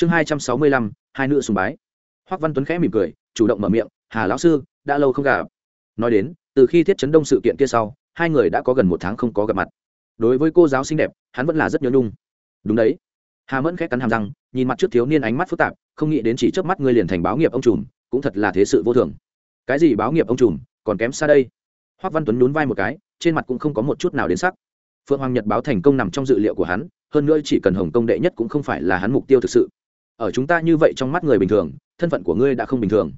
chương hai trăm sáu mươi lăm, hai nữ sùng bái. Hoắc văn tuấn khẽ mỉm cười, chủ động mở miệng, hà lão sư, đã lâu không gặp. Nói đến, từ khi thiết chấn đông sự kiện kia sau, hai người đã có gần một tháng không có gặp mặt. Đối với cô giáo xinh đẹp, hắn vẫn là rất nhớ nhung. Đúng đấy. Hà mẫn khẽ cắn hàm răng, nhìn mặt trước thiếu niên ánh mắt phức tạp, không nghĩ đến chỉ trước mắt ngươi liền thành báo nghiệp ông trùm, cũng thật là thế sự vô thường. Cái gì báo nghiệp ông trùm, còn kém xa đây? Hoắc văn tuấn nhún vai một cái, trên mặt cũng không có một chút nào đến sắc. Phượng hoàng nhật báo thành công nằm trong dự liệu của hắn, hơn nữa chỉ cần hồng công đệ nhất cũng không phải là hắn mục tiêu thực sự ở chúng ta như vậy trong mắt người bình thường, thân phận của ngươi đã không bình thường.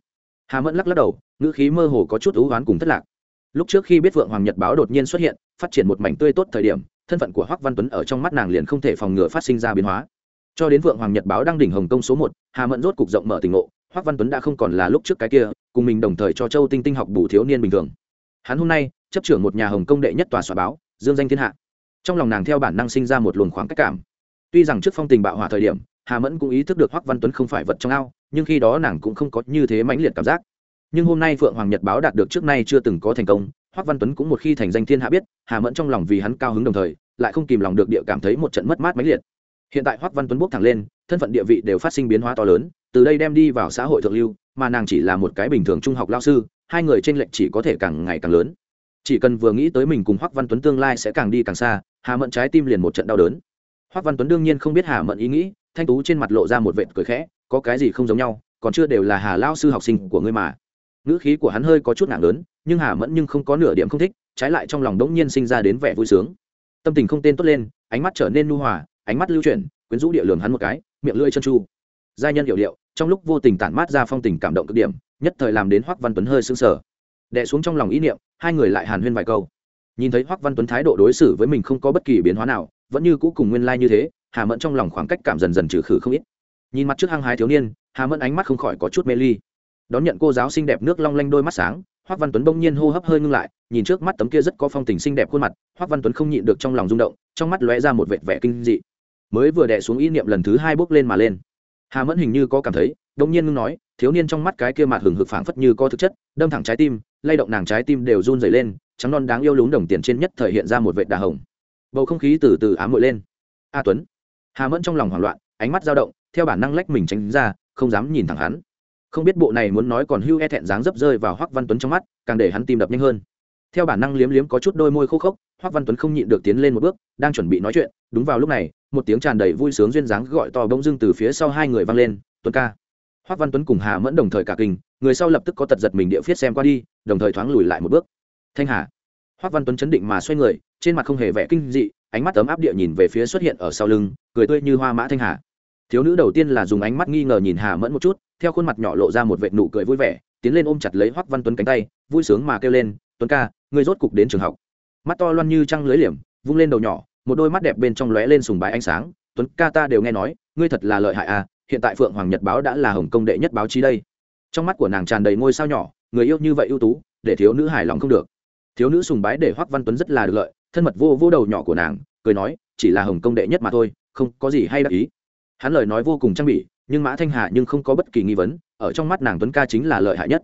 Hà mẫn lắc lắc đầu, ngữ khí mơ hồ có chút ưu oán cùng thất lạc. Lúc trước khi biết vượng hoàng nhật báo đột nhiên xuất hiện, phát triển một mảnh tươi tốt thời điểm, thân phận của hoắc văn tuấn ở trong mắt nàng liền không thể phòng ngừa phát sinh ra biến hóa. Cho đến vượng hoàng nhật báo đang đỉnh hồng công số một, hà mẫn rốt cục rộng mở tình ngộ, hoắc văn tuấn đã không còn là lúc trước cái kia, cùng mình đồng thời cho châu tinh tinh học bù thiếu niên bình thường. Hắn hôm nay, chấp trưởng một nhà hồng công đệ nhất tòa soạn báo, dương danh thiên hạ. Trong lòng nàng theo bản năng sinh ra một luồng khoảng cách cảm. Tuy rằng trước phong tình bạo hỏa thời điểm hà mẫn cũng ý thức được hoắc văn tuấn không phải vật trong ao, nhưng khi đó nàng cũng không có như thế mãnh liệt cảm giác. Nhưng hôm nay phượng hoàng nhật báo đạt được trước nay chưa từng có thành công, hoắc văn tuấn cũng một khi thành danh thiên hạ biết, hà mẫn trong lòng vì hắn cao hứng đồng thời, lại không kìm lòng được địa cảm thấy một trận mất mát mãnh liệt. Hiện tại hoắc văn tuấn bốc thẳng lên, thân phận địa vị đều phát sinh biến hóa to lớn, từ đây đem đi vào xã hội thượng lưu, mà nàng chỉ là một cái bình thường trung học lao sư, hai người trên lệnh chỉ có thể càng ngày càng lớn. Chỉ cần vừa nghĩ tới mình cùng hoắc văn tuấn tương lai sẽ càng đi càng xa, hà mẫn trái tim liền một trận đau đớn. Hoắc văn tuấn đương nhiên không biết hà mẫn ý nghĩ thanh tú trên mặt lộ ra một vệt cười khẽ, có cái gì không giống nhau, còn chưa đều là hà lao sư học sinh của ngươi mà. Ngữ khí của hắn hơi có chút nặng lớn, nhưng hà mẫn nhưng không có nửa điểm không thích, trái lại trong lòng đống nhiên sinh ra đến vẻ vui sướng. Tâm tình không tên tốt lên, ánh mắt trở nên nu hòa, ánh mắt lưu chuyển, quyến rũ địa lường hắn một cái, miệng lưỡi chân chu. Giai nhân hiệu điệu, trong lúc vô tình tản mát ra phong tình cảm động cực điểm, nhất thời làm đến hoắc văn tuấn hơi sững sờ. Đè xuống trong lòng ý niệm, hai người lại hàn huyên vài câu. Nhìn thấy hoắc văn tuấn thái độ đối xử với mình không có bất kỳ biến hóa nào, vẫn như cũ cùng nguyên lai như thế hà mẫn trong lòng khoảng cách cảm dần dần trừ khử không ít. Nhìn mặt trước hăng hái thiếu niên, hà mẫn ánh mắt không khỏi có chút mê ly. Đón nhận cô giáo xinh đẹp nước long lanh đôi mắt sáng hoắc văn tuấn bỗng nhiên hô hấp hơi ngưng lại, nhìn trước mắt tấm kia rất có phong tình xinh đẹp khuôn mặt hoắc văn tuấn không nhịn được trong lòng rung động, trong mắt lóe ra một vệt vẻ kinh dị. Mới vừa đè xuống ý niệm lần thứ hai bước lên mà lên. Hà mẫn hình như có cảm thấy, bỗng nhiên ngưng nói, thiếu niên trong mắt cái kia mặt hừng hực phảng phất như có thực chất, đâm thẳng trái tim, lay động nàng trái tim đều run dày lên, trắng non đáng yêu lún đồng tiền trên nhất thời hiện ra một vệt đà hồng. Bầu không khí từ từ ám muội lên. A tuấn hà mẫn trong lòng hoảng loạn, ánh mắt dao động, theo bản năng lách mình tránh ra, không dám nhìn thẳng hắn. Không biết bộ này muốn nói còn hưu e thẹn dáng dấp rơi vào hoắc văn tuấn trong mắt, càng để hắn tim đập nhanh hơn. Theo bản năng liếm liếm có chút đôi môi khô khốc, hoắc văn tuấn không nhịn được tiến lên một bước, đang chuẩn bị nói chuyện, đúng vào lúc này, một tiếng tràn đầy vui sướng duyên dáng gọi to bỗng dưng từ phía sau hai người vang lên, tuấn ca. Hoắc văn tuấn cùng hà mẫn đồng thời cả kinh, người sau lập tức có tật giật mình địa phiết xem qua đi, đồng thời thoáng lùi lại một bước. Thanh hà. Hoắc văn tuấn chấn định mà xoay người, trên mặt không hề vẻ kinh dị ánh mắt ấm áp địa nhìn về phía xuất hiện ở sau lưng, cười tươi như hoa mã thanh hà. Thiếu nữ đầu tiên là dùng ánh mắt nghi ngờ nhìn hà mẫn một chút, theo khuôn mặt nhỏ lộ ra một vệt nụ cười vui vẻ, tiến lên ôm chặt lấy hoắc văn tuấn cánh tay, vui sướng mà kêu lên, tuấn ca, ngươi rốt cục đến trường học. Mắt to loan như trăng lưới liềm, vung lên đầu nhỏ, một đôi mắt đẹp bên trong lóe lên sùng bái ánh sáng, tuấn ca ta đều nghe nói, ngươi thật là lợi hại à hiện tại phượng hoàng nhật báo đã là hồng công đệ nhất báo chí đây. Trong mắt của nàng tràn đầy ngôi sao nhỏ, người yêu như vậy ưu tú, để thiếu nữ hài lòng không được. Thiếu nữ sùng bái để hoắc văn tuấn rất là được lợi thân mật vô vô đầu nhỏ của nàng, cười nói, chỉ là hồng công đệ nhất mà thôi, không có gì hay đắc ý. Hắn lời nói vô cùng trang bị, nhưng mã thanh hà nhưng không có bất kỳ nghi vấn, ở trong mắt nàng tuấn ca chính là lợi hại nhất.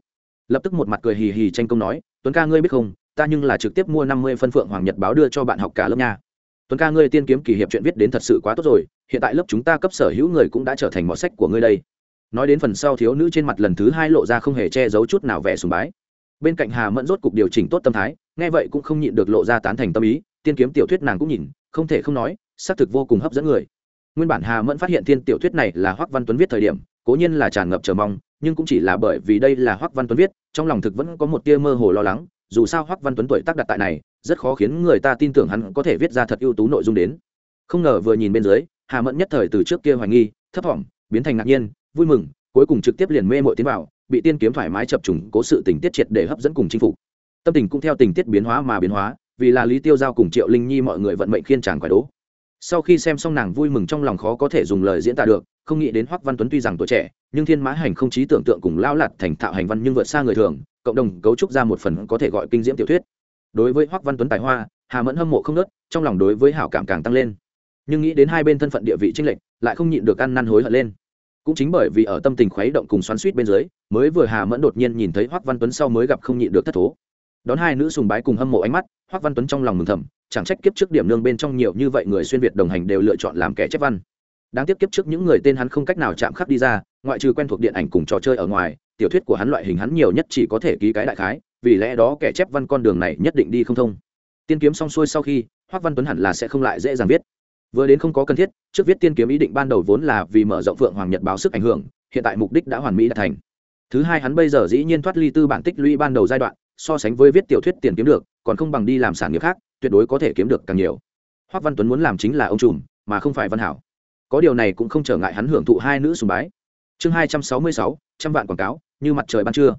Lập tức một mặt cười hì hì tranh công nói, tuấn ca ngươi biết không, ta nhưng là trực tiếp mua năm mươi phân phượng hoàng nhật báo đưa cho bạn học cả lớp nha. Tuấn ca ngươi tiên kiếm kỳ hiệp chuyện viết đến thật sự quá tốt rồi, hiện tại lớp chúng ta cấp sở hữu người cũng đã trở thành mỏ sách của ngươi đây. Nói đến phần sau, thiếu nữ trên mặt lần thứ hai lộ ra không hề che giấu chút nào vẻ sùng bái. Bên cạnh hà mẫn rốt cục điều chỉnh tốt tâm thái nghe vậy cũng không nhịn được lộ ra tán thành tâm ý, tiên kiếm tiểu thuyết nàng cũng nhìn, không thể không nói, xác thực vô cùng hấp dẫn người. Nguyên bản hà mẫn phát hiện tiên tiểu thuyết này là hoắc văn tuấn viết thời điểm, cố nhiên là tràn ngập chờ mong, nhưng cũng chỉ là bởi vì đây là hoắc văn tuấn viết, trong lòng thực vẫn có một tia mơ hồ lo lắng, dù sao hoắc văn tuấn tuổi tác đặt tại này, rất khó khiến người ta tin tưởng hắn có thể viết ra thật ưu tú nội dung đến. Không ngờ vừa nhìn bên dưới, hà mẫn nhất thời từ trước kia hoài nghi, thấp thỏm biến thành ngạc nhiên, vui mừng, cuối cùng trực tiếp liền mê mội tiến vào, bị tiên kiếm thoải mái chập trùng cố sự tình tiết triệt để hấp dẫn cùng chinh phục tâm tình cũng theo tình tiết biến hóa mà biến hóa, vì là lý tiêu giao cùng triệu linh nhi mọi người vận mệnh khiên tràng quái đố. Sau khi xem xong nàng vui mừng trong lòng khó có thể dùng lời diễn tả được, không nghĩ đến hoắc văn tuấn tuy rằng tuổi trẻ, nhưng thiên mã hành không trí tưởng tượng cùng lao lặt thành thạo hành văn nhưng vượt xa người thường, cộng đồng cấu trúc ra một phần có thể gọi kinh diễm tiểu thuyết. Đối với hoắc văn tuấn tài hoa, hà mẫn hâm mộ không nớt trong lòng đối với hảo cảm càng tăng lên. Nhưng nghĩ đến hai bên thân phận địa vị tranh lệch, lại không nhịn được ăn năn hối hận lên. Cũng chính bởi vì ở tâm tình khuấy động cùng xoắn suýt bên dưới, mới vừa hà mẫn đột nhiên nhìn thấy hoắc văn tuấn sau mới gặp không nhịn được thất thố đón hai nữ sùng bái cùng hâm mộ ánh mắt, hoắc văn tuấn trong lòng mừng thầm, chẳng trách kiếp trước điểm nương bên trong nhiều như vậy người xuyên việt đồng hành đều lựa chọn làm kẻ chép văn. Đáng tiếc kiếp trước những người tên hắn không cách nào chạm khắc đi ra, ngoại trừ quen thuộc điện ảnh cùng trò chơi ở ngoài, tiểu thuyết của hắn loại hình hắn nhiều nhất chỉ có thể ký cái đại khái, vì lẽ đó kẻ chép văn con đường này nhất định đi không thông. Tiên kiếm xong xuôi sau khi hoác văn tuấn hẳn là sẽ không lại dễ dàng viết. Vừa đến không có cần thiết, trước viết tiên kiếm ý định ban đầu vốn là vì mở rộng phượng hoàng nhật báo sức ảnh hưởng, hiện tại mục đích đã hoàn mỹ đạt thành. Thứ hai hắn bây giờ dĩ nhiên thoát ly tư bản tích lũy ban đầu giai đoạn so sánh với viết tiểu thuyết tiền kiếm được, còn không bằng đi làm sản nghiệp khác, tuyệt đối có thể kiếm được càng nhiều. Hoác văn tuấn muốn làm chính là ông trùm, mà không phải văn hảo. Có điều này cũng không trở ngại hắn hưởng thụ hai nữ sùng bái. Chương hai trăm sáu mươi sáu, trăm vạn quảng cáo, như mặt trời ban trưa.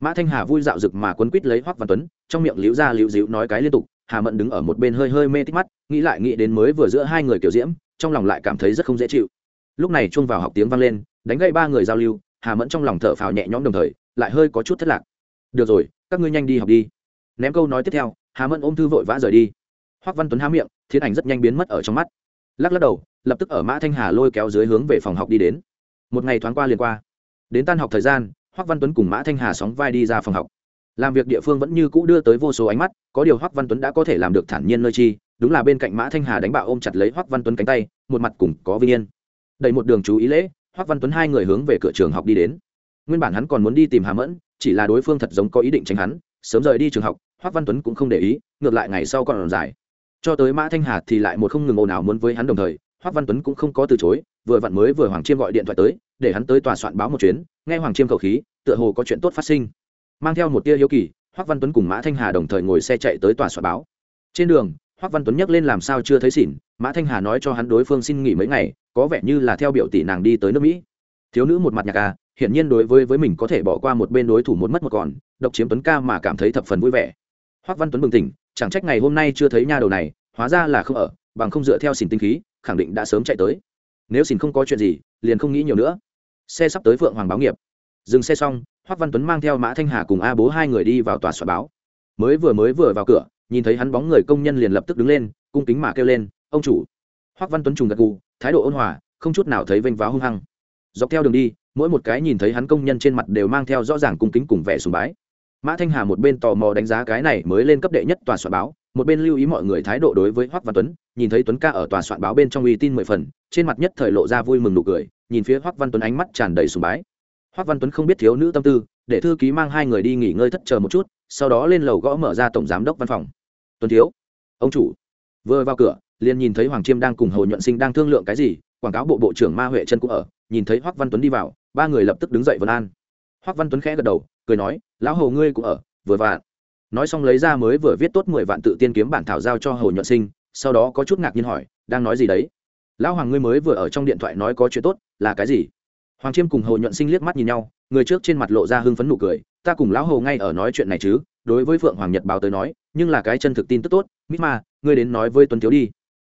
Mã thanh hà vui dạo rực mà quấn quýt lấy hoác văn tuấn, trong miệng liễu ra liễu dịu nói cái liên tục, hà mẫn đứng ở một bên hơi hơi mê tích mắt, nghĩ lại nghĩ đến mới vừa giữa hai người kiểu diễm, trong lòng lại cảm thấy rất không dễ chịu. Lúc này chuông vào học tiếng vang lên, đánh gậy ba người giao lưu, hà mẫn trong lòng thở phào nhẹ nhõm đồng thời, lại hơi có chút thất lạc. Được rồi các ngươi nhanh đi học đi. Ném câu nói tiếp theo, hà mẫn ôm thư vội vã rời đi. Hoắc văn tuấn há miệng thiên ảnh rất nhanh biến mất ở trong mắt. Lắc lắc đầu, lập tức ở mã thanh hà lôi kéo dưới hướng về phòng học đi đến. Một ngày thoáng qua liền qua. Đến tan học thời gian hoắc văn tuấn cùng mã thanh hà sóng vai đi ra phòng học. Làm việc địa phương vẫn như cũ đưa tới vô số ánh mắt, có điều hoắc văn tuấn đã có thể làm được thản nhiên nơi chi, đúng là bên cạnh mã thanh hà đánh bạo ôm chặt lấy hoắc văn tuấn cánh tay, một mặt cùng có vinh yên. Đẩy một đường chú ý lễ hoắc văn tuấn hai người hướng về cửa trường học đi đến. Nguyên bản hắn còn muốn đi tìm hà mẫn chỉ là đối phương thật giống có ý định tránh hắn, sớm rời đi trường học, hoác văn tuấn cũng không để ý, ngược lại ngày sau còn dài. Cho tới mã thanh hà thì lại một không ngừng ồn ào muốn với hắn đồng thời, hoác văn tuấn cũng không có từ chối, vừa vặn mới vừa hoàng chiêm gọi điện thoại tới, để hắn tới tòa soạn báo một chuyến, nghe hoàng chiêm khẩu khí, tựa hồ có chuyện tốt phát sinh. Mang theo một tia hiếu kỳ, hoác văn tuấn cùng mã thanh hà đồng thời ngồi xe chạy tới tòa soạn báo. Trên đường, hoác văn tuấn nhắc lên làm sao chưa thấy xỉn, mã thanh hà nói cho hắn đối phương xin nghỉ mấy ngày, có vẻ như là theo biểu tỷ nàng đi tới nước mỹ. Thiếu nữ một mặt nhạc à hiển nhiên đối với với mình có thể bỏ qua một bên đối thủ một mất một còn, độc chiếm tuấn ca mà cảm thấy thập phần vui vẻ. Hoắc văn tuấn bừng tỉnh, chẳng trách ngày hôm nay chưa thấy nha đầu này, hóa ra là không ở, bằng không dựa theo xỉn tinh khí, khẳng định đã sớm chạy tới. Nếu xỉn không có chuyện gì, liền không nghĩ nhiều nữa. Xe sắp tới phượng hoàng báo nghiệp. Dừng xe xong Hoắc văn tuấn mang theo mã thanh hà cùng a bố hai người đi vào tòa soạn báo. Mới vừa mới vừa vào cửa, nhìn thấy hắn bóng người công nhân liền lập tức đứng lên, cung kính mà kêu lên, ông chủ. Hoắc văn tuấn trùng gật gù, thái độ ôn hòa, không chút nào thấy vênh váo hung hăng. Dọc theo đường đi mỗi một cái nhìn thấy hắn công nhân trên mặt đều mang theo rõ ràng cung kính cùng vẻ sùng bái. Mã thanh hà một bên tò mò đánh giá cái này mới lên cấp đệ nhất tòa soạn báo, một bên lưu ý mọi người thái độ đối với hoắc văn tuấn, nhìn thấy tuấn ca ở tòa soạn báo bên trong uy tin mười phần, trên mặt nhất thời lộ ra vui mừng nụ cười, nhìn phía hoắc văn tuấn ánh mắt tràn đầy sùng bái. Hoắc văn tuấn không biết thiếu nữ tâm tư, để thư ký mang hai người đi nghỉ ngơi thất chờ một chút, sau đó lên lầu gõ mở ra tổng giám đốc văn phòng. Tuấn thiếu, ông chủ. Vừa vào cửa, liền nhìn thấy hoàng chiêm đang cùng hồ nhuận sinh đang thương lượng cái gì, quảng cáo bộ bộ trưởng ma huệ chân cũng ở nhìn thấy hoắc văn tuấn đi vào, ba người lập tức đứng dậy vân an. Hoắc văn tuấn khẽ gật đầu, cười nói, lão hồ ngươi cũng ở, vừa vạn. Nói xong lấy ra mới vừa viết tốt mười vạn tự tiên kiếm bản thảo giao cho hồ nhuận sinh, sau đó có chút ngạc nhiên hỏi, đang nói gì đấy? Lão hoàng ngươi mới vừa ở trong điện thoại nói có chuyện tốt, là cái gì? Hoàng chiêm cùng hồ nhuận sinh liếc mắt nhìn nhau, người trước trên mặt lộ ra hưng phấn nụ cười, ta cùng lão hồ ngay ở nói chuyện này chứ, đối với phượng hoàng nhật báo tới nói, nhưng là cái chân thực tin tức tốt mít ma, ngươi đến nói với tuấn thiếu đi.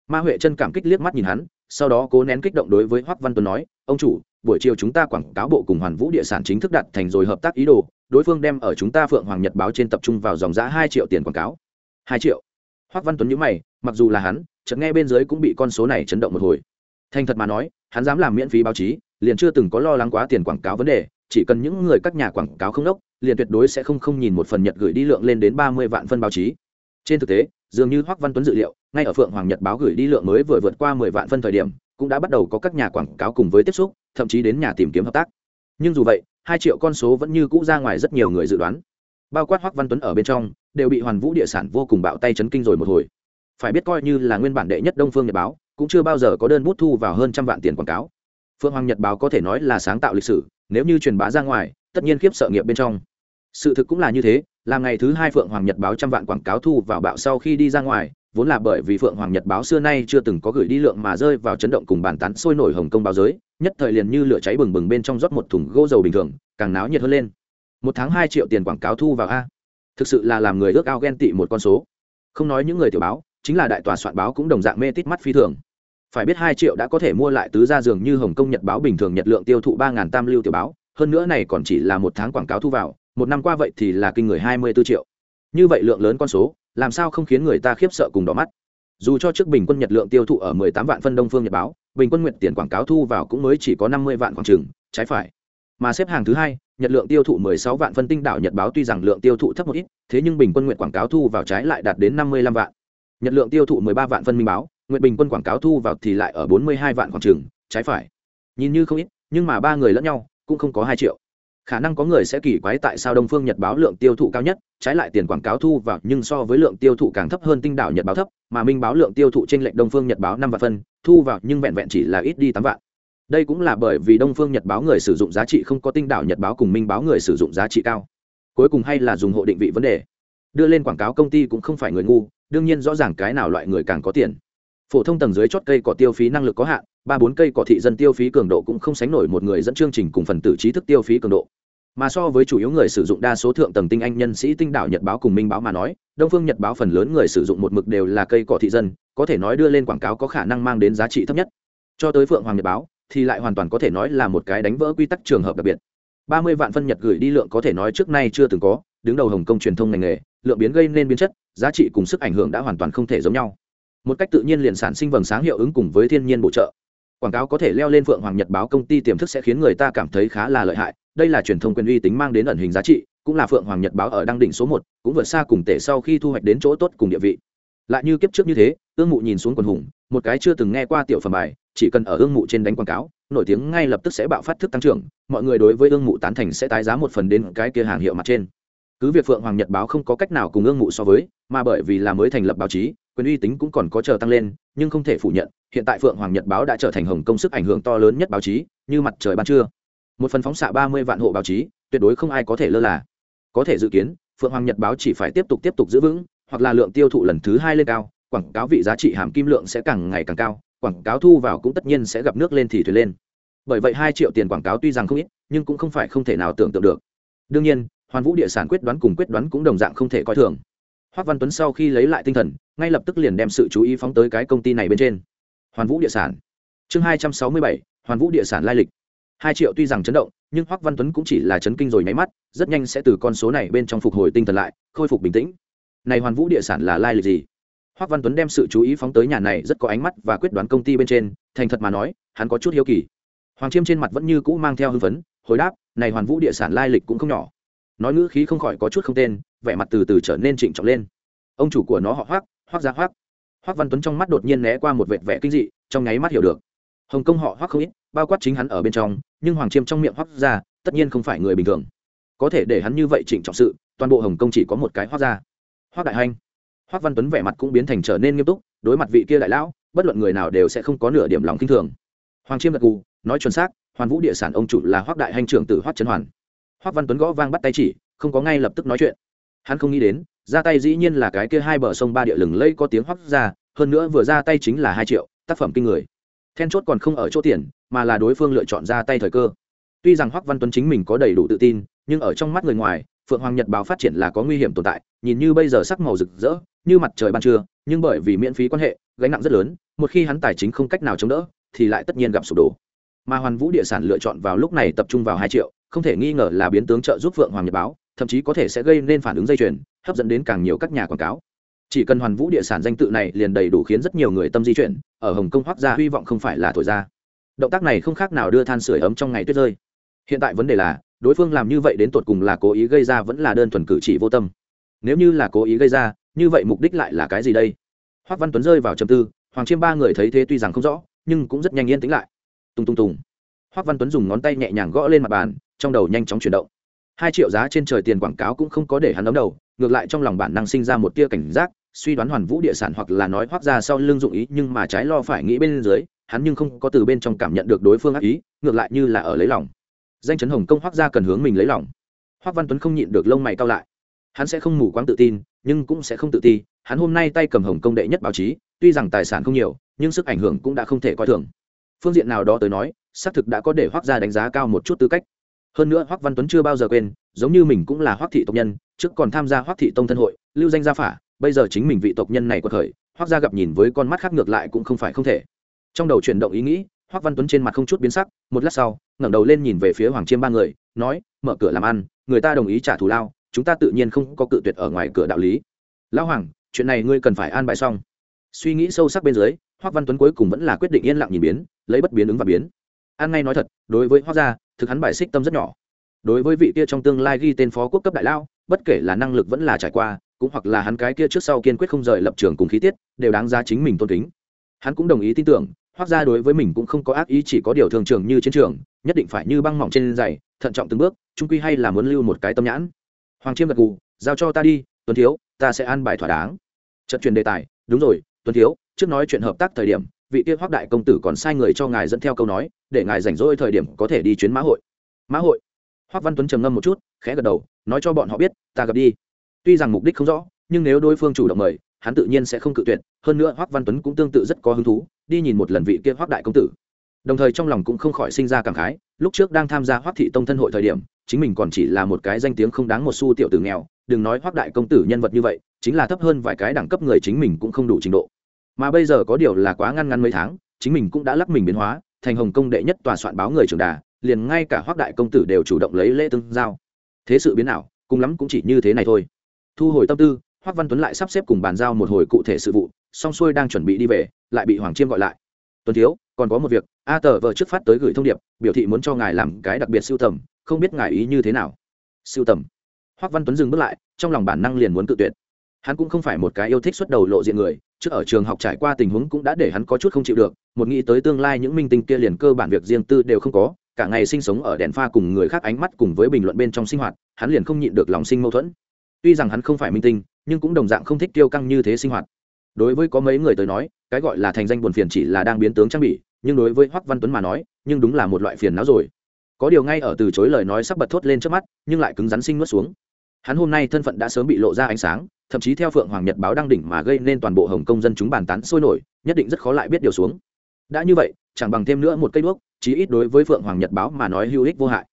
Ma huệ chân cảm kích liếc mắt nhìn hắn sau đó cố nén kích động đối với hoắc văn tuấn nói, ông chủ, buổi chiều chúng ta quảng cáo bộ cùng hoàn vũ địa sản chính thức đặt thành rồi hợp tác ý đồ, đối phương đem ở chúng ta phượng hoàng nhật báo trên tập trung vào dòng giá hai triệu tiền quảng cáo. Hai triệu? Hoắc văn tuấn nhíu mày, mặc dù là hắn, chợt nghe bên dưới cũng bị con số này chấn động một hồi. Thành thật mà nói, hắn dám làm miễn phí báo chí, liền chưa từng có lo lắng quá tiền quảng cáo vấn đề, chỉ cần những người các nhà quảng cáo không đốc, liền tuyệt đối sẽ không không nhìn một phần nhật gửi đi lượng lên đến ba mươi vạn phân báo chí. Trên thực tế, dường như hoắc văn tuấn dự liệu ngay ở phượng hoàng nhật báo gửi đi lượng mới vừa vượt qua mười vạn phân thời điểm, cũng đã bắt đầu có các nhà quảng cáo cùng với tiếp xúc, thậm chí đến nhà tìm kiếm hợp tác. Nhưng dù vậy, hai triệu con số vẫn như cũ ra ngoài rất nhiều người dự đoán. Bao quát hoắc văn tuấn ở bên trong, đều bị hoàn vũ địa sản vô cùng bạo tay chấn kinh rồi một hồi. Phải biết coi như là nguyên bản đệ nhất đông phương nhật báo, cũng chưa bao giờ có đơn bút thu vào hơn trăm vạn tiền quảng cáo. Phương hoàng nhật báo có thể nói là sáng tạo lịch sử, nếu như truyền bá ra ngoài, tất nhiên khiếp sợ nghiệp bên trong. Sự thực cũng là như thế, là ngày thứ hai phượng hoàng nhật báo trăm vạn quảng cáo thu vào bạo sau khi đi ra ngoài vốn là bởi vì phượng hoàng nhật báo xưa nay chưa từng có gửi đi lượng mà rơi vào chấn động cùng bàn tán sôi nổi hồng công báo giới, nhất thời liền như lửa cháy bừng bừng bên trong rót một thùng gỗ dầu bình thường, càng náo nhiệt hơn lên. Một tháng hai triệu tiền quảng cáo thu vào a. Thực sự là làm người ước ao ghen tị một con số. Không nói những người tiểu báo, chính là đại tòa soạn báo cũng đồng dạng mê tít mắt phi thường. Phải biết hai triệu đã có thể mua lại tứ gia dường như hồng kông nhật báo bình thường nhật lượng tiêu thụ ba ngàn tam lưu tiểu báo, hơn nữa này còn chỉ là một tháng quảng cáo thu vào, một năm qua vậy thì là kinh người hai mươi 24 triệu. Như vậy lượng lớn con số làm sao không khiến người ta khiếp sợ cùng đỏ mắt? Dù cho trước bình quân nhật lượng tiêu thụ ở 18 vạn phân đông phương nhật báo, bình quân nguyện tiền quảng cáo thu vào cũng mới chỉ có 50 vạn khoảng trường trái phải. Mà xếp hàng thứ hai, nhật lượng tiêu thụ 16 vạn phân tinh đảo nhật báo tuy rằng lượng tiêu thụ thấp một ít, thế nhưng bình quân nguyện quảng cáo thu vào trái lại đạt đến 55 vạn. Nhật lượng tiêu thụ 13 vạn phân minh báo nguyện bình quân quảng cáo thu vào thì lại ở 42 vạn khoảng trường trái phải. Nhìn như không ít, nhưng mà ba người lẫn nhau cũng không có hai triệu khả năng có người sẽ kỳ quái tại sao đông phương nhật báo lượng tiêu thụ cao nhất, trái lại tiền quảng cáo thu vào nhưng so với lượng tiêu thụ càng thấp hơn tinh đảo nhật báo thấp, mà minh báo lượng tiêu thụ trên lệnh đông phương nhật báo năm vạn phân, thu vào nhưng vẹn vẹn chỉ là ít đi tám vạn. Đây cũng là bởi vì đông phương nhật báo người sử dụng giá trị không có tinh đảo nhật báo cùng minh báo người sử dụng giá trị cao. Cuối cùng hay là dùng hộ định vị vấn đề. Đưa lên quảng cáo công ty cũng không phải người ngu, đương nhiên rõ ràng cái nào loại người càng có tiền phổ thông tầng dưới chót cây cỏ tiêu phí năng lực có hạn, ba bốn cây cỏ thị dân tiêu phí cường độ cũng không sánh nổi một người dẫn chương trình cùng phần tử trí thức tiêu phí cường độ. Mà so với chủ yếu người sử dụng đa số thượng tầng tinh anh nhân sĩ tinh đảo nhật báo cùng minh báo mà nói, đông phương nhật báo phần lớn người sử dụng một mực đều là cây cỏ thị dân, có thể nói đưa lên quảng cáo có khả năng mang đến giá trị thấp nhất. Cho tới phượng hoàng nhật báo, thì lại hoàn toàn có thể nói là một cái đánh vỡ quy tắc trường hợp đặc biệt. Ba mươi vạn phân nhật gửi đi lượng có thể nói trước nay chưa từng có, đứng đầu hồng kông truyền thông ngành nghề, lượng biến gây nên biến chất, giá trị cùng sức ảnh hưởng đã hoàn toàn không thể giống nhau một cách tự nhiên liền sản sinh vầng sáng hiệu ứng cùng với thiên nhiên bổ trợ. Quảng cáo có thể leo lên phượng hoàng nhật báo công ty tiềm thức sẽ khiến người ta cảm thấy khá là lợi hại. Đây là truyền thông quyền uy tính mang đến ẩn hình giá trị, cũng là phượng hoàng nhật báo ở đăng đỉnh số một, cũng vượt xa cùng tể sau khi thu hoạch đến chỗ tốt cùng địa vị. Lại như kiếp trước như thế, ương mụ nhìn xuống quần hùng, một cái chưa từng nghe qua tiểu phẩm bài, chỉ cần ở ương mụ trên đánh quảng cáo, nổi tiếng ngay lập tức sẽ bạo phát thức tăng trưởng, mọi người đối với ương mụ tán thành sẽ tái giá một phần đến cái kia hàng hiệu mặt trên. Cứ việc phượng hoàng nhật báo không có cách nào cùng ương mụ so với, mà bởi vì là mới thành lập báo chí quyền uy tính cũng còn có chờ tăng lên, nhưng không thể phủ nhận, hiện tại phượng hoàng nhật báo đã trở thành hồng công sức ảnh hưởng to lớn nhất báo chí, như mặt trời ban trưa. Một phần phóng xạ ba mươi vạn hộ báo chí, tuyệt đối không ai có thể lơ là. Có thể dự kiến, phượng hoàng nhật báo chỉ phải tiếp tục tiếp tục giữ vững, hoặc là lượng tiêu thụ lần thứ hai lên cao, quảng cáo vị giá trị hàm kim lượng sẽ càng ngày càng cao, quảng cáo thu vào cũng tất nhiên sẽ gặp nước lên thì thuyền lên. Bởi vậy hai triệu tiền quảng cáo tuy rằng không ít, nhưng cũng không phải không thể nào tưởng tượng được. Đương nhiên, hoàn vũ địa sản quyết đoán cùng quyết đoán cũng đồng dạng không thể coi thường hoác văn tuấn sau khi lấy lại tinh thần, ngay lập tức liền đem sự chú ý phóng tới cái công ty này bên trên. Hoàn vũ địa sản. Chương hai trăm sáu mươi bảy, hoàn vũ địa sản lai lịch. Hai triệu tuy rằng chấn động, nhưng hoác văn tuấn cũng chỉ là chấn kinh rồi nháy mắt, rất nhanh sẽ từ con số này bên trong phục hồi tinh thần lại, khôi phục bình tĩnh. Này hoàn vũ địa sản là lai lịch gì? Hoác văn tuấn đem sự chú ý phóng tới nhà này rất có ánh mắt và quyết đoán công ty bên trên, thành thật mà nói, hắn có chút hiếu kỳ. Hoàng chiêm trên mặt vẫn như cũ mang theo hưng phấn, hồi đáp, này hoàn vũ địa sản lai lịch cũng không nhỏ. Nói ngữ khí không khỏi có chút không tên vẻ mặt từ từ trở nên trịnh trọng lên. Ông chủ của nó họ hoác hoác ra hoác hoác văn tuấn trong mắt đột nhiên né qua một vệt vẻ kinh dị, trong nháy mắt hiểu được. Hồng kông họ hoác không ít, bao quát chính hắn ở bên trong, nhưng hoàng chiêm trong miệng hoác ra tất nhiên không phải người bình thường. Có thể để hắn như vậy trịnh trọng sự, toàn bộ hồng kông chỉ có một cái hoác ra hoác đại hanh hoác văn tuấn vẻ mặt cũng biến thành trở nên nghiêm túc, đối mặt vị kia đại lão, bất luận người nào đều sẽ không có nửa điểm lòng kinh thường. Hoàng chiêm gật cù nói chuẩn xác, hoàn vũ địa sản ông chủ là hoác đại hanh trưởng tử hoác trấn hoàn. Hoác văn tuấn gõ vang bắt tay chỉ, không có ngay lập tức nói chuyện hắn không nghĩ đến, ra tay dĩ nhiên là cái kia hai bờ sông ba địa lừng lây có tiếng hoắc ra, hơn nữa vừa ra tay chính là hai triệu, tác phẩm kinh người. Then chốt còn không ở chỗ tiền, mà là đối phương lựa chọn ra tay thời cơ. Tuy rằng Hoắc văn tuấn chính mình có đầy đủ tự tin, nhưng ở trong mắt người ngoài, phượng hoàng nhật báo phát triển là có nguy hiểm tồn tại, nhìn như bây giờ sắc màu rực rỡ, như mặt trời ban trưa, nhưng bởi vì miễn phí quan hệ, gánh nặng rất lớn, một khi hắn tài chính không cách nào chống đỡ, thì lại tất nhiên gặp sụp đổ. Mà hoàn vũ địa sản lựa chọn vào lúc này tập trung vào hai triệu, không thể nghi ngờ là biến tướng trợ giúp phượng hoàng nhật báo thậm chí có thể sẽ gây nên phản ứng dây chuyền, hấp dẫn đến càng nhiều các nhà quảng cáo. Chỉ cần hoàn vũ địa sản danh tự này liền đầy đủ khiến rất nhiều người tâm di chuyển, ở hồng kông hoác ra hy vọng không phải là thổi ra. Động tác này không khác nào đưa than sửa ấm trong ngày tuyết rơi. Hiện tại vấn đề là, đối phương làm như vậy đến tột cùng là cố ý gây ra vẫn là đơn thuần cử chỉ vô tâm. Nếu như là cố ý gây ra, như vậy mục đích lại là cái gì đây? Hoác văn tuấn rơi vào trầm tư, hoàng chiêm ba người thấy thế tuy rằng không rõ, nhưng cũng rất nhanh yên tĩnh lại. Tung tung tùng hoác văn tuấn dùng ngón tay nhẹ nhàng gõ lên mặt bàn, trong đầu nhanh chóng chuyển động hai triệu giá trên trời tiền quảng cáo cũng không có để hắn ấm đầu, ngược lại trong lòng bản năng sinh ra một tia cảnh giác, suy đoán hoàn vũ địa sản hoặc là nói hoác ra sau lưng dụng ý, nhưng mà trái lo phải nghĩ bên dưới, hắn nhưng không có từ bên trong cảm nhận được đối phương ác ý, ngược lại như là ở lấy lòng. Danh chấn hồng công hoác ra cần hướng mình lấy lòng. Hoác văn tuấn không nhịn được lông mày cao lại. Hắn sẽ không mù quáng tự tin, nhưng cũng sẽ không tự ti, hắn hôm nay tay cầm hồng công đệ nhất báo chí, tuy rằng tài sản không nhiều, nhưng sức ảnh hưởng cũng đã không thể coi thường. Phương diện nào đó tới nói, xác thực đã có để hoác ra đánh giá cao một chút tư cách hơn nữa Hoắc văn tuấn chưa bao giờ quên, giống như mình cũng là Hoắc thị tộc nhân, trước còn tham gia Hoắc thị tông thân hội, lưu danh gia phả, bây giờ chính mình vị tộc nhân này có khởi, Hoắc gia gặp nhìn với con mắt khác ngược lại cũng không phải không thể. Trong đầu chuyển động ý nghĩ, Hoắc văn tuấn trên mặt không chút biến sắc, một lát sau, ngẩng đầu lên nhìn về phía hoàng chiêm ba người, nói, mở cửa làm ăn, người ta đồng ý trả thù lao, chúng ta tự nhiên không có cự tuyệt ở ngoài cửa đạo lý. Lão hoàng, chuyện này ngươi cần phải an bài xong. Suy nghĩ sâu sắc bên dưới, Hoắc văn tuấn cuối cùng vẫn là quyết định yên lặng nhìn biến, lấy bất biến ứng và biến an ngay nói thật, đối với hoác gia, thực hắn bài xích tâm rất nhỏ. Đối với vị kia trong tương lai ghi tên phó quốc cấp đại lao, bất kể là năng lực vẫn là trải qua, cũng hoặc là hắn cái kia trước sau kiên quyết không rời lập trường cùng khí tiết, đều đáng giá chính mình tôn kính. Hắn cũng đồng ý tin tưởng hoác Gia đối với mình cũng không có ác ý chỉ có điều thường trường như chiến trường, nhất định phải như băng mỏng trên giày, thận trọng từng bước, trung quy hay là muốn lưu một cái tâm nhãn. Hoàng chiêm gật gù, giao cho ta đi, tuấn thiếu, ta sẽ an bài thỏa đáng. Trận truyền đề tài, đúng rồi, tuấn thiếu, trước nói chuyện hợp tác thời điểm vị kia hoác đại công tử còn sai người cho ngài dẫn theo câu nói, để ngài rảnh rỗi thời điểm có thể đi chuyến mã hội. Mã hội? Hoác văn tuấn trầm ngâm một chút, khẽ gật đầu, nói cho bọn họ biết, ta gặp đi. Tuy rằng mục đích không rõ, nhưng nếu đối phương chủ động mời, hắn tự nhiên sẽ không cự tuyệt, hơn nữa hoác văn tuấn cũng tương tự rất có hứng thú, đi nhìn một lần vị kia hoác đại công tử. Đồng thời trong lòng cũng không khỏi sinh ra cảm khái, lúc trước đang tham gia hoác thị tông thân hội thời điểm, chính mình còn chỉ là một cái danh tiếng không đáng một xu tiểu tử nghèo, đừng nói hoác đại công tử nhân vật như vậy, chính là thấp hơn vài cái đẳng cấp người chính mình cũng không đủ trình độ mà bây giờ có điều là quá ngăn ngăn mấy tháng, chính mình cũng đã lắc mình biến hóa, thành hồng công đệ nhất tòa soạn báo người trưởng đà, liền ngay cả hoác đại công tử đều chủ động lấy lễ tương giao. Thế sự biến nào cùng lắm cũng chỉ như thế này thôi. Thu hồi tâm tư hoác văn tuấn lại sắp xếp cùng bàn giao một hồi cụ thể sự vụ, song xuôi đang chuẩn bị đi về, lại bị hoàng chiêm gọi lại. Tuấn thiếu, còn có một việc, a tờ vợ trước phát tới gửi thông điệp, biểu thị muốn cho ngài làm cái đặc biệt siêu tầm, không biết ngài ý như thế nào. Siêu tầm? Hoác văn tuấn dừng bước lại, trong lòng bản năng liền muốn tự tuyệt hắn cũng không phải một cái yêu thích xuất đầu lộ diện người, trước ở trường học trải qua tình huống cũng đã để hắn có chút không chịu được, một nghĩ tới tương lai những minh tinh kia liền cơ bản việc riêng tư đều không có, cả ngày sinh sống ở đèn pha cùng người khác ánh mắt cùng với bình luận bên trong sinh hoạt, hắn liền không nhịn được lòng sinh mâu thuẫn. Tuy rằng hắn không phải minh tinh, nhưng cũng đồng dạng không thích tiêu căng như thế sinh hoạt. Đối với có mấy người tới nói, cái gọi là thành danh buồn phiền chỉ là đang biến tướng trang bị, nhưng đối với hoắc văn tuấn mà nói, nhưng đúng là một loại phiền não rồi. Có điều ngay ở từ chối lời nói sắp bật thốt lên trước mắt, nhưng lại cứng rắn sinh nuốt xuống hắn hôm nay thân phận đã sớm bị lộ ra ánh sáng, thậm chí theo phượng hoàng nhật báo đăng đỉnh mà gây nên toàn bộ hồng công dân chúng bàn tán sôi nổi, nhất định rất khó lại biết điều xuống. Đã như vậy, chẳng bằng thêm nữa một cây đuốc, chí ít đối với phượng hoàng nhật báo mà nói hữu ích vô hại.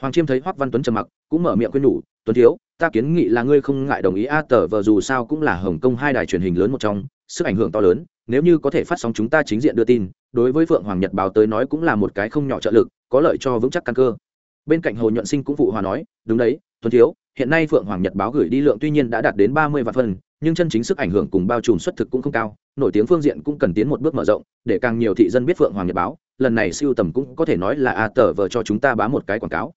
Hoàng chiêm thấy hoắc văn tuấn trầm mặc, cũng mở miệng khuyên nhủ, tuấn thiếu, ta kiến nghị là ngươi không ngại đồng ý a tờ vờ dù sao cũng là hồng kông hai đài truyền hình lớn một trong, sức ảnh hưởng to lớn, nếu như có thể phát sóng chúng ta chính diện đưa tin, đối với phượng hoàng nhật báo tới nói cũng là một cái không nhỏ trợ lực, có lợi cho vững chắc căn cơ. Bên cạnh hồ nhuận sinh cũng phụ hòa nói, đúng đấy, tuấn thiếu hiện nay phượng hoàng nhật báo gửi đi lượng tuy nhiên đã đạt đến ba mươi vạn phân nhưng chân chính sức ảnh hưởng cùng bao trùm xuất thực cũng không cao, nổi tiếng phương diện cũng cần tiến một bước mở rộng, để càng nhiều thị dân biết phượng hoàng nhật báo, lần này siêu tầm cũng có thể nói là a tờ vờ cho chúng ta bá một cái quảng cáo.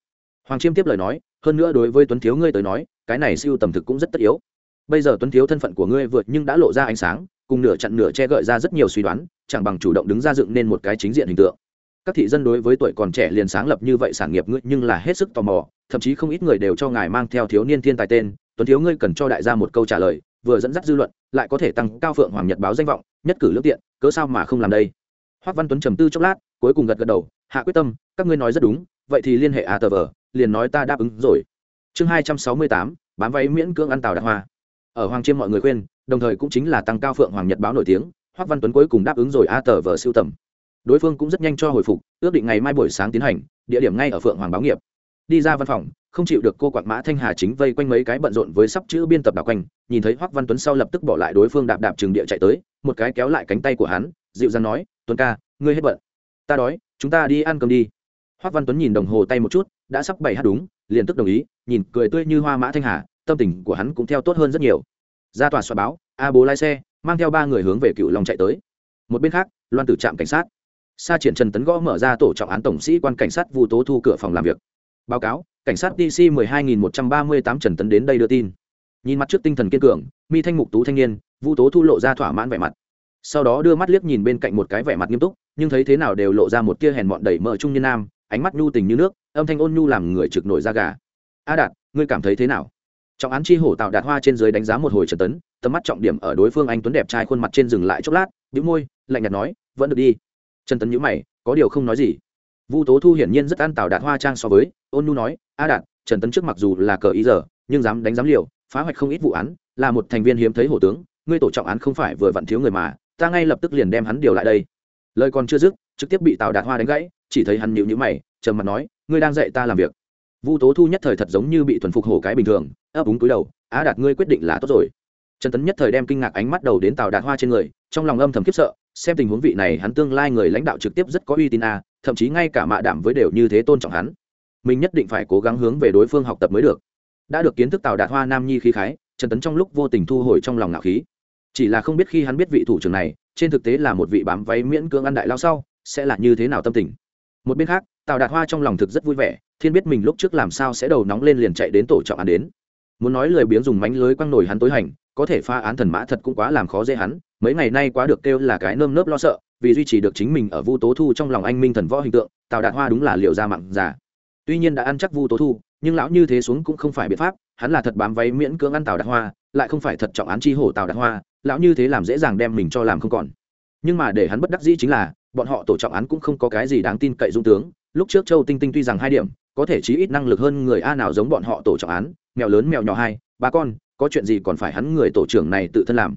Hoàng chiêm tiếp lời nói, hơn nữa đối với tuấn thiếu ngươi tới nói, cái này siêu tầm thực cũng rất tất yếu. Bây giờ tuấn thiếu thân phận của ngươi vượt nhưng đã lộ ra ánh sáng, cùng nửa chặn nửa che gợi ra rất nhiều suy đoán, chẳng bằng chủ động đứng ra dựng nên một cái chính diện hình tượng các thị dân đối với tuổi còn trẻ liền sáng lập như vậy sản nghiệp ngươi nhưng là hết sức tò mò, thậm chí không ít người đều cho ngài mang theo thiếu niên thiên tài tên, tuấn thiếu ngươi cần cho đại gia một câu trả lời, vừa dẫn dắt dư luận, lại có thể tăng cao phượng hoàng nhật báo danh vọng, nhất cử lương tiện, cớ sao mà không làm đây? Hoắc văn tuấn trầm tư chốc lát, cuối cùng gật gật đầu, hạ quyết tâm, các ngươi nói rất đúng, vậy thì liên hệ a tờ vờ liền nói ta đáp ứng rồi. Chương hai trăm sáu mươi tám, bám váy miễn cưỡng ăn tàu đạt hoa. Ở hoàng chiêm mọi người khuyên, đồng thời cũng chính là tăng cao phượng hoàng nhật báo nổi tiếng hoắc văn tuấn cuối cùng đáp ứng rồi a tờ vờ siêu tầm đối phương cũng rất nhanh cho hồi phục, ước định ngày mai buổi sáng tiến hành, địa điểm ngay ở phượng hoàng báo nghiệp. Đi ra văn phòng, không chịu được cô quạt mã thanh hà chính vây quanh mấy cái bận rộn với sắp chữ biên tập đảo quanh, nhìn thấy hoắc văn tuấn sau lập tức bỏ lại đối phương đạp đạp trường địa chạy tới, một cái kéo lại cánh tay của hắn, dịu dàng nói, tuấn ca, ngươi hết bận. Ta đói, chúng ta đi ăn cơm đi. Hoắc văn tuấn nhìn đồng hồ tay một chút, đã sắp bảy h đúng, liền tức đồng ý, nhìn cười tươi như hoa mã thanh hà, tâm tình của hắn cũng theo tốt hơn rất nhiều. Ra tòa soạn báo, a bố lái xe, mang theo ba người hướng về cựu long chạy tới. Một bên khác, loan tử trạm cảnh sát sa triển trần tấn gõ mở ra tổ trọng án tổng sĩ quan cảnh sát vu tố thu cửa phòng làm việc. Báo cáo, cảnh sát dc 12138 trần tấn đến đây đưa tin. Nhìn mặt trước tinh thần kiên cường, mi thanh mục tú thanh niên, vu tố thu lộ ra thỏa mãn vẻ mặt. Sau đó đưa mắt liếc nhìn bên cạnh một cái vẻ mặt nghiêm túc, nhưng thấy thế nào đều lộ ra một tia hèn mọn đẩy mỡ trung nhân nam, ánh mắt nhu tình như nước, âm thanh ôn nhu làm người trực nổi da gà. A đạt, ngươi cảm thấy thế nào? Trọng án chi hổ tạo đạt hoa trên dưới đánh giá một hồi trần tấn, tầm mắt trọng điểm ở đối phương anh tuấn đẹp trai khuôn mặt trên dừng lại chốc lát, bĩu môi, lạnh nhạt nói, vẫn được đi trần tấn nhíu mày, có điều không nói gì. Vu tố thu hiển nhiên rất an tảo đạt hoa trang so với, ôn Nu nói, a đạt, trần tấn trước mặc dù là cờ ý giờ, nhưng dám đánh dám liều, phá hoạch không ít vụ án, là một thành viên hiếm thấy hổ tướng, ngươi tổ trọng án không phải vừa vặn thiếu người mà, ta ngay lập tức liền đem hắn điều lại đây. Lời còn chưa dứt, trực tiếp bị tào đạt hoa đánh gãy, chỉ thấy hắn nhíu nhíu mày, trầm mặt nói, ngươi đang dạy ta làm việc. Vu tố thu nhất thời thật giống như bị thuần phục hổ cái bình thường, ấp úng túi đầu á đạt, ngươi quyết định là tốt rồi. Trần tấn nhất thời đem kinh ngạc ánh mắt đầu đến tào đạt hoa trên người, trong lòng âm thầm khiếp sợ xem tình huống vị này, hắn tương lai người lãnh đạo trực tiếp rất có uy tín a, thậm chí ngay cả mạ đảm với đều như thế tôn trọng hắn. Mình nhất định phải cố gắng hướng về đối phương học tập mới được. Đã được kiến thức tào đạt hoa nam nhi khí khái, trần tấn trong lúc vô tình thu hồi trong lòng ngạo khí. Chỉ là không biết khi hắn biết vị thủ trưởng này, trên thực tế là một vị bám váy miễn cưỡng ăn đại lao sau, sẽ là như thế nào tâm tình. Một bên khác, tào đạt hoa trong lòng thực rất vui vẻ, thiên biết mình lúc trước làm sao sẽ đầu nóng lên liền chạy đến tổ trọng án đến. Muốn nói lời biếng dùng mánh lưới quăng nổi hắn tối hành, có thể pha án thần mã thật cũng quá làm khó dễ hắn mấy ngày nay quá được kêu là cái nơm nớp lo sợ, vì duy trì được chính mình ở vu tố thu trong lòng anh minh thần võ hình tượng, tào đạt hoa đúng là liệu ra mặn già. Tuy nhiên đã ăn chắc vu tố thu, nhưng lão như thế xuống cũng không phải biện pháp, hắn là thật bám váy miễn cưỡng ăn tào đạt hoa, lại không phải thật trọng án chi hổ tào đạt hoa, lão như thế làm dễ dàng đem mình cho làm không còn. Nhưng mà để hắn bất đắc dĩ chính là, bọn họ tổ trọng án cũng không có cái gì đáng tin cậy dung tướng, lúc trước châu tinh tinh tuy rằng hai điểm, có thể chí ít năng lực hơn người a nào giống bọn họ tổ trọng án, mèo lớn mèo nhỏ hai, ba con, có chuyện gì còn phải hắn người tổ trưởng này tự thân làm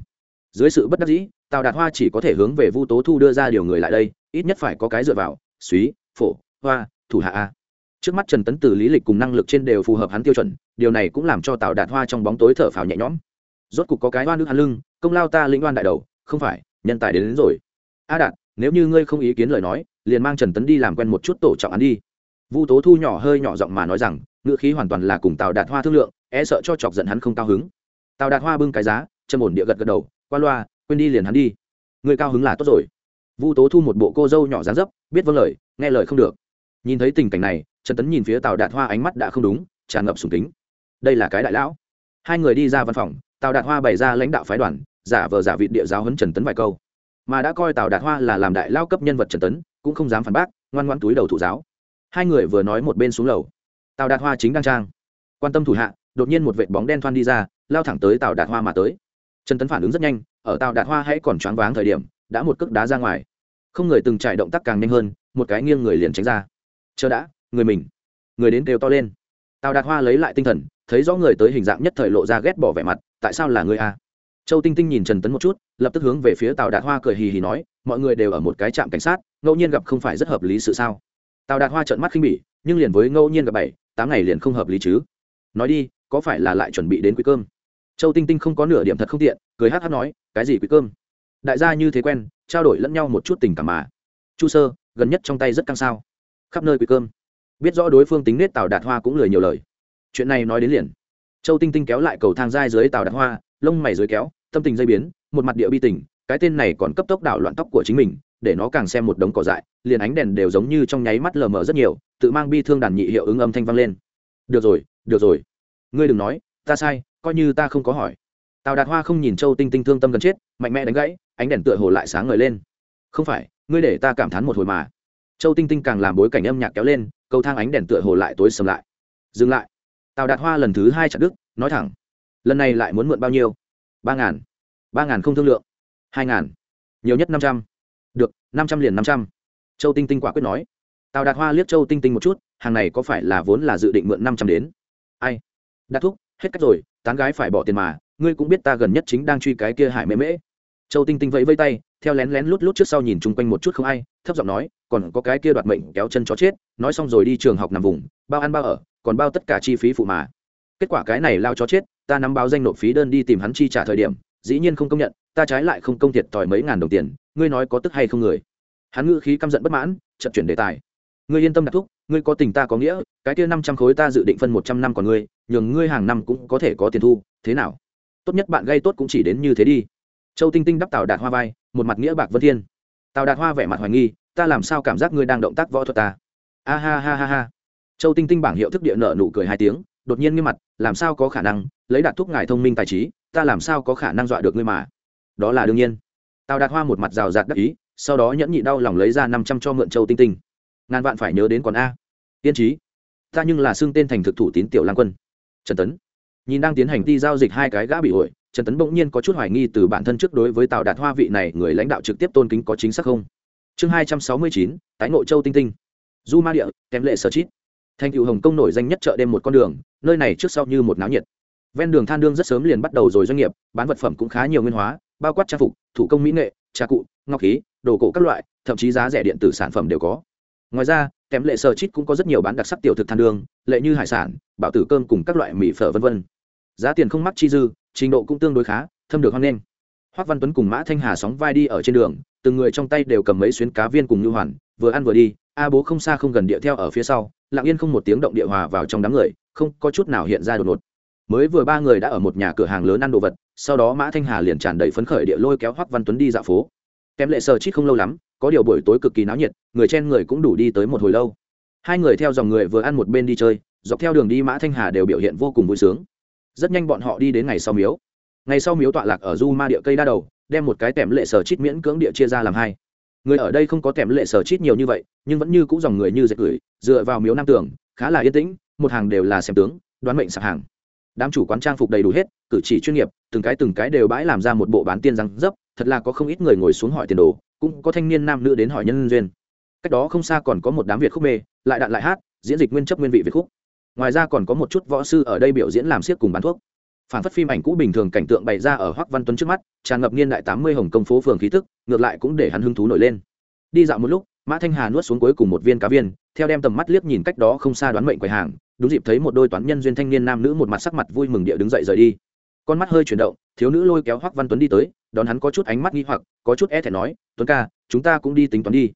dưới sự bất đắc dĩ tào đạt hoa chỉ có thể hướng về vu tố thu đưa ra điều người lại đây ít nhất phải có cái dựa vào suý phổ hoa thủ hạ a. Trước mắt trần tấn từ lý lịch cùng năng lực trên đều phù hợp hắn tiêu chuẩn điều này cũng làm cho tào đạt hoa trong bóng tối thở phào nhẹ nhõm. Rốt cục có cái oan nước hắn lưng công lao ta lĩnh oan đại đầu không phải nhân tài đến, đến rồi. A đạt nếu như ngươi không ý kiến lời nói liền mang trần tấn đi làm quen một chút tổ trọng án đi. Vu tố thu nhỏ hơi nhỏ giọng mà nói rằng ngữ khí hoàn toàn là cùng tào đạt hoa thương lượng e sợ cho chọc giận hắn không cao hứng. Tào đạt hoa bưng cái giá châm ổn địa gật gật đầu qua loa, quên đi liền hắn đi. Người cao hứng là tốt rồi. Vu tố thu một bộ cô dâu nhỏ dáng dấp, biết vâng lời, nghe lời không được. Nhìn thấy tình cảnh này, trần tấn nhìn phía tào đạt hoa ánh mắt đã không đúng, tràn ngập sùng kính. Đây là cái đại lão. Hai người đi ra văn phòng, tào đạt hoa bày ra lãnh đạo phái đoàn, giả vờ giả vị địa giáo huấn trần tấn vài câu. Mà đã coi tào đạt hoa là làm đại lao cấp nhân vật trần tấn, cũng không dám phản bác, ngoan ngoan túi đầu thủ giáo. Hai người vừa nói một bên xuống lầu. Tào đạt hoa chính đang trang. Quan tâm thủ hạ, đột nhiên một vệ bóng đen thoăn đi ra, lao thẳng tới tào đạt hoa mà tới trần tấn phản ứng rất nhanh, ở tào đạt hoa hãy còn choáng váng thời điểm, đã một cước đá ra ngoài. Không người từng trải động tác càng nhanh hơn, một cái nghiêng người liền tránh ra. Chờ đã, người mình. Người đến kêu to lên. Tào đạt hoa lấy lại tinh thần, thấy rõ người tới hình dạng nhất thời lộ ra ghét bỏ vẻ mặt, tại sao là người a? Châu tinh tinh nhìn trần tấn một chút, lập tức hướng về phía tào đạt hoa cười hì hì nói, mọi người đều ở một cái trạm cảnh sát, ngẫu nhiên gặp không phải rất hợp lý sự sao? Tào đạt hoa trợn mắt khinh bỉ, nhưng liền với ngẫu nhiên gặp bảy tám ngày liền không hợp lý chứ. Nói đi, có phải là lại chuẩn bị đến quý cơm? Châu tinh tinh không có nửa điểm thật không tiện, cười hát hát nói, cái gì quý cơm? Đại gia như thế quen, trao đổi lẫn nhau một chút tình cảm mà. Chu sơ, gần nhất trong tay rất căng sao? Khắp nơi quý cơm. Biết rõ đối phương tính nết tào đạt hoa cũng lười nhiều lời. Chuyện này nói đến liền. Châu tinh tinh kéo lại cầu thang dai dưới Tào đạt hoa, lông mày dưới kéo, tâm tình dây biến, một mặt địa bi tình, cái tên này còn cấp tốc đảo loạn tóc của chính mình, để nó càng xem một đống cỏ dại, liền ánh đèn đều giống như trong nháy mắt lờ mờ rất nhiều, tự mang bi thương đàn nhị hiệu ứng âm thanh vang lên. Được rồi được rồi. Ngươi đừng nói, ta sai coi như ta không có hỏi. Tào đạt hoa không nhìn châu tinh tinh thương tâm gần chết, mạnh mẽ đánh gãy, ánh đèn tựa hồ lại sáng ngời lên. Không phải, ngươi để ta cảm thán một hồi mà. Châu tinh tinh càng làm bối cảnh âm nhạc kéo lên, cầu thang ánh đèn tựa hồ lại tối sầm lại. Dừng lại. Tào đạt hoa lần thứ hai chặt đức nói thẳng. Lần này lại muốn mượn bao nhiêu? Ba ngàn. Ba ngàn không thương lượng. Hai ngàn. Nhiều nhất năm trăm. Được, năm trăm liền năm trăm. Châu tinh tinh quả quyết nói. Tào đạt hoa liếc châu tinh tinh một chút, hàng này có phải là vốn là dự định mượn năm trăm đến? Ai? Đạt thúc, hết cách rồi tán gái phải bỏ tiền mà, ngươi cũng biết ta gần nhất chính đang truy cái kia hải mễ mễ. Châu tinh tinh vẫy vây tay, theo lén lén lút lút trước sau nhìn chung quanh một chút không ai, thấp giọng nói, còn có cái kia đoạt mệnh kéo chân chó chết, nói xong rồi đi trường học nằm vùng, bao ăn bao ở, còn bao tất cả chi phí phụ mà. Kết quả cái này lao chó chết, ta nắm báo danh nộp phí đơn đi tìm hắn chi trả thời điểm, dĩ nhiên không công nhận, ta trái lại không công thiệt tỏi mấy ngàn đồng tiền, ngươi nói có tức hay không người? Hắn ngữ khí căm giận bất mãn chậm chuyển đề tài. Ngươi yên tâm đặt thúc ngươi có tình ta có nghĩa, cái kia năm trăm khối ta dự định phân một trăm năm còn ngươi, nhường ngươi hàng năm cũng có thể có tiền thu, thế nào? Tốt nhất bạn gây tốt cũng chỉ đến như thế đi. Châu tinh tinh đắp tào đạt hoa vai, một mặt nghĩa bạc vân thiên. Tào đạt hoa vẻ mặt hoài nghi, ta làm sao cảm giác ngươi đang động tác võ thuật ta? A ha ha ha ha. Châu tinh tinh bảng hiệu thức địa nợ nụ cười hai tiếng, đột nhiên nghiêm mặt, làm sao có khả năng, lấy đạt thúc ngài thông minh tài trí, ta làm sao có khả năng dọa được ngươi mà? Đó là đương nhiên. Tào đạt hoa một mặt rào rạt đắc ý, sau đó nhẫn nhị đau lòng lấy ra năm trăm cho mượn châu tinh tinh ngàn vạn phải nhớ đến còn a. Tiên trí. Ta nhưng là xưng tên thành thực thủ tín tiểu lang quân. Trần tấn. Nhìn đang tiến hành đi giao dịch hai cái gã bị hội, trần tấn bỗng nhiên có chút hoài nghi từ bản thân trước đối với tào đạt hoa vị này người lãnh đạo trực tiếp tôn kính có chính xác không. Chương hai trăm sáu mươi chín, tái ngộ châu tinh tinh. Du ma địa, kém lệ sở chít. Thành cựu hồng kông nổi danh nhất chợ đêm một con đường, nơi này trước sau như một náo nhiệt. Ven đường than đương rất sớm liền bắt đầu rồi doanh nghiệp, bán vật phẩm cũng khá nhiều nguyên hóa, bao quát trang phục, thủ công mỹ nghệ, trà cụ, ngọc khí, đồ cổ các loại, thậm chí giá rẻ điện tử sản phẩm đều có ngoài ra, kém lệ sở chít cũng có rất nhiều bán đặc sắc tiểu thực than đương lệ như hải sản, bảo tử cơm cùng các loại mỹ phở v v giá tiền không mắc chi dư, trình độ cũng tương đối khá, thâm được hoan nghênh. Hoác văn tuấn cùng mã thanh hà sóng vai đi ở trên đường, từng người trong tay đều cầm mấy xuyến cá viên cùng như hoàn, vừa ăn vừa đi, a bố không xa không gần địa theo ở phía sau, lặng yên không một tiếng động địa hòa vào trong đám người, không có chút nào hiện ra đột ngột. Mới vừa ba người đã ở một nhà cửa hàng lớn ăn đồ vật, sau đó mã thanh hà liền tràn đầy phấn khởi địa lôi kéo hoắc văn tuấn đi dạo phố. Kém lệ sờ chít không lâu lắm có điều buổi tối cực kỳ náo nhiệt, người trên người cũng đủ đi tới một hồi lâu. Hai người theo dòng người vừa ăn một bên đi chơi, dọc theo đường đi mã thanh hà đều biểu hiện vô cùng vui sướng. Rất nhanh bọn họ đi đến ngày sau miếu. Ngày sau miếu tọa lạc ở du ma địa cây đa đầu, đem một cái tẻm lệ sở chít miễn cưỡng địa chia ra làm hai. Người ở đây không có tẻm lệ sở chít nhiều như vậy, nhưng vẫn như cũng dòng người như dệt gửi, dựa vào miếu nam tưởng khá là yên tĩnh, một hàng đều là xem tướng, đoán mệnh sạp hàng. Đám chủ quán trang phục đầy đủ hết, cử chỉ chuyên nghiệp, từng cái từng cái đều bãi làm ra một bộ bán tiên răng dấp thật là có không ít người ngồi xuống hỏi tiền đồ, cũng có thanh niên nam nữ đến hỏi nhân duyên. Cách đó không xa còn có một đám việt khúc mê, lại đạn lại hát, diễn dịch nguyên chấp nguyên vị việt khúc. Ngoài ra còn có một chút võ sư ở đây biểu diễn làm siếc cùng bán thuốc. Phản phất phim ảnh cũ bình thường cảnh tượng bày ra ở hoắc văn tuấn trước mắt, tràn ngập niên đại tám mươi hồng công phố phường khí tức, ngược lại cũng để hắn hứng thú nổi lên. Đi dạo một lúc, mã thanh hà nuốt xuống cuối cùng một viên cá viên, theo đem tầm mắt liếc nhìn cách đó không xa đoán mệnh quầy hàng, đúng dịp thấy một đôi toán nhân duyên thanh niên nam nữ một mặt sắc mặt vui mừng địa đứng dậy rời đi. Con mắt hơi chuyển động, thiếu nữ lôi kéo hoắc văn tuấn đi tới đón hắn có chút ánh mắt nghi hoặc, có chút e thẹn nói, tuấn ca, chúng ta cũng đi tính toán đi.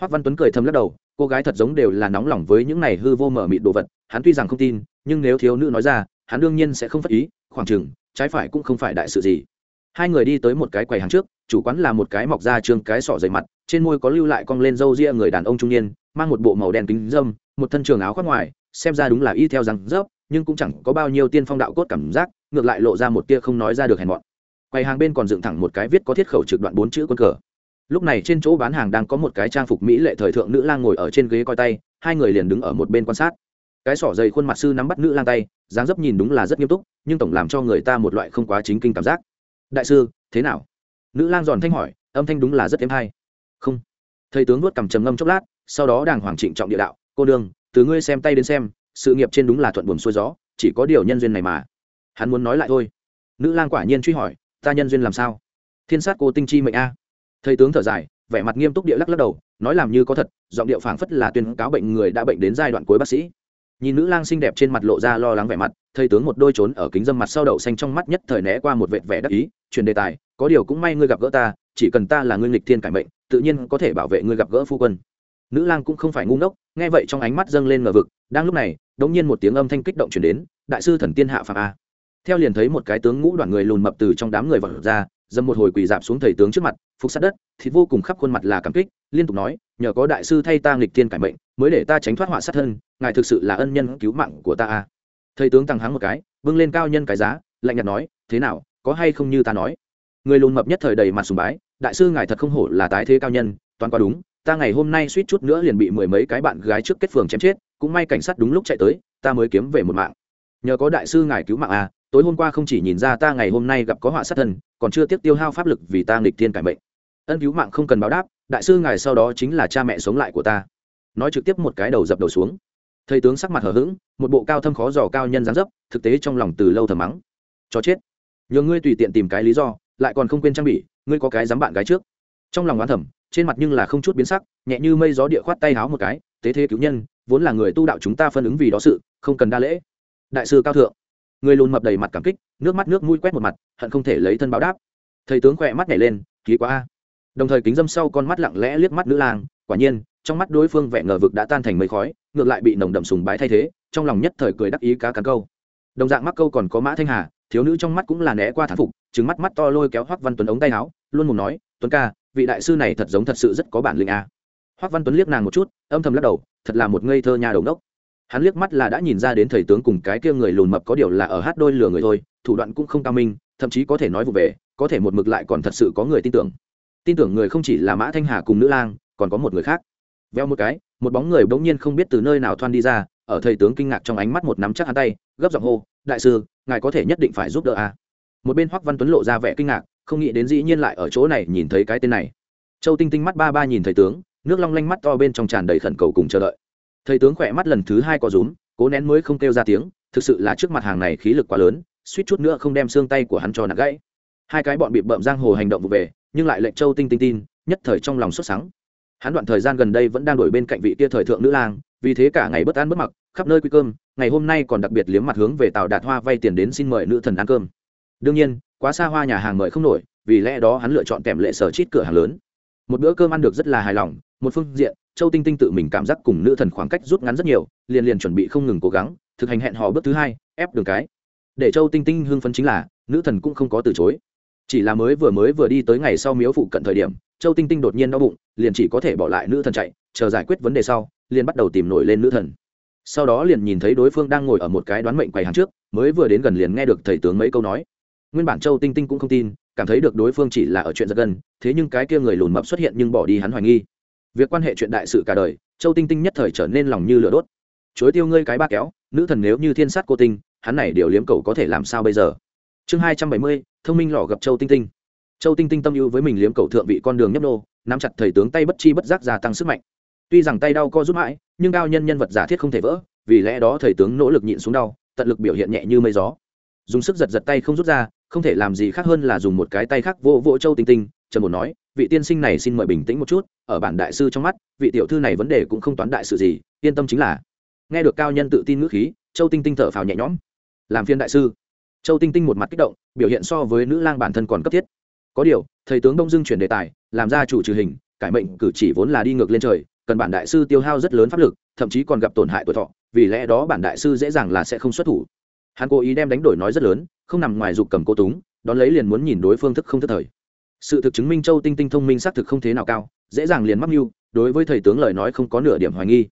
Hoắc văn tuấn cười thầm lắc đầu, cô gái thật giống đều là nóng lòng với những này hư vô mở mịt đồ vật, hắn tuy rằng không tin, nhưng nếu thiếu nữ nói ra, hắn đương nhiên sẽ không phất ý, khoảng chừng, trái phải cũng không phải đại sự gì. Hai người đi tới một cái quầy hàng trước, chủ quán là một cái mọc ra trương cái sọ dày mặt, trên môi có lưu lại cong lên râu ria người đàn ông trung niên, mang một bộ màu đen kính dâm một thân trường áo khoác ngoài, xem ra đúng là y theo răng rớp, nhưng cũng chẳng có bao nhiêu tiên phong đạo cốt cảm giác, ngược lại lộ ra một tia không nói ra được hèn mọn quầy hàng bên còn dựng thẳng một cái viết có thiết khẩu trực đoạn bốn chữ quân cờ. Lúc này trên chỗ bán hàng đang có một cái trang phục mỹ lệ thời thượng nữ lang ngồi ở trên ghế coi tay, hai người liền đứng ở một bên quan sát. Cái sỏ dày khuôn mặt sư nắm bắt nữ lang tay, dáng dấp nhìn đúng là rất nghiêm túc, nhưng tổng làm cho người ta một loại không quá chính kinh cảm giác. Đại sư, thế nào? Nữ lang giòn thanh hỏi, âm thanh đúng là rất êm hay. Không. Thầy tướng nuốt cầm trầm ngâm chốc lát, sau đó đàng hoàng trịnh trọng địa đạo, cô đương từ ngươi xem tay đến xem, sự nghiệp trên đúng là thuận buồm xuôi gió, chỉ có điều nhân duyên này mà. Hắn muốn nói lại thôi. Nữ lang quả nhiên truy hỏi ta nhân duyên làm sao? Thiên sát cô tinh chi mệnh a. Thầy tướng thở dài, vẻ mặt nghiêm túc địa lắc lắc đầu, nói làm như có thật, giọng điệu phảng phất là tuyên cáo bệnh người đã bệnh đến giai đoạn cuối bác sĩ. Nhìn nữ lang xinh đẹp trên mặt lộ ra lo lắng vẻ mặt, thầy tướng một đôi trốn ở kính dâm mặt sau đậu xanh trong mắt nhất thời né qua một vệt vẻ đắc ý truyền đề tài, có điều cũng may ngươi gặp gỡ ta, chỉ cần ta là ngươi nghịch thiên cải mệnh, tự nhiên có thể bảo vệ ngươi gặp gỡ phu quân. Nữ lang cũng không phải ngu ngốc, nghe vậy trong ánh mắt dâng lên ngờ vực, đang lúc này đống nhiên một tiếng âm thanh kích động chuyển đến, đại sư thần tiên hạ phạm a theo liền thấy một cái tướng ngũ đoàn người lùn mập từ trong đám người vật ra dâm một hồi quỳ dạp xuống thầy tướng trước mặt, phục sát đất thì vô cùng khắp khuôn mặt là cảm kích, liên tục nói, nhờ có đại sư thay ta nghịch thiên cải mệnh, mới để ta tránh thoát họa sát thân, ngài thực sự là ân nhân cứu mạng của ta a. Thầy tướng tăng hắng một cái vâng lên cao nhân cái giá, lạnh nhạt nói, thế nào, có hay không như ta nói? Người lùn mập nhất thời đầy mặt sùng bái, đại sư ngài thật không hổ là tái thế cao nhân toàn quá đúng, ta ngày hôm nay suýt chút nữa liền bị mười mấy cái bạn gái trước kết phường chém chết, cũng may cảnh sát đúng lúc chạy tới, ta mới kiếm về một mạng. Nhờ có đại sư ngài cứu mạng à tối hôm qua không chỉ nhìn ra ta ngày hôm nay gặp có họa sát thân còn chưa tiếp tiêu hao pháp lực vì ta nghịch thiên cải mệnh. Ân cứu mạng không cần báo đáp, đại sư ngài sau đó chính là cha mẹ sống lại của ta. Nói trực tiếp một cái đầu dập đầu xuống. Thầy tướng sắc mặt hở h ữ g một bộ cao thâm khó dò cao nhân gián dấp, thực tế trong lòng từ lâu thầm mắng. Cho chết. Nhờ ngươi tùy tiện tìm cái lý do, lại còn không quên trang bị, ngươi có cái dám bạn gái trước. Trong lòng oán thẩm trên mặt nhưng là không chút biến sắc, nhẹ như mây gió địa khoát tay háo một cái, tế thế cứu nhân, vốn là người tu đạo chúng ta phân ứng vì đó sự, không cần đa lễ. Đại sư cao thượng người lùn mập đầy mặt cảm kích, nước mắt nước mũi quét một mặt, hận không thể lấy thân báo đáp. Thầy tướng khỏe mắt nhảy lên ký quá a. Đồng thời kính dâm sau con mắt lặng lẽ liếc mắt nữ lang, quả nhiên, trong mắt đối phương vẻ ngờ vực đã tan thành mây khói, ngược lại bị nồng đậm sùng bái thay thế, trong lòng nhất thời cười đắc ý cá cắn câu. Đồng dạng mắc câu còn có mã thanh hà, thiếu nữ trong mắt cũng là né qua thán phục trứng mắt mắt to lôi kéo hoắc văn tuấn ống tay áo, luôn mồm nói, tuấn ca, vị đại sư này thật giống thật sự rất có bản lĩnh a. À. hoắc văn tuấn liếc nàng một chút, âm thầm lắc đầu, thật là một ngây thơ nhà đầu đốc hắn liếc mắt là đã nhìn ra đến thầy tướng cùng cái kia người lùn mập có điều là ở hát đôi lừa người thôi, thủ đoạn cũng không cao minh, thậm chí có thể nói vụ về, có thể một mực lại còn thật sự có người tin tưởng. Tin tưởng người không chỉ là mã thanh hà cùng nữ lang, còn có một người khác. Veo một cái, một bóng người bỗng nhiên không biết từ nơi nào thoan đi ra, ở thầy tướng kinh ngạc trong ánh mắt một nắm chắc hắn tay, gấp giọng hô, đại sư, ngài có thể nhất định phải giúp đỡ a. À. một bên hoắc văn tuấn lộ ra vẻ kinh ngạc, không nghĩ đến dĩ nhiên lại ở chỗ này nhìn thấy cái tên này. Châu tinh tinh mắt ba ba nhìn thầy tướng, nước long lanh mắt to bên trong tràn đầy khẩn cầu cùng chờ đợi thầy tướng khỏe mắt lần thứ hai có rúm, cố nén mới không kêu ra tiếng, thực sự là trước mặt hàng này khí lực quá lớn, suýt chút nữa không đem xương tay của hắn cho nặng gãy. Hai cái bọn bị bợm giang hồ hành động vụ về, nhưng lại lệnh châu tinh tinh tin, nhất thời trong lòng xuất sáng hắn đoạn thời gian gần đây vẫn đang đổi bên cạnh vị tia thời thượng nữ lang, vì thế cả ngày bất an bất mặc, khắp nơi quy cơm, ngày hôm nay còn đặc biệt liếm mặt hướng về tàu đạt hoa vay tiền đến xin mời nữ thần ăn cơm. Đương nhiên, quá xa hoa nhà hàng mời không nổi, vì lẽ đó hắn lựa chọn kèm lệ sở chít cửa hàng lớn. Một bữa cơm ăn được rất là hài lòng, một phương diện châu tinh tinh tự mình cảm giác cùng nữ thần khoảng cách rút ngắn rất nhiều liền liền chuẩn bị không ngừng cố gắng thực hành hẹn hò bước thứ hai ép đường cái. Để châu tinh tinh hưng phấn chính là nữ thần cũng không có từ chối. Chỉ là mới vừa mới vừa đi tới ngày sau miếu phụ cận thời điểm châu tinh tinh đột nhiên đau bụng liền chỉ có thể bỏ lại nữ thần chạy chờ giải quyết vấn đề sau liền bắt đầu tìm nổi lên nữ thần. Sau đó liền nhìn thấy đối phương đang ngồi ở một cái đoán mệnh quầy hàng trước mới vừa đến gần liền nghe được thầy tướng mấy câu nói. Nguyên bản châu tinh tinh cũng không tin cảm thấy được đối phương chỉ là ở chuyện giật gần, thế nhưng cái kia người lùn mập xuất hiện nhưng bỏ đi hắn hoài nghi việc quan hệ chuyện đại sự cả đời, châu tinh tinh nhất thời trở nên lòng như lửa đốt. Chối tiêu ngươi cái ba kéo, nữ thần nếu như thiên sát cô tinh, hắn này điều liếm cầu có thể làm sao bây giờ? Chương hai trăm bảy mươi, thông minh lò gặp châu tinh tinh. Châu tinh tinh tâm ưu với mình liếm cầu thượng vị con đường nhấp nô, nắm chặt thầy tướng tay bất chi bất giác gia tăng sức mạnh. Tuy rằng tay đau co rút mãi, nhưng cao nhân nhân vật giả thiết không thể vỡ, vì lẽ đó thầy tướng nỗ lực nhịn xuống đau, tận lực biểu hiện nhẹ như mây gió. Dùng sức giật giật tay không rút ra, không thể làm gì khác hơn là dùng một cái tay khác vô vỗ châu tinh tinh trần một nói vị tiên sinh này xin mời bình tĩnh một chút, ở bản đại sư trong mắt, vị tiểu thư này vấn đề cũng không toán đại sự gì, yên tâm chính là. Nghe được cao nhân tự tin ngữ khí, châu tinh tinh thở phào nhẹ nhõm. Làm phiên đại sư. Châu tinh tinh một mặt kích động, biểu hiện so với nữ lang bản thân còn cấp thiết. Có điều, thầy tướng đông Dương chuyển đề tài, làm ra chủ trừ hình, cải mệnh cử chỉ vốn là đi ngược lên trời, cần bản đại sư tiêu hao rất lớn pháp lực, thậm chí còn gặp tổn hại tuổi thọ, vì lẽ đó bản đại sư dễ dàng là sẽ không xuất thủ. Hắn cố ý đem đánh đổi nói rất lớn, không nằm ngoài dục cầm cô túng, đón lấy liền muốn nhìn đối phương thức không thức thời sự thực chứng minh châu tinh tinh thông minh xác thực không thế nào cao, dễ dàng liền mắc mưu, đối với thầy tướng lời nói không có nửa điểm hoài nghi.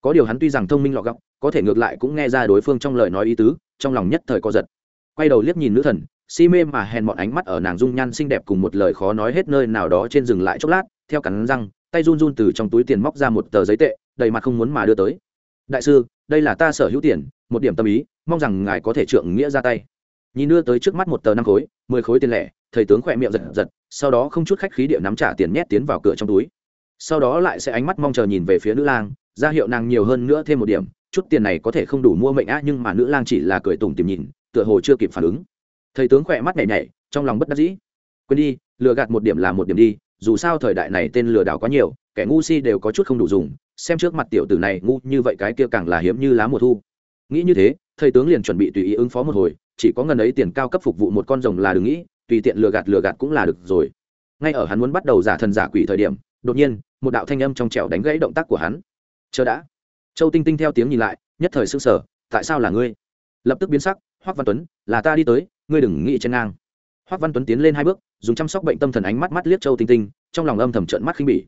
Có điều hắn tuy rằng thông minh lọ gọc có thể ngược lại cũng nghe ra đối phương trong lời nói ý tứ, trong lòng nhất thời co giật. Quay đầu liếc nhìn nữ thần, si mê mà hèn mọn ánh mắt ở nàng dung nhan xinh đẹp cùng một lời khó nói hết nơi nào đó trên dừng lại chốc lát, theo cắn răng, tay run run từ trong túi tiền móc ra một tờ giấy tệ, đầy mặt không muốn mà đưa tới. Đại sư, đây là ta sở hữu tiền, một điểm tâm ý, mong rằng ngài có thể trượng nghĩa ra tay. Nhìn đưa tới trước mắt một tờ năm khối, mười khối tiền lẻ, thầy tướng khỏe miệng giật giật sau đó không chút khách khí địa nắm trả tiền nhét tiến vào cửa trong túi. Sau đó lại sẽ ánh mắt mong chờ nhìn về phía nữ lang, ra hiệu nàng nhiều hơn nữa thêm một điểm, chút tiền này có thể không đủ mua mệnh á, nhưng mà nữ lang chỉ là cười tủm tìm nhìn, tựa hồ chưa kịp phản ứng. Thầy tướng khỏe mắt nhảy nhảy, trong lòng bất đắc dĩ. Quên đi, lừa gạt một điểm là một điểm đi, dù sao thời đại này tên lừa đảo quá nhiều, kẻ ngu si đều có chút không đủ dùng, xem trước mặt tiểu tử này ngu như vậy cái kia càng là hiếm như lá mùa thu. Nghĩ như thế, thầy tướng liền chuẩn bị tùy ý ứng phó một hồi, chỉ có ngần ấy tiền cao cấp phục vụ một con rồng là đừng nghĩ tùy tiện lừa gạt lừa gạt cũng là được rồi. Ngay ở hắn muốn bắt đầu giả thần giả quỷ thời điểm, đột nhiên, một đạo thanh âm trong trẻo đánh gãy động tác của hắn. Chờ đã. Châu tinh tinh theo tiếng nhìn lại, nhất thời s ư n g sở tại sao là ngươi? Lập tức biến sắc hoác văn tuấn, là ta đi tới, ngươi đừng nghĩ trên ngang. Hoác văn tuấn tiến lên hai bước, dùng chăm sóc bệnh tâm thần ánh mắt mắt liếc châu tinh tinh, trong lòng âm thầm trợn mắt khinh bỉ.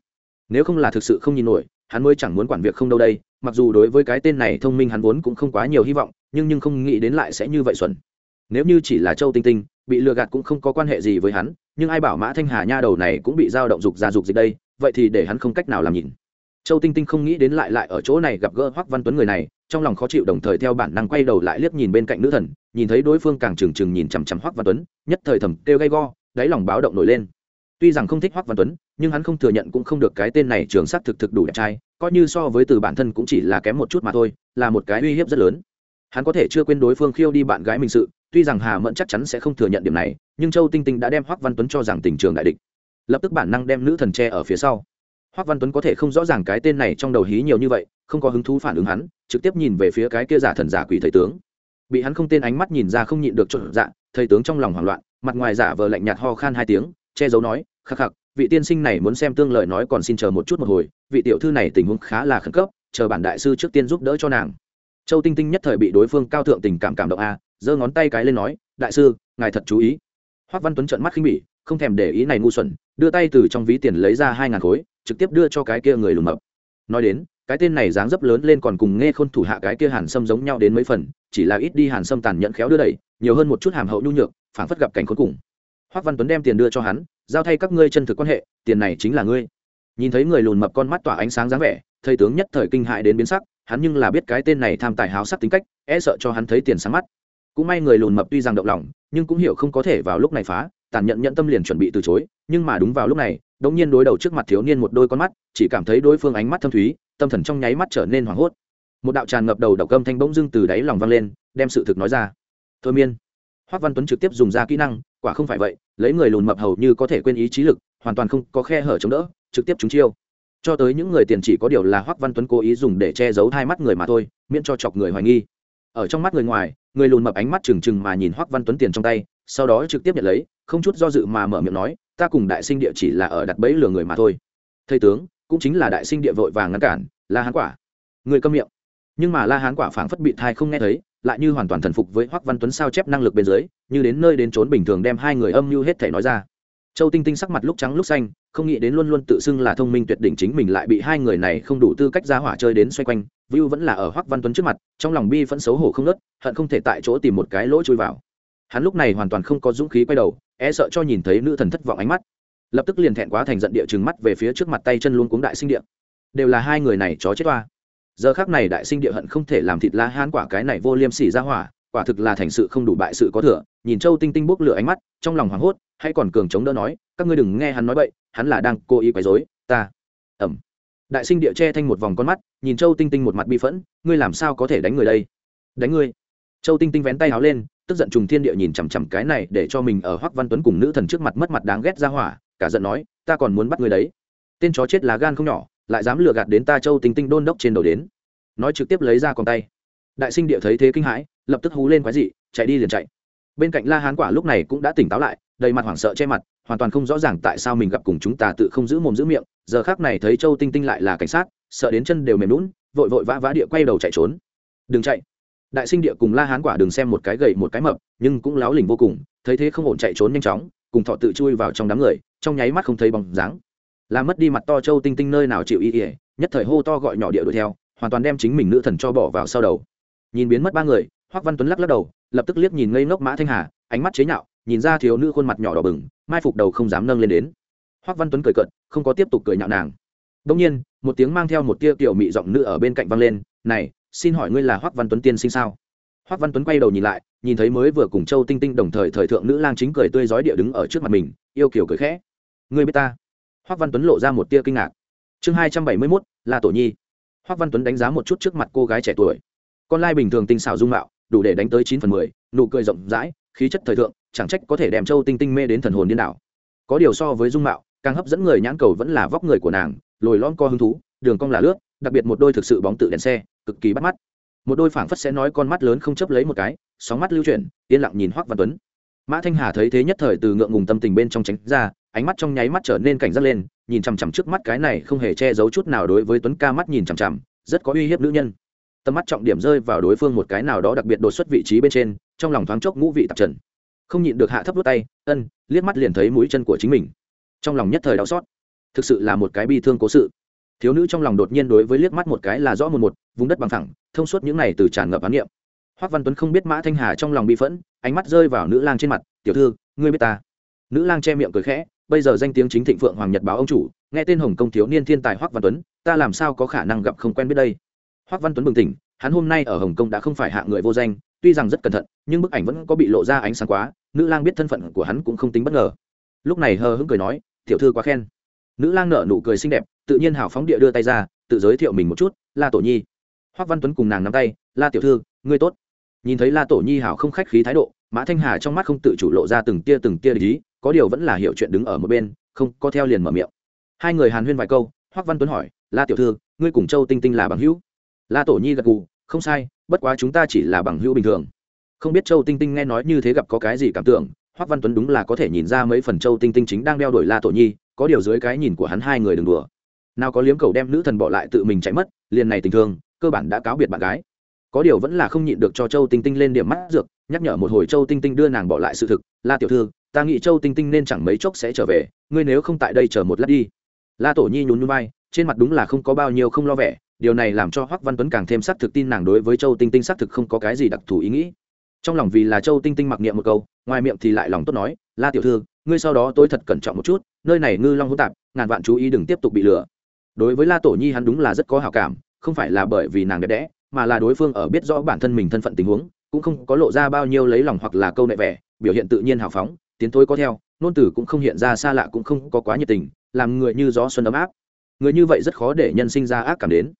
Nếu không là thực sự không nhìn nổi, hắn mới chẳng muốn quản việc không đâu đây, mặc dù đối với cái tên này thông minh hắn vốn cũng không quá nhiều hy vọng, nhưng nhưng không nghĩ đến lại sẽ như vậy xuẩn nếu như chỉ là châu tinh tinh, bị lừa gạt cũng không có quan hệ gì với hắn, nhưng ai bảo mã thanh hà nha đầu này cũng bị dao động dục ra dục dịch đây, vậy thì để hắn không cách nào làm nhìn châu tinh tinh không nghĩ đến lại lại ở chỗ này gặp gỡ hoắc văn tuấn người này, trong lòng khó chịu đồng thời theo bản năng quay đầu lại liếc nhìn bên cạnh nữ thần, nhìn thấy đối phương càng trừng trừng nhìn chằm chằm hoắc văn tuấn, nhất thời thầm kêu gay go, đáy lòng báo động nổi lên. Tuy rằng không thích hoắc văn tuấn, nhưng hắn không thừa nhận cũng không được cái tên này trường sắc thực thực đủ đẹp trai, coi như so với từ bản thân cũng chỉ là kém một chút mà thôi, là một cái uy hiếp rất lớn. Hắn có thể chưa quên đối phương khiêu đi bạn gái mình sự tuy rằng hà mẫn chắc chắn sẽ không thừa nhận điểm này, nhưng châu tinh tinh đã đem hoắc văn tuấn cho rằng tình trường đại địch. Lập tức bản năng đem nữ thần tre ở phía sau. Hoắc văn tuấn có thể không rõ ràng cái tên này trong đầu hí nhiều như vậy, không có hứng thú phản ứng hắn, trực tiếp nhìn về phía cái kia giả thần giả quỷ thầy tướng. Bị hắn không tên ánh mắt nhìn ra không nhịn được trộn dạ thầy tướng trong lòng hoảng loạn, mặt ngoài giả vờ lạnh nhạt ho khan hai tiếng, che giấu nói, khắc khắc, vị tiên sinh này muốn xem tương lời nói còn xin chờ một chút một hồi, vị tiểu thư này tình huống khá là khẩn cấp, chờ bản đại sư trước tiên giúp đỡ cho nàng. Châu tinh tinh nhất thời bị đối phương cao thượng tình cảm cảm động a giơ ngón tay cái lên nói, đại sư, ngài thật chú ý. Hoắc văn tuấn trợn mắt khinh bỉ, không thèm để ý này ngu xuẩn, đưa tay từ trong ví tiền lấy ra hai ngàn khối, trực tiếp đưa cho cái kia người lùn mập. Nói đến, cái tên này dáng dấp lớn lên còn cùng nghe khôn thủ hạ cái kia hàn sâm giống nhau đến mấy phần, chỉ là ít đi hàn sâm tàn nhẫn khéo đưa đẩy, nhiều hơn một chút hàm hậu nhu nhược, phảng phất gặp cảnh khốn cùng. Hoắc văn tuấn đem tiền đưa cho hắn, giao thay các ngươi chân thực quan hệ, tiền này chính là ngươi. Nhìn thấy người lùn mập con mắt tỏa ánh sáng dáng vẻ, thầy tướng nhất thời kinh hại đến biến sắc, hắn nhưng là biết cái tên này tham tài háo sắc tính cách e sợ cho hắn thấy tiền sáng mắt cũng may người lùn mập tuy rằng động lòng, nhưng cũng hiểu không có thể vào lúc này phá, tàn nhận nhận tâm liền chuẩn bị từ chối, nhưng mà đúng vào lúc này, đống nhiên đối đầu trước mặt thiếu niên một đôi con mắt, chỉ cảm thấy đối phương ánh mắt thâm thúy, tâm thần trong nháy mắt trở nên hoảng hốt. Một đạo tràn ngập đầu độc âm thanh bỗng dưng từ đáy lòng vang lên, đem sự thực nói ra. Thôi miên. Hoắc văn tuấn trực tiếp dùng ra kỹ năng, quả không phải vậy, lấy người lùn mập hầu như có thể quên ý trí lực, hoàn toàn không có khe hở chống đỡ, trực tiếp trúng chiêu. Cho tới những người tiền chỉ có điều là hoắc văn tuấn cố ý dùng để che giấu hai mắt người mà thôi, miễn cho chọc người hoài nghi. Ở trong mắt người ngoài người lùn mập ánh mắt trừng trừng mà nhìn hoắc văn tuấn tiền trong tay, sau đó trực tiếp nhận lấy, không chút do dự mà mở miệng nói, ta cùng đại sinh địa chỉ là ở đặt bẫy lừa người mà thôi. Thầy tướng, cũng chính là đại sinh địa vội vàng ngăn cản, la hán quả. Người câm miệng. Nhưng mà la hán quả phảng phất bị thai không nghe thấy, lại như hoàn toàn thần phục với hoắc văn tuấn sao chép năng lực bên dưới, như đến nơi đến trốn bình thường đem hai người âm mưu hết thể nói ra. Châu tinh tinh sắc mặt lúc trắng lúc xanh không nghĩ đến luôn luôn tự xưng là thông minh tuyệt đỉnh chính mình lại bị hai người này không đủ tư cách ra hỏa chơi đến xoay quanh, view vẫn là ở hoắc văn tuấn trước mặt, trong lòng bi vẫn xấu hổ không nớt hận không thể tại chỗ tìm một cái lỗ chui vào. Hắn lúc này hoàn toàn không có dũng khí quay đầu e sợ cho nhìn thấy nữ thần thất vọng ánh mắt. Lập tức liền thẹn quá thành giận địa chừng mắt về phía trước mặt tay chân luôn cuống đại sinh địa. Đều là hai người này chó chết toa. Giờ khác này đại sinh địa hận không thể làm thịt la hán quả cái này vô liêm sỉ ra hỏa quả thực là thành sự không đủ bại sự có thừa, nhìn châu tinh tinh bốc lửa ánh mắt, trong lòng hoảng hốt hay còn cường chống đỡ nói, các ngươi đừng nghe hắn nói vậy hắn là đang cố ý quấy rối, ta. Ẩm. Đại sinh địa che thanh một vòng con mắt, nhìn châu tinh tinh một mặt bi phẫn, ngươi làm sao có thể đánh người đây? Đánh ngươi. Châu tinh tinh vén tay áo lên, tức giận trùng thiên địa nhìn chằm chằm cái này để cho mình ở hoắc văn tuấn cùng nữ thần trước mặt mất mặt đáng ghét ra hỏa, cả giận nói, ta còn muốn bắt ngươi đấy. Tên chó chết là gan không nhỏ, lại dám lừa gạt đến ta châu tinh tinh đôn đốc trên đầu đến. Nói trực tiếp lấy ra con tay. Đại sinh địa thấy thế kinh hãi lập tức hú lên quái dị, chạy đi liền chạy. Bên cạnh la hán quả lúc này cũng đã tỉnh táo lại, đầy mặt hoảng sợ che mặt, hoàn toàn không rõ ràng tại sao mình gặp cùng chúng ta tự không giữ mồm giữ miệng, giờ khác này thấy châu tinh tinh lại là cảnh sát, sợ đến chân đều mềm lún vội vội vã vã địa quay đầu chạy trốn. Đừng chạy. Đại sinh địa cùng la hán quả đừng xem một cái gậy một cái mập, nhưng cũng láo lỉnh vô cùng, thấy thế không ổn chạy trốn nhanh chóng, cùng thọ tự chui vào trong đám người, trong nháy mắt không thấy bóng dáng. Làm mất đi mặt to châu tinh tinh nơi nào chịu y ỉa nhất thời hô to gọi nhỏ địa đuổi theo, hoàn toàn đem chính mình nữ thần cho bỏ vào sau đầu. Nhìn biến mất ba người hoắc văn tuấn lắc lắc đầu, lập tức liếc nhìn ngây ngốc mã thanh hà, ánh mắt chế nhạo, nhìn ra thiếu nữ khuôn mặt nhỏ đỏ bừng, mai phục đầu không dám nâng lên đến. Hoắc văn tuấn cười cận không có tiếp tục cười nhạo nàng. Đông nhiên, một tiếng mang theo một tia tiểu mị giọng nữ ở bên cạnh vang lên, này, xin hỏi ngươi là hoắc văn tuấn tiên sinh sao? Hoắc văn tuấn quay đầu nhìn lại, nhìn thấy mới vừa cùng châu tinh tinh đồng thời thời thượng nữ lang chính cười tươi rói địa đứng ở trước mặt mình, yêu kiều cười khẽ. Ngươi biết ta? Hoắc văn tuấn lộ ra một tia kinh ngạc. Chương hai trăm bảy mươi mốt, là tổ nhi. Hoắc văn tuấn đánh giá một chút trước mặt cô gái trẻ tuổi. Con lai bình thường tinh xảo dung mạo đủ để đánh tới chín phần mười, nụ cười rộng rãi, khí chất thời thượng, chẳng trách có thể đem châu tinh tinh mê đến thần hồn điên đảo. Có điều so với dung mạo, càng hấp dẫn người nhãn cầu vẫn là vóc người của nàng, lồi lon co hứng thú, đường cong là lướt, đặc biệt một đôi thực sự bóng tự đèn xe, cực kỳ bắt mắt. Một đôi phảng phất sẽ nói con mắt lớn không chấp lấy một cái, sóng mắt lưu chuyển, yên lặng nhìn hoắc văn tuấn. Mã thanh hà thấy thế nhất thời từ ngượng ngùng tâm tình bên trong tránh ra, ánh mắt trong nháy mắt trở nên cảnh giác lên, nhìn chằm chằm trước mắt cái này không hề che giấu chút nào đối với tuấn ca mắt nhìn chằm chằm, rất có uy hiếp nữ nhân tầm mắt trọng điểm rơi vào đối phương một cái nào đó đặc biệt đột xuất vị trí bên trên, trong lòng thoáng chốc ngũ vị tạp trần. Không nhịn được hạ thấp đốt tay, ân, liếc mắt liền thấy mũi chân của chính mình. Trong lòng nhất thời đau xót. Thực sự là một cái bi thương cố sự. Thiếu nữ trong lòng đột nhiên đối với liếc mắt một cái là rõ một một, vùng đất bằng thẳng thông suốt những này từ tràn ngập án niệm. Hoắc văn tuấn không biết mã thanh hà trong lòng bị phẫn, ánh mắt rơi vào nữ lang trên mặt, tiểu thư, ngươi biết ta? Nữ lang che miệng cười khẽ, bây giờ danh tiếng chính thịnh phượng hoàng nhật báo ông chủ, nghe tên hồng công thiếu niên thiên tài hoắc văn tuấn, ta làm sao có khả năng gặp không quen biết đây? Hoắc văn tuấn bừng tỉnh, hắn hôm nay ở hồng kông đã không phải hạ người vô danh, tuy rằng rất cẩn thận, nhưng bức ảnh vẫn có bị lộ ra ánh sáng quá, nữ lang biết thân phận của hắn cũng không tính bất ngờ. Lúc này hờ hững cười nói, tiểu thư quá khen. Nữ lang nở nụ cười xinh đẹp, tự nhiên hào phóng địa đưa tay ra, tự giới thiệu mình một chút, la tổ nhi. Hoắc văn tuấn cùng nàng nắm tay, la tiểu thư, ngươi tốt. Nhìn thấy la tổ nhi hảo không khách khí thái độ, mã thanh hà trong mắt không tự chủ lộ ra từng tia từng tia lý, có điều vẫn là hiểu chuyện đứng ở một bên, không có theo liền mở miệng. Hai người hàn huyên vài câu hoắc văn tuấn hỏi, la tiểu thư, ngươi cùng châu tinh tinh là bằng hữu? La tổ nhi gật gù, không sai, bất quá chúng ta chỉ là bằng hữu bình thường. Không biết châu tinh tinh nghe nói như thế gặp có cái gì cảm tưởng, hoắc văn tuấn đúng là có thể nhìn ra mấy phần châu tinh tinh chính đang đeo đuổi la tổ nhi, có điều dưới cái nhìn của hắn hai người đừng đùa. Nào có liếm cầu đem nữ thần bỏ lại tự mình chạy mất, liền này tình thương, cơ bản đã cáo biệt bạn gái. Có điều vẫn là không nhịn được cho châu tinh tinh lên điểm mắt dược, nhắc nhở một hồi châu tinh tinh đưa nàng bỏ lại sự thực, la tiểu thư, ta nghĩ châu tinh tinh nên chẳng mấy chốc sẽ trở về, ngươi nếu không tại đây chờ một lát đi. La tổ nhi nhún nhún vai, trên mặt đúng là không có bao nhiêu không lo vẻ điều này làm cho hoắc văn tuấn càng thêm xác thực tin nàng đối với châu tinh tinh xác thực không có cái gì đặc thù ý nghĩ. Trong lòng vì là châu tinh tinh mặc niệm một câu, ngoài miệng thì lại lòng tốt nói, la tiểu thư, ngươi sau đó tôi thật cẩn trọng một chút, nơi này ngư long hỗn tạp, ngàn vạn chú ý đừng tiếp tục bị lừa. Đối với la tổ nhi hắn đúng là rất có hảo cảm, không phải là bởi vì nàng đẹp đẽ, mà là đối phương ở biết rõ bản thân mình thân phận tình huống, cũng không có lộ ra bao nhiêu lấy lòng hoặc là câu nệ vẻ, biểu hiện tự nhiên hào phóng, tiến tối có theo nôn tử cũng không hiện ra xa lạ cũng không có quá nhiệt tình, làm người như gió xuân ấm áp. Người như vậy rất khó để nhân sinh ra ác cảm đến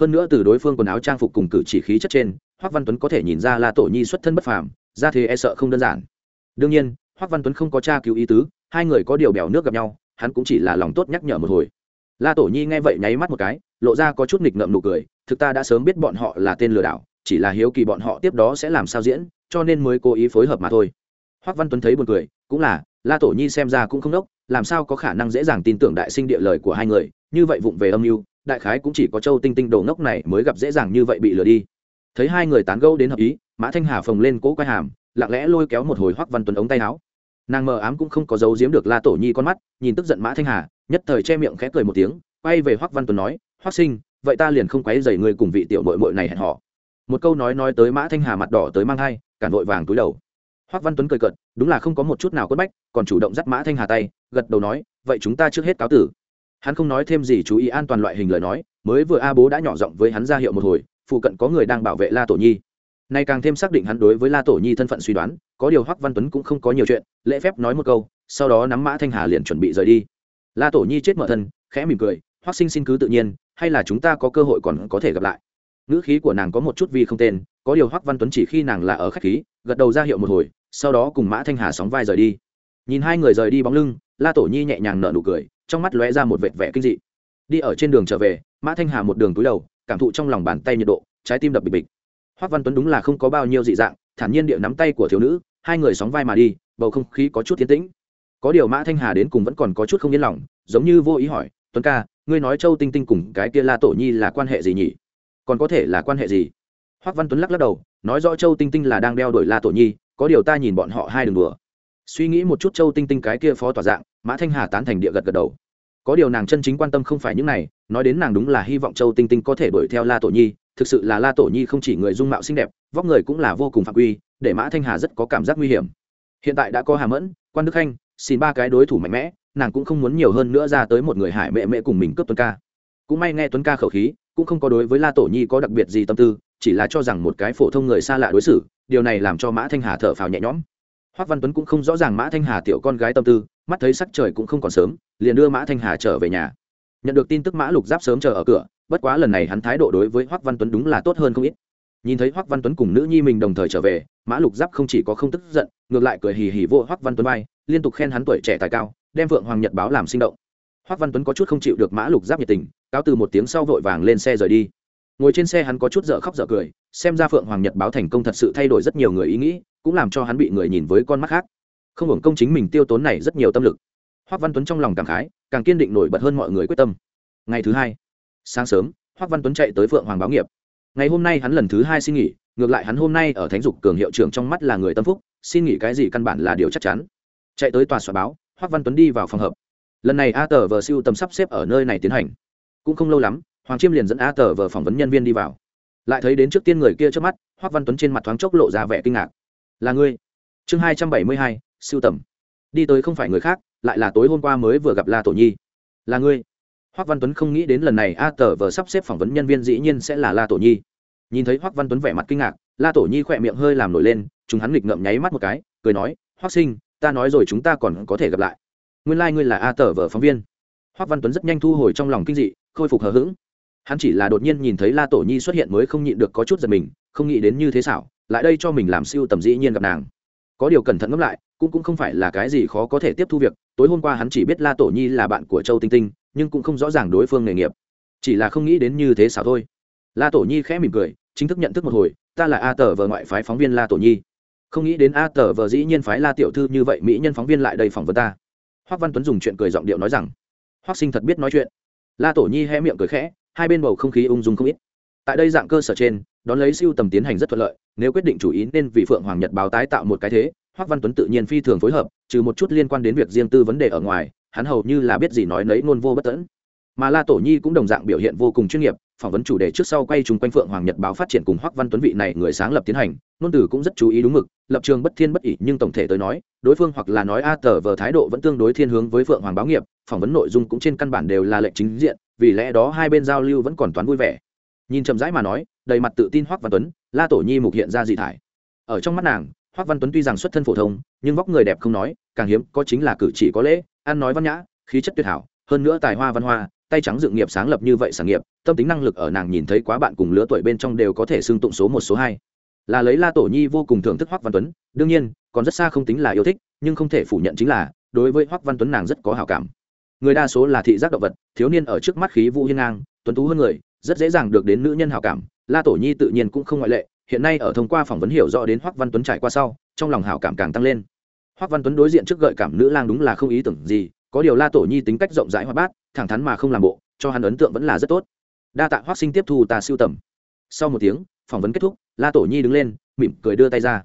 hơn nữa từ đối phương quần áo trang phục cùng cử chỉ khí chất trên, hoắc văn tuấn có thể nhìn ra là tổ nhi xuất thân bất phàm, ra thế e sợ không đơn giản. Đương nhiên, hoắc văn tuấn không có tra cứu ý tứ, hai người có điều bèo nước gặp nhau, hắn cũng chỉ là lòng tốt nhắc nhở một hồi. La tổ nhi nghe vậy nháy mắt một cái, lộ ra có chút nghịch ngợm nụ cười, thực ta đã sớm biết bọn họ là tên lừa đảo, chỉ là hiếu kỳ bọn họ tiếp đó sẽ làm sao diễn, cho nên mới cố ý phối hợp mà thôi. Hoắc văn tuấn thấy buồn cười, cũng là, la tổ nhi xem ra cũng không đốc, làm sao có khả năng dễ dàng tin tưởng đại sinh địa lời của hai người, như vậy vụng về âm mưu đại khái cũng chỉ có châu tinh tinh đồ ngốc này mới gặp dễ dàng như vậy bị lừa đi. Thấy hai người tán gẫu đến hợp ý, mã thanh hà phồng lên cỗ quay hàm, lặng lẽ lôi kéo một hồi hoắc văn tuấn ống tay áo. Nàng mờ ám cũng không có giấu giếm được la tổ nhi con mắt, nhìn tức giận mã thanh hà, nhất thời che miệng khẽ cười một tiếng, quay về hoắc văn tuấn nói, hoắc sinh, vậy ta liền không quấy dày người cùng vị tiểu muội mội này hẹn họ một câu nói nói tới mã thanh hà mặt đỏ tới mang hai cản vội vàng túi đầu. Hoắc văn tuấn cười cợt, đúng là không có một chút nào quất bách, còn chủ động dắt mã thanh hà tay, gật đầu nói, vậy chúng ta trước hết cáo tử hắn không nói thêm gì, chú ý an toàn loại hình lời nói, mới vừa a bố đã nhỏ giọng với hắn ra hiệu một hồi, phụ cận có người đang bảo vệ la tổ nhi. Nay càng thêm xác định hắn đối với la tổ nhi thân phận suy đoán, có điều hoắc văn tuấn cũng không có nhiều chuyện, lễ phép nói một câu, sau đó nắm mã thanh hà liền chuẩn bị rời đi. La tổ nhi chết mở thân, khẽ mỉm cười, hoắc sinh xin cứ tự nhiên, hay là chúng ta có cơ hội còn có thể gặp lại? Ngữ khí của nàng có một chút vi không tên, có điều hoắc văn tuấn chỉ khi nàng là ở khách khí, gật đầu ra hiệu một hồi, sau đó cùng mã thanh hà sóng vai rời đi. Nhìn hai người rời đi bóng lưng, la tổ nhi nhẹ nhàng nở nụ cười trong mắt lóe ra một vệt vẻ kinh dị. Đi ở trên đường trở về, mã thanh hà một đường túi đầu, cảm thụ trong lòng bàn tay nhiệt độ, trái tim đập bịch bịch. Hoắc văn tuấn đúng là không có bao nhiêu dị dạng, thản nhiên địa nắm tay của thiếu nữ, hai người sóng vai mà đi, bầu không khí có chút tiến tĩnh. Có điều mã thanh hà đến cùng vẫn còn có chút không yên lòng, giống như vô ý hỏi, tuấn ca, ngươi nói châu tinh tinh cùng cái kia la tổ nhi là quan hệ gì nhỉ? Còn có thể là quan hệ gì? Hoắc văn tuấn lắc lắc đầu, nói rõ châu tinh tinh là đang đeo đuổi la tổ nhi, có điều ta nhìn bọn họ hai đường đùa suy nghĩ một chút châu tinh tinh cái kia phó tỏa dạng, mã thanh hà tán thành địa gật gật đầu. Có điều nàng chân chính quan tâm không phải những này, nói đến nàng đúng là hy vọng châu tinh tinh có thể đuổi theo la tổ nhi, thực sự là la tổ nhi không chỉ người dung mạo xinh đẹp, vóc người cũng là vô cùng phạm quy, để mã thanh hà rất có cảm giác nguy hiểm. Hiện tại đã có hà mẫn, quan đức khanh, xin ba cái đối thủ mạnh mẽ, nàng cũng không muốn nhiều hơn nữa ra tới một người hải mẹ mẹ cùng mình cướp tuấn ca. Cũng may nghe tuấn ca khẩu khí, cũng không có đối với la tổ nhi có đặc biệt gì tâm tư, chỉ là cho rằng một cái phổ thông người xa lạ đối xử, điều này làm cho mã thanh hà thở phào nhẹ nhõm. Hoắc văn tuấn cũng không rõ ràng mã thanh hà tiểu con gái tâm tư, mắt thấy sắc trời cũng không còn sớm, liền đưa mã thanh hà trở về nhà. Nhận được tin tức mã lục giáp sớm chờ ở cửa, bất quá lần này hắn thái độ đối với Hoắc văn tuấn đúng là tốt hơn không ít. Nhìn thấy Hoắc văn tuấn cùng nữ nhi mình đồng thời trở về, mã lục giáp không chỉ có không tức giận, ngược lại cười hì hì vô Hoắc văn tuấn bay liên tục khen hắn tuổi trẻ tài cao, đem vượng hoàng nhật báo làm sinh động. Hoắc văn tuấn có chút không chịu được mã lục giáp nhiệt tình, cáo từ một tiếng sau vội vàng lên xe rời đi. Ngồi trên xe hắn có chút dở khóc dở cười, xem ra phượng hoàng nhật báo thành công thật sự thay đổi rất nhiều người ý nghĩ cũng làm cho hắn bị người nhìn với con mắt khác. Không hưởng công chính mình tiêu tốn này rất nhiều tâm lực. Hoác văn tuấn trong lòng cảm khái, càng kiên định nổi bật hơn mọi người quyết tâm. Ngày thứ hai, sáng sớm, hoác văn tuấn chạy tới phượng hoàng báo nghiệp. Ngày hôm nay hắn lần thứ hai xin nghỉ, ngược lại hắn hôm nay ở thánh dục cường hiệu trưởng trong mắt là người tâm phúc, xin nghỉ cái gì căn bản là điều chắc chắn. Chạy tới tòa soạn báo, hoác văn tuấn đi vào phòng hợp lần này a tờ vờ siêu tầm sắp xếp ở nơi này tiến hành. Cũng không lâu lắm, hoàng chiêm liền dẫn a tờ vờ phỏng vấn nhân viên đi vào. Lại thấy đến trước tiên người kia trước mắt, hoác văn tuấn trên mặt thoáng chốc lộ ra vẻ kinh ngạc là ngươi. Chương hai trăm bảy mươi hai, siêu tầm. Đi tới không phải người khác, lại là tối hôm qua mới vừa gặp la tổ nhi. Là ngươi. Hoác văn tuấn không nghĩ đến lần này a tờ vờ sắp xếp phỏng vấn nhân viên dĩ nhiên sẽ là la tổ nhi. Nhìn thấy hoác văn tuấn vẻ mặt kinh ngạc, la tổ nhi khỏe miệng hơi làm nổi lên, chúng hắn nghịch ngậm nháy mắt một cái, cười nói hoác sinh, ta nói rồi chúng ta còn có thể gặp lại. Nguyên lai、like、ngươi là a tờ vờ phóng viên. Hoác văn tuấn rất nhanh thu hồi trong lòng kinh dị, khôi phục hờ hững. Hắn chỉ là đột nhiên nhìn thấy la tổ nhi xuất hiện mới không nhịn được có chút giật mình không nghĩ đến như thế xảo, lại đây cho mình làm siêu tầm dĩ nhiên gặp nàng. Có điều cẩn thận ngẫm lại, cũng cũng không phải là cái gì khó có thể tiếp thu việc, tối hôm qua hắn chỉ biết la tổ nhi là bạn của châu tinh tinh, nhưng cũng không rõ ràng đối phương nghề nghiệp. Chỉ là không nghĩ đến như thế xảo thôi. La tổ nhi khẽ mỉm cười, chính thức nhận thức một hồi, ta là a tờ vờ ngoại phái phóng viên la tổ nhi. Không nghĩ đến a tờ vờ dĩ nhiên phái la tiểu thư như vậy mỹ nhân phóng viên lại đây phỏng vấn ta. Hoác văn tuấn dùng chuyện cười giọng điệu nói rằng, hoác sinh thật biết nói chuyện. La tổ nhi hé miệng cười khẽ, hai bên bầu không khí ung dung không ít. Tại đây dạng cơ sở trên đón lấy siêu tầm tiến hành rất thuận lợi, nếu quyết định chủ ý nên vì phượng hoàng nhật báo tái tạo một cái thế Hoắc văn tuấn tự nhiên phi thường phối hợp, trừ một chút liên quan đến việc riêng tư vấn đề ở ngoài, hắn hầu như là biết gì nói nấy ngôn vô bất tẫn mà la tổ nhi cũng đồng dạng biểu hiện vô cùng chuyên nghiệp, phỏng vấn chủ đề trước sau quay chung quanh phượng hoàng nhật báo phát triển cùng hoắc văn tuấn vị này người sáng lập tiến hành nôn từ cũng rất chú ý đúng mực, lập trường bất thiên bất ỷ, nhưng tổng thể tới nói, đối phương hoặc là nói a tờ vờ thái độ vẫn tương đối thiên hướng với phượng hoàng báo nghiệp, phỏng vấn nội dung cũng trên căn bản đều là lệnh chính diện, vì lẽ đó hai bên giao lưu vẫn còn toán vui vẻ. Nhìn chậm rãi mà nói đầy mặt tự tin hoắc văn tuấn, la tổ nhi mục hiện ra dị thải. Ở trong mắt nàng hoắc văn tuấn tuy rằng xuất thân phổ thông, nhưng vóc người đẹp không nói, càng hiếm có chính là cử chỉ có lễ, ăn nói văn nhã, khí chất tuyệt hảo, hơn nữa tài hoa văn hoa, tay trắng dựng nghiệp sáng lập như vậy sản nghiệp, tâm tính năng lực ở nàng nhìn thấy quá bạn cùng lứa tuổi bên trong đều có thể xưng tụng số một, số hai. Là lấy la tổ nhi vô cùng thưởng thức hoắc văn tuấn, đương nhiên, còn rất xa không tính là yêu thích, nhưng không thể phủ nhận chính là, đối với hoắc văn tuấn nàng rất có hảo cảm. Người đa số là thị giác động vật, thiếu niên ở trước mắt khí vũ hiên ngang, tuấn tú hơn người, rất dễ dàng được đến nữ nhân hảo cảm la tổ nhi tự nhiên cũng không ngoại lệ, hiện nay ở thông qua phỏng vấn hiểu rõ đến hoắc văn tuấn trải qua sau, trong lòng hảo cảm càng tăng lên. Hoắc văn tuấn đối diện trước gợi cảm nữ lang đúng là không ý tưởng gì, có điều la tổ nhi tính cách rộng rãi hoạt bát, thẳng thắn mà không làm bộ, cho hắn ấn tượng vẫn là rất tốt. Đa tạ hoắc sinh tiếp thu ta siêu tầm. Sau một tiếng, phỏng vấn kết thúc, la tổ nhi đứng lên, mỉm cười đưa tay ra.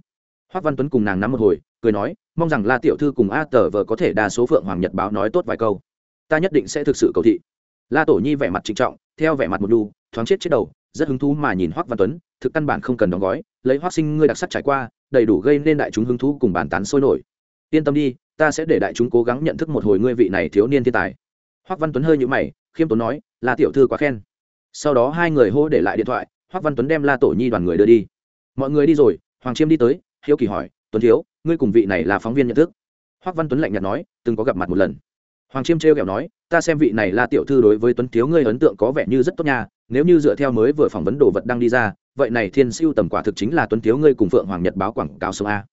Hoắc văn tuấn cùng nàng nắm một hồi, cười nói, mong rằng la tiểu thư cùng a tờ vờ có thể đa số phượng hoàng nhật báo nói tốt vài câu. Ta nhất định sẽ thực sự cầu thị. La tổ nhi vẻ mặt trịnh trọng, theo vẻ mặt một đu, thoáng chết chết đầu rất hứng thú mà nhìn hoắc văn tuấn, thực căn bản không cần đóng gói, lấy hoắc sinh ngươi đặc sắc trải qua, đầy đủ gây nên đại chúng hứng thú cùng bàn tán sôi nổi. Yên tâm đi, ta sẽ để đại chúng cố gắng nhận thức một hồi ngươi vị này thiếu niên thiên tài. Hoắc văn tuấn hơi nhũ mày, khiêm tốn nói là tiểu thư quá khen. Sau đó hai người hô để lại điện thoại, hoắc văn tuấn đem la tổ nhi đoàn người đưa đi. Mọi người đi rồi. Hoàng chiêm đi tới, hiếu kỳ hỏi, tuấn thiếu, ngươi cùng vị này là phóng viên nhận thức? Hoắc văn tuấn lạnh nhạt nói, từng có gặp mặt một lần. Hoàng chiêm trêu kẹo nói, ta xem vị này là tiểu thư đối với tuấn thiếu ngươi ấn tượng có vẻ như rất tốt nha nếu như dựa theo mới vừa phỏng vấn đồ vật đang đi ra, vậy này thiên siêu tầm quả thực chính là tuấn thiếu ngươi cùng phượng hoàng nhật báo quảng cáo sông a.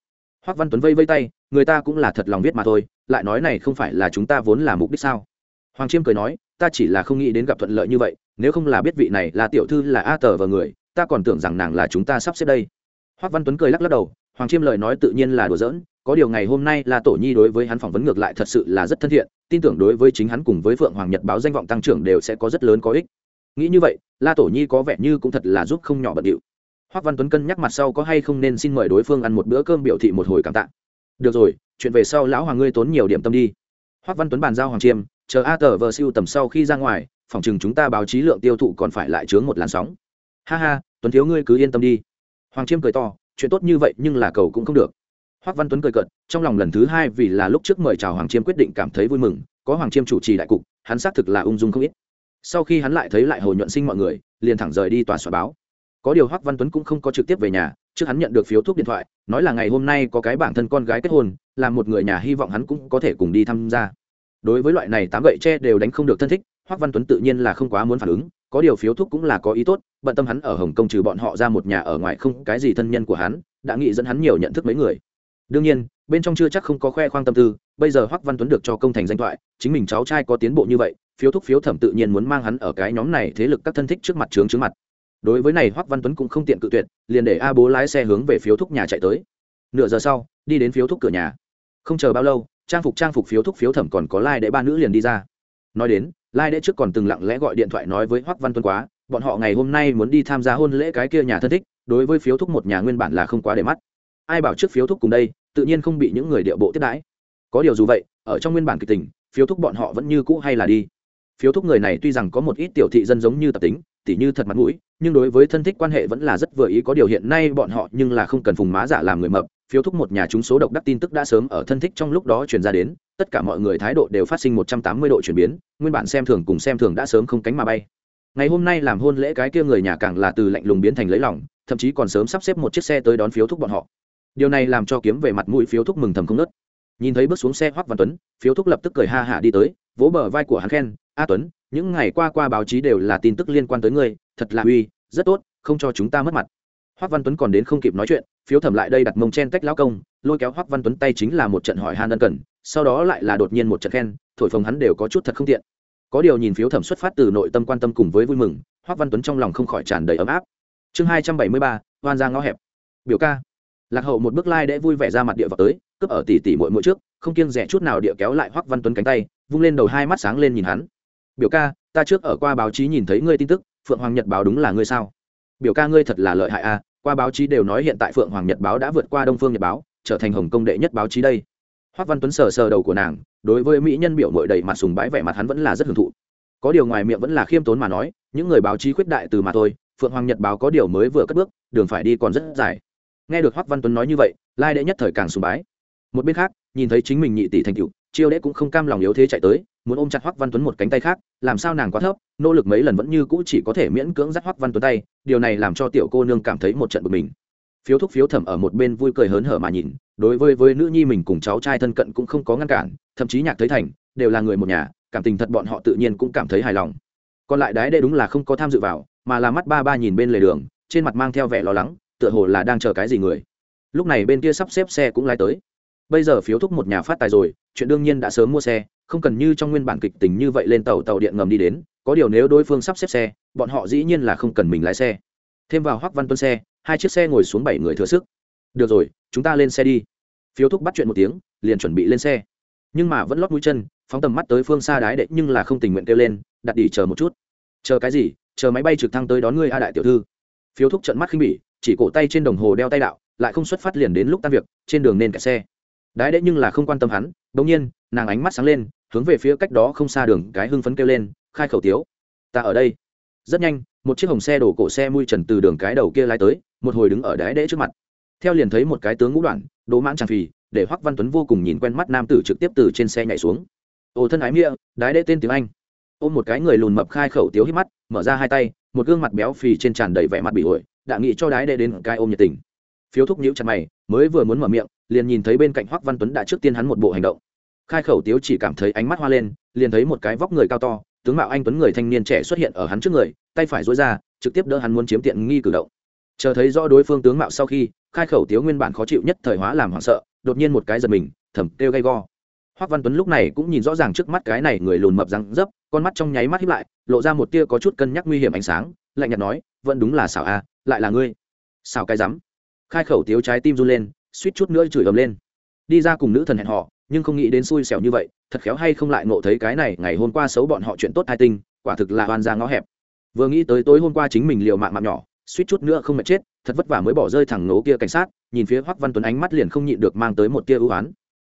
Hoắc văn tuấn vây vây tay, người ta cũng là thật lòng viết mà thôi, lại nói này không phải là chúng ta vốn là mục đích sao? Hoàng chiêm cười nói, ta chỉ là không nghĩ đến gặp thuận lợi như vậy, nếu không là biết vị này là tiểu thư là a tờ và người, ta còn tưởng rằng nàng là chúng ta sắp xếp đây. Hoắc văn tuấn cười lắc lắc đầu, hoàng chiêm lời nói tự nhiên là đùa giỡn, có điều ngày hôm nay là tổ nhi đối với hắn phỏng vấn ngược lại thật sự là rất thân thiện, tin tưởng đối với chính hắn cùng với phượng hoàng nhật báo danh vọng tăng trưởng đều sẽ có rất lớn có ích nghĩ như vậy, la tổ nhi có vẻ như cũng thật là giúp không nhỏ bận điệu. Hoắc văn tuấn cân nhắc mặt sau có hay không nên xin mời đối phương ăn một bữa cơm biểu thị một hồi cảm tạ. Được rồi, chuyện về sau lão hoàng ngươi tốn nhiều điểm tâm đi. Hoắc văn tuấn bàn giao hoàng chiêm, chờ a tờ vờ siêu tầm sau khi ra ngoài, phòng chừng chúng ta báo chí lượng tiêu thụ còn phải lại chướng một làn sóng. Ha ha, tuấn thiếu ngươi cứ yên tâm đi. Hoàng chiêm cười to, chuyện tốt như vậy nhưng là cầu cũng không được. Hoắc văn tuấn cười cợt, trong lòng lần thứ hai vì là lúc trước mời chào hoàng chiêm quyết định cảm thấy vui mừng, có hoàng chiêm chủ trì đại cục, hắn xác thực là ung dung không ít sau khi hắn lại thấy lại hồ nhuận sinh mọi người, liền thẳng rời đi tòa soạn báo. Có điều hoắc văn tuấn cũng không có trực tiếp về nhà, trước hắn nhận được phiếu thuốc điện thoại, nói là ngày hôm nay có cái bản thân con gái kết hôn, là một người nhà hy vọng hắn cũng có thể cùng đi tham gia. Đối với loại này tám gậy tre đều đánh không được thân thích, hoắc văn tuấn tự nhiên là không quá muốn phản ứng, có điều phiếu thuốc cũng là có ý tốt, bận tâm hắn ở hồng kông trừ bọn họ ra một nhà ở ngoài không cái gì thân nhân của hắn, đã nghĩ dẫn hắn nhiều nhận thức mấy người. Đương nhiên, bên trong chưa chắc không có khoe khoang tâm tư, bây giờ hoắc văn tuấn được cho công thành danh thoại, chính mình cháu trai có tiến bộ như vậy phiếu thúc phiếu thẩm tự nhiên muốn mang hắn ở cái nhóm này thế lực các thân thích trước mặt trướng trước mặt. Đối với này, hoắc văn tuấn cũng không tiện cự tuyệt, liền để a bố lái xe hướng về phiếu thúc nhà chạy tới. Nửa giờ sau, đi đến phiếu thúc cửa nhà. Không chờ bao lâu, trang phục trang phục phiếu thúc phiếu thẩm còn có lai đệ ba nữ liền đi ra. Nói đến, lai đệ trước còn từng lặng lẽ gọi điện thoại nói với hoắc văn tuấn quá, bọn họ ngày hôm nay muốn đi tham gia hôn lễ cái kia nhà thân thích, đối với phiếu thúc một nhà nguyên bản là không quá để mắt. Ai bảo trước phiếu thúc cùng đây, tự nhiên không bị những người địa bộ tiếp đãi. Có điều dù vậy, ở trong nguyên bản kịch tình, phiếu thúc bọn họ vẫn như cũ hay là đi phiếu thúc người này tuy rằng có một ít tiểu thị dân giống như tập tính, tỉ như thật mặt mũi, nhưng đối với thân thích quan hệ vẫn là rất vừa ý có điều hiện nay bọn họ nhưng là không cần phùng má giả làm người mập. Phiếu thúc một nhà chúng số độc đắc tin tức đã sớm ở thân thích trong lúc đó truyền ra đến, tất cả mọi người thái độ đều phát sinh một trăm tám mươi độ chuyển biến, nguyên bản xem thường cùng xem thường đã sớm không cánh mà bay. Ngày hôm nay làm hôn lễ cái kia người nhà càng là từ lạnh lùng biến thành lấy lòng, thậm chí còn sớm sắp xếp một chiếc xe tới đón phiếu thúc bọn họ. Điều này làm cho kiếm về mặt mũi phiếu thúc mừng thầm không nớt nhìn thấy bước xuống xe hoắc văn tuấn, phiếu thúc lập tức cười ha hả đi tới, vỗ bờ vai của hắn khen a tuấn, những ngày qua qua báo chí đều là tin tức liên quan tới ngươi, thật là uy, rất tốt, không cho chúng ta mất mặt. Hoắc văn tuấn còn đến không kịp nói chuyện, phiếu thẩm lại đây đặt mông chen tách lão công, lôi kéo hoắc văn tuấn tay chính là một trận hỏi han ân cần, sau đó lại là đột nhiên một trận khen, thổi phồng hắn đều có chút thật không tiện. Có điều nhìn phiếu thẩm xuất phát từ nội tâm quan tâm cùng với vui mừng hoắc văn tuấn trong lòng không khỏi tràn đầy ấm áp. Chương hai trăm bảy mươi ba, hoan ra ngõ hẹp. Biểu ca. Lạc hậu một bước lai like vui vẻ ra mặt địa vào tới, cướp ở tỉ tỉ muội muội trước, không kiêng rẻ chút nào địa kéo lại hoắc văn tuấn cánh tay, vung lên đầu hai mắt sáng lên nhìn hắn biểu ca, ta trước ở qua báo chí nhìn thấy ngươi tin tức, phượng hoàng nhật báo đúng là ngươi sao? Biểu ca ngươi thật là lợi hại à? qua báo chí đều nói hiện tại phượng hoàng nhật báo đã vượt qua đông phương nhật báo, trở thành hồng công đệ nhất báo chí đây. Hoắc văn tuấn sờ sờ đầu của nàng, đối với mỹ nhân biểu mội đầy mặt sùng bái vẻ mặt hắn vẫn là rất hưởng thụ. Có điều ngoài miệng vẫn là khiêm tốn mà nói, những người báo chí khuyết đại từ mà thôi, phượng hoàng nhật báo có điều mới vừa cất bước, đường phải đi còn rất dài. Nghe được hoắc văn tuấn nói như vậy, lai đệ nhất thời càng sùng bái. Một bên khác, nhìn thấy chính mình nhị tỷ thành cựu chiêu đệ cũng không cam lòng yếu thế chạy tới muốn ôm chặt hoắc văn tuấn một cánh tay khác, làm sao nàng quá thấp, nỗ lực mấy lần vẫn như cũ chỉ có thể miễn cưỡng dắt hoắc văn tuấn tay, điều này làm cho tiểu cô nương cảm thấy một trận bực mình. Phiếu thúc phiếu thẩm ở một bên vui cười hớn hở mà nhìn, đối với với nữ nhi mình cùng cháu trai thân cận cũng không có ngăn cản, thậm chí nhạc thấy thành, đều là người một nhà, cảm tình thật bọn họ tự nhiên cũng cảm thấy hài lòng. Còn lại đái đệ đúng là không có tham dự vào, mà là mắt ba ba nhìn bên lề đường, trên mặt mang theo vẻ lo lắng, tựa hồ là đang chờ cái gì người. Lúc này bên kia sắp xếp xe cũng lái tới. Bây giờ phiếu thúc một nhà phát tài rồi, chuyện đương nhiên đã sớm mua xe không cần như trong nguyên bản kịch tình như vậy lên tàu tàu điện ngầm đi đến, có điều nếu đối phương sắp xếp xe, bọn họ dĩ nhiên là không cần mình lái xe. Thêm vào hoắc văn tuân xe, hai chiếc xe ngồi xuống bảy người thừa sức. Được rồi, chúng ta lên xe đi. Phiếu thúc bắt chuyện một tiếng, liền chuẩn bị lên xe. Nhưng mà vẫn lót mũi chân, phóng tầm mắt tới phương xa đái đệ nhưng là không tình nguyện kêu lên, đặt đi chờ một chút. Chờ cái gì? Chờ máy bay trực thăng tới đón ngươi a đại tiểu thư. Phiếu thúc trận mắt khinh bỉ, chỉ cổ tay trên đồng hồ đeo tay đạo, lại không xuất phát liền đến lúc tan việc, trên đường nên cả xe. Đái đệ nhưng là không quan tâm hắn bỗng nhiên, nàng ánh mắt sáng lên hướng về phía cách đó không xa đường cái hưng phấn kêu lên, khai khẩu tiếu, ta ở đây. Rất nhanh, một chiếc hồng xe đổ cổ xe mui trần từ đường cái đầu kia lái tới, một hồi đứng ở đái đễ trước mặt. Theo liền thấy một cái tướng ngũ đoạn, đỗ mãn tràng phì, để hoắc văn tuấn vô cùng nhìn quen mắt nam tử trực tiếp từ trên xe nhảy xuống. Ồ thân ái nghĩa, đái đệ tên tiếng anh. Ôm một cái người lùn mập khai khẩu tiếu hít mắt, mở ra hai tay, một gương mặt béo phì trên tràn đầy vẻ mặt bị ổi đã nghĩ cho đái đệ đến cái ôm nhiệt tình. Phiếu thúc nhíu chặt mày, mới vừa muốn mở miệng, liền nhìn thấy bên cạnh hoắc văn tuấn đã trước tiên hắn một bộ hành động khai khẩu tiếu chỉ cảm thấy ánh mắt hoa lên, liền thấy một cái vóc người cao to, tướng mạo anh tuấn người thanh niên trẻ xuất hiện ở hắn trước người, tay phải dối ra, trực tiếp đỡ hắn muốn chiếm tiện nghi cử động. Chờ thấy rõ đối phương tướng mạo sau khi, khai khẩu tiếu nguyên bản khó chịu nhất thời hóa làm hoảng sợ, đột nhiên một cái giật mình, thầm kêu gay go. Hoắc văn tuấn lúc này cũng nhìn rõ ràng trước mắt cái này người lùn mập răng dấp, con mắt trong nháy mắt hiếp lại, lộ ra một tia có chút cân nhắc nguy hiểm ánh sáng, lạnh nhạt nói, vẫn đúng là xảo a, lại là ngươi. Xảo cái rắm. Khai khẩu tiếu trái tim run lên, suýt chút nữa chửi ầm lên. Đi ra cùng nữ thần hẹn họ nhưng không nghĩ đến xui xẻo như vậy, thật khéo hay không lại ngộ thấy cái này, ngày hôm qua xấu bọn họ chuyện tốt hai tinh, quả thực là oan ra ngõ hẹp. Vừa nghĩ tới tối hôm qua chính mình liều mạng mạng nhỏ, suýt chút nữa không mệt chết, thật vất vả mới bỏ rơi thẳng ngố kia cảnh sát, nhìn phía hoắc văn tuấn ánh mắt liền không nhịn được mang tới một tia ưu ái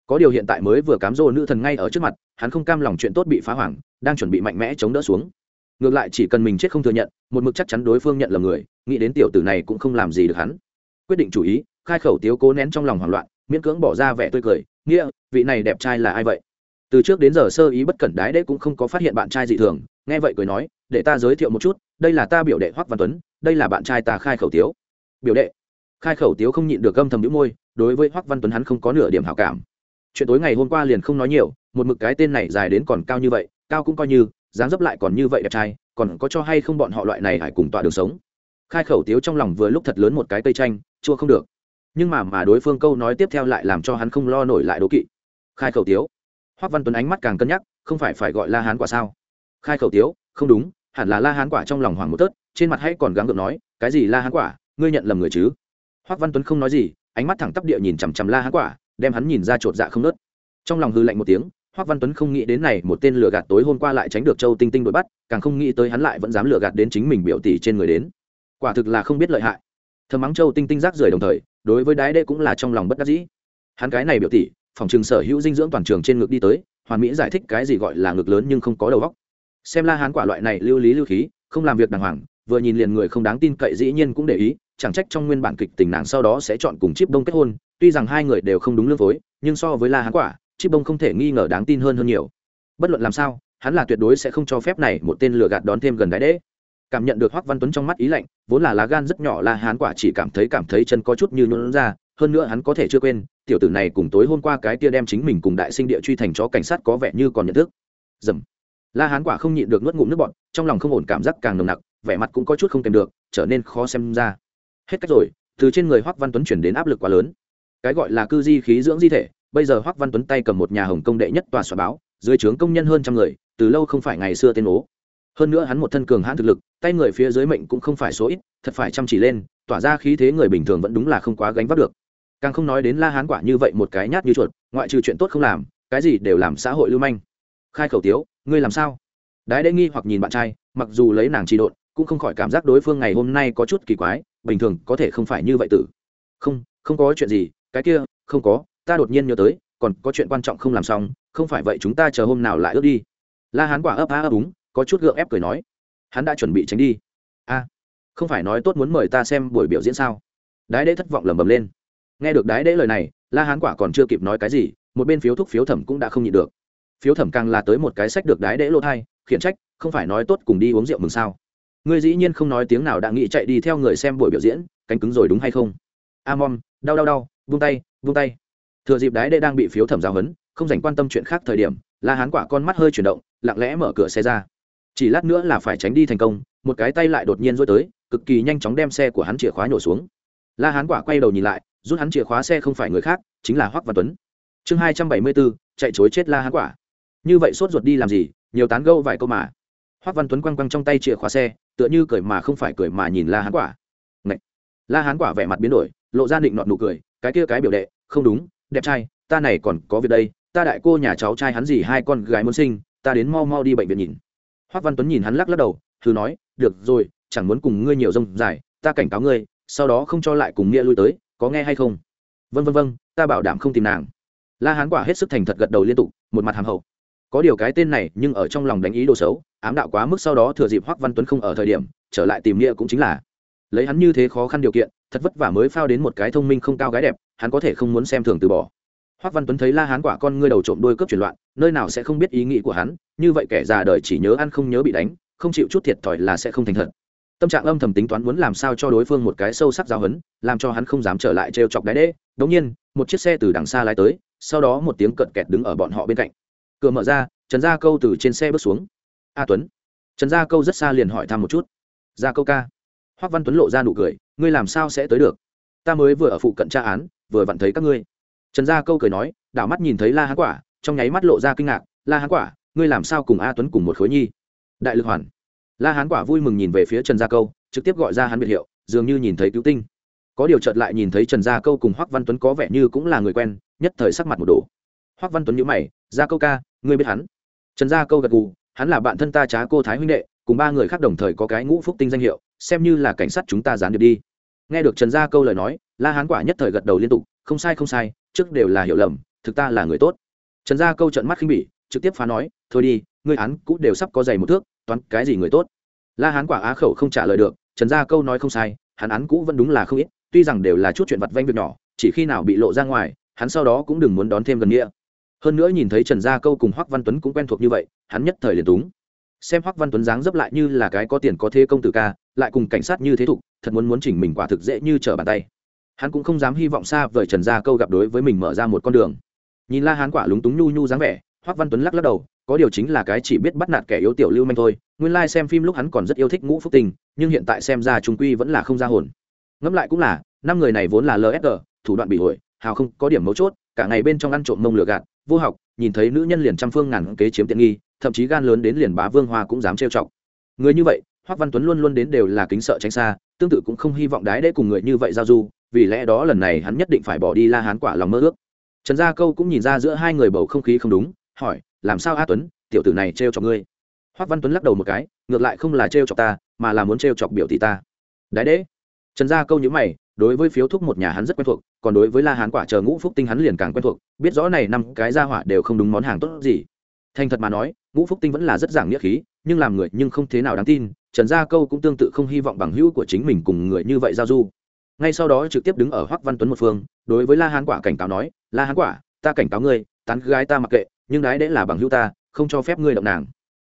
có điều hiện tại mới vừa cám dỗ nữ thần ngay ở trước mặt, hắn không cam lòng chuyện tốt bị phá hoảng, đang chuẩn bị mạnh mẽ chống đỡ xuống. Ngược lại chỉ cần mình chết không thừa nhận, một mực chắc chắn đối phương nhận là người, nghĩ đến tiểu tử này cũng không làm gì được hắn. Quyết định chủ ý, khai khẩu tiếu cố nén trong lòng hoảng loạn, miễn cưỡng bỏ ra vẻ tươi cười nghĩa, vị này đẹp trai là ai vậy? Từ trước đến giờ sơ ý bất cẩn đái đế cũng không có phát hiện bạn trai dị thường, nghe vậy cười nói, để ta giới thiệu một chút, đây là ta biểu đệ hoắc văn tuấn, đây là bạn trai ta khai khẩu tiếu. Biểu đệ? Khai khẩu tiếu không nhịn được gâm thầm đĩu môi, đối với hoắc văn tuấn hắn không có nửa điểm hảo cảm. Chuyện tối ngày hôm qua liền không nói nhiều, một mực cái tên này dài đến còn cao như vậy, cao cũng coi như, dáng dấp lại còn như vậy đẹp trai, còn có cho hay không bọn họ loại này hải cùng tọa đường sống. Khai khẩu tiếu trong lòng vừa lúc thật lớn một cái cây chanh, chua không được nhưng mà mà đối phương câu nói tiếp theo lại làm cho hắn không lo nổi lại đố kỵ. Khai khẩu tiếu. Hoắc văn tuấn ánh mắt càng cân nhắc, không phải phải gọi la hán quả sao? Khai khẩu tiếu, không đúng, hẳn là la hán quả trong lòng hoảng một tớt, trên mặt hãy còn gắng gượng nói, cái gì la hán quả, ngươi nhận lầm người chứ? Hoắc văn tuấn không nói gì, ánh mắt thẳng tắp địa nhìn chằm chằm la hán quả, đem hắn nhìn ra chột dạ không nớt. Trong lòng hư lạnh một tiếng hoắc văn tuấn không nghĩ đến này một tên lừa gạt tối hôm qua lại tránh được châu tinh tinh đuổi bắt, càng không nghĩ tới hắn lại vẫn dám lừa gạt đến chính mình biểu tỷ trên người đến. Quả thực là không biết lợi hại thầm mắng châu tinh tinh rác rưởi đồng thời, đối với đái đệ cũng là trong lòng bất đắc dĩ. Hắn cái này biểu tỷ, phòng trường sở hữu dinh dưỡng toàn trường trên ngực đi tới, hoàn mỹ giải thích cái gì gọi là ngực lớn nhưng không có đầu góc xem la hán quả loại này lưu lý lưu khí, không làm việc đàng hoàng, vừa nhìn liền người không đáng tin cậy dĩ nhiên cũng để ý, chẳng trách trong nguyên bản kịch tình nàng sau đó sẽ chọn cùng chip đông kết hôn, tuy rằng hai người đều không đúng lương phối, nhưng so với la hán quả, chip đông không thể nghi ngờ đáng tin hơn hơn nhiều. Bất luận làm sao, hắn là tuyệt đối sẽ không cho phép này một tên lừa gạt đón thêm gần đái đế cảm nhận được hoắc văn tuấn trong mắt ý lạnh, vốn là lá gan rất nhỏ la hán quả chỉ cảm thấy cảm thấy chân có chút như nhuận ra, hơn nữa hắn có thể chưa quên, tiểu tử này cùng tối hôm qua cái kia đem chính mình cùng đại sinh địa truy thành chó cảnh sát có vẻ như còn nhận thức. Dầm. La hán quả không nhịn được nuốt ngụm nước bọt, trong lòng không ổn cảm giác càng nồng nặc, vẻ mặt cũng có chút không kèm được, trở nên khó xem ra. Hết cách rồi, từ trên người hoắc văn tuấn chuyển đến áp lực quá lớn. Cái gọi là cư di khí dưỡng di thể, bây giờ hoắc văn tuấn tay cầm một nhà hồng công đệ nhất tòa soạn báo, dưới trướng công nhân hơn trăm người, từ lâu không phải ngày xưa tên ố hơn nữa hắn một thân cường hãn thực lực, tay người phía dưới mệnh cũng không phải số ít, thật phải chăm chỉ lên, tỏa ra khí thế người bình thường vẫn đúng là không quá gánh vác được. Càng không nói đến la hán quả như vậy một cái nhát như chuột, ngoại trừ chuyện tốt không làm, cái gì đều làm xã hội lưu manh. Khai khẩu tiếu, ngươi làm sao? Đái đế nghi hoặc nhìn bạn trai, mặc dù lấy nàng trị độn, cũng không khỏi cảm giác đối phương ngày hôm nay có chút kỳ quái, bình thường có thể không phải như vậy tử. Không không có chuyện gì, cái kia, không có, ta đột nhiên nhớ tới, còn có chuyện quan trọng không làm xong, không phải vậy chúng ta chờ hôm nào lại ước đi. La hán quả ấp á ấp úng có chút gượng ép cười nói, hắn đã chuẩn bị tránh đi. A, không phải nói tốt muốn mời ta xem buổi biểu diễn sao? Đái đế thất vọng lẩm bẩm lên. Nghe được đái đế lời này, la hán quả còn chưa kịp nói cái gì, một bên phiếu thúc phiếu thẩm cũng đã không nhịn được. Phiếu thẩm càng là tới một cái sách được đái đế lô thai, khiển trách, không phải nói tốt cùng đi uống rượu mừng sao? Ngươi dĩ nhiên không nói tiếng nào đã nghĩ chạy đi theo người xem buổi biểu diễn, cánh cứng rồi đúng hay không? A mom, đau đau đau vung tay vung tay. Thừa dịp đái đế đang bị phiếu thẩm giao hấn không dành quan tâm chuyện khác thời điểm, la hán quả con mắt hơi chuyển động, lặng lẽ mở cửa xe ra chỉ lát nữa là phải tránh đi thành công, một cái tay lại đột nhiên rối tới, cực kỳ nhanh chóng đem xe của hắn chìa khóa nhổ xuống. La hán quả quay đầu nhìn lại, rút hắn chìa khóa xe không phải người khác, chính là hoắc văn tuấn. Chương hai trăm bảy mươi bốn, chạy chối chết la hán quả. Như vậy sốt ruột đi làm gì, nhiều tán gâu vài câu mà. Hoắc văn tuấn quăng quăng trong tay chìa khóa xe, tựa như cười mà không phải cười mà nhìn la hán quả. Ngậy! la hán quả vẻ mặt biến đổi, lộ ra định nọn nụ cười, cái kia cái biểu đệ, không đúng, đẹp trai, ta này còn có việc đây, ta đại cô nhà cháu trai hắn gì hai con gái muốn sinh, ta đến mau mau đi bệnh viện nhìn hoắc văn tuấn nhìn hắn lắc lắc đầu, thử nói, được rồi, chẳng muốn cùng ngươi nhiều rông dài, ta cảnh cáo ngươi, sau đó không cho lại cùng nghĩa lui tới, có nghe hay không? Vân vân vân ta bảo đảm không tìm nàng. La hán quả hết sức thành thật gật đầu liên tục, một mặt hàm hậu. Có điều cái tên này nhưng ở trong lòng đánh ý đồ xấu, ám đạo quá mức sau đó thừa dịp hoắc văn tuấn không ở thời điểm, trở lại tìm nghĩa cũng chính là. Lấy hắn như thế khó khăn điều kiện, thật vất vả mới phao đến một cái thông minh không cao gái đẹp, hắn có thể không muốn xem thường từ bỏ. Hoắc Văn Tuấn thấy La Hán quả con ngươi đầu trộm đôi cướp chuyển loạn, nơi nào sẽ không biết ý nghĩ của hắn, như vậy kẻ già đời chỉ nhớ ăn không nhớ bị đánh, không chịu chút thiệt thòi là sẽ không thành thật. Tâm trạng âm thầm tính toán muốn làm sao cho đối phương một cái sâu sắc giáo hấn, làm cho hắn không dám trở lại trêu chọc đáy đê Đống nhiên, một chiếc xe từ đằng xa lái tới, sau đó một tiếng cận kẹt đứng ở bọn họ bên cạnh. Cửa mở ra, Trần Gia Câu từ trên xe bước xuống. "A Tuấn." Trần Gia Câu rất xa liền hỏi thăm một chút. "Gia Câu ca." Hoắc Văn Tuấn lộ ra nụ cười, "Ngươi làm sao sẽ tới được? Ta mới vừa ở phụ cận tra án, vừa vặn thấy các ngươi." Trần gia câu cười nói, đảo mắt nhìn thấy la hán quả, trong nháy mắt lộ ra kinh ngạc, la hán quả, ngươi làm sao cùng a tuấn cùng một khối nhi? Đại lực hoàn. La hán quả vui mừng nhìn về phía trần gia câu, trực tiếp gọi ra hắn biệt hiệu, dường như nhìn thấy cứu tinh. Có điều chợt lại nhìn thấy trần gia câu cùng hoắc văn tuấn có vẻ như cũng là người quen, nhất thời sắc mặt một đồ hoắc văn tuấn nhíu mày, gia câu ca, ngươi biết hắn? Trần gia câu gật gù, hắn là bạn thân ta trá cô thái huynh đệ, cùng ba người khác đồng thời có cái ngũ phúc tinh danh hiệu, xem như là cảnh sát chúng ta dán được đi. Nghe được trần gia câu lời nói, la hán quả nhất thời gật đầu liên tục không sai không sai, trước đều là hiểu lầm, thực ta là người tốt. Trần gia câu trận mắt khinh bỉ, trực tiếp phá nói, thôi đi, ngươi án cũ đều sắp có giày một thước, toán cái gì người tốt. La hán quả á khẩu không trả lời được, trần gia câu nói không sai, hắn án cũ vẫn đúng là không ít, tuy rằng đều là chút chuyện vặt vanh việc nhỏ, chỉ khi nào bị lộ ra ngoài, hắn sau đó cũng đừng muốn đón thêm gần nghĩa. Hơn nữa nhìn thấy trần gia câu cùng hoắc văn tuấn cũng quen thuộc như vậy, hắn nhất thời liền túng. Xem hoắc văn tuấn dáng dấp lại như là cái có tiền có thế công tử ca, lại cùng cảnh sát như thế thục, thật muốn muốn chỉnh mình quả thực dễ như trở bàn tay hắn cũng không dám hy vọng xa vời trần gia câu gặp đối với mình mở ra một con đường. Nhìn la hán quả lúng túng nhu nhu dáng vẻ, hoắc văn tuấn lắc lắc đầu, có điều chính là cái chỉ biết bắt nạt kẻ yếu tiểu lưu manh thôi. Nguyên lai xem phim lúc hắn còn rất yêu thích ngũ phúc tình, nhưng hiện tại xem ra trung quy vẫn là không ra hồn. Ngẫm lại cũng là, năm người này vốn là lsg thủ đoạn bị hội hào không có điểm mấu chốt, cả ngày bên trong ăn trộm mông lừa gạt, vô học, nhìn thấy nữ nhân liền trăm phương ngàn kế chiếm tiện nghi, thậm chí gan lớn đến liền bá vương hoa cũng dám trêu chọc. Người như vậy, hoắc văn tuấn luôn luôn đến đều là kính sợ tránh xa tương tự cũng không hy vọng đái đế cùng người như vậy giao du, vì lẽ đó lần này hắn nhất định phải bỏ đi la hán quả lòng mơ ước. Trần gia câu cũng nhìn ra giữa hai người bầu không khí không đúng, hỏi, làm sao a tuấn, tiểu tử này trêu chọc ngươi? Hoắc văn tuấn lắc đầu một cái, ngược lại không là trêu chọc ta, mà là muốn trêu chọc biểu tỷ ta. Đái đế? Trần gia câu nhữ mày, đối với phiếu thuốc một nhà hắn rất quen thuộc, còn đối với la hán quả chờ ngũ phúc tinh hắn liền càng quen thuộc, biết rõ này năm cái gia hỏa đều không đúng món hàng tốt gì. Thành thật mà nói, ngũ phúc tinh vẫn là rất giảng nghĩa khí, nhưng làm người nhưng không thế nào đáng tin trần gia câu cũng tương tự không hy vọng bằng hữu của chính mình cùng người như vậy giao du. Ngay sau đó trực tiếp đứng ở hoắc văn tuấn một phương, đối với la hán quả cảnh cáo nói, la hán quả, ta cảnh cáo ngươi, tán gái ta mặc kệ, nhưng đái đễ là bằng hữu ta, không cho phép ngươi động nàng.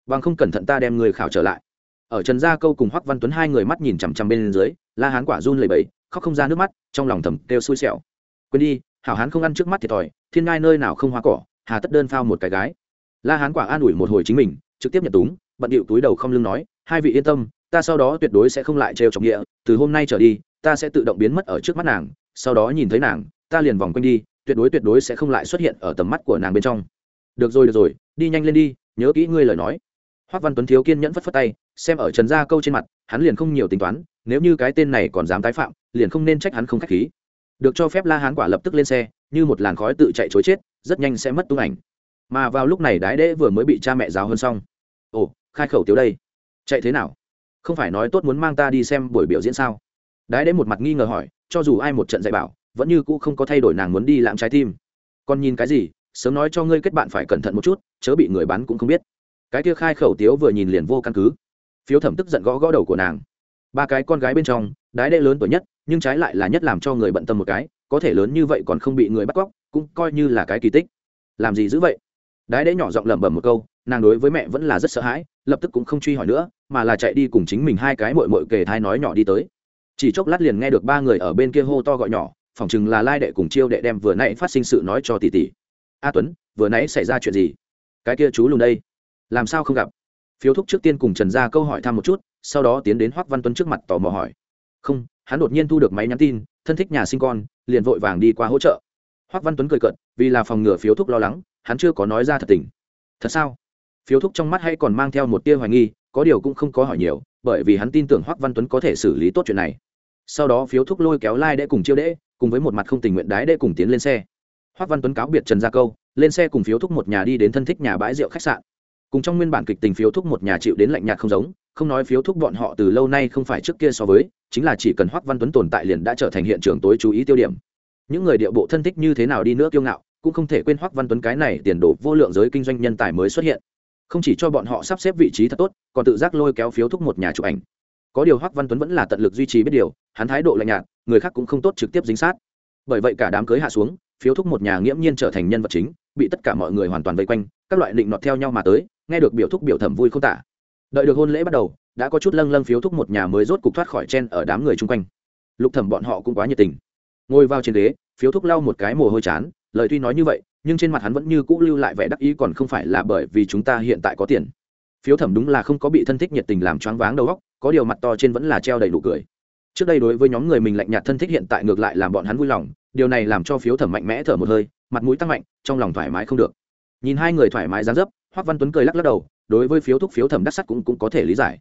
Bằng không cẩn thận ta đem ngươi khảo trở lại. Ở trần gia câu cùng hoắc văn tuấn hai người mắt nhìn chằm chằm bên dưới, la hán quả run lẩy bẩy, khóc không ra nước mắt, trong lòng thầm kêu xui xẻo. Quên đi, hảo hán không ăn trước mắt thiệt thòi, thiên ngai nơi nào không hoa cỏ, hà tất đơn phao một cái gái. La hán quả an ủi một hồi chính mình, trực tiếp nhận túng, bận điệu túi đầu không lưng nói hai vị yên tâm, ta sau đó tuyệt đối sẽ không lại trêu trọng nghĩa từ hôm nay trở đi, ta sẽ tự động biến mất ở trước mắt nàng, sau đó nhìn thấy nàng, ta liền vòng quanh đi, tuyệt đối tuyệt đối sẽ không lại xuất hiện ở tầm mắt của nàng bên trong. Được rồi được rồi, đi nhanh lên đi, nhớ kỹ ngươi lời nói. Hoác văn tuấn thiếu kiên nhẫn phất phất tay, xem ở trần gia câu trên mặt, hắn liền không nhiều tính toán, nếu như cái tên này còn dám tái phạm, liền không nên trách hắn không k h á c h khí. Được cho phép la hán quả lập tức lên xe, như một làn khói tự chạy chối chết, rất nhanh sẽ mất tung ảnh. Mà vào lúc này đái đễ vừa mới bị cha mẹ giáo hơn xong. Ồ, khai khẩu tiếu đây chạy thế nào? Không phải nói tốt muốn mang ta đi xem buổi biểu diễn sao? Đái đến một mặt nghi ngờ hỏi, cho dù ai một trận dạy bảo, vẫn như cũ không có thay đổi nàng muốn đi lãng trái tim. Còn nhìn cái gì? Sớm nói cho ngươi kết bạn phải cẩn thận một chút, chớ bị người bán cũng không biết. Cái kia khai khẩu tiếu vừa nhìn liền vô căn cứ. Phiếu thẩm tức giận gõ gõ đầu của nàng. Ba cái con gái bên trong, đái đế lớn tuổi nhất, nhưng trái lại là nhất làm cho người bận tâm một cái, có thể lớn như vậy còn không bị người bắt cóc, cũng coi như là cái kỳ tích. Làm gì dữ vậy? Đái đế nhỏ giọng lẩm bẩm một câu nàng đối với mẹ vẫn là rất sợ hãi, lập tức cũng không truy hỏi nữa, mà là chạy đi cùng chính mình hai cái mội mội kề thai nói nhỏ đi tới. Chỉ chốc lát liền nghe được ba người ở bên kia hô to gọi nhỏ, phỏng chừng là lai đệ cùng chiêu đệ đem vừa nãy phát sinh sự nói cho tỷ tỷ. A tuấn, vừa nãy xảy ra chuyện gì? Cái kia chú lùng đây. Làm sao không gặp? Phiếu thúc trước tiên cùng trần ra câu hỏi thăm một chút, sau đó tiến đến hoắc văn tuấn trước mặt tò mò hỏi. Không, hắn đột nhiên thu được máy nhắn tin, thân thích nhà sinh con, liền vội vàng đi qua hỗ trợ. Hoắc văn tuấn cười cợt, vì là phòng ngừa phiếu thúc lo lắng, hắn chưa có nói ra thật tình. Thật sao? Phiếu thúc trong mắt hay còn mang theo một tia hoài nghi, có điều cũng không có hỏi nhiều, bởi vì hắn tin tưởng hoắc văn tuấn có thể xử lý tốt chuyện này. Sau đó phiếu thúc lôi kéo lai like cùng chiêu đễ cùng với một mặt không tình nguyện đái đễ cùng tiến lên xe. Hoắc văn tuấn cáo biệt trần gia câu, lên xe cùng phiếu thúc một nhà đi đến thân thích nhà bãi rượu khách sạn. Cùng trong nguyên bản kịch tình phiếu thúc một nhà chịu đến lạnh nhạt không giống, không nói phiếu thúc bọn họ từ lâu nay không phải trước kia so với, chính là chỉ cần hoắc văn tuấn tồn tại liền đã trở thành hiện trường tối chú ý tiêu điểm. Những người địa bộ thân thích như thế nào đi nữa kiêu ngạo, cũng không thể quên hoắc văn tuấn cái này tiền đồ vô lượng giới kinh doanh nhân tài mới xuất hiện không chỉ cho bọn họ sắp xếp vị trí thật tốt, còn tự giác lôi kéo phiếu thúc một nhà chụp ảnh. Có điều hoắc văn tuấn vẫn là tận lực duy trì biết điều, hắn thái độ lạnh nhạt, người khác cũng không tốt trực tiếp dính sát. Bởi vậy cả đám cưới hạ xuống, phiếu thúc một nhà nghiễm nhiên trở thành nhân vật chính, bị tất cả mọi người hoàn toàn vây quanh, các loại định nọt theo nhau mà tới, nghe được biểu thúc biểu thẩm vui không tả. Đợi được hôn lễ bắt đầu, đã có chút lâng lâng phiếu thúc một nhà mới rốt cục thoát khỏi chen ở đám người chung quanh. Lục thẩm bọn họ cũng quá nhiệt tình. Ngồi vào trên ghế, phiếu thúc lau một cái mồ hôi chán, lời tuy nói như vậy nhưng trên mặt hắn vẫn như cũ lưu lại vẻ đắc ý còn không phải là bởi vì chúng ta hiện tại có tiền. Phiếu thẩm đúng là không có bị thân thích nhiệt tình làm choáng váng đầu óc có điều mặt to trên vẫn là treo đầy đủ cười. Trước đây đối với nhóm người mình lạnh nhạt thân thích hiện tại ngược lại làm bọn hắn vui lòng điều này làm cho phiếu thẩm mạnh mẽ thở một hơi mặt mũi tăng mạnh trong lòng thoải mái không được. Nhìn hai người thoải mái dán dấp hoắc văn tuấn cười lắc lắc đầu đối với phiếu thúc phiếu thẩm đắc sắc cũng, cũng có thể lý giải.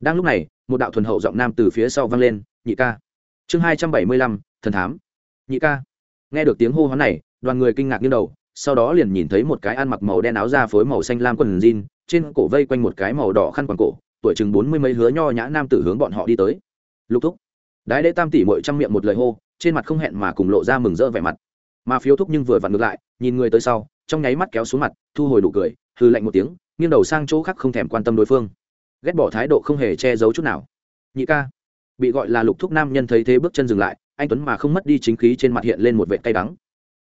Đang lúc này một đạo thuần hậu giọng nam từ phía sau vang lên nhị ca. Chương hai trăm bảy mươi lăm thần thám. Nhị ca. Nghe được tiếng hô hoán này đoàn người kinh ngạc như đầu sau đó liền nhìn thấy một cái ăn mặc màu đen áo da phối màu xanh lam quần jean, trên cổ vây quanh một cái màu đỏ khăn quàng cổ, tuổi chừng bốn mươi mấy hứa nho nhã nam tử hướng bọn họ đi tới. Lục thúc. Đái đế tam tỷ mội trăm miệng một lời hô, trên mặt không hẹn mà cùng lộ ra mừng rỡ vẻ mặt. Mà phiếu thúc nhưng vừa vặn ngược lại, nhìn người tới sau, trong nháy mắt kéo xuống mặt, thu hồi đủ cười hư lạnh một tiếng, nghiêng đầu sang chỗ khác không thèm quan tâm đối phương. Ghét bỏ thái độ không hề che giấu chút nào. Nhị ca. Bị gọi là lục thúc nam nhân thấy thế bước chân dừng lại, anh tuấn mà không mất đi chính khí trên mặt hiện lên một vệ cay đắng.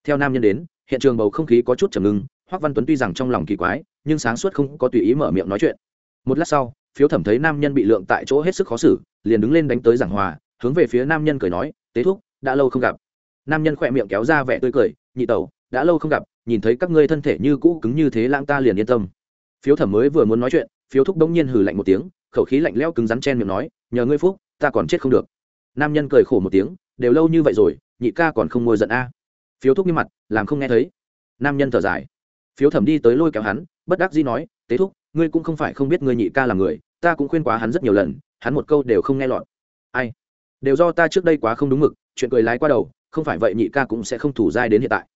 Theo nam nhân đến hiện trường bầu không khí có chút trầm ngưng, hoắc văn tuấn tuy rằng trong lòng kỳ quái, nhưng sáng suốt không có tùy ý mở miệng nói chuyện. Một lát sau, phiếu thẩm thấy nam nhân bị lượng tại chỗ hết sức khó xử, liền đứng lên đánh tới giảng hòa, hướng về phía nam nhân cười nói, tế thúc, đã lâu không gặp. Nam nhân khỏe miệng kéo ra vẻ tươi cười, nhị tẩu, đã lâu không gặp, nhìn thấy các ngươi thân thể như cũ cứng như thế lãng ta liền yên tâm. Phiếu thẩm mới vừa muốn nói chuyện, phiếu thúc đống nhiên hừ lạnh một tiếng, khẩu khí lạnh lẽo cứng rắn chen miệng nói, nhờ ngươi phúc, ta còn chết không được. Nam nhân cười khổ một tiếng, đều lâu như vậy rồi, nhị ca còn không ngồi giận a phiếu thúc nghiêm mặt, làm không nghe thấy. Nam nhân thở dài. Phiếu thẩm đi tới lôi kéo hắn, bất đắc dĩ nói, tế thúc, ngươi cũng không phải không biết ngươi nhị ca là người, ta cũng khuyên quá hắn rất nhiều lần, hắn một câu đều không nghe lọt. Ai? Đều do ta trước đây quá không đúng mực, chuyện cười lái qua đầu, không phải vậy nhị ca cũng sẽ không thủ dai đến hiện tại.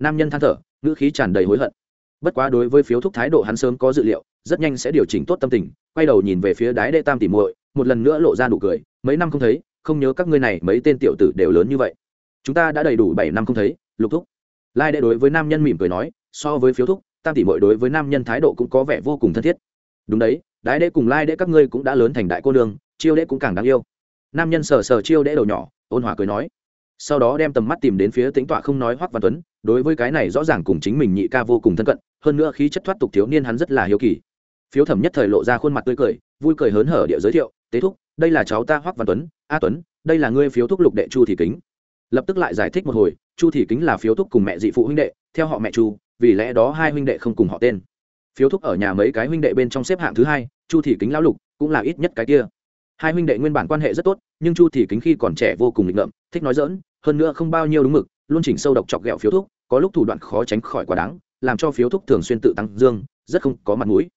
Nam nhân than thở, ngữ khí tràn đầy hối hận. Bất quá đối với phiếu thúc thái độ hắn sớm có dự liệu, rất nhanh sẽ điều chỉnh tốt tâm tình, quay đầu nhìn về phía đái đệ tam tỉ muội, một lần nữa lộ ra nụ cười, mấy năm không thấy, không nhớ các ngươi này mấy tên tiểu tử đều lớn như vậy. Chúng ta đã đầy đủ bảy năm không thấy lục thúc. Lai đệ đối với nam nhân mỉm cười nói, so với phiếu thúc, tam tỷ mội đối với nam nhân thái độ cũng có vẻ vô cùng thân thiết. Đúng đấy đái đệ cùng lai đệ các ngươi cũng đã lớn thành đại cô nương, chiêu đệ cũng càng đáng yêu. Nam nhân sờ sờ chiêu đệ đầu nhỏ, ôn hòa cười nói. Sau đó đem tầm mắt tìm đến phía tính tọa không nói hoắc văn tuấn, đối với cái này rõ ràng cùng chính mình nhị ca vô cùng thân cận, hơn nữa khí chất thoát tục thiếu niên hắn rất là hiếu kỳ. Phiếu thẩm nhất thời lộ ra khuôn mặt tươi cười, vui cười hớn hở địa giới thiệu, tế thúc, đây là cháu ta hoắc văn tuấn, a tuấn, đây là ngươi phiếu thúc lục đệ chu thị kính lập tức lại giải thích một hồi, chu thị kính là phiếu thúc cùng mẹ dị phụ huynh đệ, theo họ mẹ chu, vì lẽ đó hai huynh đệ không cùng họ tên. Phiếu thúc ở nhà mấy cái huynh đệ bên trong xếp hạng thứ hai, chu thị kính lão lục, cũng là ít nhất cái kia. Hai huynh đệ nguyên bản quan hệ rất tốt, nhưng chu thị kính khi còn trẻ vô cùng nghịch ngợm, thích nói dỡn hơn nữa không bao nhiêu đúng mực, luôn chỉnh sâu độc chọc ghẹo phiếu thúc, có lúc thủ đoạn khó tránh khỏi quá đáng, làm cho phiếu thúc thường xuyên tự tăng dương, rất không có mặt mũi.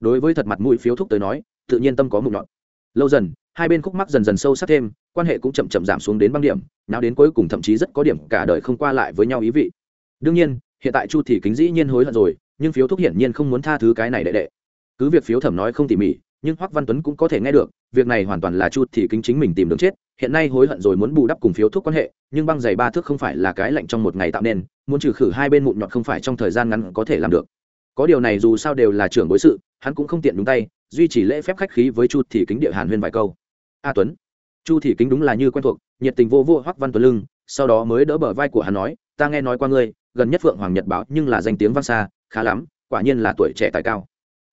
Đối với thật mặt mũi phiếu thúc tới nói, tự nhiên tâm có mục nhọn lâu dần, hai bên khúc mắc dần dần sâu sắc thêm, quan hệ cũng chậm chậm giảm xuống đến băng điểm, nào đến cuối cùng thậm chí rất có điểm cả đời không qua lại với nhau ý vị. Đương nhiên, hiện tại chu thì kính dĩ nhiên hối hận rồi, nhưng phiếu thúc hiển nhiên không muốn tha thứ cái này đệ đệ. Cứ việc phiếu thẩm nói không tỉ mỉ, nhưng hoắc văn tuấn cũng có thể nghe được, việc này hoàn toàn là chu thì kính chính mình tìm đường chết, hiện nay hối hận rồi muốn bù đắp cùng phiếu thúc quan hệ, nhưng băng giày ba thước không phải là cái lạnh trong một ngày tạo nên, muốn trừ khử hai bên mụn nhọt không phải trong thời gian ngắn có thể làm được có điều này dù sao đều là trưởng bối sự, hắn cũng không tiện đúng tay, duy trì lễ phép khách khí với chu thì kính địa hàn huyên vài câu. A tuấn. Chu thì kính đúng là như quen thuộc, nhiệt tình vô vô hoắc văn tuấn lưng, sau đó mới đỡ bờ vai của hắn nói, ta nghe nói qua ngươi, gần nhất phượng hoàng nhật báo nhưng là danh tiếng vang xa, khá lắm, quả nhiên là tuổi trẻ tài cao.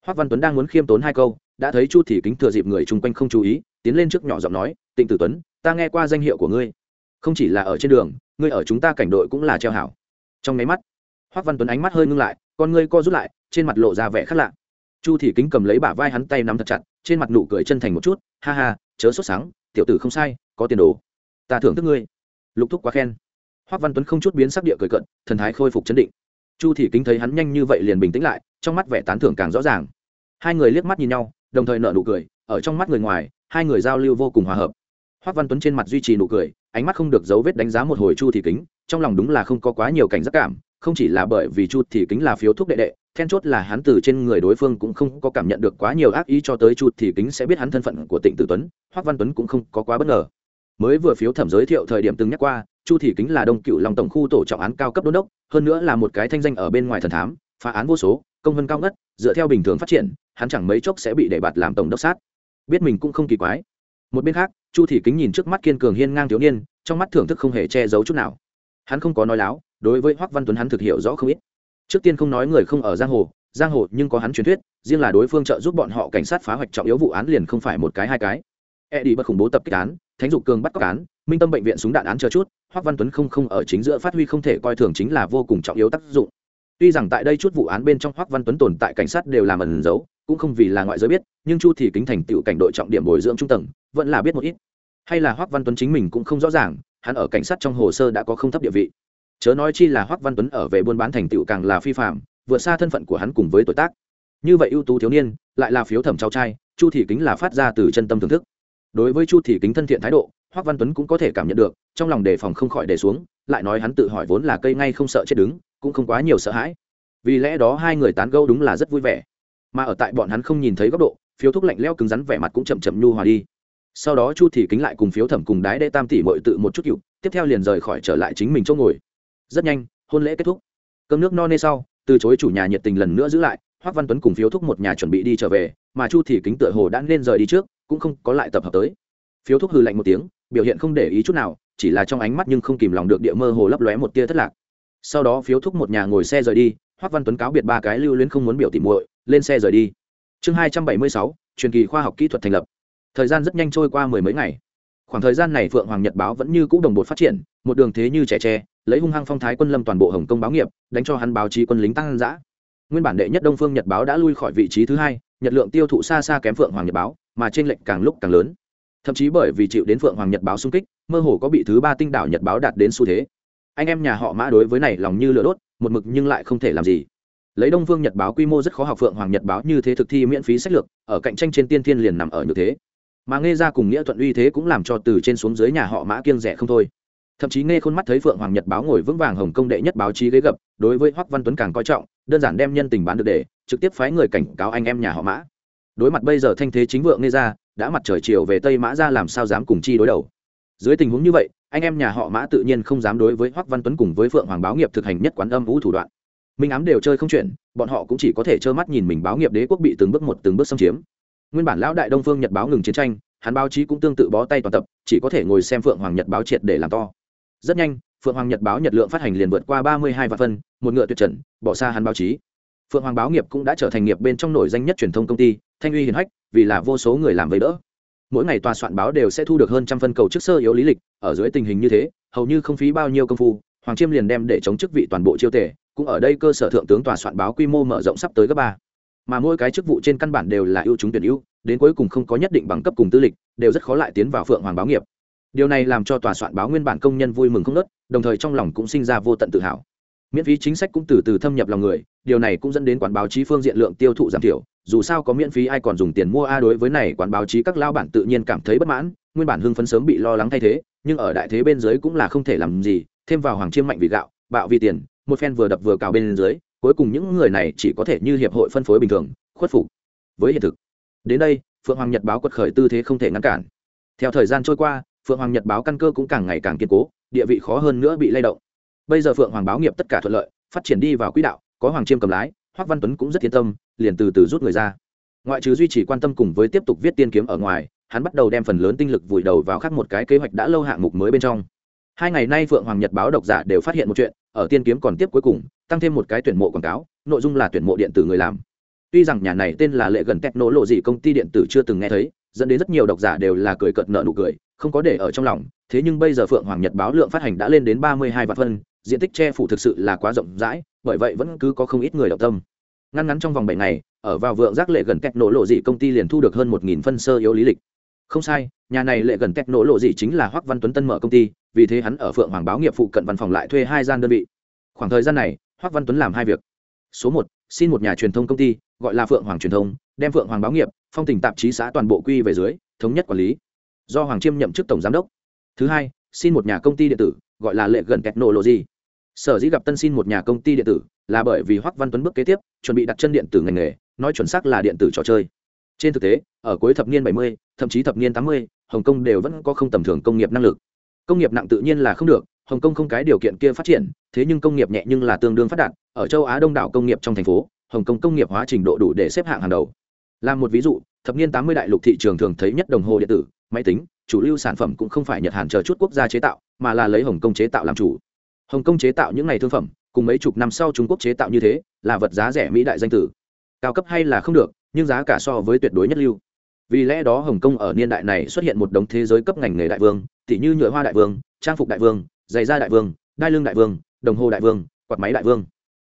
Hoắc văn tuấn đang muốn khiêm tốn hai câu, đã thấy chu thì kính thừa dịp người chung quanh không chú ý, tiến lên trước nhỏ giọng nói, tịnh tử tuấn, ta nghe qua danh hiệu của ngươi. Không chỉ là ở trên đường, ngươi ở chúng ta cảnh đội cũng là treo hảo. Trong máy mắt, hoắc văn tuấn ánh mắt hơi ngưng lại, con ngươi co rút lại trên mặt lộ ra vẻ khác lạ. Chu thì kính cầm lấy bả vai hắn tay nắm thật chặt, trên mặt nụ cười chân thành một chút, ha ha, chớ sốt sáng tiểu tử không sai, có tiền đồ. Ta thưởng thức ngươi. Lục thúc quá khen. Hoắc văn tuấn không chút biến sắc địa cười cận thần thái khôi phục chấn định. Chu thì kính thấy hắn nhanh như vậy liền bình tĩnh lại, trong mắt vẻ tán thưởng càng rõ ràng. Hai người liếc mắt nhìn nhau, đồng thời nở nụ cười, ở trong mắt người ngoài, hai người giao lưu vô cùng hòa hợp. Hoắc văn tuấn trên mặt duy trì nụ cười, ánh mắt không được dấu vết đánh giá một hồi chu thì kính, trong lòng đúng là không có quá nhiều cảnh giác cảm không chỉ là bởi vì chu thì kính là phiếu thuốc đệ đệ, then chốt là hắn từ trên người đối phương cũng không có cảm nhận được quá nhiều ác ý cho tới chu thì kính sẽ biết hắn thân phận của tịnh tử tuấn hoắc văn tuấn cũng không có quá bất ngờ. Mới vừa phiếu thẩm giới thiệu thời điểm từng nhắc qua, chu thì kính là đông cựu lòng tổng khu tổ trọng án cao cấp đôn đốc, hơn nữa là một cái thanh danh ở bên ngoài thần thám, phá án vô số, công vân cao ngất, dựa theo bình thường phát triển, hắn chẳng mấy chốc sẽ bị đề bạt làm tổng đốc sát. Biết mình cũng không kỳ quái. Một bên khác, chu thì kính nhìn trước mắt kiên cường hiên ngang thiếu niên, trong mắt thưởng thức không hề che giấu chút nào hắn không có nói láo, đối với hoắc văn tuấn hắn thực hiểu rõ không ít. Trước tiên không nói người không ở giang hồ giang hồ nhưng có hắn truyền thuyết, riêng là đối phương trợ giúp bọn họ cảnh sát phá hoạch trọng yếu vụ án liền không phải một cái hai cái. E đi bất khủng bố tập kích án, thánh dục cường bắt cóc án, minh tâm bệnh viện súng đạn án chờ chút, hoắc văn tuấn không không ở chính giữa phát huy không thể coi thường chính là vô cùng trọng yếu tác dụng. Tuy rằng tại đây chút vụ án bên trong hoắc văn tuấn tồn tại cảnh sát đều làm ẩn giấu, cũng không vì là ngoại giới biết, nhưng chu thì kính thành tựu cảnh đội trọng điểm bồi dưỡng trung tầng, vẫn là biết một ít. Hay là hoắc văn tuấn chính mình cũng không rõ ràng hắn ở cảnh sát trong hồ sơ đã có không thấp địa vị. Chớ nói chi là hoắc văn tuấn ở về buôn bán thành tựu càng là phi phạm vượt xa thân phận của hắn cùng với tuổi tác. Như vậy ưu tú thiếu niên, lại là phiếu thẩm cháu trai, chu thị kính là phát ra từ chân tâm thưởng thức. Đối với chu thị kính thân thiện thái độ, hoắc văn tuấn cũng có thể cảm nhận được, trong lòng đề phòng không khỏi để xuống, lại nói hắn tự hỏi vốn là cây ngay không sợ chết đứng, cũng không quá nhiều sợ hãi. Vì lẽ đó hai người tán gẫu đúng là rất vui vẻ. Mà ở tại bọn hắn không nhìn thấy góc độ, phiếu thuốc lạnh leo cứng rắn vẻ mặt cũng chậm chậm nhu hòa đi sau đó chu thị kính lại cùng phiếu thẩm cùng đái đệ tam tỷ mội tự một chút cựu, tiếp theo liền rời khỏi trở lại chính mình chỗ ngồi. Rất nhanh, hôn lễ kết thúc. Cơm nước no nê sau, từ chối chủ nhà nhiệt tình lần nữa giữ lại hoắc văn tuấn cùng phiếu thúc một nhà chuẩn bị đi trở về, mà chu thị kính tựa hồ đã nên rời đi trước, cũng không có lại tập hợp tới. Phiếu thúc hư lạnh một tiếng, biểu hiện không để ý chút nào, chỉ là trong ánh mắt nhưng không kìm lòng được địa mơ hồ lấp lóe một tia thất lạc. Sau đó phiếu thúc một nhà ngồi xe rời đi hoắc văn tuấn cáo biệt ba cái lưu luyến không muốn biểu tỉ muội, lên xe rời đi. Chương hai trăm bảy mươi sáu, truyền kỳ khoa học kỹ thuật thành lập thời gian rất nhanh trôi qua mười mấy ngày. Khoảng thời gian này phượng hoàng nhật báo vẫn như cũ đồng bột phát triển, một đường thế như trẻ tre, lấy hung hăng phong thái quân lâm toàn bộ hồng kông báo nghiệp, đánh cho hắn báo chí quân lính tăng giã nguyên bản đệ nhất đông phương nhật báo đã lui khỏi vị trí thứ hai, nhật lượng tiêu thụ xa xa kém phượng hoàng nhật báo, mà trên lệnh càng lúc càng lớn. Thậm chí bởi vì chịu đến phượng hoàng nhật báo xung kích, mơ hồ có bị thứ ba tinh đảo nhật báo đạt đến xu thế. Anh em nhà họ mã đối với này lòng như lửa đốt, một mực nhưng lại không thể làm gì. Lấy đông phương nhật báo quy mô rất khó học phượng hoàng nhật báo như thế thực thi miễn phí sách lược, ở cạnh tranh trên tiên thiên liền nằm ở như thế mà nghe ra cùng nghĩa thuận uy thế cũng làm cho từ trên xuống dưới nhà họ mã kiêng rẻ không thôi. Thậm chí nghe khôn mắt thấy phượng hoàng nhật báo ngồi vững vàng hồng công đệ nhất báo chí ghế gập, đối với hoắc văn tuấn càng coi trọng, đơn giản đem nhân tình bán được để, trực tiếp phái người cảnh cáo anh em nhà họ mã. Đối mặt bây giờ thanh thế chính vượng nghe ra, đã mặt trời chiều về tây mã ra làm sao dám cùng chi đối đầu. Dưới tình huống như vậy, anh em nhà họ mã tự nhiên không dám đối với hoắc văn tuấn cùng với phượng hoàng báo nghiệp thực hành nhất quán âm vũ thủ đoạn. Minh ám đều chơi không chuyện bọn họ cũng chỉ có thể trơ mắt nhìn mình báo nghiệp đế quốc bị từng bước một từng bước xâm chiếm nguyên bản lão đại đông phương nhật báo ngừng chiến tranh, hắn báo chí cũng tương tự bó tay toàn tập, chỉ có thể ngồi xem phượng hoàng nhật báo triệt để làm to. Rất nhanh, phượng hoàng nhật báo nhật lượng phát hành liền vượt qua ba mươi hai vạn phân, một ngựa tuyệt trần, bỏ xa hắn báo chí. Phượng hoàng báo nghiệp cũng đã trở thành nghiệp bên trong nổi danh nhất truyền thông công ty, thanh uy hiền hách, vì là vô số người làm vây đỡ. Mỗi ngày tòa soạn báo đều sẽ thu được hơn trăm phân cầu trước sơ yếu lý lịch, ở dưới tình hình như thế, hầu như không phí bao nhiêu công phu, hoàng chiêm liền đem để chống chức vị toàn bộ chiêu tể, cũng ở đây cơ sở thượng tướng tòa soạn báo quy mô mở rộng sắp tới gấp ba mà mỗi cái chức vụ trên căn bản đều là ưu chúng tuyển ưu, đến cuối cùng không có nhất định bằng cấp cùng tư lịch, đều rất khó lại tiến vào phượng hoàng báo nghiệp. Điều này làm cho tòa soạn báo nguyên bản công nhân vui mừng không nớt đồng thời trong lòng cũng sinh ra vô tận tự hào. Miễn phí chính sách cũng từ từ thâm nhập lòng người, điều này cũng dẫn đến quán báo chí phương diện lượng tiêu thụ giảm thiểu, dù sao có miễn phí ai còn dùng tiền mua a đối với này quán báo chí các lao bản tự nhiên cảm thấy bất mãn, nguyên bản hưng phấn sớm bị lo lắng thay thế, nhưng ở đại thế bên dưới cũng là không thể làm gì, thêm vào hoàng chiêm mạnh vì gạo, bạo vì tiền, một phen vừa đập vừa cào bên dưới cuối cùng những người này chỉ có thể như hiệp hội phân phối bình thường, khuất phục. Với hiện thực, đến đây, phượng hoàng nhật báo quật khởi tư thế không thể ngăn cản. Theo thời gian trôi qua, phượng hoàng nhật báo căn cơ cũng càng ngày càng kiên cố, địa vị khó hơn nữa bị lay động. Bây giờ phượng hoàng báo nghiệp tất cả thuận lợi, phát triển đi vào quỹ đạo, có hoàng chiêm cầm lái, hoác văn tuấn cũng rất yên tâm, liền từ từ rút người ra. Ngoại trừ duy trì quan tâm cùng với tiếp tục viết tiên kiếm ở ngoài, hắn bắt đầu đem phần lớn tinh lực vùi đầu vào khắc một cái kế hoạch đã lâu hạng mục mới bên trong. Hai ngày nay phượng hoàng nhật báo độc giả đều phát hiện một chuyện ở tiên kiếm còn tiếp cuối cùng, tăng thêm một cái tuyển mộ quảng cáo, nội dung là tuyển mộ điện tử người làm. Tuy rằng nhà này tên là lệ gần kẹt nổ lộ gì công ty điện tử chưa từng nghe thấy, dẫn đến rất nhiều độc giả đều là cười cợt nợ nụ cười, không có để ở trong lòng, thế nhưng bây giờ phượng hoàng nhật báo lượng phát hành đã lên đến ba mươi hai vạn phân, diện tích che phủ thực sự là quá rộng rãi, bởi vậy vẫn cứ có không ít người động tâm. Ngăn ngắn trong vòng bảy ngày, ở vào vượng giác lệ gần kẹt nổ lộ dị công ty liền thu được hơn một nghìn phân sơ yếu lý lịch. Không sai, nhà này lệ gần kẹt nổ lộ dị chính là hoắc văn tuấn tân mở công ty vì thế hắn ở phượng hoàng báo nghiệp phụ cận văn phòng lại thuê hai gian đơn vị. Khoảng thời gian này hoắc văn tuấn làm hai việc. Số một xin một nhà truyền thông công ty gọi là phượng hoàng truyền thông đem phượng hoàng báo nghiệp phong tình tạp chí xã toàn bộ quy về dưới thống nhất quản lý. Do hoàng chiêm nhậm chức tổng giám đốc. Thứ hai xin một nhà công ty điện tử gọi là lệ gần technology. Sở dĩ gặp tân xin một nhà công ty điện tử là bởi vì hoắc văn tuấn bước kế tiếp chuẩn bị đặt chân điện tử ngành nghề nói chuẩn xác là điện tử trò chơi. Trên thực tế ở cuối thập niên 70, thậm chí thập niên 80, hồng kông đều vẫn có không tầm thường công nghiệp năng lực công nghiệp nặng tự nhiên là không được, hồng kông không cái điều kiện kia phát triển, thế nhưng công nghiệp nhẹ nhưng là tương đương phát đạt, ở châu á đông đảo công nghiệp trong thành phố, hồng kông công nghiệp hóa trình độ đủ để xếp hạng hàng đầu. Làm một ví dụ, thập niên tám mươi đại lục thị trường thường thấy nhất đồng hồ điện tử, máy tính, chủ lưu sản phẩm cũng không phải nhật hàn chờ chút quốc gia chế tạo, mà là lấy hồng kông chế tạo làm chủ. Hồng kông chế tạo những ngày thương phẩm, cùng mấy chục năm sau trung quốc chế tạo như thế, là vật giá rẻ mỹ đại danh tử. Cao cấp hay là không được, nhưng giá cả so với tuyệt đối nhất lưu. Vì lẽ đó hồng kông ở niên đại này xuất hiện một đống thế giới cấp ngành nghề đại vương tỷ như nhựa hoa đại vương, trang phục đại vương, giày da đại vương, đai lưng đại vương, đồng hồ đại vương, quạt máy đại vương.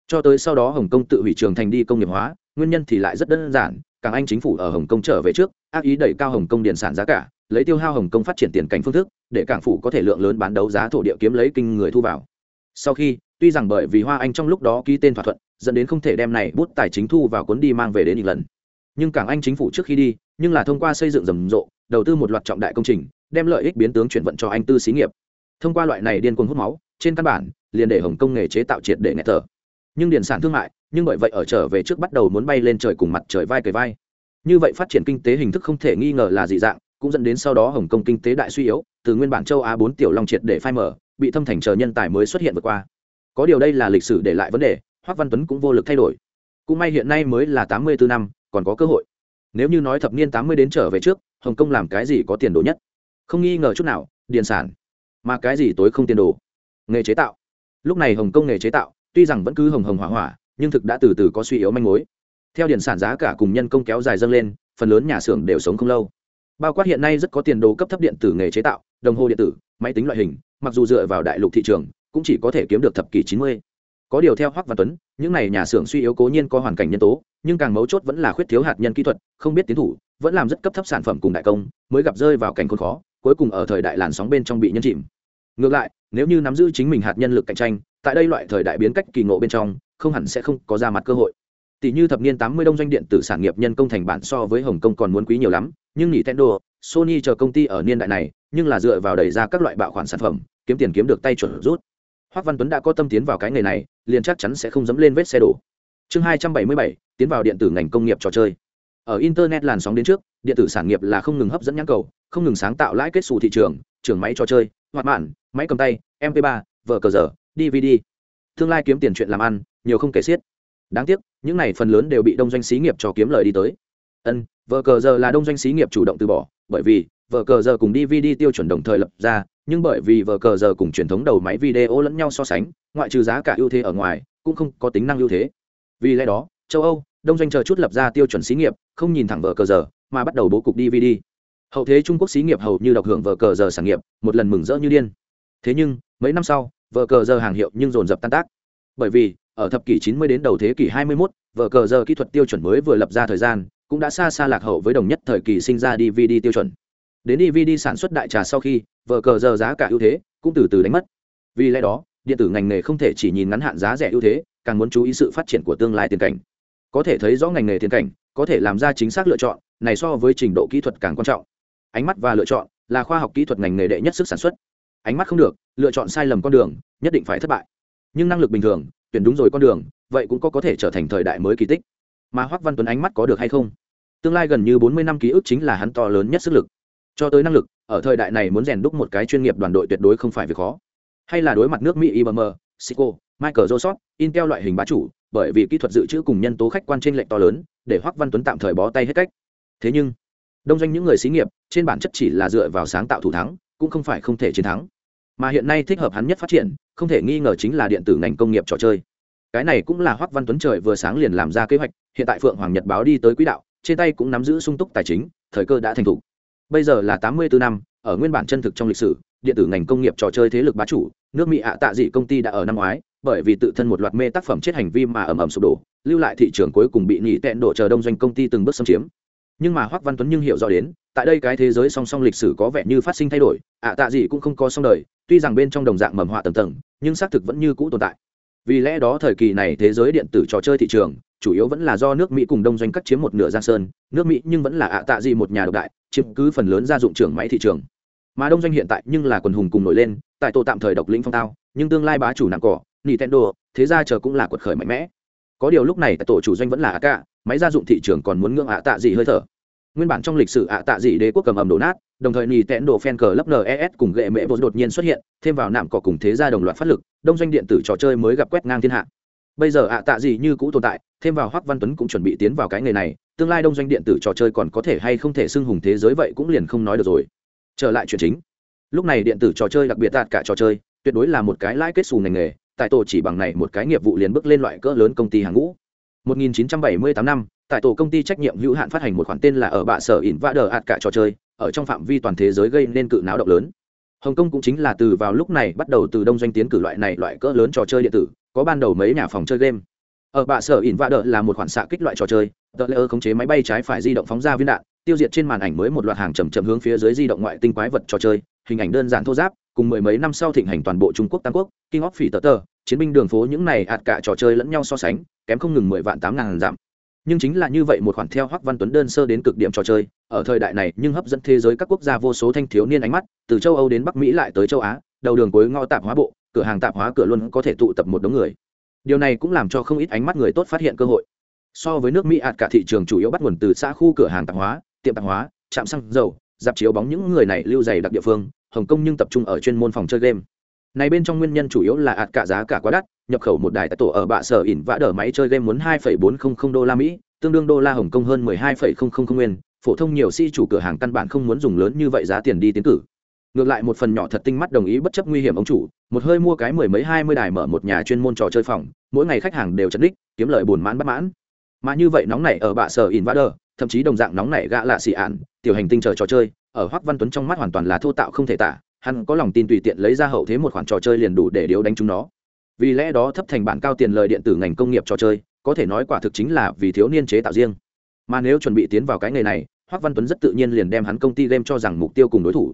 Cho tới sau đó hồng kông tự hủy trường thành đi công nghiệp hóa, nguyên nhân thì lại rất đơn giản, càng anh chính phủ ở hồng kông trở về trước, ác ý đẩy cao hồng kông điện sản giá cả, lấy tiêu hao hồng kông phát triển tiền cảnh phương thức, để cảng phủ có thể lượng lớn bán đấu giá thổ địa kiếm lấy kinh người thu vào. Sau khi, tuy rằng bởi vì hoa anh trong lúc đó ký tên thỏa thuận, dẫn đến không thể đem này bút tài chính thu vào cuốn đi mang về đến một lần nhưng cảng anh chính phủ trước khi đi, nhưng là thông qua xây dựng rầm rộ, đầu tư một loạt trọng đại công trình đem lợi ích biến tướng chuyển vận cho anh tư xí nghiệp. Thông qua loại này điên cuồng hút máu, trên căn bản, liền để hồng kông nghề chế tạo triệt để nghẹt thở. Nhưng điện sản thương mại, nhưng bởi vậy ở trở về trước bắt đầu muốn bay lên trời cùng mặt trời vai cầy vai. Như vậy phát triển kinh tế hình thức không thể nghi ngờ là dị dạng, cũng dẫn đến sau đó hồng kông kinh tế đại suy yếu, từ nguyên bản châu á bốn tiểu long triệt để phai mở bị thâm thành chờ nhân tài mới xuất hiện vượt qua. Có điều đây là lịch sử để lại vấn đề, hoác văn tuấn cũng vô lực thay đổi. Cũng may hiện nay mới là tám mươi bốn năm, còn có cơ hội. Nếu như nói thập niên tám mươi đến trở về trước, hồng kông làm cái gì có tiền đồ nhất? Không nghi ngờ chút nào điện sản. Mà cái gì tối không tiền đồ? Nghề chế tạo. Lúc này hồng kông nghề chế tạo, tuy rằng vẫn cứ hồng hồng hỏa hỏa, nhưng thực đã từ từ có suy yếu manh mối. Theo điện sản giá cả cùng nhân công kéo dài dâng lên, phần lớn nhà xưởng đều sống không lâu. Bao quát hiện nay rất có tiền đồ cấp thấp điện tử nghề chế tạo, đồng hồ điện tử, máy tính loại hình, mặc dù dựa vào đại lục thị trường, cũng chỉ có thể kiếm được thập kỷ chín mươi có điều theo hoắc văn tuấn những này nhà xưởng suy yếu cố nhiên có hoàn cảnh nhân tố nhưng càng mấu chốt vẫn là khuyết thiếu hạt nhân kỹ thuật không biết tiến thủ vẫn làm rất cấp thấp sản phẩm cùng đại công mới gặp rơi vào cảnh khốn khó cuối cùng ở thời đại làn sóng bên trong bị nhân chìm. Ngược lại nếu như nắm giữ chính mình hạt nhân lực cạnh tranh tại đây loại thời đại biến cách kỳ ngộ bên trong không hẳn sẽ không có ra mặt cơ hội. Tỷ như thập niên tám mươi đông doanh điện tử sản nghiệp nhân công thành bản so với hồng kông còn muốn quý nhiều lắm nhưng Nintendo, Sony chờ công ty ở niên đại này nhưng là dựa vào đẩy ra các loại bạo khoản sản phẩm kiếm tiền kiếm được tay chuẩn rút. Hoắc Văn Tuấn đã có tâm tiến vào cái nghề này, liền chắc chắn sẽ không dẫm lên vết xe đổ. Chương 277, tiến vào điện tử ngành công nghiệp trò chơi. Ở internet làn sóng đến trước, điện tử sản nghiệp là không ngừng hấp dẫn nhãn cầu, không ngừng sáng tạo lãi kết xu thị trường, trường máy trò chơi, hoạt mạn, máy cầm tay, MP3, vở cờ giờ, DVD. Tương lai kiếm tiền chuyện làm ăn, nhiều không kể xiết. Đáng tiếc, những này phần lớn đều bị đông doanh xí nghiệp cho kiếm lời đi tới. Ân, vở cờ giờ là đông doanh xí nghiệp chủ động từ bỏ, bởi vì vở cờ giờ cùng DVD tiêu chuẩn đồng thời lập ra, nhưng bởi vì vở cờ giờ cùng truyền thống đầu máy video lẫn nhau so sánh ngoại trừ giá cả ưu thế ở ngoài cũng không có tính năng ưu thế. Vì lẽ đó châu âu đông doanh chờ chút lập ra tiêu chuẩn xí nghiệp không nhìn thẳng vở cờ giờ mà bắt đầu bố cục dvd hậu thế trung quốc xí nghiệp hầu như độc hưởng vở cờ giờ sản nghiệp một lần mừng rỡ như điên. Thế nhưng mấy năm sau vở cờ giờ hàng hiệu nhưng dồn dập tan tác. Bởi vì ở thập kỷ 90 đến đầu thế kỷ 21, vở cờ giờ kỹ thuật tiêu chuẩn mới vừa lập ra thời gian cũng đã xa xa lạc hậu với đồng nhất thời kỳ sinh ra dvd tiêu chuẩn đến dvd sản xuất đại trà sau khi vờ cờ giờ giá cả ưu thế cũng từ từ đánh mất. Vì lẽ đó, điện tử ngành nghề không thể chỉ nhìn ngắn hạn giá rẻ ưu thế, càng muốn chú ý sự phát triển của tương lai tiền cảnh. Có thể thấy rõ ngành nghề tiền cảnh, có thể làm ra chính xác lựa chọn, này so với trình độ kỹ thuật càng quan trọng. Ánh mắt và lựa chọn là khoa học kỹ thuật ngành nghề đệ nhất sức sản xuất. Ánh mắt không được, lựa chọn sai lầm con đường, nhất định phải thất bại. Nhưng năng lực bình thường, tuyển đúng rồi con đường, vậy cũng có có thể trở thành thời đại mới kỳ tích. Mà hoắc văn tuấn ánh mắt có được hay không? Tương lai gần như bốn mươi năm ký ức chính là hắn to lớn nhất sức lực cho tới năng lực ở thời đại này muốn rèn đúc một cái chuyên nghiệp đoàn đội tuyệt đối không phải việc khó hay là đối mặt nước mỹ ibm Cisco, Michael Joseph, Intel loại hình bá chủ, bởi vì kỹ thuật dự trữ cùng nhân tố khách quan trên lệnh to lớn, để Hoắc Văn Tuấn tạm thời bó tay hết cách. Thế nhưng, đông doanh những người xí nghiệp, trên bản chất chỉ là dựa vào sáng tạo thủ thắng, cũng không phải không thể chiến thắng. Mà hiện nay thích hợp hắn nhất phát triển, không thể nghi ngờ chính là điện tử ngành công nghiệp trò chơi. Cái này cũng là Hoắc Văn Tuấn trời vừa sáng liền làm ra kế hoạch, hiện tại Phượng Hoàng Nhật báo đi tới quỹ đạo, trên tay cũng nắm giữ sung túc tài chính, thời cơ đã thành thục bây giờ là tám mươi bốn năm, ở nguyên bản chân thực trong lịch sử, điện tử ngành công nghiệp trò chơi thế lực bá chủ, nước mỹ ạ tạ dị công ty đã ở năm ngoái, bởi vì tự thân một loạt mê tác phẩm chết hành vi mà ầm ầm sụp đổ, lưu lại thị trường cuối cùng bị nghỉ tẹn đổ chờ đông doanh công ty từng bước xâm chiếm. Nhưng mà hoắc văn tuấn nhưng hiểu rõ đến, tại đây cái thế giới song song lịch sử có vẻ như phát sinh thay đổi, ạ tạ dị cũng không có xong đời, tuy rằng bên trong đồng dạng mầm họa tầng tầng, nhưng xác thực vẫn như cũ tồn tại. Vì lẽ đó thời kỳ này thế giới điện tử trò chơi thị trường, chủ yếu vẫn là do nước mỹ cùng đông doanh cắt chiếm một nửa giang sơn, nước mỹ nhưng vẫn là ạ tạ gì một nhà độc đại chiếm cứ phần lớn gia dụng trưởng máy thị trường. Mà đông doanh hiện tại nhưng là quần hùng cùng nổi lên, tại tổ tạm thời độc lĩnh phong tao, nhưng tương lai bá chủ nặng cỏ, nintendo, thế ra chờ cũng là quật khởi mạnh mẽ. Có điều lúc này tại tổ chủ doanh vẫn là ạ cả máy gia dụng thị trường còn muốn ngưỡng ạ tạ gì hơi thở. Nguyên bản trong lịch sử ạ tạ dị đế quốc cầm ầm đổ nát, đồng thời nỉ tẹn đồ fan cờ lấp nes cùng gệ mễ vô đột nhiên xuất hiện, thêm vào nạm cỏ cùng thế gia đồng loạt phát lực, đông doanh điện tử trò chơi mới gặp quét ngang thiên hạ bây giờ ạ tạ gì như cũ tồn tại, thêm vào hoắc văn tuấn cũng chuẩn bị tiến vào cái nghề này, tương lai đông doanh điện tử trò chơi còn có thể hay không thể xưng hùng thế giới vậy cũng liền không nói được rồi. Trở lại chuyện chính. Lúc này điện tử trò chơi đặc biệt tạt cả trò chơi, tuyệt đối là một cái lãi kết xù ngành nghề, tại tổ chỉ bằng này một cái nghiệp vụ liền bước lên loại cỡ lớn công ty hàng ngũ. 1978 năm, tại tổ công ty trách nhiệm hữu hạn phát hành một khoản tên là ở bạ sở ỉn vã đờ ạt cả trò chơi, ở trong phạm vi toàn thế giới gây nên cự náo động lớn. Hồng kông cũng chính là từ vào lúc này bắt đầu từ đông doanh tiến cử loại này loại cỡ lớn trò chơi điện tử có ban đầu mấy nhà phòng chơi game. Ở bạ sở ỉn vạ đỡ là một khoản xạ kích loại trò chơi, tờ lễ ơ khống chế máy bay trái phải di động phóng ra viên đạn, tiêu diệt trên màn ảnh mới một loạt hàng chầm chầm hướng phía dưới di động ngoại tinh quái vật trò chơi, hình ảnh đơn giản thô giáp, cùng mười mấy năm sau thịnh hành toàn bộ trung quốc, tam quốc, king of phỉ tờ tờ, chiến binh đường phố những này ạt cả trò chơi lẫn nhau so sánh, kém không ngừng mười vạn tám ngàn giảm nhưng chính là như vậy một khoản theo hoắc văn tuấn đơn sơ đến cực điểm trò chơi, ở thời đại này nhưng hấp dẫn thế giới các quốc gia vô số thanh thiếu niên ánh mắt, từ châu âu đến bắc mỹ lại tới châu á, đầu đường cuối ngõ tạp hóa bộ cửa hàng tạp hóa cửa luôn có thể tụ tập một đống người. Điều này cũng làm cho không ít ánh mắt người tốt phát hiện cơ hội. So với nước mỹ ạt cả thị trường chủ yếu bắt nguồn từ xã khu cửa hàng tạp hóa tiệm tạp hóa trạm xăng dầu dạp chiếu bóng những người này lưu dày đặc địa phương hồng kông nhưng tập trung ở chuyên môn phòng chơi game. Này bên trong nguyên nhân chủ yếu là ạt cả giá cả quá đắt nhập khẩu một đài tại tổ ở bạ sở ỉn vã đỡ máy chơi game muốn hai bốn trăm linh đô la mỹ tương đương đô la hồng kông hơn 12,000 nguyên. Phổ thông nhiều si chủ cửa hàng căn bản không muốn dùng lớn như vậy giá tiền đi tiến cử ngược lại một phần nhỏ thật tinh mắt đồng ý bất chấp nguy hiểm ông chủ, một hơi mua cái mười mấy hai mươi đài mở một nhà chuyên môn trò chơi phòng, mỗi ngày khách hàng đều chấn đích kiếm lời buồn mãn bất mãn. Mà như vậy nóng này ở bạ sở invader, thậm chí đồng dạng nóng này gã lạ xì ạn, tiểu hành tinh chờ trò chơi, ở hoắc văn tuấn trong mắt hoàn toàn là thô tạo không thể tả, hắn có lòng tin tùy tiện lấy ra hậu thế một khoản trò chơi liền đủ để điếu đánh chúng nó. Vì lẽ đó thấp thành bản cao tiền lời điện tử ngành công nghiệp trò chơi, có thể nói quả thực chính là vì thiếu niên chế tạo riêng. Mà nếu chuẩn bị tiến vào cái nghề này, hoắc văn tuấn rất tự nhiên liền đem hắn công ty game cho rằng mục tiêu cùng đối thủ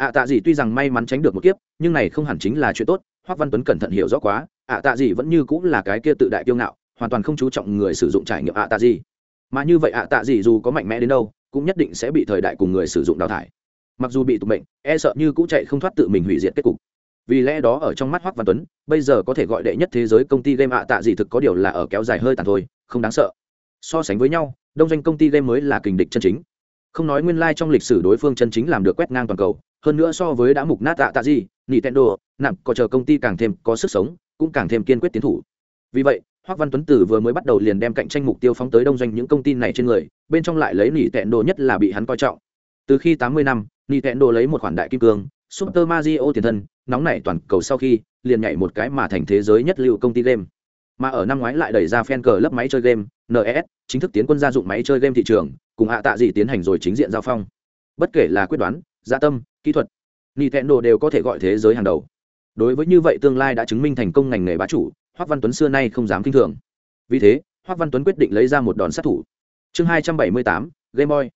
ạ à, tạ gì tuy rằng may mắn tránh được một kiếp nhưng này không hẳn chính là chuyện tốt hoắc văn tuấn cẩn thận hiểu rõ quá ạ à, tạ gì vẫn như cũng là cái kia tự đại kiêu ngạo hoàn toàn không chú trọng người sử dụng trải nghiệm ạ tạ gì. Mà như vậy ạ tạ gì dù có mạnh mẽ đến đâu cũng nhất định sẽ bị thời đại cùng người sử dụng đào thải. Mặc dù bị tụ mệnh e sợ như cũ chạy không thoát tự mình hủy diệt kết cục. Vì lẽ đó ở trong mắt hoắc văn tuấn bây giờ có thể gọi đệ nhất thế giới công ty game ạ tạ gì thực có điều là ở kéo dài hơi tàn thôi không đáng sợ. So sánh với nhau đông doanh công ty game mới là kình địch chân chính. Không nói nguyên lai trong lịch sử đối phương chân chính làm được quét ngang toàn cầu hơn nữa so với đã mục nát tạ tạ gì nintendo nặng có chờ công ty càng thêm có sức sống cũng càng thêm kiên quyết tiến thủ vì vậy Hoắc Văn Tuấn Tử vừa mới bắt đầu liền đem cạnh tranh mục tiêu phóng tới đông doanh những công ty này trên người, bên trong lại lấy nỉ tẹn đồ nhất là bị hắn coi trọng. Từ khi 80 năm, nỉ tẹn đồ lấy một khoản đại kim cương, Super Mario tiền thân, nóng nảy toàn cầu sau khi, liền nhảy một cái mà thành thế giới nhất lưu công ty game. Mà ở năm ngoái lại đẩy ra fan cờ lớp máy chơi game, NES, chính thức tiến quân gia dụng máy chơi game thị trường, cùng hạ tạ gì tiến hành rồi chính diện giao phong. Bất kể là quyết đoán, dạ tâm, kỹ thuật, Nintendo đều có thể gọi thế giới hàng đầu. Đối với như vậy tương lai đã chứng minh thành công ngành nghề bá chủ, hoắc văn tuấn xưa nay không dám kinh thường. Vì thế hoắc văn tuấn quyết định lấy ra một đòn sát thủ. Chương hai trăm bảy mươi tám game boy.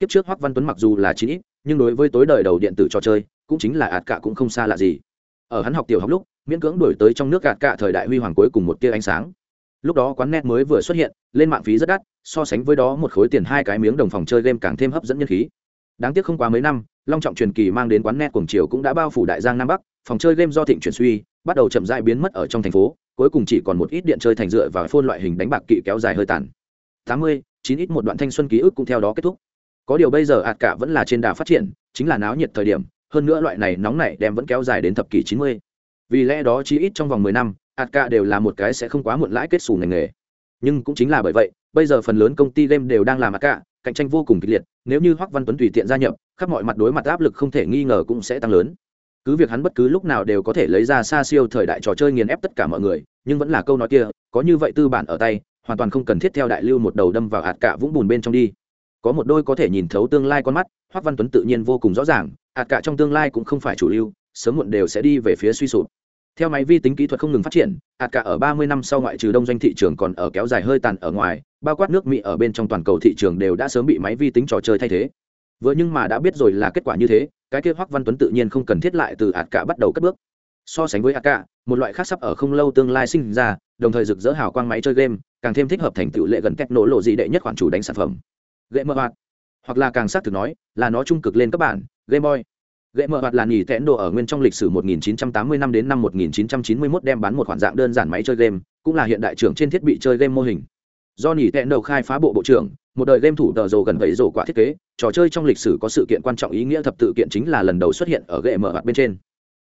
Kiếp trước hoắc văn tuấn mặc dù là chín ít nhưng đối với tối đời đầu điện tử trò chơi cũng chính là ạt cả cũng không xa lạ gì. Ở hắn học tiểu học lúc miễn cưỡng đổi tới trong nước ạt cả thời đại huy hoàng cuối cùng một tia ánh sáng. Lúc đó quán net mới vừa xuất hiện lên mạng phí rất đắt so sánh với đó một khối tiền hai cái miếng đồng phòng chơi game càng thêm hấp dẫn nhân khí. Đáng tiếc không quá mấy năm long trọng truyền kỳ mang đến quán net cuồng chiều cũng đã bao phủ đại giang nam bắc, phòng chơi game do thịnh chuyển suy, bắt đầu chậm rãi biến mất ở trong thành phố, cuối cùng chỉ còn một ít điện chơi thành dựa và phôn loại hình đánh bạc kỵ kéo dài hơi tàn. Tám mươi, chín ít một đoạn thanh xuân ký ức cũng theo đó kết thúc. Có điều bây giờ ạt cả vẫn là trên đà phát triển, chính là náo nhiệt thời điểm, hơn nữa loại này nóng này đem vẫn kéo dài đến thập kỷ chín mươi. Vì lẽ đó chỉ ít trong vòng mười năm, ạt cả đều là một cái sẽ không quá muộn lãi kết xù ngành nghề. Nhưng cũng chính là bởi vậy, bây giờ phần lớn công ty game đều đang làm ạt cả cạnh tranh vô cùng kịch liệt, nếu như hoắc văn tuấn tùy tiện gia nhập, khắp mọi mặt đối mặt áp lực không thể nghi ngờ cũng sẽ tăng lớn. Cứ việc hắn bất cứ lúc nào đều có thể lấy ra xa siêu thời đại trò chơi nghiền ép tất cả mọi người, nhưng vẫn là câu nói kia, có như vậy tư bản ở tay, hoàn toàn không cần thiết theo đại lưu một đầu đâm vào hạt cả vũng bùn bên trong đi. Có một đôi có thể nhìn thấu tương lai con mắt, hoắc văn tuấn tự nhiên vô cùng rõ ràng, hạt cả trong tương lai cũng không phải chủ lưu, sớm muộn đều sẽ đi về phía suy sụp. Theo máy vi tính kỹ thuật không ngừng phát triển, hạt cả ở 30 năm sau ngoại trừ đông doanh thị trường còn ở kéo dài hơi tàn ở ngoài bao quát nước mỹ ở bên trong toàn cầu thị trường đều đã sớm bị máy vi tính trò chơi thay thế vừa nhưng mà đã biết rồi là kết quả như thế cái kia hoắc văn tuấn tự nhiên không cần thiết lại từ ạt cả bắt đầu cất bước so sánh với ạt cả một loại khác sắp ở không lâu tương lai sinh ra đồng thời rực rỡ hào quang máy chơi game càng thêm thích hợp thành tựu lệ gần cách nổ lộ gì đệ nhất khoản chủ đánh sản phẩm game mơ hoạt hoặc là càng xác thực nói là nó trung cực lên các bạn. game boy Gệ mở hoạt là nghỉ tẽn đồ ở nguyên trong lịch sử 1980 năm đến năm 1991 đem bán một khoản dạng đơn giản máy chơi game, cũng là hiện đại trưởng trên thiết bị chơi game mô hình. Do nghỉ tẹn đầu khai phá bộ bộ trưởng, một đời game thủ tờ rồ gần vậy rồ quả thiết kế trò chơi trong lịch sử có sự kiện quan trọng ý nghĩa thập tự kiện chính là lần đầu xuất hiện ở gậy mở mặt bên trên.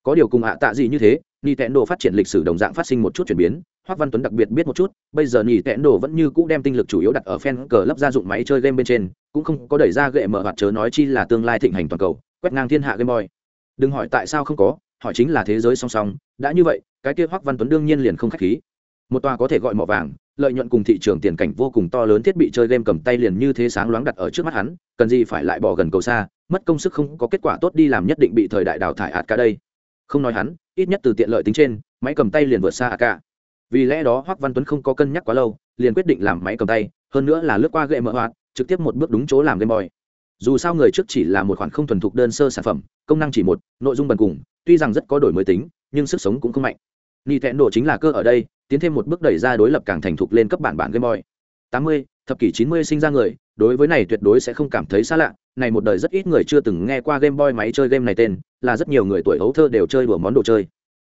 Có điều cùng hạ tạ gì như thế nintendo phát triển lịch sử đồng dạng phát sinh một chút chuyển biến hoắc văn tuấn đặc biệt biết một chút bây giờ nintendo vẫn như cũ đem tinh lực chủ yếu đặt ở fan cờ lắp gia dụng máy chơi game bên trên cũng không có đẩy ra gậy mở mặt chớ nói chi là tương lai thịnh hành toàn cầu quét ngang thiên hạ game boy. Đừng hỏi tại sao không có hỏi chính là thế giới song song đã như vậy cái kia hoắc văn tuấn đương nhiên liền không khách khí. Một tòa có thể gọi mỏ vàng lợi nhuận cùng thị trường tiền cảnh vô cùng to lớn thiết bị chơi game cầm tay liền như thế sáng loáng đặt ở trước mắt hắn, cần gì phải lại bỏ gần cầu xa, mất công sức không có kết quả tốt đi làm nhất định bị thời đại đào thải ạt cả đây. Không nói hắn, ít nhất từ tiện lợi tính trên, máy cầm tay liền vượt xa ạt cả vì lẽ đó hoắc văn tuấn không có cân nhắc quá lâu, liền quyết định làm máy cầm tay, hơn nữa là lướt qua gậy mở hoạt, trực tiếp một bước đúng chỗ làm game boy. Dù sao người trước chỉ là một khoản không thuần thục đơn sơ sản phẩm, công năng chỉ một, nội dung bần cùng, tuy rằng rất có đổi mới tính, nhưng sức sống cũng không mạnh. Ni thẹn độ chính là cơ ở đây tiến thêm một bước đẩy ra đối lập càng thành thục lên cấp bản bản game boy. Tám mươi, thập kỷ chín mươi sinh ra người, đối với này tuyệt đối sẽ không cảm thấy xa lạ. Này một đời rất ít người chưa từng nghe qua game boy máy chơi game này tên, là rất nhiều người tuổi hấu thơ đều chơi đùa món đồ chơi.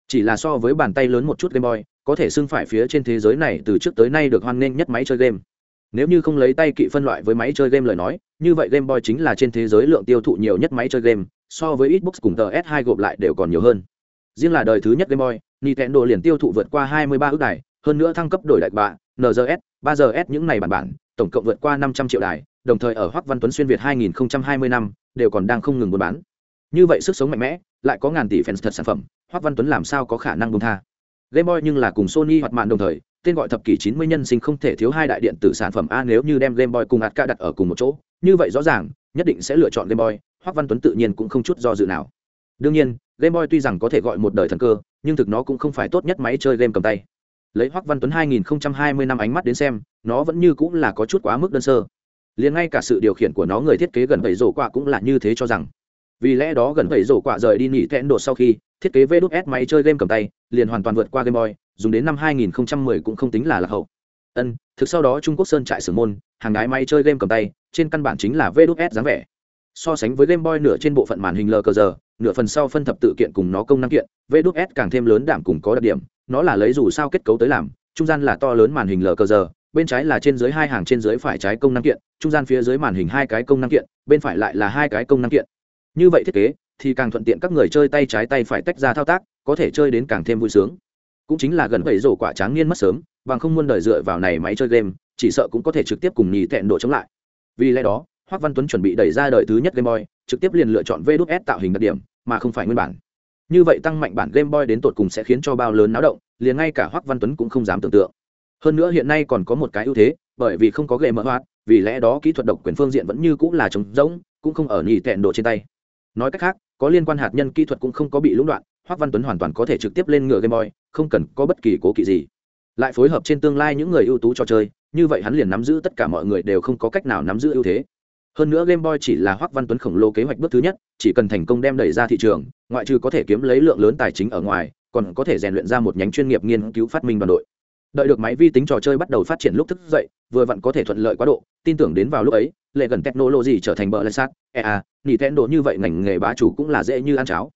Chỉ là so với bàn tay lớn một chút game boy, có thể xưng phải phía trên thế giới này từ trước tới nay được hoan nghênh nhất máy chơi game. Nếu như không lấy tay kỵ phân loại với máy chơi game lời nói, như vậy game boy chính là trên thế giới lượng tiêu thụ nhiều nhất máy chơi game, so với xbox cùng tờ s 2 gộp lại đều còn nhiều hơn. Riêng là đời thứ nhất game boy nintendo liền tiêu thụ vượt qua 23 ức đài, hơn nữa thăng cấp đổi đại bạ ngs 3gs những này bản bản, tổng cộng vượt qua 500 triệu đài, đồng thời ở hoắc văn tuấn xuyên việt 2020 năm, đều còn đang không ngừng buôn bán. Như vậy sức sống mạnh mẽ, lại có ngàn tỷ fans thật sản phẩm, hoắc văn tuấn làm sao có khả năng buông tha? Game boy nhưng là cùng sony hoạt mạn đồng thời, tên gọi thập kỷ 90 nhân sinh không thể thiếu hai đại điện tử sản phẩm a nếu như đem game boy cùng Atka đặt ở cùng một chỗ. Như vậy rõ ràng, nhất định sẽ lựa chọn game boy, hoắc văn tuấn tự nhiên cũng không chút do dự nào đương nhiên, game boy tuy rằng có thể gọi một đời thần cơ, nhưng thực nó cũng không phải tốt nhất máy chơi game cầm tay. Lấy hoắc văn tuấn 2020 năm ánh mắt đến xem, nó vẫn như cũng là có chút quá mức đơn sơ. Liền ngay cả sự điều khiển của nó người thiết kế gần bảy rổ quạ cũng là như thế cho rằng. Vì lẽ đó gần bảy rổ quạ rời đi nghỉ tẹn độ sau khi, thiết kế vê đúc s máy chơi game cầm tay, liền hoàn toàn vượt qua game boy, dùng đến năm 2010 cũng không tính là lạc hậu. Ân, thực sau đó trung quốc sơn trại sử môn, hàng gái máy chơi game cầm tay, trên căn bản chính là vê đúc s dáng vẻ. So sánh với game boy nửa trên bộ phận màn hình lờ cờ giờ nửa phần sau phân thập tự kiện cùng nó công năng kiện vê đúc s càng thêm lớn đảm cùng có đặc điểm, nó là lấy dù sao kết cấu tới làm, trung gian là to lớn màn hình lờ cờ giờ bên trái là trên dưới hai hàng trên dưới phải trái công năng kiện, trung gian phía dưới màn hình hai cái công năng kiện, bên phải lại là hai cái công năng kiện. Như vậy thiết kế, thì càng thuận tiện các người chơi tay trái tay phải tách ra thao tác, có thể chơi đến càng thêm vui sướng. Cũng chính là gần bảy rổ quả tráng niên mất sớm, bằng không muôn đời dựa vào này máy chơi game, chỉ sợ cũng có thể trực tiếp cùng nhì tẹn độ chống lại. Vì lẽ đó hoắc văn tuấn chuẩn bị đẩy ra đời thứ nhất game boy, trực tiếp liền lựa chọn vds đúc s tạo hình đặc điểm, mà không phải nguyên bản. Như vậy tăng mạnh bản game boy đến tột cùng sẽ khiến cho bao lớn náo động, liền ngay cả hoắc văn tuấn cũng không dám tưởng tượng. Hơn nữa hiện nay còn có một cái ưu thế, bởi vì không có game mở hoạt vì lẽ đó kỹ thuật độc quyền phương diện vẫn như cũng là trống rỗng, cũng không ở nhì tẹn độ trên tay. Nói cách khác, có liên quan hạt nhân kỹ thuật cũng không có bị lũng đoạn hoắc văn tuấn hoàn toàn có thể trực tiếp lên ngựa game boy, không cần có bất kỳ cố kỵ gì. Lại phối hợp trên tương lai những người ưu tú cho chơi, như vậy hắn liền nắm giữ tất cả mọi người đều không có cách nào nắm giữ ưu thế hơn nữa game boy chỉ là hoắc văn tuấn khổng lồ kế hoạch bước thứ nhất, chỉ cần thành công đem đẩy ra thị trường, ngoại trừ có thể kiếm lấy lượng lớn tài chính ở ngoài, còn có thể rèn luyện ra một nhánh chuyên nghiệp nghiên cứu phát minh đoàn đội. Đợi được máy vi tính trò chơi bắt đầu phát triển lúc thức dậy, vừa vặn có thể thuận lợi quá độ, tin tưởng đến vào lúc ấy, lệ gần technology trở thành bờ lê sát ea nỉ tẹn độ như vậy ngành nghề bá chủ cũng là dễ như ăn cháo.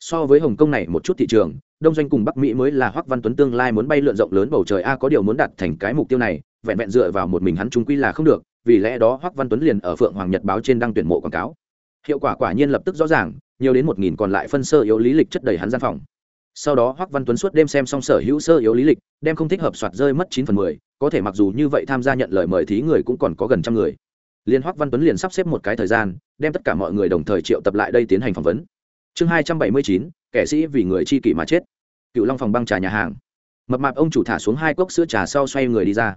So với hồng kông này một chút thị trường, đông doanh cùng bắc mỹ mới là hoắc văn tuấn tương lai muốn bay lượn rộng lớn bầu trời a, có điều muốn đạt thành cái mục tiêu này, vẹn vẹn dựa vào một mình hắn trung quy là không được vì lẽ đó hoắc văn tuấn liền ở phượng hoàng nhật báo trên đăng tuyển mộ quảng cáo. Hiệu quả quả nhiên lập tức rõ ràng, nhiều đến một nghìn còn lại phân sơ yếu lý lịch chất đầy hắn gian phòng. Sau đó hoắc văn tuấn suốt đêm xem xong sở hữu sơ yếu lý lịch, đem không thích hợp soạt rơi mất chín phần mười, có thể mặc dù như vậy tham gia nhận lời mời thí người cũng còn có gần trăm người. Liên hoắc văn tuấn liền sắp xếp một cái thời gian, đem tất cả mọi người đồng thời triệu tập lại đây tiến hành phỏng vấn. Chương hai trăm bảy mươi chín, kẻ sĩ vì người chi kỷ mà chết. Cựu long phòng băng trà nhà hàng. Mập mạp ông chủ thả xuống hai cốc sữa trà sau xoay người đi ra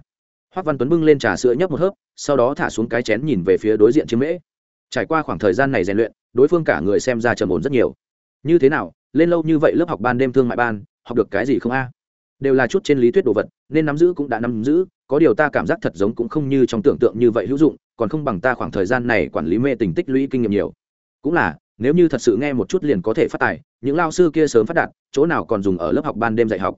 hoắc văn tuấn bưng lên trà sữa nhấp một hớp, sau đó thả xuống cái chén nhìn về phía đối diện chiếm mễ. Trải qua khoảng thời gian này rèn luyện, đối phương cả người xem ra trầm ổn rất nhiều. Như thế nào, lên lâu như vậy lớp học ban đêm thương mại ban, học được cái gì không a? Đều là chút trên lý thuyết đồ vật, nên nắm giữ cũng đã nắm giữ, có điều ta cảm giác thật giống cũng không như trong tưởng tượng như vậy hữu dụng, còn không bằng ta khoảng thời gian này quản lý mê tình tích lũy kinh nghiệm nhiều. Cũng là, nếu như thật sự nghe một chút liền có thể phát tài, những lao sư kia sớm phát đạt, chỗ nào còn dùng ở lớp học ban đêm dạy học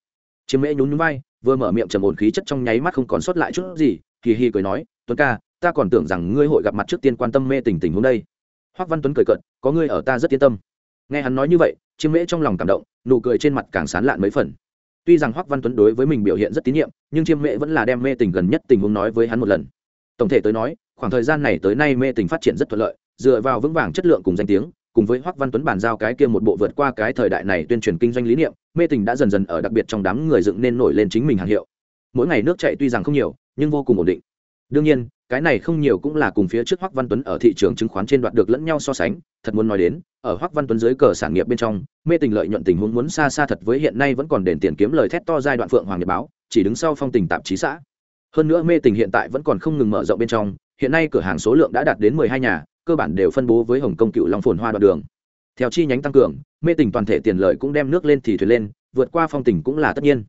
chiếm mễ nhún nhún vai, vừa mở miệng trầm ổn khí chất trong nháy mắt không còn sót lại chút gì, kỳ hi cười nói, tuấn ca, ta còn tưởng rằng ngươi hội gặp mặt trước tiên quan tâm mê tình tình hôm đây. Hoắc văn tuấn cười cợt, có ngươi ở ta rất yên tâm. Nghe hắn nói như vậy, chiêm mễ trong lòng cảm động, nụ cười trên mặt càng sán lạn mấy phần. Tuy rằng hoắc văn tuấn đối với mình biểu hiện rất tín nhiệm, nhưng chiêm mễ vẫn là đem mê tình gần nhất tình huống nói với hắn một lần. Tổng thể tới nói, khoảng thời gian này tới nay mê tình phát triển rất thuận lợi, dựa vào vững vàng chất lượng cùng danh tiếng cùng với hoắc văn tuấn bàn giao cái kia một bộ vượt qua cái thời đại này tuyên truyền kinh doanh lý niệm, mê tình đã dần dần ở đặc biệt trong đám người dựng nên nổi lên chính mình hàng hiệu. Mỗi ngày nước chạy tuy rằng không nhiều, nhưng vô cùng ổn định. Đương nhiên, cái này không nhiều cũng là cùng phía trước hoắc văn tuấn ở thị trường chứng khoán trên đoạn được lẫn nhau so sánh, thật muốn nói đến, ở hoắc văn tuấn dưới cờ sản nghiệp bên trong, mê tình lợi nhuận tình huống muốn xa xa thật với hiện nay vẫn còn đền tiền kiếm lời thét to giai đoạn phượng hoàng nhật báo, chỉ đứng sau phong tình tạp chí xã. Hơn nữa mê tình hiện tại vẫn còn không ngừng mở rộng bên trong, hiện nay cửa hàng số lượng đã đạt đến mười hai nhà cơ bản đều phân bố với hồng kông cựu long phồn hoa đoạn đường. Theo chi nhánh tăng cường, mê tình toàn thể tiền lợi cũng đem nước lên thì thuyền lên, vượt qua phong tình cũng là tất nhiên.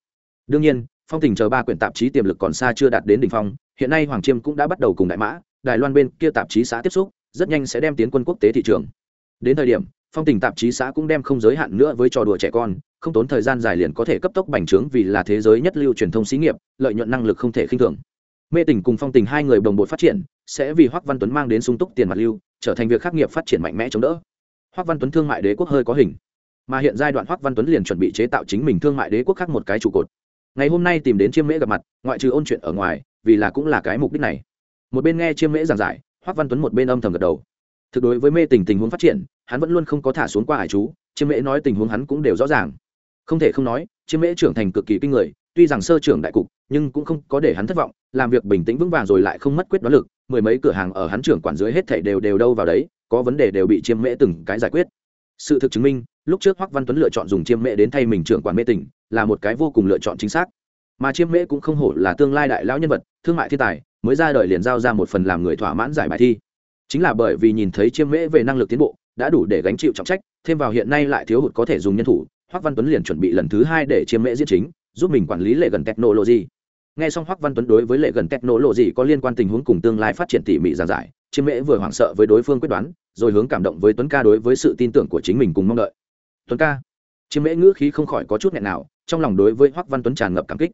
Đương nhiên, phong tình chờ ba quyển tạp chí tiềm lực còn xa chưa đạt đến đỉnh phong, hiện nay hoàng chiêm cũng đã bắt đầu cùng đại mã, đài loan bên kia tạp chí xã tiếp xúc, rất nhanh sẽ đem tiến quân quốc tế thị trường. Đến thời điểm, phong tình tạp chí xã cũng đem không giới hạn nữa với trò đùa trẻ con, không tốn thời gian dài liền có thể cấp tốc bành trướng vì là thế giới nhất lưu truyền thông xí nghiệp, lợi nhuận năng lực không thể khinh thường. Mê tình cùng phong tình hai người đồng bộ phát triển, sẽ vì hoắc văn tuấn mang đến sung túc tiền mặt lưu trở thành việc khắc nghiệp phát triển mạnh mẽ chống đỡ. Hoắc văn tuấn thương mại đế quốc hơi có hình. Mà hiện giai đoạn hoắc văn tuấn liền chuẩn bị chế tạo chính mình thương mại đế quốc khác một cái trụ cột. Ngày hôm nay tìm đến chiêm mễ gặp mặt, ngoại trừ ôn chuyện ở ngoài, vì là cũng là cái mục đích này. Một bên nghe chiêm mễ giảng giải, hoắc văn tuấn một bên âm thầm gật đầu. Thực đối với mê tình tình huống phát triển, hắn vẫn luôn không có thả xuống qua hải chú, chiêm mễ nói tình huống hắn cũng đều rõ ràng. Không thể không nói, chiêm mễ trưởng thành cực kỳ kinh người, tuy rằng sơ trưởng đại cục, nhưng cũng không có để hắn thất vọng làm việc bình tĩnh vững vàng rồi lại không mất quyết đoán lực, mười mấy cửa hàng ở hắn trưởng quản dưới hết thảy đều đều đâu vào đấy, có vấn đề đều bị chiêm mễ từng cái giải quyết. Sự thực chứng minh, lúc trước hoắc văn tuấn lựa chọn dùng chiêm mễ đến thay mình trưởng quản mê tỉnh, là một cái vô cùng lựa chọn chính xác. Mà chiêm mễ cũng không hổ là tương lai đại lão nhân vật, thương mại thiên tài, mới ra đời liền giao ra một phần làm người thỏa mãn giải bài thi. Chính là bởi vì nhìn thấy chiêm mễ về năng lực tiến bộ, đã đủ để gánh chịu trọng trách, thêm vào hiện nay lại thiếu hụt có thể dùng nhân thủ, hoắc văn tuấn liền chuẩn bị lần thứ hai để chiêm mễ diễn chính, giúp mình quản lý lệ gần technology nghe xong hoắc văn tuấn đối với lệ gần kề nổ lộ gì có liên quan tình huống cùng tương lai phát triển tỉ mỉ giảng giải, chiêm mễ vừa hoảng sợ với đối phương quyết đoán, rồi hướng cảm động với tuấn ca đối với sự tin tưởng của chính mình cùng mong đợi. Tuấn ca. Chiêm mễ ngữ khí không khỏi có chút nghẹn nào, trong lòng đối với hoắc văn tuấn tràn ngập cảm kích.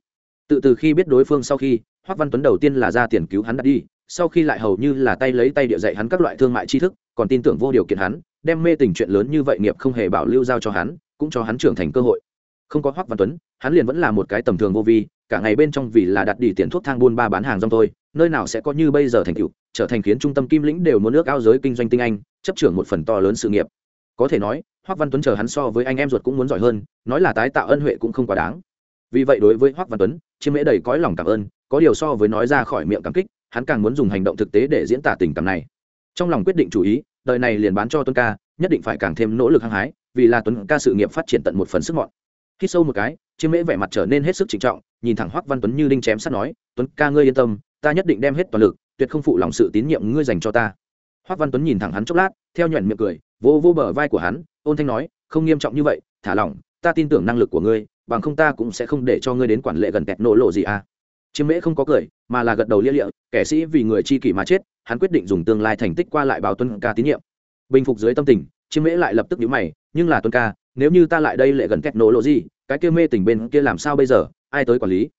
Tự từ khi biết đối phương sau khi, hoắc văn tuấn đầu tiên là ra tiền cứu hắn đặt đi, sau khi lại hầu như là tay lấy tay địa dạy hắn các loại thương mại tri thức, còn tin tưởng vô điều kiện hắn, đem mê tình chuyện lớn như vậy nghiệp không hề bảo lưu giao cho hắn, cũng cho hắn trưởng thành cơ hội không có hoắc văn tuấn, hắn liền vẫn là một cái tầm thường vô vi, cả ngày bên trong vì là đặt đi tiền thuốc thang buôn ba bán hàng rong thôi, nơi nào sẽ có như bây giờ thành tựu, trở thành khiến trung tâm kim lĩnh đều muốn nước ao giới kinh doanh tinh anh, chấp trưởng một phần to lớn sự nghiệp. Có thể nói, hoắc văn tuấn chờ hắn so với anh em ruột cũng muốn giỏi hơn, nói là tái tạo ân huệ cũng không quá đáng. Vì vậy đối với hoắc văn tuấn, chiêm mễ đầy cõi lòng cảm ơn, có điều so với nói ra khỏi miệng cảm kích, hắn càng muốn dùng hành động thực tế để diễn tả tình cảm này. Trong lòng quyết định chủ ý, đời này liền bán cho tuấn ca, nhất định phải càng thêm nỗ lực hăng hái, vì là tuấn ca sự nghiệp phát triển tận một phần sức mọn khi sâu một cái, chiêm mễ vẻ mặt trở nên hết sức trịnh trọng, nhìn thẳng hoắc văn tuấn như đinh chém sắt nói, tuấn ca ngươi yên tâm, ta nhất định đem hết toàn lực, tuyệt không phụ lòng sự tín nhiệm ngươi dành cho ta. Hoắc văn tuấn nhìn thẳng hắn chốc lát, theo nhuận miệng cười vô vô bờ vai của hắn, ôn thanh nói, không nghiêm trọng như vậy, thả lỏng, ta tin tưởng năng lực của ngươi, bằng không ta cũng sẽ không để cho ngươi đến quản lệ gần kẹt nổ lộ gì à. Chiêm mễ không có cười, mà là gật đầu lia lịa, kẻ sĩ vì người chi kỷ mà chết, hắn quyết định dùng tương lai thành tích qua lại báo tuân ca tín nhiệm. Bình phục dưới tâm tình, chiêm mễ lại lập tức nhíu mày, nhưng là tuân ca nếu như ta lại đây lệ gần kẹt nổ lộ gì cái kia mê tình bên kia làm sao bây giờ? Ai tới quản lý?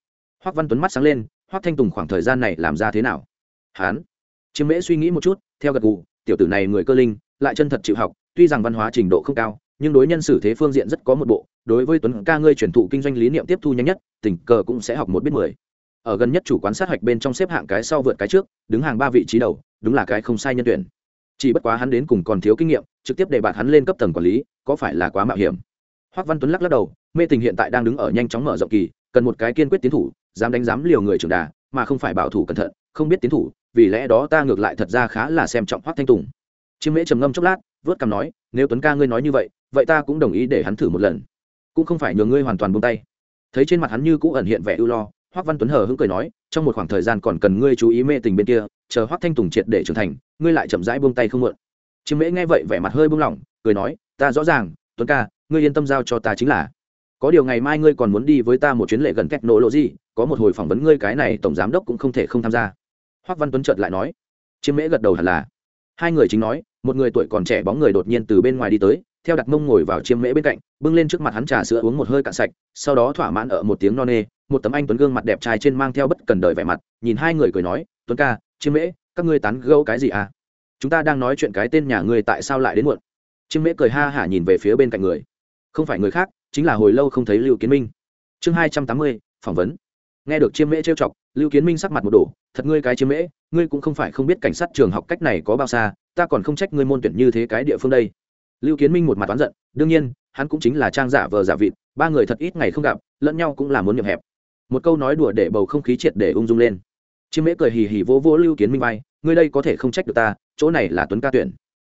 Hoắc văn tuấn mắt sáng lên hoắc thanh tùng khoảng thời gian này làm ra thế nào? Hán, chiêm mễ suy nghĩ một chút theo gật gù tiểu tử này người cơ linh lại chân thật chịu học tuy rằng văn hóa trình độ không cao nhưng đối nhân xử thế phương diện rất có một bộ đối với tuấn ca ngươi truyền thụ kinh doanh lý niệm tiếp thu nhanh nhất tình cờ cũng sẽ học một biết mười. Ở gần nhất chủ quán sát hạch bên trong xếp hạng cái sau vượt cái trước đứng hàng ba vị trí đầu đúng là cái không sai nhân tuyển chỉ bất quá hắn đến cùng còn thiếu kinh nghiệm, trực tiếp để bạn hắn lên cấp tầng quản lý, có phải là quá mạo hiểm? Hoắc văn tuấn lắc lắc đầu, mê tình hiện tại đang đứng ở nhanh chóng mở rộng kỳ, cần một cái kiên quyết tiến thủ, dám đánh dám liều người trưởng đà, mà không phải bảo thủ cẩn thận, không biết tiến thủ, vì lẽ đó ta ngược lại thật ra khá là xem trọng hoắc thanh tùng. Chiêm mễ trầm ngâm chốc lát, vớt cằm nói, nếu tuấn ca ngươi nói như vậy vậy ta cũng đồng ý để hắn thử một lần. Cũng không phải nhường ngươi hoàn toàn buông tay. Thấy trên mặt hắn như cũ ẩn hiện vẻ ưu lo hoắc văn tuấn hờ hững cười nói, trong một khoảng thời gian còn cần ngươi chú ý mê tình bên kia, chờ hoắc thanh tùng triệt để trưởng thành ngươi lại chậm rãi buông tay không mượn. Chiêm mễ nghe vậy vẻ mặt hơi buông lỏng, cười nói, ta rõ ràng, tuấn ca, ngươi yên tâm giao cho ta chính là. Có điều ngày mai ngươi còn muốn đi với ta một chuyến lệ gần cách nổ lộ gì có một hồi phỏng vấn ngươi cái này tổng giám đốc cũng không thể không tham gia. Hoắc văn tuấn chợt lại nói. Chiêm mễ gật đầu hẳn là. Hai người chính nói, một người tuổi còn trẻ bóng người đột nhiên từ bên ngoài đi tới, theo đặt mông ngồi vào chiêm mễ bên cạnh, bưng lên trước mặt hắn trà sữa uống một hơi cạn sạch, sau đó thỏa mãn ở một tiếng no nê, một tấm anh tuấn gương mặt đẹp trai trên mang theo bất cần đời vẻ mặt, nhìn hai người cười nói, tuấn ca, chiêm mễ các ngươi tán gẫu cái gì à? Chúng ta đang nói chuyện cái tên nhà ngươi tại sao lại đến muộn? Chiêm mễ cười ha hả nhìn về phía bên cạnh người. Không phải người khác, chính là hồi lâu không thấy lưu kiến minh. Chương hai trăm tám mươi, phỏng vấn. Nghe được chiêm mễ trêu chọc, lưu kiến minh sắc mặt một đổ, thật ngươi cái chiêm mễ, ngươi cũng không phải không biết cảnh sát trường học cách này có bao xa, ta còn không trách ngươi môn tuyển như thế cái địa phương đây. Lưu kiến minh một mặt oán giận, đương nhiên, hắn cũng chính là trang giả vờ giả vịt, ba người thật ít ngày không gặp, lẫn nhau cũng là muốn nhập hẹp. Một câu nói đùa để bầu không khí triệt để ung dung lên chiêm mễ cười hì hì vỗ vỗ lưu kiến minh vai, ngươi đây có thể không trách được ta, chỗ này là tuấn ca tuyển.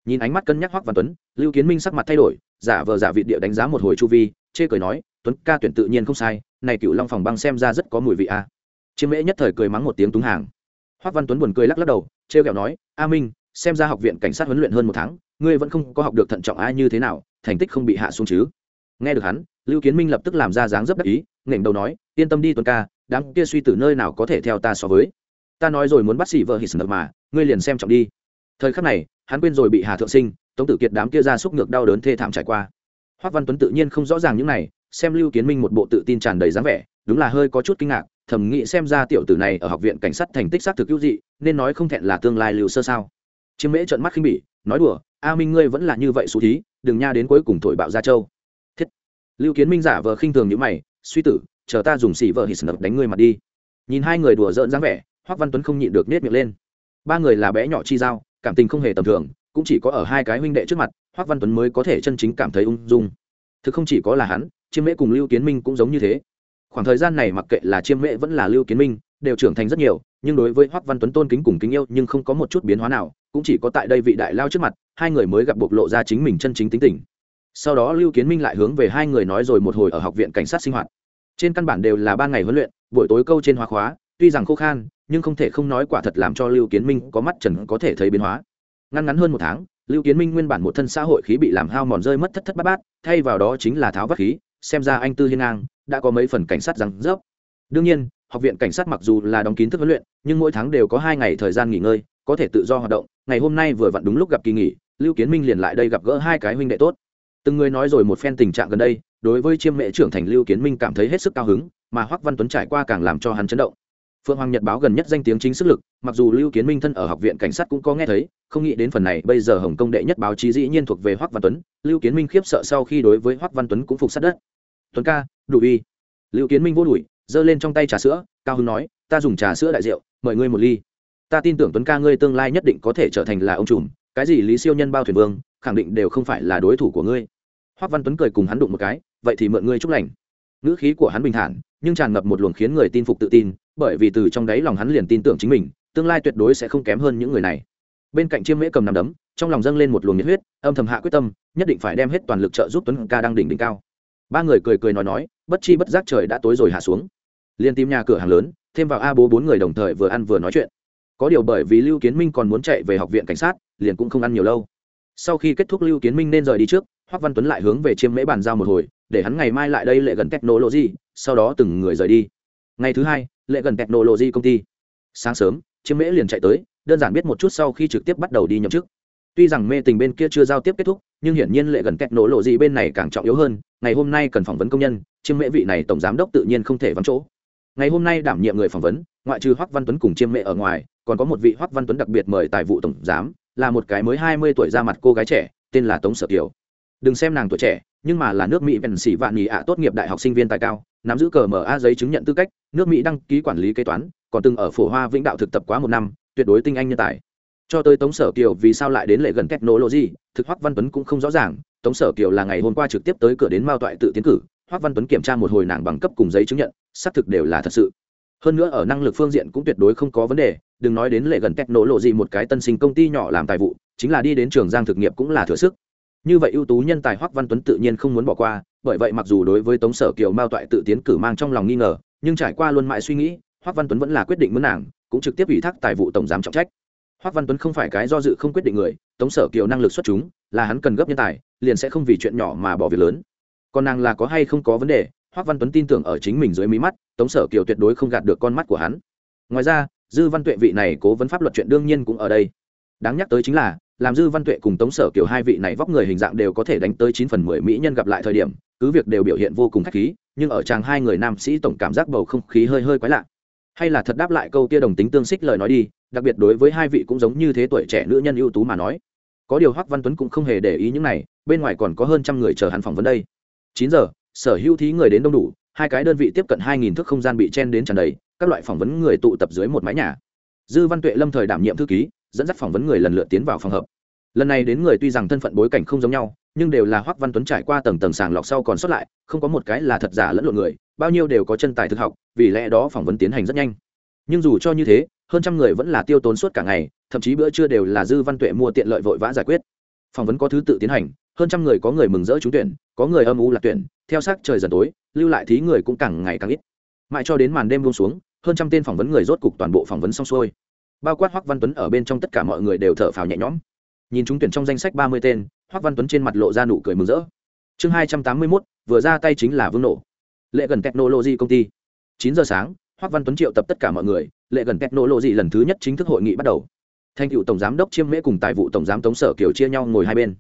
Nhìn ánh mắt cân nhắc hoắc văn tuấn, lưu kiến minh sắc mặt thay đổi, giả vờ giả vị địa đánh giá một hồi chu vi, chê cười nói, tuấn ca tuyển tự nhiên không sai, này cựu long phòng băng xem ra rất có mùi vị a. Chiêm mễ nhất thời cười mắng một tiếng túng hàng. Hoắc văn tuấn buồn cười lắc lắc đầu, trêu kẹo nói, a minh, xem ra học viện cảnh sát huấn luyện hơn một tháng, ngươi vẫn không có học được thận trọng ai như thế nào, thành tích không bị hạ xuống chứ? Nghe được hắn, lưu kiến minh lập tức làm ra dáng dấp đắc ý nghển đầu nói, yên tâm đi tuấn ca, đám kia suy tử nơi nào có thể theo ta so với ta nói rồi muốn bắt xỉ vợ hít sờ mà, ngươi liền xem trọng đi. Thời khắc này, hắn quên rồi bị hà thượng sinh, tống tử kiệt đám kia ra xúc ngược đau đớn thê thảm trải qua. Hoắc văn tuấn tự nhiên không rõ ràng những này, xem lưu kiến minh một bộ tự tin tràn đầy dáng vẻ, đúng là hơi có chút kinh ngạc, thầm nghĩ xem ra tiểu tử này ở học viện cảnh sát thành tích xác thực hữu dị, nên nói không thẹn là tương lai lưu sơ sao. Chiêm mễ trợn mắt khinh bỉ, nói đùa, a minh ngươi vẫn là như vậy xú thí, đừng nha đến cuối cùng thổi bạo gia châu. Thiết. Lưu kiến minh giả vờ khinh thường như mày, suy tử, chờ ta dùng xỉ vợ hít snập đánh ngươi mặt đi. Nhìn hai người đùa giỡn dáng vẻ hoắc văn tuấn không nhịn được nết miệng lên. Ba người là bé nhỏ chi giao, cảm tình không hề tầm thường, cũng chỉ có ở hai cái huynh đệ trước mặt hoắc văn tuấn mới có thể chân chính cảm thấy ung dung. Thực không chỉ có là hắn, chiêm mễ cùng lưu kiến minh cũng giống như thế. Khoảng thời gian này mặc kệ là chiêm mễ vẫn là lưu kiến minh, đều trưởng thành rất nhiều, nhưng đối với hoắc văn tuấn tôn kính cùng kính yêu nhưng không có một chút biến hóa nào, cũng chỉ có tại đây vị đại lao trước mặt, hai người mới gặp bộc lộ ra chính mình chân chính tính tình. Sau đó lưu kiến minh lại hướng về hai người nói rồi một hồi ở học viện cảnh sát sinh hoạt. Trên căn bản đều là ban ngày huấn luyện, buổi tối câu trên hóa khóa, tuy rằng khô khan nhưng không thể không nói quả thật làm cho lưu kiến minh có mắt trần có thể thấy biến hóa. Ngăn ngắn hơn một tháng, lưu kiến minh nguyên bản một thân xã hội khí bị làm hao mòn rơi mất thất thất bát bát, thay vào đó chính là tháo vắt khí, xem ra anh tư hiên ngang đã có mấy phần cảnh sát rằng rớp. Đương nhiên, học viện cảnh sát mặc dù là đóng kín thức huấn luyện, nhưng mỗi tháng đều có hai ngày thời gian nghỉ ngơi, có thể tự do hoạt động. Ngày hôm nay vừa vặn đúng lúc gặp kỳ nghỉ, lưu kiến minh liền lại đây gặp gỡ hai cái huynh đệ tốt. Từng người nói rồi một phen tình trạng gần đây, đối với chiêm mẹ trưởng thành lưu kiến minh cảm thấy hết sức cao hứng, mà hoắc văn tuấn trải qua càng làm cho hắn chấn động phượng hoàng nhật báo gần nhất danh tiếng chính sức lực mặc dù lưu kiến minh thân ở học viện cảnh sát cũng có nghe thấy không nghĩ đến phần này bây giờ hồng kông đệ nhất báo chí dĩ nhiên thuộc về hoắc văn tuấn lưu kiến minh khiếp sợ sau khi đối với hoắc văn tuấn cũng phục sát đất. Tuấn ca đủ y. Lưu kiến minh vô đuổi, giơ lên trong tay trà sữa cao hưng nói ta dùng trà sữa đại rượu mời ngươi một ly. Ta tin tưởng tuấn ca ngươi tương lai nhất định có thể trở thành là ông trùm cái gì lý siêu nhân bao thuyền vương khẳng định đều không phải là đối thủ của ngươi. Hoắc văn tuấn cười cùng hắn đụng một cái vậy thì mượn ngươi chúc lành. Ngữ khí của hắn bình thản nhưng tràn ngập một luồng khiến người tin phục tự tin bởi vì từ trong đáy lòng hắn liền tin tưởng chính mình, tương lai tuyệt đối sẽ không kém hơn những người này. Bên cạnh chiêm mễ cầm nằm đấm, trong lòng dâng lên một luồng nhiệt huyết, âm thầm hạ quyết tâm, nhất định phải đem hết toàn lực trợ giúp tuấn ca đang đỉnh đỉnh cao. Ba người cười cười nói nói, bất chi bất giác trời đã tối rồi hạ xuống. Liền tìm nhà cửa hàng lớn, thêm vào a bố bốn người đồng thời vừa ăn vừa nói chuyện. Có điều bởi vì lưu kiến minh còn muốn chạy về học viện cảnh sát, liền cũng không ăn nhiều lâu. Sau khi kết thúc lưu kiến minh nên rời đi trước, hoắc văn tuấn lại hướng về chiêm mễ bàn giao một hồi, để hắn ngày mai lại đây lệ gần technology, sau đó từng người rời đi ngày thứ hai, lệ gần technology công ty. Sáng sớm, chiêm mễ liền chạy tới, đơn giản biết một chút sau khi trực tiếp bắt đầu đi nhậm chức. Tuy rằng mê tình bên kia chưa giao tiếp kết thúc, nhưng hiển nhiên lệ gần kẹt nổ lộ gì bên này càng trọng yếu hơn, ngày hôm nay cần phỏng vấn công nhân, chiêm mễ vị này tổng giám đốc tự nhiên không thể vắng chỗ. Ngày hôm nay đảm nhiệm người phỏng vấn, ngoại trừ hoắc văn tuấn cùng chiêm mễ ở ngoài, còn có một vị hoắc văn tuấn đặc biệt mời tài vụ tổng giám, là một cái mới hai mươi tuổi ra mặt cô gái trẻ, tên là tống sở kiều. Đừng xem nàng tuổi trẻ, nhưng mà là nước mỹ vẹn xỉ vạn nhị ạ, tốt nghiệp đại học sinh viên tài cao nắm giữ cờ mở giấy chứng nhận tư cách, nước mỹ đăng ký quản lý kế toán, còn từng ở phổ hoa vĩnh đạo thực tập quá một năm, tuyệt đối tinh anh nhân tài. Cho tới tống sở kiều vì sao lại đến lệ gần technology, thực hoắc văn tuấn cũng không rõ ràng, tống sở kiều là ngày hôm qua trực tiếp tới cửa đến mao toại tự tiến cử, hoắc văn tuấn kiểm tra một hồi nàng bằng cấp cùng giấy chứng nhận, xác thực đều là thật sự. Hơn nữa ở năng lực phương diện cũng tuyệt đối không có vấn đề, đừng nói đến lệ gần technology một cái tân sinh công ty nhỏ làm tài vụ, chính là đi đến trường giang thực nghiệp cũng là thừa sức như vậy ưu tú nhân tài hoắc văn tuấn tự nhiên không muốn bỏ qua, bởi vậy mặc dù đối với tống sở kiều mao toại tự tiến cử mang trong lòng nghi ngờ, nhưng trải qua luôn mãi suy nghĩ, hoắc văn tuấn vẫn là quyết định muốn nàng, cũng trực tiếp ủy thác tài vụ tổng giám trọng trách. Hoắc văn tuấn không phải cái do dự không quyết định người, tống sở kiều năng lực xuất chúng, là hắn cần gấp nhân tài, liền sẽ không vì chuyện nhỏ mà bỏ việc lớn. Còn nàng là có hay không có vấn đề, hoắc văn tuấn tin tưởng ở chính mình dưới mí mắt, tống sở kiều tuyệt đối không gạt được con mắt của hắn. Ngoài ra, dư văn tuệ vị này cố vấn pháp luật chuyện đương nhiên cũng ở đây. Đáng nhắc tới chính là làm dư văn tuệ cùng tống sở kiểu hai vị này vóc người hình dạng đều có thể đánh tới chín phần mười mỹ nhân gặp lại thời điểm, cứ việc đều biểu hiện vô cùng khách khí, nhưng ở chàng hai người nam sĩ tổng cảm giác bầu không khí hơi hơi quái lạ. Hay là thật đáp lại câu kia đồng tính tương xích lời nói đi, đặc biệt đối với hai vị cũng giống như thế tuổi trẻ nữ nhân ưu tú mà nói. Có điều hoắc văn tuấn cũng không hề để ý những này, bên ngoài còn có hơn trăm người chờ hắn phỏng vấn đây. Chín giờ, sở hữu thí người đến đông đủ, hai cái đơn vị tiếp cận hai nghìn thước không gian bị chen đến tràn đầy, các loại phỏng vấn người tụ tập dưới một mái nhà. Dư văn tuệ lâm thời đảm nhiệm thư ký dẫn dắt phỏng vấn người lần lượt tiến vào phòng hợp. Lần này đến người tuy rằng thân phận bối cảnh không giống nhau, nhưng đều là hoắc văn tuấn trải qua tầng tầng sàng lọc sau còn xuất lại, không có một cái là thật giả lẫn lộn người, bao nhiêu đều có chân tài thực học, vì lẽ đó phỏng vấn tiến hành rất nhanh. Nhưng dù cho như thế, hơn trăm người vẫn là tiêu tốn suốt cả ngày, thậm chí bữa trưa đều là dư văn tuệ mua tiện lợi vội vã giải quyết. Phỏng vấn có thứ tự tiến hành, hơn trăm người có người mừng rỡ trúng tuyển, có người âm u lạc tuyển, theo sát trời dần tối, lưu lại thí người cũng càng ngày càng ít. Mãi cho đến màn đêm buông xuống, hơn trăm tên phỏng vấn người rốt cục toàn bộ phỏng vấn xong xuôi bao quát hoắc văn tuấn ở bên trong tất cả mọi người đều thở phào nhẹ nhõm nhìn chúng tuyển trong danh sách ba mươi tên hoắc văn tuấn trên mặt lộ ra nụ cười mừng rỡ chương hai trăm tám mươi mốt vừa ra tay chính là vương nổ lệ gần technology công ty chín giờ sáng hoắc văn tuấn triệu tập tất cả mọi người lệ gần technology lần thứ nhất chính thức hội nghị bắt đầu thành cựu tổng giám đốc chiêm mễ cùng tài vụ tổng giám tống sở kiều chia nhau ngồi hai bên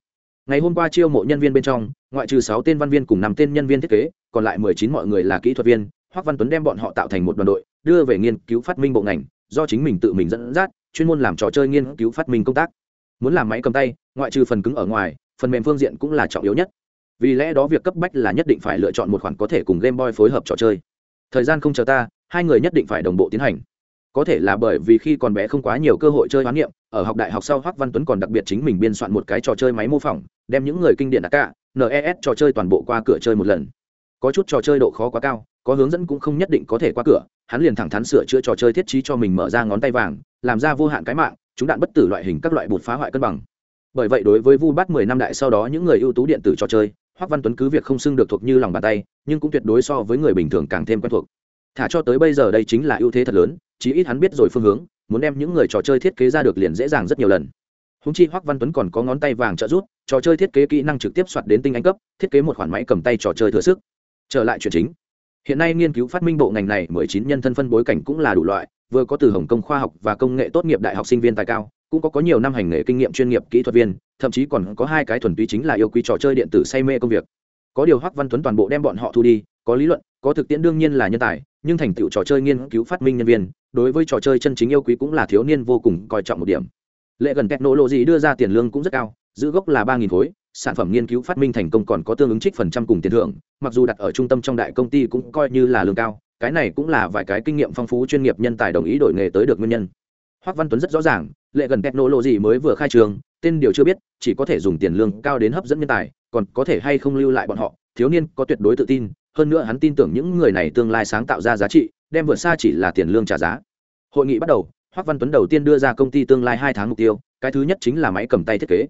ngày hôm qua chiêu mộ nhân viên bên trong ngoại trừ sáu tên văn viên cùng năm tên nhân viên thiết kế còn lại mười chín mọi người là kỹ thuật viên hoắc văn tuấn đem bọn họ tạo thành một đoàn đội đưa về nghiên cứu phát minh bộ ngành do chính mình tự mình dẫn dắt, chuyên môn làm trò chơi nghiên cứu phát minh công tác. Muốn làm máy cầm tay, ngoại trừ phần cứng ở ngoài, phần mềm phương diện cũng là trọng yếu nhất. Vì lẽ đó việc cấp bách là nhất định phải lựa chọn một khoản có thể cùng game boy phối hợp trò chơi. Thời gian không chờ ta, hai người nhất định phải đồng bộ tiến hành. Có thể là bởi vì khi còn bé không quá nhiều cơ hội chơi hoán niệm, ở học đại học sau hoắc văn tuấn còn đặc biệt chính mình biên soạn một cái trò chơi máy mô phỏng, đem những người kinh điển đặc cả nes trò chơi toàn bộ qua cửa chơi một lần. Có chút trò chơi độ khó quá cao có hướng dẫn cũng không nhất định có thể qua cửa, hắn liền thẳng thắn sửa chữa trò chơi thiết trí cho mình mở ra ngón tay vàng, làm ra vô hạn cái mạng, chúng đạn bất tử loại hình các loại bột phá hoại cân bằng. Bởi vậy đối với vu bát mười năm đại sau đó những người ưu tú điện tử trò chơi, hoắc văn tuấn cứ việc không xưng được thuộc như lòng bàn tay, nhưng cũng tuyệt đối so với người bình thường càng thêm quen thuộc. Thả cho tới bây giờ đây chính là ưu thế thật lớn, chí ít hắn biết rồi phương hướng, muốn đem những người trò chơi thiết kế ra được liền dễ dàng rất nhiều lần. Húng chi hoắc văn tuấn còn có ngón tay vàng trợ giúp, trò chơi thiết kế kỹ năng trực tiếp soạt đến tinh anh cấp, thiết kế một khoản máy cầm tay trò chơi thừa sức. Trở lại chuyện chính hiện nay nghiên cứu phát minh bộ ngành này mười chín nhân thân phân bối cảnh cũng là đủ loại, vừa có từ hồng kông khoa học và công nghệ tốt nghiệp đại học sinh viên tài cao, cũng có có nhiều năm hành nghề kinh nghiệm chuyên nghiệp kỹ thuật viên, thậm chí còn có hai cái thuần túy chính là yêu quý trò chơi điện tử say mê công việc. Có điều hoắc văn tuấn toàn bộ đem bọn họ thu đi, có lý luận, có thực tiễn đương nhiên là nhân tài, nhưng thành tựu trò chơi nghiên cứu phát minh nhân viên, đối với trò chơi chân chính yêu quý cũng là thiếu niên vô cùng coi trọng một điểm. Lệ gần technology đưa ra tiền lương cũng rất cao, giữ gốc là ba nghìn khối sản phẩm nghiên cứu phát minh thành công còn có tương ứng trích phần trăm cùng tiền thưởng mặc dù đặt ở trung tâm trong đại công ty cũng coi như là lương cao cái này cũng là vài cái kinh nghiệm phong phú chuyên nghiệp nhân tài đồng ý đổi nghề tới được nguyên nhân Hoắc Văn Tuấn rất rõ ràng, lệ gần technology mới vừa khai trường, tên điều chưa biết, chỉ có thể dùng tiền lương cao đến hấp dẫn nhân tài, còn có thể hay không lưu lại bọn họ, thiếu niên có tuyệt đối tự tin, hơn nữa hắn tin tưởng những người này tương lai sáng tạo ra giá trị, đem vượt xa chỉ là tiền lương trả giá. Hội nghị bắt đầu, Hoắc Văn Tuấn đầu tiên đưa ra công ty tương lai hai tháng mục tiêu, cái thứ nhất chính là máy cầm tay thiết kế.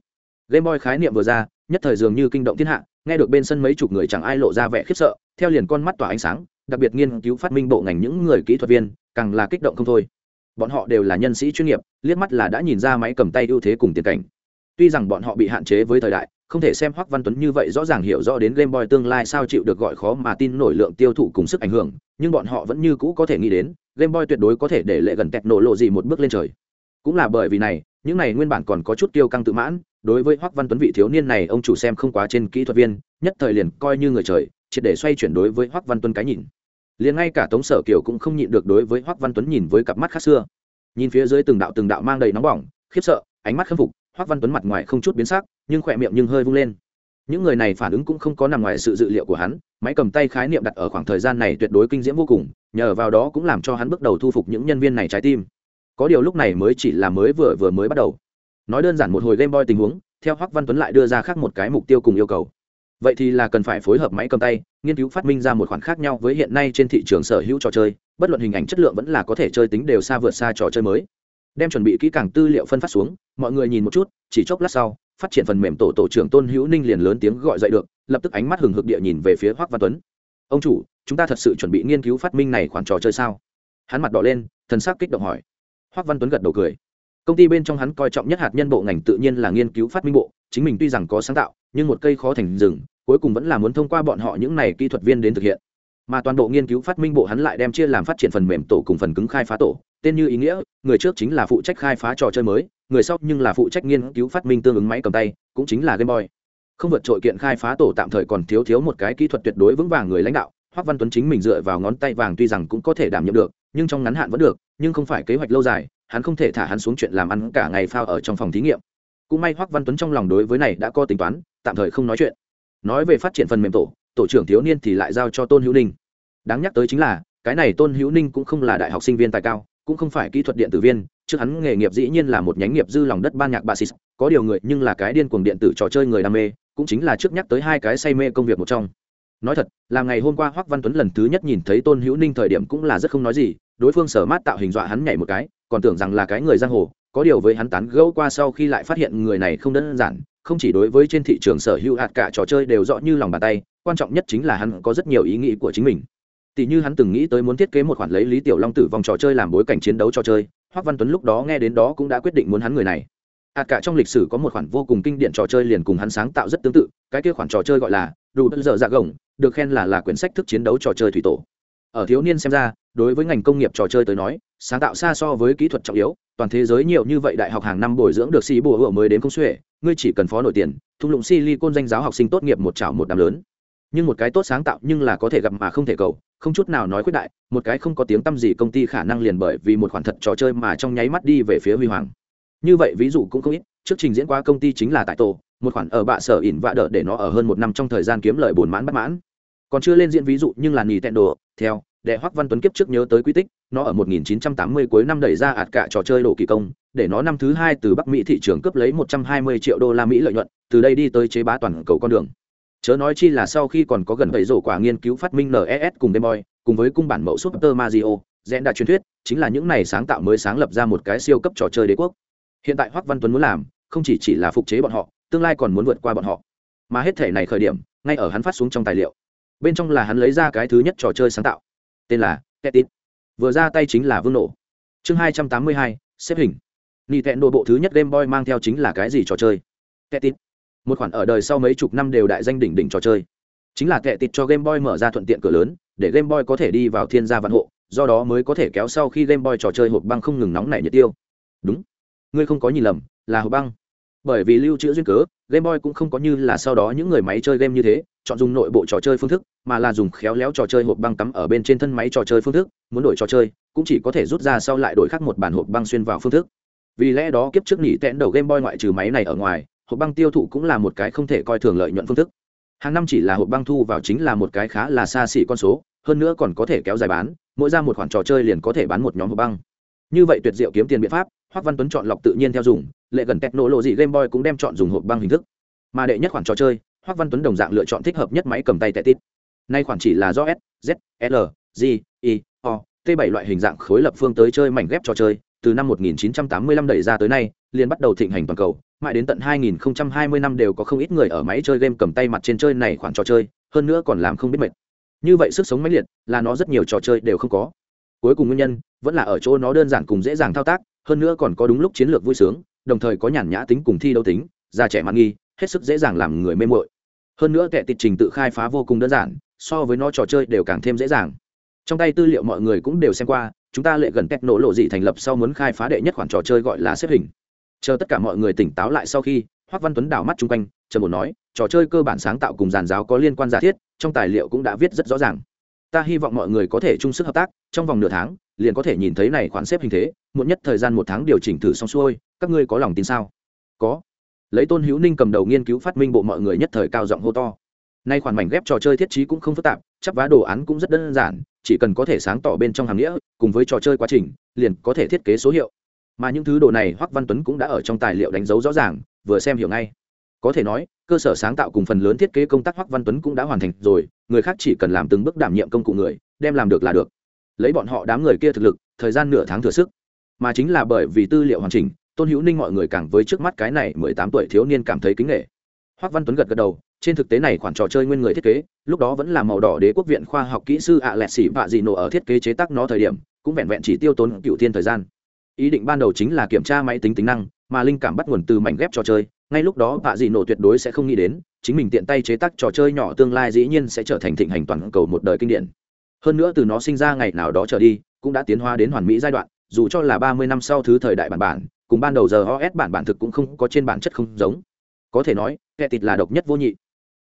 Game Boy khái niệm vừa ra, nhất thời dường như kinh động thiên hạ, nghe được bên sân mấy chục người chẳng ai lộ ra vẻ khiếp sợ, theo liền con mắt tỏa ánh sáng, đặc biệt nghiên cứu phát minh bộ ngành những người kỹ thuật viên, càng là kích động không thôi. Bọn họ đều là nhân sĩ chuyên nghiệp liếc mắt là đã nhìn ra máy cầm tay ưu thế cùng tiền cảnh. Tuy rằng bọn họ bị hạn chế với thời đại không thể xem hoắc văn tuấn như vậy rõ ràng hiểu rõ đến game boy tương lai sao chịu được gọi khó mà tin nổi lượng tiêu thụ cùng sức ảnh hưởng nhưng bọn họ vẫn như cũ có thể nghĩ đến game boy tuyệt đối có thể để lệ gần tẹt nổ lộ gì một bước lên trời. Cũng là bởi vì này những này nguyên bản còn có chút tiêu căng tự mãn, đối với hoắc văn tuấn vị thiếu niên này, ông chủ xem không quá trên kỹ thuật viên, nhất thời liền coi như người trời, triệt để xoay chuyển đối với hoắc văn tuấn cái nhìn. Liền ngay cả tống sở kiều cũng không nhịn được đối với hoắc văn tuấn nhìn với cặp mắt khác xưa. Nhìn phía dưới từng đạo từng đạo mang đầy nóng bỏng, khiếp sợ, ánh mắt khâm phục, hoắc văn tuấn mặt ngoài không chút biến sắc, nhưng khỏe miệng nhưng hơi vung lên. Những người này phản ứng cũng không có nằm ngoài sự dự liệu của hắn, máy cầm tay khái niệm đặt ở khoảng thời gian này tuyệt đối kinh diễm vô cùng, nhờ vào đó cũng làm cho hắn bước đầu thu phục những nhân viên này trái tim có điều lúc này mới chỉ là mới vừa vừa mới bắt đầu. Nói đơn giản một hồi game boy tình huống, theo hoắc văn tuấn lại đưa ra khác một cái mục tiêu cùng yêu cầu. Vậy thì là cần phải phối hợp máy cầm tay, nghiên cứu phát minh ra một khoản khác nhau với hiện nay trên thị trường sở hữu trò chơi, bất luận hình ảnh chất lượng vẫn là có thể chơi tính đều xa vượt xa trò chơi mới. Đem chuẩn bị kỹ càng tư liệu phân phát xuống, mọi người nhìn một chút, chỉ chốc lát sau, phát triển phần mềm tổ tổ trưởng tôn hữu ninh liền lớn tiếng gọi dậy được, lập tức ánh mắt hừng hực địa nhìn về phía Hoắc văn tuấn. Ông chủ, chúng ta thật sự chuẩn bị nghiên cứu phát minh này khoản trò chơi sao? Hắn mặt đỏ lên, thần sắc kích động hỏi. Hoắc văn tuấn gật đầu cười. Công ty bên trong hắn coi trọng nhất hạt nhân bộ ngành tự nhiên là nghiên cứu phát minh bộ, chính mình tuy rằng có sáng tạo, nhưng một cây khó thành rừng, cuối cùng vẫn là muốn thông qua bọn họ những này kỹ thuật viên đến thực hiện. Mà toàn bộ nghiên cứu phát minh bộ hắn lại đem chia làm phát triển phần mềm tổ cùng phần cứng khai phá tổ, tên như ý nghĩa, người trước chính là phụ trách khai phá trò chơi mới, người sau nhưng là phụ trách nghiên cứu phát minh tương ứng máy cầm tay, cũng chính là game boy. Không vượt trội kiện khai phá tổ tạm thời còn thiếu thiếu một cái kỹ thuật tuyệt đối vững vàng người lãnh đạo hoắc văn tuấn chính mình dựa vào ngón tay vàng tuy rằng cũng có thể đảm nhiệm được, nhưng trong ngắn hạn vẫn được nhưng không phải kế hoạch lâu dài, hắn không thể thả hắn xuống chuyện làm ăn cả ngày phao ở trong phòng thí nghiệm. Cũng may hoắc văn tuấn trong lòng đối với này đã có tính toán, tạm thời không nói chuyện. Nói về phát triển phần mềm tổ tổ trưởng thiếu niên thì lại giao cho tôn hữu ninh. Đáng nhắc tới chính là, cái này tôn hữu ninh cũng không là đại học sinh viên tài cao, cũng không phải kỹ thuật điện tử viên, trước hắn nghề nghiệp dĩ nhiên là một nhánh nghiệp dư lòng đất ban nhạc basis có điều người nhưng là cái điên cuồng điện tử trò chơi người đam mê, cũng chính là trước nhắc tới hai cái say mê công việc một trong. Nói thật là ngày hôm qua hoắc văn tuấn lần thứ nhất nhìn thấy tôn hữu ninh thời điểm cũng là rất không nói gì đối phương sở mát tạo hình dọa hắn nhảy một cái, còn tưởng rằng là cái người giang hồ, có điều với hắn tán gẫu qua sau khi lại phát hiện người này không đơn giản, không chỉ đối với trên thị trường sở hữu hạt cả trò chơi đều rõ như lòng bàn tay, quan trọng nhất chính là hắn có rất nhiều ý nghĩ của chính mình. Tỷ như hắn từng nghĩ tới muốn thiết kế một khoản lấy lý tiểu long tử vòng trò chơi làm bối cảnh chiến đấu trò chơi hoắc văn tuấn lúc đó nghe đến đó cũng đã quyết định muốn hắn người này. Hạt cả trong lịch sử có một khoản vô cùng kinh điển trò chơi liền cùng hắn sáng tạo rất tương tự, cái kia khoản trò chơi gọi là đủ giờ dạ gồng, được khen là là quyển sách thức chiến đấu trò chơi thủy tổ ở thiếu niên xem ra, đối với ngành công nghiệp trò chơi tới nói, sáng tạo xa so với kỹ thuật trọng yếu, toàn thế giới nhiều như vậy đại học hàng năm bồi dưỡng được sĩ bùa hựa mới đến công xuể ngươi chỉ cần phó nổi tiền, thung lũng silicon danh giáo học sinh tốt nghiệp một chảo một đám lớn. Nhưng một cái tốt sáng tạo nhưng là có thể gặp mà không thể cầu, không chút nào nói khuyết đại, một cái không có tiếng tăm gì công ty khả năng liền bởi vì một khoản thật trò chơi mà trong nháy mắt đi về phía huy hoàng. Như vậy ví dụ cũng không ít, trước trình diễn qua công ty chính là tại tổ, một khoản ở bạ sở ỉn vạ đỡ để nó ở hơn một năm trong thời gian kiếm lời bồn mãn bất mãn. Còn chưa lên diễn ví dụ nhưng là nghỉ tẹn đồ theo, đệ hoắc văn tuấn kiếp trước nhớ tới quy tích, nó ở 1980 cuối năm đẩy ra ạt cả trò chơi đồ kỳ công, để nó năm thứ hai từ bắc mỹ thị trường cướp lấy 120 triệu đô la mỹ lợi nhuận, từ đây đi tới chế bá toàn cầu con đường. Chớ nói chi là sau khi còn có gần bảy rổ quả nghiên cứu phát minh nes cùng game boy, cùng với cung bản mẫu super mario rẽ đã truyền thuyết, chính là những này sáng tạo mới sáng lập ra một cái siêu cấp trò chơi đế quốc. Hiện tại hoắc văn tuấn muốn làm, không chỉ chỉ là phục chế bọn họ, tương lai còn muốn vượt qua bọn họ. Mà hết thể này khởi điểm, ngay ở hắn phát xuống trong tài liệu bên trong là hắn lấy ra cái thứ nhất trò chơi sáng tạo, tên là Tetit. vừa ra tay chính là vương nổ. Chương hai trăm tám mươi hai, xếp hình. Nị tẹn nội bộ thứ nhất game boy mang theo chính là cái gì trò chơi? Tetit. một khoản ở đời sau mấy chục năm đều đại danh đỉnh đỉnh trò chơi. Chính là Tetit cho game boy mở ra thuận tiện cửa lớn, để game boy có thể đi vào thiên gia vạn hộ, do đó mới có thể kéo sau khi game boy trò chơi hộp băng không ngừng nóng nảy nhiệt tiêu. Đúng. Ngươi không có nhìn lầm, là hộp băng. Bởi vì lưu trữ duyên cớ game boy cũng không có như là sau đó những người máy chơi game như thế, chọn dùng nội bộ trò chơi phương thức, mà là dùng khéo léo trò chơi hộp băng cắm ở bên trên thân máy trò chơi phương thức, muốn đổi trò chơi, cũng chỉ có thể rút ra sau lại đổi khác một bản hộp băng xuyên vào phương thức. Vì lẽ đó kiếp trước nghỉ tẽn đầu game boy ngoại trừ máy này ở ngoài, hộp băng tiêu thụ cũng là một cái không thể coi thường lợi nhuận phương thức. Hàng năm chỉ là hộp băng thu vào chính là một cái khá là xa xỉ con số, hơn nữa còn có thể kéo dài bán, mỗi ra một khoản trò chơi liền có thể bán một nhóm hộp băng như vậy tuyệt diệu kiếm tiền biện pháp hoắc văn tuấn chọn lọc tự nhiên theo dùng, lệ gần lộ lộ gì game boy cũng đem chọn dùng hộp băng hình thức. Mà đệ nhất khoản trò chơi hoắc văn tuấn đồng dạng lựa chọn thích hợp nhất máy cầm tay tệ tít. Nay khoản chỉ là do s, z, l, g, i, o, t 7 loại hình dạng khối lập phương tới chơi mảnh ghép trò chơi, từ năm 1985 đẩy ra tới nay, liền bắt đầu thịnh hành toàn cầu, mãi đến tận 2020 năm đều có không ít người ở máy chơi game cầm tay mặt trên chơi này khoản trò chơi, hơn nữa còn làm không biết mệt. Như vậy sức sống mãnh liệt, là nó rất nhiều trò chơi đều không có cuối cùng nguyên nhân vẫn là ở chỗ nó đơn giản cùng dễ dàng thao tác, hơn nữa còn có đúng lúc chiến lược vui sướng, đồng thời có nhàn nhã tính cùng thi đấu tính, già trẻ mặt nghi, hết sức dễ dàng làm người mê mội hơn nữa kệ tịch trình tự khai phá vô cùng đơn giản, so với nó trò chơi đều càng thêm dễ dàng. Trong tay tư liệu mọi người cũng đều xem qua, chúng ta lệ gần cách nổ lộ dị thành lập sau muốn khai phá đệ nhất khoản trò chơi gọi là xếp hình. Chờ tất cả mọi người tỉnh táo lại sau khi hoắc văn tuấn đảo mắt chung quanh trần một nói, trò chơi cơ bản sáng tạo cùng giàn giáo có liên quan giả thiết, trong tài liệu cũng đã viết rất rõ ràng ta hy vọng mọi người có thể chung sức hợp tác, trong vòng nửa tháng, liền có thể nhìn thấy này khoản xếp hình thế, muộn nhất thời gian một tháng điều chỉnh thử xong xuôi, các ngươi có lòng tin sao? Có. Lấy tôn hữu ninh cầm đầu nghiên cứu phát minh bộ mọi người nhất thời cao giọng hô to. Nay khoản mảnh ghép trò chơi thiết trí cũng không phức tạp, chắc vá đồ án cũng rất đơn giản, chỉ cần có thể sáng tỏ bên trong hàm nghĩa, cùng với trò chơi quá trình, liền có thể thiết kế số hiệu. Mà những thứ đồ này hoắc văn tuấn cũng đã ở trong tài liệu đánh dấu rõ ràng, vừa xem hiểu ngay. Có thể nói, cơ sở sáng tạo cùng phần lớn thiết kế công tác hoắc văn tuấn cũng đã hoàn thành rồi người khác chỉ cần làm từng bước đảm nhiệm công cụ người, đem làm được là được. Lấy bọn họ đám người kia thực lực, thời gian nửa tháng thừa sức. Mà chính là bởi vì tư liệu hoàn chỉnh, tôn hữu ninh mọi người càng với trước mắt cái này mười tám tuổi thiếu niên cảm thấy kính nghệ. Hoắc văn tuấn gật gật đầu, trên thực tế này khoản trò chơi nguyên người thiết kế, lúc đó vẫn là màu đỏ đế quốc viện khoa học kỹ sư ạ lẹt xỉ vạ dị nổ ở thiết kế chế tác nó thời điểm, cũng vẹn vẹn chỉ tiêu tốn cựu thiên thời gian. Ý định ban đầu chính là kiểm tra máy tính tính năng, mà linh cảm bắt nguồn từ mảnh ghép trò chơi ngay lúc đó vạ dị nổ tuyệt đối sẽ không nghĩ đến, chính mình tiện tay chế tác trò chơi nhỏ tương lai dĩ nhiên sẽ trở thành thịnh hành toàn cầu một đời kinh điển. Hơn nữa từ nó sinh ra ngày nào đó trở đi, cũng đã tiến hóa đến hoàn mỹ giai đoạn, dù cho là ba mươi năm sau thứ thời đại bản bản, cùng ban đầu giờ os bản bản thực cũng không có trên bản chất không giống. Có thể nói tệ tịt là độc nhất vô nhị.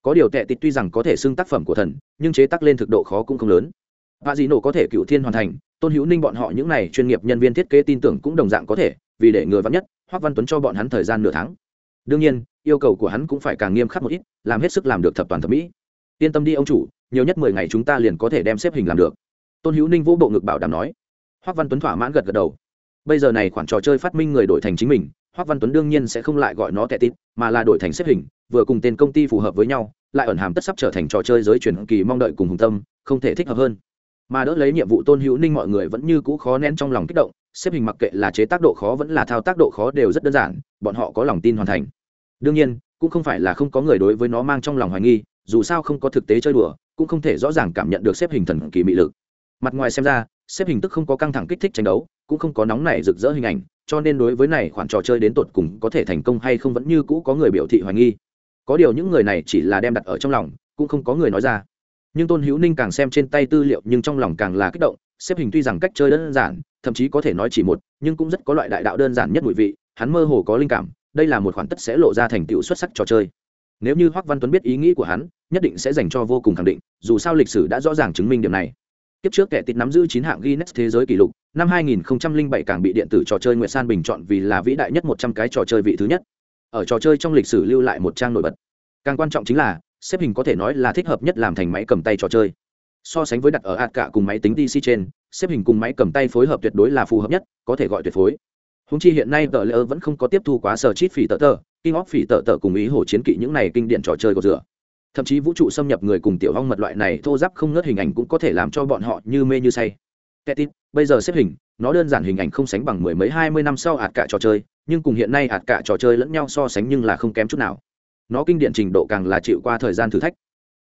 Có điều tệ tịt tuy rằng có thể xưng tác phẩm của thần, nhưng chế tác lên thực độ khó cũng không lớn. Vạ dị nổ có thể cựu thiên hoàn thành, tôn hữu ninh bọn họ những n à y chuyên nghiệp nhân viên thiết kế tin tưởng cũng đồng dạng có thể, vì để người vắn nhất, hoác văn tuấn cho bọn hắn thời gian nửa tháng đương nhiên, yêu cầu của hắn cũng phải càng nghiêm khắc một ít, làm hết sức làm được thập toàn thẩm mỹ. Yên tâm đi ông chủ, nhiều nhất mười ngày chúng ta liền có thể đem xếp hình làm được. Tôn hữu ninh vũ bộ ngực bảo đảm nói. Hoác văn tuấn thỏa mãn gật gật đầu. Bây giờ này khoản trò chơi phát minh người đổi thành chính mình, hoác văn tuấn đương nhiên sẽ không lại gọi nó tệ tít mà là đổi thành xếp hình, vừa cùng tên công ty phù hợp với nhau, lại ẩn hàm tất sắp trở thành trò chơi giới truyền kỳ mong đợi cùng hùng tâm, không thể thích hợp hơn. Mà đỡ lấy nhiệm vụ tôn hữu ninh mọi người vẫn như cũ khó nén trong lòng kích động xếp hình mặc kệ là chế tác độ khó vẫn là thao tác độ khó đều rất đơn giản, bọn họ có lòng tin hoàn thành. Đương nhiên, cũng không phải là không có người đối với nó mang trong lòng hoài nghi, dù sao không có thực tế chơi đùa, cũng không thể rõ ràng cảm nhận được xếp hình thần kỳ mị lực. Mặt ngoài xem ra, xếp hình tức không có căng thẳng kích thích tranh đấu, cũng không có nóng nảy rực rỡ hình ảnh, cho nên đối với này khoản trò chơi đến tột cùng có thể thành công hay không vẫn như cũ có người biểu thị hoài nghi. Có điều những người này chỉ là đem đặt ở trong lòng, cũng không có người nói ra. Nhưng tôn hữu ninh càng xem trên tay tư liệu nhưng trong lòng càng là kích động xếp hình tuy rằng cách chơi đơn giản thậm chí có thể nói chỉ một nhưng cũng rất có loại đại đạo đơn giản nhất mùi vị hắn mơ hồ có linh cảm đây là một khoản tất sẽ lộ ra thành tựu xuất sắc trò chơi nếu như hoắc văn tuấn biết ý nghĩ của hắn nhất định sẽ dành cho vô cùng khẳng định dù sao lịch sử đã rõ ràng chứng minh điểm này Tiếp trước kẻ tịt nắm giữ chín hạng Guinness thế giới kỷ lục, năm 2007 càng bị điện tử trò chơi Nguyệt San bình chọn vì là vĩ đại nhất 100 cái trò chơi vị thứ nhất. Ở trò chơi trong lịch sử lưu lại một trang nổi bật. Càng quan trọng chính là, xếp hình có thể nói là thích hợp nhất làm thành máy cầm tay trò chơi. So sánh với đặt ở hạt cả cùng máy tính DC trên, xếp hình cùng máy cầm tay phối hợp tuyệt đối là phù hợp nhất, có thể gọi tuyệt phối. Húng chi hiện nay tờ lỡ vẫn không có tiếp thu quá sở chít phỉ tờ tờ, kinh óc phỉ tờ tờ cùng ý hổ chiến kỵ những này kinh điển trò chơi của rửa thậm chí vũ trụ xâm nhập người cùng tiểu hong mật loại này thô giáp không ngớt hình ảnh cũng có thể làm cho bọn họ như mê như say. Ketit, bây giờ xếp hình nó đơn giản hình ảnh không sánh bằng mười mấy hai mươi năm sau ạt cả trò chơi nhưng cùng hiện nay ạt cả trò chơi lẫn nhau so sánh nhưng là không kém chút nào. Nó kinh điển trình độ càng là chịu qua thời gian thử thách.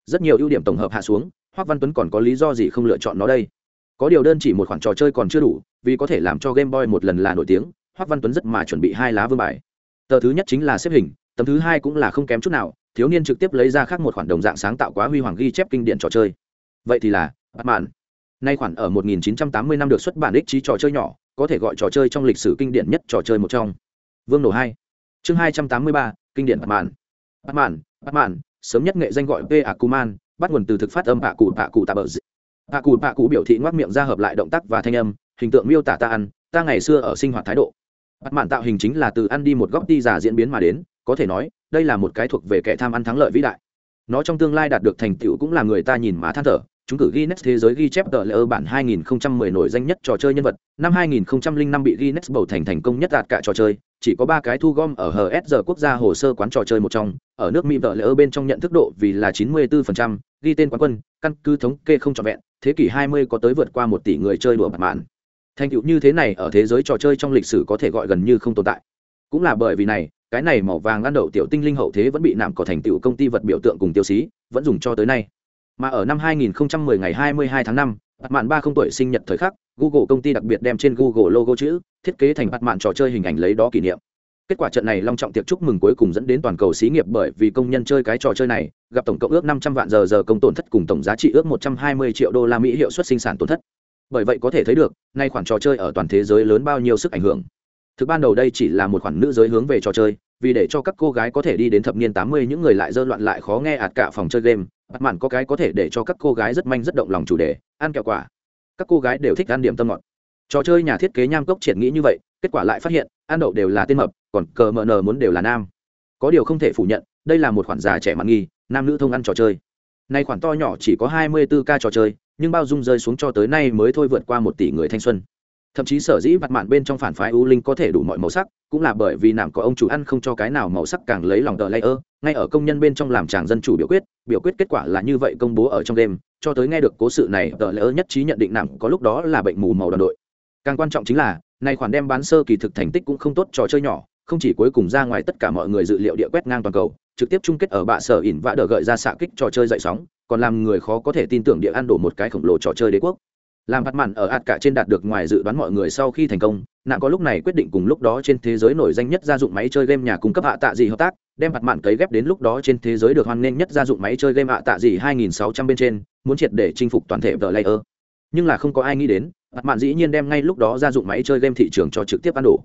Rất nhiều ưu điểm tổng hợp hạ xuống Hoắc văn tuấn còn có lý do gì không lựa chọn nó đây? Có điều đơn chỉ một khoản trò chơi còn chưa đủ vì có thể làm cho game boy một lần là nổi tiếng Hoắc văn tuấn rất mà chuẩn bị hai lá vương bài. Tờ thứ nhất chính là xếp hình tấm thứ hai cũng là không kém chút nào thiếu niên trực tiếp lấy ra khác một khoản đồng dạng sáng tạo quá huy hoàng ghi chép kinh điển trò chơi. Vậy thì là bắt mạn nay khoản ở 1980 năm được xuất bản ích trí trò chơi nhỏ có thể gọi trò chơi trong lịch sử kinh điển nhất trò chơi một trong. Vương nổ hai. Chương 283, kinh điển bắt mạn bắt mạn bắt mạn sớm nhất nghệ danh gọi p akuman bắt nguồn từ thực phát âm bạ cụ bạ cụ tạ bờ bạ cụ bạ cụ biểu thị ngoác miệng ra hợp lại động tác và thanh âm, hình tượng miêu tả ta ăn, ta ngày xưa ở sinh hoạt thái độ. Bắt mạn tạo hình chính là từ ăn đi một góc đi giả diễn biến mà đến, có thể nói, đây là một cái thuộc về kẻ tham ăn thắng lợi vĩ đại. Nó trong tương lai đạt được thành tựu cũng là người ta nhìn má than thở chúng cử Guinness thế giới ghi chép tờ lễ bản 2010 nổi danh nhất trò chơi nhân vật, năm 2005 bị Guinness bầu thành thành công nhất đạt cả trò chơi, chỉ có ba cái thu gom ở HSR quốc gia hồ sơ quán trò chơi một trong, ở nước Mỹ tờ lễ bên trong nhận thức độ vì là 94%, ghi tên quán quân, căn cứ thống kê không trọn vẹn, thế kỷ 20 có tới vượt qua một tỷ người chơi đùa bạc mạn. Thành tựu như thế này ở thế giới trò chơi trong lịch sử có thể gọi gần như không tồn tại. Cũng là bởi vì này, cái này màu vàng ăn đậu tiểu tinh linh hậu thế vẫn bị nạm có thành tựu công ty vật biểu tượng cùng tiêu xí vẫn dùng cho tới nay mà ở năm 2010 ngày 22 tháng 5, bạt mạn ba không tuổi sinh nhật thời khắc google công ty đặc biệt đem trên google logo chữ thiết kế thành bạt mạn trò chơi hình ảnh lấy đó kỷ niệm. Kết quả trận này long trọng tiệc chúc mừng cuối cùng dẫn đến toàn cầu xí nghiệp bởi vì công nhân chơi cái trò chơi này gặp tổng cộng ước 500 vạn giờ giờ công tổn thất cùng tổng giá trị ước 120 triệu đô la mỹ hiệu suất sinh sản tổn thất. Bởi vậy có thể thấy được nay khoản trò chơi ở toàn thế giới lớn bao nhiêu sức ảnh hưởng. Thực ban đầu đây chỉ là một khoản nữ giới hướng về trò chơi vì để cho các cô gái có thể đi đến thập niên tám mươi, những người lại dơ loạn lại khó nghe ạt cả phòng chơi game, bắt mạn có cái có thể để cho các cô gái rất manh, rất động lòng chủ đề, ăn kẹo quả. Các cô gái đều thích ăn điểm tâm ngọt. Trò chơi nhà thiết kế nham cốc triển nghĩ như vậy, kết quả lại phát hiện, ăn đậu đều là tên mập, còn cờ mờ nờ muốn đều là nam. Có điều không thể phủ nhận, đây là một khoản già trẻ mặt nghi, nam nữ thông ăn trò chơi. Nay khoản to nhỏ chỉ có hai mươi 24 ca trò chơi, nhưng bao dung rơi xuống cho tới nay mới thôi vượt qua một tỷ người thanh xuân. Thậm chí sở dĩ mặt mạn bên trong phản phái u linh có thể đủ mọi màu sắc cũng là bởi vì nàng có ông chủ ăn không cho cái nào màu sắc càng lấy lòng tờ layer, ngay ở công nhân bên trong làm chàng dân chủ biểu quyết biểu quyết kết quả là như vậy công bố ở trong đêm, cho tới nghe được cố sự này, tờ layer nhất trí nhận định nàng có lúc đó là bệnh mù màu đoàn đội. Càng quan trọng chính là này khoản đem bán sơ kỳ thực thành tích cũng không tốt trò chơi nhỏ, không chỉ cuối cùng ra ngoài tất cả mọi người dự liệu địa quét ngang toàn cầu, trực tiếp chung kết ở bạ sở ỉn vã đờ gợi ra xạ kích trò chơi dậy sóng, còn làm người khó có thể tin tưởng địa ăn đổ một cái khổng lồ trò chơi đế quốc làm mặt mặn ở ạt cả trên đạt được ngoài dự đoán mọi người sau khi thành công nạn có lúc này quyết định cùng lúc đó trên thế giới nổi danh nhất gia dụng máy chơi game nhà cung cấp hạ tạ gì hợp tác, đem mặt mặn cấy ghép đến lúc đó trên thế giới được hoan nghênh nhất gia dụng máy chơi game hạ tạ gì 2600 bên trên, muốn triệt để chinh phục toàn thể vợ layer. Nhưng là không có ai nghĩ đến mặt mặn dĩ nhiên đem ngay lúc đó gia dụng máy chơi game thị trường cho trực tiếp ăn đổ.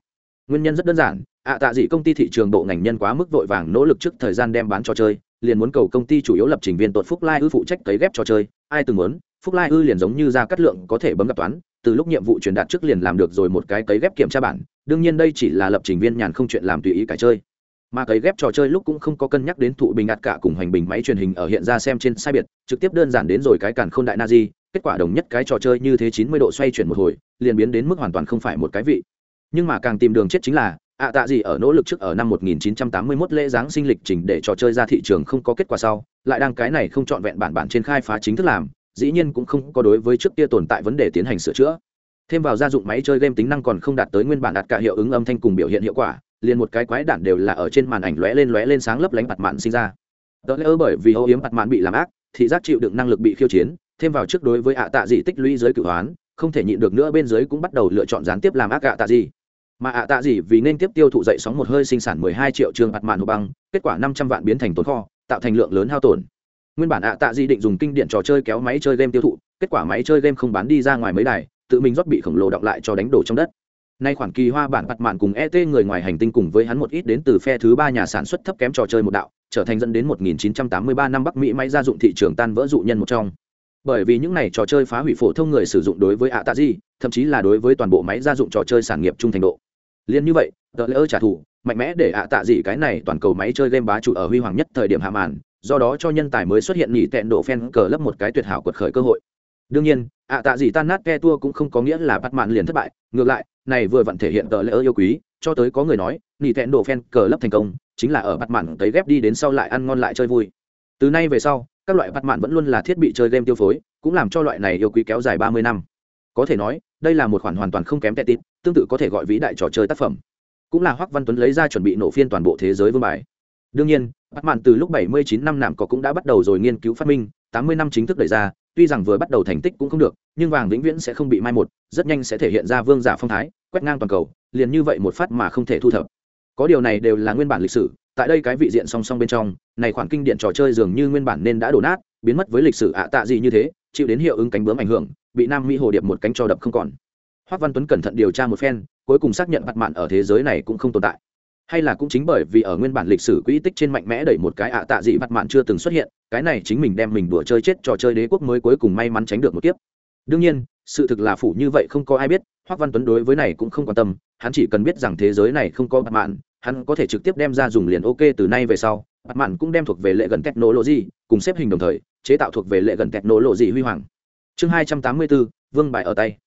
Nguyên nhân rất đơn giản, ạ tạ dị công ty thị trường bộ ngành nhân quá mức vội vàng nỗ lực trước thời gian đem bán trò chơi, liền muốn cầu công ty chủ yếu lập trình viên tuột phúc lai ư phụ trách cấy ghép trò chơi, ai từng muốn phúc lai ư liền giống như ra cắt lượng có thể bấm gặp toán, từ lúc nhiệm vụ truyền đạt trước liền làm được rồi một cái cấy ghép kiểm tra bản, đương nhiên đây chỉ là lập trình viên nhàn không chuyện làm tùy ý cải chơi. Mà cấy ghép trò chơi lúc cũng không có cân nhắc đến thụ bình đạt cả cùng hành bình máy truyền hình ở hiện ra xem trên sai biệt, trực tiếp đơn giản đến rồi cái càn không đại na di, kết quả đồng nhất cái trò chơi như thế chín mươi độ xoay chuyển một hồi, liền biến đến mức hoàn toàn không phải một cái vị. Nhưng mà càng tìm đường chết chính là, ạ tạ gì ở nỗ lực trước ở năm 1981 lễ giáng sinh lịch trình để trò chơi ra thị trường không có kết quả sau, lại đang cái này không chọn vẹn bản bản trên khai phá chính thức làm dĩ nhiên cũng không có đối với trước kia tồn tại vấn đề tiến hành sửa chữa. Thêm vào gia dụng máy chơi game tính năng còn không đạt tới nguyên bản đạt cả hiệu ứng âm thanh cùng biểu hiện hiệu quả, liền một cái quái đản đều là ở trên màn ảnh lóe lên lóe lên sáng lấp lánh mặt mạn sinh ra. Tờ lỡ bởi vì âu yếm mặt mạn bị làm ác, thị giác chịu đựng năng lực bị khiêu chiến, thêm vào trước đối với ạ tạ dị tích lũy giới cử hoán, không thể nhịn được nữa bên dưới cũng bắt đầu lựa chọn gián tiếp làm ác ạ tạ dị. Mà ạ tạ dị vì nên tiếp tiêu thụ dậy sóng một hơi sinh sản 12 triệu trường mặt mạn hộp băng, kết quả 500 vạn biến thành tồn kho, tạo thành lượng lớn hao tổn nguyên bản ạ tạ di định dùng kinh điện trò chơi kéo máy chơi game tiêu thụ, kết quả máy chơi game không bán đi ra ngoài mấy đài, tự mình rót bị khổng lồ đọng lại cho đánh đổ trong đất. Nay khoản kỳ hoa bản mặt mạn cùng et người ngoài hành tinh cùng với hắn một ít đến từ phe thứ ba nhà sản xuất thấp kém trò chơi một đạo, trở thành dẫn đến 1983 năm bắc mỹ máy gia dụng thị trường tan vỡ dụ nhân một trong. Bởi vì những này trò chơi phá hủy phổ thông người sử dụng đối với ạ tạ di, thậm chí là đối với toàn bộ máy gia dụng trò chơi sản nghiệp trung thành độ. Liên như vậy tờ lễ ơ trả thù, mạnh mẽ để ạ tạ dị cái này toàn cầu máy chơi game bá chủ ở huy hoàng nhất thời điểm hạ màn do đó cho nhân tài mới xuất hiện nghỉ tẹn độ phen cờ lấp một cái tuyệt hảo quật khởi cơ hội. Đương nhiên, ạ tạ gì tan nát ke tua cũng không có nghĩa là bắt mạn liền thất bại. Ngược lại, này vừa vặn thể hiện tờ lễ yêu quý, cho tới có người nói nghỉ tẹn độ phen cờ lấp thành công, chính là ở bắt mạn tới ghép đi đến sau lại ăn ngon lại chơi vui. Từ nay về sau, các loại bắt mạn vẫn luôn là thiết bị chơi game tiêu phối, cũng làm cho loại này yêu quý kéo dài ba mươi năm. Có thể nói, đây là một khoản hoàn toàn không kém tệ tít tương tự có thể gọi vĩ đại trò chơi tác phẩm. Cũng là hoắc văn tuấn lấy ra chuẩn bị nổ phiên toàn bộ thế giới vương bài. Đương nhiên bắt mạn từ lúc 79 năm nạm có cũng đã bắt đầu rồi nghiên cứu phát minh 80 năm chính thức đẩy ra, tuy rằng vừa bắt đầu thành tích cũng không được, nhưng vàng vĩnh viễn sẽ không bị mai một, rất nhanh sẽ thể hiện ra vương giả phong thái, quét ngang toàn cầu, liền như vậy một phát mà không thể thu thập. Có điều này đều là nguyên bản lịch sử, tại đây cái vị diện song song bên trong, này khoản kinh điển trò chơi dường như nguyên bản nên đã đổ nát, biến mất với lịch sử ạ tạ gì như thế, chịu đến hiệu ứng cánh bướm ảnh hưởng, bị nam mỹ hồ điệp một cánh cho đập không còn. Hoắc văn tuấn cẩn thận điều tra một phen, cuối cùng xác nhận mặt mạn ở thế giới này cũng không tồn tại hay là cũng chính bởi vì ở nguyên bản lịch sử quỹ tích trên mạnh mẽ đẩy một cái ạ tạ dị mặt mạn chưa từng xuất hiện cái này chính mình đem mình đùa chơi chết trò chơi đế quốc mới cuối cùng may mắn tránh được một kiếp. Đương nhiên sự thực là phủ như vậy không có ai biết hoắc văn tuấn đối với này cũng không quan tâm hắn chỉ cần biết rằng thế giới này không có mặt mạn hắn có thể trực tiếp đem ra dùng liền ok từ nay về sau mặt mạn cũng đem thuộc về lệ gần technology cùng xếp hình đồng thời chế tạo thuộc về lệ gần technology huy hoàng. Chương hai trăm tám mươi bốn vương bài ở tay.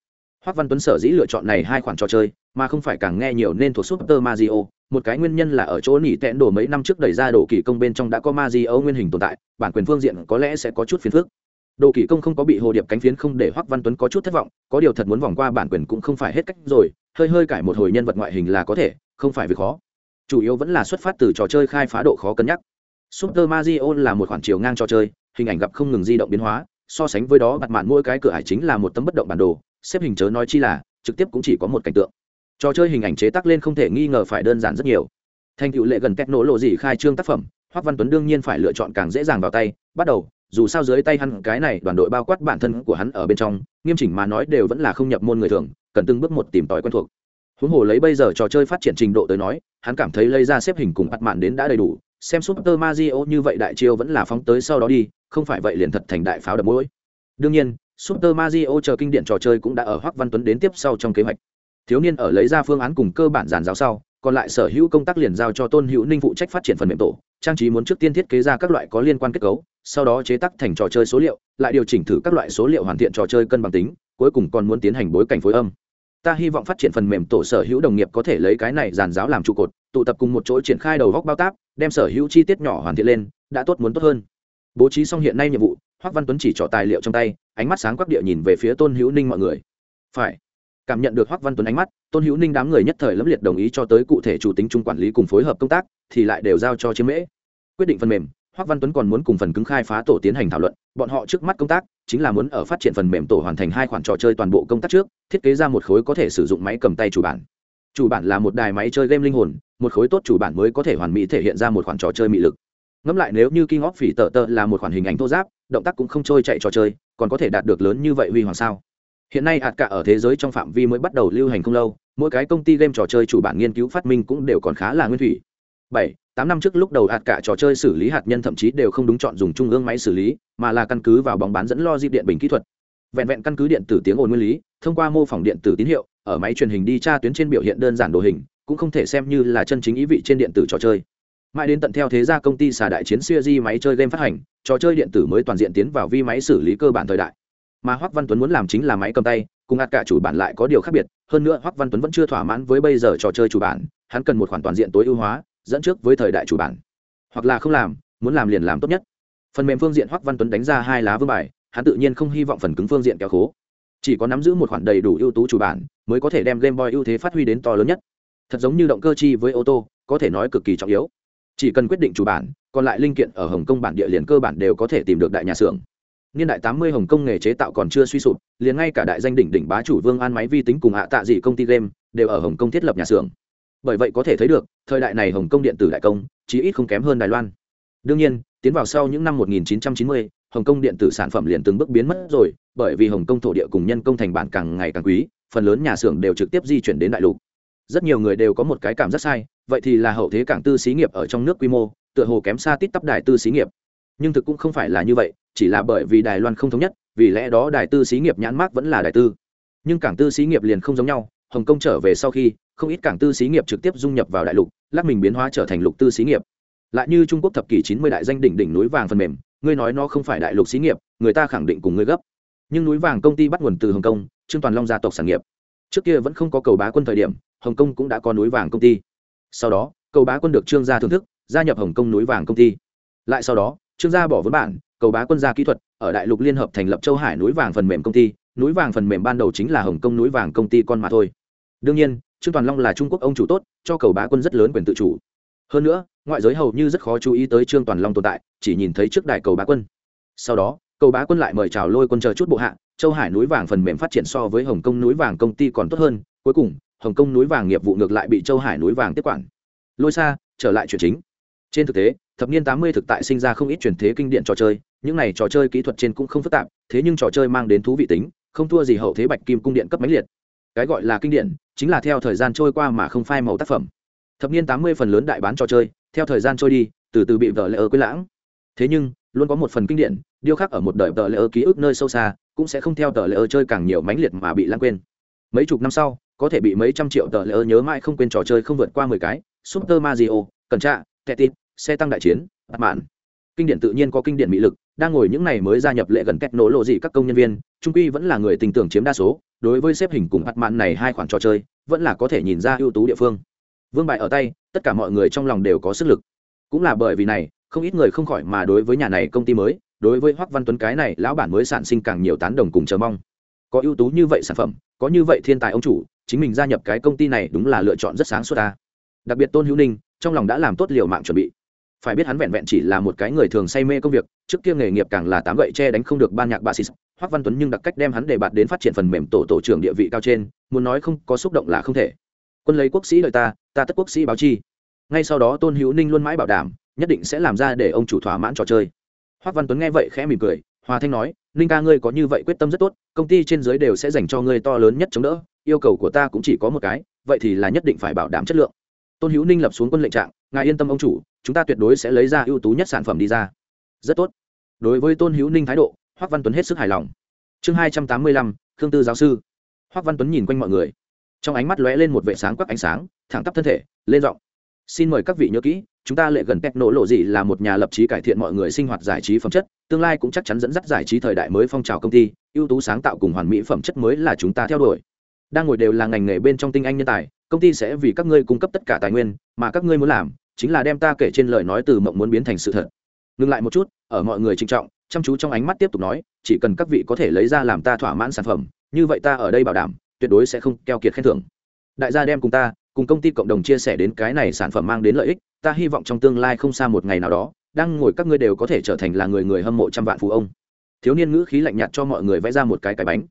Hoắc Văn Tuấn sở dĩ lựa chọn này hai khoản trò chơi, mà không phải càng nghe nhiều nên thuộc Super Mario, một cái nguyên nhân là ở chỗ nỉ tẹn đổ mấy năm trước đẩy ra đồ kỳ công bên trong đã có Mario nguyên hình tồn tại, bản quyền phương diện có lẽ sẽ có chút phiền phức. Đồ kỳ công không có bị hồ điệp cánh phiến không để Hoắc Văn Tuấn có chút thất vọng, có điều thật muốn vòng qua bản quyền cũng không phải hết cách rồi, hơi hơi cải một hồi nhân vật ngoại hình là có thể, không phải việc khó. Chủ yếu vẫn là xuất phát từ trò chơi khai phá độ khó cân nhắc. Super Mario là một khoản chiều ngang trò chơi, hình ảnh gặp không ngừng di động biến hóa, so sánh với đó mặt mạn mỗi cái cửa hải chính là một tấm bất động bản đồ, xếp hình chớ nói chi là trực tiếp cũng chỉ có một cảnh tượng trò chơi hình ảnh chế tác lên không thể nghi ngờ phải đơn giản rất nhiều. Thành tựu lệ gần cách nổ lộ gì khai trương tác phẩm hoắc văn tuấn đương nhiên phải lựa chọn càng dễ dàng vào tay. Bắt đầu, dù sao dưới tay hắn cái này, đoàn đội bao quát bản thân của hắn ở bên trong, nghiêm chỉnh mà nói đều vẫn là không nhập môn người thường, cần từng bước một tìm tòi quen thuộc. Huống hồ lấy bây giờ trò chơi phát triển trình độ tới nói, hắn cảm thấy lấy ra xếp hình cùng bắt mạn đến đã đầy đủ, xem super mario như vậy đại chiêu vẫn là phóng tới sau đó đi, không phải vậy liền thật thành đại pháo đập mũi. Đương nhiên, Super Mario chờ kinh điển trò chơi cũng đã ở Hoắc Văn Tuấn đến tiếp sau trong kế hoạch. Thiếu niên ở lấy ra phương án cùng cơ bản giàn giáo sau, còn lại sở hữu công tác liền giao cho Tôn Hữu Ninh phụ trách phát triển phần mềm tổ, trang trí muốn trước tiên thiết kế ra các loại có liên quan kết cấu, sau đó chế tác thành trò chơi số liệu, lại điều chỉnh thử các loại số liệu hoàn thiện trò chơi cân bằng tính, cuối cùng còn muốn tiến hành bối cảnh phối âm. Ta hy vọng phát triển phần mềm tổ sở hữu đồng nghiệp có thể lấy cái này giàn giáo làm trụ cột, tụ tập cùng một chỗ triển khai đầu góc bao tác, đem sở hữu chi tiết nhỏ hoàn thiện lên, đã tốt muốn tốt hơn. Bố trí xong hiện nay nhiệm vụ, Hoắc Văn Tuấn chỉ trỏ tài liệu trong tay, ánh mắt sáng quắc địa nhìn về phía tôn hữu ninh mọi người phải cảm nhận được hoắc văn tuấn ánh mắt tôn hữu ninh đám người nhất thời lẫm liệt đồng ý cho tới cụ thể chủ tính chung quản lý cùng phối hợp công tác thì lại đều giao cho chiếm mễ quyết định phần mềm hoắc văn tuấn còn muốn cùng phần cứng khai phá tổ tiến hành thảo luận bọn họ trước mắt công tác chính là muốn ở phát triển phần mềm tổ hoàn thành hai khoản trò chơi toàn bộ công tác trước thiết kế ra một khối có thể sử dụng máy cầm tay chủ bản. Chủ bản là một đài máy chơi game linh hồn một khối tốt chủ bản mới có thể hoàn mỹ thể hiện ra một khoản trò chơi mị lực. Ngẫm lại nếu như King of Phỉ tờ là một khoản hình ảnh thô giáp, động tác cũng không trôi chạy trò chơi, còn có thể đạt được lớn như vậy huy hoàng sao? Hiện nay hạt cả ở thế giới trong phạm vi mới bắt đầu lưu hành không lâu, mỗi cái công ty game trò chơi chủ bản nghiên cứu phát minh cũng đều còn khá là nguyên thủy. Bảy, tám năm trước lúc đầu hạt cả trò chơi xử lý hạt nhân thậm chí đều không đúng chọn dùng trung ương máy xử lý, mà là căn cứ vào bóng bán dẫn lo di điện bình kỹ thuật. Vẹn vẹn căn cứ điện tử tiếng ồn nguyên lý, thông qua mô phỏng điện tử tín hiệu, ở máy truyền hình đi tra tuyến trên biểu hiện đơn giản đồ hình, cũng không thể xem như là chân chính ý vị trên điện tử trò chơi mãi đến tận theo thế gia công ty xà đại chiến siêu di máy chơi game phát hành trò chơi điện tử mới toàn diện tiến vào vi máy xử lý cơ bản thời đại mà hoắc văn tuấn muốn làm chính là máy cầm tay cùng ạt cả chủ bản lại có điều khác biệt hơn nữa hoắc văn tuấn vẫn chưa thỏa mãn với bây giờ trò chơi chủ bản hắn cần một khoản toàn diện tối ưu hóa dẫn trước với thời đại chủ bản hoặc là không làm muốn làm liền làm tốt nhất phần mềm phương diện hoắc văn tuấn đánh ra hai lá vương bài hắn tự nhiên không hy vọng phần cứng phương diện kéo khố chỉ có nắm giữ một khoản đầy đủ ưu tú chủ bản mới có thể đem game boy ưu thế phát huy đến to lớn nhất thật giống như động cơ chi với ô tô có thể nói cực kỳ trọng yếu chỉ cần quyết định chủ bản còn lại linh kiện ở hồng kông bản địa liền cơ bản đều có thể tìm được đại nhà xưởng niên đại tám mươi hồng kông nghề chế tạo còn chưa suy sụp liền ngay cả đại danh đỉnh đỉnh bá chủ vương an máy vi tính cùng hạ tạ dị công ty game đều ở hồng kông thiết lập nhà xưởng. Bởi vậy có thể thấy được thời đại này hồng kông điện tử đại công chí ít không kém hơn đài loan. Đương nhiên tiến vào sau những năm 1990, hồng kông điện tử sản phẩm liền từng bước biến mất rồi bởi vì hồng kông thổ địa cùng nhân công thành bản càng ngày càng quý phần lớn nhà xưởng đều trực tiếp di chuyển đến đại lục. Rất nhiều người đều có một cái cảm giác sai vậy thì là hậu thế cảng tư xí nghiệp ở trong nước quy mô tựa hồ kém xa tít tắp đài tư xí nghiệp. Nhưng thực cũng không phải là như vậy chỉ là bởi vì đài loan không thống nhất, vì lẽ đó đài tư xí nghiệp nhãn mác vẫn là đài tư. Nhưng cảng tư xí nghiệp liền không giống nhau, hồng kông trở về sau khi, không ít cảng tư xí nghiệp trực tiếp dung nhập vào đại lục lắc mình biến hóa trở thành lục tư xí nghiệp. Lại như trung quốc thập kỷ chín mươi đại danh đỉnh đỉnh núi vàng phần mềm, ngươi nói nó không phải đại lục xí nghiệp, người ta khẳng định cùng ngươi gấp. Nhưng núi vàng công ty bắt nguồn từ hồng kông, trương toàn long gia tộc sản nghiệp. Trước kia vẫn không có cầu bá quân thời điểm, hồng kông cũng đã có núi vàng công ty. Sau đó, cầu bá quân được trương gia thưởng thức, gia nhập hồng kông núi vàng công ty. Lại sau đó, trương gia bỏ vốn bản cầu bá quân gia kỹ thuật, ở đại lục liên hợp thành lập châu hải núi vàng phần mềm công ty, núi vàng phần mềm ban đầu chính là hồng kông núi vàng công ty con mà thôi. Đương nhiên, trương toàn long là trung quốc ông chủ tốt, cho cầu bá quân rất lớn quyền tự chủ. Hơn nữa, ngoại giới hầu như rất khó chú ý tới trương toàn long tồn tại, chỉ nhìn thấy trước đại cầu bá quân. Sau đó, cầu bá quân lại mời chào lôi quân chờ chút bộ hạ, châu hải núi vàng phần mềm phát triển so với hồng kông núi vàng công ty còn tốt hơn, cuối cùng, hồng kông núi vàng nghiệp vụ ngược lại bị châu hải núi vàng tiếp quản. Lôi xa trở lại chuyện chính trên thực tế, thập niên tám mươi thực tại sinh ra không ít truyền thế kinh điển trò chơi, những này trò chơi kỹ thuật trên cũng không phức tạp, thế nhưng trò chơi mang đến thú vị tính, không thua gì hậu thế bạch kim cung điện cấp máy liệt. Cái gọi là kinh điển, chính là theo thời gian trôi qua mà không phai màu tác phẩm. Thập niên tám mươi phần lớn đại bán trò chơi, theo thời gian trôi đi, từ từ bị vợ lỡ quên lãng. Thế nhưng, luôn có một phần kinh điển, điêu khắc ở một đời tờ lỡ ký ức nơi sâu xa, cũng sẽ không theo tờ lỡ chơi càng nhiều mãnh liệt mà bị lãng quên. Mấy chục năm sau, có thể bị mấy trăm triệu tờ lỡ nhớ mãi không quên trò chơi không vượt qua mười cái, super mario, cẩn trạ tetit xe tăng đại chiến, bắt mạn. Kinh điển tự nhiên có kinh điển mỹ lực, đang ngồi những ngày mới gia nhập lệ gần kẹt nổ lộ gì các công nhân viên, trung quy vẫn là người tình tưởng chiếm đa số, đối với xếp hình cùng bắt mạn này hai khoản trò chơi, vẫn là có thể nhìn ra ưu tú địa phương. Vương bại ở tay, tất cả mọi người trong lòng đều có sức lực. Cũng là bởi vì này, không ít người không khỏi mà đối với nhà này công ty mới, đối với hoắc văn tuấn cái này lão bản mới sản sinh càng nhiều tán đồng cùng chờ mong. Có ưu tú như vậy sản phẩm, có như vậy thiên tài ông chủ, chính mình gia nhập cái công ty này đúng là lựa chọn rất sáng suốt ta. Đặc biệt tôn hữu ninh, trong lòng đã làm tốt liều mạng chuẩn bị phải biết hắn vẹn vẹn chỉ là một cái người thường say mê công việc, trước kia nghề nghiệp càng là tám gậy che đánh không được ban nhạc bà xịt hoắc văn tuấn nhưng đặc cách đem hắn để bạt đến phát triển phần mềm tổ tổ trưởng địa vị cao trên, muốn nói không có xúc động là không thể. Quân lấy quốc sĩ đợi ta ta tất quốc sĩ báo chi. Ngay sau đó tôn hữu ninh luôn mãi bảo đảm, nhất định sẽ làm ra để ông chủ thỏa mãn trò chơi. Hoắc văn tuấn nghe vậy khẽ mỉm cười, hòa thanh nói, ninh ca ngươi có như vậy quyết tâm rất tốt, công ty trên dưới đều sẽ dành cho ngươi to lớn nhất chống đỡ, yêu cầu của ta cũng chỉ có một cái, vậy thì là nhất định phải bảo đảm chất lượng tôn hữu ninh lập xuống quân lệnh trạng, ngài yên tâm ông chủ, chúng ta tuyệt đối sẽ lấy ra ưu tú nhất sản phẩm đi ra. Rất tốt. Đối với tôn hữu ninh thái độ hoắc văn tuấn hết sức hài lòng. Chương hai trăm tám mươi lăm, khương tư giáo sư. Hoắc văn tuấn nhìn quanh mọi người. Trong ánh mắt lóe lên một vệ sáng quắc ánh sáng, thẳng tắp thân thể, lên giọng. Xin mời các vị nhớ kỹ, chúng ta lệ gần tech nổ lộ gì là một nhà lập trí cải thiện mọi người sinh hoạt giải trí phẩm chất, tương lai cũng chắc chắn dẫn dắt giải trí thời đại mới phong trào công ty, ưu tú sáng tạo cùng hoàn mỹ phẩm chất mới là chúng ta theo đuổi đang ngồi đều là ngành nghề bên trong tinh anh nhân tài, công ty sẽ vì các ngươi cung cấp tất cả tài nguyên mà các ngươi muốn làm, chính là đem ta kể trên lời nói từ mộng muốn biến thành sự thật. Ngừng lại một chút, ở mọi người trinh trọng, chăm chú trong ánh mắt tiếp tục nói, chỉ cần các vị có thể lấy ra làm ta thỏa mãn sản phẩm, như vậy ta ở đây bảo đảm, tuyệt đối sẽ không keo kiệt khen thưởng. Đại gia đem cùng ta, cùng công ty cộng đồng chia sẻ đến cái này sản phẩm mang đến lợi ích, ta hy vọng trong tương lai không xa một ngày nào đó, đang ngồi các ngươi đều có thể trở thành là người người hâm mộ trăm vạn phú ông. Thiếu niên ngữ khí lạnh nhạt cho mọi người vẽ ra một cái cái bánh.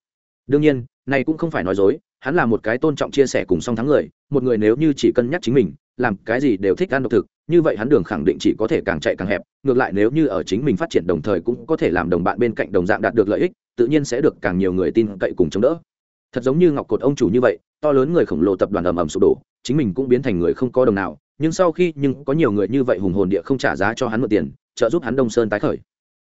Đương nhiên, này cũng không phải nói dối hắn là một cái tôn trọng chia sẻ cùng song thắng người, một người nếu như chỉ cân nhắc chính mình, làm cái gì đều thích ăn độc thực, như vậy hắn đường khẳng định chỉ có thể càng chạy càng hẹp, ngược lại nếu như ở chính mình phát triển đồng thời cũng có thể làm đồng bạn bên cạnh đồng dạng đạt được lợi ích, tự nhiên sẽ được càng nhiều người tin cậy cùng chống đỡ. Thật giống như ngọc cột ông chủ như vậy, to lớn người khổng lồ tập đoàn ầm ầm sụp đổ, chính mình cũng biến thành người không có đồng nào, nhưng sau khi nhưng có nhiều người như vậy hùng hồn địa không trả giá cho hắn mượn tiền, trợ giúp hắn đông sơn tái khởi.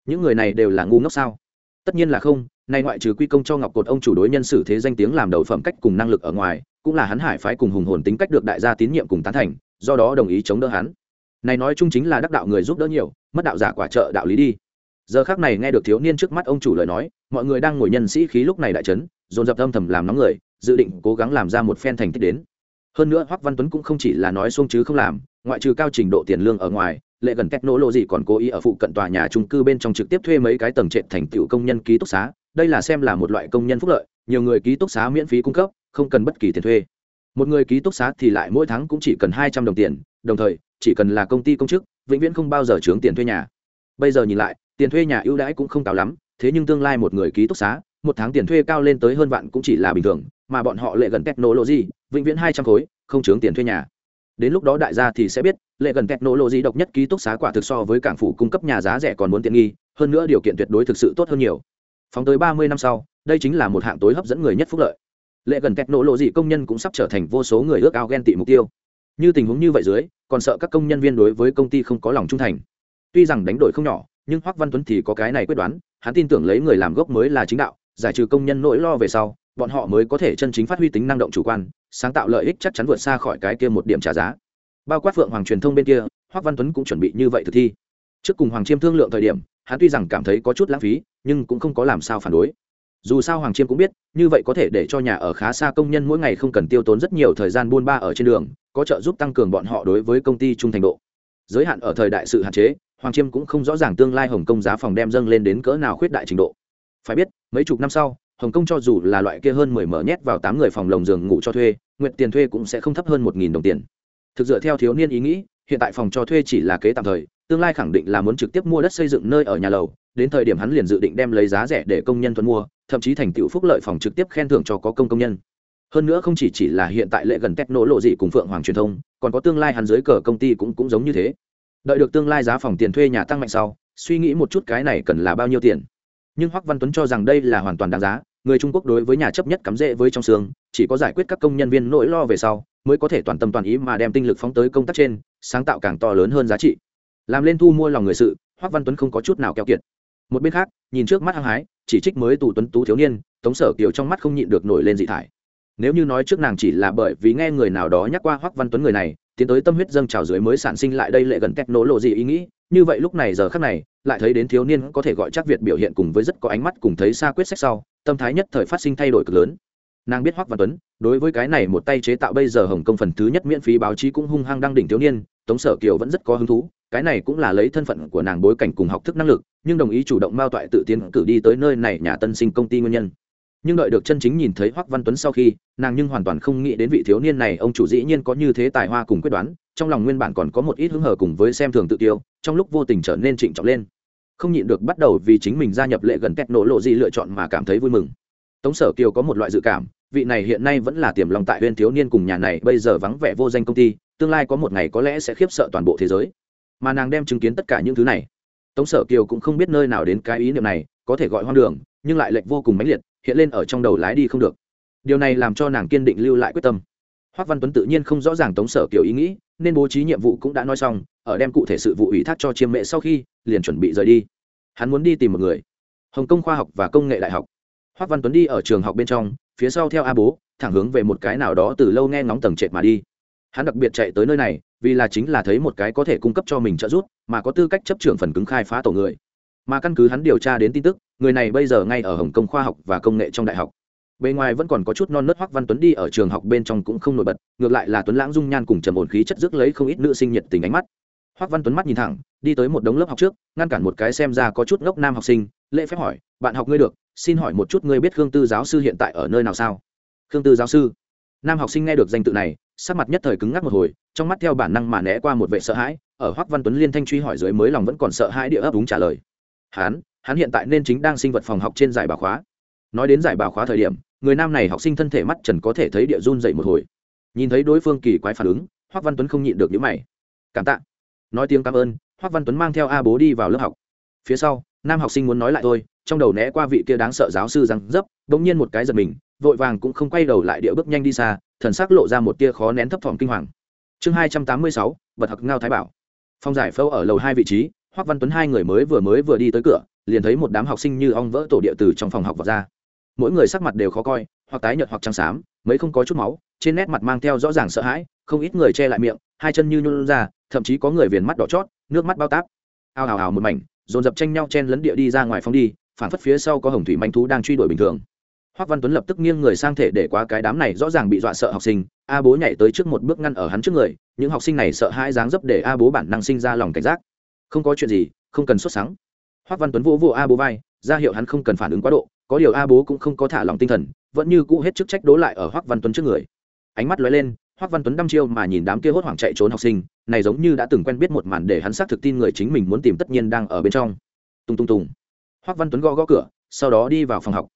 Những người này đều là ngu ngốc sao? Tất nhiên là không nay ngoại trừ quy công cho ngọc cột ông chủ đối nhân xử thế danh tiếng làm đầu phẩm cách cùng năng lực ở ngoài, cũng là hắn hải phái cùng hùng hồn tính cách được đại gia tín nhiệm cùng tán thành, do đó đồng ý chống đỡ hắn. Này nói chung chính là đắc đạo người giúp đỡ nhiều, mất đạo giả quả trợ đạo lý đi. Giờ khác này nghe được thiếu niên trước mắt ông chủ lời nói, mọi người đang ngồi nhân sĩ khí lúc này đại trấn dồn dập âm thầm làm nóng người, dự định cố gắng làm ra một phen thành tích đến. Hơn nữa hoắc văn tuấn cũng không chỉ là nói xuông chứ không làm, ngoại trừ cao trình độ tiền lương ở ngoài, lệ gần cách nỗ lộ gì còn cố ý ở phụ cận tòa nhà trung cư bên trong trực tiếp thuê mấy cái tầng trệt thành tiểu công nhân ký túc xá đây là xem là một loại công nhân phúc lợi, nhiều người ký túc xá miễn phí cung cấp, không cần bất kỳ tiền thuê. Một người ký túc xá thì lại mỗi tháng cũng chỉ cần hai trăm đồng tiền, đồng thời, chỉ cần là công ty công chức, vĩnh viễn không bao giờ trướng tiền thuê nhà. Bây giờ nhìn lại, tiền thuê nhà ưu đãi cũng không cao lắm, thế nhưng tương lai một người ký túc xá, một tháng tiền thuê cao lên tới hơn vạn cũng chỉ là bình thường, mà bọn họ lệ gần technology, vĩnh viễn hai trăm khối, không trướng tiền thuê nhà. Đến lúc đó đại gia thì sẽ biết, lệ gần technology độc nhất ký túc xá quả thực so với cảng phủ cung cấp nhà giá rẻ còn muốn tiện nghi, hơn nữa điều kiện tuyệt đối thực sự tốt hơn nhiều phóng tới ba mươi năm sau, đây chính là một hạng tối hấp dẫn người nhất phúc lợi. Lệ gần kẹt nổ lộ dị công nhân cũng sắp trở thành vô số người ước ao ghen tị mục tiêu. Như tình huống như vậy dưới, còn sợ các công nhân viên đối với công ty không có lòng trung thành. Tuy rằng đánh đổi không nhỏ, nhưng hoắc văn tuấn thì có cái này quyết đoán, hắn tin tưởng lấy người làm gốc mới là chính đạo, giải trừ công nhân nỗi lo về sau, bọn họ mới có thể chân chính phát huy tính năng động chủ quan, sáng tạo lợi ích chắc chắn vượt xa khỏi cái kia một điểm trả giá. Bao quát phượng hoàng truyền thông bên kia, hoắc văn tuấn cũng chuẩn bị như vậy thực thi trước cùng hoàng chiêm thương lượng thời điểm, hắn tuy rằng cảm thấy có chút lãng phí, nhưng cũng không có làm sao phản đối. Dù sao hoàng chiêm cũng biết, như vậy có thể để cho nhà ở khá xa công nhân mỗi ngày không cần tiêu tốn rất nhiều thời gian buôn ba ở trên đường, có trợ giúp tăng cường bọn họ đối với công ty trung thành độ. Giới hạn ở thời đại sự hạn chế, hoàng chiêm cũng không rõ ràng tương lai hồng kông giá phòng đem dâng lên đến cỡ nào khuyết đại trình độ. Phải biết, mấy chục năm sau, hồng kông cho dù là loại kia hơn mười mở nhét vào tám người phòng lồng giường ngủ cho thuê, nguyện tiền thuê cũng sẽ không thấp hơn một nghìn đồng tiền. Thực dựa theo thiếu niên ý nghĩ, hiện tại phòng cho thuê chỉ là kế tạm thời tương lai khẳng định là muốn trực tiếp mua đất xây dựng nơi ở nhà lầu, đến thời điểm hắn liền dự định đem lấy giá rẻ để công nhân thuận mua, thậm chí thành tựu phúc lợi phòng trực tiếp khen thưởng cho có công công nhân. Hơn nữa không chỉ chỉ là hiện tại lệ gần tét nổ lộ gì cùng phượng hoàng truyền thông, còn có tương lai hắn dưới cờ công ty cũng cũng giống như thế. Đợi được tương lai giá phòng tiền thuê nhà tăng mạnh sau, suy nghĩ một chút cái này cần là bao nhiêu tiền. Nhưng hoắc văn tuấn cho rằng đây là hoàn toàn đáng giá, người trung quốc đối với nhà chấp nhất cắm rễ với trong xương, chỉ có giải quyết các công nhân viên nỗi lo về sau, mới có thể toàn tâm toàn ý mà đem tinh lực phóng tới công tác trên, sáng tạo càng to lớn hơn giá trị làm lên thu mua lòng người sự hoắc văn tuấn không có chút nào keo kiệt. Một bên khác, nhìn trước mắt hăng hái, chỉ trích mới tù tuấn tú thiếu niên, tống sở kiều trong mắt không nhịn được nổi lên dị thải. Nếu như nói trước nàng chỉ là bởi vì nghe người nào đó nhắc qua hoắc văn tuấn người này, tiến tới tâm huyết dâng trào dưới mới sản sinh lại đây lệ gần cách nổ lộ gì ý nghĩ, như vậy lúc này giờ khắc này, lại thấy đến thiếu niên có thể gọi chắc việt biểu hiện cùng với rất có ánh mắt cùng thấy xa quyết sách sau, tâm thái nhất thời phát sinh thay đổi cực lớn. Nàng biết hoắc văn tuấn, đối với cái này một tay chế tạo bây giờ hồng công phần thứ nhất miễn phí báo chí cũng hung hăng đăng đỉnh thiếu niên, tống sở kiều vẫn rất có hứng thú cái này cũng là lấy thân phận của nàng bối cảnh cùng học thức năng lực, nhưng đồng ý chủ động mao toại tự tiến cử đi tới nơi này nhà tân sinh công ty nguyên nhân. Nhưng đợi được chân chính nhìn thấy hoắc văn tuấn sau khi, nàng nhưng hoàn toàn không nghĩ đến vị thiếu niên này, ông chủ dĩ nhiên có như thế tài hoa cùng quyết đoán, trong lòng nguyên bản còn có một ít hứng hờ cùng với xem thường tự tiêu, trong lúc vô tình trở nên trịnh trọng lên. Không nhịn được bắt đầu vì chính mình gia nhập lệ gần kẹt nổ lộ gì lựa chọn mà cảm thấy vui mừng. Tống sở kiều có một loại dự cảm, vị này hiện nay vẫn là tiềm lòng tại huyên thiếu niên cùng nhà này, bây giờ vắng vẻ vô danh công ty, tương lai có một ngày có lẽ sẽ khiếp sợ toàn bộ thế giới mà nàng đem chứng kiến tất cả những thứ này. Tống sở kiều cũng không biết nơi nào đến cái ý niệm này, có thể gọi hoang đường, nhưng lại lệch vô cùng mãnh liệt, hiện lên ở trong đầu lái đi không được. Điều này làm cho nàng kiên định lưu lại quyết tâm. Hoác văn tuấn tự nhiên không rõ ràng tống sở kiều ý nghĩ, nên bố trí nhiệm vụ cũng đã nói xong, ở đem cụ thể sự vụ ủy thác cho chiêm mệ sau khi, liền chuẩn bị rời đi. Hắn muốn đi tìm một người. Hồng kông khoa học và công nghệ đại học. Hoác văn tuấn đi ở trường học bên trong, phía sau theo a bố, thẳng hướng về một cái nào đó từ lâu nghe ngóng tầng trệt mà đi. Hắn đặc biệt chạy tới nơi này vì là chính là thấy một cái có thể cung cấp cho mình trợ giúp, mà có tư cách chấp trưởng phần cứng khai phá tổ người. Mà căn cứ hắn điều tra đến tin tức, người này bây giờ ngay ở hồng kông khoa học và công nghệ trong đại học. Bề ngoài vẫn còn có chút non nớt hoắc văn tuấn đi ở trường học bên trong cũng không nổi bật, ngược lại là tuấn lãng dung nhan cùng trầm ổn khí chất rước lấy không ít nữ sinh nhiệt tình ánh mắt. Hoắc văn tuấn mắt nhìn thẳng, đi tới một đống lớp học trước, ngăn cản một cái xem ra có chút ngốc nam học sinh, lễ phép hỏi, bạn học ngươi được, xin hỏi một chút ngươi biết khương tư giáo sư hiện tại ở nơi nào sao? Khương tư giáo sư? Nam học sinh nghe được danh tự này, sắc mặt nhất thời cứng ngắc một hồi trong mắt theo bản năng mà né qua một vệ sợ hãi, ở hoắc văn tuấn liên thanh truy hỏi dưới mới lòng vẫn còn sợ hãi địa ấp đúng trả lời. Hắn hắn hiện tại nên chính đang sinh vật phòng học trên giải bảo khóa. Nói đến giải bảo khóa thời điểm, người nam này học sinh thân thể mắt trần có thể thấy địa run dậy một hồi. Nhìn thấy đối phương kỳ quái phản ứng, hoắc văn tuấn không nhịn được những mày. Cảm tạ. Nói tiếng cảm ơn, hoắc văn tuấn mang theo a bố đi vào lớp học. Phía sau, nam học sinh muốn nói lại thôi, trong đầu né qua vị kia đáng sợ giáo sư răng dấp, bỗng nhiên một cái giật mình, vội vàng cũng không quay đầu lại địa bước nhanh đi xa, thần sắc lộ ra một tia khó nén thấp thỏm kinh hoàng chương hai trăm tám mươi sáu vật hặc ngao thái bảo. Phong giải phâu ở lầu hai vị trí, hoắc văn tuấn hai người mới vừa mới vừa đi tới cửa, liền thấy một đám học sinh như ong vỡ tổ địa từ trong phòng học vào ra. Mỗi người sắc mặt đều khó coi, hoặc tái nhợt hoặc trắng xám, mấy không có chút máu, trên nét mặt mang theo rõ ràng sợ hãi, không ít người che lại miệng, hai chân như nhún ra, thậm chí có người viền mắt đỏ chót, nước mắt bao táp. Ao ào ào một mảnh, dồn dập tranh nhau chen lấn địa đi ra ngoài phòng đi phản phất phía sau có hồng thủy manh thú đang truy đuổi bình thường. Hoắc Văn Tuấn lập tức nghiêng người sang thể để qua cái đám này rõ ràng bị dọa sợ học sinh, A Bố nhảy tới trước một bước ngăn ở hắn trước người, những học sinh này sợ hãi dáng dấp để A Bố bản năng sinh ra lòng cảnh giác. Không có chuyện gì, không cần sốt sáng. Hoắc Văn Tuấn vỗ vỗ A Bố vai, ra hiệu hắn không cần phản ứng quá độ, có điều A Bố cũng không có thả lòng tinh thần, vẫn như cũ hết chức trách đố lại ở hoắc văn tuấn trước người. Ánh mắt lóe lên hoắc văn tuấn đăm chiêu mà nhìn đám kia hốt hoảng chạy trốn học sinh này giống như đã từng quen biết một màn để hắn xác thực tin người chính mình muốn tìm tất nhiên đang ở bên trong. Tung tung tung hoắc văn tuấn gõ gõ cửa sau đó đi vào phòng học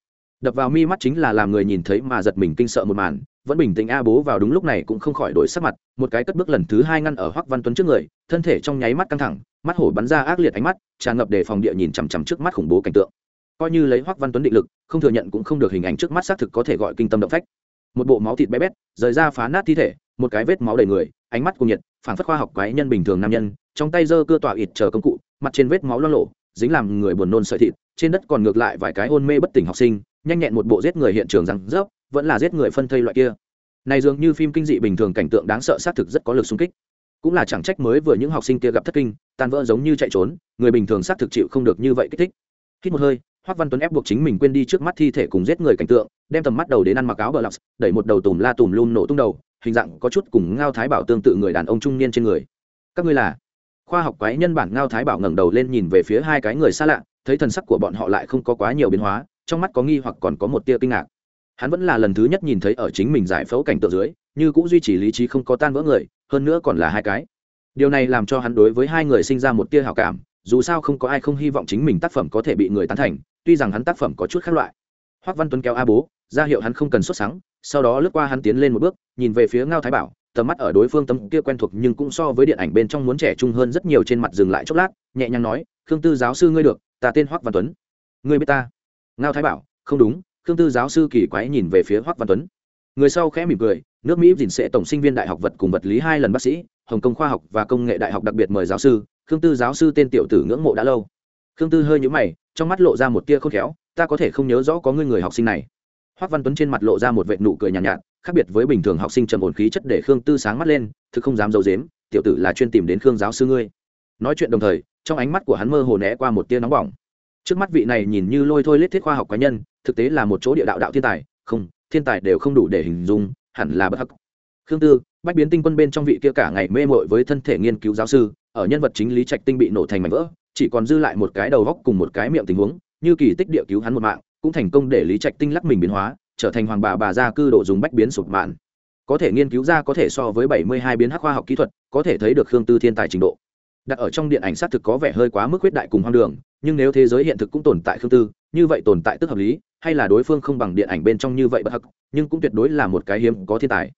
đập vào mi mắt chính là làm người nhìn thấy mà giật mình kinh sợ một màn. Vẫn bình tĩnh a bố vào đúng lúc này cũng không khỏi đổi sắc mặt, một cái cất bước lần thứ hai ngăn ở hoắc văn tuấn trước người, thân thể trong nháy mắt căng thẳng, mắt hổ bắn ra ác liệt ánh mắt, tràn ngập đề phòng địa nhìn chằm chằm trước mắt khủng bố cảnh tượng. Coi như lấy hoắc văn tuấn định lực, không thừa nhận cũng không được hình ảnh trước mắt xác thực có thể gọi kinh tâm động phách. Một bộ máu thịt bé bét, rời ra phá nát thi thể, một cái vết máu đầy người, ánh mắt cùng nhiệt phản phất khoa học quái nhân bình thường nam nhân, trong tay giơ cưa tỏa ịt chờ công cụ, mặt trên vết máu lo lộ dính làm người buồn nôn sợi thịt, trên đất còn ngược lại vài cái hôn mê bất tỉnh học sinh, nhanh nhẹn một bộ giết người hiện trường rằng rớp, vẫn là giết người phân thây loại kia. Này dường như phim kinh dị bình thường cảnh tượng đáng sợ xác thực rất có lực xung kích. Cũng là chẳng trách mới vừa những học sinh kia gặp thất kinh, tan vỡ giống như chạy trốn, người bình thường xác thực chịu không được như vậy kích thích. Hít một hơi hoắc văn tuấn ép buộc chính mình quên đi trước mắt thi thể cùng giết người cảnh tượng, đem tầm mắt đầu đến ăn mặc áo bờ lọc, đẩy một đầu tùm la tùm luôn nổ tung đầu, hình dạng có chút cùng ngao thái bảo tương tự người đàn ông trung niên trên người. Các ngươi là? Khoa học quái nhân bản ngao thái bảo ngẩng đầu lên nhìn về phía hai cái người xa lạ, thấy thần sắc của bọn họ lại không có quá nhiều biến hóa, trong mắt có nghi hoặc còn có một tia kinh ngạc. Hắn vẫn là lần thứ nhất nhìn thấy ở chính mình giải phẫu cảnh tượng dưới, như cũng duy trì lý trí không có tan vỡ người, hơn nữa còn là hai cái. Điều này làm cho hắn đối với hai người sinh ra một tia hảo cảm, dù sao không có ai không hy vọng chính mình tác phẩm có thể bị người tán thành, tuy rằng hắn tác phẩm có chút khác loại. Hoắc văn tuấn kéo a bố, ra hiệu hắn không cần xuất sáng sau đó lướt qua hắn tiến lên một bước, nhìn về phía ngao thái bảo tầm mắt ở đối phương tâm kia quen thuộc nhưng cũng so với điện ảnh bên trong muốn trẻ trung hơn rất nhiều trên mặt dừng lại chốc lát nhẹ nhàng nói khương tư giáo sư ngươi được ta tên hoắc văn tuấn. Ngươi biết ta? Ngao thái bảo không đúng khương tư giáo sư kỳ quái nhìn về phía hoắc văn tuấn. Người sau khẽ mỉm cười nước mỹ dình sẽ tổng sinh viên đại học vật cùng vật lý hai lần bác sĩ hồng kông khoa học và công nghệ đại học đặc biệt mời giáo sư khương tư giáo sư tên tiểu tử ngưỡng mộ đã lâu. Khương tư hơi nhũ mày trong mắt lộ ra một tia khôn khéo ta có thể không nhớ rõ có ngươi người học sinh này. Hoắc văn tuấn trên mặt lộ ra một vệt nụ cười nhàn nhạt, nhạt khác biệt với bình thường học sinh trầm ổn khí chất để khương tư sáng mắt lên, thực không dám d i dếm tiểu tử là chuyên tìm đến khương giáo sư ngươi. Nói chuyện đồng thời, trong ánh mắt của hắn mơ hồ né qua một tia nóng bỏng. Trước mắt vị này nhìn như lôi thôi lết thiết khoa học cá nhân, thực tế là một chỗ địa đạo đạo thiên tài, không, thiên tài đều không đủ để hình dung, hẳn là bất hắc. Khương tư, bách biến tinh quân bên trong vị kia cả ngày mê mội với thân thể nghiên cứu giáo sư, ở nhân vật chính lý trạch tinh bị nổ thành mảnh vỡ, chỉ còn dư lại một cái đầu góc cùng một cái miệng tình huống, như kỳ tích địa cứu hắn một mạng, cũng thành công để lý trạch tinh lắc mình biến hóa trở thành hoàng bà bà gia cư độ dùng bách biến sụp mạn. Có thể nghiên cứu ra có thể so với bảy mươi hai biến hắc khoa học kỹ thuật, có thể thấy được khương tư thiên tài trình độ. Đặt ở trong điện ảnh xác thực có vẻ hơi quá mức huyết đại cùng hoang đường, nhưng nếu thế giới hiện thực cũng tồn tại khương tư, như vậy tồn tại tức hợp lý, hay là đối phương không bằng điện ảnh bên trong như vậy bất hắc, nhưng cũng tuyệt đối là một cái hiếm có thiên tài.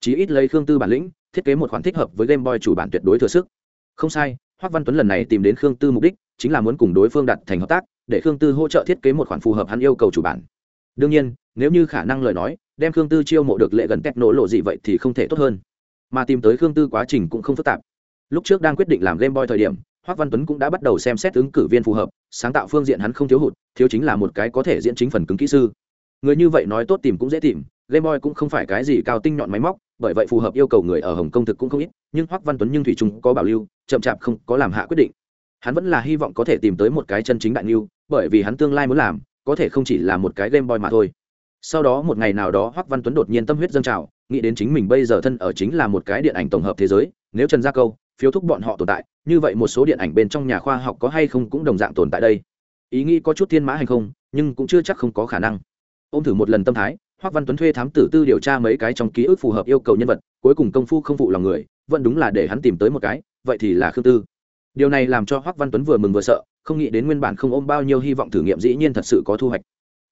Chí ít lấy khương tư bản lĩnh, thiết kế một khoản thích hợp với game boy chủ bản tuyệt đối thừa sức. Không sai hoắc văn tuấn lần này tìm đến khương tư mục đích, chính là muốn cùng đối phương đặt thành hợp tác, để khương tư hỗ trợ thiết kế một khoản phù hợp hắn yêu cầu chủ bản đương nhiên, nếu như khả năng lời nói, đem khương tư chiêu mộ được lệ gần tech nổ lộ gì vậy thì không thể tốt hơn. Mà tìm tới khương tư quá trình cũng không phức tạp. Lúc trước đang quyết định làm game boy thời điểm hoắc văn tuấn cũng đã bắt đầu xem xét ứng cử viên phù hợp, sáng tạo phương diện hắn không thiếu hụt, thiếu chính là một cái có thể diễn chính phần cứng kỹ sư. Người như vậy nói tốt tìm cũng dễ tìm, game boy cũng không phải cái gì cao tinh nhọn máy móc, bởi vậy phù hợp yêu cầu người ở hồng kông thực cũng không ít, nhưng hoắc văn tuấn nhưng thủy trung có bảo lưu, chậm chạp không có làm hạ quyết định. Hắn vẫn là hy vọng có thể tìm tới một cái chân chính đại lưu bởi vì hắn tương lai muốn làm có thể không chỉ là một cái game boy mà thôi. Sau đó một ngày nào đó hoắc văn tuấn đột nhiên tâm huyết dâng trào, nghĩ đến chính mình bây giờ thân ở chính là một cái điện ảnh tổng hợp thế giới, nếu trần gia câu, phiếu thúc bọn họ tồn tại, như vậy một số điện ảnh bên trong nhà khoa học có hay không cũng đồng dạng tồn tại đây. Ý nghĩ có chút thiên mã hay không, nhưng cũng chưa chắc không có khả năng. Ôm thử một lần tâm thái, hoắc văn tuấn thuê thám tử tư điều tra mấy cái trong ký ức phù hợp yêu cầu nhân vật, cuối cùng công phu không phụ lòng người, vẫn đúng là để hắn tìm tới một cái, vậy thì là khương tư. Điều này làm cho hoắc văn tuấn vừa mừng vừa sợ không nghĩ đến nguyên bản không ôm bao nhiêu hy vọng thử nghiệm dĩ nhiên thật sự có thu hoạch.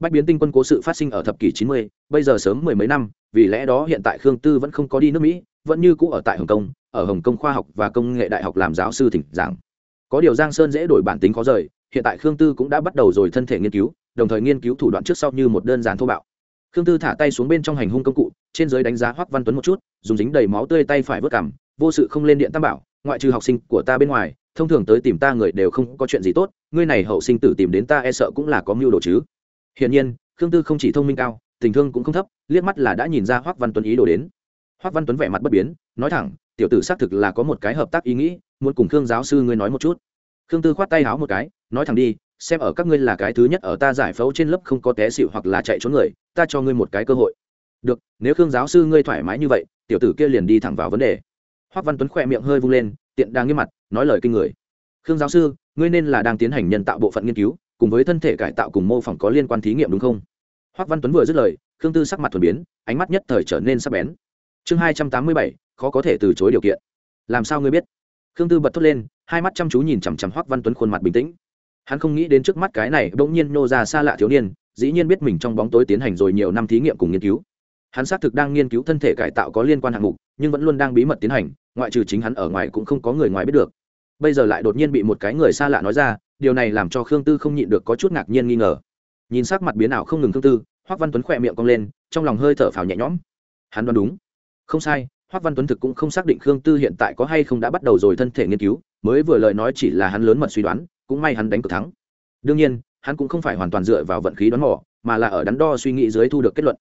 Bách biến tinh quân cố sự phát sinh ở thập kỷ chín mươi, bây giờ sớm mười mấy năm, vì lẽ đó hiện tại khương tư vẫn không có đi nước mỹ, vẫn như cũ ở tại hồng kông, ở hồng kông khoa học và công nghệ đại học làm giáo sư thỉnh giảng. Có điều giang sơn dễ đổi bản tính khó rời, hiện tại khương tư cũng đã bắt đầu rồi thân thể nghiên cứu, đồng thời nghiên cứu thủ đoạn trước sau như một đơn giản thô bạo. Khương tư thả tay xuống bên trong hành hung công cụ, trên giới đánh giá hoắc văn tuấn một chút, dùng dính đầy máu tươi tay phải vớt cảm vô sự không lên điện tam bảo, ngoại trừ học sinh của ta bên ngoài thông thường tới tìm ta người đều không có chuyện gì tốt, ngươi này hậu sinh tử tìm đến ta e sợ cũng là có mưu đồ chứ. Hiển nhiên, khương tư không chỉ thông minh cao, tình thương cũng không thấp, liếc mắt là đã nhìn ra hoắc văn tuấn ý đồ đến. Hoắc văn tuấn vẻ mặt bất biến, nói thẳng, tiểu tử xác thực là có một cái hợp tác ý nghĩ, muốn cùng khương giáo sư ngươi nói một chút. Khương tư khoát tay háo một cái, nói thẳng đi, xem ở các ngươi là cái thứ nhất ở ta giải phẫu trên lớp không có té xịu hoặc là chạy trốn người, ta cho ngươi một cái cơ hội. Được, nếu khương giáo sư ngươi thoải mái như vậy, tiểu tử kia liền đi thẳng vào vấn đề. Hoắc văn tuấn khỏe miệng hơi vung lên tiện đang nghiêm mặt, nói lời kinh người. Khương giáo sư, ngươi nên là đang tiến hành nhân tạo bộ phận nghiên cứu, cùng với thân thể cải tạo cùng mô phỏng có liên quan thí nghiệm đúng không? Hoắc văn tuấn vừa dứt lời, khương tư sắc mặt thuần biến, ánh mắt nhất thời trở nên sắc bén. Chương hai trăm tám mươi bảy, khó có thể từ chối điều kiện. Làm sao ngươi biết? Khương tư bật thốt lên, hai mắt chăm chú nhìn chằm chằm hoắc văn tuấn khuôn mặt bình tĩnh. Hắn không nghĩ đến trước mắt cái này bỗng nhiên nô ra xa lạ thiếu niên, dĩ nhiên biết mình trong bóng tối tiến hành rồi nhiều năm thí nghiệm cùng nghiên cứu hắn xác thực đang nghiên cứu thân thể cải tạo có liên quan hạng mục, nhưng vẫn luôn đang bí mật tiến hành, ngoại trừ chính hắn ở ngoài cũng không có người ngoài biết được. Bây giờ lại đột nhiên bị một cái người xa lạ nói ra, điều này làm cho khương tư không nhịn được có chút ngạc nhiên nghi ngờ. Nhìn sắc mặt biến ảo không ngừng khương tư, hoắc văn tuấn khỏe miệng cong lên, trong lòng hơi thở phào nhẹ nhõm. Hắn đoán đúng. Không sai, hoắc văn tuấn thực cũng không xác định khương tư hiện tại có hay không đã bắt đầu rồi thân thể nghiên cứu, mới vừa lời nói chỉ là hắn lớn mật suy đoán, cũng may hắn đánh cược thắng. Đương nhiên, hắn cũng không phải hoàn toàn dựa vào vận khí đoán mò, mà là ở đắn đo suy nghĩ dưới thu được kết luận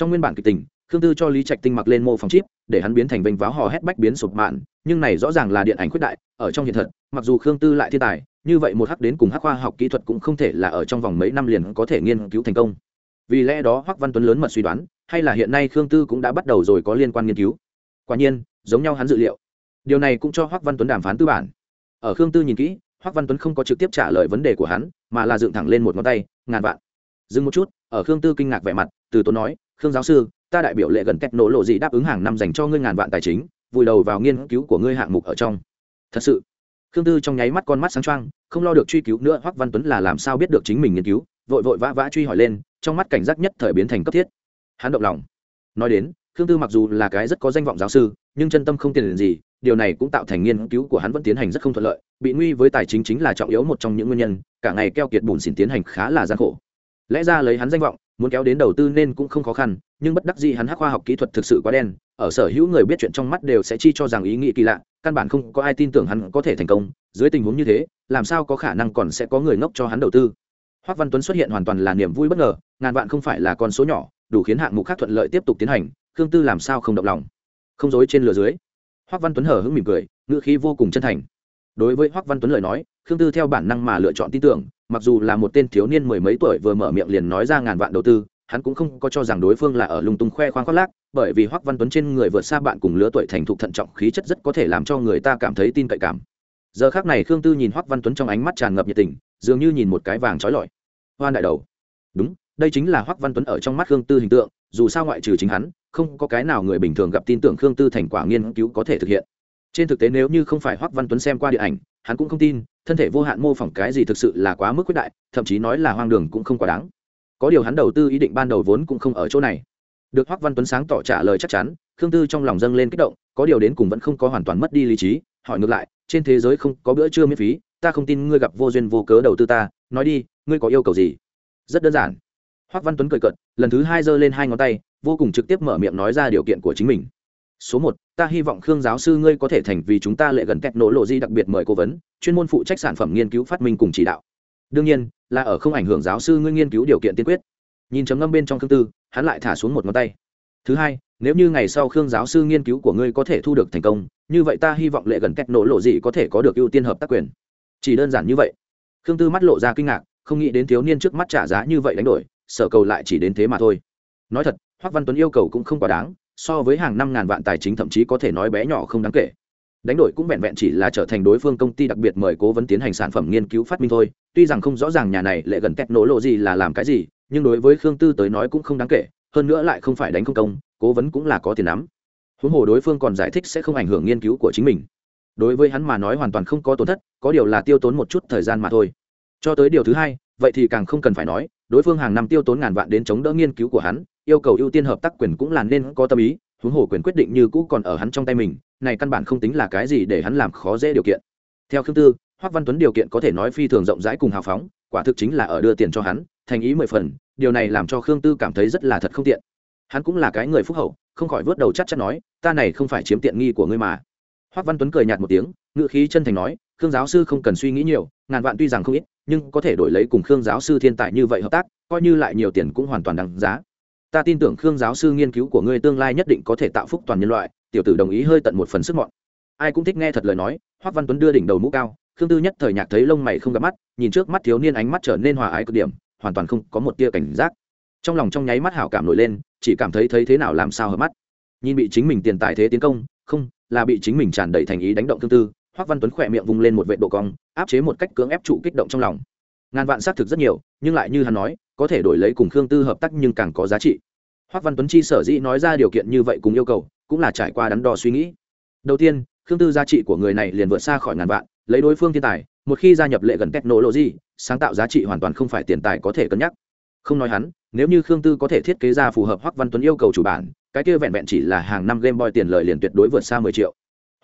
trong nguyên bản kịch tình, khương tư cho lý trạch tinh mặc lên mô phòng chip, để hắn biến thành vênh váo hò hét bách biến sụp mạn, nhưng này rõ ràng là điện ảnh khuyết đại, ở trong hiện thật, mặc dù khương tư lại thiên tài, như vậy một hắc đến cùng hắc khoa học kỹ thuật cũng không thể là ở trong vòng mấy năm liền có thể nghiên cứu thành công. Vì lẽ đó hoắc văn tuấn lớn mật suy đoán, hay là hiện nay khương tư cũng đã bắt đầu rồi có liên quan nghiên cứu. Quả nhiên, giống nhau hắn dự liệu. Điều này cũng cho hoắc văn tuấn đàm phán tư bản. Ở khương tư nhìn kỹ, hoắc văn tuấn không có trực tiếp trả lời vấn đề của hắn, mà là dựng thẳng lên một ngón tay, ngàn vạn. Dừng một chút, ở khương tư kinh ngạc vẻ mặt, từ tốn nói khương giáo sư, ta đại biểu lệ gần cách nổ lộ gì đáp ứng hàng năm dành cho ngươi ngàn vạn tài chính, vùi đầu vào nghiên cứu của ngươi hạng mục ở trong. Thật sự. Khương tư trong nháy mắt con mắt sáng trăng không lo được truy cứu nữa, hoắc văn tuấn là làm sao biết được chính mình nghiên cứu, vội vội vã vã truy hỏi lên, trong mắt cảnh giác nhất thời biến thành cấp thiết. Hắn động lòng. Nói đến, khương tư mặc dù là cái rất có danh vọng giáo sư, nhưng chân tâm không tiền gì, điều này cũng tạo thành nghiên cứu của hắn vẫn tiến hành rất không thuận lợi, bị nguy với tài chính chính là trọng yếu một trong những nguyên nhân, cả ngày keo kiệt bùn xỉn tiến hành khá là gian khổ. Lẽ ra lấy hắn danh vọng muốn kéo đến đầu tư nên cũng không khó khăn, nhưng bất đắc dĩ hắn hắc khoa học kỹ thuật thực sự quá đen, ở sở hữu người biết chuyện trong mắt đều sẽ chi cho rằng ý nghĩ kỳ lạ, căn bản không có ai tin tưởng hắn có thể thành công, dưới tình huống như thế, làm sao có khả năng còn sẽ có người ngốc cho hắn đầu tư. Hoắc văn tuấn xuất hiện hoàn toàn là niềm vui bất ngờ, ngàn vạn không phải là con số nhỏ, đủ khiến hạng mục khác thuận lợi tiếp tục tiến hành, khương tư làm sao không động lòng? Không dối trên lừa dưới. Hoắc văn tuấn hở hững mỉm cười, ngữ khí vô cùng chân thành. Đối với hoắc văn tuấn lời nói, khương tư theo bản năng mà lựa chọn tin tưởng mặc dù là một tên thiếu niên mười mấy tuổi vừa mở miệng liền nói ra ngàn vạn đầu tư, hắn cũng không có cho rằng đối phương là ở lung tung khoe khoang khoác lác, bởi vì hoắc văn tuấn trên người vượt xa bạn cùng lứa tuổi thành thục thận trọng khí chất rất có thể làm cho người ta cảm thấy tin cậy cảm. Giờ khác này khương tư nhìn hoắc văn tuấn trong ánh mắt tràn ngập nhiệt tình, dường như nhìn một cái vàng trói lọi. Hoan đại đầu. Đúng, đây chính là hoắc văn tuấn ở trong mắt khương tư hình tượng, dù sao ngoại trừ chính hắn, không có cái nào người bình thường gặp tin tưởng khương tư thành quả nghiên cứu có thể thực hiện. Trên thực tế nếu như không phải hoắc văn tuấn xem qua điện ảnh, hắn cũng không tin thân thể vô hạn mô phỏng cái gì thực sự là quá mức quyết đại, thậm chí nói là hoang đường cũng không quá đáng. Có điều hắn đầu tư ý định ban đầu vốn cũng không ở chỗ này. Được hoắc văn tuấn sáng tỏ trả lời chắc chắn, khương tư trong lòng dâng lên kích động, có điều đến cùng vẫn không có hoàn toàn mất đi lý trí, hỏi ngược lại, trên thế giới không có bữa trưa miễn phí, ta không tin ngươi gặp vô duyên vô cớ đầu tư ta, nói đi, ngươi có yêu cầu gì? Rất đơn giản. Hoắc văn tuấn cười cợt, lần thứ hai giơ lên hai ngón tay, vô cùng trực tiếp mở miệng nói ra điều kiện của chính mình số một, ta hy vọng khương giáo sư ngươi có thể thành vì chúng ta lệ gần kẹt nổ lộ di đặc biệt mời cố vấn, chuyên môn phụ trách sản phẩm nghiên cứu phát minh cùng chỉ đạo. Đương nhiên, là ở không ảnh hưởng giáo sư ngươi nghiên cứu điều kiện tiên quyết. Nhìn chấm ngâm bên trong khương tư, hắn lại thả xuống một ngón tay. Thứ hai, nếu như ngày sau khương giáo sư nghiên cứu của ngươi có thể thu được thành công, như vậy ta hy vọng lệ gần kẹt nổ lộ gì có thể có được ưu tiên hợp tác quyền. Chỉ đơn giản như vậy. Khương tư mắt lộ ra kinh ngạc, không nghĩ đến thiếu niên trước mắt trả giá như vậy đánh đổi, sở cầu lại chỉ đến thế mà thôi. Nói thật hoắc văn tuấn yêu cầu cũng không quá đáng so với hàng năm ngàn vạn tài chính thậm chí có thể nói bé nhỏ không đáng kể. Đánh đổi cũng vẹn vẹn chỉ là trở thành đối phương công ty đặc biệt mời cố vấn tiến hành sản phẩm nghiên cứu phát minh thôi. Tuy rằng không rõ ràng nhà này lệ gần kẹt nổ lộ gì là làm cái gì, nhưng đối với khương tư tới nói cũng không đáng kể, hơn nữa lại không phải đánh không công, cố vấn cũng là có tiền lắm. Huống hồ đối phương còn giải thích sẽ không ảnh hưởng nghiên cứu của chính mình. Đối với hắn mà nói hoàn toàn không có tổn thất, có điều là tiêu tốn một chút thời gian mà thôi. Cho tới điều thứ hai vậy thì càng không cần phải nói, đối phương hàng năm tiêu tốn ngàn vạn đến chống đỡ nghiên cứu của hắn, yêu cầu ưu tiên hợp tác quyền cũng là nên có tâm ý, huống hồ quyền quyết định như cũ còn ở hắn trong tay mình, này căn bản không tính là cái gì để hắn làm khó dễ điều kiện. Theo khương tư, hoắc văn tuấn điều kiện có thể nói phi thường rộng rãi cùng hào phóng, quả thực chính là ở đưa tiền cho hắn, thành ý mười phần, điều này làm cho khương tư cảm thấy rất là thật không tiện. Hắn cũng là cái người phúc hậu, không khỏi vớt đầu chắc chắn nói, ta này không phải chiếm tiện nghi của ngươi mà. Hoắc văn tuấn cười nhạt một tiếng ngự khí chân thành nói, khương giáo sư không cần suy nghĩ nhiều, ngàn vạn tuy rằng không ít nhưng có thể đổi lấy cùng khương giáo sư thiên tài như vậy hợp tác, coi như lại nhiều tiền cũng hoàn toàn đáng giá. Ta tin tưởng khương giáo sư nghiên cứu của ngươi tương lai nhất định có thể tạo phúc toàn nhân loại, tiểu tử đồng ý hơi tận một phần sức mọn. Ai cũng thích nghe thật lời nói, hoắc văn tuấn đưa đỉnh đầu mũ cao, khương tư nhất thời nhạc thấy lông mày không gặp mắt, nhìn trước mắt thiếu niên ánh mắt trở nên hòa ái cực điểm, hoàn toàn không có một tia cảnh giác. Trong lòng trong nháy mắt hảo cảm nổi lên, chỉ cảm thấy thấy thế nào làm sao hợp mắt. Nhìn bị chính mình tiền tài thế tiến công, không, là bị chính mình tràn đầy thành ý đánh động thương tư hoắc văn tuấn khỏe miệng vung lên một vệ độ cong, áp chế một cách cưỡng ép trụ kích động trong lòng. Ngàn vạn xác thực rất nhiều, nhưng lại như hắn nói, có thể đổi lấy cùng khương tư hợp tác nhưng càng có giá trị. Hoắc văn tuấn chi sở dĩ nói ra điều kiện như vậy cùng yêu cầu, cũng là trải qua đắn đo suy nghĩ. Đầu tiên, khương tư giá trị của người này liền vượt xa khỏi ngàn vạn, lấy đối phương thiên tài, một khi gia nhập lệ gần technology, sáng tạo giá trị hoàn toàn không phải tiền tài có thể cân nhắc. Không nói hắn, nếu như khương tư có thể thiết kế ra phù hợp hoắc văn tuấn yêu cầu chủ bản, cái kia vẹn vẹn chỉ là hàng năm game boy tiền lợi liền tuyệt đối vượt xa mười triệu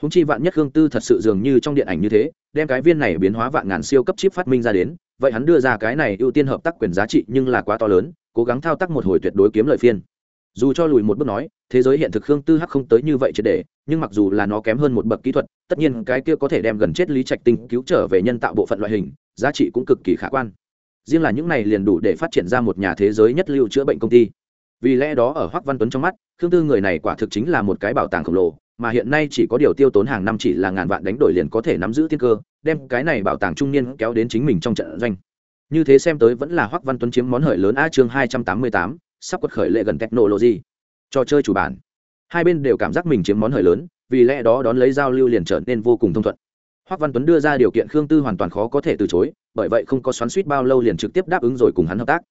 húng chi vạn nhất gương tư thật sự dường như trong điện ảnh như thế, đem cái viên này biến hóa vạn ngàn siêu cấp chip phát minh ra đến, vậy hắn đưa ra cái này ưu tiên hợp tác quyền giá trị nhưng là quá to lớn, cố gắng thao tác một hồi tuyệt đối kiếm lợi phiên. Dù cho lùi một bước nói, thế giới hiện thực khương tư hắc không tới như vậy triệt để, nhưng mặc dù là nó kém hơn một bậc kỹ thuật, tất nhiên cái kia có thể đem gần chết lý trạch tinh cứu trở về nhân tạo bộ phận loại hình, giá trị cũng cực kỳ khả quan. Riêng là những này liền đủ để phát triển ra một nhà thế giới nhất lưu chữa bệnh công ty. Vì lẽ đó ở hoắc văn tuấn trong mắt, khương tư người này quả thực chính là một cái bảo tàng khổng lồ mà hiện nay chỉ có điều tiêu tốn hàng năm chỉ là ngàn vạn đánh đổi liền có thể nắm giữ thiên cơ, đem cái này bảo tàng trung niên kéo đến chính mình trong trận doanh. Như thế xem tới vẫn là hoắc văn tuấn chiếm món hời lớn a chương hai trăm tám mươi tám, sắp quật khởi lệ gần technology. Trò chơi chủ bản. Hai bên đều cảm giác mình chiếm món hời lớn, vì lẽ đó đón lấy giao lưu liền trở nên vô cùng thông thuận. Hoắc văn tuấn đưa ra điều kiện khương tư hoàn toàn khó có thể từ chối, bởi vậy không có xoắn suýt bao lâu liền trực tiếp đáp ứng rồi cùng hắn hợp tác.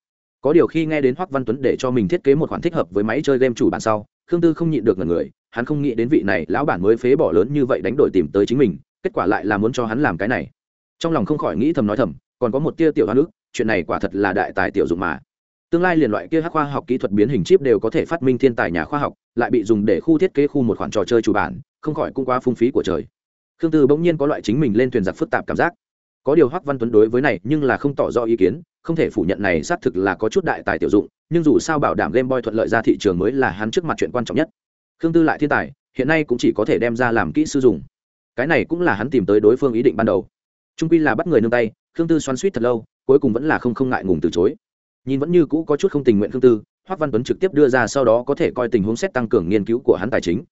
Có điều khi nghe đến hoắc văn tuấn để cho mình thiết kế một khoản thích hợp với máy chơi game chủ bản sau, khương tư không nhịn được ngần người hắn không nghĩ đến vị này lão bản mới phế bỏ lớn như vậy đánh đổi tìm tới chính mình, kết quả lại là muốn cho hắn làm cái này. Trong lòng không khỏi nghĩ thầm nói thầm, còn có một tia tiểu hoa nước chuyện này quả thật là đại tài tiểu dụng mà. Tương lai liền loại kia hắc khoa học kỹ thuật biến hình chip đều có thể phát minh thiên tài nhà khoa học, lại bị dùng để khu thiết kế khu một khoản trò chơi chủ bản, không khỏi cũng quá phung phí của trời. Khương tư bỗng nhiên có loại chính mình lên thuyền giặc phức tạp cảm giác. Có điều hoắc văn tuấn đối với này nhưng là không tỏ rõ ý kiến, không thể phủ nhận này xác thực là có chút đại tài tiểu dụng, nhưng dù sao bảo đảm game boy thuận lợi ra thị trường mới là hắn trước mặt chuyện quan trọng nhất khương tư lại thiên tài, hiện nay cũng chỉ có thể đem ra làm kỹ sư dùng. Cái này cũng là hắn tìm tới đối phương ý định ban đầu. Trung quy là bắt người nương tay, khương tư xoắn suýt thật lâu, cuối cùng vẫn là không không ngại ngùng từ chối. Nhìn vẫn như cũ có chút không tình nguyện khương tư, hoắc văn tuấn trực tiếp đưa ra sau đó có thể coi tình huống xét tăng cường nghiên cứu của hắn tài chính.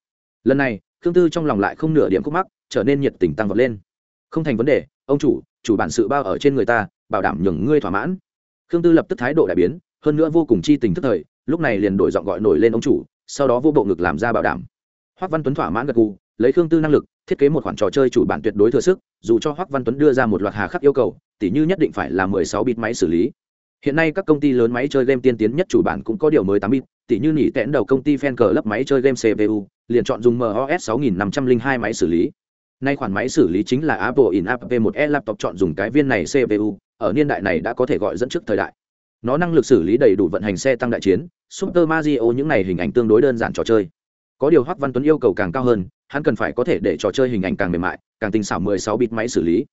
Lần này, khương tư trong lòng lại không nửa điểm khúc mắc, trở nên nhiệt tình tăng vọt lên. Không thành vấn đề, ông chủ chủ bản sự bao ở trên người ta, bảo đảm nhường ngươi thỏa mãn. Khương tư lập tức thái độ đại biến, hơn nữa vô cùng chi tình thức thời, lúc này liền đổi giọng gọi nổi lên ông chủ sau đó vô bộ ngực làm ra bảo đảm. Hoắc văn tuấn thỏa mãn gật gù, lấy khương tư năng lực, thiết kế một khoản trò chơi chủ bản tuyệt đối thừa sức, dù cho hoắc văn tuấn đưa ra một loạt hà khắc yêu cầu, tỉ như nhất định phải là 16 bit máy xử lý. Hiện nay các công ty lớn máy chơi game tiên tiến nhất chủ bản cũng có điều mới 8 bit, tỉ như nỉ tẽn đầu công ty fan cờ lấp máy chơi game cpu liền chọn dùng mos 6502 máy xử lý. Nay khoản máy xử lý chính là apple in app một e laptop chọn dùng cái viên này cpu ở niên đại này đã có thể gọi dẫn trước thời đại nó năng lực xử lý đầy đủ vận hành xe tăng đại chiến, super mario những này hình ảnh tương đối đơn giản trò chơi. Có điều hoắc văn tuấn yêu cầu càng cao hơn, hắn cần phải có thể để trò chơi hình ảnh càng mềm mại, càng tinh xảo 16 bit máy xử lý.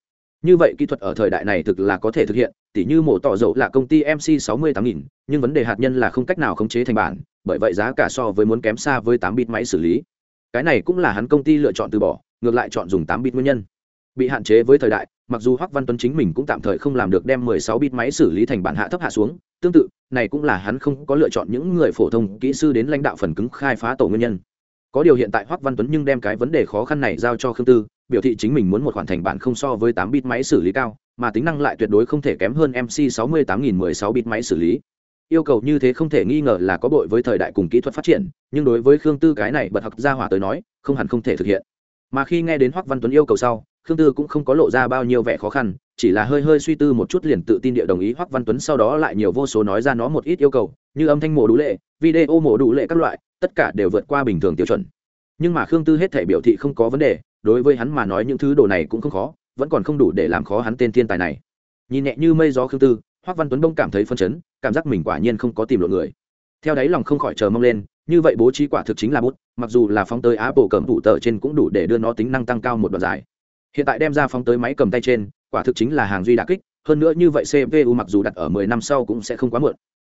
Như vậy kỹ thuật ở thời đại này thực là có thể thực hiện, tỉ như mổ tỏ dầu là công ty mc 68000 nhưng vấn đề hạt nhân là không cách nào khống chế thành bản, bởi vậy giá cả so với muốn kém xa với 8 bit máy xử lý. Cái này cũng là hắn công ty lựa chọn từ bỏ, ngược lại chọn dùng 8 bit nguyên nhân bị hạn chế với thời đại, mặc dù hoắc văn tuấn chính mình cũng tạm thời không làm được đem 16 bit máy xử lý thành bản hạ thấp hạ xuống, tương tự, này cũng là hắn không có lựa chọn những người phổ thông kỹ sư đến lãnh đạo phần cứng khai phá tổ nguyên nhân. Có điều hiện tại hoắc văn tuấn nhưng đem cái vấn đề khó khăn này giao cho khương tư, biểu thị chính mình muốn một khoản thành bản không so với 8 bit máy xử lý cao, mà tính năng lại tuyệt đối không thể kém hơn mc 68016 bit máy xử lý. Yêu cầu như thế không thể nghi ngờ là có bội với thời đại cùng kỹ thuật phát triển, nhưng đối với khương tư cái này bật học ra hỏa tới nói, không hẳn không thể thực hiện. Mà khi nghe đến hoắc văn tuấn yêu cầu sau khương tư cũng không có lộ ra bao nhiêu vẻ khó khăn, chỉ là hơi hơi suy tư một chút liền tự tin địa đồng ý hoắc văn tuấn sau đó lại nhiều vô số nói ra nó một ít yêu cầu, như âm thanh mổ đủ lệ, video mổ đủ lệ các loại, tất cả đều vượt qua bình thường tiêu chuẩn. Nhưng mà khương tư hết thể biểu thị không có vấn đề, đối với hắn mà nói những thứ đồ này cũng không khó, vẫn còn không đủ để làm khó hắn tên thiên tài này. Nhìn nhẹ như mây gió khương tư, hoắc văn tuấn đông cảm thấy phân chấn, cảm giác mình quả nhiên không có tìm lộn người. Theo đáy lòng không khỏi chờ mong lên, như vậy bố trí quả thực chính là bút, mặc dù là phóng tới apple cầm thủ tờ trên cũng đủ để đưa nó tính năng tăng cao một đoạn dài hiện tại đem ra phóng tới máy cầm tay trên, quả thực chính là hàng duy đà kích, hơn nữa như vậy cpu mặc dù đặt ở 10 năm sau cũng sẽ không quá muộn.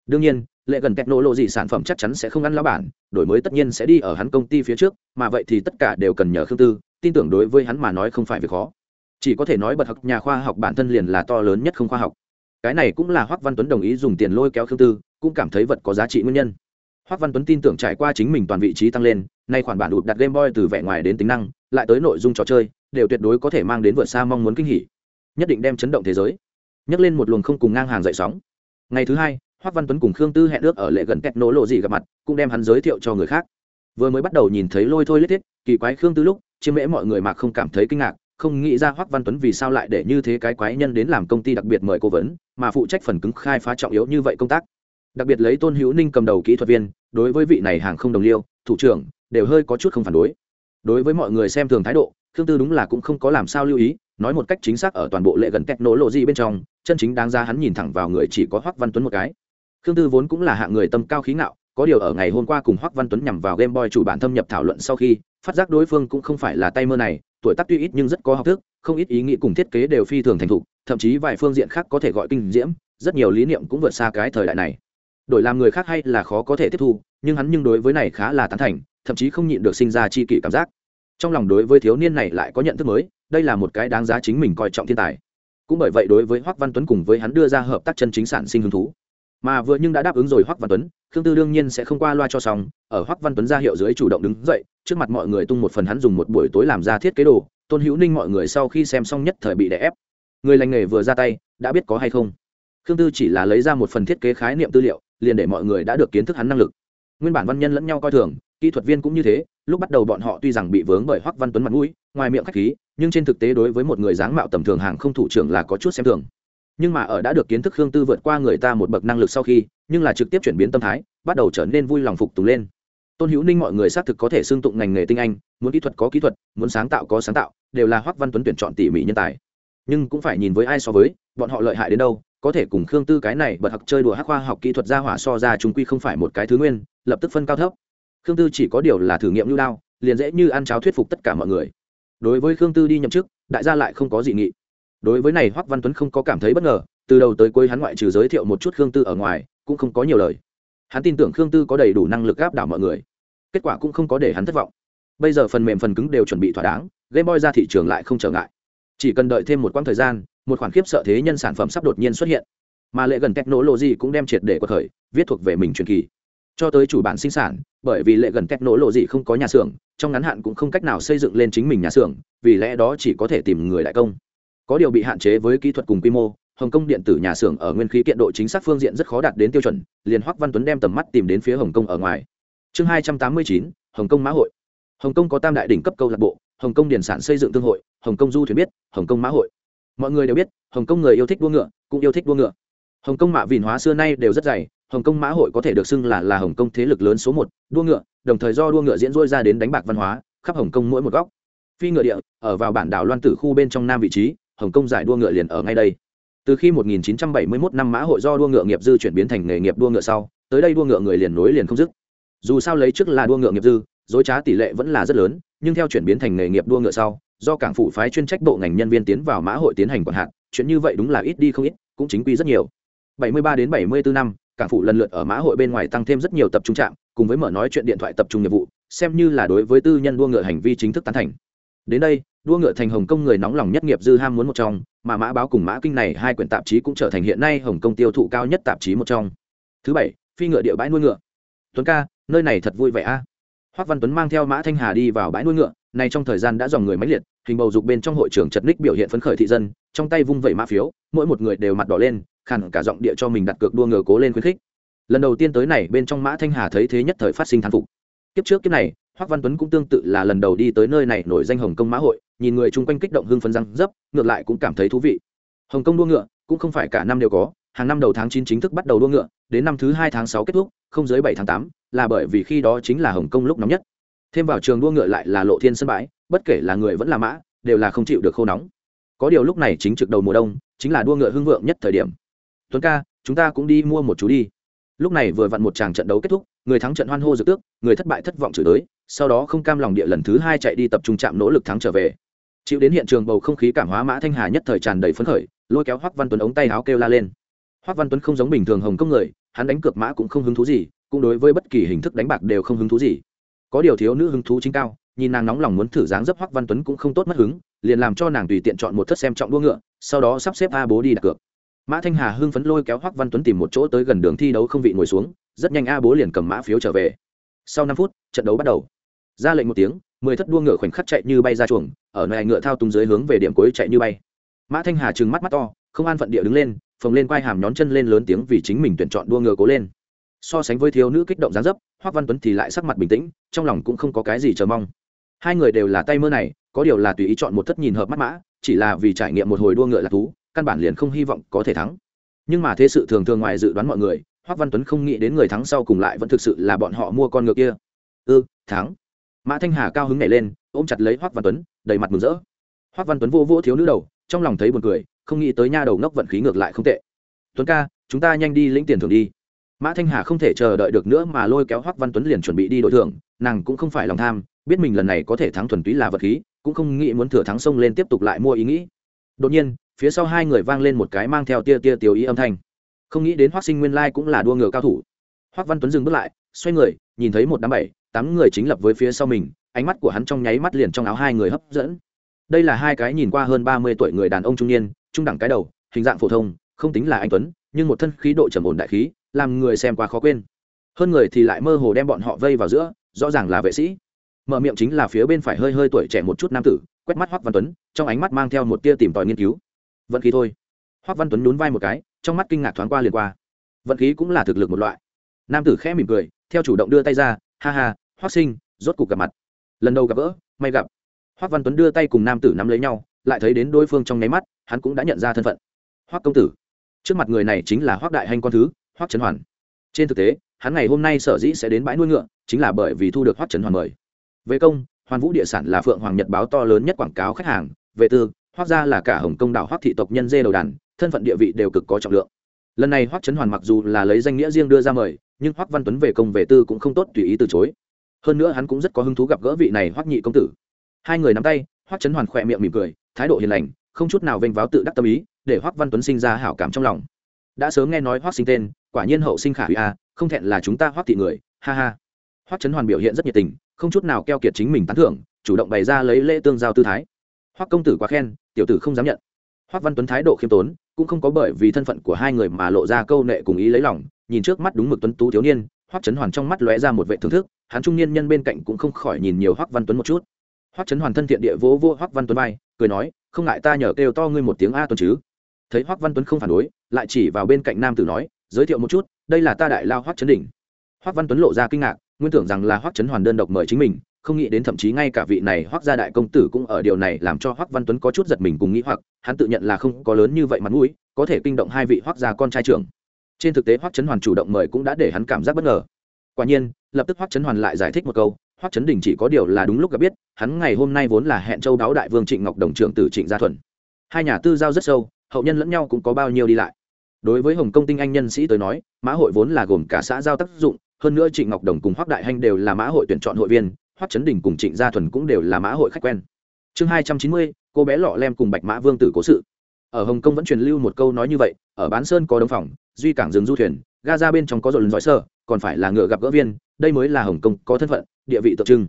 Đương nhiên, lệ gần gì sản phẩm chắc chắn sẽ không ăn lão bản, đổi mới tất nhiên sẽ đi ở hắn công ty phía trước, mà vậy thì tất cả đều cần nhờ khương tư, tin tưởng đối với hắn mà nói không phải việc khó. Chỉ có thể nói bật học nhà khoa học bản thân liền là to lớn nhất không khoa học. Cái này cũng là hoắc văn tuấn đồng ý dùng tiền lôi kéo khương tư, cũng cảm thấy vật có giá trị nguyên nhân. Hoắc văn tuấn tin tưởng trải qua chính mình toàn vị trí tăng lên, nay khoản bản đụt đặt game boy từ vẻ ngoài đến tính năng lại tới nội dung trò chơi, đều tuyệt đối có thể mang đến vượt xa mong muốn kinh hỉ. Nhất định đem chấn động thế giới. Nhấc lên một luồng không cùng ngang hàng dậy sóng. Ngày thứ hai hoắc văn tuấn cùng khương tư hẹn ước ở lệ gần kẹt nổ lộ gì gặp mặt, cũng đem hắn giới thiệu cho người khác. Vừa mới bắt đầu nhìn thấy lôi thôi lết thiết, kỳ quái khương tư lúc chiếm mễ mọi người mà không cảm thấy kinh ngạc, không nghĩ ra hoắc văn tuấn vì sao lại để như thế cái quái nhân đến làm công ty đặc biệt mời cố vấn, mà phụ trách phần cứng khai phá trọng yếu như vậy công tác. Đặc biệt lấy tôn hữu ninh cầm đầu kỹ thuật viên, đối với vị này hàng không đồng liêu, thủ trưởng, đều hơi có chút không phản đối đối với mọi người xem thường thái độ, khương tư đúng là cũng không có làm sao lưu ý, nói một cách chính xác ở toàn bộ lệ gần kẹt nổ lộ gì bên trong, chân chính đáng ra hắn nhìn thẳng vào người chỉ có hoắc văn tuấn một cái. Khương tư vốn cũng là hạng người tâm cao khí ngạo, có điều ở ngày hôm qua cùng hoắc văn tuấn nhằm vào game boy chủ bản thâm nhập thảo luận sau khi, phát giác đối phương cũng không phải là tay mơ này, tuổi tác tuy ít nhưng rất có học thức, không ít ý nghĩ cùng thiết kế đều phi thường thành thục, thậm chí vài phương diện khác có thể gọi kinh diễm, rất nhiều lý niệm cũng vượt xa cái thời đại này. Đổi làm người khác hay là khó có thể tiếp thu, nhưng hắn nhưng đối với này khá là tán thành thậm chí không nhịn được sinh ra chi kỷ cảm giác. Trong lòng đối với thiếu niên này lại có nhận thức mới, đây là một cái đáng giá chính mình coi trọng thiên tài. Cũng bởi vậy đối với hoắc văn tuấn cùng với hắn đưa ra hợp tác chân chính sản sinh hứng thú. Mà vừa nhưng đã đáp ứng rồi hoắc văn tuấn, khương tư đương nhiên sẽ không qua loa cho xong, ở hoắc văn tuấn ra hiệu dưới chủ động đứng dậy, trước mặt mọi người tung một phần hắn dùng một buổi tối làm ra thiết kế đồ, tôn hữu ninh mọi người sau khi xem xong nhất thời bị đè ép. Người lành nghề vừa ra tay, đã biết có hay không? Khương tư chỉ là lấy ra một phần thiết kế khái niệm tư liệu, liền để mọi người đã được kiến thức hắn năng lực. Nguyên bản văn nhân lẫn nhau coi thường kỹ thuật viên cũng như thế, lúc bắt đầu bọn họ tuy rằng bị vướng bởi hoắc văn tuấn mặt mũi, ngoài miệng khách khí, nhưng trên thực tế đối với một người dáng mạo tầm thường hàng không thủ trưởng là có chút xem thường. Nhưng mà ở đã được kiến thức khương tư vượt qua người ta một bậc năng lực sau khi, nhưng là trực tiếp chuyển biến tâm thái, bắt đầu trở nên vui lòng phục tùng lên. Tôn hữu ninh mọi người xác thực có thể xưng tụng ngành nghề tinh anh, muốn kỹ thuật có kỹ thuật, muốn sáng tạo có sáng tạo, đều là hoắc văn tuấn tuyển chọn tỉ mỉ nhân tài. Nhưng cũng phải nhìn với ai so với, bọn họ lợi hại đến đâu, có thể cùng khương tư cái này bật học chơi đùa hắc khoa học kỹ thuật ra hỏa so ra chúng quy không phải một cái thứ nguyên, lập tức phân cao thấp khương tư chỉ có điều là thử nghiệm lưu đao, liền dễ như ăn cháo thuyết phục tất cả mọi người. Đối với khương tư đi nhậm chức, đại gia lại không có dị nghị. Đối với này, hoắc văn tuấn không có cảm thấy bất ngờ, từ đầu tới cuối hắn ngoại trừ giới thiệu một chút khương tư ở ngoài, cũng không có nhiều lời. Hắn tin tưởng khương tư có đầy đủ năng lực áp đảo mọi người. Kết quả cũng không có để hắn thất vọng. Bây giờ phần mềm phần cứng đều chuẩn bị thỏa đáng, game boy ra thị trường lại không trở ngại. Chỉ cần đợi thêm một quãng thời gian, một khoản khiếp sợ thế nhân sản phẩm sắp đột nhiên xuất hiện. Mà lệ gần technology cũng đem triệt để cuộc khởi, viết thuộc về mình truyền kỳ cho tới chủ bản sinh sản, bởi vì lệ gần technology không có nhà xưởng, trong ngắn hạn cũng không cách nào xây dựng lên chính mình nhà xưởng, vì lẽ đó chỉ có thể tìm người đại công. Có điều bị hạn chế với kỹ thuật cùng quy mô, hồng kông điện tử nhà xưởng ở nguyên khí kiện độ chính xác phương diện rất khó đạt đến tiêu chuẩn, liền hoắc văn tuấn đem tầm mắt tìm đến phía hồng kông ở ngoài. Chương hai trăm tám mươi chín, hồng kông mã hội. Hồng kông có tam đại đỉnh cấp câu lạc bộ, hồng kông điển sản xây dựng thương hội, hồng kông du thuyền biết, hồng kông mã hội. Mọi người đều biết, hồng kông người yêu thích đua ngựa, cũng yêu thích đua ngựa. Hồng kông mạ vìn hóa xưa nay đều rất dày hồng kông mã hội có thể được xưng là là hồng kông thế lực lớn số một đua ngựa đồng thời do đua ngựa diễn rôi ra đến đánh bạc văn hóa khắp hồng kông mỗi một góc. Phi ngựa địa ở vào bản đảo loan tử khu bên trong nam vị trí hồng kông giải đua ngựa liền ở ngay đây. Từ khi 1971 năm mã hội do đua ngựa nghiệp dư chuyển biến thành nghề nghiệp đua ngựa sau tới đây đua ngựa người liền nối liền không dứt. Dù sao lấy trước là đua ngựa nghiệp dư dối trá tỷ lệ vẫn là rất lớn nhưng theo chuyển biến thành nghề nghiệp đua ngựa sau do cảng phụ phái chuyên trách bộ ngành nhân viên tiến vào mã hội tiến hành quản hạt, chuyện như vậy đúng là ít đi không ít cũng chính quy rất nhiều. 73 đến 74 năm cảng phụ lần lượt ở mã hội bên ngoài tăng thêm rất nhiều tập trung trạm, cùng với mở nói chuyện điện thoại tập trung nghiệp vụ, xem như là đối với tư nhân đua ngựa hành vi chính thức tán thành. Đến đây, đua ngựa thành hồng kông người nóng lòng nhất nghiệp dư ham muốn một trong, mà mã báo cùng mã kinh này hai quyển tạp chí cũng trở thành hiện nay hồng kông tiêu thụ cao nhất tạp chí một trong. Thứ bảy, phi ngựa địa bãi nuôi ngựa. Tuấn ca, nơi này thật vui vẻ a. Hoắc văn tuấn mang theo mã thanh hà đi vào bãi nuôi ngựa, này trong thời gian đã dòng người máy liệt, hình bầu dục bên trong hội trưởng chật ních biểu hiện phấn khởi thị dân, trong tay vung vẩy mã phiếu, mỗi một người đều mặt đỏ lên khẳng cả giọng địa cho mình đặt cược đua ngựa cố lên khuyến khích. Lần đầu tiên tới này, bên trong mã thanh hà thấy thế nhất thời phát sinh thán phục. Kiếp trước kiếp này, hoắc văn tuấn cũng tương tự là lần đầu đi tới nơi này nổi danh hồng kông mã hội, nhìn người chung quanh kích động hưng phấn răng dấp, ngược lại cũng cảm thấy thú vị. Hồng kông đua ngựa cũng không phải cả năm đều có, hàng năm đầu tháng chín chính thức bắt đầu đua ngựa, đến năm thứ hai tháng sáu kết thúc, không dưới bảy tháng tám, là bởi vì khi đó chính là hồng kông lúc nóng nhất. Thêm vào trường đua ngựa lại là lộ thiên sân bãi, bất kể là người vẫn là mã, đều là không chịu được khô nóng. Có điều lúc này chính trực đầu mùa đông, chính là đua ngựa hưng vượng nhất thời điểm tuấn ca, chúng ta cũng đi mua một chú đi. Lúc này vừa vặn một tràng trận đấu kết thúc, người thắng trận hoan hô dự tước, người thất bại thất vọng chửi tới, sau đó không cam lòng địa lần thứ hai chạy đi tập trung chạm nỗ lực thắng trở về. Chịu đến hiện trường bầu không khí cảm hóa mã thanh hà nhất thời tràn đầy phấn khởi, lôi kéo hoắc văn tuấn ống tay áo kêu la lên. Hoắc văn tuấn không giống bình thường hồng công người, hắn đánh cược mã cũng không hứng thú gì, cũng đối với bất kỳ hình thức đánh bạc đều không hứng thú gì. Có điều thiếu nữ hứng thú chính cao, nhìn nàng nóng lòng muốn thử dáng dấp hoắc văn tuấn cũng không tốt mất hứng, liền làm cho nàng tùy tiện chọn một thất xem trọng đua ngựa, sau đó sắp xếp a bố đi đặt cược mã thanh hà hưng phấn lôi kéo hoắc văn tuấn tìm một chỗ tới gần đường thi đấu không vị ngồi xuống, rất nhanh a bố liền cầm mã phiếu trở về. Sau năm phút, trận đấu bắt đầu. Ra lệnh một tiếng, mười thất đua ngựa khoảnh khắc chạy như bay ra chuồng, ở nơi ngựa thao túng dưới hướng về điểm cuối chạy như bay. Mã thanh hà trừng mắt mắt to, không an phận địa đứng lên, phồng lên quai hàm nhón chân lên lớn tiếng vì chính mình tuyển chọn đua ngựa cố lên. So sánh với thiếu nữ kích động gián dấp, hoắc văn tuấn thì lại sắc mặt bình tĩnh, trong lòng cũng không có cái gì chờ mong. Hai người đều là tay mơ này, có điều là tùy ý chọn một thất nhìn hợp mắt mã, chỉ là vì trải nghiệm một hồi đua ngựa là thú căn bản liền không hy vọng có thể thắng. Nhưng mà thế sự thường thường ngoài dự đoán mọi người hoắc văn tuấn không nghĩ đến người thắng sau cùng lại vẫn thực sự là bọn họ mua con ngựa kia. Ư, thắng. Mã thanh hà cao hứng nhảy lên, ôm chặt lấy hoắc văn tuấn, đầy mặt mừng rỡ. Hoắc văn tuấn vô vô thiếu nữ đầu, trong lòng thấy buồn cười, không nghĩ tới nha đầu ngốc vận khí ngược lại không tệ. Tuấn ca, chúng ta nhanh đi lĩnh tiền thưởng đi. Mã thanh hà không thể chờ đợi được nữa mà lôi kéo hoắc văn tuấn liền chuẩn bị đi đội thưởng, nàng cũng không phải lòng tham, biết mình lần này có thể thắng thuần túy là vật khí, cũng không nghĩ muốn thừa thắng sông lên tiếp tục lại mua ý nghĩ. Đột nhiên phía sau hai người vang lên một cái mang theo tia tia tiểu ý âm thanh. Không nghĩ đến hoắc sinh nguyên lai cũng là đua ngựa cao thủ. Hoắc văn tuấn dừng bước lại, xoay người, nhìn thấy một đám bảy, tám người chính lập với phía sau mình, ánh mắt của hắn trong nháy mắt liền trong áo hai người hấp dẫn. Đây là hai cái nhìn qua hơn ba mươi tuổi người đàn ông trung niên, trung đẳng cái đầu, hình dạng phổ thông, không tính là anh tuấn, nhưng một thân khí độ trầm ổn đại khí, làm người xem qua khó quên. Hơn người thì lại mơ hồ đem bọn họ vây vào giữa, rõ ràng là vệ sĩ. Mở miệng chính là phía bên phải hơi hơi tuổi trẻ một chút nam tử, quét mắt hoắc văn tuấn, trong ánh mắt mang theo một tia tìm tòi nghiên cứu vận khí thôi. Hoắc văn tuấn nhún vai một cái, trong mắt kinh ngạc thoáng qua liền qua. Vận khí cũng là thực lực một loại. Nam tử khẽ mỉm cười, theo chủ động đưa tay ra, ha ha hoắc sinh, rốt cuộc gặp mặt. Lần đầu gặp gỡ, may gặp. Hoắc văn tuấn đưa tay cùng nam tử nắm lấy nhau, lại thấy đến đối phương trong nháy mắt, hắn cũng đã nhận ra thân phận. Hoắc công tử. Trước mặt người này chính là hoắc đại hanh con thứ hoắc trấn hoàn. Trên thực tế, hắn ngày hôm nay sở dĩ sẽ đến bãi nuôi ngựa, chính là bởi vì thu được hoắc trấn hoàn mời. Về công, hoàn vũ địa sản là phượng hoàng nhật báo to lớn nhất quảng cáo khách hàng, về tư hoắc gia là cả hồng công đảo hoắc thị tộc nhân dê đầu đàn, thân phận địa vị đều cực có trọng lượng. Lần này hoắc trấn hoàn mặc dù là lấy danh nghĩa riêng đưa ra mời, nhưng hoắc văn tuấn về công về tư cũng không tốt tùy ý từ chối. Hơn nữa hắn cũng rất có hứng thú gặp gỡ vị này hoắc nhị công tử. Hai người nắm tay, hoắc trấn hoàn khỏe miệng mỉm cười, thái độ hiền lành, không chút nào vênh váo tự đắc tâm ý, để hoắc văn tuấn sinh ra hảo cảm trong lòng. Đã sớm nghe nói hoắc sinh tên, quả nhiên hậu sinh khả hủy a, không thẹn là chúng ta hoắc thị người, ha ha. Hoắc trấn hoàn biểu hiện rất nhiệt tình, không chút nào keo kiệt chính mình tán thưởng, chủ động bày ra lấy lễ tương giao tư thái hoắc công tử quá khen, tiểu tử không dám nhận. Hoắc văn tuấn thái độ khiêm tốn, cũng không có bởi vì thân phận của hai người mà lộ ra câu nệ cùng ý lấy lòng, nhìn trước mắt đúng mực tuấn tú thiếu niên, hoắc trấn hoàn trong mắt lóe ra một vệ thưởng thức, hắn trung niên nhân bên cạnh cũng không khỏi nhìn nhiều hoắc văn tuấn một chút. Hoắc trấn hoàn thân thiện địa vỗ vô hoắc văn tuấn vai, cười nói, không ngại ta nhờ kêu to ngươi một tiếng a tuấn chứ. Thấy hoắc văn tuấn không phản đối, lại chỉ vào bên cạnh nam tử nói, giới thiệu một chút, đây là ta đại lao hoắc trấn đỉnh. Hoắc văn tuấn lộ ra kinh ngạc, nguyên tưởng rằng là hoắc trấn hoàn đơn độc mời chính mình không nghĩ đến thậm chí ngay cả vị này hoắc gia đại công tử cũng ở điều này làm cho hoắc văn tuấn có chút giật mình cùng nghĩ hoặc, hắn tự nhận là không có lớn như vậy mặt mũi, có thể kinh động hai vị hoắc gia con trai trưởng. Trên thực tế hoắc trấn hoàn chủ động mời cũng đã để hắn cảm giác bất ngờ. Quả nhiên, lập tức hoắc trấn hoàn lại giải thích một câu, hoắc trấn đình chỉ có điều là đúng lúc gặp biết, hắn ngày hôm nay vốn là hẹn châu đáo đại vương trịnh ngọc đồng trưởng tử trịnh gia thuần. Hai nhà tư giao rất sâu, hậu nhân lẫn nhau cũng có bao nhiêu đi lại. Đối với hồng công tinh anh nhân sĩ tới nói, mã hội vốn là gồm cả xã giao tác dụng, hơn nữa trịnh ngọc đồng cùng hoắc đại hanh đều là mã hội tuyển chọn hội viên hoắc trấn đình cùng trịnh gia thuần cũng đều là mã hội khách quen. Chương hai trăm chín mươi, cô bé lọ lem cùng bạch mã vương tử cố sự. Ở hồng kông vẫn truyền lưu một câu nói như vậy, ở bán sơn có đống phòng, duy cảng rừng du thuyền ga ra bên trong có dồn dõi sơ, còn phải là ngựa gặp gỡ viên, đây mới là hồng kông có thân phận, địa vị tượng trưng.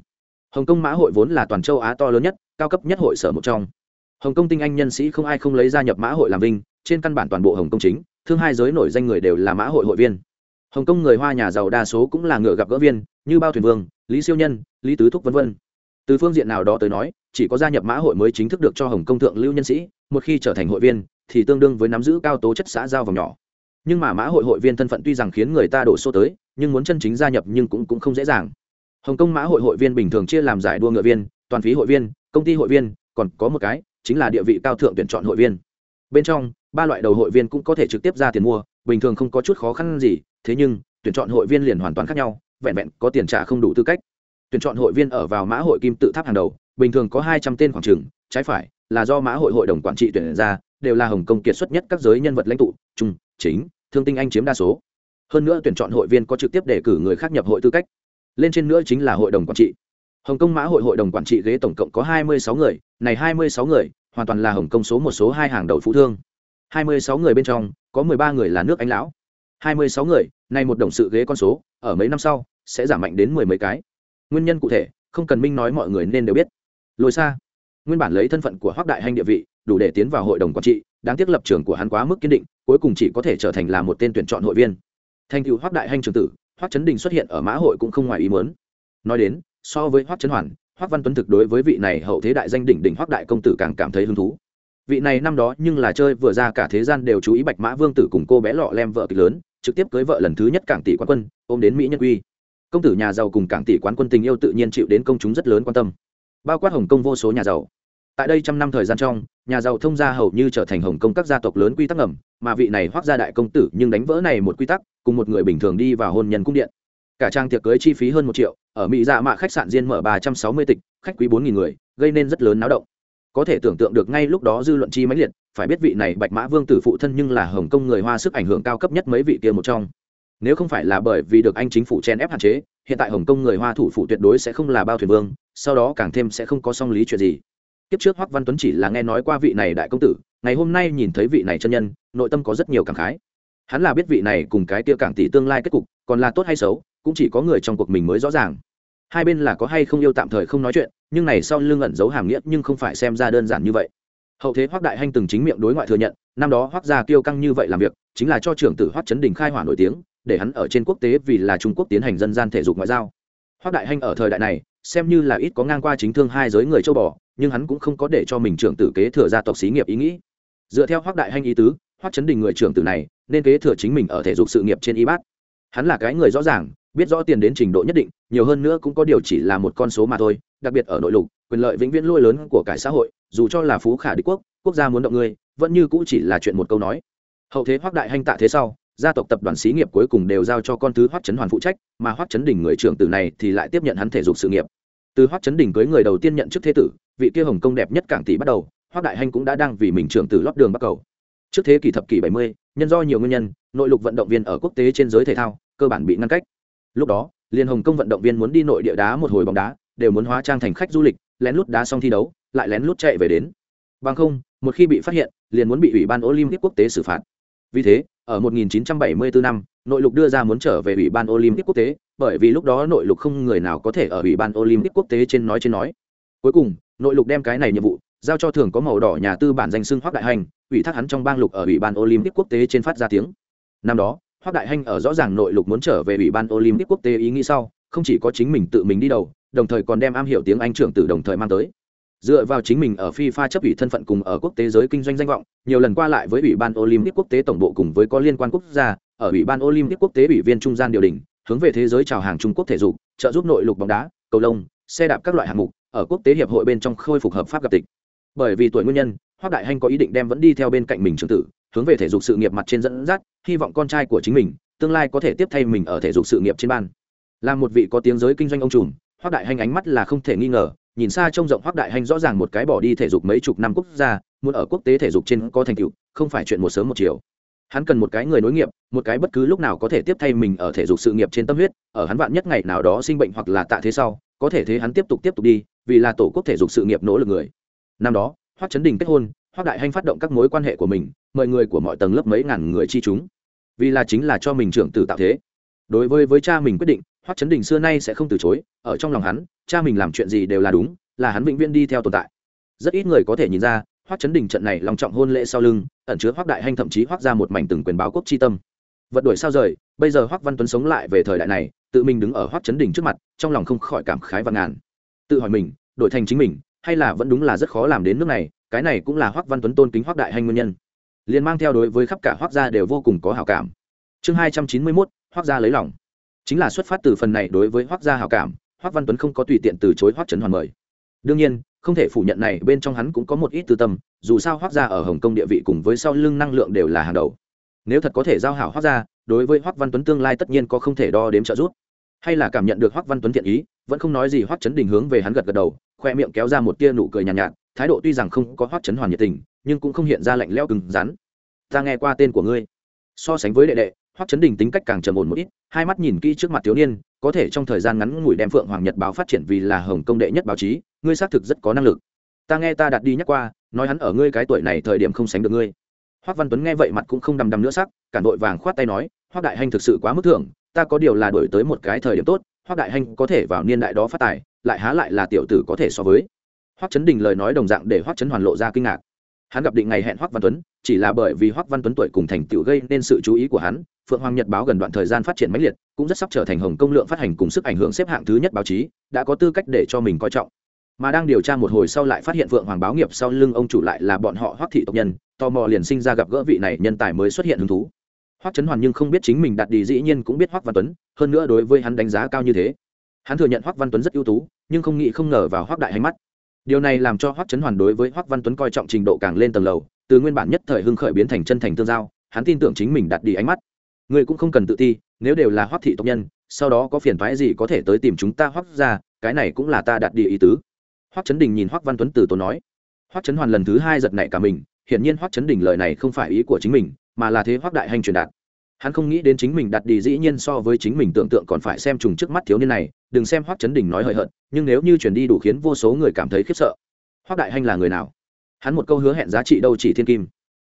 Hồng kông mã hội vốn là toàn châu á to lớn nhất, cao cấp nhất hội sở một trong. Hồng kông tinh anh nhân sĩ không ai không lấy gia nhập mã hội làm vinh, trên căn bản toàn bộ hồng kông chính, thương hai giới nổi danh người đều là mã hội hội viên hồng kông người hoa nhà giàu đa số cũng là ngựa gặp gỡ viên như bao thuyền vương lý siêu nhân lý tứ thúc v v từ phương diện nào đó tới nói chỉ có gia nhập mã hội mới chính thức được cho hồng kông thượng lưu nhân sĩ một khi trở thành hội viên thì tương đương với nắm giữ cao tố chất xã giao vòng nhỏ. Nhưng mà mã hội hội viên thân phận tuy rằng khiến người ta đổ xô tới nhưng muốn chân chính gia nhập nhưng cũng, cũng không dễ dàng. Hồng kông mã hội hội viên bình thường chia làm giải đua ngựa viên toàn phí hội viên công ty hội viên còn có một cái chính là địa vị cao thượng tuyển chọn hội viên. Bên trong ba loại đầu hội viên cũng có thể trực tiếp ra tiền mua bình thường không có chút khó khăn gì thế nhưng, tuyển chọn hội viên liền hoàn toàn khác nhau, vẹn vẹn có tiền trả không đủ tư cách. Tuyển chọn hội viên ở vào mã hội kim tự tháp hàng đầu, bình thường có hai trăm tên khoảng trường trái phải là do mã hội hội đồng quản trị tuyển ra, đều là hồng kông kiệt xuất nhất các giới nhân vật lãnh tụ, trung, chính, thương tinh anh chiếm đa số. Hơn nữa tuyển chọn hội viên có trực tiếp đề cử người khác nhập hội tư cách. Lên trên nữa chính là hội đồng quản trị. Hồng kông mã hội hội đồng quản trị ghế tổng cộng có hai mươi sáu người, này hai mươi sáu người hoàn toàn là hồng kông số một, số hai hàng đầu phú thương. Hai mươi sáu người bên trong, có mười ba người là nước anh lão hai mươi sáu người, nay một đồng sự ghế con số, ở mấy năm sau, sẽ giảm mạnh đến mười mấy cái. Nguyên nhân cụ thể, không cần minh nói mọi người nên đều biết. Lôi xa nguyên bản lấy thân phận của hoác đại hanh địa vị, đủ để tiến vào hội đồng quản trị, đáng tiếc lập trường của hắn quá mức kiên định, cuối cùng chỉ có thể trở thành là một tên tuyển chọn hội viên. Thành cựu hoác đại hanh trường tử hoác chấn đình xuất hiện ở mã hội cũng không ngoài ý muốn. Nói đến, so với hoác chấn hoàn hoác văn tuấn thực đối với vị này hậu thế đại danh đỉnh đỉnh hoác đại công tử càng cảm thấy hứng thú vị này năm đó nhưng là chơi vừa ra cả thế gian đều chú ý bạch mã vương tử cùng cô bé lọ lem vợ kịch lớn, trực tiếp cưới vợ lần thứ nhất cảng tỷ quán quân, ôm đến mỹ nhân quy. Công tử nhà giàu cùng cảng tỷ quán quân tình yêu tự nhiên chịu đến công chúng rất lớn quan tâm. Bao quát hồng kông vô số nhà giàu. Tại đây trăm năm thời gian trong, nhà giàu thông gia hầu như trở thành hồng kông các gia tộc lớn quy tắc ngầm, mà vị này hoác gia đại công tử nhưng đánh vỡ này một quy tắc, cùng một người bình thường đi vào hôn nhân cung điện. Cả trang tiệc cưới chi phí hơn một triệu, ở mỹ dạ mạ khách sạn riêng mở ba trăm sáu mươi tịch, khách quý bốn nghìn người, gây nên rất lớn náo động có thể tưởng tượng được ngay lúc đó dư luận chi mãnh liệt, phải biết vị này bạch mã vương tử phụ thân nhưng là hồng kông người hoa sức ảnh hưởng cao cấp nhất mấy vị kia một trong. Nếu không phải là bởi vì được anh chính phủ chen ép hạn chế, hiện tại hồng kông người hoa thủ phụ tuyệt đối sẽ không là bao thuyền vương, sau đó càng thêm sẽ không có song lý chuyện gì. Kiếp trước hoắc văn tuấn chỉ là nghe nói qua vị này đại công tử, ngày hôm nay nhìn thấy vị này chân nhân, nội tâm có rất nhiều cảm khái. Hắn là biết vị này cùng cái tia cảng tỷ tương lai kết cục, còn là tốt hay xấu, cũng chỉ có người trong cuộc mình mới rõ ràng hai bên là có hay không yêu tạm thời không nói chuyện, nhưng này sau lưng ẩn giấu hàm nghĩa nhưng không phải xem ra đơn giản như vậy. Hậu thế hoắc đại hanh từng chính miệng đối ngoại thừa nhận, năm đó hoắc gia kiêu căng như vậy làm việc, chính là cho trưởng tử hoắc chấn đình khai hỏa nổi tiếng, để hắn ở trên quốc tế vì là trung quốc tiến hành dân gian thể dục ngoại giao. Hoắc đại hanh ở thời đại này, xem như là ít có ngang qua chính thương hai giới người châu bò, nhưng hắn cũng không có để cho mình trưởng tử kế thừa gia tộc xí nghiệp ý nghĩ. Dựa theo hoắc đại hanh ý tứ, hoắc chấn đình người trưởng tử này, nên kế thừa chính mình ở thể dục sự nghiệp trên y bát. Hắn là cái người rõ ràng biết rõ tiền đến trình độ nhất định nhiều hơn nữa cũng có điều chỉ là một con số mà thôi đặc biệt ở nội lục quyền lợi vĩnh viễn lôi lớn của cải xã hội dù cho là phú khả đế quốc quốc gia muốn động ngươi vẫn như cũ chỉ là chuyện một câu nói. Hậu thế hoắc đại hanh tạ thế sau gia tộc tập đoàn xí nghiệp cuối cùng đều giao cho con thứ hoắc chấn hoàn phụ trách mà hoắc chấn đình người trưởng tử này thì lại tiếp nhận hắn thể dục sự nghiệp. Từ hoắc chấn đình cưới người đầu tiên nhận chức thế tử vị kia hồng công đẹp nhất cảng tỷ bắt đầu hoắc đại hanh cũng đã đang vì mình trưởng tử lót đường bắt cầu. Trước thế kỷ thập kỷ 70, nhân do nhiều nguyên nhân nội lục vận động viên ở quốc tế trên giới thể thao cơ bản bị ngăn cách lúc đó, liên hồng công vận động viên muốn đi nội địa đá một hồi bóng đá, đều muốn hóa trang thành khách du lịch, lén lút đá xong thi đấu, lại lén lút chạy về đến. Bằng không, một khi bị phát hiện, liền muốn bị ủy ban olympic quốc tế xử phạt. Vì thế, ở 1974 năm, nội lục đưa ra muốn trở về ủy ban olympic quốc tế, bởi vì lúc đó nội lục không người nào có thể ở ủy ban olympic quốc tế trên nói trên nói. Cuối cùng, nội lục đem cái này nhiệm vụ, giao cho thường có màu đỏ nhà tư bản danh xưng hoác đại hành, ủy thác hắn trong bang lục ở ủy ban olympic quốc tế trên phát ra tiếng. Năm đó Hoắc đại hành ở rõ ràng nội lục muốn trở về ủy ban olympic quốc tế ý nghĩ sau không chỉ có chính mình tự mình đi đầu đồng thời còn đem am hiểu tiếng anh trưởng tử đồng thời mang tới dựa vào chính mình ở FIFA chấp ủy thân phận cùng ở quốc tế giới kinh doanh danh vọng, nhiều lần qua lại với Ủy ban Olympic quốc tế tổng bộ cùng với có liên quan quốc gia, ở Ủy ban Olympic quốc tế ủy viên trung gian điều đình, hướng về thế giới chào hàng Trung Quốc thể dục, trợ giúp nội lục bóng đá, cầu lông, xe đạp các loại hạng mục, ở quốc tế hiệp hội bên trong khôi phục hợp pháp gặp tịch. Bởi vì tuổi nguyên nhân, Hoắc Đại Hành có ý định đem vẫn đi theo bên cạnh mình trưởng tử, hướng về thể dục sự nghiệp mặt trên dẫn dắt, hy vọng con trai của chính mình tương lai có thể tiếp thay mình ở thể dục sự nghiệp trên ban. Là một vị có tiếng giới kinh doanh ông trùm, Hoắc Đại Hành ánh mắt là không thể nghi ngờ, nhìn xa trông rộng hoác đại hành rõ ràng một cái bỏ đi thể dục mấy chục năm quốc gia muốn ở quốc tế thể dục trên có thành tựu không phải chuyện một sớm một chiều hắn cần một cái người nối nghiệp một cái bất cứ lúc nào có thể tiếp thay mình ở thể dục sự nghiệp trên tâm huyết ở hắn vạn nhất ngày nào đó sinh bệnh hoặc là tạ thế sau có thể thế hắn tiếp tục tiếp tục đi vì là tổ quốc thể dục sự nghiệp nỗ lực người năm đó hoác chấn đình kết hôn hoác đại hành phát động các mối quan hệ của mình, mời người của mọi tầng lớp mấy ngàn người chi chúng. Vì là chính là cho mình trưởng tử tạo thế. Đối với với cha mình quyết định, hoắc chấn đình xưa nay sẽ không từ chối, ở trong lòng hắn, cha mình làm chuyện gì đều là đúng, là hắn vĩnh viễn đi theo tồn tại. Rất ít người có thể nhìn ra, hoắc chấn đình trận này lòng trọng hôn lễ sau lưng, ẩn chứa hoắc đại hanh thậm chí hoác ra một mảnh từng quyền báo quốc chi tâm. Vật đuổi sao rời, bây giờ hoắc văn tuấn sống lại về thời đại này, tự mình đứng ở hoắc chấn đình trước mặt, trong lòng không khỏi cảm khái và ngàn. Tự hỏi mình, đổi thành chính mình, hay là vẫn đúng là rất khó làm đến nước này cái này cũng là hoắc văn tuấn tôn kính hoắc đại Hành nguyên nhân liền mang theo đối với khắp cả hoắc gia đều vô cùng có hảo cảm chương hai trăm chín mươi 291, hoắc gia lấy lòng chính là xuất phát từ phần này đối với Hoắc gia hảo cảm Hoắc văn tuấn không có tùy tiện từ chối Hoắc trấn hoàn mời đương nhiên không thể phủ nhận này bên trong hắn cũng có một ít tư tâm dù sao Hoắc gia ở hồng kông địa vị cùng với sau lưng năng lượng đều là hàng đầu nếu thật có thể giao hảo Hoắc gia đối với Hoắc văn tuấn tương lai tất nhiên có không thể đo đếm trợ giúp hay là cảm nhận được Hoắc văn tuấn thiện ý vẫn không nói gì Hoắc chấn đình hướng về hắn gật gật đầu khoe miệng kéo ra một tia nụ cười nhàn nhạt, nhạt thái độ tuy rằng không có hoác chấn hoàn nhiệt tình nhưng cũng không hiện ra lạnh leo cứng rắn. Ta nghe qua tên của ngươi. So sánh với đệ đệ hoắc chấn đình tính cách càng trầm ổn một ít hai mắt nhìn kỹ trước mặt thiếu niên có thể trong thời gian ngắn ngủi đem phượng hoàng nhật báo phát triển vì là hồng công đệ nhất báo chí ngươi xác thực rất có năng lực. Ta nghe ta đặt đi nhắc qua nói hắn ở ngươi cái tuổi này thời điểm không sánh được ngươi. Hoắc văn tuấn nghe vậy mặt cũng không đầm đầm nữa sắc cản đội vàng khoát tay nói hoắc đại hành thực sự quá mức thưởng ta có điều là đổi tới một cái thời điểm tốt hoắc đại hành có thể vào niên đại đó phát tài, lại há lại là tiểu tử có thể so với. Hoắc chấn đình lời nói đồng dạng để hoắc chấn hoàn lộ ra kinh ngạc. Hắn gặp định ngày hẹn hoắc văn tuấn, chỉ là bởi vì hoắc văn tuấn tuổi cùng thành tựu gây nên sự chú ý của hắn, phượng hoàng nhật báo gần đoạn thời gian phát triển mãnh liệt, cũng rất sắp trở thành hồng công lượng phát hành cùng sức ảnh hưởng xếp hạng thứ nhất báo chí, đã có tư cách để cho mình coi trọng. Mà đang điều tra một hồi sau lại phát hiện phượng hoàng báo nghiệp sau lưng ông chủ lại là bọn họ hoắc thị tộc nhân, tò mò liền sinh ra gặp gỡ vị này nhân tài mới xuất hiện hứng thú hoắc trấn hoàn nhưng không biết chính mình đặt đi dĩ nhiên cũng biết hoắc văn tuấn, hơn nữa đối với hắn đánh giá cao như thế. Hắn thừa nhận hoắc văn tuấn rất ưu tú, nhưng không nghĩ không ngờ vào hoắc đại hành mắt. Điều này làm cho hoắc trấn hoàn đối với hoắc văn tuấn coi trọng trình độ càng lên tầng lầu, từ nguyên bản nhất thời hưng khởi biến thành chân thành tương giao, hắn tin tưởng chính mình đặt đi ánh mắt. Người cũng không cần tự ti, nếu đều là hoắc thị tộc nhân, sau đó có phiền thoái gì có thể tới tìm chúng ta hoắc ra, cái này cũng là ta đặt đi ý tứ. Hoắc chấn đình nhìn hoắc văn tuấn từ tốn nói. Hoắc chấn hoàn lần thứ hai giật nảy cả mình, hiển nhiên hoắc chấn đình lời này không phải ý của chính mình mà là thế hoắc đại hành truyền đạt. Hắn không nghĩ đến chính mình đặt đi dĩ nhiên so với chính mình tưởng tượng còn phải xem trùng trước mắt thiếu niên này, đừng xem hoắc chấn đình nói hời hợt, nhưng nếu như truyền đi đủ khiến vô số người cảm thấy khiếp sợ. Hoắc đại hành là người nào? Hắn một câu hứa hẹn giá trị đâu chỉ thiên kim.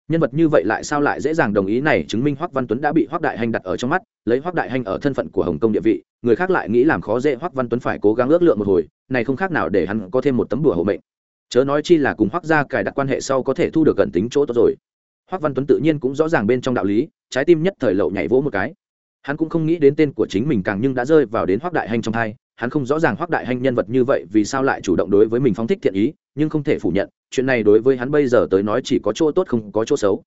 Nhân vật như vậy lại sao lại dễ dàng đồng ý này chứng minh hoắc văn tuấn đã bị hoắc đại hành đặt ở trong mắt, lấy hoắc đại hành ở thân phận của hồng kông địa vị, người khác lại nghĩ làm khó dễ hoắc văn tuấn phải cố gắng ước lượng một hồi, này không khác nào để hắn có thêm một tấm đùa hộ mệnh. Chớ nói chi là cùng hoắc gia cài đặt quan hệ sau có thể thu được gần tính chỗ tốt rồi hoắc văn tuấn tự nhiên cũng rõ ràng bên trong đạo lý, trái tim nhất thời lậu nhảy vỗ một cái. Hắn cũng không nghĩ đến tên của chính mình càng nhưng đã rơi vào đến hoắc đại hành trong hai hắn không rõ ràng hoắc đại hành nhân vật như vậy vì sao lại chủ động đối với mình phóng thích thiện ý, nhưng không thể phủ nhận, chuyện này đối với hắn bây giờ tới nói chỉ có chỗ tốt không có chỗ xấu.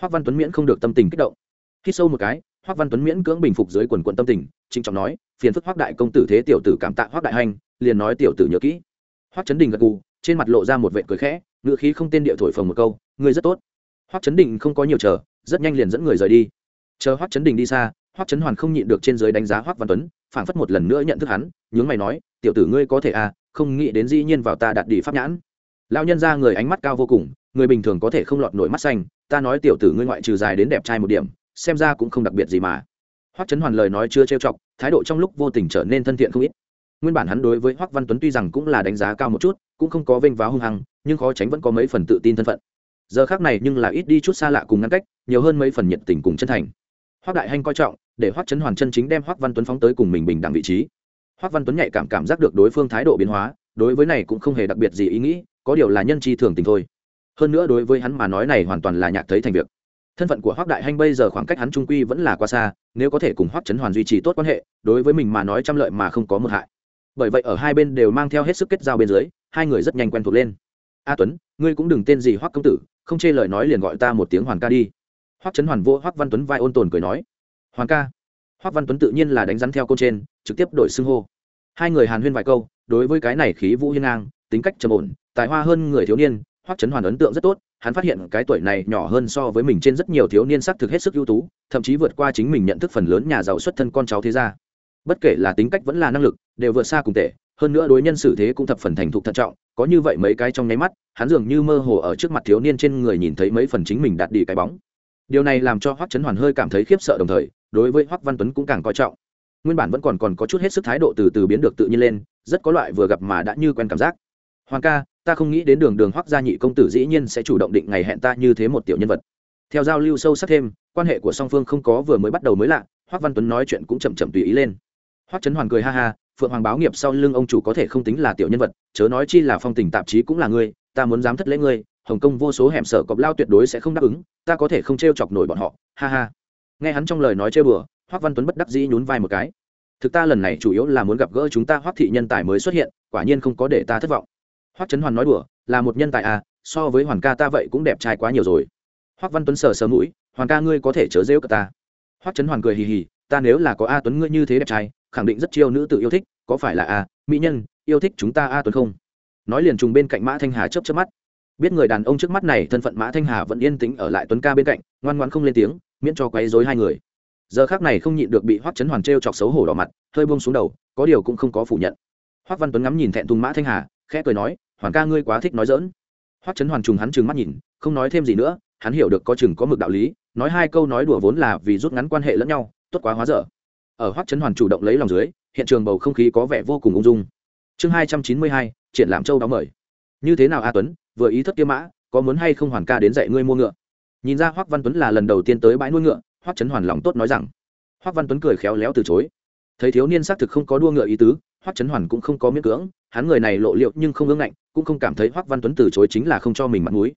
Hoắc văn tuấn miễn không được tâm tình kích động. Khi sâu một cái hoắc văn tuấn miễn cưỡng bình phục dưới quần quận tâm tình, trịnh trọng nói, phiền phức hoắc đại công tử thế tiểu tử cảm tạ hoắc đại hành liền nói tiểu tử nhớ kỹ. Hoắc chấn đình gật gù, trên mặt lộ ra một vệt cười khẽ ngựa khí không tên địa thổi phồng một câu, ngươi rất tốt hoắc chấn đình không có nhiều chờ, rất nhanh liền dẫn người rời đi. Chờ hoắc chấn đình đi xa, hoắc chấn hoàn không nhịn được trên dưới đánh giá hoắc văn tuấn, phảng phất một lần nữa nhận thức hắn, nhướng mày nói, tiểu tử ngươi có thể à không nghĩ đến dĩ nhiên vào ta đặt đi pháp nhãn. Lão nhân ra người ánh mắt cao vô cùng, người bình thường có thể không lọt nổi mắt xanh, ta nói tiểu tử ngươi ngoại trừ dài đến đẹp trai một điểm, xem ra cũng không đặc biệt gì mà. Hoắc chấn hoàn lời nói chưa trêu chọc, thái độ trong lúc vô tình trở nên thân thiện không ít. Nguyên bản hắn đối với hoắc văn tuấn tuy rằng cũng là đánh giá cao một chút, cũng không có vênh váo hung hăng, nhưng khó tránh vẫn có mấy phần tự tin thân phận giờ khác này nhưng là ít đi chút xa lạ cùng ngăn cách, nhiều hơn mấy phần nhiệt tình cùng chân thành. Hoắc đại hanh coi trọng, để hoắc Trấn hoàn chân chính đem hoắc văn tuấn phóng tới cùng mình bình đẳng vị trí. Hoắc văn tuấn nhạy cảm cảm giác được đối phương thái độ biến hóa, đối với này cũng không hề đặc biệt gì ý nghĩ, có điều là nhân chi thường tình thôi. Hơn nữa đối với hắn mà nói này hoàn toàn là nhạc thấy thành việc. Thân phận của hoắc đại hanh bây giờ khoảng cách hắn trung quy vẫn là quá xa, nếu có thể cùng hoắc Trấn hoàn duy trì tốt quan hệ, đối với mình mà nói trăm lợi mà không có một hại. Bởi vậy ở hai bên đều mang theo hết sức kết giao bên dưới, hai người rất nhanh quen thuộc lên a tuấn, ngươi cũng đừng tên gì hoắc công tử, không chê lời nói liền gọi ta một tiếng hoàn ca đi. Hoắc Trấn hoàn vô hoắc văn tuấn vai ôn tồn cười nói, hoàn ca. Hoắc văn tuấn tự nhiên là đánh rắn theo câu trên, trực tiếp đổi xưng hô. Hai người hàn huyên vài câu, đối với cái này khí vũ hiên ngang, tính cách trầm ổn, tài hoa hơn người thiếu niên, hoắc Trấn hoàn ấn tượng rất tốt, hắn phát hiện cái tuổi này nhỏ hơn so với mình trên rất nhiều thiếu niên sắc thực hết sức ưu tú, thậm chí vượt qua chính mình nhận thức phần lớn nhà giàu xuất thân con cháu thế gia. Bất kể là tính cách vẫn là năng lực, đều vượt xa cùng tệ, hơn nữa đối nhân xử thế cũng thập phần thành thục thận trọng có như vậy mấy cái trong nháy mắt, hắn dường như mơ hồ ở trước mặt thiếu niên trên người nhìn thấy mấy phần chính mình đặt đi cái bóng. Điều này làm cho hoắc chấn hoàn hơi cảm thấy khiếp sợ đồng thời, đối với hoắc văn tuấn cũng càng coi trọng. Nguyên bản vẫn còn còn có chút hết sức thái độ từ từ biến được tự nhiên lên, rất có loại vừa gặp mà đã như quen cảm giác. Hoàng ca, ta không nghĩ đến đường đường hoắc gia nhị công tử dĩ nhiên sẽ chủ động định ngày hẹn ta như thế một tiểu nhân vật. Theo giao lưu sâu sắc thêm, quan hệ của song phương không có vừa mới bắt đầu mới lạ, hoắc văn tuấn nói chuyện cũng chậm chậm tùy ý lên. Hoắc trấn hoàn cười ha ha phượng hoàng báo nghiệp sau lưng ông chủ có thể không tính là tiểu nhân vật, chớ nói chi là phong tình tạp chí cũng là ngươi, ta muốn dám thất lễ ngươi, hồng kông vô số hẻm sở cọp lao tuyệt đối sẽ không đáp ứng, ta có thể không t chọc nổi bọn họ, ha ha. Nghe hắn trong lời nói chơi bừa hoắc văn tuấn bất đắc dĩ nhún vai một cái. Thực ta lần này chủ yếu là muốn gặp gỡ chúng ta hoắc thị nhân tài mới xuất hiện, quả nhiên không có để ta thất vọng. Hoắc trấn hoàn nói đùa, là một nhân tài à so với hoàn ca ta vậy cũng đẹp trai quá nhiều rồi. Hoắc văn tuấn sờ sờ mũi, hoàn ca ngươi có thể chớ rêu cả ta. Hoắc trấn hoàn cười hì hì, ta nếu là có a tuấn ngươi như thế đẹp trai khẳng định rất chiêu nữ tự yêu thích, có phải là a mỹ nhân, yêu thích chúng ta a tuấn không? Nói liền trùng bên cạnh mã thanh hà chớp chớp mắt. Biết người đàn ông trước mắt này, thân phận mã thanh hà vẫn yên tĩnh ở lại tuấn ca bên cạnh, ngoan ngoan không lên tiếng, miễn cho quấy rối hai người. Giờ khác này không nhịn được bị hoắc chấn hoàn trêu chọc xấu hổ đỏ mặt, hơi buông xuống đầu, có điều cũng không có phủ nhận. Hoắc văn tuấn ngắm nhìn thẹn thùng mã thanh hà, khẽ cười nói, hoàn ca ngươi quá thích nói dỡn hoắc chấn hoàn trùng hắn trừng mắt nhìn, không nói thêm gì nữa, hắn hiểu được có chừng có mực đạo lý, nói hai câu nói đùa vốn là vì rút ngắn quan hệ lẫn nhau, tốt quá hóa dở ở hoắc chấn hoàn chủ động lấy lòng dưới, hiện trường bầu không khí có vẻ vô cùng ung dung. Chương hai trăm chín mươi hai, triển lãm châu đóng mời. Như thế nào a tuấn, vừa ý thất kia mã, có muốn hay không hoàn ca đến dạy ngươi mua ngựa? Nhìn ra hoắc văn tuấn là lần đầu tiên tới bãi nuôi ngựa, hoắc chấn hoàn lòng tốt nói rằng. Hoắc văn tuấn cười khéo léo từ chối. Thấy thiếu niên xác thực không có đua ngựa ý tứ, hoắc chấn hoàn cũng không có miễn cưỡng, hắn người này lộ liệu nhưng không ngưỡng ngạnh, cũng không cảm thấy hoắc văn tuấn từ chối chính là không cho mình mặt mũi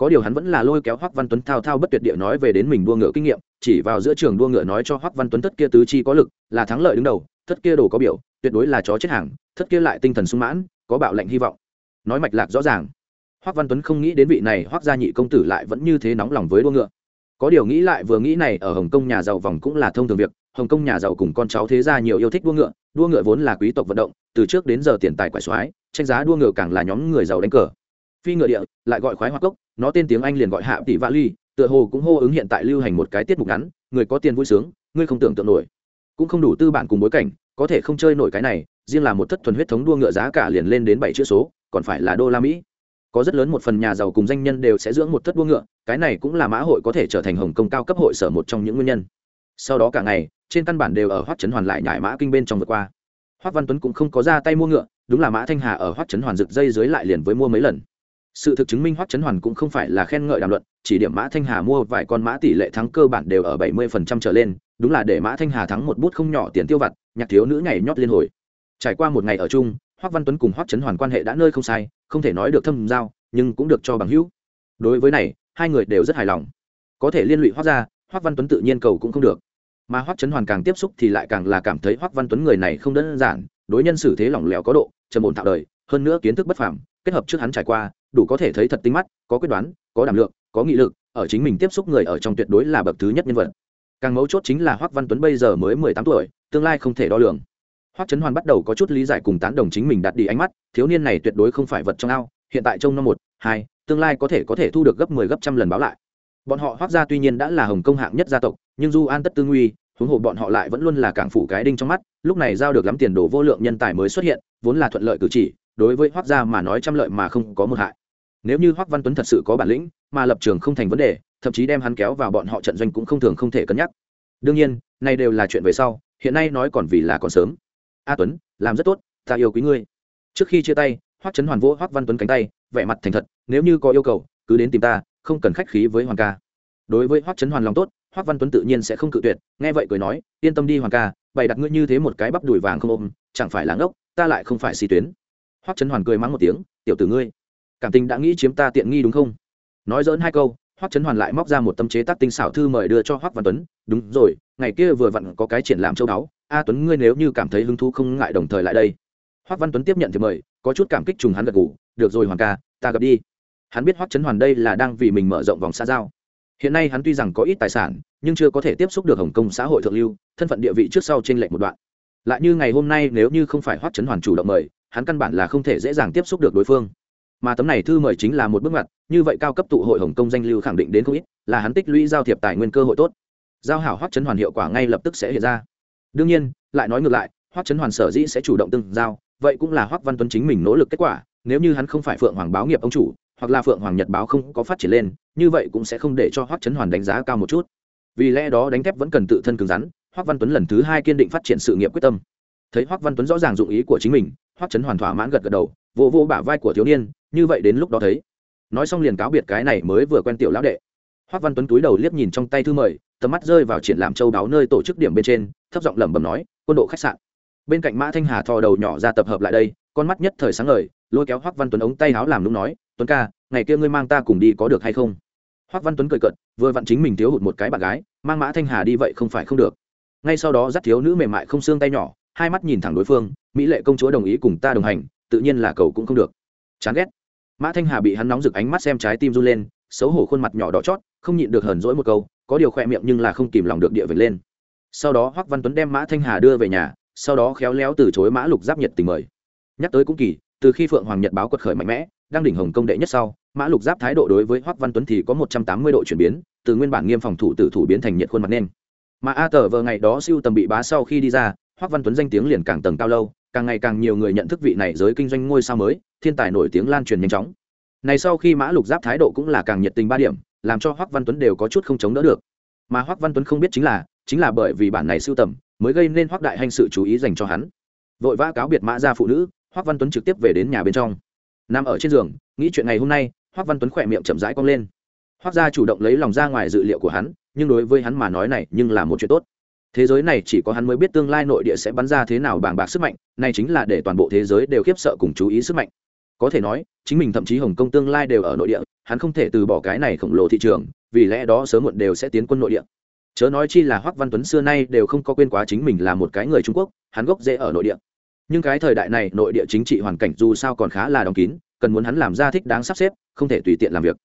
có điều hắn vẫn là lôi kéo hoắc văn tuấn thao thao bất tuyệt địa nói về đến mình đua ngựa kinh nghiệm, chỉ vào giữa trường đua ngựa nói cho hoắc văn tuấn thất kia tứ chi có lực, là thắng lợi đứng đầu, thất kia đồ có biểu, tuyệt đối là chó chết hàng, thất kia lại tinh thần sung mãn, có bạo lệnh hy vọng. Nói mạch lạc rõ ràng. Hoắc văn tuấn không nghĩ đến vị này hoắc gia nhị công tử lại vẫn như thế nóng lòng với đua ngựa. Có điều nghĩ lại vừa nghĩ này, ở hồng kông nhà giàu vòng cũng là thông thường việc, hồng kông nhà giàu cùng con cháu thế gia nhiều yêu thích đua ngựa đua ngựa vốn là quý tộc vận động, từ trước đến giờ tiền tài quải xoái, tranh giá đua ngựa càng là nhóm người giàu đánh cờ phi ngựa địa, lại gọi khoái hoa cốc, nó tên tiếng anh liền gọi hạ tỷ vali tựa hồ cũng hô ứng hiện tại lưu hành một cái tiết mục ngắn, người có tiền vui sướng, ngươi không tưởng tượng nổi. Cũng không đủ tư bản cùng bối cảnh, có thể không chơi nổi cái này, riêng là một thất thuần huyết thống đua ngựa giá cả liền lên đến bảy chữ số, còn phải là đô la mỹ. Có rất lớn một phần nhà giàu cùng danh nhân đều sẽ dưỡng một thất đua ngựa, cái này cũng là mã hội có thể trở thành hồng công cao cấp hội sở một trong những nguyên nhân. Sau đó cả ngày, trên căn bản đều ở hoắc trấn hoàn lại nhải mã kinh bên trong vượt qua. Hoắc văn tuấn cũng không có ra tay mua ngựa, đúng là mã thanh hà ở hoắc trấn hoàn rực dây dưới lại liền với mua mấy lần sự thực chứng minh hoắc trấn hoàn cũng không phải là khen ngợi đàm luận, chỉ điểm mã thanh hà mua vài con mã tỷ lệ thắng cơ bản đều ở bảy mươi phần trăm trở lên, đúng là để mã thanh hà thắng một bút không nhỏ tiền tiêu vặt, nhạc thiếu nữ nhảy nhót liên hồi. Trải qua một ngày ở chung, hoắc văn tuấn cùng hoắc trấn hoàn quan hệ đã nơi không sai, không thể nói được thâm giao, nhưng cũng được cho bằng hữu. Đối với này, hai người đều rất hài lòng. Có thể liên lụy hoắc ra, hoắc văn tuấn tự nhiên cầu cũng không được. Mà hoắc trấn hoàn càng tiếp xúc thì lại càng là cảm thấy hoắc văn tuấn người này không đơn giản, đối nhân xử thế lỏng lẻo có độ, trầm ổn tạo đời, hơn nữa kiến thức bất phàm kết hợp trước hắn trải qua, đủ có thể thấy thật tinh mắt, có quyết đoán, có đảm lượng, có nghị lực, ở chính mình tiếp xúc người ở trong tuyệt đối là bậc thứ nhất nhân vật. Càng mấu chốt chính là hoắc văn tuấn bây giờ mới mười tám tuổi, tương lai không thể đo lường. Hoắc trấn hoàn bắt đầu có chút lý giải cùng tán đồng chính mình đặt đi ánh mắt, thiếu niên này tuyệt đối không phải vật trong ao, hiện tại trong năm một, hai, tương lai có thể có thể thu được gấp mười 10 gấp trăm lần báo lại. Bọn họ hoắc gia tuy nhiên đã là hồng công hạng nhất gia tộc, nhưng du an tất tư nguy, huống hồ bọn họ lại vẫn luôn là cảng phủ cái đinh trong mắt, lúc này giao được lắm tiền đồ vô lượng nhân tài mới xuất hiện, vốn là thuận lợi cử chỉ đối với hoắc gia mà nói trăm lợi mà không có một hại. Nếu như hoắc văn tuấn thật sự có bản lĩnh, mà lập trường không thành vấn đề, thậm chí đem hắn kéo vào bọn họ trận doanh cũng không thường không thể cân nhắc. Đương nhiên, này đều là chuyện về sau, hiện nay nói còn vì là còn sớm. A tuấn, làm rất tốt, ta yêu quý ngươi. Trước khi chia tay, hoắc trấn hoàn vỗ hoắc văn tuấn cánh tay, vẻ mặt thành thật, nếu như có yêu cầu, cứ đến tìm ta, không cần khách khí với hoàng ca. Đối với hoắc trấn hoàn lòng tốt, hoắc văn tuấn tự nhiên sẽ không cự tuyệt, nghe vậy cười nói, yên tâm đi hoàng ca, bày đặt ngươi như thế một cái bắp đùi vàng không ôm, chẳng phải là ngốc, ta lại không phải xì tuyến hoắc trấn hoàn cười mắng một tiếng, tiểu tử ngươi, cảm tình đã nghĩ chiếm ta tiện nghi đúng không? Nói dỡn hai câu hoắc trấn hoàn lại móc ra một tâm chế tác tinh xảo thư mời đưa cho hoắc văn tuấn, đúng rồi, ngày kia vừa vặn có cái triển lãm châu đáo a tuấn ngươi nếu như cảm thấy hứng thú không ngại đồng thời lại đây. Hoắc văn tuấn tiếp nhận thì mời, có chút cảm kích trùng hắn gật ngủ được rồi hoàng ca, ta gặp đi. Hắn biết hoắc trấn hoàn đây là đang vì mình mở rộng vòng xa giao. Hiện nay hắn tuy rằng có ít tài sản, nhưng chưa có thể tiếp xúc được hồng kông xã hội thượng lưu, thân phận địa vị trước sau trên lệch một đoạn. Lại như ngày hôm nay nếu như không phải hoắc trấn hoàn chủ động mời hắn căn bản là không thể dễ dàng tiếp xúc được đối phương. Mà tấm này thư mời chính là một bước ngoặt, như vậy cao cấp tụ hội hồng kông danh lưu khẳng định đến không ít, là hắn tích lũy giao thiệp tài nguyên cơ hội tốt. Giao hảo hoắc chấn hoàn hiệu quả ngay lập tức sẽ hiện ra. Đương nhiên, lại nói ngược lại, hoắc chấn hoàn sở dĩ sẽ chủ động tương giao, vậy cũng là hoắc văn tuấn chính mình nỗ lực kết quả, nếu như hắn không phải phượng hoàng báo nghiệp ông chủ, hoặc là phượng hoàng nhật báo không có phát triển lên, như vậy cũng sẽ không để cho hoắc chấn hoàn đánh giá cao một chút. Vì lẽ đó đánh thép vẫn cần tự thân cứng rắn, hoắc văn tuấn lần thứ hai kiên định phát triển sự nghiệp quyết tâm thấy hoắc văn tuấn rõ ràng dụng ý của chính mình hoắc trấn hoàn thỏa mãn gật gật đầu vô vô bả vai của thiếu niên như vậy đến lúc đó thấy nói xong liền cáo biệt cái này mới vừa quen tiểu lão đệ hoắc văn tuấn túi đầu liếc nhìn trong tay thư mời tầm mắt rơi vào triển lãm châu đáo nơi tổ chức điểm bên trên thấp giọng lẩm bẩm nói quân độ khách sạn bên cạnh mã thanh hà thò đầu nhỏ ra tập hợp lại đây con mắt nhất thời sáng ngời lôi kéo hoắc văn tuấn ống tay áo làm lúc nói tuấn ca ngày kia ngươi mang ta cùng đi có được hay không hoắc văn tuấn cười cợt vừa vặn chính mình thiếu hụt một cái bạn gái mang mã thanh hà đi vậy không phải không được ngay sau đó dắt thiếu nữ mềm mại không xương tay nhỏ hai mắt nhìn thẳng đối phương, mỹ lệ công chúa đồng ý cùng ta đồng hành, tự nhiên là cầu cũng không được. Chán ghét. Mã thanh hà bị hắn nóng rực ánh mắt xem trái tim run lên, xấu hổ khuôn mặt nhỏ đỏ chót, không nhịn được hờn dỗi một câu, có điều khỏe miệng nhưng là không kìm lòng được địa về lên. Sau đó hoắc văn tuấn đem mã thanh hà đưa về nhà, sau đó khéo léo từ chối mã lục giáp nhiệt tình mời. Nhắc tới cũng kỳ, từ khi phượng hoàng nhật báo quật khởi mạnh mẽ đang đỉnh hồng công đệ nhất sau, mã lục giáp thái độ đối với hoắc văn tuấn thì có một trăm tám mươi độ chuyển biến, từ nguyên bản nghiêm phòng thủ tử thủ biến thành nhiệt khuôn mặt nên mà a tờ vờ ngày đó siêu tầm bị bá sau khi đi ra hoắc văn tuấn danh tiếng liền càng tầng cao lâu, càng ngày càng nhiều người nhận thức vị này giới kinh doanh ngôi sao mới, thiên tài nổi tiếng lan truyền nhanh chóng. Này sau khi mã lục giáp thái độ cũng là càng nhiệt tình ba điểm, làm cho hoắc văn tuấn đều có chút không chống đỡ được. Mà hoắc văn tuấn không biết chính là chính là bởi vì bản này sưu tầm, mới gây nên hoắc đại hành sự chú ý dành cho hắn. Vội vã cáo biệt mã gia phụ nữ, hoắc văn tuấn trực tiếp về đến nhà bên trong. Nằm ở trên giường, nghĩ chuyện ngày hôm nay, hoắc văn tuấn khỏe miệng chậm rãi cong lên. Hoắc gia chủ động lấy lòng ra ngoài dự liệu của hắn, nhưng đối với hắn mà nói này nhưng là một chuyện tốt thế giới này chỉ có hắn mới biết tương lai nội địa sẽ bắn ra thế nào bàng bạc sức mạnh này chính là để toàn bộ thế giới đều khiếp sợ cùng chú ý sức mạnh. Có thể nói, chính mình thậm chí hồng kông tương lai đều ở nội địa, hắn không thể từ bỏ cái này khổng lồ thị trường, vì lẽ đó sớm muộn đều sẽ tiến quân nội địa. Chớ nói chi là hoắc văn tuấn xưa nay đều không có quên quá chính mình là một cái người trung quốc, hắn gốc dễ ở nội địa. Nhưng cái thời đại này nội địa chính trị hoàn cảnh dù sao còn khá là đóng kín, cần muốn hắn làm ra thích đáng sắp xếp, không thể tùy tiện làm việc.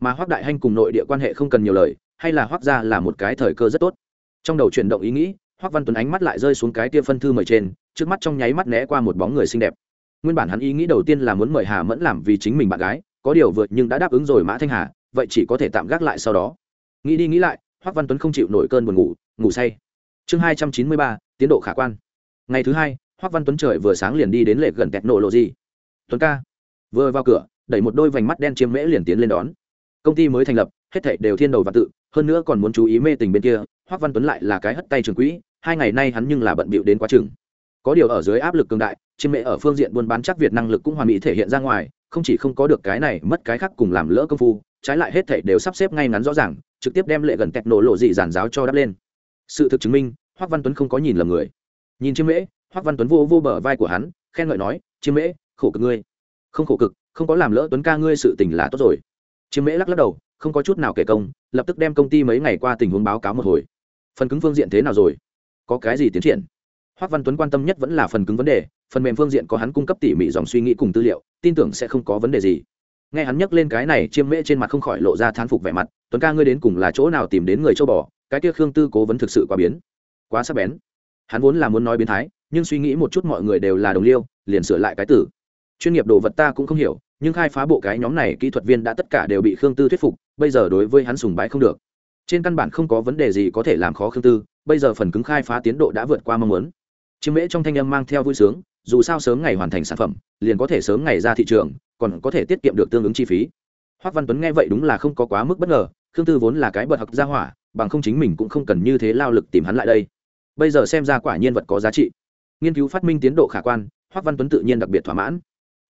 Mà hoắc đại hanh cùng nội địa quan hệ không cần nhiều lời, hay là hoắc gia là một cái thời cơ rất tốt trong đầu chuyển động ý nghĩ, hoắc văn tuấn ánh mắt lại rơi xuống cái tia phân thư mời trên, trước mắt trong nháy mắt né qua một bóng người xinh đẹp. Nguyên bản hắn ý nghĩ đầu tiên là muốn mời hà mẫn làm vì chính mình bạn gái, có điều vượt nhưng đã đáp ứng rồi mã thanh hà, vậy chỉ có thể tạm gác lại sau đó. Nghĩ đi nghĩ lại, hoắc văn tuấn không chịu nổi cơn buồn ngủ ngủ say. Chương hai trăm chín mươi ba, tiến độ khả quan. Ngày thứ hai, hoắc văn tuấn trời vừa sáng liền đi đến lệ gần kẹt nổ lộ gì. Tuấn ca. Vừa vào cửa, đẩy một đôi vành mắt đen chiêm mễ liền tiến lên đón. Công ty mới thành lập hết thảy đều thiên đầu và tự, hơn nữa còn muốn chú ý mê tình bên kia hoắc văn tuấn lại là cái hất tay trường quỹ, hai ngày nay hắn nhưng là bận bịu đến quá chừng. Có điều ở dưới áp lực cường đại chiêm mễ ở phương diện buôn bán chắc việt năng lực cũng hoàn mỹ thể hiện ra ngoài, không chỉ không có được cái này, mất cái khác cùng làm lỡ công phu, trái lại hết thảy đều sắp xếp ngay ngắn rõ ràng, trực tiếp đem lệ gần kẹt nổ lộ dị giản giáo cho đáp lên. Sự thực chứng minh hoắc văn tuấn không có nhìn lầm người. Nhìn chiêm mễ hoắc văn tuấn vô vô bờ vai của hắn, khen ngợi nói, chiêm mễ, khổ cực ngươi. Không khổ cực, không có làm lỡ tuấn ca ngươi sự tình là tốt rồi. Chiêm mễ lắc lắc đầu không có chút nào kể công, lập tức đem công ty mấy ngày qua tình huống báo cáo một hồi. Phần cứng phương diện thế nào rồi? Có cái gì tiến triển? Hoắc văn tuấn quan tâm nhất vẫn là phần cứng vấn đề, phần mềm phương diện có hắn cung cấp tỉ mỉ dòng suy nghĩ cùng tư liệu, tin tưởng sẽ không có vấn đề gì. Nghe hắn nhắc lên cái này, chiêm mễ trên mặt không khỏi lộ ra thán phục vẻ mặt, tuấn ca ngươi đến cùng là chỗ nào tìm đến người châu bò, cái kia khương tư cố vấn thực sự quá biến, quá sắc bén. Hắn vốn là muốn nói biến thái, nhưng suy nghĩ một chút mọi người đều là đồng liêu, liền sửa lại cái tử chuyên nghiệp đồ vật ta cũng không hiểu, nhưng khai phá bộ cái nhóm này kỹ thuật viên đã tất cả đều bị khương tư thuyết phục bây giờ đối với hắn sùng bái không được. Trên căn bản không có vấn đề gì có thể làm khó khương tư, bây giờ phần cứng khai phá tiến độ đã vượt qua mong muốn. Chiêm mễ trong thanh âm mang theo vui sướng, dù sao sớm ngày hoàn thành sản phẩm, liền có thể sớm ngày ra thị trường, còn có thể tiết kiệm được tương ứng chi phí. Hoác văn tuấn nghe vậy đúng là không có quá mức bất ngờ, khương tư vốn là cái bật học gia hỏa, bằng không chính mình cũng không cần như thế lao lực tìm hắn lại đây. Bây giờ xem ra quả nhiên vật có giá trị. Nghiên cứu phát minh tiến độ khả quan, hoác văn tuấn tự nhiên đặc biệt thỏa mãn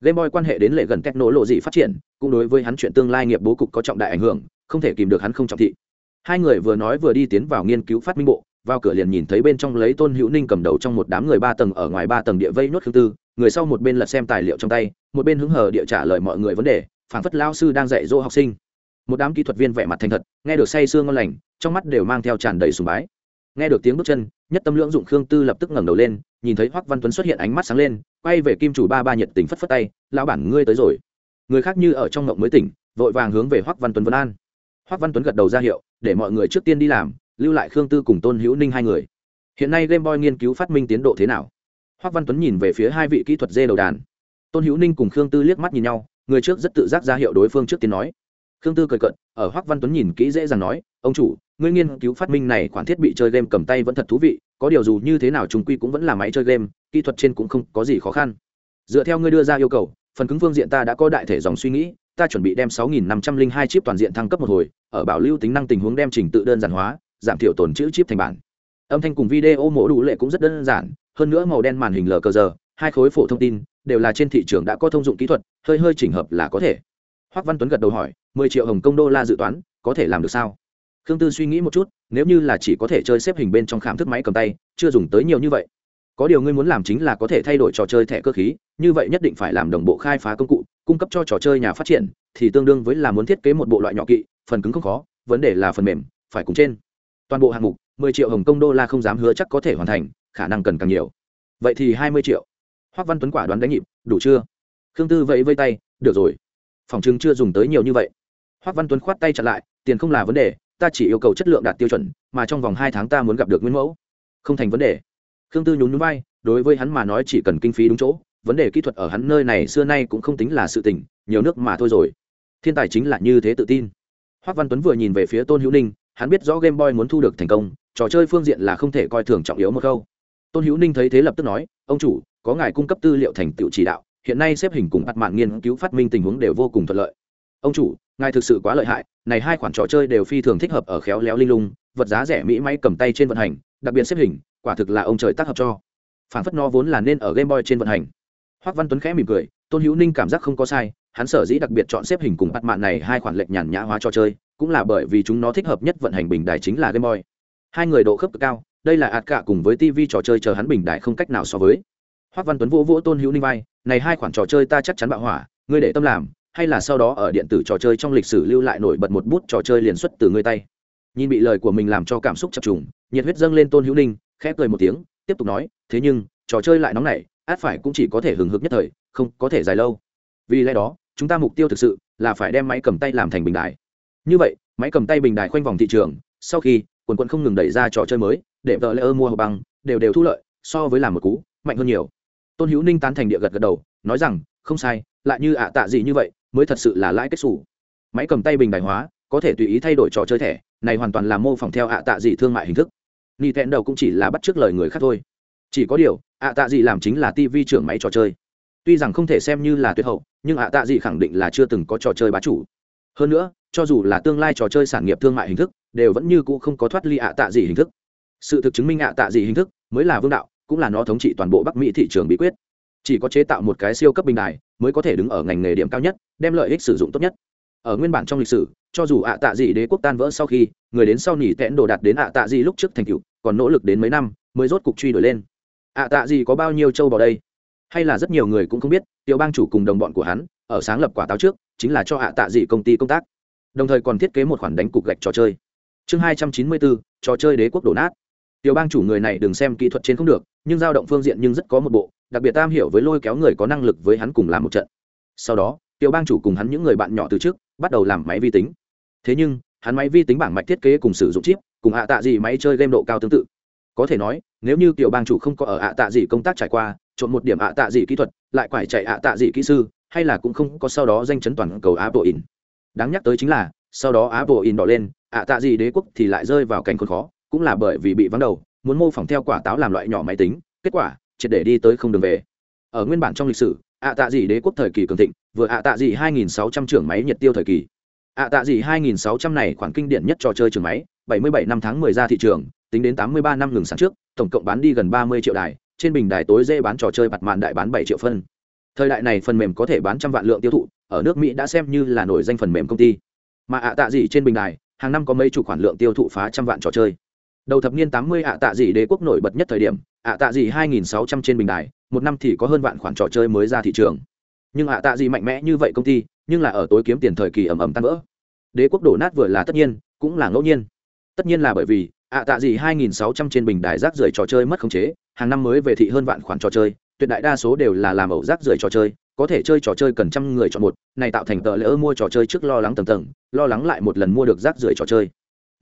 game boy quan hệ đến lệ gần cách nổ lộ gì phát triển, cũng đối với hắn chuyện tương lai nghiệp bố cục có trọng đại ảnh hưởng, không thể kìm được hắn không trọng thị. Hai người vừa nói vừa đi tiến vào nghiên cứu phát minh bộ, vào cửa liền nhìn thấy bên trong lấy tôn hữu ninh cầm đầu trong một đám người ba tầng ở ngoài ba tầng địa vây nốt khương tư, người sau một bên lật xem tài liệu trong tay, một bên hứng hờ địa trả lời mọi người vấn đề phản phất lao sư đang dạy dỗ học sinh. Một đám kỹ thuật viên vẻ mặt thành thật, nghe được say sương ngon lành, trong mắt đều mang theo tràn đầy sùng bái. Nghe được tiếng bước chân, nhất tâm lưỡng dụng khương tư lập tức ngẩng đầu lên, nhìn thấy hoắc văn tuấn xuất hiện ánh mắt sáng lên quay về kim chủ ba ba nhiệt tình phất phất tay, lão bản ngươi tới rồi. Người khác như ở trong ngộng mới tỉnh, vội vàng hướng về hoắc văn tuấn vân an. Hoắc văn tuấn gật đầu ra hiệu, để mọi người trước tiên đi làm, lưu lại khương tư cùng tôn hữu ninh hai người. Hiện nay game boy nghiên cứu phát minh tiến độ thế nào? Hoắc văn tuấn nhìn về phía hai vị kỹ thuật dê đầu đàn. Tôn hữu ninh cùng khương tư liếc mắt nhìn nhau, người trước rất tự giác ra hiệu đối phương trước tiên nói. Khương tư cười cận ở hoắc văn tuấn nhìn kỹ dễ dàng nói, ông chủ, ngươi nghiên cứu phát minh này khoản thiết bị chơi game cầm tay vẫn thật thú vị có điều dù như thế nào chúng quy cũng vẫn là máy chơi game, kỹ thuật trên cũng không có gì khó khăn. Dựa theo ngươi đưa ra yêu cầu, phần cứng phương diện ta đã có đại thể dòng suy nghĩ, ta chuẩn bị đem 6502 chip toàn diện thăng cấp một hồi, ở bảo lưu tính năng tình huống đem trình tự đơn giản hóa, giảm thiểu tồn chữ chip thành bản. Âm thanh cùng video mổ đủ lệ cũng rất đơn giản, hơn nữa màu đen màn hình lờ cờ giờ, hai khối phổ thông tin, đều là trên thị trường đã có thông dụng kỹ thuật, hơi hơi chỉnh hợp là có thể. Hoắc văn tuấn gật đầu hỏi 10 triệu hồng công đô la dự toán, có thể làm được sao? Khương tư suy nghĩ một chút, nếu như là chỉ có thể chơi xếp hình bên trong khảm thức máy cầm tay, chưa dùng tới nhiều như vậy. Có điều ngươi muốn làm chính là có thể thay đổi trò chơi thẻ cơ khí, như vậy nhất định phải làm đồng bộ khai phá công cụ, cung cấp cho trò chơi nhà phát triển, thì tương đương với là muốn thiết kế một bộ loại nhỏ kỵ, phần cứng không khó, vấn đề là phần mềm, phải cùng trên. Toàn bộ hạng mục, mười triệu hồng công đô la không dám hứa chắc có thể hoàn thành, khả năng cần càng nhiều. Vậy thì hai mươi triệu. Hoác văn tuấn quả đoán đánh nhịp, đủ chưa? Khương tư vẫy vây tay, được rồi. Phòng chứng chưa dùng tới nhiều như vậy. Hoác văn tuấn khoát tay chặn lại, tiền không là vấn đề ta chỉ yêu cầu chất lượng đạt tiêu chuẩn, mà trong vòng hai tháng ta muốn gặp được nguyên mẫu. Không thành vấn đề. Khương tư nhún nhún vai, đối với hắn mà nói chỉ cần kinh phí đúng chỗ, vấn đề kỹ thuật ở hắn nơi này xưa nay cũng không tính là sự tình, nhiều nước mà thôi rồi. Thiên tài chính là như thế tự tin. Hoác văn tuấn vừa nhìn về phía tôn hữu ninh, hắn biết rõ game boy muốn thu được thành công, trò chơi phương diện là không thể coi thường trọng yếu một câu. Tôn hữu ninh thấy thế lập tức nói, ông chủ, có ngài cung cấp tư liệu thành tựu chỉ đạo, hiện nay xếp hình cùng bắt mạng nghiên cứu phát minh tình huống đều vô cùng thuận lợi. Ông chủ ngài thực sự quá lợi hại, này hai khoản trò chơi đều phi thường thích hợp ở khéo léo linh lung, vật giá rẻ mỹ máy cầm tay trên vận hành, đặc biệt xếp hình, quả thực là ông trời tác hợp cho. Phản phất nó vốn là nên ở game boy trên vận hành. Hoác văn tuấn khẽ mỉm cười, tôn hữu ninh cảm giác không có sai, hắn sở dĩ đặc biệt chọn xếp hình cùng bắt mạng này hai khoản lệch nhàn nhã hóa trò chơi, cũng là bởi vì chúng nó thích hợp nhất vận hành bình đài chính là game boy. Hai người độ khớp cực cao, đây là ạt cả cùng với tv trò chơi chờ hắn bình đại không cách nào so với. Hoác văn tuấn vỗ vỗ tôn hữu ninh vai, này hai khoản trò chơi ta chắc chắn bạo hỏa, ngươi để tâm làm hay là sau đó ở điện tử trò chơi trong lịch sử lưu lại nổi bật một bút trò chơi liền xuất từ ngươi tay. Nhìn bị lời của mình làm cho cảm xúc chập trùng, nhiệt huyết dâng lên tôn hữu ninh, khẽ cười một tiếng, tiếp tục nói, thế nhưng, trò chơi lại nóng nảy, át phải cũng chỉ có thể hừng hực nhất thời, không có thể dài lâu. Vì lẽ đó, chúng ta mục tiêu thực sự là phải đem máy cầm tay làm thành bình đại như vậy, máy cầm tay bình đại khoanh vòng thị trường, sau khi quần quân không ngừng đẩy ra trò chơi mới, để vợ lỡ mua hộp băng, đều đều thu lợi, so với làm một cú, mạnh hơn nhiều. Tôn hữu ninh tán thành địa gật gật đầu, nói rằng, không sai, lại như ạ tạ gì như vậy mới thật sự là lãi kết xù. Máy cầm tay bình đại hóa, có thể tùy ý thay đổi trò chơi thẻ, này hoàn toàn là mô phỏng theo ạ tạ dị thương mại hình thức. Ni tẹn đầu cũng chỉ là bắt trước lời người khác thôi. Chỉ có điều, ạ tạ dị làm chính là tv trưởng máy trò chơi. Tuy rằng không thể xem như là tuyệt hậu, nhưng ạ tạ dị khẳng định là chưa từng có trò chơi bá chủ. Hơn nữa, cho dù là tương lai trò chơi sản nghiệp thương mại hình thức, đều vẫn như cũ không có thoát ly ạ tạ dị hình thức. Sự thực chứng minh ạ tạ dị hình thức mới là vương đạo, cũng là nó thống trị toàn bộ bắc mỹ thị trường bí quyết chỉ có chế tạo một cái siêu cấp bình đài mới có thể đứng ở ngành nghề điểm cao nhất, đem lợi ích sử dụng tốt nhất. Ở nguyên bản trong lịch sử, cho dù ạ tạ dị đế quốc tan vỡ sau khi, người đến sau nỉ tẽn đồ đạt đến ạ tạ dị lúc trước thành cựu còn nỗ lực đến mấy năm mới rốt cục truy đuổi lên. Ạ tạ dị có bao nhiêu châu vào đây? Hay là rất nhiều người cũng không biết, tiểu bang chủ cùng đồng bọn của hắn, ở sáng lập quả táo trước, chính là cho ạ tạ dị công ty công tác. Đồng thời còn thiết kế một khoản đánh cục gạch trò chơi. Chương hai trăm chín mươi bốn, trò chơi đế quốc đổ nát. Tiểu bang chủ người này đừng xem kỹ thuật trên không được, nhưng dao động phương diện nhưng rất có một bộ đặc biệt tam hiểu với lôi kéo người có năng lực với hắn cùng làm một trận. Sau đó, tiểu bang chủ cùng hắn những người bạn nhỏ từ trước, bắt đầu làm máy vi tính. Thế nhưng, hắn máy vi tính bảng mạch thiết kế cùng sử dụng chip, cùng ạ tạ gì máy chơi game độ cao tương tự. Có thể nói, nếu như tiểu bang chủ không có ở ạ tạ gì công tác trải qua, trộn một điểm ạ tạ gì kỹ thuật, lại quải chạy ạ tạ gì kỹ sư, hay là cũng không có sau đó danh chấn toàn cầu apple in. Đáng nhắc tới chính là, sau đó apple in đỏ lên, ạ tạ gì đế quốc thì lại rơi vào cảnh khốn khó, cũng là bởi vì bị vắng đầu, muốn mô phỏng theo quả táo làm loại nhỏ máy tính, kết quả triệt để đi tới không đường về. Ở nguyên bản trong lịch sử, ạ tạ gì đế quốc thời kỳ cường thịnh, vừa ạ tạ gì 2.600 trưởng máy nhiệt tiêu thời kỳ. Ạ tạ gì 2.600 này khoản kinh điển nhất trò chơi trường máy 77 năm tháng 10 ra thị trường, tính đến 83 năm ngừng sản trước, tổng cộng bán đi gần 30 triệu đài, trên bình đài tối dễ bán trò chơi bặt màn đại bán 7 triệu phân. Thời đại này phần mềm có thể bán trăm vạn lượng tiêu thụ, ở nước mỹ đã xem như là nổi danh phần mềm công ty. Mà ạ tạ gì trên bình đài, hàng năm có mấy chủ khoản lượng tiêu thụ phá trăm vạn trò chơi đầu thập niên 80 ạ tạ gì đế quốc nổi bật nhất thời điểm, ạ tạ gì 2.600 trên bình đài, một năm thì có hơn vạn khoản trò chơi mới ra thị trường. Nhưng ạ tạ gì mạnh mẽ như vậy công ty, nhưng là ở tối kiếm tiền thời kỳ ẩm ẩm tan vỡ. Đế quốc đổ nát vừa là tất nhiên, cũng là ngẫu nhiên. Tất nhiên là bởi vì, ạ tạ gì 2.600 trên bình đài rác rưởi trò chơi mất khống chế, hàng năm mới về thị hơn vạn khoản trò chơi, tuyệt đại đa số đều là làm ẩu rác rưởi trò chơi, có thể chơi trò chơi cần trăm người chọn một, này tạo thành tờ lỡ mua trò chơi trước lo lắng tầng tầng, lo lắng lại một lần mua được rác rưởi trò chơi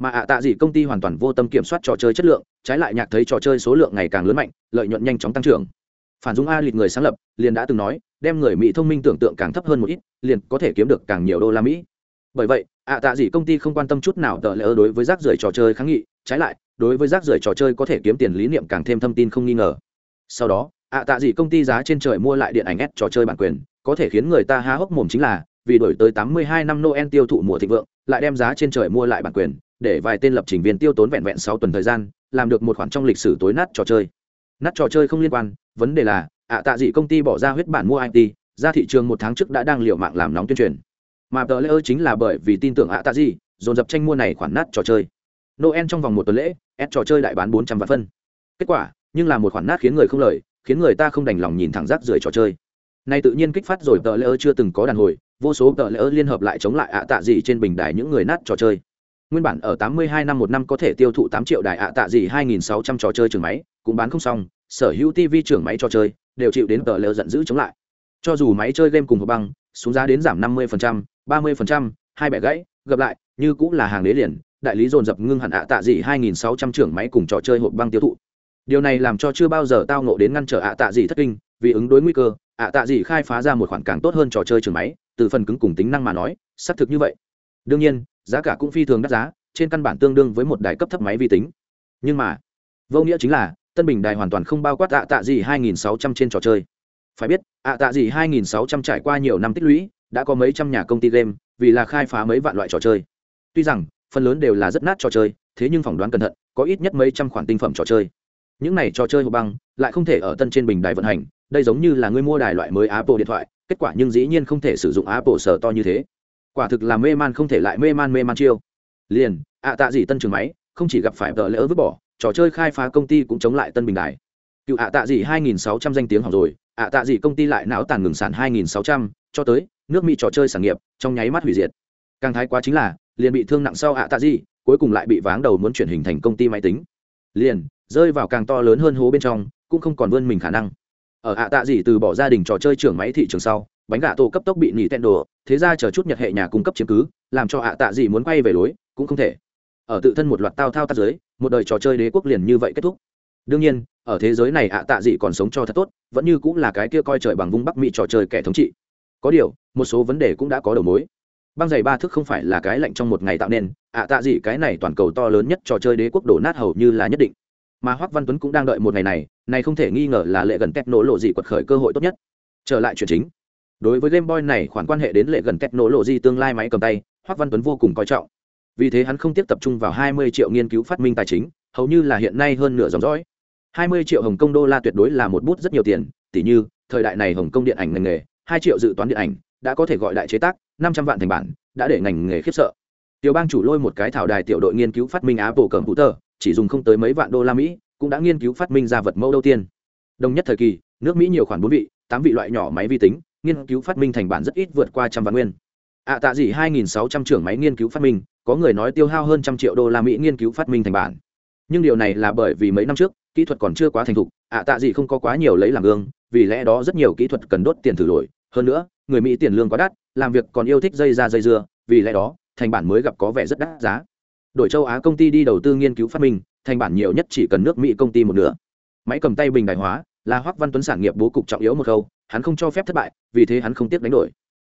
mà ạ tạ gì công ty hoàn toàn vô tâm kiểm soát trò chơi chất lượng trái lại nhạc thấy trò chơi số lượng ngày càng lớn mạnh lợi nhuận nhanh chóng tăng trưởng. Phản dung a lịch người sáng lập liền đã từng nói đem người mỹ thông minh tưởng tượng càng thấp hơn một ít liền có thể kiếm được càng nhiều đô la mỹ. Bởi vậy ạ tạ gì công ty không quan tâm chút nào tờ lỡ đối với rác rưởi trò chơi kháng nghị trái lại đối với rác rưởi trò chơi có thể kiếm tiền lý niệm càng thêm thông tin không nghi ngờ. Sau đó ạ tạ gì công ty giá trên trời mua lại điện ảnh ép trò chơi bản quyền có thể khiến người ta há hốc mồm chính là vì đổi tới 82 năm Noel tiêu thụ mùa thịnh vượng, lại đem giá trên trời mua lại bản quyền, để vài tên lập trình viên tiêu tốn vẹn vẹn 6 tuần thời gian, làm được một khoản trong lịch sử tối nát trò chơi. Nát trò chơi không liên quan, vấn đề là, ạ tạ dị công ty bỏ ra huyết bản mua IT, ra thị trường một tháng trước đã đang liều mạng làm nóng tuyên truyền. Mà tờ lễ chính là bởi vì tin tưởng ạ tạ dị, dồn dập tranh mua này khoản nát trò chơi. Noel trong vòng một tuần lễ, S trò chơi đại bán 400 vạn phân. Kết quả, nhưng là một khoản nát khiến người không lời, khiến người ta không đành lòng nhìn thẳng rác rưởi trò chơi. Này tự nhiên kích phát rồi tờ lễ chưa từng có đàn hồi, vô số tờ lễ liên hợp lại chống lại ạ tạ dị trên bình đài những người nát trò chơi nguyên bản ở 82 năm một năm có thể tiêu thụ 8 triệu đài ạ tạ gì 2.600 trò chơi trường máy cũng bán không xong sở hữu tv trường máy trò chơi đều chịu đến tờ lỡ giận dữ chống lại. Cho dù máy chơi game cùng hộp băng xuống giá đến giảm 50%, 30%, hai bẻ gãy gặp lại như cũng là hàng đế liền đại lý dồn dập ngưng hẳn ạ tạ gì 2.600 trưởng máy cùng trò chơi hộp băng tiêu thụ. Điều này làm cho chưa bao giờ tao ngộ đến ngăn trở ạ tạ gì thất kinh vì ứng đối nguy cơ ạ tạ gì khai phá ra một khoản càng tốt hơn trò chơi trường máy từ phần cứng cùng tính năng mà nói xác thực như vậy. Đương nhiên giá cả cũng phi thường đắt giá, trên căn bản tương đương với một đài cấp thấp máy vi tính. Nhưng mà, vô nghĩa chính là, tân bình đài hoàn toàn không bao quát ạ tạ gì 2.600 trên trò chơi. Phải biết, ạ tạ gì 2.600 trải qua nhiều năm tích lũy, đã có mấy trăm nhà công ty game, vì là khai phá mấy vạn loại trò chơi. Tuy rằng, phần lớn đều là rất nát trò chơi, thế nhưng phỏng đoán cẩn thận, có ít nhất mấy trăm khoản tinh phẩm trò chơi. Những này trò chơi hộp băng, lại không thể ở tân trên bình đài vận hành, đây giống như là người mua đài loại mới apple điện thoại, kết quả nhưng dĩ nhiên không thể sử dụng apple sở to như thế quả thực là mê man không thể lại mê man mê man chiêu. Liền ạ tạ gì tân trường máy không chỉ gặp phải vợ lỡ vứt bỏ trò chơi khai phá công ty cũng chống lại tân bình đài. Cựu ạ tạ gì 2.600 danh tiếng hỏng rồi ạ tạ gì công ty lại não tàn ngừng sản 2.600, cho tới nước mỹ trò chơi sản nghiệp trong nháy mắt hủy diệt. Càng thái quá chính là liền bị thương nặng sau ạ tạ gì cuối cùng lại bị váng đầu muốn chuyển hình thành công ty máy tính. Liền rơi vào càng to lớn hơn hố bên trong cũng không còn vươn mình khả năng. Ở ạ tạ gì từ bỏ gia đình trò chơi trưởng máy thị trường sau bánh gà tổ cấp tốc bị nỉ tẹn đồ, thế ra chờ chút nhật hệ nhà cung cấp chiếm cứ, làm cho ạ tạ gì muốn quay về lối, cũng không thể. Ở tự thân một loạt tao thao tác giới, một đời trò chơi đế quốc liền như vậy kết thúc. Đương nhiên, ở thế giới này ạ tạ dị còn sống cho thật tốt, vẫn như cũng là cái kia coi trời bằng vung bắc mỹ trò chơi kẻ thống trị. Có điều, một số vấn đề cũng đã có đầu mối. Băng giày ba thước không phải là cái lạnh trong một ngày tạo nên, ạ tạ gì cái này toàn cầu to lớn nhất trò chơi đế quốc đổ nát hầu như là nhất định. Mà hoắc văn tuấn cũng đang đợi một ngày này này không thể nghi ngờ là lệ gần tép nổ lộ gì quật khởi cơ hội tốt nhất. Trở lại chuyện chính đối với game boy này khoản quan hệ đến lệ gần tech nổ lộ gì tương lai máy cầm tay hoắc văn tuấn vô cùng coi trọng. Vì thế hắn không tiếp tập trung vào 20 triệu nghiên cứu phát minh tài chính, hầu như là hiện nay hơn nửa dòng dõi. 20 triệu hồng kông đô la tuyệt đối là một bút rất nhiều tiền tỷ như, thời đại này hồng kông điện ảnh ngành nghề 2 triệu dự toán điện ảnh, đã có thể gọi đại chế tác 500 vạn thành bản, đã để ngành nghề khiếp sợ. Tiểu bang chủ lôi một cái thảo đài tiểu đội nghiên cứu phát minh apple cẩm hữu tờ chỉ dùng không tới mấy vạn đô la mỹ, cũng đã nghiên cứu phát minh ra vật mẫu đầu tiên. Đồng nhất thời kỳ, nước mỹ nhiều khoản bốn vị, tám vị loại nhỏ máy vi tính nghiên cứu phát minh thành bản rất ít vượt qua trăm vạn nguyên. Ạ tạ gì 2.600 trưởng máy nghiên cứu phát minh, có người nói tiêu hao hơn trăm triệu đô la mỹ nghiên cứu phát minh thành bản. Nhưng điều này là bởi vì mấy năm trước, kỹ thuật còn chưa quá thành thục, ạ tạ gì không có quá nhiều lấy làm gương, vì lẽ đó rất nhiều kỹ thuật cần đốt tiền thử đổi. Hơn nữa, người mỹ tiền lương quá đắt, làm việc còn yêu thích dây ra dây dưa, vì lẽ đó, thành bản mới gặp có vẻ rất đắt giá. Đổi châu á công ty đi đầu tư nghiên cứu phát minh, thành bản nhiều nhất chỉ cần nước mỹ công ty một nửa. Máy cầm tay bình đại hóa, là hoắc văn tuấn sản nghiệp bố cục trọng yếu một khâu hắn không cho phép thất bại vì thế hắn không tiếc đánh đổi.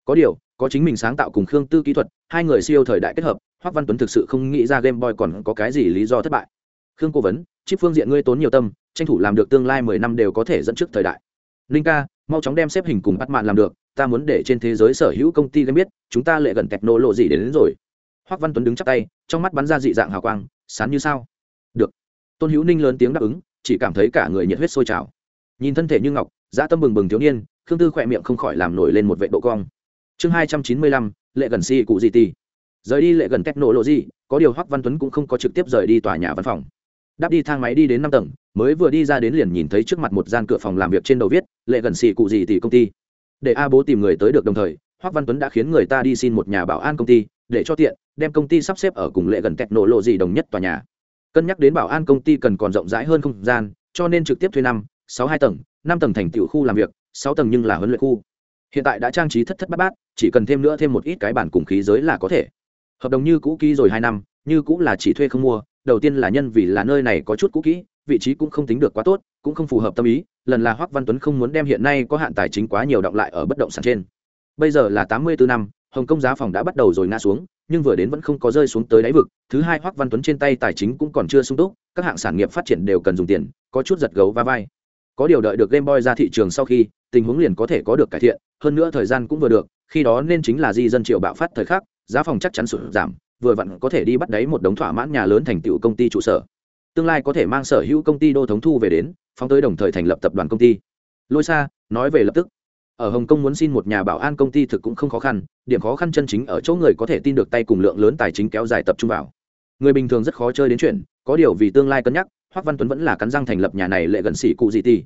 Có điều có chính mình sáng tạo cùng khương tư kỹ thuật hai người siêu thời đại kết hợp hoắc văn tuấn thực sự không nghĩ ra game boy còn có cái gì lý do thất bại. Khương cố vấn chip phương diện ngươi tốn nhiều tâm tranh thủ làm được tương lai mười năm đều có thể dẫn trước thời đại. Linh ca mau chóng đem xếp hình cùng bắt mạn làm được ta muốn để trên thế giới sở hữu công ty game biết chúng ta lệ gần tẹt nô lộ gì đến, đến rồi. Hoắc văn tuấn đứng chắp tay trong mắt bắn ra dị dạng hào quang sán như sao. Được. Tôn hữu ninh lớn tiếng đáp ứng chỉ cảm thấy cả người nhiệt huyết sôi trào. Nhìn thân thể như ngọc dã tâm bừng bừng thiếu niên, khương tư khỏe miệng không khỏi làm nổi lên một vệ độ cong. Chương hai trăm chín mươi lăm, lệ gần si cụ gì ti rời đi lệ gần cách nổ lộ gì có điều hoắc văn tuấn cũng không có trực tiếp rời đi tòa nhà văn phòng. Đáp đi thang máy đi đến năm tầng, mới vừa đi ra đến liền nhìn thấy trước mặt một gian cửa phòng làm việc trên đầu viết, lệ gần xì cụ gì thì công ty. Để a bố tìm người tới được đồng thời, hoắc văn tuấn đã khiến người ta đi xin một nhà bảo an công ty, để cho tiện, đem công ty sắp xếp ở cùng lệ gần cách nổ lộ gì đồng nhất tòa nhà. Cân nhắc đến bảo an công ty cần còn rộng rãi hơn không gian, cho nên trực tiếp thuê năm, sáu hai tầng năm tầng thành tiểu khu làm việc, sáu tầng nhưng là huấn luyện khu. Hiện tại đã trang trí thất thất bát bát, chỉ cần thêm nữa thêm một ít cái bản cùng khí giới là có thể. Hợp đồng như cũ ký rồi hai năm, như cũ là chỉ thuê không mua, đầu tiên là nhân vì là nơi này có chút cũ kỹ, vị trí cũng không tính được quá tốt, cũng không phù hợp tâm ý, lần là hoắc văn tuấn không muốn đem hiện nay có hạn tài chính quá nhiều động lại ở bất động sản trên. Bây giờ là tám mươi bốn năm, hồng kông giá phòng đã bắt đầu rồi ngã xuống, nhưng vừa đến vẫn không có rơi xuống tới đáy vực, thứ hai hoắc văn tuấn trên tay tài chính cũng còn chưa sung túc, các hạng sản nghiệp phát triển đều cần dùng tiền, có chút giật gấu va vai có điều đợi được game boy ra thị trường sau khi, tình huống liền có thể có được cải thiện, hơn nữa thời gian cũng vừa được, khi đó nên chính là di dân triệu bạo phát thời khắc, giá phòng chắc chắn sụt giảm, vừa vặn có thể đi bắt đáy một đống thỏa mãn nhà lớn thành tựu công ty trụ sở. Tương lai có thể mang sở hữu công ty đô thống thu về đến, phóng tới đồng thời thành lập tập đoàn công ty. Lôi xa nói về lập tức. Ở hồng kông muốn xin một nhà bảo an công ty thực cũng không khó khăn, điểm khó khăn chân chính ở chỗ người có thể tin được tay cùng lượng lớn tài chính kéo dài tập trung vào. Người bình thường rất khó chơi đến chuyện, có điều vì tương lai cân nhắc hoắc văn tuấn vẫn là cắn răng thành lập nhà này lệ gần xỉ cụ gì ti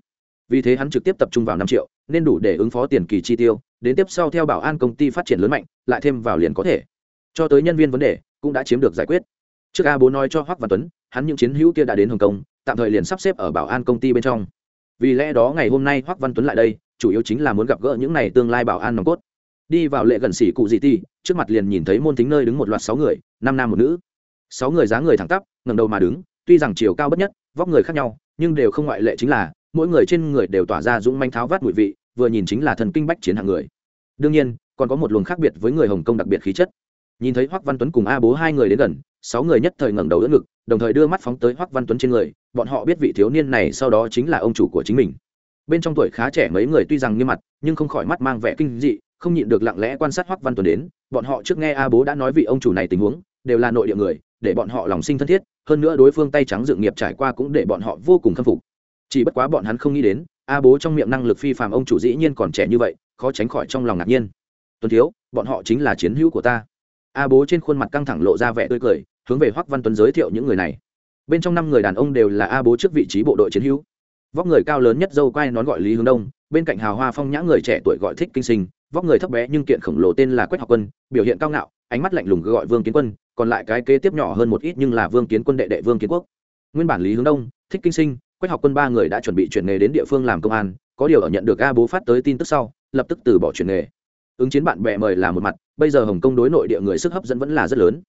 vì thế hắn trực tiếp tập trung vào năm triệu, nên đủ để ứng phó tiền kỳ chi tiêu, đến tiếp sau theo bảo an công ty phát triển lớn mạnh, lại thêm vào liền có thể. Cho tới nhân viên vấn đề, cũng đã chiếm được giải quyết. Trước a bố nói cho hoắc văn tuấn, hắn những chiến hữu kia đã đến hồng kông, tạm thời liền sắp xếp ở bảo an công ty bên trong. Vì lẽ đó ngày hôm nay hoắc văn tuấn lại đây, chủ yếu chính là muốn gặp gỡ những này tương lai bảo an nòng cốt. Đi vào lệ gần xỉ cụ dị ti trước mặt liền nhìn thấy môn tính nơi đứng một loạt sáu người, năm nam một nữ. Sáu người dáng người thẳng tắp ngầm đầu mà đứng, tuy rằng chiều cao bất nhất vóc người khác nhau, nhưng đều không ngoại lệ chính là, mỗi người trên người đều tỏa ra dũng manh tháo vát mùi vị, vừa nhìn chính là thần kinh bách chiến hạng người. Đương nhiên, còn có một luồng khác biệt với người hồng kông đặc biệt khí chất. Nhìn thấy hoắc văn tuấn cùng a bố hai người đến gần, sáu người nhất thời ngẩng đầu đỡ ngực, đồng thời đưa mắt phóng tới hoắc văn tuấn trên người, bọn họ biết vị thiếu niên này sau đó chính là ông chủ của chính mình. Bên trong tuổi khá trẻ mấy người tuy rằng nghiêm mặt, nhưng không khỏi mắt mang vẻ kinh dị, không nhịn được lặng lẽ quan sát hoắc văn tuấn đến, bọn họ trước nghe a bố đã nói vị ông chủ này tình huống, đều là nội địa người để bọn họ lòng sinh thân thiết, hơn nữa đối phương tay trắng dự nghiệp trải qua cũng để bọn họ vô cùng khâm phục. Chỉ bất quá bọn hắn không nghĩ đến, a bố trong miệng năng lực phi phàm ông chủ dĩ nhiên còn trẻ như vậy, khó tránh khỏi trong lòng ngạc nhiên. Tuấn thiếu, bọn họ chính là chiến hữu của ta. A bố trên khuôn mặt căng thẳng lộ ra vẻ tươi cười, hướng về hoắc văn tuấn giới thiệu những người này. Bên trong năm người đàn ông đều là a bố trước vị trí bộ đội chiến hữu. Vóc người cao lớn nhất dâu quai nón gọi lý hướng đông, bên cạnh hào hoa phong nhã người trẻ tuổi gọi thích kinh sinh. Vóc người thấp bé nhưng kiện khổng lồ tên là quách học quân, biểu hiện cao ngạo, ánh mắt lạnh lùng gọi vương kiến quân còn lại cái kế tiếp nhỏ hơn một ít nhưng là vương kiến quân đệ đệ vương kiến quốc. Nguyên bản lý hướng đông, thích kinh sinh, quách học quân ba người đã chuẩn bị chuyển nghề đến địa phương làm công an, có điều ở nhận được a bố phát tới tin tức sau, lập tức từ bỏ chuyển nghề. Ứng chiến bạn bè mời là một mặt, bây giờ hồng kông đối nội địa người sức hấp dẫn vẫn là rất lớn.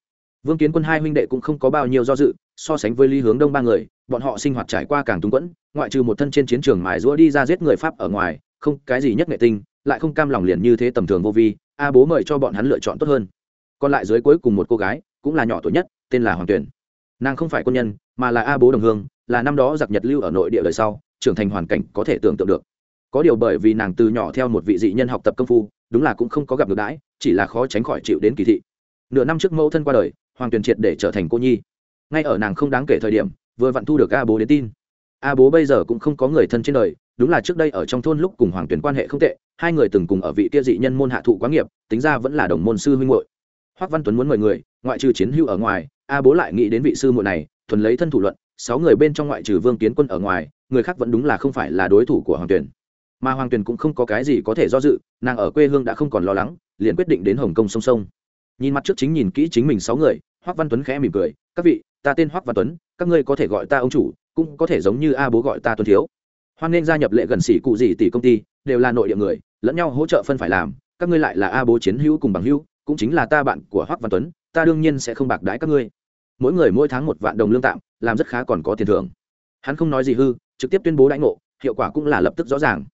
Vương kiến quân hai huynh đệ cũng không có bao nhiêu do dự, so sánh với lý hướng đông ba người, bọn họ sinh hoạt trải qua càng túng quẫn, ngoại trừ một thân trên chiến trường mài rũa đi ra giết người pháp ở ngoài, không, cái gì nhất nghệ tinh, lại không cam lòng liền như thế tầm thường vô vi, a bố mời cho bọn hắn lựa chọn tốt hơn. Còn lại dưới cuối cùng một cô gái cũng là nhỏ tuổi nhất, tên là hoàng tuyển nàng không phải quân nhân, mà là a bố đồng hương, là năm đó giặc nhật lưu ở nội địa đời sau, trưởng thành hoàn cảnh có thể tưởng tượng được. Có điều bởi vì nàng từ nhỏ theo một vị dị nhân học tập công phu, đúng là cũng không có gặp được đãi, chỉ là khó tránh khỏi chịu đến kỳ thị. Nửa năm trước mẫu thân qua đời, hoàng tuyền triệt để trở thành cô nhi. Ngay ở nàng không đáng kể thời điểm, vừa vặn thu được a bố đến tin. A bố bây giờ cũng không có người thân trên đời, đúng là trước đây ở trong thôn lúc cùng hoàng tuyền quan hệ không tệ, hai người từng cùng ở vị kia dị nhân môn hạ thụ quá nghiệp, tính ra vẫn là đồng môn sư huynh hội hoắc văn tuấn muốn mời người ngoại trừ chiến hữu ở ngoài, a bố lại nghĩ đến vị sư muội này, thuần lấy thân thủ luận, sáu người bên trong ngoại trừ vương kiến quân ở ngoài, người khác vẫn đúng là không phải là đối thủ của hoàng tuyền mà hoàng tuyền cũng không có cái gì có thể do dự, nàng ở quê hương đã không còn lo lắng, liền quyết định đến hồng kông song song. nhìn mặt trước chính nhìn kỹ chính mình sáu người, hoắc văn tuấn khẽ mỉm cười, các vị, ta tên hoắc văn tuấn, các ngươi có thể gọi ta ông chủ, cũng có thể giống như a bố gọi ta tuấn thiếu hoan nên gia nhập lệ gần xỉ cụ gì tỷ công ty, đều là nội địa người, lẫn nhau hỗ trợ phân phải làm, các ngươi lại là a bố chiến hữu cùng bằng hữu cũng chính là ta bạn của hoắc văn tuấn, ta đương nhiên sẽ không bạc đãi các ngươi. Mỗi người mỗi tháng một vạn đồng lương tạm, làm rất khá còn có tiền thưởng. Hắn không nói gì hư, trực tiếp tuyên bố đãi ngộ, hiệu quả cũng là lập tức rõ ràng.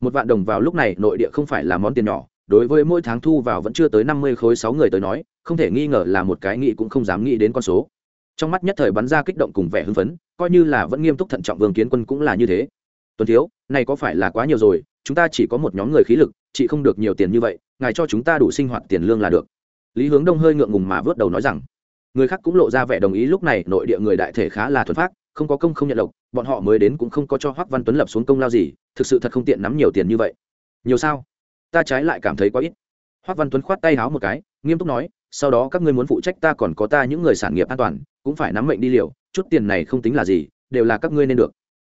Một vạn đồng vào lúc này, nội địa không phải là món tiền nhỏ, đối với mỗi tháng thu vào vẫn chưa tới năm mươi khối sáu người tới nói, không thể nghi ngờ là một cái nghĩ cũng không dám nghĩ đến con số. Trong mắt nhất thời bắn ra kích động cùng vẻ hưng phấn, coi như là vẫn nghiêm túc thận trọng vương kiến quân cũng là như thế. Tuần thiếu, này có phải là quá nhiều rồi, chúng ta chỉ có một nhóm người khí lực chị không được nhiều tiền như vậy, ngài cho chúng ta đủ sinh hoạt tiền lương là được. Lý hướng đông hơi ngượng ngùng mà vớt đầu nói rằng, người khác cũng lộ ra vẻ đồng ý lúc này, nội địa người đại thể khá là thuần phát không có công không nhận lộc, bọn họ mới đến cũng không có cho hoắc văn tuấn lập xuống công lao gì, thực sự thật không tiện nắm nhiều tiền như vậy. Nhiều sao? Ta trái lại cảm thấy quá ít. Hoắc văn tuấn khoát tay háo một cái, nghiêm túc nói, sau đó các ngươi muốn phụ trách ta còn có ta những người sản nghiệp an toàn, cũng phải nắm mệnh đi liều, chút tiền này không tính là gì, đều là các ngươi nên được.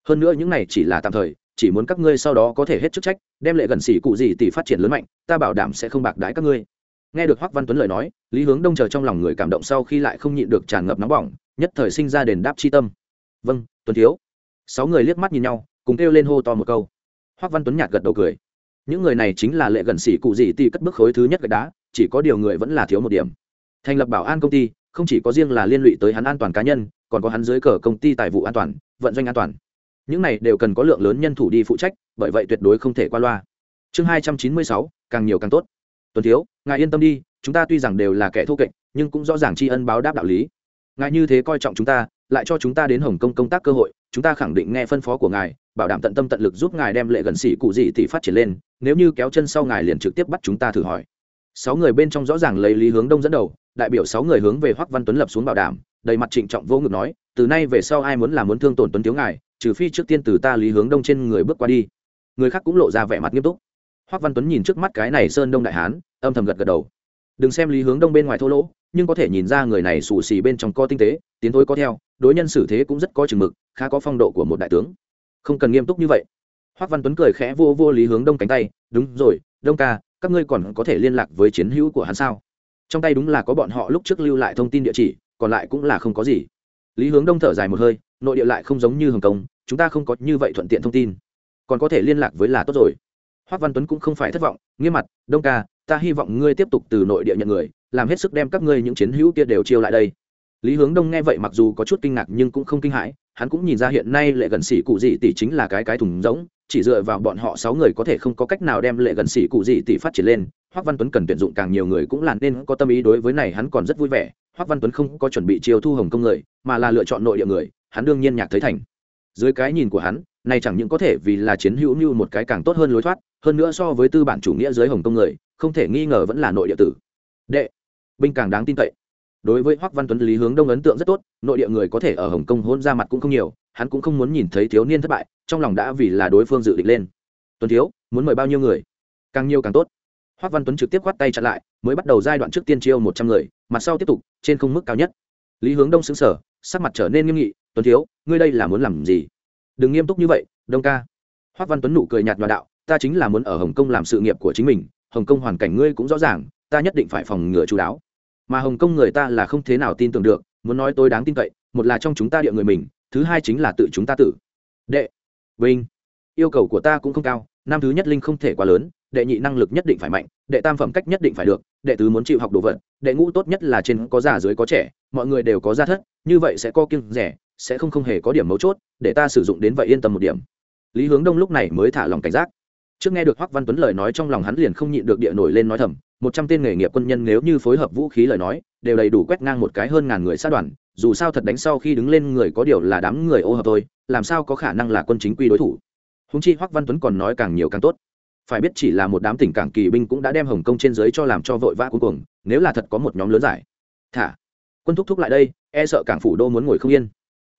Hơn nữa những này chỉ là tạm thời chỉ muốn các ngươi sau đó có thể hết chức trách, đem lệ gần xỉ cụ gì tỷ phát triển lớn mạnh, ta bảo đảm sẽ không bạc đái các ngươi. Nghe được hoắc văn tuấn lời nói, lý hướng đông chờ trong lòng người cảm động sau khi lại không nhịn được tràn ngập nóng bỏng, nhất thời sinh ra đền đáp chi tâm. Vâng tuấn thiếu. Sáu người liếc mắt nhìn nhau, cùng kêu lên hô to một câu. Hoắc văn tuấn nhạt gật đầu cười. Những người này chính là lệ gần xỉ cụ gì tỷ cất bước khối thứ nhất gạch đá, chỉ có điều người vẫn là thiếu một điểm. Thành lập bảo an công ty, không chỉ có riêng là liên lụy tới hắn an toàn cá nhân, còn có hắn dưới cờ công ty tài vụ an toàn, vận doanh an toàn những này đều cần có lượng lớn nhân thủ đi phụ trách, bởi vậy tuyệt đối không thể qua loa. Chương hai trăm chín mươi sáu, càng nhiều càng tốt. Tuần thiếu, ngài yên tâm đi, chúng ta tuy rằng đều là kẻ thô kệch, nhưng cũng rõ ràng tri ân báo đáp đạo lý. Ngài như thế coi trọng chúng ta, lại cho chúng ta đến hồng kông công tác cơ hội, chúng ta khẳng định nghe phân phó của ngài, bảo đảm tận tâm tận lực giúp ngài đem lệ gần xỉ cụ gì thì phát triển lên, nếu như kéo chân sau ngài liền trực tiếp bắt chúng ta thử hỏi. Sáu người bên trong rõ ràng lấy lý hướng đông dẫn đầu, đại biểu sáu người hướng về hoắc văn tuấn lập xuống bảo đảm, đầy mặt trịnh trọng vô ngực nói, từ nay về sau ai muốn làm muốn thương tổn tuấn thiếu ngài trừ phi trước tiên từ ta lý hướng đông trên người bước qua đi. Người khác cũng lộ ra vẻ mặt nghiêm túc. Hoắc văn tuấn nhìn trước mắt cái này sơn đông đại hán, âm thầm gật gật đầu. Đừng xem lý hướng đông bên ngoài thô lỗ, nhưng có thể nhìn ra người này xù xì bên trong co tinh tế, tiến thối có theo, đối nhân xử thế cũng rất có chừng mực, khá có phong độ của một đại tướng. Không cần nghiêm túc như vậy. Hoắc văn tuấn cười khẽ vô vô lý hướng đông cánh tay, đúng rồi, đông ca, các ngươi còn có thể liên lạc với chiến hữu của hắn sao? Trong tay đúng là có bọn họ lúc trước lưu lại thông tin địa chỉ, còn lại cũng là không có gì lý hướng đông thở dài một hơi, nội địa lại không giống như hồng kông, chúng ta không có như vậy thuận tiện thông tin. Còn có thể liên lạc với là tốt rồi. Hoác văn tuấn cũng không phải thất vọng, nghiêm mặt, đông ca, ta hy vọng ngươi tiếp tục từ nội địa nhận người, làm hết sức đem các ngươi những chiến hữu kia đều chiêu lại đây. Lý hướng đông nghe vậy mặc dù có chút kinh ngạc nhưng cũng không kinh hãi, hắn cũng nhìn ra hiện nay lệ gần xỉ cụ gì tỷ chính là cái cái thùng rỗng, chỉ dựa vào bọn họ sáu người có thể không có cách nào đem lệ gần xỉ cụ gì tỷ phát triển lên hoắc văn tuấn cần tuyển dụng càng nhiều người cũng là nên có tâm ý đối với này hắn còn rất vui vẻ hoắc văn tuấn không có chuẩn bị chiêu thu hồng công người, mà là lựa chọn nội địa người, hắn đương nhiên nhạc thấy thành. Dưới cái nhìn của hắn, này chẳng những có thể vì là chiến hữu như một cái càng tốt hơn lối thoát, hơn nữa so với tư bản chủ nghĩa dưới hồng công người, không thể nghi ngờ vẫn là nội địa tử. Đệ, binh càng đáng tin cậy. Đối với hoắc văn tuấn, lý hướng đông ấn tượng rất tốt, nội địa người có thể ở hồng kông hôn ra mặt cũng không nhiều, hắn cũng không muốn nhìn thấy thiếu niên thất bại, trong lòng đã vì là đối phương dự định lên. Tuấn thiếu, muốn mời bao nhiêu người? Càng nhiều càng tốt hoắc văn tuấn trực tiếp khoát tay chặn lại, mới bắt đầu giai đoạn trước tiên chiêu một trăm người, mặt sau tiếp tục, trên không mức cao nhất. Lý hướng đông xứng sở sắc mặt trở nên nghiêm nghị, tuấn thiếu, ngươi đây là muốn làm gì? Đừng nghiêm túc như vậy, đông ca. Hoắc văn tuấn nụ cười nhạt nhòa đạo, ta chính là muốn ở hồng kông làm sự nghiệp của chính mình, hồng kông hoàn cảnh ngươi cũng rõ ràng, ta nhất định phải phòng ngừa chú đáo. Mà hồng kông người ta là không thế nào tin tưởng được, muốn nói tôi đáng tin cậy, một là trong chúng ta địa người mình, thứ hai chính là tự chúng ta tự đệ, vinh, yêu cầu của ta cũng không cao, năm thứ nhất linh không thể quá lớn đệ nhị năng lực nhất định phải mạnh, đệ tam phẩm cách nhất định phải được, đệ tứ muốn chịu học đồ vật, đệ ngũ tốt nhất là trên có già dưới có trẻ, mọi người đều có gia thất, như vậy sẽ co kiêng rẻ, sẽ không không hề có điểm mấu chốt, để ta sử dụng đến vậy yên tâm một điểm. Lý hướng đông lúc này mới thả lòng cảnh giác. Trước nghe được hoắc văn tuấn lời nói trong lòng hắn liền không nhịn được địa nổi lên nói thầm, một trăm tên nghề nghiệp quân nhân nếu như phối hợp vũ khí lời nói, đều đầy đủ quét ngang một cái hơn ngàn người sát đoàn, dù sao thật đánh sau khi đứng lên người có điều là đám người ô hợp thôi, làm sao có khả năng là quân chính quy đối thủ? Húng chi hoắc văn tuấn còn nói càng nhiều càng tốt phải biết chỉ là một đám tỉnh cảng kỳ binh cũng đã đem hồng kông trên dưới cho làm cho vội vã cuối cùng, nếu là thật có một nhóm lớn giải. Thả, quân thúc thúc lại đây e sợ cảng phủ đô muốn ngồi không yên.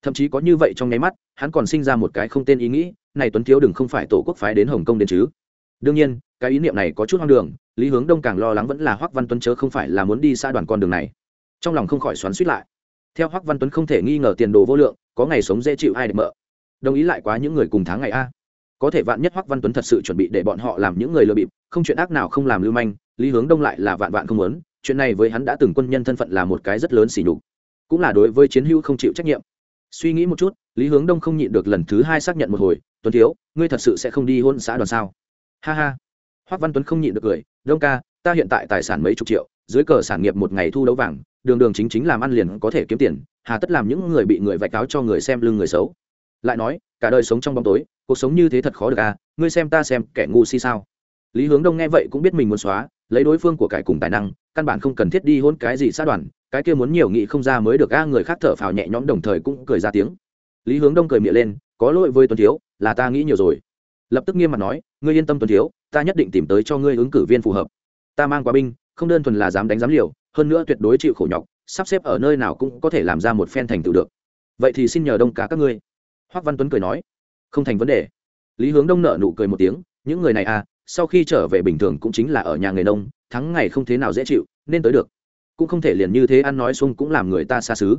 Thậm chí có như vậy trong nháy mắt, hắn còn sinh ra một cái không tên ý nghĩ, này tuấn thiếu đừng không phải tổ quốc phái đến hồng kông đến chứ. Đương nhiên, cái ý niệm này có chút hoang đường, lý hướng đông càng lo lắng vẫn là hoắc văn tuấn chớ không phải là muốn đi xa đoàn con đường này. Trong lòng không khỏi xoắn suýt lại. Theo hoắc văn tuấn không thể nghi ngờ tiền đồ vô lượng, có ngày sống dễ chịu ai được mợ. Đồng ý lại quá những người cùng tháng ngày a có thể vạn nhất hoắc văn tuấn thật sự chuẩn bị để bọn họ làm những người lừa bịp, không chuyện ác nào không làm lưu manh, lý hướng đông lại là vạn vạn không muốn, chuyện này với hắn đã từng quân nhân thân phận là một cái rất lớn xỉ nhục, cũng là đối với chiến hữu không chịu trách nhiệm. Suy nghĩ một chút, lý hướng đông không nhịn được lần thứ hai xác nhận một hồi, tuấn thiếu, ngươi thật sự sẽ không đi hôn xã đoàn sao? Ha ha. Hoắc văn tuấn không nhịn được cười, đông ca, ta hiện tại tài sản mấy chục triệu, dưới cờ sản nghiệp một ngày thu đấu vàng, đường đường chính chính làm ăn liền có thể kiếm tiền, hà tất làm những người bị người vạch cáo cho người xem lưng người xấu. Lại nói cả đời sống trong bóng tối, cuộc sống như thế thật khó được à ngươi xem ta xem kẻ ngu si sao. Lý hướng đông nghe vậy cũng biết mình muốn xóa, lấy đối phương của cải cùng tài năng, căn bản không cần thiết đi hôn cái gì sát đoàn, cái kia muốn nhiều nghị không ra mới được a, người khác thở phào nhẹ nhõm đồng thời cũng cười ra tiếng. Lý hướng đông cười miệng lên, có lỗi với tuấn thiếu, là ta nghĩ nhiều rồi. Lập tức nghiêm mặt nói, ngươi yên tâm tuấn thiếu, ta nhất định tìm tới cho ngươi ứng cử viên phù hợp. Ta mang qua binh, không đơn thuần là dám đánh dám liều, hơn nữa tuyệt đối chịu khổ nhọc, sắp xếp ở nơi nào cũng có thể làm ra một phen thành tựu được. Vậy thì xin nhờ đông cá các ngươi hoắc văn tuấn cười nói, không thành vấn đề. Lý hướng đông nợ nụ cười một tiếng, những người này à sau khi trở về bình thường cũng chính là ở nhà người nông, thắng ngày không thế nào dễ chịu, nên tới được. Cũng không thể liền như thế ăn nói xung cũng làm người ta xa xứ.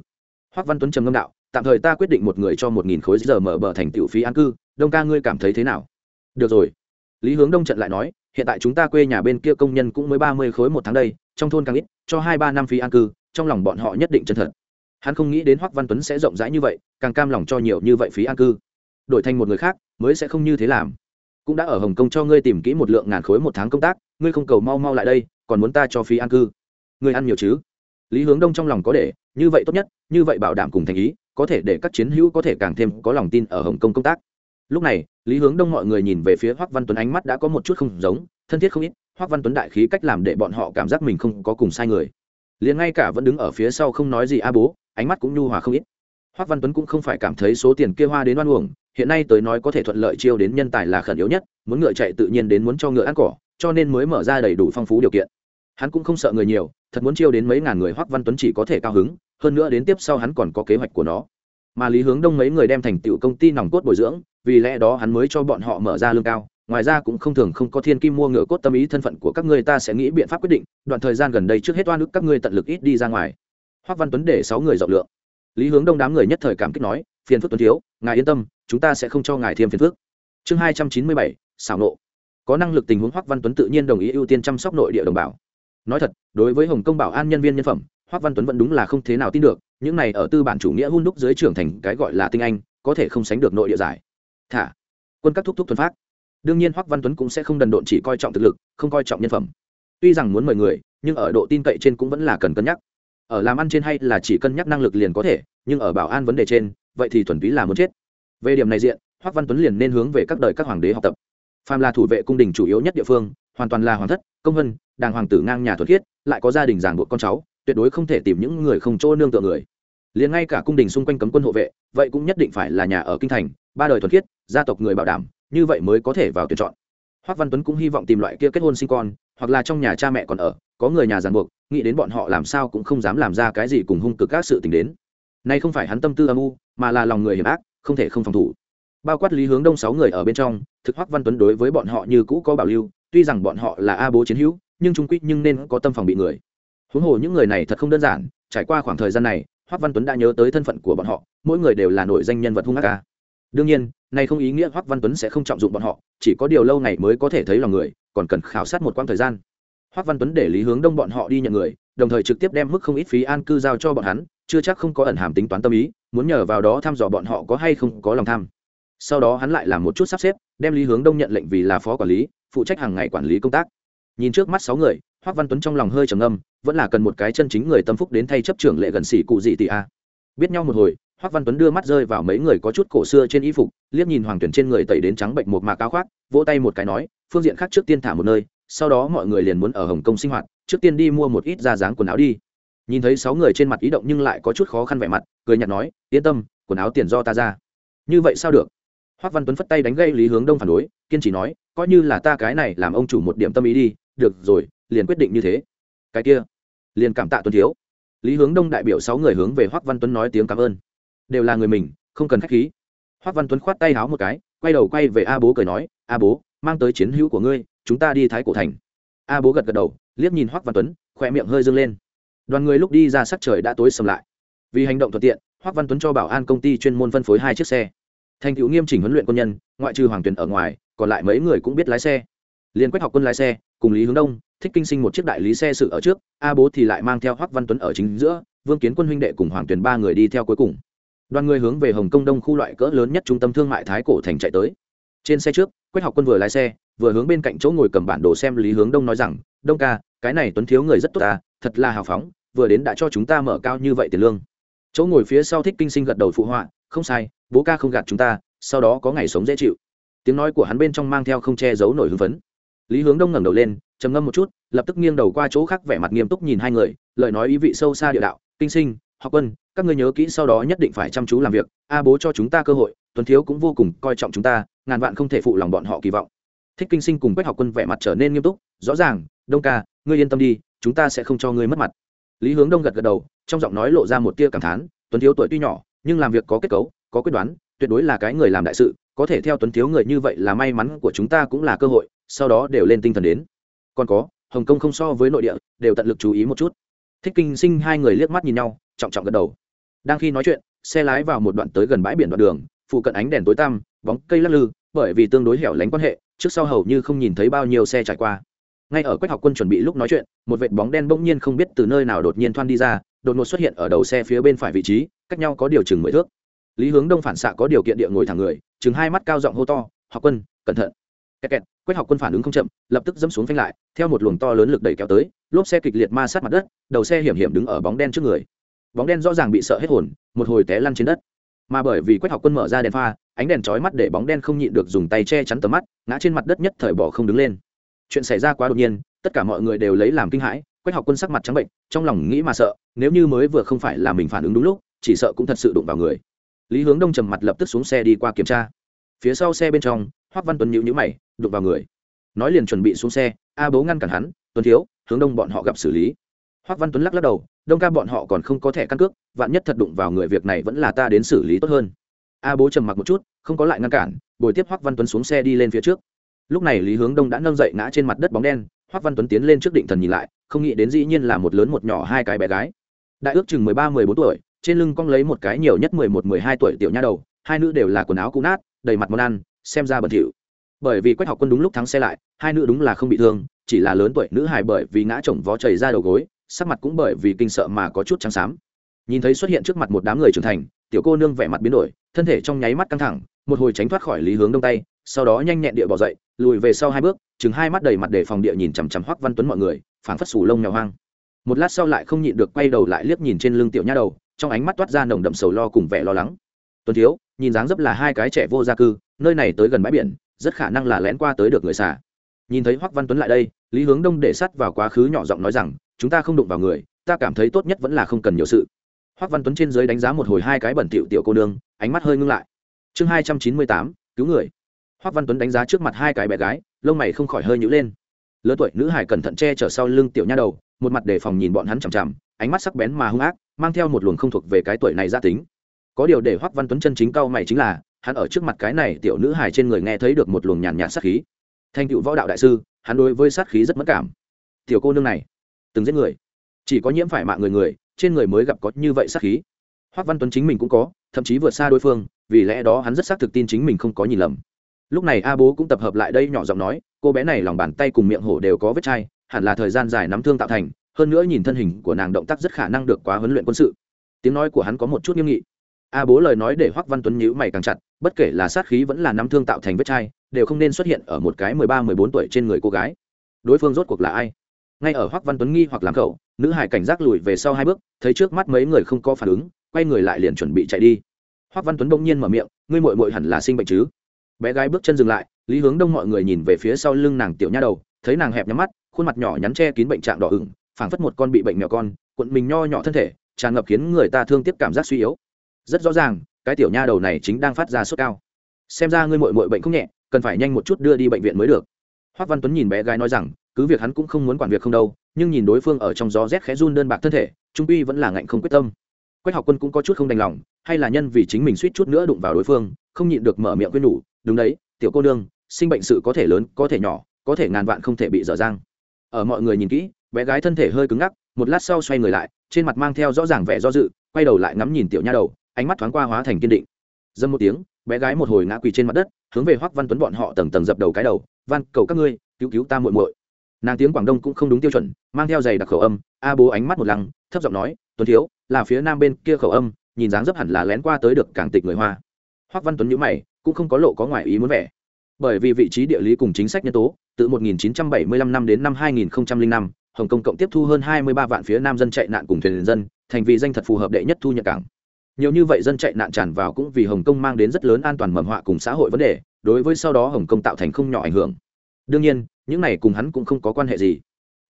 Hoắc văn tuấn trầm ngâm đạo, tạm thời ta quyết định một người cho một nghìn khối giờ mở bờ thành tiểu phí an cư, đông ca ngươi cảm thấy thế nào? Được rồi. Lý hướng đông trận lại nói, hiện tại chúng ta quê nhà bên kia công nhân cũng mới ba mươi khối một tháng đây, trong thôn càng ít, cho hai ba năm phí an cư, trong lòng bọn họ nhất định chân thật hắn không nghĩ đến hoắc văn tuấn sẽ rộng rãi như vậy, càng cam lòng cho nhiều như vậy phí an cư. Đổi thành một người khác, mới sẽ không như thế làm. Cũng đã ở hồng kông cho ngươi tìm kỹ một lượng ngàn khối một tháng công tác, ngươi không cầu mau mau lại đây, còn muốn ta cho phí an cư. Ngươi ăn nhiều chứ? Lý hướng đông trong lòng có để, như vậy tốt nhất, như vậy bảo đảm cùng thành ý, có thể để các chiến hữu có thể càng thêm có lòng tin ở hồng kông công tác. Lúc này, lý hướng đông mọi người nhìn về phía hoắc văn tuấn ánh mắt đã có một chút không giống, thân thiết không ít, hoắc văn tuấn đại khí cách làm để bọn họ cảm giác mình không có cùng sai người liền ngay cả vẫn đứng ở phía sau không nói gì a bố, ánh mắt cũng nhu hòa không ít. Hoắc văn tuấn cũng không phải cảm thấy số tiền kia hoa đến oan uổng, hiện nay tới nói có thể thuận lợi chiêu đến nhân tài là khẩn yếu nhất, muốn ngựa chạy tự nhiên đến muốn cho ngựa ăn cỏ, cho nên mới mở ra đầy đủ phong phú điều kiện. Hắn cũng không sợ người nhiều, thật muốn chiêu đến mấy ngàn người hoắc văn tuấn chỉ có thể cao hứng, hơn nữa đến tiếp sau hắn còn có kế hoạch của nó. Mà lý hướng đông mấy người đem thành tựu công ty nòng cốt bồi dưỡng, vì lẽ đó hắn mới cho bọn họ mở ra lương cao ngoài ra cũng không thường không có thiên kim mua ngựa cốt tâm ý, thân phận của các ngươi ta sẽ nghĩ biện pháp quyết định, đoạn thời gian gần đây trước hết oan ức các ngươi tận lực ít đi ra ngoài. Hoắc văn tuấn để sáu người rộng lượng. Lý hướng đông đám người nhất thời cảm kích nói, phiền phức tuấn thiếu, ngài yên tâm, chúng ta sẽ không cho ngài thêm phiền phức. Chương hai trăm chín mươi bảy, xảo nộ. Có năng lực tình huống hoắc văn tuấn tự nhiên đồng ý ưu tiên chăm sóc nội địa đồng bào. Nói thật, đối với hồng công bảo an nhân viên nhân phẩm hoắc văn tuấn vẫn đúng là không thế nào tin được, những này ở tư bản chủ nghĩa hun đúc dưới trưởng thành cái gọi là tinh anh, có thể không sánh được nội địa giải. Thả. Quân các thúc thúc thuần phát đương nhiên hoắc văn tuấn cũng sẽ không đần độn chỉ coi trọng thực lực, không coi trọng nhân phẩm. Tuy rằng muốn mời người, nhưng ở độ tin cậy trên cũng vẫn là cần cân nhắc. Ở làm ăn trên hay là chỉ cân nhắc năng lực liền có thể, nhưng ở bảo an vấn đề trên, vậy thì thuần túy là muốn chết. Về điểm này diện, hoắc văn tuấn liền nên hướng về các đời các hoàng đế học tập. Phàm là thủ vệ cung đình chủ yếu nhất địa phương, hoàn toàn là hoàng thất, công vân, đàng hoàng tử ngang nhà thuật khiết, lại có gia đình giảng buộc con cháu, tuyệt đối không thể tìm những người không chỗ nương tựa người. Liền ngay cả cung đình xung quanh cấm quân hộ vệ, vậy cũng nhất định phải là nhà ở kinh thành, ba đời thuật khiết, gia tộc người bảo đảm như vậy mới có thể vào tuyển chọn. Hoắc văn tuấn cũng hy vọng tìm loại kia kết hôn sinh con, hoặc là trong nhà cha mẹ còn ở, có người nhà giàn buộc, nghĩ đến bọn họ làm sao cũng không dám làm ra cái gì cùng hung cực các sự tình đến. Nay không phải hắn tâm tư âm u, mà là lòng người hiểm ác, không thể không phòng thủ. Bao quát lý hướng đông sáu người ở bên trong, thực hoắc văn tuấn đối với bọn họ như cũ có bảo lưu, tuy rằng bọn họ là a bố chiến hữu, nhưng trung quy nhưng nên có tâm phòng bị người. Huống hồ những người này thật không đơn giản, trải qua khoảng thời gian này hoắc văn tuấn đã nhớ tới thân phận của bọn họ, mỗi người đều là nổi danh nhân vật hung ác ca đương nhiên này không ý nghĩa hoắc văn tuấn sẽ không trọng dụng bọn họ, chỉ có điều lâu ngày mới có thể thấy lòng người, còn cần khảo sát một quãng thời gian. Hoắc văn tuấn để lý hướng đông bọn họ đi nhận người, đồng thời trực tiếp đem mức không ít phí an cư giao cho bọn hắn, chưa chắc không có ẩn hàm tính toán tâm ý, muốn nhờ vào đó thăm dò bọn họ có hay không có lòng tham. Sau đó hắn lại làm một chút sắp xếp, đem lý hướng đông nhận lệnh vì là phó quản lý, phụ trách hàng ngày quản lý công tác. Nhìn trước mắt sáu người, hoắc văn tuấn trong lòng hơi trầm ngâm, vẫn là cần một cái chân chính người tâm phúc đến thay chấp trưởng lệ gần xỉ cụ gì tỷ a. Biết nhau một hồi hoắc văn tuấn đưa mắt rơi vào mấy người có chút cổ xưa trên y phục, liếc nhìn hoàng tuyển trên người tẩy đến trắng bệnh một mạc áo khoác, vỗ tay một cái nói, phương diện khác trước tiên thả một nơi, sau đó mọi người liền muốn ở hồng kông sinh hoạt, trước tiên đi mua một ít da dáng quần áo đi. Nhìn thấy sáu người trên mặt ý động nhưng lại có chút khó khăn vẻ mặt, cười nhạt nói, yên tâm, quần áo tiền do ta ra. Như vậy sao được? Hoắc văn tuấn phất tay đánh gây lý hướng đông phản đối, kiên trì nói, coi như là ta cái này làm ông chủ một điểm tâm ý đi, được rồi, liền quyết định như thế. Cái kia, liền cảm tạ tuấn thiếu. Lý hướng đông đại biểu sáu người hướng về Hoắc văn tuấn nói tiếng cảm ơn đều là người mình, không cần k h á c h khí. Hoác văn tuấn khoát tay háo một cái, quay đầu quay về a bố cười nói, a bố, mang tới chiến hữu của ngươi, chúng ta đi thái cổ thành. A bố gật gật đầu, liếc nhìn hoác văn tuấn, khỏe miệng hơi dâng lên. Đoàn người lúc đi ra sắc trời đã tối sầm lại. Vì hành động thuận tiện, hoác văn tuấn cho bảo an công ty chuyên môn phân phối hai chiếc xe. Thành tựu nghiêm chỉnh huấn luyện quân nhân, ngoại trừ hoàng tuyền ở ngoài, còn lại mấy người cũng biết lái xe. Liên quách học quân lái xe, cùng lý hướng đông, thích kinh sinh một chiếc đại lý xe sự ở trước, a bố thì lại mang theo hoác văn tuấn ở chính giữa, vương kiến quân huynh đệ cùng hoàng tuyền ba người đi theo cuối cùng đoàn người hướng về hồng kông đông khu loại cỡ lớn nhất trung tâm thương mại thái cổ thành chạy tới. Trên xe trước, quách học quân vừa lái xe, vừa hướng bên cạnh chỗ ngồi cầm bản đồ xem lý hướng đông nói rằng, đông ca, cái này tuấn thiếu người rất tốt ta, thật là hào phóng, vừa đến đã cho chúng ta mở cao như vậy tiền lương. Chỗ ngồi phía sau thích kinh sinh gật đầu phụ họa, không sai, bố ca không gạt chúng ta, sau đó có ngày sống dễ chịu. Tiếng nói của hắn bên trong mang theo không che giấu nổi hưng phấn. Lý hướng đông ngẩng đầu lên, trầm ngâm một chút, lập tức nghiêng đầu qua chỗ khác vẻ mặt nghiêm túc nhìn hai người, lời nói ý vị sâu xa địa đạo, kinh sinh học quân, các ngươi nhớ kỹ sau đó nhất định phải chăm chú làm việc, a bố cho chúng ta cơ hội, tuấn thiếu cũng vô cùng coi trọng chúng ta, ngàn vạn không thể phụ lòng bọn họ kỳ vọng. Thích kinh sinh cùng quách học quân vẻ mặt trở nên nghiêm túc, rõ ràng, đông ca, ngươi yên tâm đi, chúng ta sẽ không cho ngươi mất mặt. Lý hướng đông gật gật đầu, trong giọng nói lộ ra một tia cảm thán, tuấn thiếu tuổi tuy nhỏ, nhưng làm việc có kết cấu, có quyết đoán, tuyệt đối là cái người làm đại sự, có thể theo tuấn thiếu người như vậy là may mắn của chúng ta cũng là cơ hội, sau đó đều lên tinh thần đến. Còn có, hồng kông không so với nội địa, đều tận lực chú ý một chút. Thích kinh sinh hai người liếc mắt nhìn nhau trọng trọng gật đầu. Đang khi nói chuyện, xe lái vào một đoạn tới gần bãi biển đoạn đường, phụ cận ánh đèn tối tăm, bóng cây lắc lư, bởi vì tương đối hẻo lánh quan hệ, trước sau hầu như không nhìn thấy bao nhiêu xe trải qua. Ngay ở quách học quân chuẩn bị lúc nói chuyện, một vệt bóng đen bỗng nhiên không biết từ nơi nào đột nhiên thoăn đi ra, đột ngột xuất hiện ở đầu xe phía bên phải vị trí, cách nhau có điều chừng mười thước. Lý hướng đông phản xạ có điều kiện địa ngồi thẳng người, chừng hai mắt cao giọng hô to, học quân, cẩn thận. Kẹt kẹt, quách học quân phản ứng không chậm, lập tức dẫm xuống phanh lại, theo một luồng to lớn lực đẩy kéo tới, lốp xe kịch liệt ma sát mặt đất, đầu xe hiểm hiểm đứng ở bóng đen trước người bóng đen rõ ràng bị sợ hết hồn, một hồi té lăn trên đất. Mà bởi vì quách học quân mở ra đèn pha, ánh đèn chói mắt để bóng đen không nhịn được dùng tay che chắn tầm mắt, ngã trên mặt đất nhất thời bỏ không đứng lên. Chuyện xảy ra quá đột nhiên, tất cả mọi người đều lấy làm kinh hãi, quách học quân sắc mặt trắng bệnh, trong lòng nghĩ mà sợ, nếu như mới vừa không phải là mình phản ứng đúng lúc, chỉ sợ cũng thật sự đụng vào người. Lý hướng đông trầm mặt lập tức xuống xe đi qua kiểm tra. Phía sau xe bên trong, hoác văn tuấn nhíu nhíu mày, đụng vào người. Nói liền chuẩn bị xuống xe, a bố ngăn cản hắn, tuấn thiếu, hướng đông bọn họ gặp xử lý. Hoắc văn tuấn lắc lắc đầu, đông ca bọn họ còn không có thẻ căn cước, vạn nhất thật đụng vào người việc này vẫn là ta đến xử lý tốt hơn. A bố trầm mặc một chút, không có lại ngăn cản, bồi tiếp Hoắc văn tuấn xuống xe đi lên phía trước. Lúc này lý hướng đông đã nâng dậy ngã trên mặt đất bóng đen, Hoắc văn tuấn tiến lên trước định thần nhìn lại, không nghĩ đến dĩ nhiên là một lớn một nhỏ hai cái bé gái. Đại ước chừng mười ba, mười bốn tuổi, trên lưng cong lấy một cái nhiều nhất mười một, mười hai tuổi tiểu nha đầu, hai nữ đều là quần áo cũ nát, đầy mặt món ăn, xem ra bẩn thỉu. Bởi vì quách học quân đúng lúc thắng xe lại, hai nữ đúng là không bị thương, chỉ là lớn tuổi nữ hài bởi vì ngã chồng vó chảy ra đầu gối sắc mặt cũng bởi vì kinh sợ mà có chút trắng xám. Nhìn thấy xuất hiện trước mặt một đám người trưởng thành, tiểu cô nương vẻ mặt biến đổi, thân thể trong nháy mắt căng thẳng, một hồi tránh thoát khỏi lý hướng đông tay, sau đó nhanh nhẹn địa bỏ dậy, lùi về sau hai bước, chừng hai mắt đầy mặt để phòng địa nhìn chằm chằm hoắc văn tuấn mọi người, phảng phất sù lông nhào hoang. Một lát sau lại không nhịn được quay đầu lại liếc nhìn trên lưng tiểu nha đầu, trong ánh mắt toát ra nồng đậm sầu lo cùng vẻ lo lắng. Tuấn thiếu, nhìn dáng dấp là hai cái trẻ vô gia cư, nơi này tới gần bãi biển, rất khả năng là lén qua tới được người xả nhìn thấy hoắc văn tuấn lại đây, lý hướng đông để sắt vào quá khứ nhỏ giọng nói rằng chúng ta không đụng vào người, ta cảm thấy tốt nhất vẫn là không cần nhiều sự. Hoắc văn tuấn trên dưới đánh giá một hồi hai cái bẩn tiểu tiểu cô nương, ánh mắt hơi ngưng lại. Chương hai trăm chín mươi tám, cứu người. Hoắc văn tuấn đánh giá trước mặt hai cái bé gái, lông mày không khỏi hơi nhữ lên. Lớn tuổi nữ hải cẩn thận che chở sau lưng tiểu nha đầu, một mặt đề phòng nhìn bọn hắn chằm chằm, ánh mắt sắc bén mà hung ác, mang theo một luồng không thuộc về cái tuổi này gia tính. Có điều để hoắc văn tuấn chân chính cao mày chính là, hắn ở trước mặt cái này tiểu nữ hải trên người nghe thấy được một luồng nhàn nhạt sát khí. Thành tựu võ đạo đại sư, hắn đối với sát khí rất mất cảm. Tiểu cô nương này từng giết người. Chỉ có nhiễm phải mạng người người, trên người mới gặp có như vậy sát khí. Hoắc văn tuấn chính mình cũng có, thậm chí vượt xa đối phương, vì lẽ đó hắn rất xác thực tin chính mình không có nhìn lầm. Lúc này a bố cũng tập hợp lại đây nhỏ giọng nói, cô bé này lòng bàn tay cùng miệng hổ đều có vết chai, hẳn là thời gian dài nắm thương tạo thành, hơn nữa nhìn thân hình của nàng động tác rất khả năng được quá huấn luyện quân sự. Tiếng nói của hắn có một chút nghiêm nghị. A bố lời nói để hoắc văn tuấn nhíu mày càng chặt, bất kể là sát khí vẫn là nắm thương tạo thành vết chai, đều không nên xuất hiện ở một cái mười ba, mười bốn tuổi trên người cô gái. Đối phương rốt cuộc là ai? Ngay ở hoắc văn tuấn nghi hoặc làm khẩu nữ hải cảnh giác lùi về sau hai bước, thấy trước mắt mấy người không có phản ứng, quay người lại liền chuẩn bị chạy đi. Hoắc văn tuấn bỗng nhiên mở miệng, ngươi muội muội hẳn là sinh bệnh chứ? Bé gái bước chân dừng lại, lý hướng đông mọi người nhìn về phía sau lưng nàng tiểu nha đầu, thấy nàng hẹp nhắm mắt, khuôn mặt nhỏ nhắn che kín bệnh trạng đỏ ửng, phảng phất một con bị bệnh mèo con, cuộn mình nho nhỏ thân thể, tràn ngập khiến người ta thương tiếc cảm giác suy yếu. Rất rõ ràng, cái tiểu nha đầu này chính đang phát ra sốt cao. Xem ra ngươi mội mội bệnh không nhẹ, cần phải nhanh một chút đưa đi bệnh viện mới được. Hoắc văn tuấn nhìn bé gái nói rằng cứ việc hắn cũng không muốn quản việc không đâu, nhưng nhìn đối phương ở trong gió rét khẽ run đơn bạc thân thể, trung uy vẫn là ngạnh không quyết tâm. Quách học quân cũng có chút không đành lòng, hay là nhân vì chính mình suýt chút nữa đụng vào đối phương, không nhịn được mở miệng quên nhủ, đúng đấy, tiểu cô nương, sinh bệnh sự có thể lớn, có thể nhỏ, có thể ngàn vạn không thể bị dở dang. Ở mọi người nhìn kỹ, bé gái thân thể hơi cứng ngắc, một lát sau xoay người lại, trên mặt mang theo rõ ràng vẻ do dự, quay đầu lại ngắm nhìn tiểu nha đầu, ánh mắt thoáng qua hóa thành kiên định. Dâm một tiếng, bé gái một hồi ngã quỳ trên mặt đất, hướng về hoắc văn tuấn bọn họ tầng tầng dập đầu cái đầu van cầu các ngươi, cứu cứu ta muội muội nàng tiếng quảng đông cũng không đúng tiêu chuẩn, mang theo giày đặc khẩu âm, a bố ánh mắt một lăng, thấp giọng nói, tuấn thiếu, là phía nam bên kia khẩu âm, nhìn dáng dấp hẳn là lén qua tới được cảng tịch người hoa. Hoắc văn tuấn nhíu mày, cũng không có lộ có ngoại ý muốn vẻ. Bởi vì vị trí địa lý cùng chính sách nhân tố, từ 1975 năm đến năm 2005 hồng kông cộng tiếp thu hơn 23 vạn phía nam dân chạy nạn cùng thuyền dân, thành vì danh thật phù hợp đệ nhất thu nhập cảng. Nhiều như vậy dân chạy nạn tràn vào cũng vì hồng kông mang đến rất lớn an toàn mầm họa cùng xã hội vấn đề, đối với sau đó hồng kông tạo thành không nhỏ ảnh hưởng. Đương nhiên những này cùng hắn cũng không có quan hệ gì.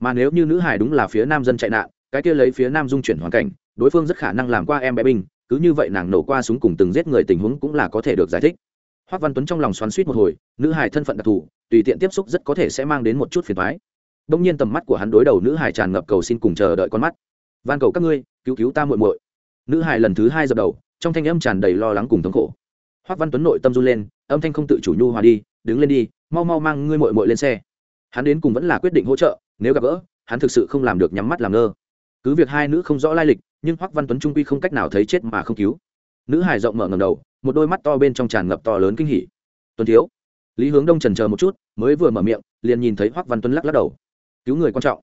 Mà nếu như nữ hải đúng là phía nam dân chạy nạn, cái kia lấy phía nam dung chuyển hoàn cảnh, đối phương rất khả năng làm qua em bé binh cứ như vậy nàng nổ qua súng cùng từng giết người tình huống cũng là có thể được giải thích. Hoác văn tuấn trong lòng xoắn suýt một hồi, nữ hải thân phận đặc thù, tùy tiện tiếp xúc rất có thể sẽ mang đến một chút phiền thoái đông nhiên tầm mắt của hắn đối đầu nữ hải tràn ngập cầu xin cùng chờ đợi con mắt. Van cầu các ngươi, cứu cứu ta muội muội. Nữ hải lần thứ hai dập đầu, trong thanh âm tràn đầy lo lắng cùng thống khổ. Hoác văn tuấn nội tâm run lên, âm thanh không tự chủ nhu hòa đi, đứng lên đi, mau mau mang ngươi muội muội lên xe hắn đến cùng vẫn là quyết định hỗ trợ, nếu gặp gỡ, hắn thực sự không làm được nhắm mắt làm ngơ. Cứ việc hai nữ không rõ lai lịch, nhưng hoắc văn tuấn trung quy không cách nào thấy chết mà không cứu. Nữ hải rộng mở ngầm đầu, một đôi mắt to bên trong tràn ngập to lớn kinh hỉ. Tuấn thiếu. Lý hướng đông trần chờ một chút, mới vừa mở miệng, liền nhìn thấy hoắc văn tuấn lắc lắc đầu. Cứu người quan trọng.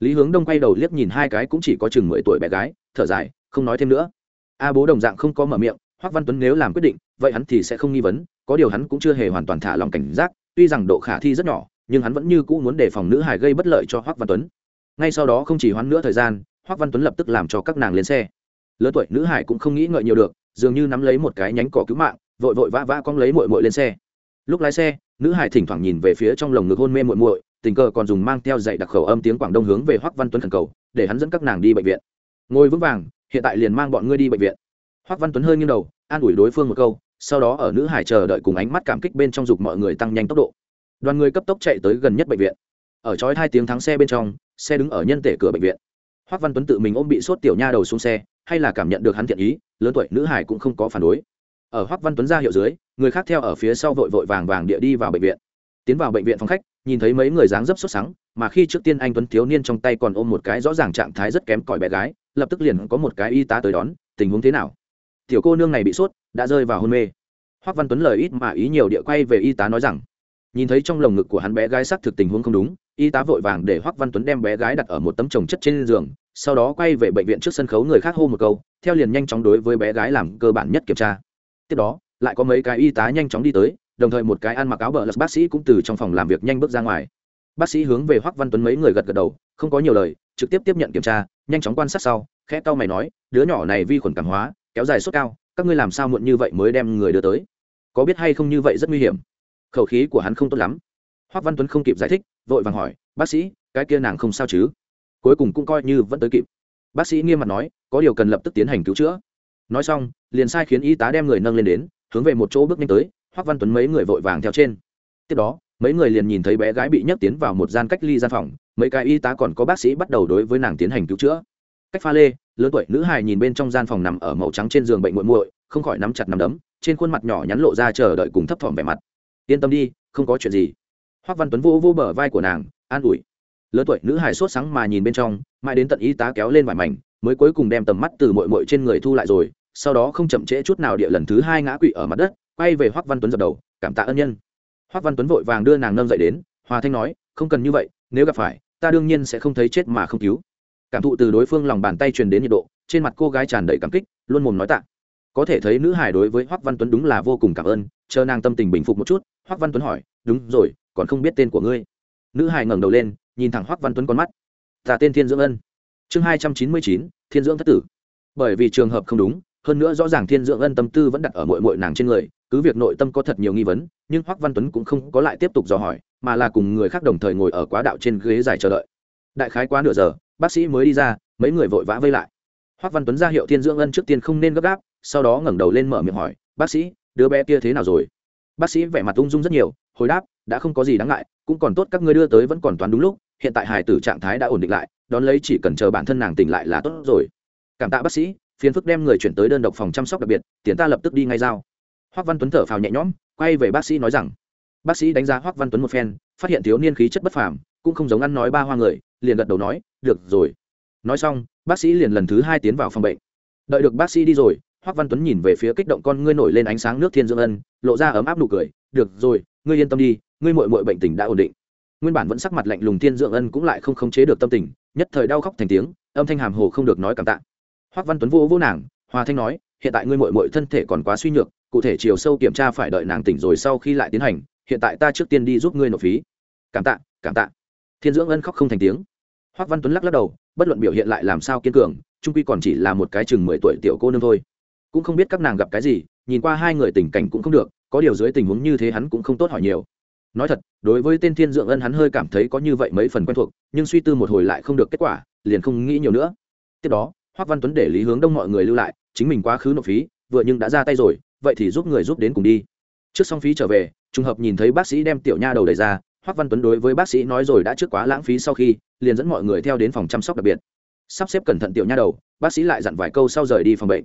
Lý hướng đông quay đầu liếc nhìn hai cái cũng chỉ có chừng mười tuổi bé gái, thở dài, không nói thêm nữa. A bố đồng dạng không có mở miệng, hoắc văn tuấn nếu làm quyết định, vậy hắn thì sẽ không nghi vấn, có điều hắn cũng chưa hề hoàn toàn thả lòng cảnh giác, tuy rằng độ khả thi rất nhỏ nhưng hắn vẫn như cũ muốn đề phòng nữ hải gây bất lợi cho hoắc văn tuấn. Ngay sau đó không chỉ hoãn nữa thời gian, hoắc văn tuấn lập tức làm cho các nàng lên xe. Lớn tuổi nữ hải cũng không nghĩ ngợi nhiều được, dường như nắm lấy một cái nhánh cỏ cứu mạng, vội vội vã vã cong lấy muội muội lên xe. Lúc lái xe, nữ hải thỉnh thoảng nhìn về phía trong lồng ngực hôn mê muội muội, tình cờ còn dùng mang theo dạy đặc khẩu âm tiếng quảng đông hướng về hoắc văn tuấn khẩn cầu, để hắn dẫn các nàng đi bệnh viện. Ngồi vững vàng, hiện tại liền mang bọn ngươi đi bệnh viện. Hoắc văn tuấn hơi nghiêng đầu, an ủi đối phương một câu, sau đó ở nữ hải chờ đợi cùng ánh mắt cảm kích bên trong dục mọi người tăng nhanh tốc độ đoàn người cấp tốc chạy tới gần nhất bệnh viện. Ở chói hai tiếng thắng xe bên trong, xe đứng ở nhân tể cửa bệnh viện. Hoắc văn tuấn tự mình ôm bị sốt tiểu nha đầu xuống xe, hay là cảm nhận được hắn thiện ý, lớn tuổi nữ hải cũng không có phản đối. Ở hoắc văn tuấn ra hiệu dưới, người khác theo ở phía sau vội vội vàng vàng địa đi vào bệnh viện. Tiến vào bệnh viện phòng khách, nhìn thấy mấy người dáng dấp xuất sáng mà khi trước tiên anh tuấn thiếu niên trong tay còn ôm một cái rõ ràng trạng thái rất kém cỏi bé gái, lập tức liền có một cái y tá tới đón, tình huống thế nào? Tiểu cô nương này bị sốt, đã rơi vào hôn mê. Hoắc văn tuấn lời ít mà ý nhiều địa quay về y tá nói rằng nhìn thấy trong lồng ngực của hắn bé gái xác thực tình huống không đúng, y tá vội vàng để hoắc văn tuấn đem bé gái đặt ở một tấm chồng chất trên giường, sau đó quay về bệnh viện trước sân khấu người khác hô một câu, theo liền nhanh chóng đối với bé gái làm cơ bản nhất kiểm tra. Tiếp đó, lại có mấy cái y tá nhanh chóng đi tới, đồng thời một cái ăn mặc áo bờ lật bác sĩ cũng từ trong phòng làm việc nhanh bước ra ngoài. Bác sĩ hướng về hoắc văn tuấn mấy người gật gật đầu, không có nhiều lời, trực tiếp tiếp nhận kiểm tra, nhanh chóng quan sát sau, khẽ cau mày nói, đứa nhỏ này vi khuẩn cảm hóa, kéo dài sốt cao, các ngươi làm sao muộn như vậy mới đem người đưa tới? Có biết hay không như vậy rất nguy hiểm khẩu khí của hắn không tốt lắm. Hoắc văn tuấn không kịp giải thích, vội vàng hỏi, bác sĩ, cái kia nàng không sao chứ? Cuối cùng cũng coi như vẫn tới kịp. Bác sĩ nghiêm mặt nói, có điều cần lập tức tiến hành cứu chữa. Nói xong, liền sai khiến y tá đem người nâng lên đến, hướng về một chỗ bước nhanh tới hoắc văn tuấn mấy người vội vàng theo trên. Tiếp đó, mấy người liền nhìn thấy bé gái bị nhấc tiến vào một gian cách ly gian phòng, mấy cái y tá còn có bác sĩ bắt đầu đối với nàng tiến hành cứu chữa. Cách pha lê, lớn tuổi nữ hài nhìn bên trong gian phòng nằm ở màu trắng trên giường bệnh muội muội, không khỏi nắm chặt nắm đấm, trên khuôn mặt nhỏ nhắn lộ ra chờ đợi cùng thấp thỏm vẻ mặt yên tâm đi, không có chuyện gì. Hoắc văn tuấn vô vô bờ vai của nàng, an ủi. Lớn tuổi nữ hài sốt sáng mà nhìn bên trong, mãi đến tận y tá kéo lên vải mảnh, mới cuối cùng đem tầm mắt từ mội mội trên người thu lại rồi, sau đó không chậm trễ chút nào địa lần thứ hai ngã quỵ ở mặt đất, quay về hoắc văn tuấn dập đầu, cảm tạ ân nhân. Hoắc văn tuấn vội vàng đưa nàng nâng dậy đến, hòa thanh nói, không cần như vậy, nếu gặp phải, ta đương nhiên sẽ không thấy chết mà không cứu. Cảm thụ từ đối phương lòng bàn tay truyền đến nhiệt độ, trên mặt cô gái tràn đầy cảm kích, luôn mồm nói tạ có thể thấy nữ hải đối với hoắc văn tuấn đúng là vô cùng cảm ơn, chờ nàng tâm tình bình phục một chút, hoắc văn tuấn hỏi, đúng rồi, còn không biết tên của ngươi? Nữ hải ngẩng đầu lên, nhìn thẳng hoắc văn tuấn con mắt. Ta tên thiên dưỡng ân. Chương hai trăm chín mươi chín, thiên dưỡng thất tử. Bởi vì trường hợp không đúng, hơn nữa rõ ràng thiên dưỡng ân tâm tư vẫn đặt ở mội mội nàng trên người, cứ việc nội tâm có thật nhiều nghi vấn, nhưng hoắc văn tuấn cũng không có lại tiếp tục dò hỏi, mà là cùng người khác đồng thời ngồi ở quá đạo trên ghế dài chờ đợi. Đại khái quá nửa giờ, bác sĩ mới đi ra, mấy người vội vã vây lại. Hoắc văn tuấn ra hiệu thiên dưỡng ân trước tiên không nên gấp gáp sau đó ngẩng đầu lên mở miệng hỏi, bác sĩ, đứa bé kia thế nào rồi? Bác sĩ vẻ mặt ung dung rất nhiều, hồi đáp, đã không có gì đáng ngại, cũng còn tốt các ngươi đưa tới vẫn còn toán đúng lúc, hiện tại hài tử trạng thái đã ổn định lại, đón lấy chỉ cần chờ bản thân nàng tỉnh lại là tốt rồi. Cảm tạ bác sĩ, phiền phức đem người chuyển tới đơn độc phòng chăm sóc đặc biệt, tiền ta lập tức đi ngay giao. Hoác văn tuấn thở phào nhẹ nhõm, quay về bác sĩ nói rằng, bác sĩ đánh giá hoác văn tuấn một phen, phát hiện thiếu niên khí chất bất phàm, cũng không giống ăn nói ba hoa người, liền gật đầu nói, được rồi. Nói xong, bác sĩ liền lần thứ hai tiến vào phòng bệnh. Đợi được bác sĩ đi rồi Hoắc văn tuấn nhìn về phía kích động con ngươi nổi lên ánh sáng nước thiên dương ân, lộ ra ấm áp nụ cười, được rồi, ngươi yên tâm đi, ngươi mội mội bệnh tình đã ổn định. Nguyên bản vẫn sắc mặt lạnh lùng thiên dương ân cũng lại không khống chế được tâm tình, nhất thời đau khóc thành tiếng, âm thanh hàm hồ không được nói cảm tạ. Hoắc văn tuấn vô vô nàng hòa thanh nói, hiện tại ngươi mội mội thân thể còn quá suy nhược, cụ thể chiều sâu kiểm tra phải đợi nàng tỉnh rồi sau khi lại tiến hành, hiện tại ta trước tiên đi giúp ngươi nộp phí. Cảm tạ cảm tạ. Thiên dưỡng ân khóc không thành tiếng. Hoắc văn tuấn lắc lắc đầu, bất luận biểu hiện lại làm sao kiên cường, trung quy còn chỉ là một cái chừng mười tuổi tiểu cô nương thôi cũng không biết các nàng gặp cái gì, nhìn qua hai người tình cảnh cũng không được, có điều dưới tình huống như thế hắn cũng không tốt hỏi nhiều. Nói thật, đối với tên thiên dưỡng ân hắn hơi cảm thấy có như vậy mấy phần quen thuộc, nhưng suy tư một hồi lại không được kết quả, liền không nghĩ nhiều nữa. Tiếp đó, hoác văn tuấn để lý hướng đông mọi người lưu lại, chính mình quá khứ nộp phí, vừa nhưng đã ra tay rồi, vậy thì giúp người giúp đến cùng đi. Trước xong phí trở về, trùng hợp nhìn thấy bác sĩ đem tiểu nha đầu đẩy ra, hoác văn tuấn đối với bác sĩ nói rồi đã trước quá lãng phí sau khi, liền dẫn mọi người theo đến phòng chăm sóc đặc biệt. Sắp xếp cẩn thận tiểu nha đầu, bác sĩ lại dặn vài câu sau rời đi phòng bệnh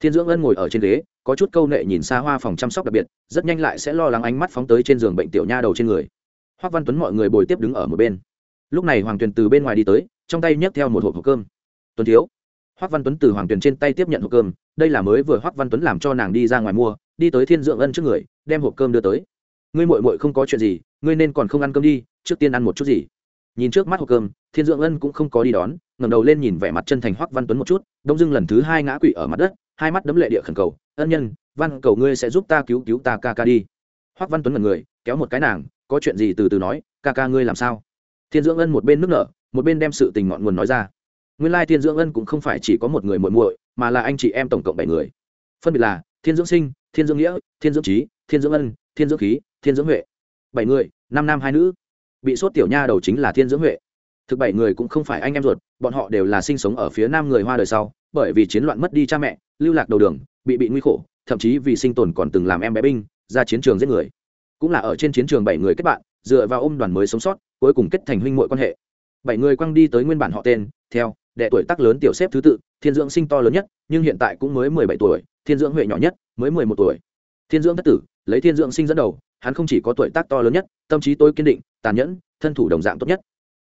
thiên dưỡng ân ngồi ở trên ghế, có chút câu nệ nhìn xa hoa phòng chăm sóc đặc biệt, rất nhanh lại sẽ lo lắng ánh mắt phóng tới trên giường bệnh tiểu nha đầu trên người. Hoác văn tuấn mọi người bồi tiếp đứng ở một bên. Lúc này hoàng tuyền từ bên ngoài đi tới, trong tay nhấc theo một hộp hộp cơm. Tuấn thiếu. Hoác văn tuấn từ hoàng tuyền trên tay tiếp nhận hộp cơm, đây là mới vừa hoác văn tuấn làm cho nàng đi ra ngoài mua, đi tới thiên dưỡng ân trước người, đem hộp cơm đưa tới. Ngươi mội mội không có chuyện gì, ngươi nên còn không ăn cơm đi, trước tiên ăn một chút gì. Nhìn trước mắt hộp cơm, thiên dưỡng ân cũng không có đi đón, ngẩng đầu lên nhìn vẻ mặt chân thành hoắc văn tuấn một chút, đông dưng lần thứ hai ngã quỵ ở mặt đất hai mắt đấm lệ địa khẩn cầu, ân nhân, văn cầu ngươi sẽ giúp ta cứu cứu ta ca ca đi. Hoắc văn tuấn là người, kéo một cái nàng, có chuyện gì từ từ nói, ca ca ngươi làm sao? Thiên dưỡng ân một bên nước nở, một bên đem sự tình ngọn nguồn nói ra. Nguyên lai thiên dưỡng ân cũng không phải chỉ có một người muội muội, mà là anh chị em tổng cộng bảy người. Phân biệt là thiên dưỡng sinh, thiên dưỡng nghĩa, thiên dưỡng trí, thiên dưỡng ân, thiên dưỡng khí, thiên dưỡng huệ. Bảy người, năm nam hai nữ. Bị sốt tiểu nha đầu chính là thiên dưỡng huệ. Thực bảy người cũng không phải anh em ruột, bọn họ đều là sinh sống ở phía nam người hoa đời sau bởi vì chiến loạn mất đi cha mẹ, lưu lạc đầu đường, bị bị nguy khổ, thậm chí vì sinh tồn còn từng làm em bé binh, ra chiến trường giết người. Cũng là ở trên chiến trường bảy người kết bạn, dựa vào ôm đoàn mới sống sót, cuối cùng kết thành huynh muội quan hệ. Bảy người quăng đi tới nguyên bản họ tên, theo, đệ tuổi tác lớn tiểu xếp thứ tự, thiên dưỡng sinh to lớn nhất, nhưng hiện tại cũng mới mười bảy tuổi, thiên dưỡng huệ nhỏ nhất, mới mười một tuổi. Thiên dưỡng thất tử, lấy thiên dưỡng sinh dẫn đầu, hắn không chỉ có tuổi tác to lớn nhất, tâm trí tôi kiên định, tàn nhẫn, thân thủ đồng dạng tốt nhất.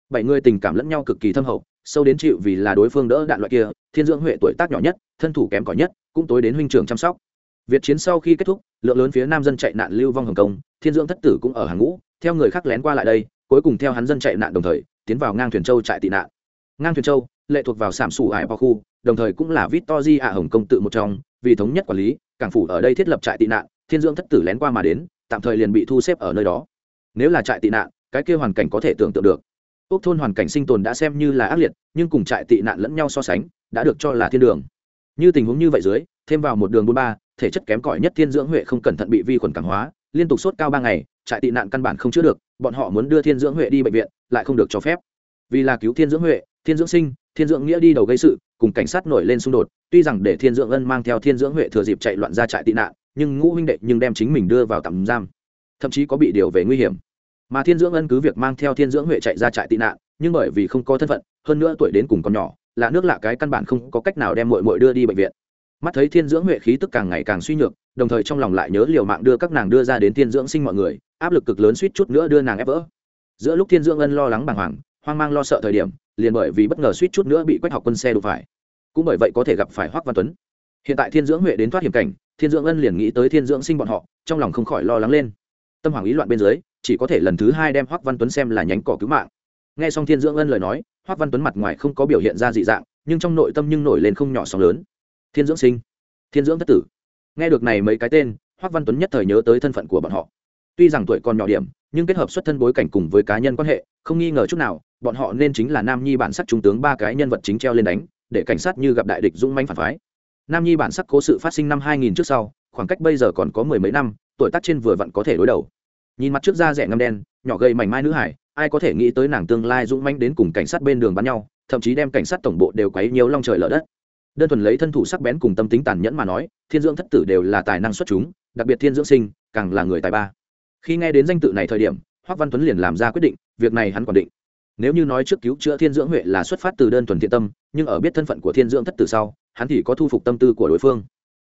Bảy người tình cảm lẫn nhau cực kỳ thâm hậu sâu đến chịu vì là đối phương đỡ đạn loại kia thiên dưỡng huệ tuổi tác nhỏ nhất thân thủ kém cỏi nhất cũng tối đến huynh trưởng chăm sóc. Việt chiến sau khi kết thúc lượng lớn phía nam dân chạy nạn lưu vong hồng công, thiên dưỡng thất tử cũng ở hàng ngũ theo người khác lén qua lại đây cuối cùng theo hắn dân chạy nạn đồng thời tiến vào ngang thuyền châu trại tị nạn. Ngang thuyền châu lệ thuộc vào sảm sủ hải bao khu đồng thời cũng là vít to di ạ hồng công tự một trong vì thống nhất quản lý cảng phủ ở đây thiết lập trại tị nạn thiên dưỡng thất tử lén qua mà đến tạm thời liền bị thu xếp ở nơi đó. Nếu là trại tị nạn cái kia hoàn cảnh có thể tưởng tượng được ốc thôn hoàn cảnh sinh tồn đã xem như là ác liệt, nhưng cùng trại tị nạn lẫn nhau so sánh, đã được cho là thiên đường. Như tình huống như vậy dưới, thêm vào một đường bốn ba, thể chất kém cỏi nhất thiên dưỡng huệ không cẩn thận bị vi khuẩn cảm hóa, liên tục sốt cao ba ngày, trại tị nạn căn bản không chữa được, bọn họ muốn đưa thiên dưỡng huệ đi bệnh viện, lại không được cho phép. Vì là cứu thiên dưỡng huệ, thiên dưỡng sinh, thiên dưỡng nghĩa đi đầu gây sự, cùng cảnh sát nổi lên xung đột, tuy rằng để thiên dưỡng ân mang theo thiên dưỡng huệ thừa dịp chạy loạn ra trại tị nạn, nhưng ngũ huynh đệ nhưng đem chính mình đưa vào tạm giam, thậm chí có bị điều về nguy hiểm mà thiên dưỡng ân cứ việc mang theo thiên dưỡng huệ chạy ra trại tị nạn, nhưng bởi vì không có thân phận, hơn nữa tuổi đến cùng còn nhỏ là nước lạ cái căn bản không có cách nào đem mội mội đưa đi bệnh viện. Mắt thấy thiên dưỡng huệ khí tức càng ngày càng suy nhược, đồng thời trong lòng lại nhớ liều mạng đưa các nàng đưa ra đến thiên dưỡng sinh mọi người, áp lực cực lớn suýt chút nữa đưa nàng ép vỡ. Giữa lúc thiên dưỡng ân lo lắng bàng hoàng, hoang mang lo sợ thời điểm, liền bởi vì bất ngờ suýt chút nữa bị quách học quân xe đụng phải. Cũng bởi vậy có thể gặp phải hoắc văn tuấn. Hiện tại thiên dưỡng huệ đến thoát hiểm cảnh, thiên dưỡng ân liền nghĩ tới thiên dưỡng sinh bọn họ, trong lòng không khỏi lo lắng lên. Tâm hoàng ý loạn bên dưới chỉ có thể lần thứ hai đem hoắc văn tuấn xem là nhánh cỏ cứu mạng. Nghe xong thiên dưỡng ân lời nói, hoắc văn tuấn mặt ngoài không có biểu hiện ra dị dạng, nhưng trong nội tâm nhưng nổi lên không nhỏ sóng lớn. Thiên dưỡng sinh, thiên dưỡng thất tử. Nghe được này mấy cái tên, hoắc văn tuấn nhất thời nhớ tới thân phận của bọn họ. Tuy rằng tuổi còn nhỏ điểm, nhưng kết hợp xuất thân bối cảnh cùng với cá nhân quan hệ, không nghi ngờ chút nào, bọn họ nên chính là nam nhi bản sắc trung tướng ba cái nhân vật chính treo lên đánh, để cảnh sát như gặp đại địch dũng manh phản phái. Nam nhi bản sắc cố sự phát sinh năm 2000 trước sau, khoảng cách bây giờ còn có mười mấy năm, tuổi tác trên vừa vặn có thể đối đầu nhìn mặt trước da rẻ ngâm đen, nhỏ gầy mảnh mai nữ hải, ai có thể nghĩ tới nàng tương lai dũng manh đến cùng cảnh sát bên đường bắn nhau, thậm chí đem cảnh sát tổng bộ đều quấy nhiều long trời lở đất. Đơn thuần lấy thân thủ sắc bén cùng tâm tính tàn nhẫn mà nói, thiên dưỡng thất tử đều là tài năng xuất chúng, đặc biệt thiên dưỡng sinh, càng là người tài ba. Khi nghe đến danh tự này thời điểm, hoắc văn tuấn liền làm ra quyết định, việc này hắn quản định. Nếu như nói trước cứu chữa thiên dưỡng huệ là xuất phát từ đơn thuần thiện tâm, nhưng ở biết thân phận của thiên dưỡng thất tử sau, hắn thì có thu phục tâm tư của đối phương.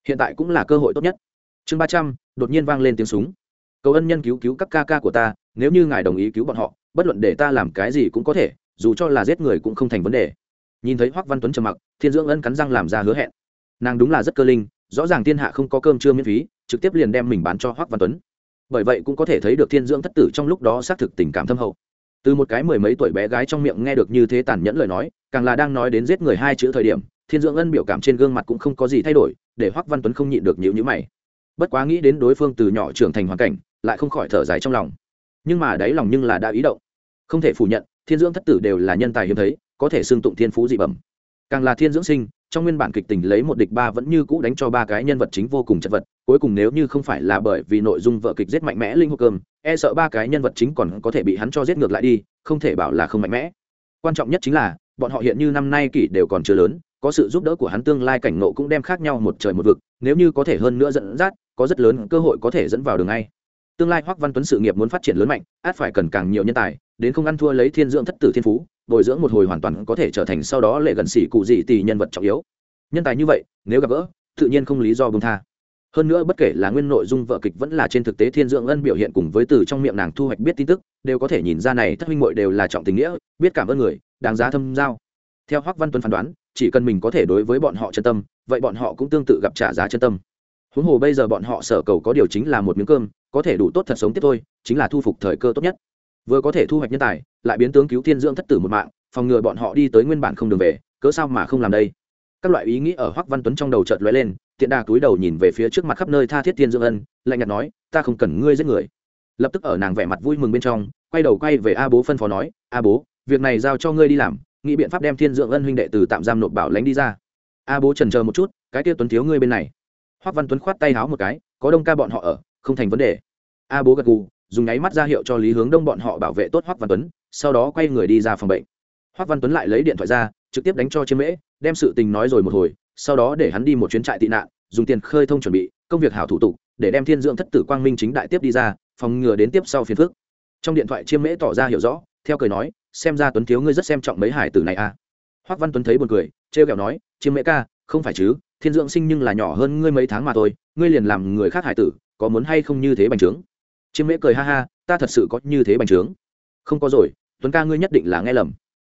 Hiện tại cũng là cơ hội tốt nhất. Chương ba trăm, đột nhiên vang lên tiếng súng cầu ân nhân cứu cứu các ca ca của ta, nếu như ngài đồng ý cứu bọn họ, bất luận để ta làm cái gì cũng có thể, dù cho là giết người cũng không thành vấn đề. Nhìn thấy hoắc văn tuấn trầm mặc, thiên dưỡng ân cắn răng làm ra hứa hẹn. Nàng đúng là rất cơ linh, rõ ràng thiên hạ không có cơm trưa miễn phí, trực tiếp liền đem mình bán cho hoắc văn tuấn. Bởi vậy cũng có thể thấy được thiên dưỡng thất tử trong lúc đó xác thực tình cảm thâm hậu. Từ một cái mười mấy tuổi bé gái trong miệng nghe được như thế tàn nhẫn lời nói, càng là đang nói đến giết người hai chữ thời điểm, thiên dưỡng ân biểu cảm trên gương mặt cũng không có gì thay đổi, để hoắc văn tuấn không nhịn được nhịu nhữ mày. Bất quá nghĩ đến đối phương từ nhỏ trưởng thành hoàn cảnh lại không khỏi thở dài trong lòng. Nhưng mà đáy lòng nhưng là đã ý động. Không thể phủ nhận, thiên dưỡng thất tử đều là nhân tài hiếm thấy, có thể xương tụng thiên phú dị bẩm. Càng là thiên dưỡng sinh, trong nguyên bản kịch tình lấy một địch ba vẫn như cũ đánh cho ba cái nhân vật chính vô cùng chật vật, cuối cùng nếu như không phải là bởi vì nội dung vợ kịch giết mạnh mẽ linh hô cơm e sợ ba cái nhân vật chính còn có thể bị hắn cho giết ngược lại đi, không thể bảo là không mạnh mẽ. Quan trọng nhất chính là, bọn họ hiện như năm nay kỷ đều còn chưa lớn, có sự giúp đỡ của hắn tương lai cảnh nộ cũng đem khác nhau một trời một vực, nếu như có thể hơn nữa dẫn dắt, có rất lớn cơ hội có thể dẫn vào đường ngay tương lai hoắc văn tuấn sự nghiệp muốn phát triển lớn mạnh, át phải cần càng nhiều nhân tài, đến không ăn thua lấy thiên dưỡng thất tử thiên phú, bồi dưỡng một hồi hoàn toàn có thể trở thành sau đó lệ gần xỉ cụ gì tỷ nhân vật trọng yếu. Nhân tài như vậy, nếu gặp gỡ, tự nhiên không lý do bông tha. Hơn nữa bất kể là nguyên nội dung vợ kịch vẫn là trên thực tế thiên dưỡng ân biểu hiện cùng với từ trong miệng nàng thu hoạch biết tin tức, đều có thể nhìn ra này thất huynh muội đều là trọng tình nghĩa, biết cảm ơn người, đáng giá thâm giao. Theo hoắc văn tuấn phán đoán, chỉ cần mình có thể đối với bọn họ chân tâm, vậy bọn họ cũng tương tự gặp trả giá chân tâm. Huống hồ bây giờ bọn họ sở cầu có điều chính là một miếng cơm có thể đủ tốt thật sống tiếp thôi, chính là thu phục thời cơ tốt nhất. Vừa có thể thu hoạch nhân tài, lại biến tướng cứu thiên dưỡng thất tử một mạng, phòng ngừa bọn họ đi tới nguyên bản không đường về, cớ sao mà không làm đây? Các loại ý nghĩ ở hoắc văn tuấn trong đầu chợt lóe lên, tiện đà túi đầu nhìn về phía trước mặt khắp nơi tha thiết thiên dưỡng ân, lạnh nhạt nói, ta không cần ngươi giết người. Lập tức ở nàng vẻ mặt vui mừng bên trong, quay đầu quay về a bố phân phó nói, a bố, việc này giao cho ngươi đi làm, nghĩ biện pháp đem thiên dưỡng ân huynh đệ từ tạm giam nộp bảo lãnh đi ra. A bố trần chờ một chút, cái kia tuấn thiếu ngươi bên này. Hoắc văn tuấn khoát tay háo một cái, có đông ca bọn họ ở không thành vấn đề. A bố gật gù, dùng nháy mắt ra hiệu cho lý hướng đông bọn họ bảo vệ tốt hoắc văn tuấn, sau đó quay người đi ra phòng bệnh. Hoắc văn tuấn lại lấy điện thoại ra, trực tiếp đánh cho chiêm mễ, đem sự tình nói rồi một hồi, sau đó để hắn đi một chuyến trại tị nạn, dùng tiền khơi thông chuẩn bị, công việc hảo thủ tục, để đem thiên dưỡng thất tử quang minh chính đại tiếp đi ra, phòng ngừa đến tiếp sau phiền phức. Trong điện thoại chiêm mễ tỏ ra hiểu rõ, theo cười nói, xem ra tuấn thiếu ngươi rất xem trọng mấy hải tử này à. Hoắc văn tuấn thấy buồn cười, trêu ghẹo nói, chiêm mễ ca, không phải chứ, thiên dưỡng sinh nhưng là nhỏ hơn ngươi mấy tháng mà thôi, ngươi liền làm người khác hải tử có muốn hay không như thế bành trướng? Chiêm mễ cười ha ha, ta thật sự có như thế bành trướng. Không có rồi, tuấn ca ngươi nhất định là nghe lầm.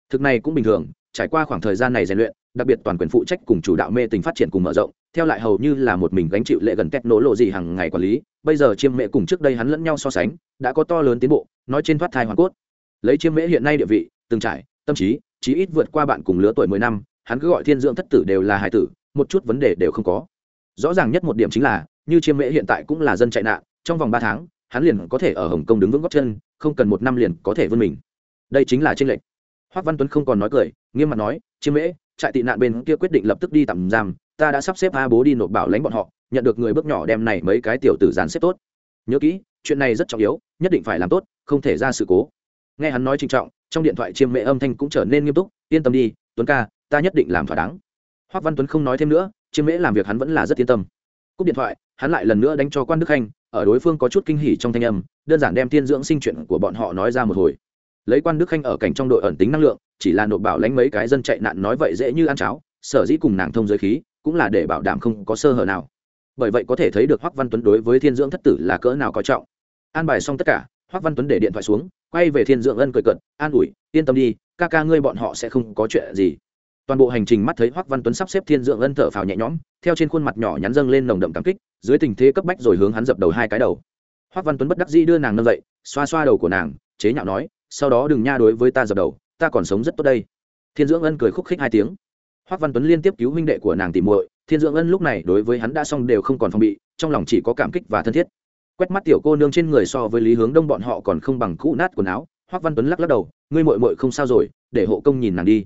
Thực này cũng bình thường, trải qua khoảng thời gian này rèn luyện, đặc biệt toàn quyền phụ trách cùng chủ đạo mê tình phát triển cùng mở rộng, theo lại hầu như là một mình gánh chịu lệ gần tét nỗ lộ gì hàng ngày quản lý, bây giờ chiêm mễ cùng trước đây hắn lẫn nhau so sánh, đã có to lớn tiến bộ, nói trên thoát thai hoàn cốt. Lấy chiêm mễ hiện nay địa vị, từng trải, tâm trí, chí ít vượt qua bạn cùng lứa tuổi mười năm, hắn cứ gọi thiên dưỡng thất tử đều là hải tử, một chút vấn đề đều không có. Rõ ràng nhất một điểm chính là như chiêm mễ hiện tại cũng là dân chạy nạn, trong vòng ba tháng, hắn liền có thể ở hồng kông đứng vững góc chân, không cần một năm liền có thể vươn mình. Đây chính là tranh lệch. Hoác văn tuấn không còn nói cười, nghiêm mặt nói, chiêm mễ, trại tị nạn bên kia quyết định lập tức đi tạm giam, ta đã sắp xếp a bố đi nộp bảo lãnh bọn họ, nhận được người bước nhỏ đem này mấy cái tiểu tử dàn xếp tốt. Nhớ kỹ, chuyện này rất trọng yếu, nhất định phải làm tốt, không thể ra sự cố. Nghe hắn nói trinh trọng, trong điện thoại chiêm mễ âm thanh cũng trở nên nghiêm túc, yên tâm đi, tuấn ca, ta nhất định làm thỏa đáng. Hoác văn tuấn không nói thêm nữa, chiêm mễ làm việc hắn vẫn là rất yên tâm. Cúp điện thoại hắn lại lần nữa đánh cho quan đức khanh, ở đối phương có chút kinh hỉ trong thanh âm, đơn giản đem tiên dưỡng sinh chuyện của bọn họ nói ra một hồi. Lấy quan đức khanh ở cảnh trong đội ẩn tính năng lượng, chỉ là nộp bảo lãnh mấy cái dân chạy nạn nói vậy dễ như ăn cháo, sở dĩ cùng nàng thông giới khí, cũng là để bảo đảm không có sơ hở nào. Bởi vậy có thể thấy được hoắc văn tuấn đối với thiên dưỡng thất tử là cỡ nào có trọng. An bài xong tất cả, hoắc văn tuấn để điện thoại xuống, quay về thiên dưỡng ân cười cận an ủi, yên tâm đi, ca ca ngươi bọn họ sẽ không có chuyện gì toàn bộ hành trình mắt thấy hoắc văn tuấn sắp xếp thiên dưỡng ân thở phào nhẹ nhõm, theo trên khuôn mặt nhỏ nhắn dâng lên nồng đậm cảm kích, dưới tình thế cấp bách rồi hướng hắn dập đầu hai cái đầu. Hoắc văn tuấn bất đắc dĩ đưa nàng nâng dậy, xoa xoa đầu của nàng, chế nhạo nói, sau đó đừng nha đối với ta dập đầu, ta còn sống rất tốt đây. Thiên dưỡng ân cười khúc khích hai tiếng. Hoắc văn tuấn liên tiếp cứu huynh đệ của nàng tìm muội, thiên dưỡng ân lúc này đối với hắn đã xong đều không còn phòng bị, trong lòng chỉ có cảm kích và thân thiết. Quét mắt tiểu cô nương trên người so với lý hướng đông bọn họ còn không bằng cũ nát quần áo, hoắc văn tuấn lắc lắc đầu, ngươi muội muội không sao rồi, để hộ công nhìn nàng đi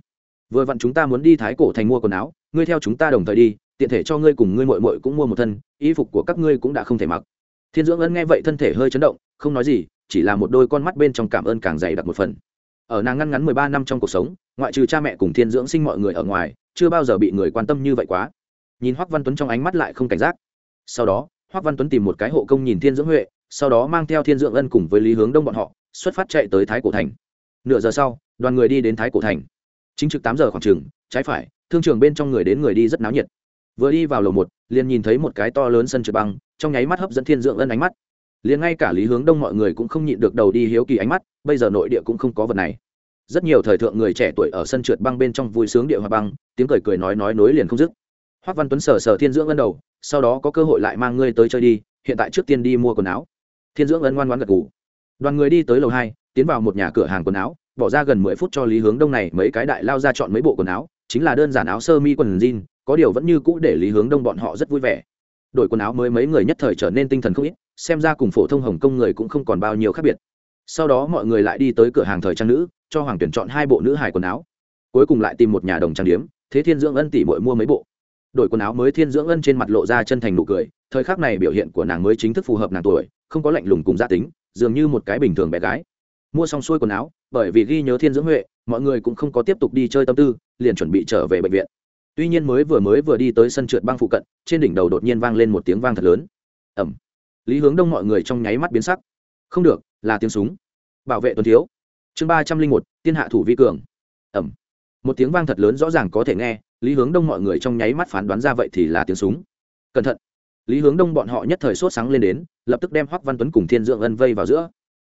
vừa vặn chúng ta muốn đi thái cổ thành mua quần áo, ngươi theo chúng ta đồng thời đi, tiện thể cho ngươi cùng ngươi muội muội cũng mua một thân, y phục của các ngươi cũng đã không thể mặc. Thiên dưỡng ân nghe vậy thân thể hơi chấn động, không nói gì, chỉ là một đôi con mắt bên trong cảm ơn càng dày đặc một phần. Ở nàng ngăn ngắn mười ba năm trong cuộc sống, ngoại trừ cha mẹ cùng thiên dưỡng sinh mọi người ở ngoài, chưa bao giờ bị người quan tâm như vậy quá. Nhìn hoắc văn tuấn trong ánh mắt lại không cảnh giác. Sau đó, hoắc văn tuấn tìm một cái hộ công nhìn thiên dưỡng huệ, sau đó mang theo thiên dưỡng ân cùng với lý hướng đông bọn họ, xuất phát chạy tới thái cổ thành. Nửa giờ sau, đoàn người đi đến thái cổ thành chính trực tám giờ khoảng trường, trái phải, thương trường bên trong người đến người đi rất náo nhiệt. Vừa đi vào lầu một, liền nhìn thấy một cái to lớn sân trượt băng, trong nháy mắt hấp dẫn thiên dưỡng ân ánh mắt. Liền ngay cả lý hướng đông mọi người cũng không nhịn được đầu đi hiếu kỳ ánh mắt, bây giờ nội địa cũng không có vật này. Rất nhiều thời thượng người trẻ tuổi ở sân trượt băng bên trong vui sướng địa hòa băng, tiếng cười cười nói nói nối liền không dứt. Hoác văn tuấn sờ sờ thiên dưỡng ân đầu, sau đó có cơ hội lại mang ngươi tới chơi đi, hiện tại trước tiên đi mua quần áo. Thiên dưỡng ân ngoan ngoan gật gù. Đoàn người đi tới lầu hai, tiến vào một nhà cửa hàng quần áo bỏ ra gần mười phút cho lý hướng đông này, mấy cái đại lao ra chọn mấy bộ quần áo, chính là đơn giản áo sơ mi quần jean, có điều vẫn như cũ để lý hướng đông bọn họ rất vui vẻ. Đổi quần áo mới mấy người nhất thời trở nên tinh thần không ít, xem ra cùng phổ thông hồng kông người cũng không còn bao nhiêu khác biệt. Sau đó mọi người lại đi tới cửa hàng thời trang nữ, cho hoàng tuyển chọn hai bộ nữ hài quần áo. Cuối cùng lại tìm một nhà đồng trang điếm, thế thiên dưỡng ân tỷ bội mua mấy bộ. Đổi quần áo mới thiên dưỡng ân trên mặt lộ ra chân thành nụ cười, thời khắc này biểu hiện của nàng mới chính thức phù hợp nàng tuổi, không có lạnh lùng cùng gia tính, dường như một cái bình thường bé gái. Mua xong xuôi quần áo bởi vì ghi nhớ thiên dưỡng huệ, mọi người cũng không có tiếp tục đi chơi tâm tư, liền chuẩn bị trở về bệnh viện. Tuy nhiên mới vừa mới vừa đi tới sân trượt băng phụ cận, trên đỉnh đầu đột nhiên vang lên một tiếng vang thật lớn. Ẩm lý hướng đông mọi người trong nháy mắt biến sắc. Không được, là tiếng súng. Bảo vệ tuần thiếu. Chương ba trăm linh một tiên hạ thủ vi cường. Ẩm một tiếng vang thật lớn rõ ràng có thể nghe, lý hướng đông mọi người trong nháy mắt phán đoán ra vậy thì là tiếng súng. Cẩn thận. Lý hướng đông bọn họ nhất thời sốt sáng lên đến, lập tức đem hoắc văn tuấn cùng thiên dưỡng ân vây vào giữa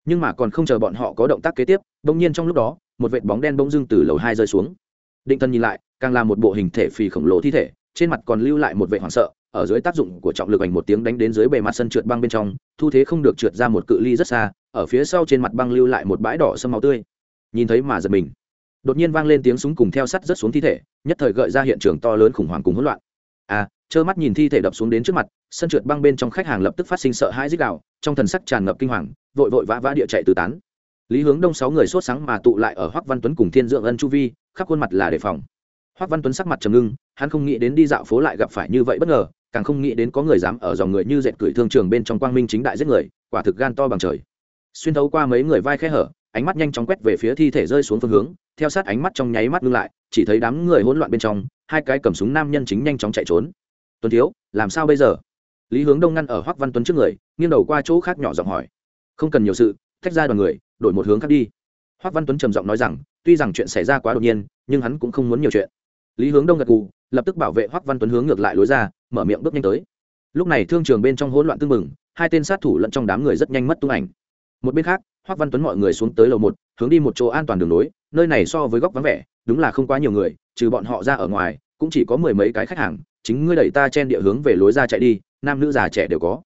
nhưng mà còn không chờ bọn họ có động tác kế tiếp, bỗng nhiên trong lúc đó, một vệt bóng đen bỗng dưng từ lầu hai rơi xuống. Định thân nhìn lại, càng là một bộ hình thể phì khổng lồ thi thể, trên mặt còn lưu lại một vệ hoảng sợ, ở dưới tác dụng của trọng lực ảnh một tiếng đánh đến dưới bề mặt sân trượt băng bên trong, thu thế không được trượt ra một cự ly rất xa, ở phía sau trên mặt băng lưu lại một bãi đỏ sâm máu tươi. Nhìn thấy mà giật mình. Đột nhiên vang lên tiếng súng cùng theo sắt rất xuống thi thể, nhất thời gợi ra hiện trường to lớn khủng hoảng cùng hỗn loạn. À trơ mắt nhìn thi thể đập xuống đến trước mặt, sân trượt băng bên trong khách hàng lập tức phát sinh sợ hãi dích đạo trong thần sắc tràn ngập kinh hoàng, vội vội vã vã địa chạy tứ tán. Lý hướng đông sáu người sốt sáng mà tụ lại ở hoắc văn tuấn cùng thiên dưỡng ân chu vi, khắp khuôn mặt là đề phòng. Hoắc văn tuấn sắc mặt trầm ngưng, hắn không nghĩ đến đi dạo phố lại gặp phải như vậy bất ngờ, càng không nghĩ đến có người dám ở dòng người như dệt cửi thương trường bên trong quang minh chính đại giết người, quả thực gan to bằng trời. Xuyên thấu qua mấy người vai khe hở, ánh mắt nhanh chóng quét về phía thi thể rơi xuống phương hướng, theo sát ánh mắt trong nháy mắt ngưng lại, chỉ thấy đám người hỗn loạn bên trong, hai cái cầm súng nam nhân chính nhanh chóng chạy trốn tuấn thiếu, làm sao bây giờ? Lý hướng đông ngăn ở hoắc văn tuấn trước người, nghiêng đầu qua chỗ khác nhỏ giọng hỏi. Không cần nhiều sự, tách ra đoàn người, đổi một hướng khác đi. Hoắc văn tuấn trầm giọng nói rằng, tuy rằng chuyện xảy ra quá đột nhiên, nhưng hắn cũng không muốn nhiều chuyện. Lý hướng đông gật gù, lập tức bảo vệ hoắc văn tuấn hướng ngược lại lối ra, mở miệng bước nhanh tới. Lúc này thương trường bên trong hỗn loạn tương mừng hai tên sát thủ lẫn trong đám người rất nhanh mất tung ảnh. Một bên khác, hoắc văn tuấn mọi người xuống tới lầu một, hướng đi một chỗ an toàn đường nối, nơi này so với góc vắng vẻ, đúng là không quá nhiều người, trừ bọn họ ra ở ngoài, cũng chỉ có mười mấy cái khách hàng chính ngươi đẩy ta chen địa hướng về lối ra chạy đi, nam nữ già trẻ đều có.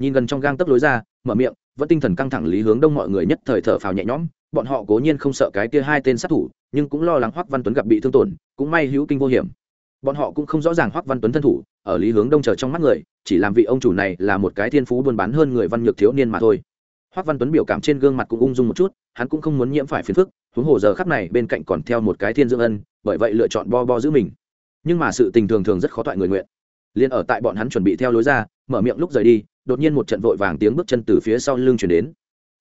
Nhìn gần trong gang tấc lối ra, mở miệng, vẫn tinh thần căng thẳng lý hướng đông mọi người nhất thời thở phào nhẹ nhõm, bọn họ cố nhiên không sợ cái kia hai tên sát thủ, nhưng cũng lo lắng hoắc văn tuấn gặp bị thương tổn, cũng may hữu kinh vô hiểm. Bọn họ cũng không rõ ràng hoắc văn tuấn thân thủ, ở lý hướng đông chờ trong mắt người, chỉ làm vị ông chủ này là một cái thiên phú buôn bán hơn người văn nhược thiếu niên mà thôi. Hoắc văn tuấn biểu cảm trên gương mặt cũng ung dung một chút, hắn cũng không muốn nhiễm phải phiền phức, huống hồ giờ khắc này bên cạnh còn theo một cái thiên dưỡng ân, bởi vậy lựa chọn bo bo giữ mình nhưng mà sự tình thường thường rất khó toại người nguyện. Liền ở tại bọn hắn chuẩn bị theo lối ra, mở miệng lúc rời đi, đột nhiên một trận vội vàng tiếng bước chân từ phía sau lưng chuyển đến.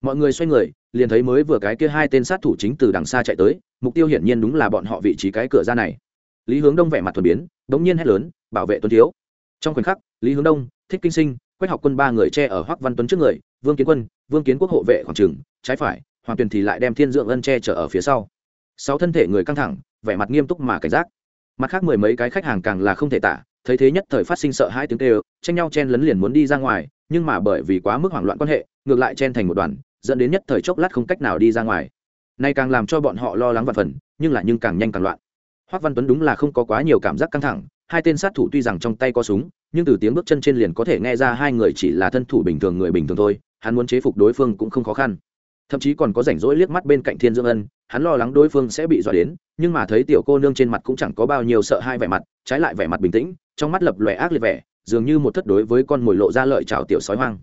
Mọi người xoay người, liền thấy mới vừa cái kia hai tên sát thủ chính từ đằng xa chạy tới, mục tiêu hiển nhiên đúng là bọn họ vị trí cái cửa ra này. Lý hướng đông vẻ mặt thuần biến, đống nhiên hét lớn, bảo vệ tuấn thiếu. Trong khoảnh khắc, lý hướng đông, thích kinh sinh, quách học quân ba người che ở hoắc văn tuấn trước người, vương kiến quân, vương kiến quốc hộ vệ khoảng trừng trái phải, hoàng tuyền thì lại đem thiên dưỡng ân che chở ở phía sau. Sáu thân thể người căng thẳng, vẻ mặt nghiêm túc mà cảnh giác mặt khác mười mấy cái khách hàng càng là không thể tả, thấy thế nhất thời phát sinh sợ hai tiếng kêu, tranh nhau chen lấn liền muốn đi ra ngoài, nhưng mà bởi vì quá mức hoảng loạn quan hệ, ngược lại chen thành một đoàn, dẫn đến nhất thời chốc lát không cách nào đi ra ngoài. Nay càng làm cho bọn họ lo lắng và phần, nhưng lại nhưng càng nhanh càng loạn. Hoắc văn tuấn đúng là không có quá nhiều cảm giác căng thẳng, hai tên sát thủ tuy rằng trong tay có súng, nhưng từ tiếng bước chân trên liền có thể nghe ra hai người chỉ là thân thủ bình thường người bình thường thôi, hắn muốn chế phục đối phương cũng không khó khăn. Thậm chí còn có rảnh rỗi liếc mắt bên cạnh thiên dương ân hắn lo lắng đối phương sẽ bị dọa đến, nhưng mà thấy tiểu cô nương trên mặt cũng chẳng có bao nhiêu sợ hai vẻ mặt, trái lại vẻ mặt bình tĩnh, trong mắt lập lòe ác liệt vẻ, dường như một thất đối với con mồi lộ ra lợi chào tiểu sói hoang.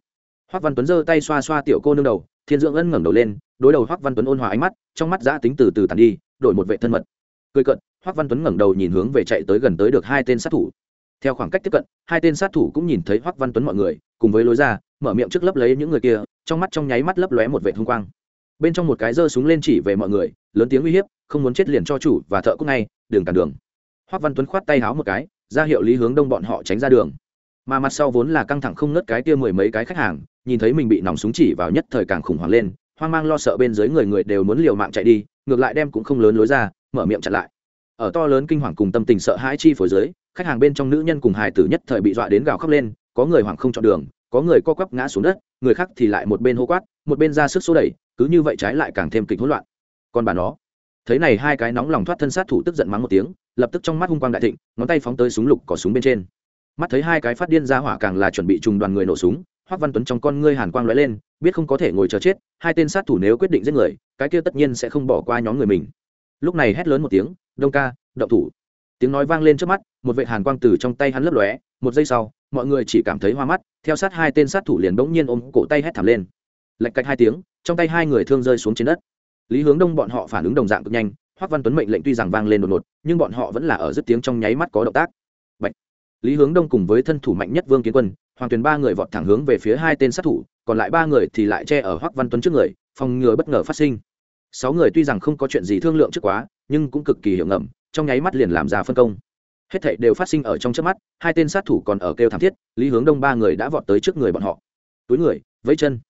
Hoắc văn tuấn giơ tay xoa xoa tiểu cô nương đầu, thiên dưỡng ân ngẩng đầu lên, đối đầu hoắc văn tuấn ôn hòa ánh mắt, trong mắt giã tính từ từ tàn đi, đổi một vệ thân mật. Cười cận hoắc văn tuấn ngẩng đầu nhìn hướng về chạy tới gần tới được hai tên sát thủ. Theo khoảng cách tiếp cận, hai tên sát thủ cũng nhìn thấy hoắc văn tuấn mọi người, cùng với lối ra, mở miệng trước lấp lấy những người kia, trong mắt trong nháy mắt lấp lóe một vệ thông quang bên trong một cái giơ súng lên chỉ về mọi người, lớn tiếng uy hiếp, không muốn chết liền cho chủ và thợ cúc ngay đường cản đường. Hoắc văn tuấn khoát tay háo một cái, ra hiệu lý hướng đông bọn họ tránh ra đường. Mà mặt sau vốn là căng thẳng không nớt cái kia mười mấy cái khách hàng, nhìn thấy mình bị nòng súng chỉ vào nhất thời càng khủng hoảng lên, hoang mang lo sợ bên dưới người người đều muốn liều mạng chạy đi, ngược lại đem cũng không lớn lối ra, mở miệng chặn lại. Ở to lớn kinh hoàng cùng tâm tình sợ hãi chi phối dưới, khách hàng bên trong nữ nhân cùng hài tử nhất thời bị dọa đến gào khóc lên, có người hoảng không chọn đường, có người co quắp ngã xuống đất, người khác thì lại một bên hô quát, một bên ra sức số đẩy cứ như vậy trái lại càng thêm kịch hỗn loạn. Còn bà nó, thấy này hai cái nóng lòng thoát thân sát thủ tức giận mắng một tiếng, lập tức trong mắt hung quang đại thịnh, ngón tay phóng tới súng lục cỏ súng bên trên. Mắt thấy hai cái phát điên ra hỏa càng là chuẩn bị trùng đoàn người nổ súng hoắc văn tuấn trong con ngươi hàn quang lóe lên, biết không có thể ngồi chờ chết, hai tên sát thủ nếu quyết định giết người, cái kia tất nhiên sẽ không bỏ qua nhóm người mình. Lúc này hét lớn một tiếng, đông ca, động thủ. Tiếng nói vang lên trước mắt, một vệ hàn quang từ trong tay hắn lấp lóe, một giây sau, mọi người chỉ cảm thấy hoa mắt, theo sát hai tên sát thủ liền bỗng nhiên ôm cổ tay hét thảm lên. Lạch cạch hai tiếng trong tay hai người thương rơi xuống trên đất. Lý hướng đông bọn họ phản ứng đồng dạng cực nhanh, hoắc văn tuấn mệnh lệnh tuy rằng vang lên đột ngột, nhưng bọn họ vẫn là ở dứt tiếng trong nháy mắt có động tác. Bạch. lý hướng đông cùng với thân thủ mạnh nhất vương kiến quân, hoàng tuyền ba người vọt thẳng hướng về phía hai tên sát thủ, còn lại ba người thì lại che ở hoắc văn tuấn trước người, phòng ngừa bất ngờ phát sinh. Sáu người tuy rằng không có chuyện gì thương lượng trước quá, nhưng cũng cực kỳ hiểu ngầm, trong nháy mắt liền làm ra phân công. Hết thảy đều phát sinh ở trong chớp mắt, hai tên sát thủ còn ở kêu thảm thiết, lý hướng đông ba người đã vọt tới trước người bọn họ. Túi người, vẫy chân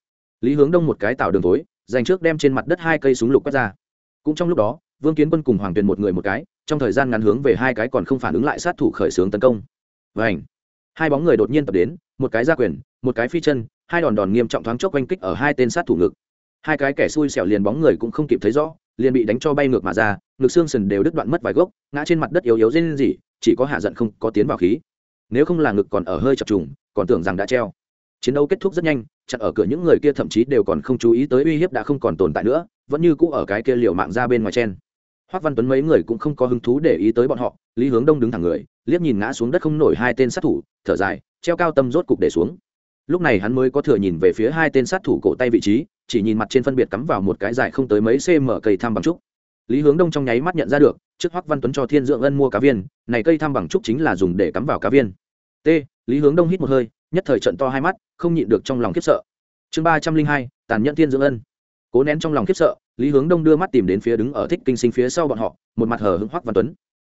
lý hướng đông một cái tạo đường tối dành trước đem trên mặt đất hai cây súng lục quét ra. Cũng trong lúc đó, vương kiến quân cùng hoàng tuyền một người một cái, trong thời gian ngắn hướng về hai cái còn không phản ứng lại sát thủ khởi xướng tấn công. Và ảnh hai bóng người đột nhiên tập đến, một cái ra quyền, một cái phi chân, hai đòn đòn nghiêm trọng thoáng chốc oanh kích ở hai tên sát thủ ngực. Hai cái kẻ xui xẻo liền bóng người cũng không kịp thấy rõ, liền bị đánh cho bay ngược mà ra, ngực xương sần đều đứt đoạn mất vài gốc, ngã trên mặt đất yếu yếu dên gì chỉ có hạ giận không có tiến vào khí. Nếu không là ngực còn ở hơi chập trùng, còn tưởng rằng đã treo. Chiến đấu kết thúc rất nhanh chặn ở cửa những người kia thậm chí đều còn không chú ý tới uy hiếp đã không còn tồn tại nữa, vẫn như cũ ở cái kia liều mạng ra bên ngoài chen. Hoắc văn tuấn mấy người cũng không có hứng thú để ý tới bọn họ, lý hướng đông đứng thẳng người, liếc nhìn ngã xuống đất không nổi hai tên sát thủ, thở dài, treo cao tâm rốt cục để xuống. Lúc này hắn mới có thừa nhìn về phía hai tên sát thủ cổ tay vị trí, chỉ nhìn mặt trên phân biệt cắm vào một cái dài không tới mấy cm cây tham bằng trúc. Lý hướng đông trong nháy mắt nhận ra được, trước hoắc văn tuấn cho thiên dưỡng ân mua cá viên, này cây tham bằng trúc chính là dùng để cắm vào cá viên. T, lý hướng đông hít một hơi nhất thời trận to hai mắt, không nhịn được trong lòng khiếp sợ. Chương ba trăm linh hai, tàn nhẫn thiên dưỡng ân. Cố nén trong lòng khiếp sợ, lý hướng đông đưa mắt tìm đến phía đứng ở thích kinh sinh phía sau bọn họ, một mặt hờ hững hoắc văn tuấn.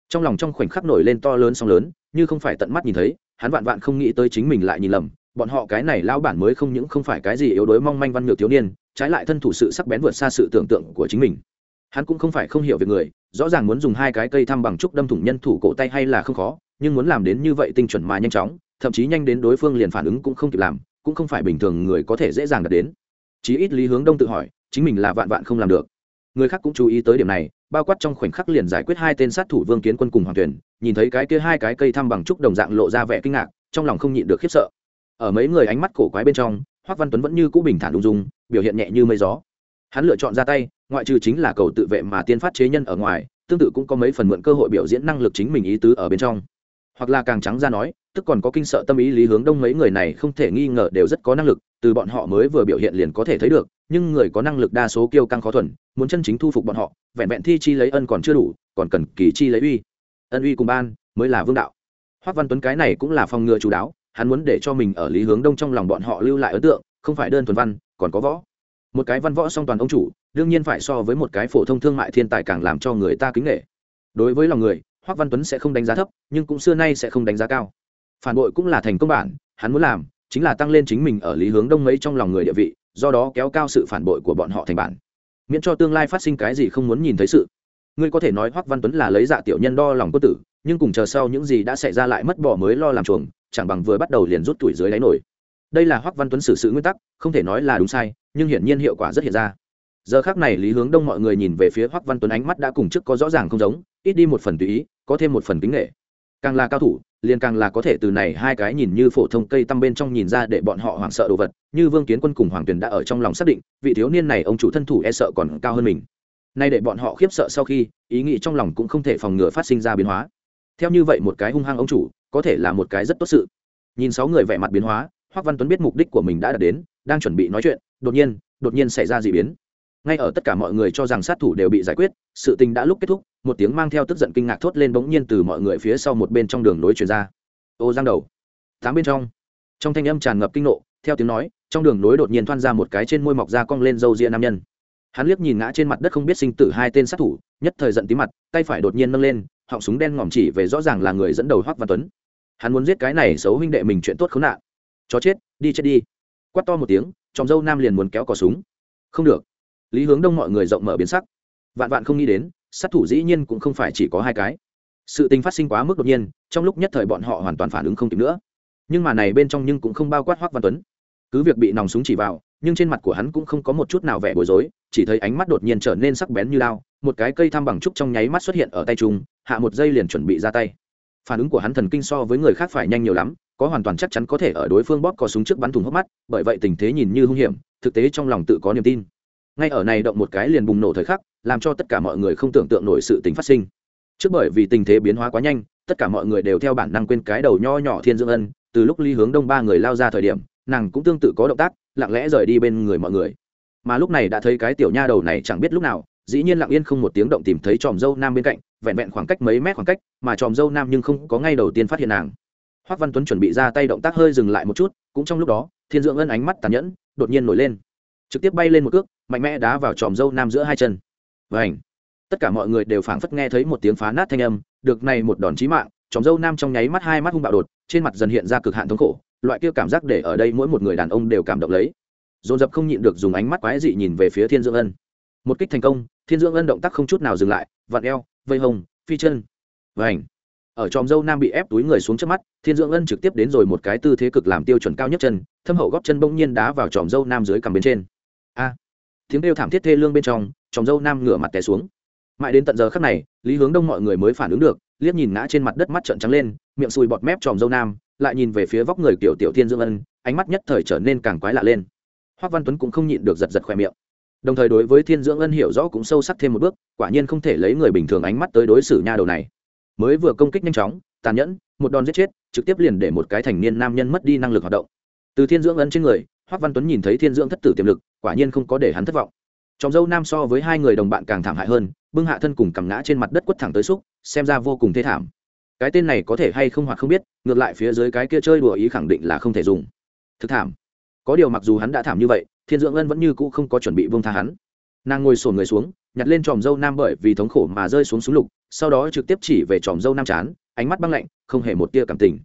Trong lòng trong khoảnh khắc nổi lên to lớn song lớn, như không phải tận mắt nhìn thấy, hắn vạn vạn không nghĩ tới chính mình lại nhìn lầm, bọn họ cái này lao bản mới không những không phải cái gì yếu đuối mong manh văn nhược thiếu niên, trái lại thân thủ sự sắc bén vượt xa sự tưởng tượng của chính mình. Hắn cũng không phải không hiểu về người, rõ ràng muốn dùng hai cái cây thăm bằng trúc đâm thủng nhân thủ cổ tay hay là không khó nhưng muốn làm đến như vậy tinh chuẩn mà nhanh chóng, thậm chí nhanh đến đối phương liền phản ứng cũng không kịp làm, cũng không phải bình thường người có thể dễ dàng đạt đến. Chí ít lý hướng đông tự hỏi, chính mình là vạn vạn không làm được. Người khác cũng chú ý tới điểm này, bao quát trong khoảnh khắc liền giải quyết hai tên sát thủ vương kiến quân cùng hoàng tuyển, nhìn thấy cái kia hai cái cây thăm bằng trúc đồng dạng lộ ra vẻ kinh ngạc, trong lòng không nhịn được khiếp sợ. Ở mấy người ánh mắt cổ quái bên trong, hoắc văn tuấn vẫn như cũ bình thản đúng dung, biểu hiện nhẹ như mây gió. Hắn lựa chọn ra tay, ngoại trừ chính là cầu tự vệ mà tiên phát chế nhân ở ngoài, tương tự cũng có mấy phần mượn cơ hội biểu diễn năng lực chính mình ý tứ ở bên trong hoặc là càng trắng ra nói, tức còn có kinh sợ tâm ý lý hướng đông mấy người này không thể nghi ngờ đều rất có năng lực, từ bọn họ mới vừa biểu hiện liền có thể thấy được, nhưng người có năng lực đa số kiêu căng khó thuần, muốn chân chính thu phục bọn họ, vẹn vẹn thi chi lấy ân còn chưa đủ, còn cần kỳ chi lấy uy. Ân uy cùng ban mới là vương đạo. Hoắc văn tuấn cái này cũng là phòng ngừa chú đáo hắn muốn để cho mình ở lý hướng đông trong lòng bọn họ lưu lại ấn tượng, không phải đơn thuần văn, còn có võ. Một cái văn võ song toàn ông chủ, đương nhiên phải so với một cái phổ thông thương mại thiên tài càng làm cho người ta kính nghệ đối với lòng người hoắc văn tuấn sẽ không đánh giá thấp, nhưng cũng xưa nay sẽ không đánh giá cao. Phản bội cũng là thành công bản, hắn muốn làm chính là tăng lên chính mình ở lý hướng đông mấy trong lòng người địa vị, do đó kéo cao sự phản bội của bọn họ thành bản. Miễn cho tương lai phát sinh cái gì không muốn nhìn thấy sự. Ngươi có thể nói hoắc văn tuấn là lấy dạ tiểu nhân đo lòng quân tử, nhưng cùng chờ sau những gì đã xảy ra lại mất bỏ mới lo làm chuồng, chẳng bằng vừa bắt đầu liền rút tuổi dưới đáy nổi. Đây là hoắc văn tuấn xử sự nguyên tắc, không thể nói là đúng sai, nhưng hiển nhiên hiệu quả rất hiện ra. Giờ khác này lý hướng đông mọi người nhìn về phía hoắc văn tuấn ánh mắt đã cùng trước có rõ ràng không giống, ít đi một phần tùy ý có thêm một phần kính nghệ. Càng là cao thủ, liền càng là có thể từ này hai cái nhìn như phổ thông cây tăm bên trong nhìn ra để bọn họ hoảng sợ đồ vật, như vương kiến quân cùng hoàng tuyền đã ở trong lòng xác định, vị thiếu niên này ông chủ thân thủ e sợ còn cao hơn mình. Nay để bọn họ khiếp sợ sau khi, ý nghĩ trong lòng cũng không thể phòng ngừa phát sinh ra biến hóa. Theo như vậy một cái hung hăng ông chủ, có thể là một cái rất tốt sự. Nhìn sáu người vẻ mặt biến hóa hoắc văn tuấn biết mục đích của mình đã đạt đến, đang chuẩn bị nói chuyện, đột nhiên đột nhiên xảy ra d ị biến ngay ở tất cả mọi người cho rằng sát thủ đều bị giải quyết, sự tình đã lúc kết thúc, một tiếng mang theo tức giận kinh ngạc thốt lên bỗng nhiên từ mọi người phía sau một bên trong đường nối chuyển ra. Ô giang đầu, tám bên trong. Trong thanh âm tràn ngập kinh nộ, theo tiếng nói, trong đường nối đột nhiên thoăn ra một cái trên môi mọc da cong lên râu ria nam nhân. Hắn liếc nhìn ngã trên mặt đất không biết sinh tử hai tên sát thủ, nhất thời giận tí mặt, tay phải đột nhiên nâng lên, họng súng đen ngòm chỉ về rõ ràng là người dẫn đầu hoắc văn tuấn. Hắn muốn giết cái này xấu huynh đệ mình chuyện tốt khốn nạn. Chó chết, đi chết đi. Quát to một tiếng, trong dâu nam liền muốn kéo cò súng. Không được lý hướng đông mọi người rộng mở biến sắc. Vạn vạn không nghĩ đến, sát thủ dĩ nhiên cũng không phải chỉ có hai cái. Sự tình phát sinh quá mức đột nhiên, trong lúc nhất thời bọn họ hoàn toàn phản ứng không kịp nữa. Nhưng mà này bên trong nhưng cũng không bao quát hoắc văn tuấn. Cứ việc bị nòng súng chỉ vào, nhưng trên mặt của hắn cũng không có một chút nào vẻ bối rối, chỉ thấy ánh mắt đột nhiên trở nên sắc bén như lao, một cái cây thăm bằng trúc trong nháy mắt xuất hiện ở tay trung, hạ một giây liền chuẩn bị ra tay. Phản ứng của hắn thần kinh so với người khác phải nhanh nhiều lắm, có hoàn toàn chắc chắn có thể ở đối phương bóp có súng trước bắn thùng hốc mắt, bởi vậy tình thế nhìn như hung hiểm, thực tế trong lòng tự có niềm tin ngay ở này động một cái liền bùng nổ thời khắc, làm cho tất cả mọi người không tưởng tượng nổi sự tình phát sinh. Trước bởi vì tình thế biến hóa quá nhanh, tất cả mọi người đều theo bản năng quên cái đầu nho nhỏ thiên dương ân, từ lúc ly hướng đông ba người lao ra thời điểm, nàng cũng tương tự có động tác, lặng lẽ rời đi bên người mọi người. Mà lúc này đã thấy cái tiểu nha đầu này chẳng biết lúc nào, dĩ nhiên lặng yên không một tiếng động tìm thấy tròm dâu nam bên cạnh, vẹn vẹn khoảng cách mấy mét khoảng cách, mà tròm dâu nam nhưng không có ngay đầu tiên phát hiện nàng. Hoác văn tuấn chuẩn bị ra tay động tác hơi dừng lại một chút, cũng trong lúc đó, thiên dưỡng ân ánh mắt tàn nhẫn, đột nhiên nổi lên. Trực tiếp bay lên một cước mạnh mẽ đá vào tròm dâu nam giữa hai chân. Và ảnh tất cả mọi người đều phảng phất nghe thấy một tiếng phá nát thanh âm, được này một đòn chí mạng, tròm dâu nam trong nháy mắt hai mắt hung bạo đột, trên mặt dần hiện ra cực hạn thống khổ, loại kia cảm giác để ở đây mỗi một người đàn ông đều cảm động lấy. Dồn dập không nhịn được dùng ánh mắt quái dị nhìn về phía thiên dưỡng ân. Một kích thành công, thiên dưỡng ân động tác không chút nào dừng lại, vặn eo, vây hồng phi chân. Và ảnh ở tròm dâu nam bị ép túi người xuống trước mắt, thiên dưỡng ân trực tiếp đến rồi một cái tư thế cực làm tiêu chuẩn cao nhất chân, thâm hậu góp chân bỗng nhiên đá vào tròm dâu nam dưới cằm bên trên tiếng kêu thảm thiết thê lương bên trong chồng dâu nam ngửa mặt té xuống. Mãi đến tận giờ khắc này, lý hướng đông mọi người mới phản ứng được, liếc nhìn ngã trên mặt đất mắt trợn trắng lên, miệng sùi bọt mép tròm dâu nam, lại nhìn về phía vóc người kiểu tiểu thiên dương ân, ánh mắt nhất thời trở nên càng quái lạ lên. Hoác văn tuấn cũng không nhịn được giật giật khoe miệng. Đồng thời đối với thiên dưỡng ân hiểu rõ cũng sâu sắc thêm một bước, quả nhiên không thể lấy người bình thường ánh mắt tới đối xử nha đầu này. Mới vừa công kích nhanh chóng, tàn nhẫn, một đòn giết chết, trực tiếp liền để một cái thành niên nam nhân mất đi năng lực hoạt động. Từ thiên dưỡng ân trên người hoắc văn tuấn nhìn thấy thiên dưỡng thất tử tiềm lực, quả nhiên không có để hắn thất vọng. Trong dâu nam so với hai người đồng bạn càng thảm hại hơn, bưng hạ thân cùng cằm ngã trên mặt đất quất thẳng tới xúc, xem ra vô cùng thê thảm. Cái tên này có thể hay không hoặc không biết, ngược lại phía dưới cái kia chơi đùa ý khẳng định là không thể dùng. Thực thảm. Có điều mặc dù hắn đã thảm như vậy, thiên dưỡng ân vẫn như cũ không có chuẩn bị vương tha hắn. Nàng ngồi sổn người xuống, nhặt lên tròm dâu nam bởi vì thống khổ mà rơi xuống súng lục, sau đó trực tiếp chỉ về tròm dâu nam chán, ánh mắt băng lạnh, không hề một tia cảm tình.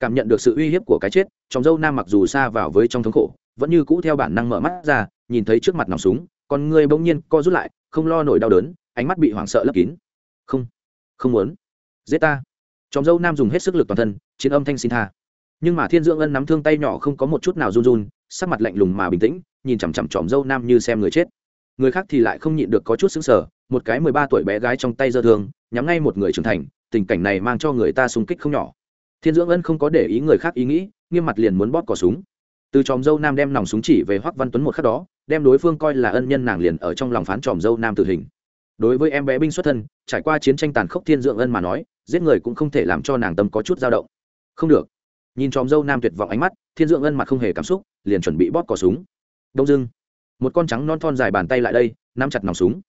Cảm nhận được sự uy hiếp của cái chết tròm dâu nam mặc dù xa vào với trong thống khổ vẫn như cũ theo bản năng mở mắt ra, nhìn thấy trước mặt nòng súng còn người bỗng nhiên co rút lại, không lo nổi đau đớn, ánh mắt bị hoảng sợ lấp kín. Không không muốn. Giết ta. Tròm dâu nam dùng hết sức lực toàn thân, chiến âm thanh xin tha. Nhưng mà thiên dưỡng ân nắm thương tay nhỏ không có một chút nào run run, sắc mặt lạnh lùng mà bình tĩnh, nhìn chằm chằm tròm dâu nam như xem người chết. Người khác thì lại không nhịn được có chút xứng sở một cái mười ba tuổi bé gái trong tay dơ thương, nhắm ngay một người trưởng thành, tình cảnh này mang cho người ta sung kích không nhỏ. Thiên dưỡng ân không có để ý người khác ý nghĩ, nghiêm mặt liền muốn bóp cỏ súng từ tròm dâu nam đem nòng súng chỉ về hoắc văn tuấn một khắc đó, đem đối phương coi là ân nhân nàng liền ở trong lòng phán tròm dâu nam tử hình. Đối với em bé binh xuất thân, trải qua chiến tranh tàn khốc thiên dưỡng ân mà nói, giết người cũng không thể làm cho nàng tâm có chút dao động. Không được. Nhìn tròm dâu nam tuyệt vọng ánh mắt, thiên dưỡng ân mặt không hề cảm xúc, liền chuẩn bị bóp cỏ súng. Đông dưng một con trắng non thon dài bàn tay lại đây, nắm chặt nòng súng.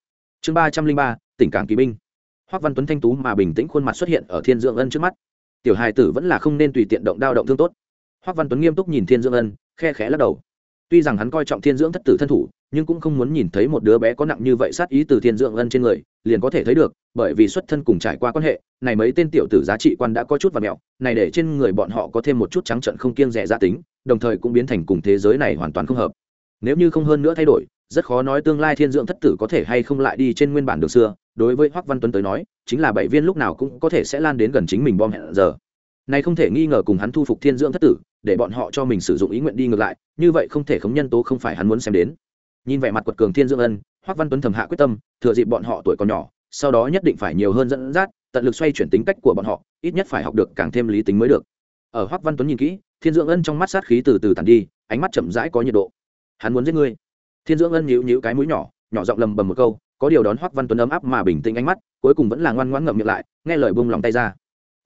Chương ba trăm linh ba, tỉnh cảng kỳ binh. Hoắc văn tuấn thanh tú mà bình tĩnh khuôn mặt xuất hiện ở thiên dưỡng ân trước mắt. Tiểu hài tử vẫn là không nên tùy tiện động đao động thương tốt. Hoắc văn tuấn nghiêm túc nhìn thiên dưỡng ân khe khẽ lắc đầu. Tuy rằng hắn coi trọng thiên dưỡng thất tử thân thủ, nhưng cũng không muốn nhìn thấy một đứa bé có nặng như vậy sát ý từ thiên dưỡng ân trên người, liền có thể thấy được, bởi vì xuất thân cùng trải qua quan hệ, này mấy tên tiểu tử giá trị quan đã có chút và mẹo, này để trên người bọn họ có thêm một chút trắng trận không kiêng rẻ gia tính, đồng thời cũng biến thành cùng thế giới này hoàn toàn không hợp. Nếu như không hơn nữa thay đổi, rất khó nói tương lai thiên dưỡng thất tử có thể hay không lại đi trên nguyên bản đường xưa, đối với hoắc văn tuấn tới nói, chính là bảy viên lúc nào cũng có thể sẽ lan đến gần chính mình bom hẹn giờ này không thể nghi ngờ cùng hắn thu phục thiên dưỡng thất tử, để bọn họ cho mình sử dụng ý nguyện đi ngược lại, như vậy không thể khống nhân tố không phải hắn muốn xem đến. Nhìn vẻ mặt quật cường thiên dưỡng ân, hoắc văn tuấn thầm hạ quyết tâm, thừa dịp bọn họ tuổi còn nhỏ, sau đó nhất định phải nhiều hơn dẫn dắt, tận lực xoay chuyển tính cách của bọn họ, ít nhất phải học được càng thêm lý tính mới được. Ở hoắc văn tuấn nhìn kỹ, thiên dưỡng ân trong mắt sát khí từ từ tàn đi, ánh mắt chậm rãi có nhiệt độ. Hắn muốn giết ngươi. Thiên dưỡng ân nhíu nhíu cái mũi nhỏ nhỏ giọng lầm bầm một câu, có điều đón hoắc văn tuấn ấm áp mà bình tĩnh ánh mắt, cuối cùng vẫn là ngoan ngoãn ngậm miệng lại, nghe lời buông lòng tay ra.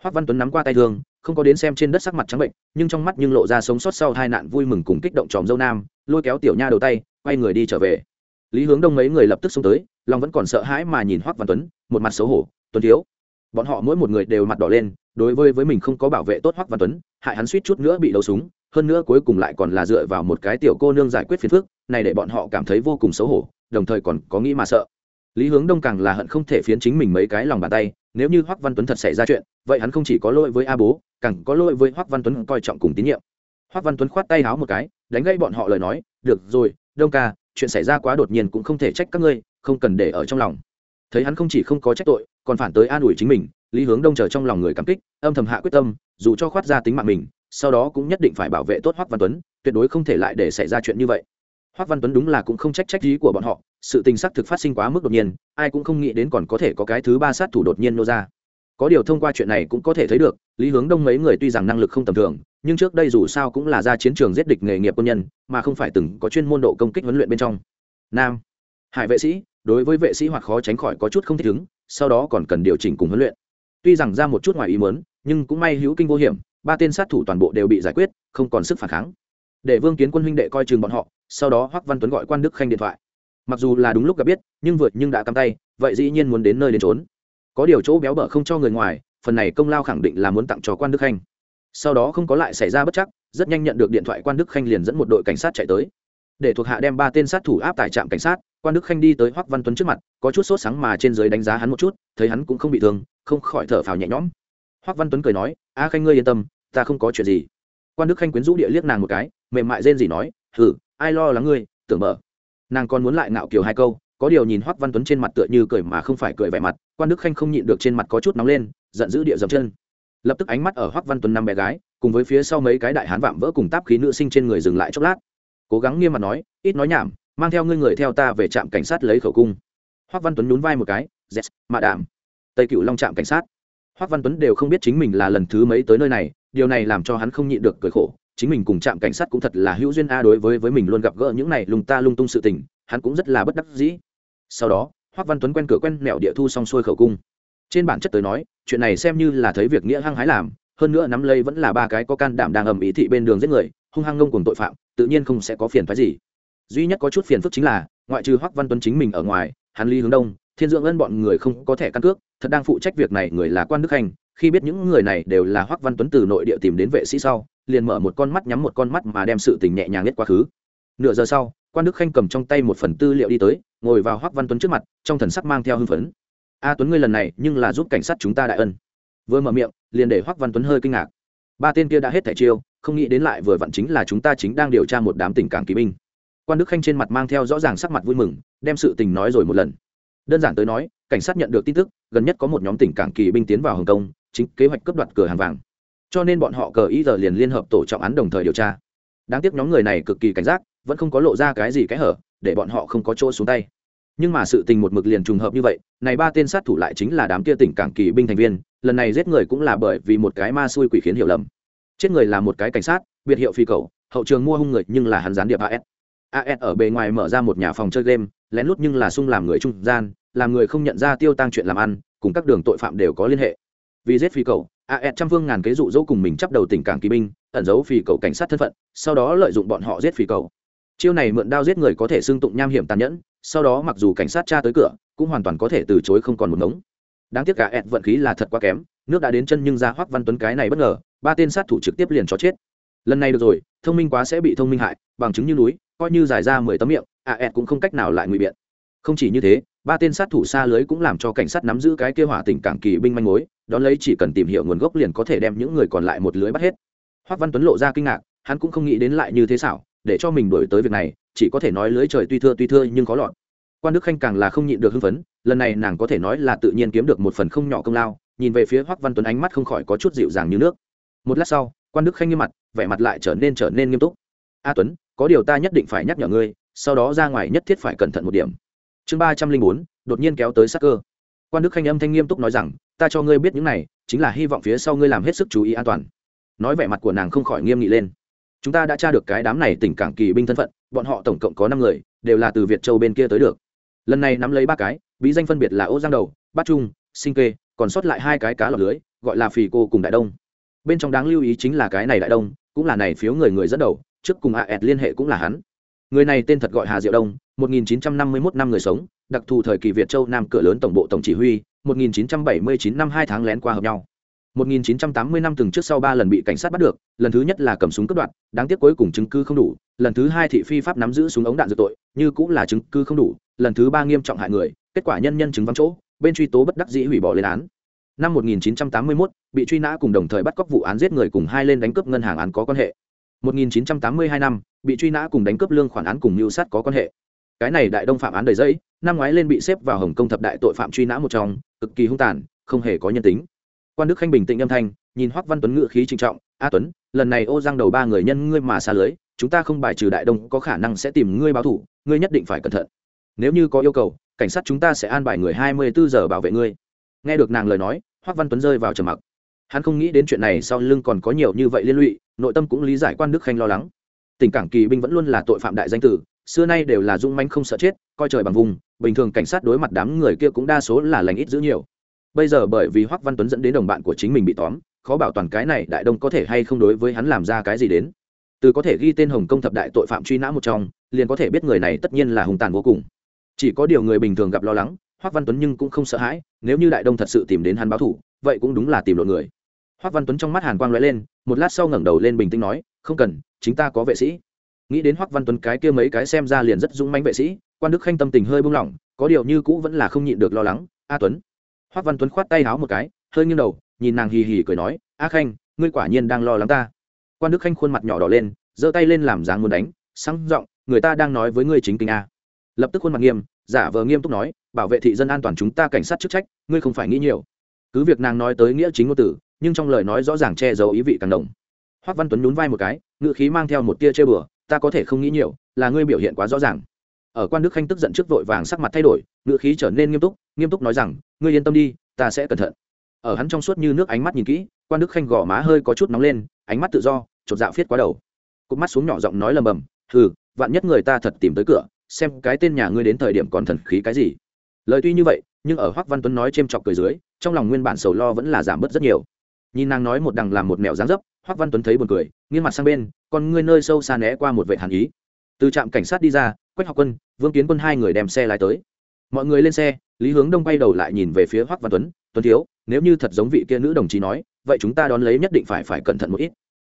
Hoắc văn tuấn nắm qua tay thương không có đến xem trên đất sắc mặt trắng bệnh, nhưng trong mắt nhưng lộ ra sống sót sau hai nạn vui mừng cùng kích động tròm dâu nam, lôi kéo tiểu nha đầu tay, quay người đi trở về. Lý hướng đông mấy người lập tức xông tới long vẫn còn sợ hãi mà nhìn hoắc văn tuấn, một mặt xấu hổ, tuấn thiếu. Bọn họ mỗi một người đều mặt đỏ lên, đối với với mình không có bảo vệ tốt hoắc văn tuấn, hại hắn suýt chút nữa bị đấu súng, hơn nữa cuối cùng lại còn là dựa vào một cái tiểu cô nương giải quyết phiền phức, này để bọn họ cảm thấy vô cùng xấu hổ, đồng thời còn có nghĩ mà sợ. Lý hướng đông càng là hận không thể phiến chính mình mấy cái lòng bàn tay nếu như hoắc văn tuấn thật xảy ra chuyện, vậy hắn không chỉ có lỗi với a bố, càng có lỗi với hoắc văn tuấn coi trọng cùng tín nhiệm. Hoắc văn tuấn khoát tay háo một cái, đánh gây bọn họ lời nói, được rồi, đông ca, chuyện xảy ra quá đột nhiên cũng không thể trách các ngươi, không cần để ở trong lòng. Thấy hắn không chỉ không có trách tội, còn phản tới an ủi chính mình, lý hướng đông chờ trong lòng người cảm kích, âm thầm hạ quyết tâm, dù cho khoát ra tính mạng mình, sau đó cũng nhất định phải bảo vệ tốt hoắc văn tuấn, tuyệt đối không thể lại để xảy ra chuyện như vậy hoắc văn tuấn đúng là cũng không trách trách ý của bọn họ, sự tình xác thực phát sinh quá mức đột nhiên, ai cũng không nghĩ đến còn có thể có cái thứ ba sát thủ đột nhiên nô ra. Có điều thông qua chuyện này cũng có thể thấy được, lý hướng đông mấy người tuy rằng năng lực không tầm thường, nhưng trước đây dù sao cũng là ra chiến trường giết địch nghề nghiệp quân nhân, mà không phải từng có chuyên môn độ công kích huấn luyện bên trong. Nam, hải vệ sĩ, đối với vệ sĩ hoặc khó tránh khỏi có chút không thích ứng, sau đó còn cần điều chỉnh cùng huấn luyện. Tuy rằng ra một chút ngoài ý mớn nhưng cũng may hữu kinh vô hiểm, ba tên sát thủ toàn bộ đều bị giải quyết, không còn sức phản kháng. Để vương kiến quân huynh đệ coi chừng bọn họ sau đó hoắc văn tuấn gọi quan đức khanh điện thoại mặc dù là đúng lúc gặp biết nhưng vượt nhưng đã cắm tay vậy dĩ nhiên muốn đến nơi đến trốn có điều chỗ béo bở không cho người ngoài phần này công lao khẳng định là muốn tặng cho quan đức khanh sau đó không có lại xảy ra bất chắc rất nhanh nhận được điện thoại quan đức khanh liền dẫn một đội cảnh sát chạy tới để thuộc hạ đem ba tên sát thủ áp tại trạm cảnh sát quan đức khanh đi tới hoắc văn tuấn trước mặt có chút sốt sáng mà trên dưới đánh giá hắn một chút thấy hắn cũng không bị thương không khỏi thở phào nhẹ nhõm hoắc văn tuấn cười nói a khanh ngươi yên tâm ta không có chuyện gì quan đức khanh quyến rũ địa liếc nàng một cái mềm mại rên gì nói thử ai lo lắng ngươi, tưởng mở. Nàng còn muốn lại ngạo kiều hai câu, có điều nhìn hoắc văn tuấn trên mặt tựa như cười mà không phải cười vẻ mặt, quan đức khanh không nhịn được trên mặt có chút nóng lên, giận dữ địa dập chân. Lập tức ánh mắt ở hoắc văn tuấn năm bé gái, cùng với phía sau mấy cái đại hán vạm vỡ cùng táp khí nữ sinh trên người dừng lại chốc lát. Cố gắng nghiêm mặt nói, ít nói nhảm, mang theo ngươi người theo ta về trạm cảnh sát lấy khẩu cung. Hoắc văn tuấn nhún vai một cái, yes mạ đảm tây cựu long trạm cảnh sát. Hoắc văn tuấn đều không biết chính mình là lần thứ mấy tới nơi này, điều này làm cho hắn không nhịn được cười khổ chính mình cùng trạm cảnh sát cũng thật là hữu duyên a đối với với mình luôn gặp gỡ những này lung ta lung tung sự tình, hắn cũng rất là bất đắc dĩ. Sau đó hoắc văn tuấn quen cửa quen mẹo địa thu xong xuôi khẩu cung. Trên bản chất tới nói, chuyện này xem như là thấy việc nghĩa hăng hái làm, hơn nữa nắm lây vẫn là ba cái có can đảm đang ầm ý thị bên đường giết người, hung hăng ngông cùng tội phạm, tự nhiên không sẽ có phiền phái gì. Duy nhất có chút phiền phức chính là, ngoại trừ hoắc văn tuấn chính mình ở ngoài, hắn ly hướng đông, thiên dưỡng ân bọn người không có thẻ căn cước, thật đang phụ trách việc này người là quan đức hành, khi biết những người này đều là hoắc văn tuấn từ nội địa tìm đến vệ sĩ sau liền mở một con mắt nhắm một con mắt mà đem sự tình nhẹ nhàng nhất quá khứ. Nửa giờ sau, quan đức khanh cầm trong tay một phần tư liệu đi tới, ngồi vào hoắc văn tuấn trước mặt, trong thần sắc mang theo hưng phấn. A tuấn ngươi lần này nhưng là giúp cảnh sát chúng ta đại ân. Vừa mở miệng, liền để hoắc văn tuấn hơi kinh ngạc. Ba tên kia đã hết thẻ chiêu, không nghĩ đến lại vừa vặn chính là chúng ta chính đang điều tra một đám tình cảm kỳ binh. Quan đức khanh trên mặt mang theo rõ ràng sắc mặt vui mừng, đem sự tình nói rồi một lần. Đơn giản tới nói, cảnh sát nhận được tin tức, gần nhất có một nhóm tỉnh cảng kỳ binh tiến vào hồng kông, chính kế hoạch cướp đoạt cửa hàng vàng cho nên bọn họ cờ ý giờ liền liên hợp tổ trọng án đồng thời điều tra. Đáng tiếc nhóm người này cực kỳ cảnh giác, vẫn không có lộ ra cái gì cái hở, để bọn họ không có chỗ xuống tay. Nhưng mà sự tình một mực liền trùng hợp như vậy, này ba tên sát thủ lại chính là đám kia tỉnh cảng kỳ binh thành viên, lần này giết người cũng là bởi vì một cái ma xui quỷ khiến hiểu lầm. Chết người là một cái cảnh sát, biệt hiệu phi cầu, hậu trường mua hung người nhưng là hắn gián điệp as as ở bề ngoài mở ra một nhà phòng chơi game, lén lút nhưng là sung làm người trung gian, làm người không nhận ra tiêu tăng chuyện làm ăn, cùng các đường tội phạm đều có liên hệ. Vì giết phi cầu as trăm vương ngàn kế dụ dỗ cùng mình chấp đầu tỉnh cảng kỳ binh, ẩn giấu phi cầu cảnh sát thân phận, sau đó lợi dụng bọn họ giết phi cầu. Chiêu này mượn đao giết người có thể xưng tụng nham hiểm tàn nhẫn, sau đó mặc dù cảnh sát tra tới cửa, cũng hoàn toàn có thể từ chối không còn một ngống. Đáng tiếc cả ẹt vận khí là thật quá kém, nước đã đến chân nhưng ra hoắc văn tuấn cái này bất ngờ, ba tên sát thủ trực tiếp liền cho chết. Lần này được rồi, thông minh quá sẽ bị thông minh hại, bằng chứng như núi, coi như giải ra mười tấm miệng, a ẹt cũng không cách nào lại ngụy biện. Không chỉ như thế, ba tên sát thủ xa lưới cũng làm cho cảnh sát nắm giữ cái kêu hỏa tỉnh cảng kỳ binh manh mối đón lấy chỉ cần tìm hiểu nguồn gốc liền có thể đem những người còn lại một lưới bắt hết. Hoắc văn tuấn lộ ra kinh ngạc, hắn cũng không nghĩ đến lại như thế xảo, để cho mình đổi tới việc này, chỉ có thể nói lưới trời tuy thưa tuy thưa nhưng có lọt. Quan đức khanh càng là không nhịn được hưng phấn, lần này nàng có thể nói là tự nhiên kiếm được một phần không nhỏ công lao, nhìn về phía hoắc văn tuấn ánh mắt không khỏi có chút dịu dàng như nước. Một lát sau, quan đức khanh nghiêm mặt, vẻ mặt lại trở nên trở nên nghiêm túc. A tuấn, có điều ta nhất định phải nhắc nhở ngươi, sau đó ra ngoài nhất thiết phải cẩn thận một điểm. Chương ba trăm linh bốn, đột nhiên kéo tới sắc cơ. Quan đức khanh âm thanh nghiêm túc nói rằng ta cho ngươi biết những này, chính là hy vọng phía sau ngươi làm hết sức chú ý an toàn. Nói vẻ mặt của nàng không khỏi nghiêm nghị lên. Chúng ta đã tra được cái đám này tỉnh cảng kỳ binh thân phận, bọn họ tổng cộng có năm người, đều là từ việt châu bên kia tới được. Lần này nắm lấy ba cái, bí danh phân biệt là ô giang đầu, bát trung, sinh kê, còn sót lại hai cái cá lọc lưới, gọi là phì cô cùng đại đông. Bên trong đáng lưu ý chính là cái này đại đông, cũng là này phiếu người người dẫn đầu, trước cùng a ed liên hệ cũng là hắn. Người này tên thật gọi hà diệu đông 1951 năm người sống, đặc thù thời kỳ việt châu nam cửa lớn tổng bộ tổng chỉ huy 1979 năm hai tháng lén qua hợp nhau 1980 năm từng trước sau ba lần bị cảnh sát bắt được, lần thứ nhất là cầm súng cướp đoạt, đáng tiếc cuối cùng chứng cứ không đủ, lần thứ hai thị phi pháp nắm giữ súng ống đạn dược tội, như cũng là chứng cứ không đủ, lần thứ ba nghiêm trọng hại người, kết quả nhân nhân chứng vắng chỗ, bên truy tố bất đắc dĩ hủy bỏ lên án. Năm 1981, bị truy nã cùng đồng thời bắt cóc vụ án giết người cùng hai lên đánh cướp ngân hàng án có quan hệ. 1982 năm, bị truy nã cùng đánh cướp lương khoản án cùng mưu sát có quan hệ. Cái này đại đông phạm án đầy dẫy, năm ngoái lên bị xếp vào Hồng Kông thập đại tội phạm truy nã một trong, cực kỳ hung tàn, không hề có nhân tính. Quan đức khanh bình tĩnh âm thanh nhìn hoắc văn tuấn ngựa khí trinh trọng a tuấn lần này ô giang đầu ba người nhân ngươi mà xa lưới chúng ta không bài trừ đại đông có khả năng sẽ tìm ngươi báo thủ ngươi nhất định phải cẩn thận. Nếu như có yêu cầu cảnh sát chúng ta sẽ an bài người hai mươi bốn giờ bảo vệ ngươi. Nghe được nàng lời nói hoắc văn tuấn rơi vào trầm mặc. Hắn không nghĩ đến chuyện này sau lưng còn có nhiều như vậy liên lụy nội tâm cũng lý giải quan đức khanh lo lắng. Tình cảng kỳ binh vẫn luôn là tội phạm đại danh tử xưa nay đều là dung manh không sợ chết, coi trời bằng vùng, bình thường cảnh sát đối mặt đám người kia cũng đa số là lành ít giữ nhiều. Bây giờ bởi vì hoắc văn tuấn dẫn đến đồng bạn của chính mình bị tóm, khó bảo toàn cái này đại đông có thể hay không đối với hắn làm ra cái gì đến. Từ có thể ghi tên hồng Công thập đại tội phạm truy nã một trong, liền có thể biết người này tất nhiên là hùng tàn vô cùng. Chỉ có điều người bình thường gặp lo lắng, hoắc văn tuấn nhưng cũng không sợ hãi, nếu như đại đông thật sự tìm đến hắn báo thủ vậy cũng đúng là tìm lộn người. Hoắc văn tuấn trong mắt hàn quang lóe lên, một lát sau ngẩng đầu lên bình tĩnh nói, không cần, chính ta có vệ sĩ nghĩ đến hoắc văn tuấn cái kia mấy cái xem ra liền rất dũng mãnh vệ sĩ, quan đức khanh tâm tình hơi buông lỏng, có điều như cũ vẫn là không nhịn được lo lắng, a tuấn. Hoắc văn tuấn khoát tay háo một cái, hơi nghiêng đầu, nhìn nàng hì hì cười nói, a khanh, ngươi quả nhiên đang lo lắng ta. Quan đức khanh khuôn mặt nhỏ đỏ lên, giơ tay lên làm dáng muốn đánh, sáng giọng, người ta đang nói với ngươi chính kinh a. Lập tức khuôn mặt nghiêm, giả vờ nghiêm túc nói, bảo vệ thị dân an toàn chúng ta cảnh sát chức trách, ngươi không phải nghĩ nhiều. Cứ việc nàng nói tới nghĩa chính ngôn tử, nhưng trong lời nói rõ ràng che giấu ý vị càng đồng. Hoắc văn tuấn nhún vai một cái ngựa khí mang theo một tia chê bừa ta có thể không nghĩ nhiều, là ngươi biểu hiện quá rõ ràng. Ở quan đức khanh tức giận trước vội vàng sắc mặt thay đổi ngựa khí trở nên nghiêm túc nghiêm túc nói rằng, ngươi yên tâm đi, ta sẽ cẩn thận. Ở hắn trong suốt như nước ánh mắt nhìn kỹ, quan đức khanh gò má hơi có chút nóng lên, ánh mắt tự do, chột dạo phiết quá đầu. Cụp mắt xuống nhỏ giọng nói lầm bầm, hừ, vạn nhất người ta thật tìm tới cửa, xem cái tên nhà ngươi đến thời điểm còn thần khí cái gì. Lời tuy như vậy, nhưng ở hoắc văn tuấn nói chêm chọc cười dưới, trong lòng nguyên bản sầu lo vẫn là giảm bớt rất nhiều. Nhìn nàng nói một đằng làm một mẹo dáng dấp hoắc văn tuấn thấy buồn cười, nghiêng mặt sang bên còn ngươi nơi sâu xa né qua một vệ hàn ý. Từ trạm cảnh sát đi ra, quách học quân, vương kiến quân hai người đem xe lái tới. Mọi người lên xe, lý hướng đông quay đầu lại nhìn về phía hoắc văn tuấn tuấn thiếu, nếu như thật giống vị kia nữ đồng chí nói, vậy chúng ta đón lấy nhất định phải phải cẩn thận một ít.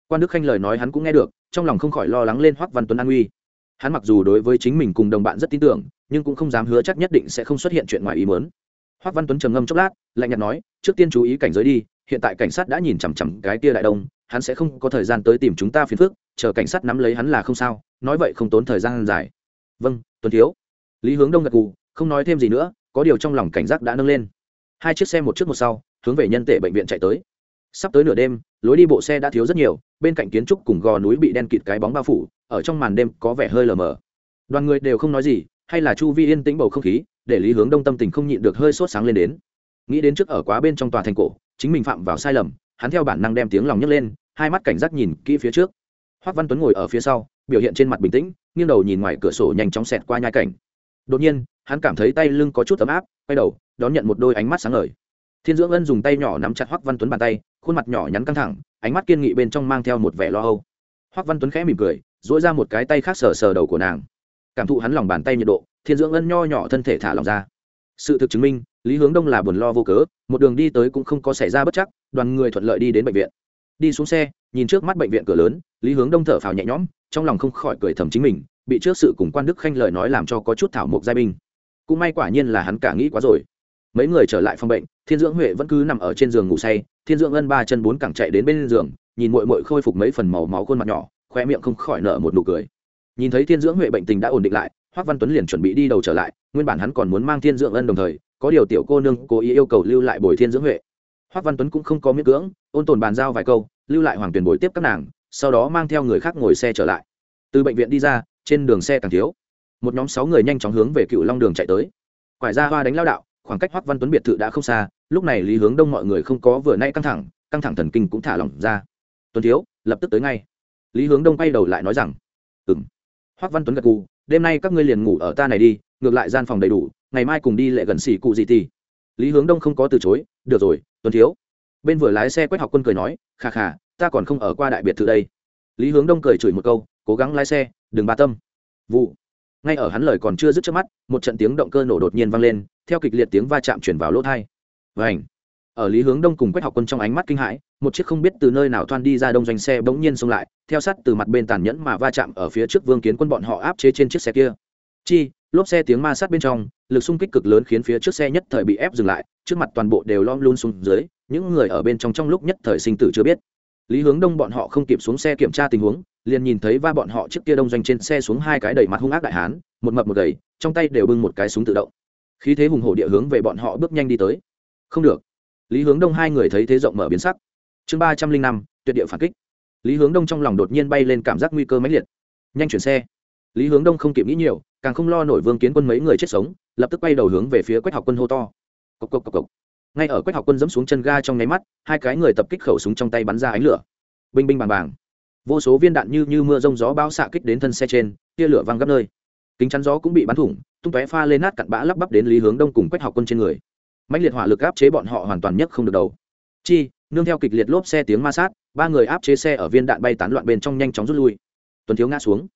Quan đức khanh lời nói hắn cũng nghe được, trong lòng không khỏi lo lắng lên hoắc văn tuấn an nguy. hắn mặc dù đối với chính mình cùng đồng bạn rất tin tưởng, nhưng cũng không dám hứa chắc nhất định sẽ không xuất hiện chuyện ngoài ý muốn. Hoắc văn tuấn trầm ngâm chốc lát, lạnh nhạt nói, trước tiên chú ý cảnh giới đi, hiện tại cảnh sát đã nhìn chằm chằm cái kia đại đông hắn sẽ không có thời gian tới tìm chúng ta phiền phức, chờ cảnh sát nắm lấy hắn là không sao, nói vậy không tốn thời gian dài. Vâng tuấn thiếu. Lý hướng đông gật gù, không nói thêm gì nữa, có điều trong lòng cảnh giác đã nâng lên. Hai chiếc xe một trước một sau, hướng về nhân tệ bệnh viện chạy tới. Sắp tới nửa đêm, lối đi bộ xe đã thiếu rất nhiều, bên cạnh kiến trúc cùng gò núi bị đen kịt cái bóng bao phủ, ở trong màn đêm có vẻ hơi lờ mờ. Đoàn người đều không nói gì, hay là chu vi yên tĩnh bầu không khí, để lý hướng đông tâm tình không nhịn được hơi sốt sáng lên đến. Nghĩ đến trước ở quá bên trong tòa thành cổ, chính mình phạm vào sai lầm hắn theo bản năng đem tiếng lòng nhấc lên, hai mắt cảnh giác nhìn kỹ phía trước. Hoác văn tuấn ngồi ở phía sau, biểu hiện trên mặt bình tĩnh, nghiêng đầu nhìn ngoài cửa sổ nhanh chóng xẹt qua nhai cảnh. Đột nhiên, hắn cảm thấy tay lưng có chút ấm áp, quay đầu, đón nhận một đôi ánh mắt sáng ngời. Thiên dưỡng ân dùng tay nhỏ nắm chặt hoắc văn tuấn bàn tay, khuôn mặt nhỏ nhắn căng thẳng, ánh mắt kiên nghị bên trong mang theo một vẻ lo âu. Hoắc văn tuấn khẽ mỉm cười dỗi ra một cái tay khác sờ sờ đầu của nàng. Cảm thụ hắn lòng bàn tay nhiệt độ, thiên dưỡng ân nho nhỏ thân thể thả lòng ra. Sự thực chứng minh lý hướng đông là buồn lo vô cớ, một đường đi tới cũng không có xảy ra bất chắc, đoàn người thuận lợi đi đến bệnh viện. Đi xuống xe, nhìn trước mắt bệnh viện cửa lớn, lý hướng đông thở phào nhẹ nhõm, trong lòng không khỏi cười thầm chính mình, bị trước sự cùng quan đức khanh lời nói làm cho có chút thảo mộc giai binh. Cũng may quả nhiên là hắn cả nghĩ quá rồi. Mấy người trở lại phòng bệnh, thiên dưỡng huệ vẫn cứ nằm ở trên giường ngủ say, thiên dưỡng ân ba chân bốn cẳng chạy đến bên giường, nhìn mội mội khôi phục mấy phần màu máu khuôn mặt nhỏ khoe miệng không khỏi nở một nụ cười. Nhìn thấy thiên dưỡng huệ bệnh tình đã ổn định lại, hoác văn tuấn liền chuẩn bị đi đầu trở lại, nguyên bản hắn còn muốn mang thiên dưỡng ân đồng thời có điều tiểu cô nương cố ý yêu cầu lưu lại bồi thiên dưỡng huệ. Hoắc văn tuấn cũng không có miễn cưỡng, ôn tồn bàn giao vài câu, lưu lại hoàng tuyền bồi tiếp các nàng, sau đó mang theo người khác ngồi xe trở lại. Từ bệnh viện đi ra, trên đường xe càng thiếu. Một nhóm sáu người nhanh chóng hướng về cựu long đường chạy tới. Quải ra hoa đánh lao đạo, khoảng cách hoắc văn tuấn biệt thự đã không xa, lúc này lý hướng đông mọi người không có vừa nay căng thẳng căng thẳng thần kinh cũng thả lỏng ra. Tuấn thiếu, lập tức tới ngay. Lý hướng đông quay đầu lại nói rằng ừng hoắc văn tuấn gật cù đêm nay các ngươi liền ngủ ở ta này đi, ngược lại gian phòng đầy đủ ngày mai cùng đi lệ gần xỉ cụ gì thì. Lý hướng đông không có từ chối, được rồi, tuấn thiếu. Bên vừa lái xe quách học quân cười nói khà khà ta còn không ở qua đại biệt thự đây. Lý hướng đông cười chửi một câu, cố gắng lái xe, đừng ba tâm. Vụ. Ngay ở hắn lời còn chưa dứt trước mắt, một trận tiếng động cơ nổ đột nhiên vang lên, theo kịch liệt tiếng va chạm chuyển vào lỗ thai. Vảnh ở lý hướng đông cùng quách học quân trong ánh mắt kinh hãi, một chiếc không biết từ nơi nào thoan đi ra đông doanh xe bỗng nhiên xông lại, theo sát từ mặt bên tàn nhẫn mà va chạm ở phía trước vương kiến quân bọn họ áp chế trên chiếc xe kia. Chi, lốp xe tiếng ma sát bên trong lực xung kích cực lớn khiến phía trước xe nhất thời bị ép dừng lại, trước mặt toàn bộ đều lom luôn xuống dưới, những người ở bên trong trong lúc nhất thời sinh tử chưa biết. Lý hướng đông bọn họ không kịp xuống xe kiểm tra tình huống, liền nhìn thấy va bọn họ trước kia đông doanh trên xe xuống hai cái đầy mặt hung ác đại hán, một mập một gầy, trong tay đều bưng một cái súng tự động. Khí thế hùng hổ địa hướng về bọn họ bước nhanh đi tới. Không được. Lý hướng đông hai người thấy thế rộng mở biến sắc. Chương ba trăm linh năm, tuyệt địa phản kích. Lý hướng đông trong lòng đột nhiên bay lên cảm giác nguy cơ mãnh liệt. Nhanh chuyển xe. Lý hướng đông không kịp nghĩ nhiều càng không lo nổi vương kiến quân mấy người chết sống, lập tức bay đầu hướng về phía quách học quân hô to. Cộc cộc cộc cộc. Ngay ở quách học quân dẫm xuống chân ga trong nháy mắt, hai cái người tập kích khẩu súng trong tay bắn ra ánh lửa. Binh binh bàng bàng. Vô số viên đạn như như mưa rông gió bão xạ kích đến thân xe trên, tia lửa văng gấp nơi. Kính chắn gió cũng bị bắn thủng, tung tóe pha lên nát cặn bã lắp bắp đến lý hướng đông cùng quách học quân trên người. Mạnh liệt hỏa lực áp chế bọn họ hoàn toàn nhất không được đầu. Chi, nương theo kịch liệt lốp xe tiếng ma sát, ba người áp chế xe ở viên đạn bay tán loạn bên trong nhanh chóng rút lui. Tuấn thiếu ngã xuống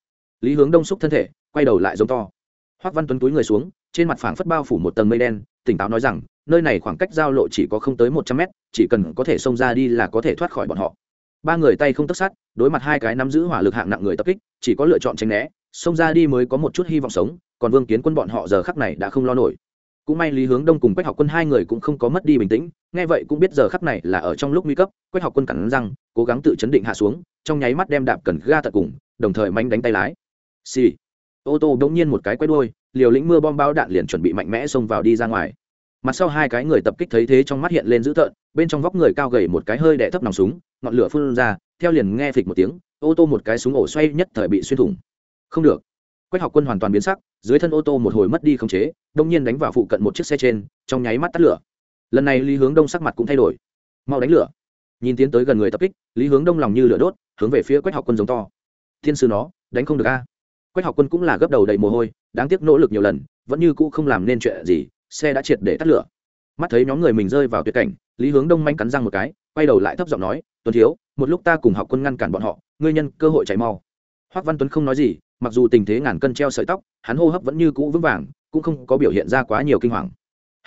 lý hướng đông xúc thân thể, quay đầu lại giống to. Hoắc văn tuấn túi người xuống, trên mặt phảng phất bao phủ một tầng mây đen, tỉnh táo nói rằng, nơi này khoảng cách giao lộ chỉ có không tới một trăm mét, chỉ cần có thể xông ra đi là có thể thoát khỏi bọn họ. Ba người tay không tất sát đối mặt hai cái nắm giữ hỏa lực hạng nặng người tập kích, chỉ có lựa chọn tránh né, xông ra đi mới có một chút hy vọng sống, còn vương kiến quân bọn họ giờ khắc này đã không lo nổi. Cũng may lý hướng đông cùng quách học quân hai người cũng không có mất đi bình tĩnh, nghe vậy cũng biết giờ khắc này là ở trong lúc nguy cấp, quách học quân cắn răng, cố gắng tự chấn định hạ xuống, trong nháy mắt đem đạp cần ga tận cùng, đồng thời manh đánh tay lái. Xì. ô tô đột nhiên một cái quay đuôi, liều lĩnh mưa bom bao đạn liền chuẩn bị mạnh mẽ xông vào đi ra ngoài. Mặt sau hai cái người tập kích thấy thế trong mắt hiện lên dữ tợn bên trong vóc người cao gầy một cái hơi đẻ thấp nòng súng ngọn lửa phun ra theo liền nghe phịch một tiếng ô tô một cái súng ổ xoay nhất thời bị xuyên thủng. Không được. Quách học quân hoàn toàn biến sắc dưới thân ô tô một hồi mất đi khống chế đột nhiên đánh vào phụ cận một chiếc xe trên trong nháy mắt tắt lửa. Lần này lý hướng đông sắc mặt cũng thay đổi. Mau đánh lửa. Nhìn tiến tới gần người tập kích lý hướng đông lòng như lửa đốt hướng về phía quách học quân giống to. Thiên sư nó đánh không được a quách học quân cũng là gấp đầu đầy mồ hôi, đáng tiếc nỗ lực nhiều lần, vẫn như cũ không làm nên chuyện gì, xe đã triệt để tắt lửa. Mắt thấy nhóm người mình rơi vào tuyệt cảnh, lý hướng đông manh cắn răng một cái, quay đầu lại thấp giọng nói, tuấn thiếu, một lúc ta cùng học quân ngăn cản bọn họ, ngươi nhân cơ hội cháy mau. Hoắc văn tuấn không nói gì, mặc dù tình thế ngàn cân treo sợi tóc, hắn hô hấp vẫn như cũ vững vàng, cũng không có biểu hiện ra quá nhiều kinh hoàng.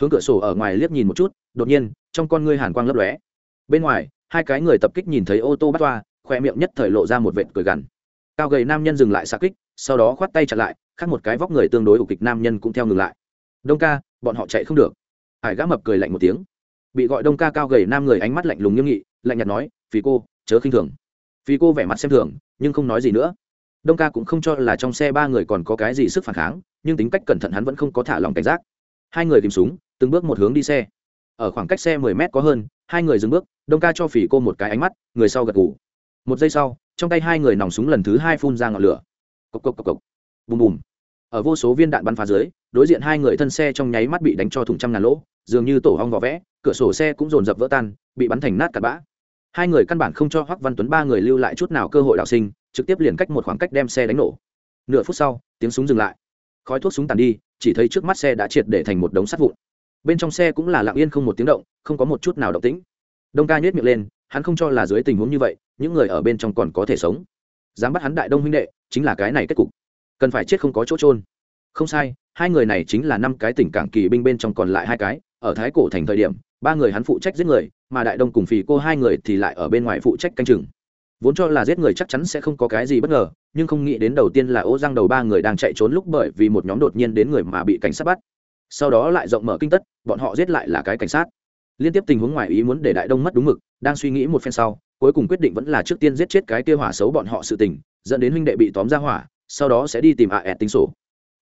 Hướng cửa sổ ở ngoài liếc nhìn một chút, đột nhiên, trong con ngươi hàn quang lấp lóe. Bên ngoài, hai cái người tập kích nhìn thấy ô tô bắt toa, khoe miệng nhất thời lộ ra một vệt cười gằn. Cao gầy nam nhân dừng lại xa kích sau đó khoát tay chặn lại, khác một cái vóc người tương đối ủ kịch nam nhân cũng theo ngừng lại. Đông ca, bọn họ chạy không được. Hải gã mập cười lạnh một tiếng. Bị gọi đông ca cao gầy nam người ánh mắt lạnh lùng nghiêm nghị, lạnh nhạt nói phí cô, chớ khinh thường. Phí cô vẻ mặt xem thường, nhưng không nói gì nữa. Đông ca cũng không cho là trong xe ba người còn có cái gì sức phản kháng, nhưng tính cách cẩn thận hắn vẫn không có thả lòng cảnh giác. Hai người tìm súng, từng bước một hướng đi xe. Ở khoảng cách xe mười mét có hơn, hai người dừng bước, đông ca cho phỉ cô một cái ánh mắt, người sau gật ngủ một giây sau, trong tay hai người nòng súng lần thứ hai phun ra ngọn lửa cộc cộc cộc cộc. Bùm bùm. Ở vô số viên đạn bắn phá dưới, đối diện hai người thân xe trong nháy mắt bị đánh cho thủng trăm ngàn lỗ, dường như tổ hong vỏ vẽ, cửa sổ xe cũng dồn dập vỡ tan, bị bắn thành nát cặp bã. Hai người căn bản không cho hoắc văn tuấn ba người lưu lại chút nào cơ hội đào sinh, trực tiếp liền cách một khoảng cách đem xe đánh nổ. Nửa phút sau, tiếng súng dừng lại. Khói thuốc súng tàn đi, chỉ thấy trước mắt xe đã triệt để thành một đống sắt vụn. Bên trong xe cũng là lặng yên không một tiếng động, không có một chút nào động tĩnh. Đông ca nhếch miệng lên, hắn không cho là dưới tình huống như vậy, những người ở bên trong còn có thể sống dám bắt hắn đại đông huynh đệ, chính là cái này kết cục. Cần phải chết không có chỗ trôn không sai, hai người này chính là năm cái tỉnh cảng kỳ binh bên trong còn lại hai cái, ở thái cổ thành thời điểm, ba người hắn phụ trách giết người, mà đại đông cùng phì cô hai người thì lại ở bên ngoài phụ trách canh chừng. Vốn cho là giết người chắc chắn sẽ không có cái gì bất ngờ, nhưng không nghĩ đến đầu tiên là ô giang đầu ba người đang chạy trốn lúc bởi vì một nhóm đột nhiên đến người mà bị cảnh sát bắt. Sau đó lại rộng mở kinh tất, bọn họ giết lại là cái cảnh sát. Liên tiếp tình huống ngoài ý muốn để đại đông mất đúng mực, đang suy nghĩ một phen sau cuối cùng quyết định vẫn là trước tiên giết chết cái kia hỏa xấu bọn họ sự tình, dẫn đến huynh đệ bị tóm ra hỏa, sau đó sẽ đi tìm ạ ẹt tính sổ.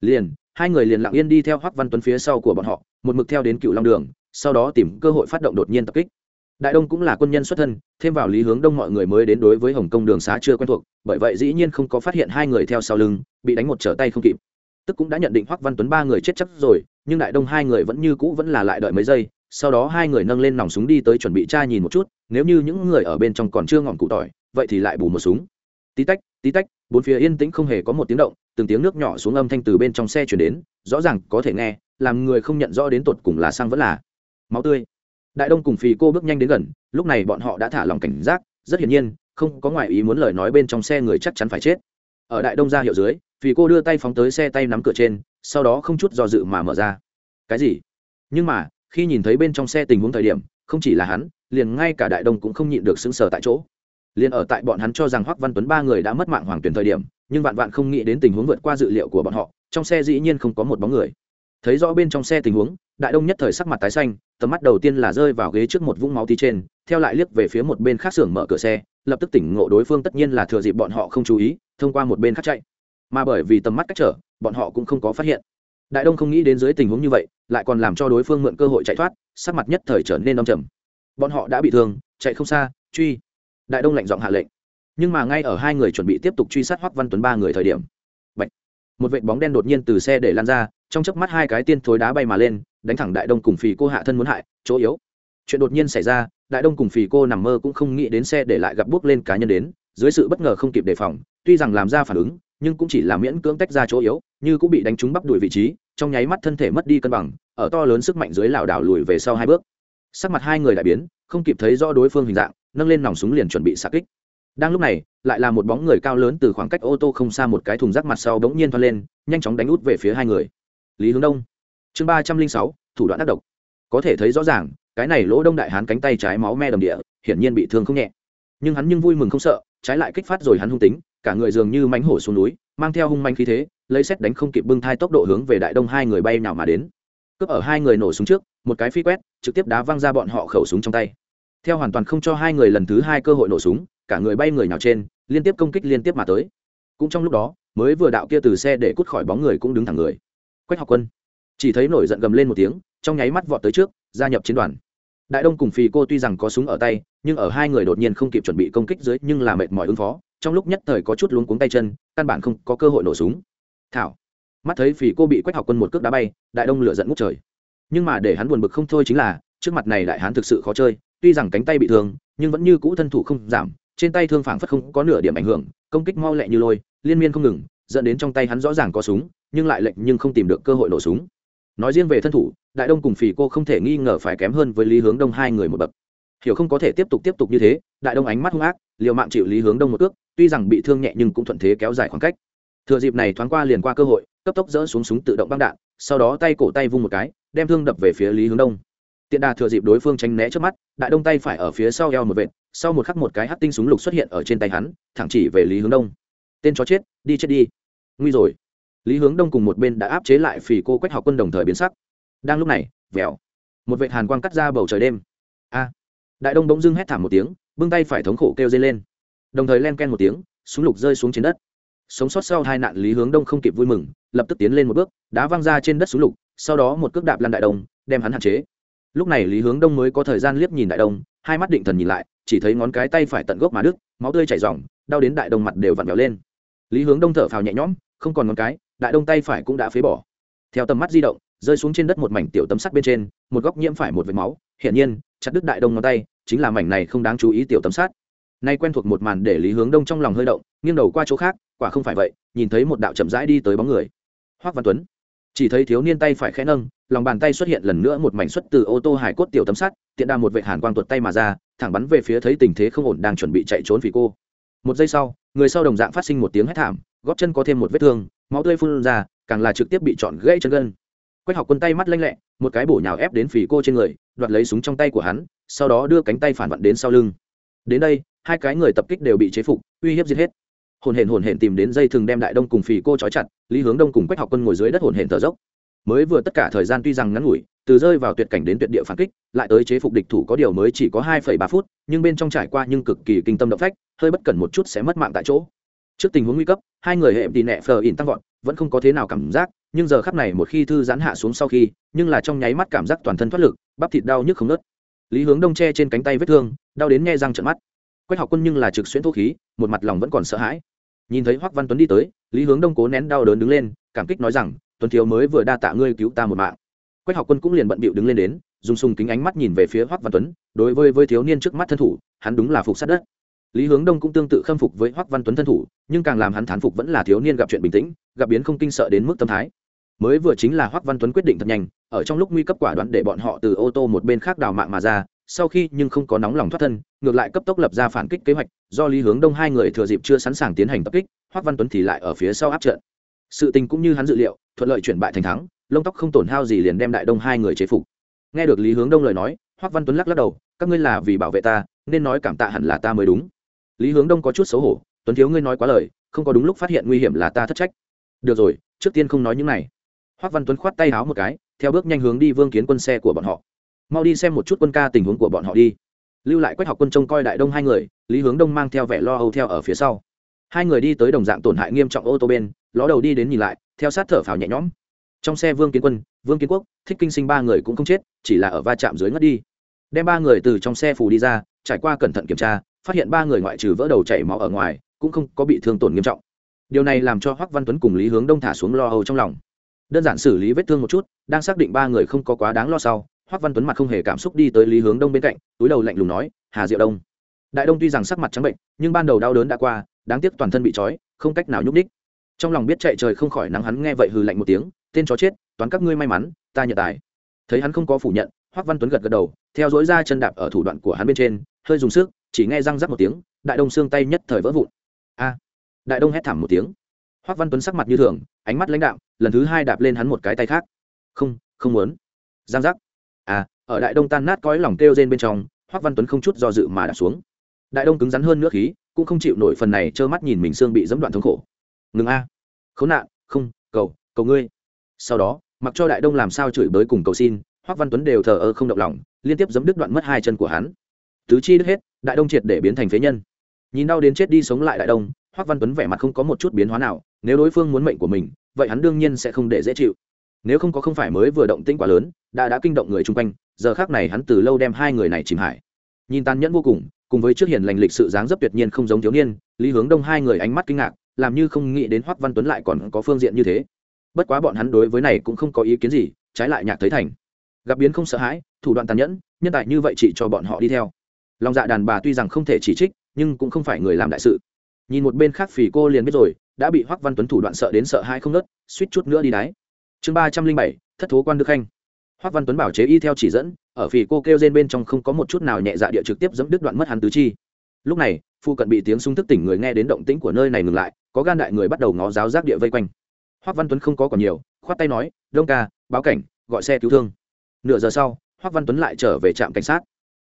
Liền, hai người liền lặng yên đi theo hoắc văn tuấn phía sau của bọn họ, một mực theo đến cựu long đường, sau đó tìm cơ hội phát động đột nhiên tập kích. Đại đông cũng là quân nhân xuất thân, thêm vào lý hướng đông mọi người mới đến đối với hồng kông đường xá chưa quen thuộc, bởi vậy dĩ nhiên không có phát hiện hai người theo sau lưng, bị đánh một trở tay không kịp. Tức cũng đã nhận định hoắc văn tuấn ba người chết chắc rồi, nhưng đại đông hai người vẫn như cũ vẫn là lại đợi mấy giây sau đó hai người nâng lên nòng súng đi tới chuẩn bị tra nhìn một chút, nếu như những người ở bên trong còn chưa ngọn cụ tỏi, vậy thì lại bù một súng. Tí tách tí tách, bốn phía yên tĩnh không hề có một tiếng động, từng tiếng nước nhỏ xuống âm thanh từ bên trong xe chuyển đến, rõ ràng có thể nghe, làm người không nhận rõ đến tột cùng là sang vẫn là máu tươi. Đại đông cùng phì cô bước nhanh đến gần, lúc này bọn họ đã thả lòng cảnh giác, rất hiển nhiên, không có ngoại ý muốn lời nói bên trong xe người chắc chắn phải chết. Ở đại đông ra hiệu dưới, phì cô đưa tay phóng tới xe tay nắm cửa trên, sau đó không chút do dự mà mở ra. Cái gì? Nhưng mà khi nhìn thấy bên trong xe tình huống thời điểm, không chỉ là hắn, liền ngay cả đại đông cũng không nhịn được xứng sở tại chỗ. Liền ở tại bọn hắn cho rằng hoắc văn tuấn ba người đã mất mạng hoàng tuyển thời điểm, nhưng vạn vạn không nghĩ đến tình huống vượt qua dự liệu của bọn họ, trong xe dĩ nhiên không có một bóng người. Thấy rõ bên trong xe tình huống, đại đông nhất thời sắc mặt tái xanh, tầm mắt đầu tiên là rơi vào ghế trước một vũng máu tí trên, theo lại liếc về phía một bên khác xưởng mở cửa xe, lập tức tỉnh ngộ đối phương tất nhiên là thừa dịp bọn họ không chú ý, thông qua một bên khác chạy. Mà bởi vì tầm mắt cách trở, bọn họ cũng không có phát hiện đại đông không nghĩ đến dưới tình huống như vậy, lại còn làm cho đối phương mượn cơ hội chạy thoát, sắc mặt nhất thời trở nên đông trầm. Bọn họ đã bị thương, chạy không xa, truy. Đại đông lạnh giọng hạ lệnh. Nhưng mà ngay ở hai người chuẩn bị tiếp tục truy sát hoắc văn tuấn ba người thời điểm, Bạch. một vệt bóng đen đột nhiên từ xe để lan ra, trong chớp mắt hai cái tiên thối đá bay mà lên, đánh thẳng đại đông cùng phì cô hạ thân muốn hại, chỗ yếu. Chuyện đột nhiên xảy ra, đại đông cùng phì cô nằm mơ cũng không nghĩ đến xe để lại gặp bước lên cá nhân đến, dưới sự bất ngờ không kịp đề phòng, tuy rằng làm ra phản ứng nhưng cũng chỉ là miễn cưỡng tách ra chỗ yếu, như cũng bị đánh trúng bắp đuổi vị trí, trong nháy mắt thân thể mất đi cân bằng, ở to lớn sức mạnh dưới lảo đảo lùi về sau hai bước. Sắc mặt hai người đại biến, không kịp thấy rõ đối phương hình dạng, nâng lên nòng súng liền chuẩn bị xạ kích. Đang lúc này, lại là một bóng người cao lớn từ khoảng cách ô tô không xa một cái thùng rác mặt sau bỗng nhiên thoát lên, nhanh chóng đánh út về phía hai người. Lý hướng đông. Chương ba trăm linh sáu, thủ đoạn đắc độc. Có thể thấy rõ ràng, cái này lỗ đông đại hán cánh tay trái máu me đầm địa, hiển nhiên bị thương không nhẹ. Nhưng hắn nhưng vui mừng không sợ, trái lại kích phát rồi hắn hung tính cả người dường như mánh hổ xuống núi, mang theo hung manh khí thế, lấy xét đánh không kịp bưng thai tốc độ hướng về đại đông hai người bay nào mà đến. Cướp ở hai người nổ súng trước, một cái phi quét, trực tiếp đá văng ra bọn họ khẩu súng trong tay. Theo hoàn toàn không cho hai người lần thứ hai cơ hội nổ súng, cả người bay người nào trên, liên tiếp công kích liên tiếp mà tới. Cũng trong lúc đó, mới vừa đạo kia từ xe để cút khỏi bóng người cũng đứng thẳng người. Quách học quân, chỉ thấy nổi giận gầm lên một tiếng, trong nháy mắt vọt tới trước, gia nhập chiến đoàn. Đại đông cùng phì cô tuy rằng có súng ở tay, nhưng ở hai người đột nhiên không kịp chuẩn bị công kích dưới, nhưng là mệt mỏi ứng phó trong lúc nhất thời có chút luống cuống tay chân, căn bản không có cơ hội nổ súng. Thảo, mắt thấy phì cô bị quách học quân một cước đá bay, đại đông lửa giận ngút trời. Nhưng mà để hắn buồn bực không thôi chính là, trước mặt này đại hán thực sự khó chơi, tuy rằng cánh tay bị thương, nhưng vẫn như cũ thân thủ không giảm, trên tay thương phảng phất không có nửa điểm ảnh hưởng, công kích mau lẹ như lôi, liên miên không ngừng, dẫn đến trong tay hắn rõ ràng có súng, nhưng lại lệnh nhưng không tìm được cơ hội nổ súng. Nói riêng về thân thủ, đại đông cùng phì cô không thể nghi ngờ phải kém hơn với lý hướng đông hai người một bậc hiểu không có thể tiếp tục tiếp tục như thế đại đông ánh mắt hung ác liều mạng chịu lý hướng đông một cước, tuy rằng bị thương nhẹ nhưng cũng thuận thế kéo dài khoảng cách. Thừa dịp này thoáng qua liền qua cơ hội cấp tốc dỡ xuống súng tự động băng đạn sau đó tay cổ tay vung một cái đem thương đập về phía lý hướng đông. Tiện đà thừa dịp đối phương tránh né trước mắt đại đông tay phải ở phía sau eo một vệt sau một khắc một cái hắt tinh súng lục xuất hiện ở trên tay hắn thẳng chỉ về lý hướng đông. Tên chó chết đi chết đi. Nguy rồi. Lý hướng đông cùng một bên đã áp chế lại phì cô quách học quân đồng thời biến sắc. Đang lúc này vèo. Một vệ hàn quang cắt ra bầu trời đêm. A đại đông bỗng dưng hét thảm một tiếng, bưng tay phải thống khổ kêu dây lên. Đồng thời len ken một tiếng, súng lục rơi xuống trên đất. Sống sót sau hai nạn lý hướng đông không kịp vui mừng, lập tức tiến lên một bước, đá văng ra trên đất súng lục, sau đó một cước đạp lăn đại đông, đem hắn hạn chế. Lúc này lý hướng đông mới có thời gian liếc nhìn đại đông, hai mắt định thần nhìn lại, chỉ thấy ngón cái tay phải tận gốc mà đứt, máu tươi chảy r đau đến đại đông mặt đều vặn vẹo lên. Lý hướng đông thở phào nhẹ nhõm, không còn ngón cái, đại đông tay phải cũng đã phế bỏ. Theo tầm mắt di động, rơi xuống trên đất một mảnh tiểu tấm sắt bên trên, một góc nhiễm phải một vệt máu. Hiển nhiên chặt đứt đại đông ngón tay, chính là mảnh này không đáng chú ý tiểu tấm sát. nay quen thuộc một màn để lý hướng đông trong lòng hơi động, nghiêng đầu qua chỗ khác, quả không phải vậy, nhìn thấy một đạo chậm rãi đi tới bóng người. Hoác văn tuấn. Chỉ thấy thiếu niên tay phải khẽ nâng, lòng bàn tay xuất hiện lần nữa một mảnh xuất từ ô tô hải cốt tiểu tấm sắt, tiện đa một vệ hàn quang tuột tay mà ra, thẳng bắn về phía thấy tình thế không ổn đang chuẩn bị chạy trốn vì cô. Một giây sau, người sau đồng dạng phát sinh một tiếng hét thảm góp chân có thêm một vết thương, máu tươi phun ra, càng là trực tiếp bị chọn gãy chân gân quách học quân tay mắt lanh lẹ, một cái bổ nhào ép đến phì cô trên người, đoạt lấy súng trong tay của hắn, sau đó đưa cánh tay phản vặn đến sau lưng. Đến đây, hai cái người tập kích đều bị chế phục, uy hiếp giết hết. Hồn hển hồn hển tìm đến dây thường đem đại đông cùng phì cô trói chặt, lý hướng đông cùng quách học quân ngồi dưới đất hồn hển thở dốc. Mới vừa tất cả thời gian tuy rằng ngắn ngủi, từ rơi vào tuyệt cảnh đến tuyệt địa phản kích, lại tới chế phục địch thủ có điều mới chỉ có hai phẩy ba phút, nhưng bên trong trải qua nhưng cực kỳ kinh tâm động phách, hơi bất cẩn một chút sẽ mất mạng tại chỗ. Trước tình huống nguy cấp, hai người hệ tì nẹ phờ ỉn tăng vọt vẫn không có thế nào cảm giác, nhưng giờ khắp này một khi thư giãn hạ xuống sau khi, nhưng là trong nháy mắt cảm giác toàn thân thoát lực, bắp thịt đau nhức không nớt lý hướng đông che trên cánh tay vết thương, đau đến nghe răng trận mắt. Quách học quân nhưng là trực xuyên thuốc khí, một mặt lòng vẫn còn sợ hãi. Nhìn thấy hoắc văn tuấn đi tới, lý hướng đông cố nén đau đớn đứng lên, cảm kích nói rằng, tuấn thiếu mới vừa đa tạ ngươi cứu ta một mạng. Quách học quân cũng liền bận bịu đứng lên đến, dùng sùng kính ánh mắt nhìn về phía hoắc văn tuấn, đối với với thiếu niên trước mắt thân thủ, hắn đúng là phục sát đất lý hướng đông cũng tương tự khâm phục với hoắc văn tuấn thân thủ, nhưng càng làm hắn thán phục vẫn là thiếu niên gặp chuyện bình tĩnh, gặp biến không kinh sợ đến mức tâm thái. Mới vừa chính là hoắc văn tuấn quyết định thật nhanh, ở trong lúc nguy cấp quả đoán để bọn họ từ ô tô một bên khác đào mạng mà ra, sau khi nhưng không có nóng lòng thoát thân, ngược lại cấp tốc lập ra phản kích kế hoạch, do lý hướng đông hai người thừa dịp chưa sẵn sàng tiến hành tập kích, hoắc văn tuấn thì lại ở phía sau áp trận. Sự tình cũng như hắn dự liệu, thuận lợi chuyển bại thành thắng, lông tóc không tổn hao gì liền đem đại đông hai người chế phục. Nghe được lý hướng đông lời nói, hoắc văn tuấn lắc lắc đầu, các ngươi là vì bảo vệ ta, nên nói cảm tạ hẳn là ta mới đúng lý hướng đông có chút xấu hổ, tuấn thiếu ngươi nói quá lời, không có đúng lúc phát hiện nguy hiểm là ta thất trách. Được rồi, trước tiên không nói những này. Hoắc văn tuấn khoát tay háo một cái, theo bước nhanh hướng đi vương kiến quân xe của bọn họ. Mau đi xem một chút quân ca tình huống của bọn họ đi. Lưu lại quách học quân trông coi đại đông hai người, lý hướng đông mang theo vẻ lo âu theo ở phía sau. Hai người đi tới đồng dạng tổn hại nghiêm trọng ô tô bên, ló đầu đi đến nhìn lại, theo sát thở phào nhẹ nhõm. Trong xe vương kiến quân, vương kiến quốc, thích kinh sinh ba người cũng không chết, chỉ là ở va chạm dưới ngất đi. Đem ba người từ trong xe phủ đi ra, trải qua cẩn thận kiểm tra phát hiện ba người ngoại trừ vỡ đầu chảy máu ở ngoài, cũng không có bị thương tổn nghiêm trọng. Điều này làm cho hoắc văn tuấn cùng lý hướng đông thả xuống lo âu trong lòng. Đơn giản xử lý vết thương một chút, đang xác định ba người không có quá đáng lo sau, hoắc văn tuấn mặt không hề cảm xúc đi tới lý hướng đông bên cạnh, túi đầu lạnh lùng nói, hà diệu đông. Đại đông tuy rằng sắc mặt trắng bệnh, nhưng ban đầu đau đớn đã qua, đáng tiếc toàn thân bị trói, không cách nào nhúc ních trong lòng biết chạy trời không khỏi nắng hắn nghe vậy hừ lạnh một tiếng, tên chó chết, toán các ngươi may mắn, ta nhận tài. Thấy hắn không có phủ nhận, hoắc văn tuấn gật gật đầu, theo dối ra chân đạp ở thủ đoạn của hắn bên trên, hơi dùng sức chỉ nghe răng rắc một tiếng, đại đông xương tay nhất thời vỡ vụn. A! Đại đông hét thảm một tiếng. Hoắc văn tuấn sắc mặt như thường, ánh mắt lãnh đạm, lần thứ hai đạp lên hắn một cái tay khác. Không không muốn. Giang giác à ở đại đông tan nát cõi lòng kêu rên bên trong hoắc văn tuấn không chút do dự mà đạp xuống. Đại đông cứng rắn hơn nước khí, cũng không chịu nổi phần này trơ mắt nhìn mình xương bị dẫm đoạn thống khổ. Ngừng a! Khốn nạn! Không, cầu cầu ngươi. Sau đó, mặc cho đại đông làm sao chửi bới cùng cầu xin hoắc văn tuấn đều thờ ơ không động lòng, liên tiếp giấm đứt đoạn mất hai chân của hắn tứ chi đứt hết, đại đông triệt để biến thành phế nhân. Nhìn đau đến chết đi sống lại đại đông, hoắc văn tuấn vẻ mặt không có một chút biến hóa nào, nếu đối phương muốn mệnh của mình, vậy hắn đương nhiên sẽ không để dễ chịu. Nếu không có không phải mới vừa động tĩnh quá lớn, đã đã kinh động người chung quanh, giờ khác này hắn từ lâu đem hai người này chìm hải. Nhìn tàn nhẫn vô cùng cùng với trước hiền lành lịch sự dáng dấp tuyệt nhiên không giống thiếu niên, lý hướng đông hai người ánh mắt kinh ngạc, làm như không nghĩ đến hoắc văn tuấn lại còn có phương diện như thế. Bất quá bọn hắn đối với này cũng không có ý kiến gì, trái lại nhạc thấy thành. Gặp biến không sợ hãi, thủ đoạn tàn nhẫn, nhân tài như vậy chỉ cho bọn họ đi theo lòng dạ đàn bà tuy rằng không thể chỉ trích, nhưng cũng không phải người làm đại sự. Nhìn một bên khác phì cô liền biết rồi, đã bị hoắc văn tuấn thủ đoạn sợ đến sợ hai không nớt suýt chút nữa đi đáy chương ba trăm linh bảy, thất thố quan đức khanh. Hoắc văn tuấn bảo chế y theo chỉ dẫn, ở phì cô kêu trên bên trong không có một chút nào nhẹ dạ địa trực tiếp dẫm đứt đoạn mất hắn tứ chi. Lúc này, phu cận bị tiếng súng thức tỉnh người nghe đến động tĩnh của nơi này ngừng lại, có gan đại người bắt đầu ngó giáo giác địa vây quanh. Hoắc văn tuấn không có còn nhiều, khoát tay nói, đông ca, báo cảnh, gọi xe cứu thương. Nửa giờ sau, hoắc văn tuấn lại trở về trạm cảnh sát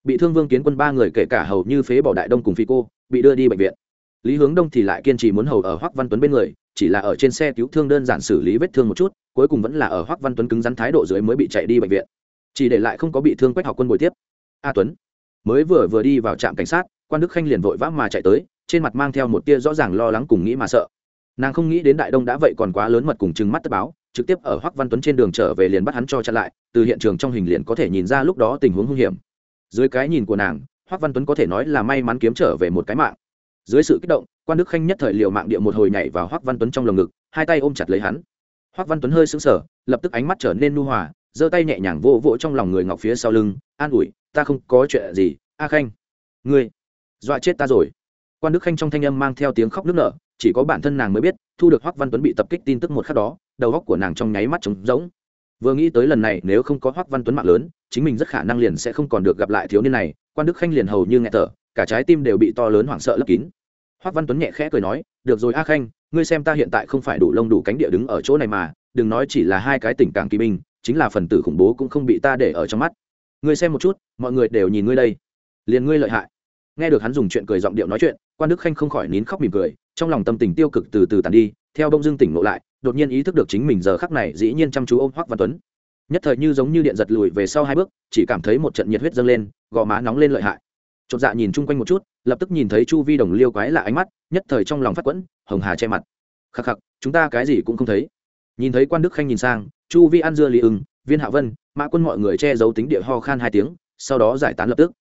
bị thương vương kiến quân ba người kể cả hầu như phế bỏ đại đông cùng phi cô, bị đưa đi bệnh viện. Lý hướng đông thì lại kiên trì muốn hầu ở hoắc văn tuấn bên người, chỉ là ở trên xe cứu thương đơn giản xử lý vết thương một chút, cuối cùng vẫn là ở hoắc văn tuấn cứng rắn thái độ dưới mới bị chạy đi bệnh viện. Chỉ để lại không có bị thương quách học quân bồi tiếp. A tuấn mới vừa vừa đi vào trạm cảnh sát, quan đức khanh liền vội vã mà chạy tới, trên mặt mang theo một tia rõ ràng lo lắng cùng nghĩ mà sợ. Nàng không nghĩ đến đại đông đã vậy còn quá lớn mật cùng chừng mắt tất báo, trực tiếp ở hoắc văn tuấn trên đường trở về liền bắt hắn cho chặn lại, từ hiện trường trong hình liền có thể nhìn ra lúc đó tình huống hung hiểm dưới cái nhìn của nàng hoắc văn tuấn có thể nói là may mắn kiếm trở về một cái mạng. Dưới sự kích động, quan đức khanh nhất thời liệu mạng địa một hồi nhảy vào hoắc văn tuấn trong lồng ngực, hai tay ôm chặt lấy hắn. Hoắc văn tuấn hơi sững sờ, lập tức ánh mắt trở nên nu hòa, giơ tay nhẹ nhàng vỗ vỗ trong lòng người ngọc phía sau lưng, an ủi, ta không có chuyện gì, a khanh, ngươi dọa chết ta rồi. Quan đức khanh trong thanh âm mang theo tiếng khóc nức nở, chỉ có bản thân nàng mới biết, thu được hoắc văn tuấn bị tập kích tin tức một khắc đó, đầu góc của nàng trong nháy mắt trống rỗng. Vừa nghĩ tới lần này, nếu không có hoắc văn tuấn mạng lớn chính mình rất khả năng liền sẽ không còn được gặp lại thiếu niên này, quan đức khanh liền hầu như nghẹt thở, cả trái tim đều bị to lớn hoảng sợ lấp kín. Hoắc văn tuấn nhẹ khẽ cười nói, được rồi a khanh, ngươi xem ta hiện tại không phải đủ lông đủ cánh địa đứng ở chỗ này mà, đừng nói chỉ là hai cái tình cảng kỳ binh, chính là phần tử khủng bố cũng không bị ta để ở trong mắt. Ngươi xem một chút, mọi người đều nhìn ngươi đây. Liền ngươi lợi hại. Nghe được hắn dùng chuyện cười giọng điệu nói chuyện, quan đức khanh không khỏi nín khóc mỉm cười, trong lòng tâm tình tiêu cực từ từ tàn đi, theo đông dương tỉnh ngộ lại, đột nhiên ý thức được chính mình giờ khắc này dĩ nhiên chăm chú ôm hoắc văn tuấn nhất thời như giống như điện giật lùi về sau hai bước, chỉ cảm thấy một trận nhiệt huyết dâng lên, gò má nóng lên lợi hại. Chột dạ nhìn chung quanh một chút, lập tức nhìn thấy chu vi đồng liêu quái lạ ánh mắt, nhất thời trong lòng phát quẫn, hồng hà che mặt. Khắc khắc, chúng ta cái gì cũng không thấy. Nhìn thấy quan đức khanh nhìn sang, chu vi ăn dưa lý ưng, viên hạ vân, mã quân mọi người che giấu tính địa ho khan hai tiếng, sau đó giải tán lập tức.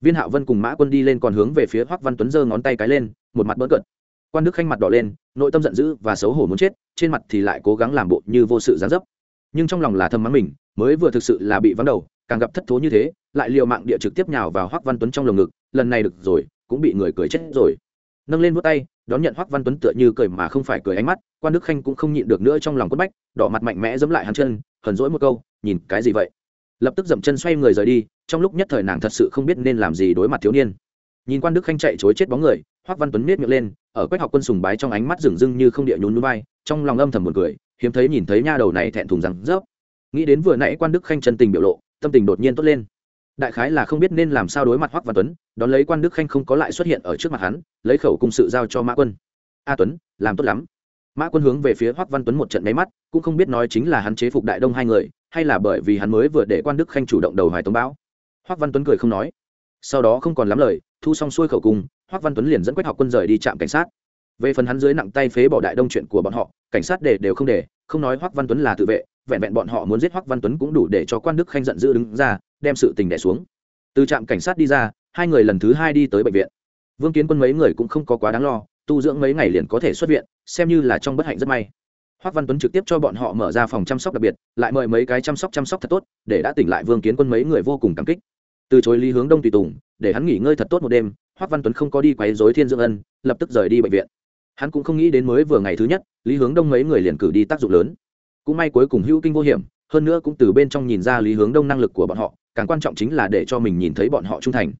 Viên hạ vân cùng mã quân đi lên còn hướng về phía hoắc văn tuấn giơ ngón tay cái lên, một mặt bỡ cợt. Quan đức khanh mặt đỏ lên, nội tâm giận dữ và xấu hổ muốn chết, trên mặt thì lại cố gắng làm bộ như vô sự gián dấp nhưng trong lòng là thầm mắng mình, mới vừa thực sự là bị vắng đầu, càng gặp thất thố như thế, lại liều mạng địa trực tiếp nhào vào hoắc văn tuấn trong lồng ngực, lần này được rồi, cũng bị người cười chết rồi. Nâng lên vút tay, đón nhận hoắc văn tuấn tựa như cười mà không phải cười ánh mắt, quan đức khanh cũng không nhịn được nữa trong lòng quất bách, đỏ mặt mạnh mẽ giẫm lại hắn chân, hờn dỗi một câu, nhìn cái gì vậy? Lập tức dậm chân xoay người rời đi, trong lúc nhất thời nàng thật sự không biết nên làm gì đối mặt thiếu niên. Nhìn quan đức khanh chạy chối chết bóng người, hoắc văn tuấn miết miệng lên, ở quách học quân sùng bái trong ánh mắt rừng rưng như không địa nhún núi bay trong lòng âm thầm một cười hiếm thấy nhìn thấy nha đầu này thẹn thùng rằng rớp. Nghĩ đến vừa nãy quan đức khanh chân tình biểu lộ, tâm tình đột nhiên tốt lên. Đại khái là không biết nên làm sao đối mặt hoắc văn tuấn, đón lấy quan đức khanh không có lại xuất hiện ở trước mặt hắn, lấy khẩu cung sự giao cho mã quân. A tuấn, làm tốt lắm. Mã quân hướng về phía hoắc văn tuấn một trận máy mắt, cũng không biết nói chính là hắn chế phục đại đông hai người, hay là bởi vì hắn mới vừa để quan đức khanh chủ động đầu hoài tống báo hoắc văn tuấn cười không nói. Sau đó không còn lắm lời, thu xong xuôi khẩu cung, hoắc văn tuấn liền dẫn quách học quân rời đi trạm cảnh sát về phần hắn dưới nặng tay phế bỏ đại đông chuyện của bọn họ, cảnh sát để đều không để, không nói hoắc văn tuấn là tự vệ, vẹn vẹn bọn họ muốn giết hoắc văn tuấn cũng đủ để cho quan đức khanh giận dữ đứng ra, đem sự tình đẻ xuống. Từ trạm cảnh sát đi ra, hai người lần thứ hai đi tới bệnh viện. Vương kiến quân mấy người cũng không có quá đáng lo, tu dưỡng mấy ngày liền có thể xuất viện, xem như là trong bất hạnh rất may. Hoắc văn tuấn trực tiếp cho bọn họ mở ra phòng chăm sóc đặc biệt, lại mời mấy cái chăm sóc chăm sóc thật tốt, để đã tỉnh lại vương kiến quân mấy người vô cùng cảm kích. Từ chối lý hướng đông tùy tùng, để hắn nghỉ ngơi thật tốt một đêm, hoắc văn tuấn không có đi quấy rối thiên dưỡng ân, lập tức rời đi bệnh viện hắn cũng không nghĩ đến mới vừa ngày thứ nhất, lý hướng đông mấy người liền cử đi tác dụng lớn. Cũng may cuối cùng hữu kinh vô hiểm, hơn nữa cũng từ bên trong nhìn ra lý hướng đông năng lực của bọn họ, càng quan trọng chính là để cho mình nhìn thấy bọn họ trung thành.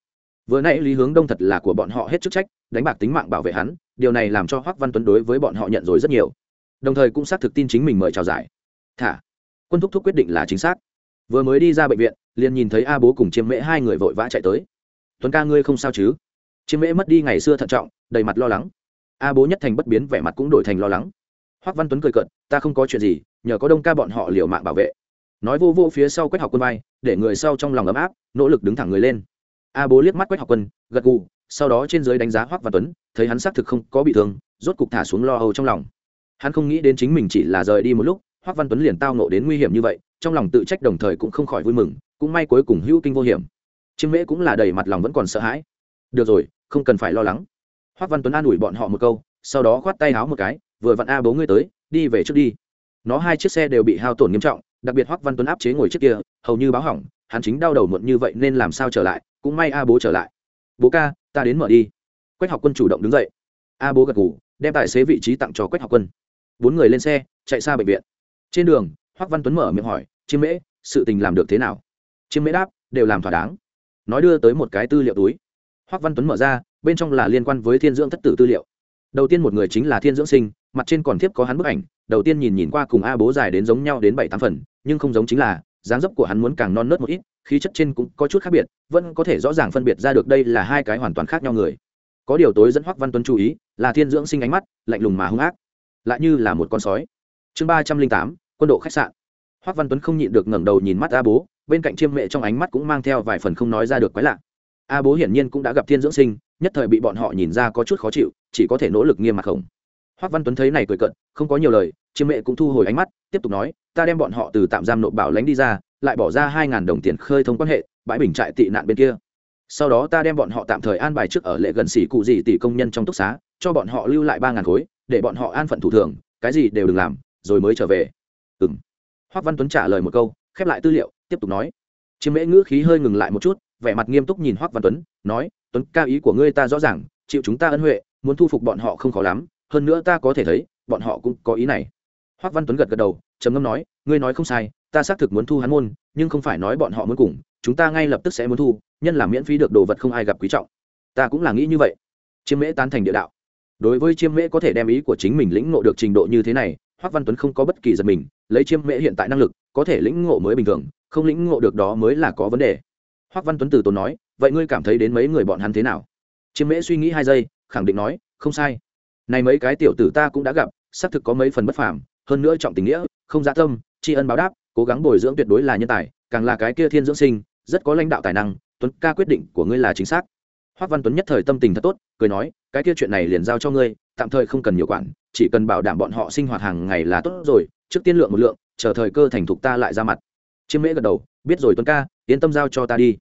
Vừa nãy lý hướng đông thật là của bọn họ hết chức trách, đánh bạc tính mạng bảo vệ hắn, điều này làm cho hoắc văn tuấn đối với bọn họ nhận rồi rất nhiều. Đồng thời cũng xác thực tin chính mình mời chào giải. Thả, quân thúc thúc quyết định là chính xác. Vừa mới đi ra bệnh viện, liền nhìn thấy a bố cùng chiêm mễ hai người vội vã chạy tới. Tuấn ca ngươi không sao chứ? Chiêm mễ mất đi ngày xưa thận trọng, đầy mặt lo lắng a bố nhất thành bất biến vẻ mặt cũng đổi thành lo lắng. Hoắc văn tuấn cười cợt, ta không có chuyện gì, nhờ có đông ca bọn họ liều mạng bảo vệ. Nói vô vô phía sau quách học quân vai, để người sau trong lòng ấm áp, nỗ lực đứng thẳng người lên. A bố liếc mắt quách học quân, gật gù, sau đó trên dưới đánh giá hoắc văn tuấn, thấy hắn xác thực không có bị thương, rốt cục thả xuống lo âu trong lòng. Hắn không nghĩ đến chính mình chỉ là rời đi một lúc hoắc văn tuấn liền tao nộ đến nguy hiểm như vậy, trong lòng tự trách đồng thời cũng không khỏi vui mừng, cũng may cuối cùng hữu kinh vô hiểm. Chiêm mễ cũng là đầy mặt lòng vẫn còn sợ hãi. Được rồi, không cần phải lo lắng hoắc văn tuấn an ủi bọn họ một câu, sau đó khoát tay háo một cái, vừa vặn a bố ngươi tới, đi về trước đi. Nó hai chiếc xe đều bị hao tổn nghiêm trọng, đặc biệt hoắc văn tuấn áp chế ngồi trước kia, hầu như báo hỏng, hắn chính đau đầu muộn như vậy nên làm sao trở lại, cũng may a bố trở lại. Bố ca, ta đến mở đi. Quách học quân chủ động đứng dậy. A bố gật ngủ đem tài xế vị trí tặng cho quách học quân. Bốn người lên xe, chạy xa bệnh viện. Trên đường hoắc văn tuấn mở miệng hỏi, chiêm mễ, sự tình làm được thế nào? Chiêm mễ đáp, đều làm thỏa đáng. Nói đưa tới một cái tư liệu túi. Hoắc văn tuấn mở ra bên trong là liên quan với thiên dưỡng thất tử tư liệu. Đầu tiên một người chính là thiên dưỡng sinh, mặt trên còn thiếp có hắn bức ảnh, đầu tiên nhìn nhìn qua cùng a bố dài đến giống nhau đến bảy tám phần, nhưng không giống chính là, dáng dấp của hắn muốn càng non nớt một ít, khí chất trên cũng có chút khác biệt, vẫn có thể rõ ràng phân biệt ra được đây là hai cái hoàn toàn khác nhau người. Có điều tối dẫn hoắc văn tuấn chú ý, là thiên dưỡng sinh ánh mắt, lạnh lùng mà hung ác. Lại như là một con sói. Chương ba trăm linh tám, quân độ khách sạn. Hoắc văn tuấn không nhịn được ngẩng đầu nhìn mắt a bố, bên cạnh chiêm mẹ trong ánh mắt cũng mang theo vài phần không nói ra được quái lạ a bố hiển nhiên cũng đã gặp thiên dưỡng sinh, nhất thời bị bọn họ nhìn ra có chút khó chịu, chỉ có thể nỗ lực nghiêm mặt khổng. Hoắc văn tuấn thấy này cười cận không có nhiều lời, chiêm mẹ cũng thu hồi ánh mắt, tiếp tục nói, ta đem bọn họ từ tạm giam nộp bảo lãnh đi ra, lại bỏ ra hai ngàn đồng tiền khơi thông quan hệ, bãi bình trại tị nạn bên kia. Sau đó ta đem bọn họ tạm thời an bài trước ở lệ gần xỉ cụ gì tỷ công nhân trong túc xá, cho bọn họ lưu lại ba ngàn khối, để bọn họ an phận thủ thường, cái gì đều đừng làm, rồi mới trở về. Ừng hoắc văn tuấn trả lời một câu, khép lại tư liệu, tiếp tục nói, chiêm mễ ngữ khí hơi ngừng lại một chút vẻ mặt nghiêm túc nhìn hoắc văn tuấn, nói, tuấn ca ý của ngươi ta rõ ràng, chịu chúng ta ân huệ, muốn thu phục bọn họ không khó lắm, hơn nữa ta có thể thấy, bọn họ cũng có ý này. Hoắc văn tuấn gật gật đầu, trầm ngâm nói, ngươi nói không sai, ta xác thực muốn thu hắn môn, nhưng không phải nói bọn họ muốn cùng, chúng ta ngay lập tức sẽ muốn thu, nhân là miễn phí được đồ vật không ai gặp quý trọng. Ta cũng là nghĩ như vậy. Chiêm mễ tán thành địa đạo. Đối với chiêm mễ có thể đem ý của chính mình lĩnh ngộ được trình độ như thế này, hoắc văn tuấn không có bất kỳ giật mình, lấy chiêm mễ hiện tại năng lực, có thể lĩnh ngộ mới bình thường, không lĩnh ngộ được đó mới là có vấn đề hoắc văn tuấn từ tốn nói, vậy ngươi cảm thấy đến mấy người bọn hắn thế nào? Chiêm mễ suy nghĩ hai giây, khẳng định nói, không sai. Này mấy cái tiểu tử ta cũng đã gặp, xác thực có mấy phần bất phàm, hơn nữa trọng tình nghĩa, không dạ tâm, tri ân báo đáp, cố gắng bồi dưỡng tuyệt đối là nhân tài, càng là cái kia thiên dưỡng sinh, rất có lãnh đạo tài năng, tuấn ca quyết định của ngươi là chính xác. Hoắc văn tuấn nhất thời tâm tình thật tốt, cười nói, cái kia chuyện này liền giao cho ngươi, tạm thời không cần nhiều quản, chỉ cần bảo đảm bọn họ sinh hoạt hàng ngày là tốt rồi, trước tiên lượng một lượng, chờ thời cơ thành thục ta lại ra mặt. Chiêm mễ gật đầu, biết rồi tuấn ca yên tâm giao cho ta đi.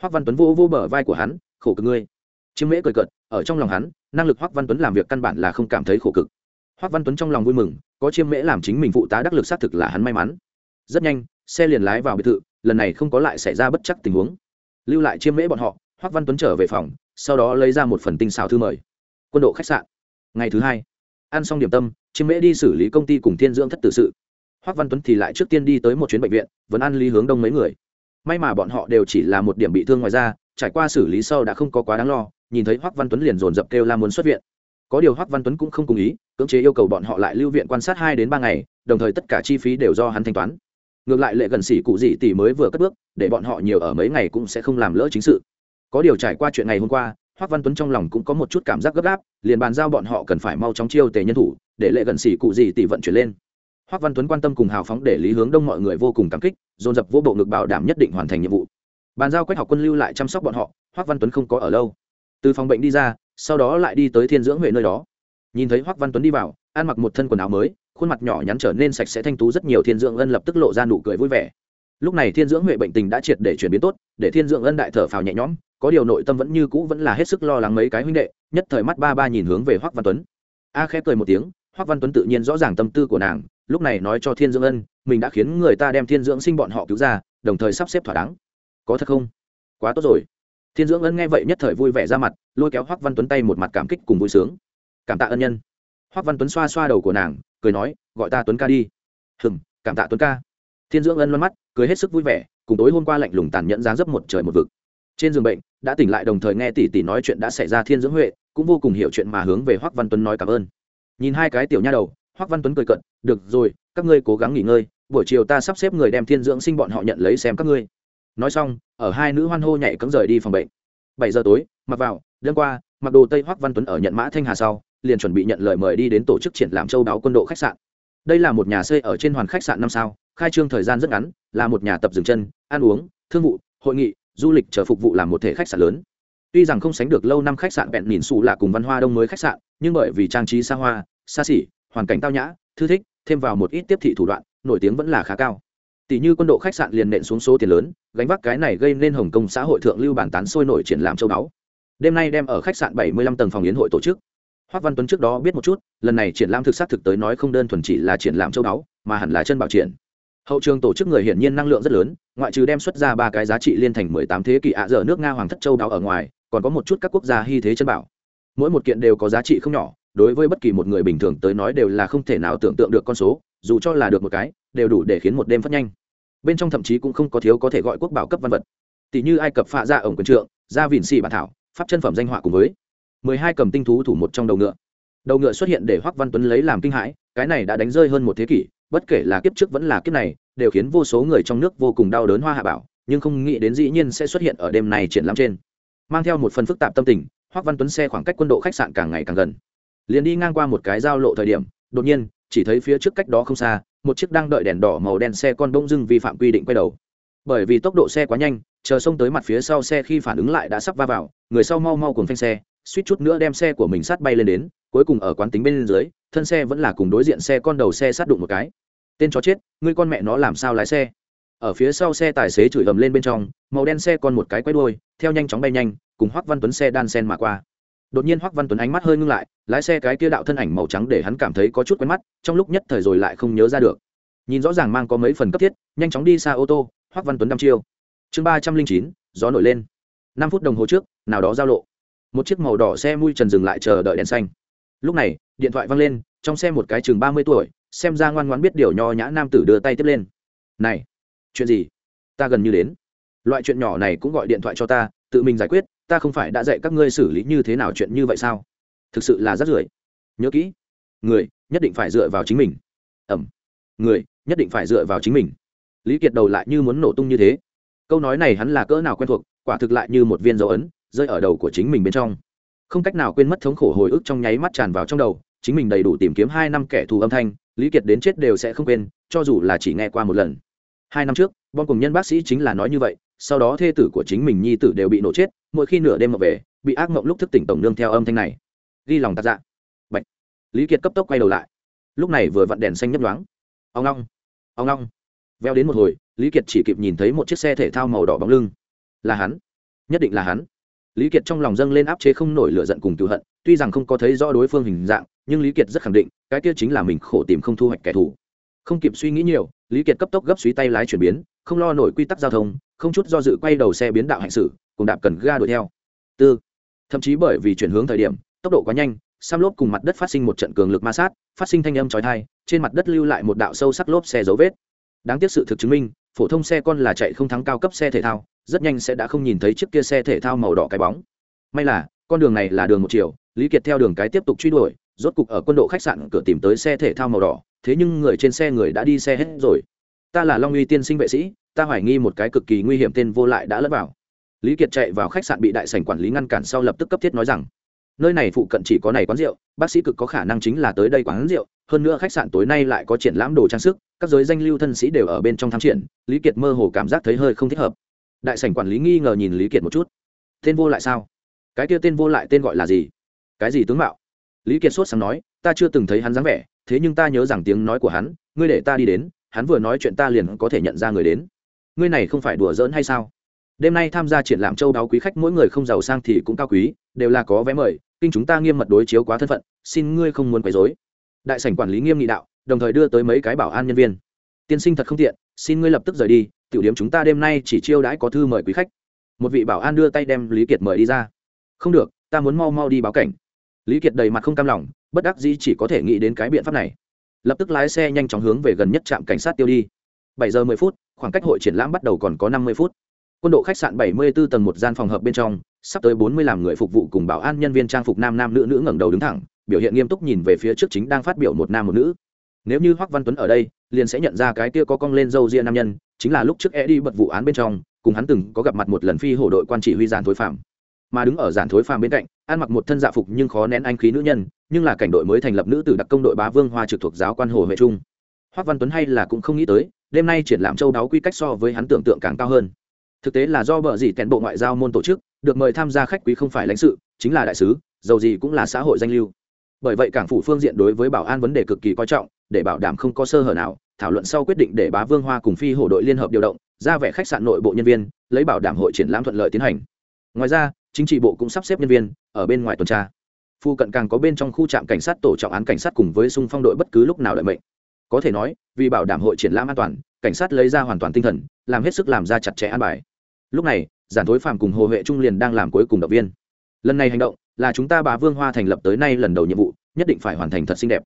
Hoắc văn tuấn vô vô bờ vai của hắn, khổ cực ngươi. Chiêm mễ cười cợt, ở trong lòng hắn, năng lực hoắc văn tuấn làm việc căn bản là không cảm thấy khổ cực. Hoắc văn tuấn trong lòng vui mừng, có chiêm mễ làm chính mình phụ tá đắc lực xác thực là hắn may mắn. Rất nhanh, xe liền lái vào biệt thự, lần này không có lại xảy ra bất chắc tình huống. Lưu lại chiêm mễ bọn họ, hoắc văn tuấn trở về phòng, sau đó lấy ra một phần tinh xào thư mời. Quân độ khách sạn. Ngày thứ hai, ăn xong điểm tâm, chiêm mễ đi xử lý công ty cùng thiên dưỡng thất tự sự. Hoắc văn tuấn thì lại trước tiên đi tới một chuyến bệnh viện, vẫn ăn lý hướng đông mấy người may mà bọn họ đều chỉ là một điểm bị thương ngoài ra trải qua xử lý sau đã không có quá đáng lo, nhìn thấy hoắc văn tuấn liền dồn dập kêu la muốn xuất viện. Có điều hoắc văn tuấn cũng không cùng ý, cưỡng chế yêu cầu bọn họ lại lưu viện quan sát hai đến ba ngày, đồng thời tất cả chi phí đều do hắn thanh toán. Ngược lại lệ gần xỉ cụ dị tỷ mới vừa cất bước, để bọn họ nhiều ở mấy ngày cũng sẽ không làm lỡ chính sự. Có điều trải qua chuyện ngày hôm qua, Hoắc văn tuấn trong lòng cũng có một chút cảm giác gấp gáp, liền bàn giao bọn họ cần phải mau chóng chiêu tề nhân thủ, để lệ gần xỉ cụ dị tỷ vận chuyển lên. Hoắc văn tuấn quan tâm cùng hào phóng để lý hướng đông mọi người vô cùng cảm kích, dồn dập vô bộ ngực bảo đảm nhất định hoàn thành nhiệm vụ. Bàn giao quách học quân lưu lại chăm sóc bọn họ Hoắc văn tuấn không có ở lâu. Từ phòng bệnh đi ra, sau đó lại đi tới thiên dưỡng huệ nơi đó. Nhìn thấy Hoắc văn tuấn đi vào, ăn mặc một thân quần áo mới, khuôn mặt nhỏ nhắn trở nên sạch sẽ thanh tú rất nhiều thiên dưỡng ân lập tức lộ ra nụ cười vui vẻ. Lúc này thiên dưỡng huệ bệnh tình đã triệt để chuyển biến tốt, để thiên dưỡng ân đại thở phào nhẹ nhõm, có điều nội tâm vẫn như cũ vẫn là hết sức lo lắng mấy cái huynh đệ, nhất thời mắt ba ba nhìn hướng về Hoắc văn tuấn. A khẽ cười một tiếng Hoắc văn tuấn tự nhiên rõ ràng tâm tư của nàng lúc này nói cho thiên dưỡng ân mình đã khiến người ta đem thiên dưỡng sinh bọn họ cứu ra đồng thời sắp xếp thỏa đáng. Có thật không? Quá tốt rồi. Thiên dưỡng ân nghe vậy nhất thời vui vẻ ra mặt lôi kéo Hoắc văn tuấn tay một mặt cảm kích cùng vui sướng. Cảm tạ ân nhân. Hoắc văn tuấn xoa xoa đầu của nàng cười nói gọi ta tuấn ca đi. Hừm, cảm tạ tuấn ca. Thiên dưỡng ân loan mắt cười hết sức vui vẻ cùng tối hôm qua lạnh lùng tàn nhẫn dáng dấp một trời một vực. Trên giường bệnh đã tỉnh lại đồng thời nghe tỷ tỷ nói chuyện đã xảy ra thiên dưỡng huệ cũng vô cùng hiểu chuyện mà hướng về Hoắc văn tuấn nói cảm ơn nhìn hai cái tiểu nha đầu hoác văn tuấn cười cận được rồi, các ngươi cố gắng nghỉ ngơi, buổi chiều ta sắp xếp người đem thiên dưỡng sinh bọn họ nhận lấy xem các ngươi. Nói xong, ở hai nữ hoan hô nhảy cấm rời đi phòng bệnh. Bảy giờ tối, mặc vào, đêm qua, mặc đồ tây hoác văn tuấn ở nhận mã thanh hà sau, liền chuẩn bị nhận lời mời đi đến tổ chức triển lãm châu đáo quân đội khách sạn. Đây là một nhà xây ở trên hoàn khách sạn năm sao, khai trương thời gian rất ngắn, là một nhà tập dừng chân, ăn uống, thương vụ, hội nghị, du lịch chờ phục vụ làm một thể khách sạn lớn tuy rằng không sánh được lâu năm khách sạn bẹn nhìn xù là cùng văn hoa đông mới khách sạn nhưng bởi vì trang trí xa hoa xa xỉ hoàn cảnh tao nhã thư thích thêm vào một ít tiếp thị thủ đoạn nổi tiếng vẫn là khá cao. Tỷ như quân độ khách sạn liền nện xuống số tiền lớn gánh vác cái này gây nên hồng kông xã hội thượng lưu bản tán sôi nổi triển lãm châu báu. Đêm nay đem ở khách sạn 75 tầng phòng yến hội tổ chức. Hoắc Văn Tuấn trước đó biết một chút, lần này triển lãm thực xác thực tới nói không đơn thuần chỉ là triển lãm châu báu, mà hẳn là chân bảo triển. Hậu trường tổ chức người hiển nhiên năng lượng rất lớn, ngoại trừ đem xuất ra ba cái giá trị liên thành 18 thế kỷ ạ giờ nước Nga hoàng thất châu đáo ở ngoài, còn có một chút các quốc gia hy thế chân bảo. Mỗi một kiện đều có giá trị không nhỏ, đối với bất kỳ một người bình thường tới nói đều là không thể nào tưởng tượng được con số, dù cho là được một cái, đều đủ để khiến một đêm phát nhanh. Bên trong thậm chí cũng không có thiếu có thể gọi quốc bảo cấp văn vật. Tỷ như Ai Cập phạ ra ổng quyền trượng, gia vỉn xì bản thảo, pháp chân phẩm danh họa cùng với 12 cầm tinh thú thủ một trong đầu ngựa đầu ngựa xuất hiện để hoắc văn tuấn lấy làm kinh hãi cái này đã đánh rơi hơn một thế kỷ bất kể là kiếp trước vẫn là kiếp này đều khiến vô số người trong nước vô cùng đau đớn hoa hạ bảo nhưng không nghĩ đến dĩ nhiên sẽ xuất hiện ở đêm này triển lãm trên mang theo một phần phức tạp tâm tình, hoắc văn tuấn xe khoảng cách quân độ khách sạn càng ngày càng gần. Liền đi ngang qua một cái giao lộ thời điểm, đột nhiên, chỉ thấy phía trước cách đó không xa, một chiếc đang đợi đèn đỏ màu đen xe con bỗng dưng vi phạm quy định quay đầu. Bởi vì tốc độ xe quá nhanh, chờ xông tới mặt phía sau xe khi phản ứng lại đã sắp va vào, người sau mau mau cùng phanh xe, suýt chút nữa đem xe của mình sát bay lên đến, cuối cùng ở quán tính bên dưới, thân xe vẫn là cùng đối diện xe con đầu xe sát đụng một cái. Tên chó chết, ngươi con mẹ nó làm sao lái xe? Ở phía sau xe tài xế chửi ầm lên bên trong, màu đen xe con một cái quay đuôi, theo nhanh chóng bay nhanh, cùng hoắc văn tuấn xe đan sen mà qua. Đột nhiên hoắc văn tuấn ánh mắt hơi ngưng lại, lái xe cái kia đạo thân ảnh màu trắng để hắn cảm thấy có chút quen mắt, trong lúc nhất thời rồi lại không nhớ ra được. Nhìn rõ ràng mang có mấy phần cấp thiết, nhanh chóng đi xa ô tô, hoắc văn tuấn đăm chiêu. Chương ba trăm linh chín, gió nổi lên. Năm phút đồng hồ trước, nào đó giao lộ. Một chiếc màu đỏ xe mui trần dừng lại chờ đợi đèn xanh. Lúc này, điện thoại văng lên, trong xe một cái chừng ba mươi tuổi, xem ra ngoan ngoãn biết điều nho nhã nam tử đưa tay tiếp lên. Này chuyện gì? Ta gần như đến. Loại chuyện nhỏ này cũng gọi điện thoại cho ta, tự mình giải quyết, ta không phải đã dạy các ngươi xử lý như thế nào chuyện như vậy sao? Thực sự là rất rưởi. Nhớ kỹ, người nhất định phải dựa vào chính mình. Ẩm người nhất định phải dựa vào chính mình. Lý kiệt đầu lại như muốn nổ tung như thế. Câu nói này hắn là cỡ nào quen thuộc, quả thực lại như một viên dấu ấn, rơi ở đầu của chính mình bên trong. Không cách nào quên mất thống khổ hồi ức trong nháy mắt tràn vào trong đầu, chính mình đầy đủ tìm kiếm hai năm kẻ thù âm thanh, lý kiệt đến chết đều sẽ không quên, cho dù là chỉ nghe qua một lần hai năm trước, bom cùng nhân bác sĩ chính là nói như vậy, sau đó thê tử của chính mình nhi tử đều bị nổ chết, mỗi khi nửa đêm mà về, bị ác mộng lúc thức tỉnh tổng nương theo âm thanh này. Ghi lòng tạc dạ. Bạch. lý kiệt cấp tốc quay đầu lại. Lúc này vừa vặn đèn xanh nhấp nhoáng. Ông long ông long veo đến một hồi, lý kiệt chỉ kịp nhìn thấy một chiếc xe thể thao màu đỏ bóng lưng. Là hắn. Nhất định là hắn. Lý kiệt trong lòng dâng lên áp chế không nổi lửa giận cùng tự hận, tuy rằng không có thấy rõ đối phương hình dạng, nhưng lý kiệt rất khẳng định, cái kia chính là mình khổ tìm không thu hoạch kẻ thù. Không kịp suy nghĩ nhiều lý kiệt cấp tốc gấp suý tay lái chuyển biến, không lo nổi quy tắc giao thông, không chút do dự quay đầu xe biến đạo hành xử, cùng đạp cần ga đuổi theo. Tư. Thậm chí bởi vì chuyển hướng thời điểm, tốc độ quá nhanh sam lốp cùng mặt đất phát sinh một trận cường lực ma sát, phát sinh thanh âm trói thai trên mặt đất lưu lại một đạo sâu sắc lốp xe dấu vết. Đáng tiếc sự thực chứng minh, phổ thông xe con là chạy không thắng cao cấp xe thể thao, rất nhanh sẽ đã không nhìn thấy chiếc kia xe thể thao màu đỏ cái bóng. May là, con đường này là đường một chiều, lý kiệt theo đường cái tiếp tục truy đuổi rốt cục ở quân độ khách sạn cửa tìm tới xe thể thao màu đỏ, thế nhưng người trên xe người đã đi xe hết rồi. Ta là long uy tiên sinh vệ sĩ, ta hoài nghi một cái cực kỳ nguy hiểm tên vô lại đã lẫn vào. Lý kiệt chạy vào khách sạn bị đại sảnh quản lý ngăn cản sau lập tức cấp thiết nói rằng, nơi này phụ cận chỉ có này quán rượu, bác sĩ cực có khả năng chính là tới đây quán rượu, hơn nữa khách sạn tối nay lại có triển lãm đồ trang sức, các giới danh lưu thân sĩ đều ở bên trong tham triển. Lý kiệt mơ hồ cảm giác thấy hơi không thích hợp. Đại sảnh quản lý nghi ngờ nhìn lý kiệt một chút. Tên vô lại sao? Cái kia tên vô lại tên gọi là gì? Cái gì tướng mạo? Lý kiệt sốt sáng nói, ta chưa từng thấy hắn dáng vẻ, thế nhưng ta nhớ rằng tiếng nói của hắn, ngươi để ta đi đến, hắn vừa nói chuyện ta liền có thể nhận ra người đến. Ngươi này không phải đùa giỡn hay sao? Đêm nay tham gia triển lãm châu đáo quý khách, mỗi người không giàu sang thì cũng cao quý, đều là có vé mời, kinh chúng ta nghiêm mật đối chiếu quá thân phận, xin ngươi không muốn quấy rối. Đại sảnh quản lý nghiêm nghị đạo, đồng thời đưa tới mấy cái bảo an nhân viên. Tiên sinh thật không tiện, xin ngươi lập tức rời đi, tiểu điểm chúng ta đêm nay chỉ chiêu đãi có thư mời quý khách. Một vị bảo an đưa tay đem lý kiệt mời đi ra. Không được, ta muốn mau mau đi báo cảnh lý kiệt đầy mặt không cam lòng, bất đắc dĩ chỉ có thể nghĩ đến cái biện pháp này. Lập tức lái xe nhanh chóng hướng về gần nhất trạm cảnh sát tiêu đi. Bảy giờ mười phút, khoảng cách hội triển lãm bắt đầu còn có năm mươi phút. Quân độ khách sạn bảy mươi 74 tầng một gian phòng hợp bên trong, sắp tới bốn mươi làm người phục vụ cùng bảo an nhân viên trang phục nam nam nữ nữ ngẩng đầu đứng thẳng, biểu hiện nghiêm túc nhìn về phía trước chính đang phát biểu một nam một nữ. Nếu như hoắc văn tuấn ở đây, liền sẽ nhận ra cái kia có cong lên râu ria nam nhân, chính là lúc trước e đi bật vụ án bên trong, cùng hắn từng có gặp mặt một lần phi hổ đội quan chỉ huy giản thối phạm. Mà đứng ở giản thối phạm bên cạnh ăn mặc một thân dạ phục nhưng khó nén anh khí nữ nhân, nhưng là cảnh đội mới thành lập nữ tử đặc công đội bá vương hoa trực thuộc giáo quan hồ huệ trung. Hoác văn tuấn hay là cũng không nghĩ tới, đêm nay triển lãm châu đáo quy cách so với hắn tưởng tượng càng cao hơn. Thực tế là do bờ gì tèn bộ ngoại giao môn tổ chức, được mời tham gia khách quý không phải lãnh sự, chính là đại sứ, dầu gì cũng là xã hội danh lưu. Bởi vậy cảng phủ phương diện đối với bảo an vấn đề cực kỳ coi trọng, để bảo đảm không có sơ hở nào, thảo luận sau quyết định để bá vương hoa cùng phi hổ đội liên hợp điều động, ra vẻ khách sạn nội bộ nhân viên, lấy bảo đảm hội triển lãm thuận lợi tiến hành. Ngoài ra chính trị bộ cũng sắp xếp nhân viên, ở bên ngoài tuần tra. Phu cận càng có bên trong khu trạm cảnh sát tổ trọng án cảnh sát cùng với xung phong đội bất cứ lúc nào đợi mệnh. Có thể nói, vì bảo đảm hội triển lãm an toàn, cảnh sát lấy ra hoàn toàn tinh thần, làm hết sức làm ra chặt chẽ an bài. Lúc này, giản thối phạm cùng hồ huệ trung liền đang làm cuối cùng động viên. Lần này hành động là chúng ta bà vương hoa thành lập tới nay lần đầu nhiệm vụ, nhất định phải hoàn thành thật xinh đẹp.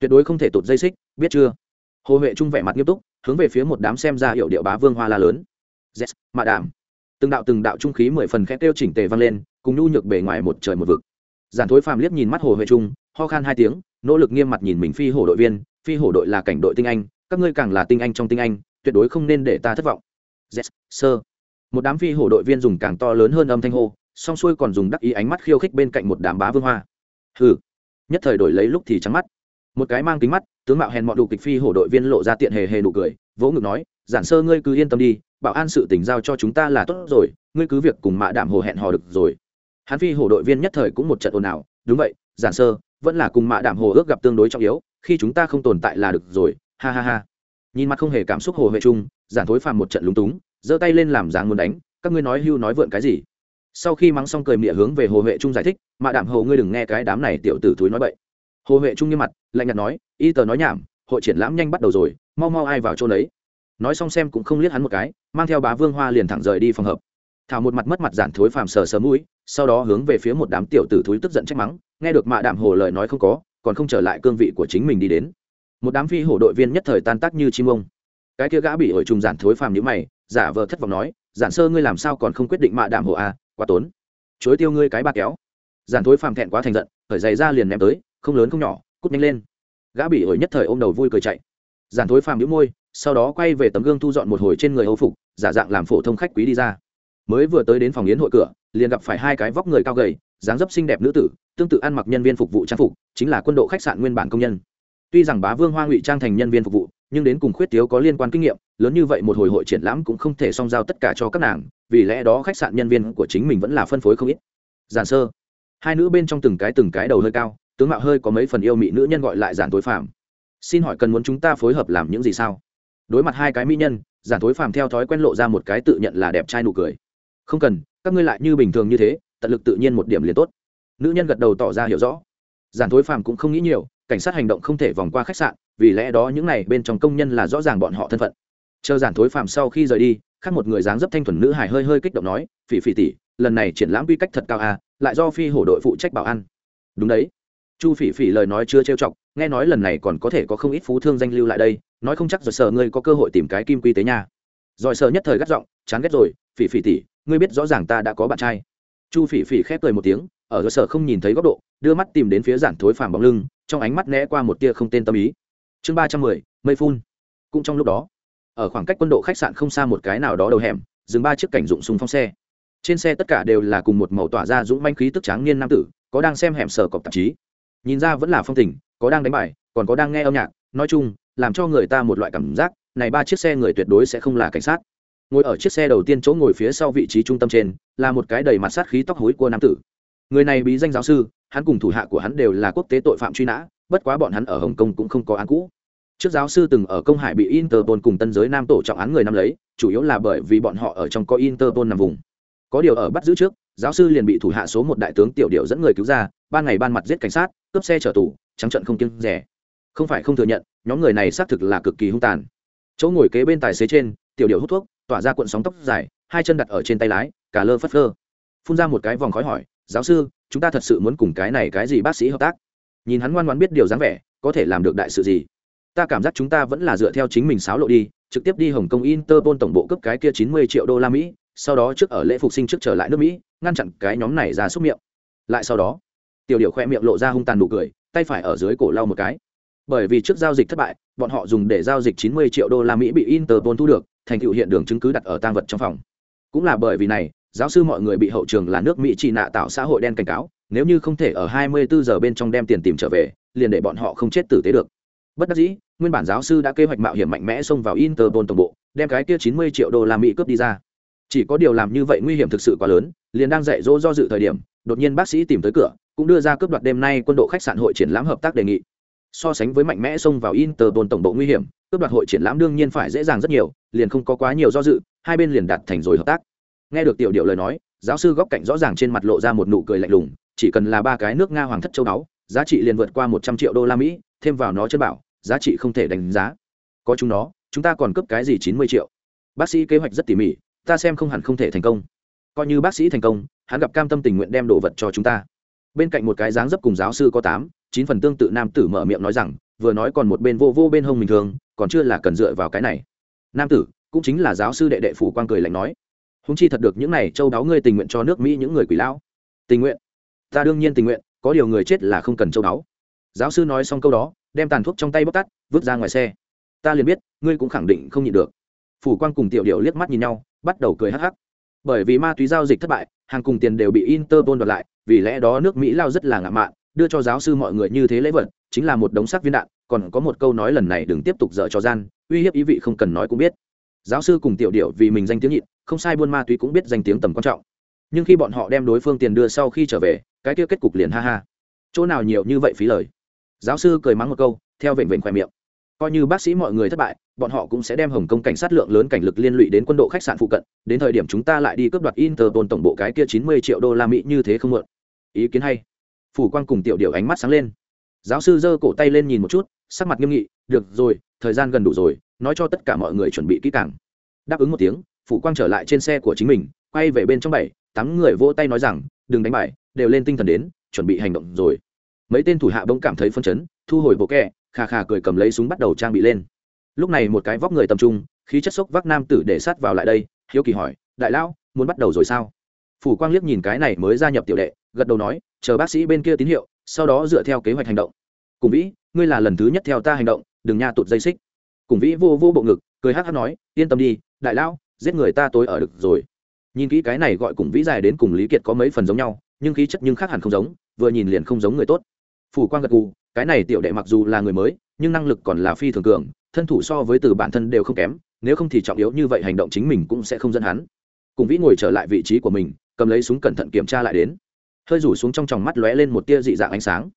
Tuyệt đối không thể tụt dây xích, biết chưa? Hồ huệ trung vẻ mặt nghiêm túc, hướng về phía một đám xem ra hiệu điệu bá vương hoa la lớn. Yes mạ đảm từng đạo từng đạo trung khí mười phần khét tiêu chỉnh tề vang lên cùng nhu nhược bề ngoài một trời một vực. Giản thối phàm liếc nhìn mắt hồ huệ trung ho khan hai tiếng nỗ lực nghiêm mặt nhìn mình phi hổ đội viên phi hổ đội là cảnh đội tinh anh các ngươi càng là tinh anh trong tinh anh tuyệt đối không nên để ta thất vọng. Yes, sơ một đám phi hổ đội viên dùng càng to lớn hơn âm thanh hô song xuôi còn dùng đắc ý ánh mắt khiêu khích bên cạnh một đám bá vương hoa. Hừ. Nhất thời đổi lấy lúc thì trắng mắt. Một cái mang kính mắt tướng mạo hèn mọn đủ kịch phi hổ đội viên lộ ra tiện hề hề nụ cười vỗ ngực nói giản sơ ngươi cứ yên tâm đi bảo an sự tình giao cho chúng ta là tốt rồi, ngươi cứ việc cùng mạ đảm hồ hẹn hò được rồi. Hắn phi hổ đội viên nhất thời cũng một trận ồn ào, đúng vậy, giản sơ, vẫn là cùng mạ đảm hồ ước gặp tương đối trọng yếu, khi chúng ta không tồn tại là được rồi, ha ha ha. Nhìn mặt không hề cảm xúc hồ huệ trung, giản thối phàm một trận lúng túng, giơ tay lên làm dáng muốn đánh, các ngươi nói hưu nói vượn cái gì? Sau khi mắng xong cười mịa hướng về hồ huệ trung giải thích, mạ đảm hồ ngươi đừng nghe cái đám này tiểu tử thúi nói bậy. Hồ huệ trung như mặt, lạnh nhạt nói, y tờ nói nhảm, hội triển lãm nhanh bắt đầu rồi, mau mau ai vào chỗ đấy nói xong xem cũng không liếc hắn một cái mang theo bá vương hoa liền thẳng rời đi phòng hợp. Thảo một mặt mất mặt giản thối phàm sờ sờ mũi sau đó hướng về phía một đám tiểu tử thúi tức giận trách mắng nghe được mạ đạm hồ lời nói không có còn không trở lại cương vị của chính mình đi đến. Một đám phi hổ đội viên nhất thời tan tác như chim ông. Cái kia gã bị ổi trùng giản thối phàm nhữ mày giả vờ thất vọng nói giản sơ ngươi làm sao còn không quyết định mạ đạm hồ a à, quá tốn. Chối tiêu ngươi cái ba kéo. Giản thối phàm thẹn quá thành giận khởi giày ra liền ném tới không lớn không nhỏ cút nhanh lên. Gã bị ổi nhất thời ôm đầu vui cười chạy. Giản thối phàm nhữ môi sau đó quay về tấm gương thu dọn một hồi trên người âu phục, giả dạng làm phổ thông khách quý đi ra. Mới vừa tới đến phòng yến hội cửa, liền gặp phải hai cái vóc người cao gầy, dáng dấp xinh đẹp nữ tử, tương tự ăn mặc nhân viên phục vụ trang phục, chính là quân độ khách sạn nguyên bản công nhân. Tuy rằng bá vương hoa ngụy trang thành nhân viên phục vụ, nhưng đến cùng khuyết thiếu có liên quan kinh nghiệm, lớn như vậy một hồi hội triển lãm cũng không thể song giao tất cả cho các nàng, vì lẽ đó khách sạn nhân viên của chính mình vẫn là phân phối không ít. Giản sơ. Hai nữ bên trong từng cái từng cái đầu hơi cao, tướng mạo hơi có mấy phần yêu mị nữ nhân gọi lại giản tối phạm xin hỏi cần muốn chúng ta phối hợp làm những gì sao? Đối mặt hai cái mỹ nhân, giản thối phàm theo thói quen lộ ra một cái tự nhận là đẹp trai nụ cười. Không cần, các ngươi lại như bình thường như thế, tận lực tự nhiên một điểm liền tốt. Nữ nhân gật đầu tỏ ra hiểu rõ. Giản thối phàm cũng không nghĩ nhiều, cảnh sát hành động không thể vòng qua khách sạn, vì lẽ đó những này bên trong công nhân là rõ ràng bọn họ thân phận. Chờ giản thối phàm sau khi rời đi, khác một người dáng dấp thanh thuần nữ hải hơi hơi kích động nói, phỉ phỉ tỉ lần này triển lãm quy cách thật cao à lại do phi hổ đội phụ trách bảo an đúng đấy chu phỉ phỉ lời nói chưa trêu chọc, nghe nói lần này còn có thể có không ít phú thương danh lưu lại đây, nói không chắc rồi sợ ngươi có cơ hội tìm cái kim quy tế nha. Rồi sợ nhất thời gắt giọng, chán ghét rồi, phỉ phỉ tỉ ngươi biết rõ ràng ta đã có bạn trai. Chu phỉ phỉ khép cười một tiếng, ở rồi sợ không nhìn thấy góc độ, đưa mắt tìm đến phía giản thối phàm bóng lưng, trong ánh mắt né qua một tia không tên tâm ý. Chương ba trăm mười, mây phun. Cũng trong lúc đó, ở khoảng cách quân độ khách sạn không xa một cái nào đó đầu hẻm, dừng ba chiếc cảnh dụng súng phong xe. Trên xe tất cả đều là cùng một màu tỏa ra dũng manh khí tức tráng niên nam tử, có đang xem hẻm sở cọc tạp chí nhìn ra vẫn là phong tình, có đang đánh bài, còn có đang nghe âm nhạc. Nói chung, làm cho người ta một loại cảm giác, này ba chiếc xe người tuyệt đối sẽ không là cảnh sát. Ngồi ở chiếc xe đầu tiên chỗ ngồi phía sau vị trí trung tâm trên, là một cái đầy mặt sát khí tóc hối của nam tử. Người này bí danh giáo sư, hắn cùng thủ hạ của hắn đều là quốc tế tội phạm truy nã, bất quá bọn hắn ở hồng kông cũng không có án cũ. Trước giáo sư từng ở công hải bị interpol cùng tân giới nam tổ trọng án người năm lấy, chủ yếu là bởi vì bọn họ ở trong có interpol nằm vùng. Có điều ở bắt giữ trước, giáo sư liền bị thủ hạ số một đại tướng tiểu điệu dẫn người cứu ra, ban ngày ban mặt giết cảnh sát cướp xe chở tù, trắng trận không kiêng rẻ. Không phải không thừa nhận, nhóm người này xác thực là cực kỳ hung tàn. Chỗ ngồi kế bên tài xế trên, tiểu điệu hút thuốc, tỏa ra cuộn sóng tóc dài, hai chân đặt ở trên tay lái, cả lơ phất lơ. Phun ra một cái vòng khói hỏi, giáo sư, chúng ta thật sự muốn cùng cái này cái gì bác sĩ hợp tác? Nhìn hắn ngoan ngoan biết điều dáng vẻ, có thể làm được đại sự gì? Ta cảm giác chúng ta vẫn là dựa theo chính mình sáo lộ đi, trực tiếp đi hồng kông interpol tổng bộ cấp cái kia chín mươi triệu đô la mỹ, sau đó trước ở lễ phục sinh trước trở lại nước mỹ, ngăn chặn cái nhóm này ra xúc miệng. Lại sau đó tiểu điệu khoe miệng lộ ra hung tàn nụ cười, tay phải ở dưới cổ lau một cái. Bởi vì trước giao dịch thất bại, bọn họ dùng để giao dịch chín mươi triệu đô la mỹ bị interpol thu được, thành tựu hiện đường chứng cứ đặt ở tang vật trong phòng. Cũng là bởi vì này, giáo sư mọi người bị hậu trường là nước mỹ trị nạ tạo xã hội đen cảnh cáo, nếu như không thể ở 24 giờ bên trong đem tiền tìm trở về, liền để bọn họ không chết tử tế được. Bất đắc dĩ, nguyên bản giáo sư đã kế hoạch mạo hiểm mạnh mẽ xông vào interpol tổng bộ, đem cái kia 90 triệu đô la mỹ cướp đi ra. Chỉ có điều làm như vậy nguy hiểm thực sự quá lớn, liền đang dạy dỗ do dự thời điểm, đột nhiên bác sĩ tìm tới cửa cũng đưa ra cướp đoạt đêm nay quân độ khách sạn hội triển lãm hợp tác đề nghị. So sánh với mạnh mẽ xông vào interpol tổng bộ nguy hiểm, cướp đoạt hội triển lãm đương nhiên phải dễ dàng rất nhiều, liền không có quá nhiều do dự, hai bên liền đặt thành rồi hợp tác. Nghe được tiểu điệu lời nói, giáo sư góc cạnh rõ ràng trên mặt lộ ra một nụ cười lạnh lùng, chỉ cần là ba cái nước nga hoàng thất châu đáo giá trị liền vượt qua một trăm triệu đô la mỹ, thêm vào nó chân bảo, giá trị không thể đánh giá. Có chúng nó, chúng ta còn cấp cái gì chín mươi triệu? Bác sĩ kế hoạch rất tỉ mỉ, ta xem không hẳn không thể thành công. Coi như bác sĩ thành công, hắn gặp cam tâm tình nguyện đem đồ vật cho chúng ta bên cạnh một cái dáng dấp cùng giáo sư có tám, chín phần tương tự nam tử mở miệng nói rằng, vừa nói còn một bên vô vô bên hông bình thường, còn chưa là cần dựa vào cái này. Nam tử, cũng chính là giáo sư đệ đệ phủ quang cười lạnh nói. Húng chi thật được những này châu đáo ngươi tình nguyện cho nước mỹ những người quỷ lão. Tình nguyện? Ta đương nhiên tình nguyện, có điều người chết là không cần châu đáo. Giáo sư nói xong câu đó, đem tàn thuốc trong tay bóc tắt, vứt ra ngoài xe. Ta liền biết, ngươi cũng khẳng định không nhịn được. Phủ quang cùng tiểu điệu liếc mắt nhìn nhau, bắt đầu cười hắc hắc. Bởi vì ma túy giao dịch thất bại, hàng cùng tiền đều bị interpol đoạt lại vì lẽ đó nước mỹ lao rất là ngạo mạn, đưa cho giáo sư mọi người như thế lễ vật, chính là một đống sắc viên đạn, còn có một câu nói lần này đừng tiếp tục dở cho gian, uy hiếp ý vị không cần nói cũng biết. Giáo sư cùng tiểu điệu vì mình danh tiếng nhịn, không sai buôn ma túy cũng biết danh tiếng tầm quan trọng. Nhưng khi bọn họ đem đối phương tiền đưa sau khi trở về, cái kia kết cục liền ha ha. Chỗ nào nhiều như vậy phí lời? Giáo sư cười mắng một câu, theo vệnh vệnh khoe miệng. Coi như bác sĩ mọi người thất bại, bọn họ cũng sẽ đem hồng kông cảnh sát lượng lớn cảnh lực liên lụy đến quân đội khách sạn phụ cận, đến thời điểm chúng ta lại đi cướp đoạt interpol tổng bộ cái kia chín mươi triệu đô la mỹ như thế không mượn ý kiến hay. Phủ quang cùng tiểu điệu ánh mắt sáng lên. Giáo sư giơ cổ tay lên nhìn một chút, sắc mặt nghiêm nghị, được rồi, thời gian gần đủ rồi, nói cho tất cả mọi người chuẩn bị kỹ càng. Đáp ứng một tiếng, phủ quang trở lại trên xe của chính mình, quay về bên trong bảy, tám người vỗ tay nói rằng, đừng đánh bài đều lên tinh thần đến, chuẩn bị hành động rồi. Mấy tên thủ hạ bỗng cảm thấy phân chấn, thu hồi bộ kẹ khà khà cười cầm lấy súng bắt đầu trang bị lên. Lúc này một cái vóc người tầm trung, khí chất sốc vác nam tử để sát vào lại đây, hiếu kỳ hỏi, đại lão, muốn bắt đầu rồi sao? Phủ quang liếc nhìn cái này mới gia nhập tiểu đệ gật đầu nói, chờ bác sĩ bên kia tín hiệu, sau đó dựa theo kế hoạch hành động. Cùng vĩ, ngươi là lần thứ nhất theo ta hành động, đừng nha tụt dây xích. Cùng vĩ vô vô bộ ngực, cười hát hát nói, yên tâm đi, đại lão, giết người ta tối ở được rồi. Nhìn kỹ cái này gọi cùng vĩ dài đến cùng lý kiệt có mấy phần giống nhau, nhưng khí chất nhưng khác hẳn không giống, vừa nhìn liền không giống người tốt. Phủ quang gật gù, cái này tiểu đệ mặc dù là người mới, nhưng năng lực còn là phi thường cường, thân thủ so với từ bản thân đều không kém, nếu không thì trọng yếu như vậy hành động chính mình cũng sẽ không dẫn hắn. Cùng vĩ ngồi trở lại vị trí của mình, cầm lấy súng cẩn thận kiểm tra lại đến hơi rủ xuống trong tròng mắt lóe lên một tia dị dạng ánh sáng.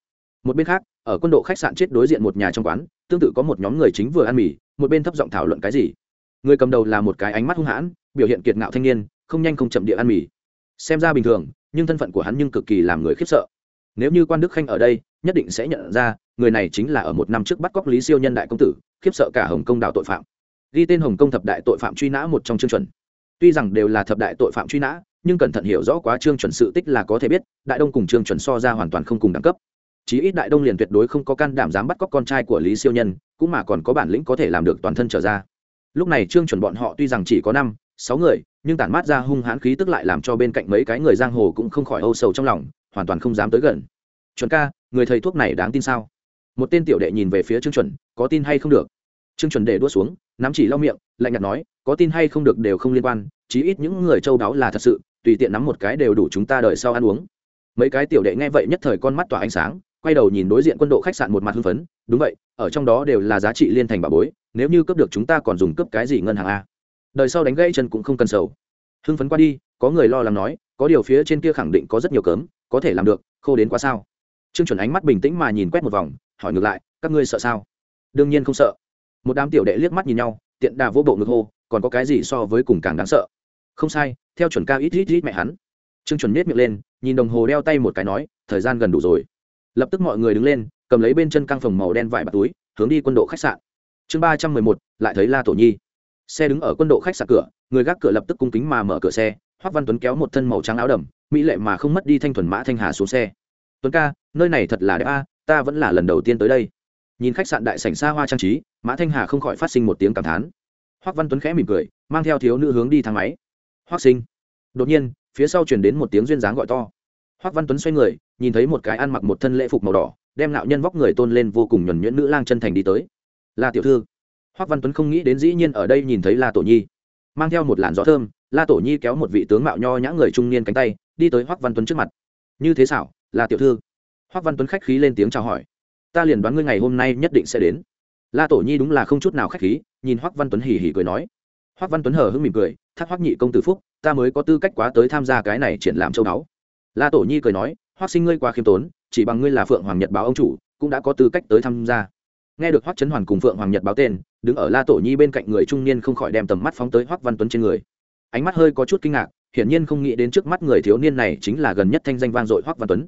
Một bên khác, ở quân độ khách sạn chết đối diện một nhà trong quán, tương tự có một nhóm người chính vừa ăn mì, một bên thấp giọng thảo luận cái gì. Người cầm đầu là một cái ánh mắt hung hãn, biểu hiện kiệt ngạo thanh niên, không nhanh không chậm địa ăn mì. Xem ra bình thường, nhưng thân phận của hắn nhưng cực kỳ làm người khiếp sợ. Nếu như quan đức khanh ở đây, nhất định sẽ nhận ra, người này chính là ở một năm trước bắt cóc lý siêu nhân đại công tử, khiếp sợ cả hồng Công đảo tội phạm. Ghi tên hồng Công thập đại tội phạm truy nã một trong chương chuẩn. Tuy rằng đều là thập đại tội phạm truy nã nhưng cẩn thận hiểu rõ quá trương chuẩn sự tích là có thể biết, đại đông cùng trương chuẩn so ra hoàn toàn không cùng đẳng cấp. Chí ít đại đông liền tuyệt đối không có can đảm dám bắt cóc con trai của lý siêu nhân, cũng mà còn có bản lĩnh có thể làm được toàn thân trở ra. Lúc này trương chuẩn bọn họ tuy rằng chỉ có năm, sáu người, nhưng tản mát ra hung hãn khí tức lại làm cho bên cạnh mấy cái người giang hồ cũng không khỏi âu sầu trong lòng, hoàn toàn không dám tới gần. Chuẩn ca, người thầy thuốc này đáng tin sao? Một tên tiểu đệ nhìn về phía trương chuẩn, có tin hay không được? Trương chuẩn để đua xuống, nắm chỉ lau miệng, lạnh nhạt nói, có tin hay không được đều không liên quan, chí ít những người châu đáo là thật sự tùy tiện nắm một cái đều đủ chúng ta đợi sau ăn uống. Mấy cái tiểu đệ nghe vậy nhất thời con mắt tỏa ánh sáng, quay đầu nhìn đối diện quân độ khách sạn một mặt hưng phấn, đúng vậy, ở trong đó đều là giá trị liên thành bà bối, nếu như cướp được chúng ta còn dùng cướp cái gì ngân hàng a? Đời sau đánh gãy chân cũng không cần sầu. Hưng phấn qua đi, có người lo lắng nói, có điều phía trên kia khẳng định có rất nhiều cớm có thể làm được, khô đến quá sao? Trương chuẩn ánh mắt bình tĩnh mà nhìn quét một vòng, hỏi ngược lại, các ngươi sợ sao? Đương nhiên không sợ. Một đám tiểu đệ liếc mắt nhìn nhau, tiện đà vô bộ ngực hô, còn có cái gì so với cùng càng đáng sợ? Không sai, theo chuẩn cao ít ít ít mẹ hắn. Trương chuẩn nết miệng lên, nhìn đồng hồ đeo tay một cái nói, thời gian gần đủ rồi. Lập tức mọi người đứng lên, cầm lấy bên chân căng phòng màu đen vải bạt túi, hướng đi quân độ khách sạn. Chương ba trăm mười một, lại thấy la tổ nhi. Xe đứng ở quân độ khách sạn cửa, người gác cửa lập tức cung kính mà mở cửa xe, hoắc văn tuấn kéo một thân màu trắng áo đầm, mỹ lệ mà không mất đi thanh thuần mã thanh hà xuống xe. Tuấn ca, nơi này thật là đẹp a, ta vẫn là lần đầu tiên tới đây. Nhìn khách sạn đại sảnh xa hoa trang trí, mã thanh hà không khỏi phát sinh một tiếng cảm thán. Hoắc văn tuấn khẽ mỉm cười, mang theo thiếu nữ hướng đi thang máy hoác sinh. Đột nhiên, phía sau truyền đến một tiếng duyên dáng gọi to. Hoắc văn tuấn xoay người, nhìn thấy một cái ăn mặc một thân lễ phục màu đỏ, đem nạo nhân vóc người tôn lên vô cùng nhuẩn nhuyễn nữ lang chân thành đi tới. La tiểu thư. Hoắc văn tuấn không nghĩ đến dĩ nhiên ở đây nhìn thấy la tổ nhi. Mang theo một làn gió thơm, la tổ nhi kéo một vị tướng mạo nho nhã người trung niên cánh tay, đi tới hoắc văn tuấn trước mặt. Như thế xảo là tiểu thư. Hoắc văn tuấn khách khí lên tiếng chào hỏi. Ta liền đoán ngươi ngày hôm nay nhất định sẽ đến. La tổ nhi đúng là không chút nào khách khí, nhìn hoắc văn tuấn hỉ hỉ cười nói hoắc văn tuấn hờ hững mỉm cười, thác hoắc nhị công tử phúc, ta mới có tư cách quá tới tham gia cái này triển lãm châu báu. La tổ nhi cười nói, hoắc sinh ngươi quá khiêm tốn, chỉ bằng ngươi là phượng hoàng nhật báo ông chủ, cũng đã có tư cách tới tham gia. Nghe được hoắc trấn hoàn cùng phượng hoàng nhật báo tên, đứng ở la tổ nhi bên cạnh người trung niên không khỏi đem tầm mắt phóng tới hoắc văn tuấn trên người. Ánh mắt hơi có chút kinh ngạc, hiển nhiên không nghĩ đến trước mắt người thiếu niên này chính là gần nhất thanh danh vang dội hoắc văn tuấn.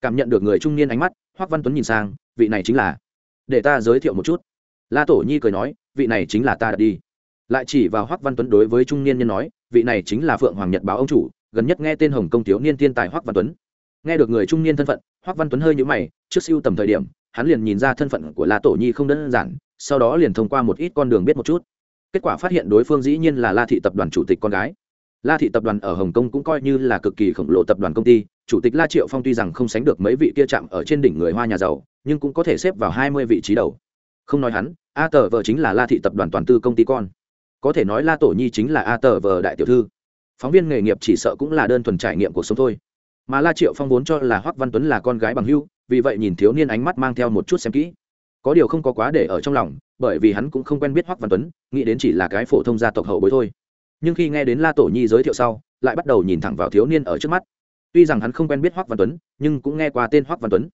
Cảm nhận được người trung niên ánh mắt, hoắc văn tuấn nhìn sang, vị này chính là? Để ta giới thiệu một chút. La tổ nhi cười nói, vị này chính là ta đã đi lại chỉ vào hoắc văn tuấn đối với trung niên nhân nói, vị này chính là phượng hoàng nhật báo ông chủ, gần nhất nghe tên hồng công thiếu niên tiên tài hoắc văn tuấn. Nghe được người trung niên thân phận, hoắc văn tuấn hơi nhũ mày, trước siêu tầm thời điểm, hắn liền nhìn ra thân phận của la tổ nhi không đơn giản, sau đó liền thông qua một ít con đường biết một chút. Kết quả phát hiện đối phương dĩ nhiên là la thị tập đoàn chủ tịch con gái. La thị tập đoàn ở hồng kông cũng coi như là cực kỳ khổng lồ tập đoàn công ty, chủ tịch la triệu phong tuy rằng không sánh được mấy vị kia chạm ở trên đỉnh người hoa nhà giàu, nhưng cũng có thể xếp vào hai mươi vị trí đầu. Không nói hắn, a tờ vợ chính là la thị tập đoàn toàn tư công ty con có thể nói la tổ nhi chính là a tờ vờ đại tiểu thư. Phóng viên nghề nghiệp chỉ sợ cũng là đơn thuần trải nghiệm cuộc sống thôi. Mà la triệu phong vốn cho là hoắc văn tuấn là con gái bằng hưu vì vậy nhìn thiếu niên ánh mắt mang theo một chút xem kỹ. Có điều không có quá để ở trong lòng, bởi vì hắn cũng không quen biết hoắc văn tuấn, nghĩ đến chỉ là cái phổ thông gia tộc hậu bối thôi. Nhưng khi nghe đến la tổ nhi giới thiệu sau, lại bắt đầu nhìn thẳng vào thiếu niên ở trước mắt. Tuy rằng hắn không quen biết hoắc văn tuấn, nhưng cũng nghe qua tên hoắc văn tuấn.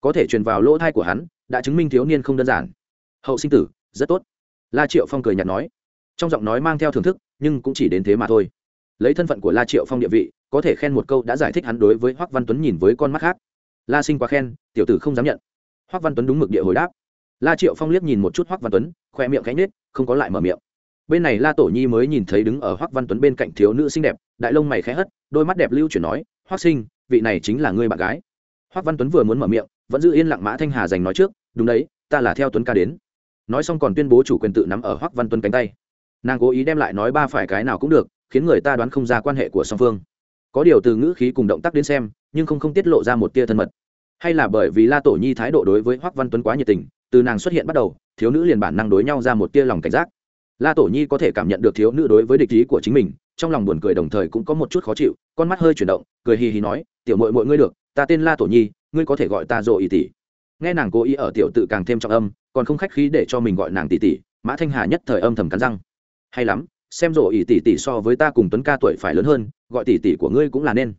Có thể truyền vào lỗ thai của hắn, đã chứng minh thiếu niên không đơn giản. Hậu sinh tử, rất tốt. La triệu phong cười nhạt nói trong giọng nói mang theo thưởng thức, nhưng cũng chỉ đến thế mà thôi. Lấy thân phận của la triệu phong địa vị, có thể khen một câu đã giải thích hắn đối với hoắc văn tuấn nhìn với con mắt khác. La sinh quá khen, tiểu tử không dám nhận. Hoắc văn tuấn đúng mực địa hồi đáp. La triệu phong liếc nhìn một chút hoắc văn tuấn khoe miệng cánh nết không có lại mở miệng. Bên này la tổ nhi mới nhìn thấy đứng ở hoắc văn tuấn bên cạnh thiếu nữ xinh đẹp, đại lông mày khẽ hất, đôi mắt đẹp lưu chuyển nói, hoắc sinh, vị này chính là người bạn gái. Hoắc văn tuấn vừa muốn mở miệng, vẫn giữ yên lặng mã thanh hà giành nói trước, đúng đấy, ta là theo tuấn ca đến. Nói xong còn tuyên bố chủ quyền tự nắm ở hoắc văn tuấn cánh tay nàng cố ý đem lại nói ba phải cái nào cũng được, khiến người ta đoán không ra quan hệ của song phương. Có điều từ ngữ khí cùng động tác đến xem, nhưng không không tiết lộ ra một tia thân mật. Hay là bởi vì la tổ nhi thái độ đối với hoắc văn tuấn quá nhiệt tình, từ nàng xuất hiện bắt đầu, thiếu nữ liền bản năng đối nhau ra một tia lòng cảnh giác. La tổ nhi có thể cảm nhận được thiếu nữ đối với địch ý của chính mình, trong lòng buồn cười đồng thời cũng có một chút khó chịu, con mắt hơi chuyển động, cười hì hì nói, tiểu mội mội ngươi được, ta tên la tổ nhi, ngươi có thể gọi ta dỗ ý tỷ nghe nàng cố ý ở tiểu tự càng thêm trọng âm, còn không khách khí để cho mình gọi nàng tỷ tỷ mã thanh hà nhất thời âm thầm cắn răng hay lắm, xem rổ ỷ tỷ tỷ so với ta cùng tuấn ca tuổi phải lớn hơn, gọi tỷ tỷ của ngươi cũng là nên.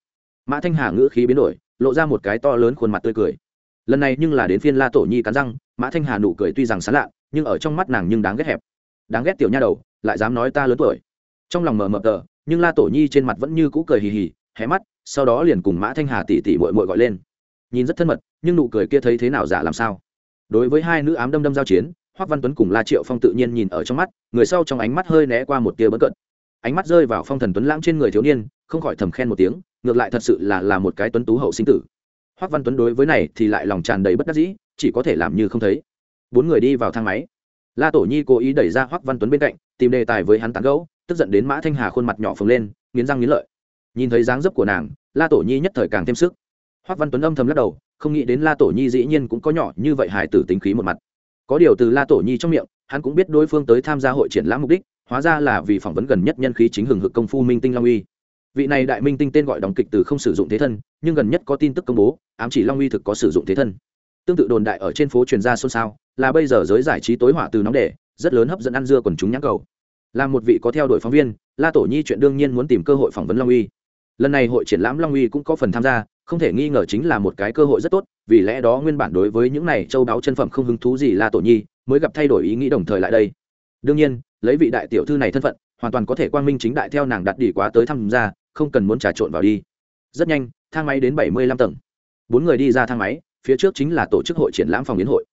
Mã thanh hà ngữ khí biến đổi, lộ ra một cái to lớn khuôn mặt tươi cười. Lần này nhưng là đến phiên la tổ nhi cắn răng, mã thanh hà nụ cười tuy rằng sán lạ, nhưng ở trong mắt nàng nhưng đáng ghét hẹp. Đáng ghét tiểu nha đầu, lại dám nói ta lớn tuổi. Trong lòng mờ mờ tờ, nhưng la tổ nhi trên mặt vẫn như cũ cười hì hì, hé mắt, sau đó liền cùng mã thanh hà tỉ tỉ mội mội gọi lên. Nhìn rất thân mật, nhưng nụ cười kia thấy thế nào giả làm sao? Đối với hai nữ ám đâm đâm giao chiến hoắc văn tuấn cùng la triệu phong tự nhiên nhìn ở trong mắt, người sau trong ánh mắt hơi né qua một tia bất cận. Ánh mắt rơi vào phong thần tuấn lãng trên người thiếu niên, không khỏi thầm khen một tiếng, ngược lại thật sự là là một cái tuấn tú hậu sinh tử. Hoắc văn tuấn đối với này thì lại lòng tràn đầy bất đắc dĩ, chỉ có thể làm như không thấy. Bốn người đi vào thang máy. La tổ nhi cố ý đẩy ra hoắc văn tuấn bên cạnh, tìm đề tài với hắn tán gẫu, tức giận đến mã thanh hà khuôn mặt nhỏ phồng lên, nghiến răng nghiến lợi. Nhìn thấy dáng dấp của nàng, la tổ nhi nhất thời càng thêm sức. Hoắc văn tuấn âm thầm lắc đầu, không nghĩ đến la tổ nhi dĩ nhiên cũng có nhỏ như vậy hài tử tính khí một mặt có điều từ la tổ nhi trong miệng, hắn cũng biết đối phương tới tham gia hội triển lãm mục đích, hóa ra là vì phỏng vấn gần nhất nhân khí chính hừng hực công phu minh tinh long uy. Vị này đại minh tinh tên gọi đóng kịch từ không sử dụng thế thân, nhưng gần nhất có tin tức công bố, ám chỉ long uy thực có sử dụng thế thân. Tương tự đồn đại ở trên phố truyền ra xôn xao, là bây giờ giới giải trí tối hỏa từ nóng đề rất lớn hấp dẫn ăn dưa quần chúng nhãn cầu. Là một vị có theo đuổi phóng viên, la tổ nhi chuyện đương nhiên muốn tìm cơ hội phỏng vấn long uy. Lần này hội triển lãm long uy cũng có phần tham gia không thể nghi ngờ chính là một cái cơ hội rất tốt, vì lẽ đó nguyên bản đối với những này châu đáo chân phẩm không hứng thú gì la tổ nhi, mới gặp thay đổi ý nghĩ đồng thời lại đây. Đương nhiên, lấy vị đại tiểu thư này thân phận, hoàn toàn có thể quang minh chính đại theo nàng đặt đỉ quá tới tham gia, không cần muốn trà trộn vào đi. Rất nhanh, thang máy đến bảy mươi lăm tầng. Bốn người đi ra thang máy, phía trước chính là tổ chức hội triển lãm phòng yến hội.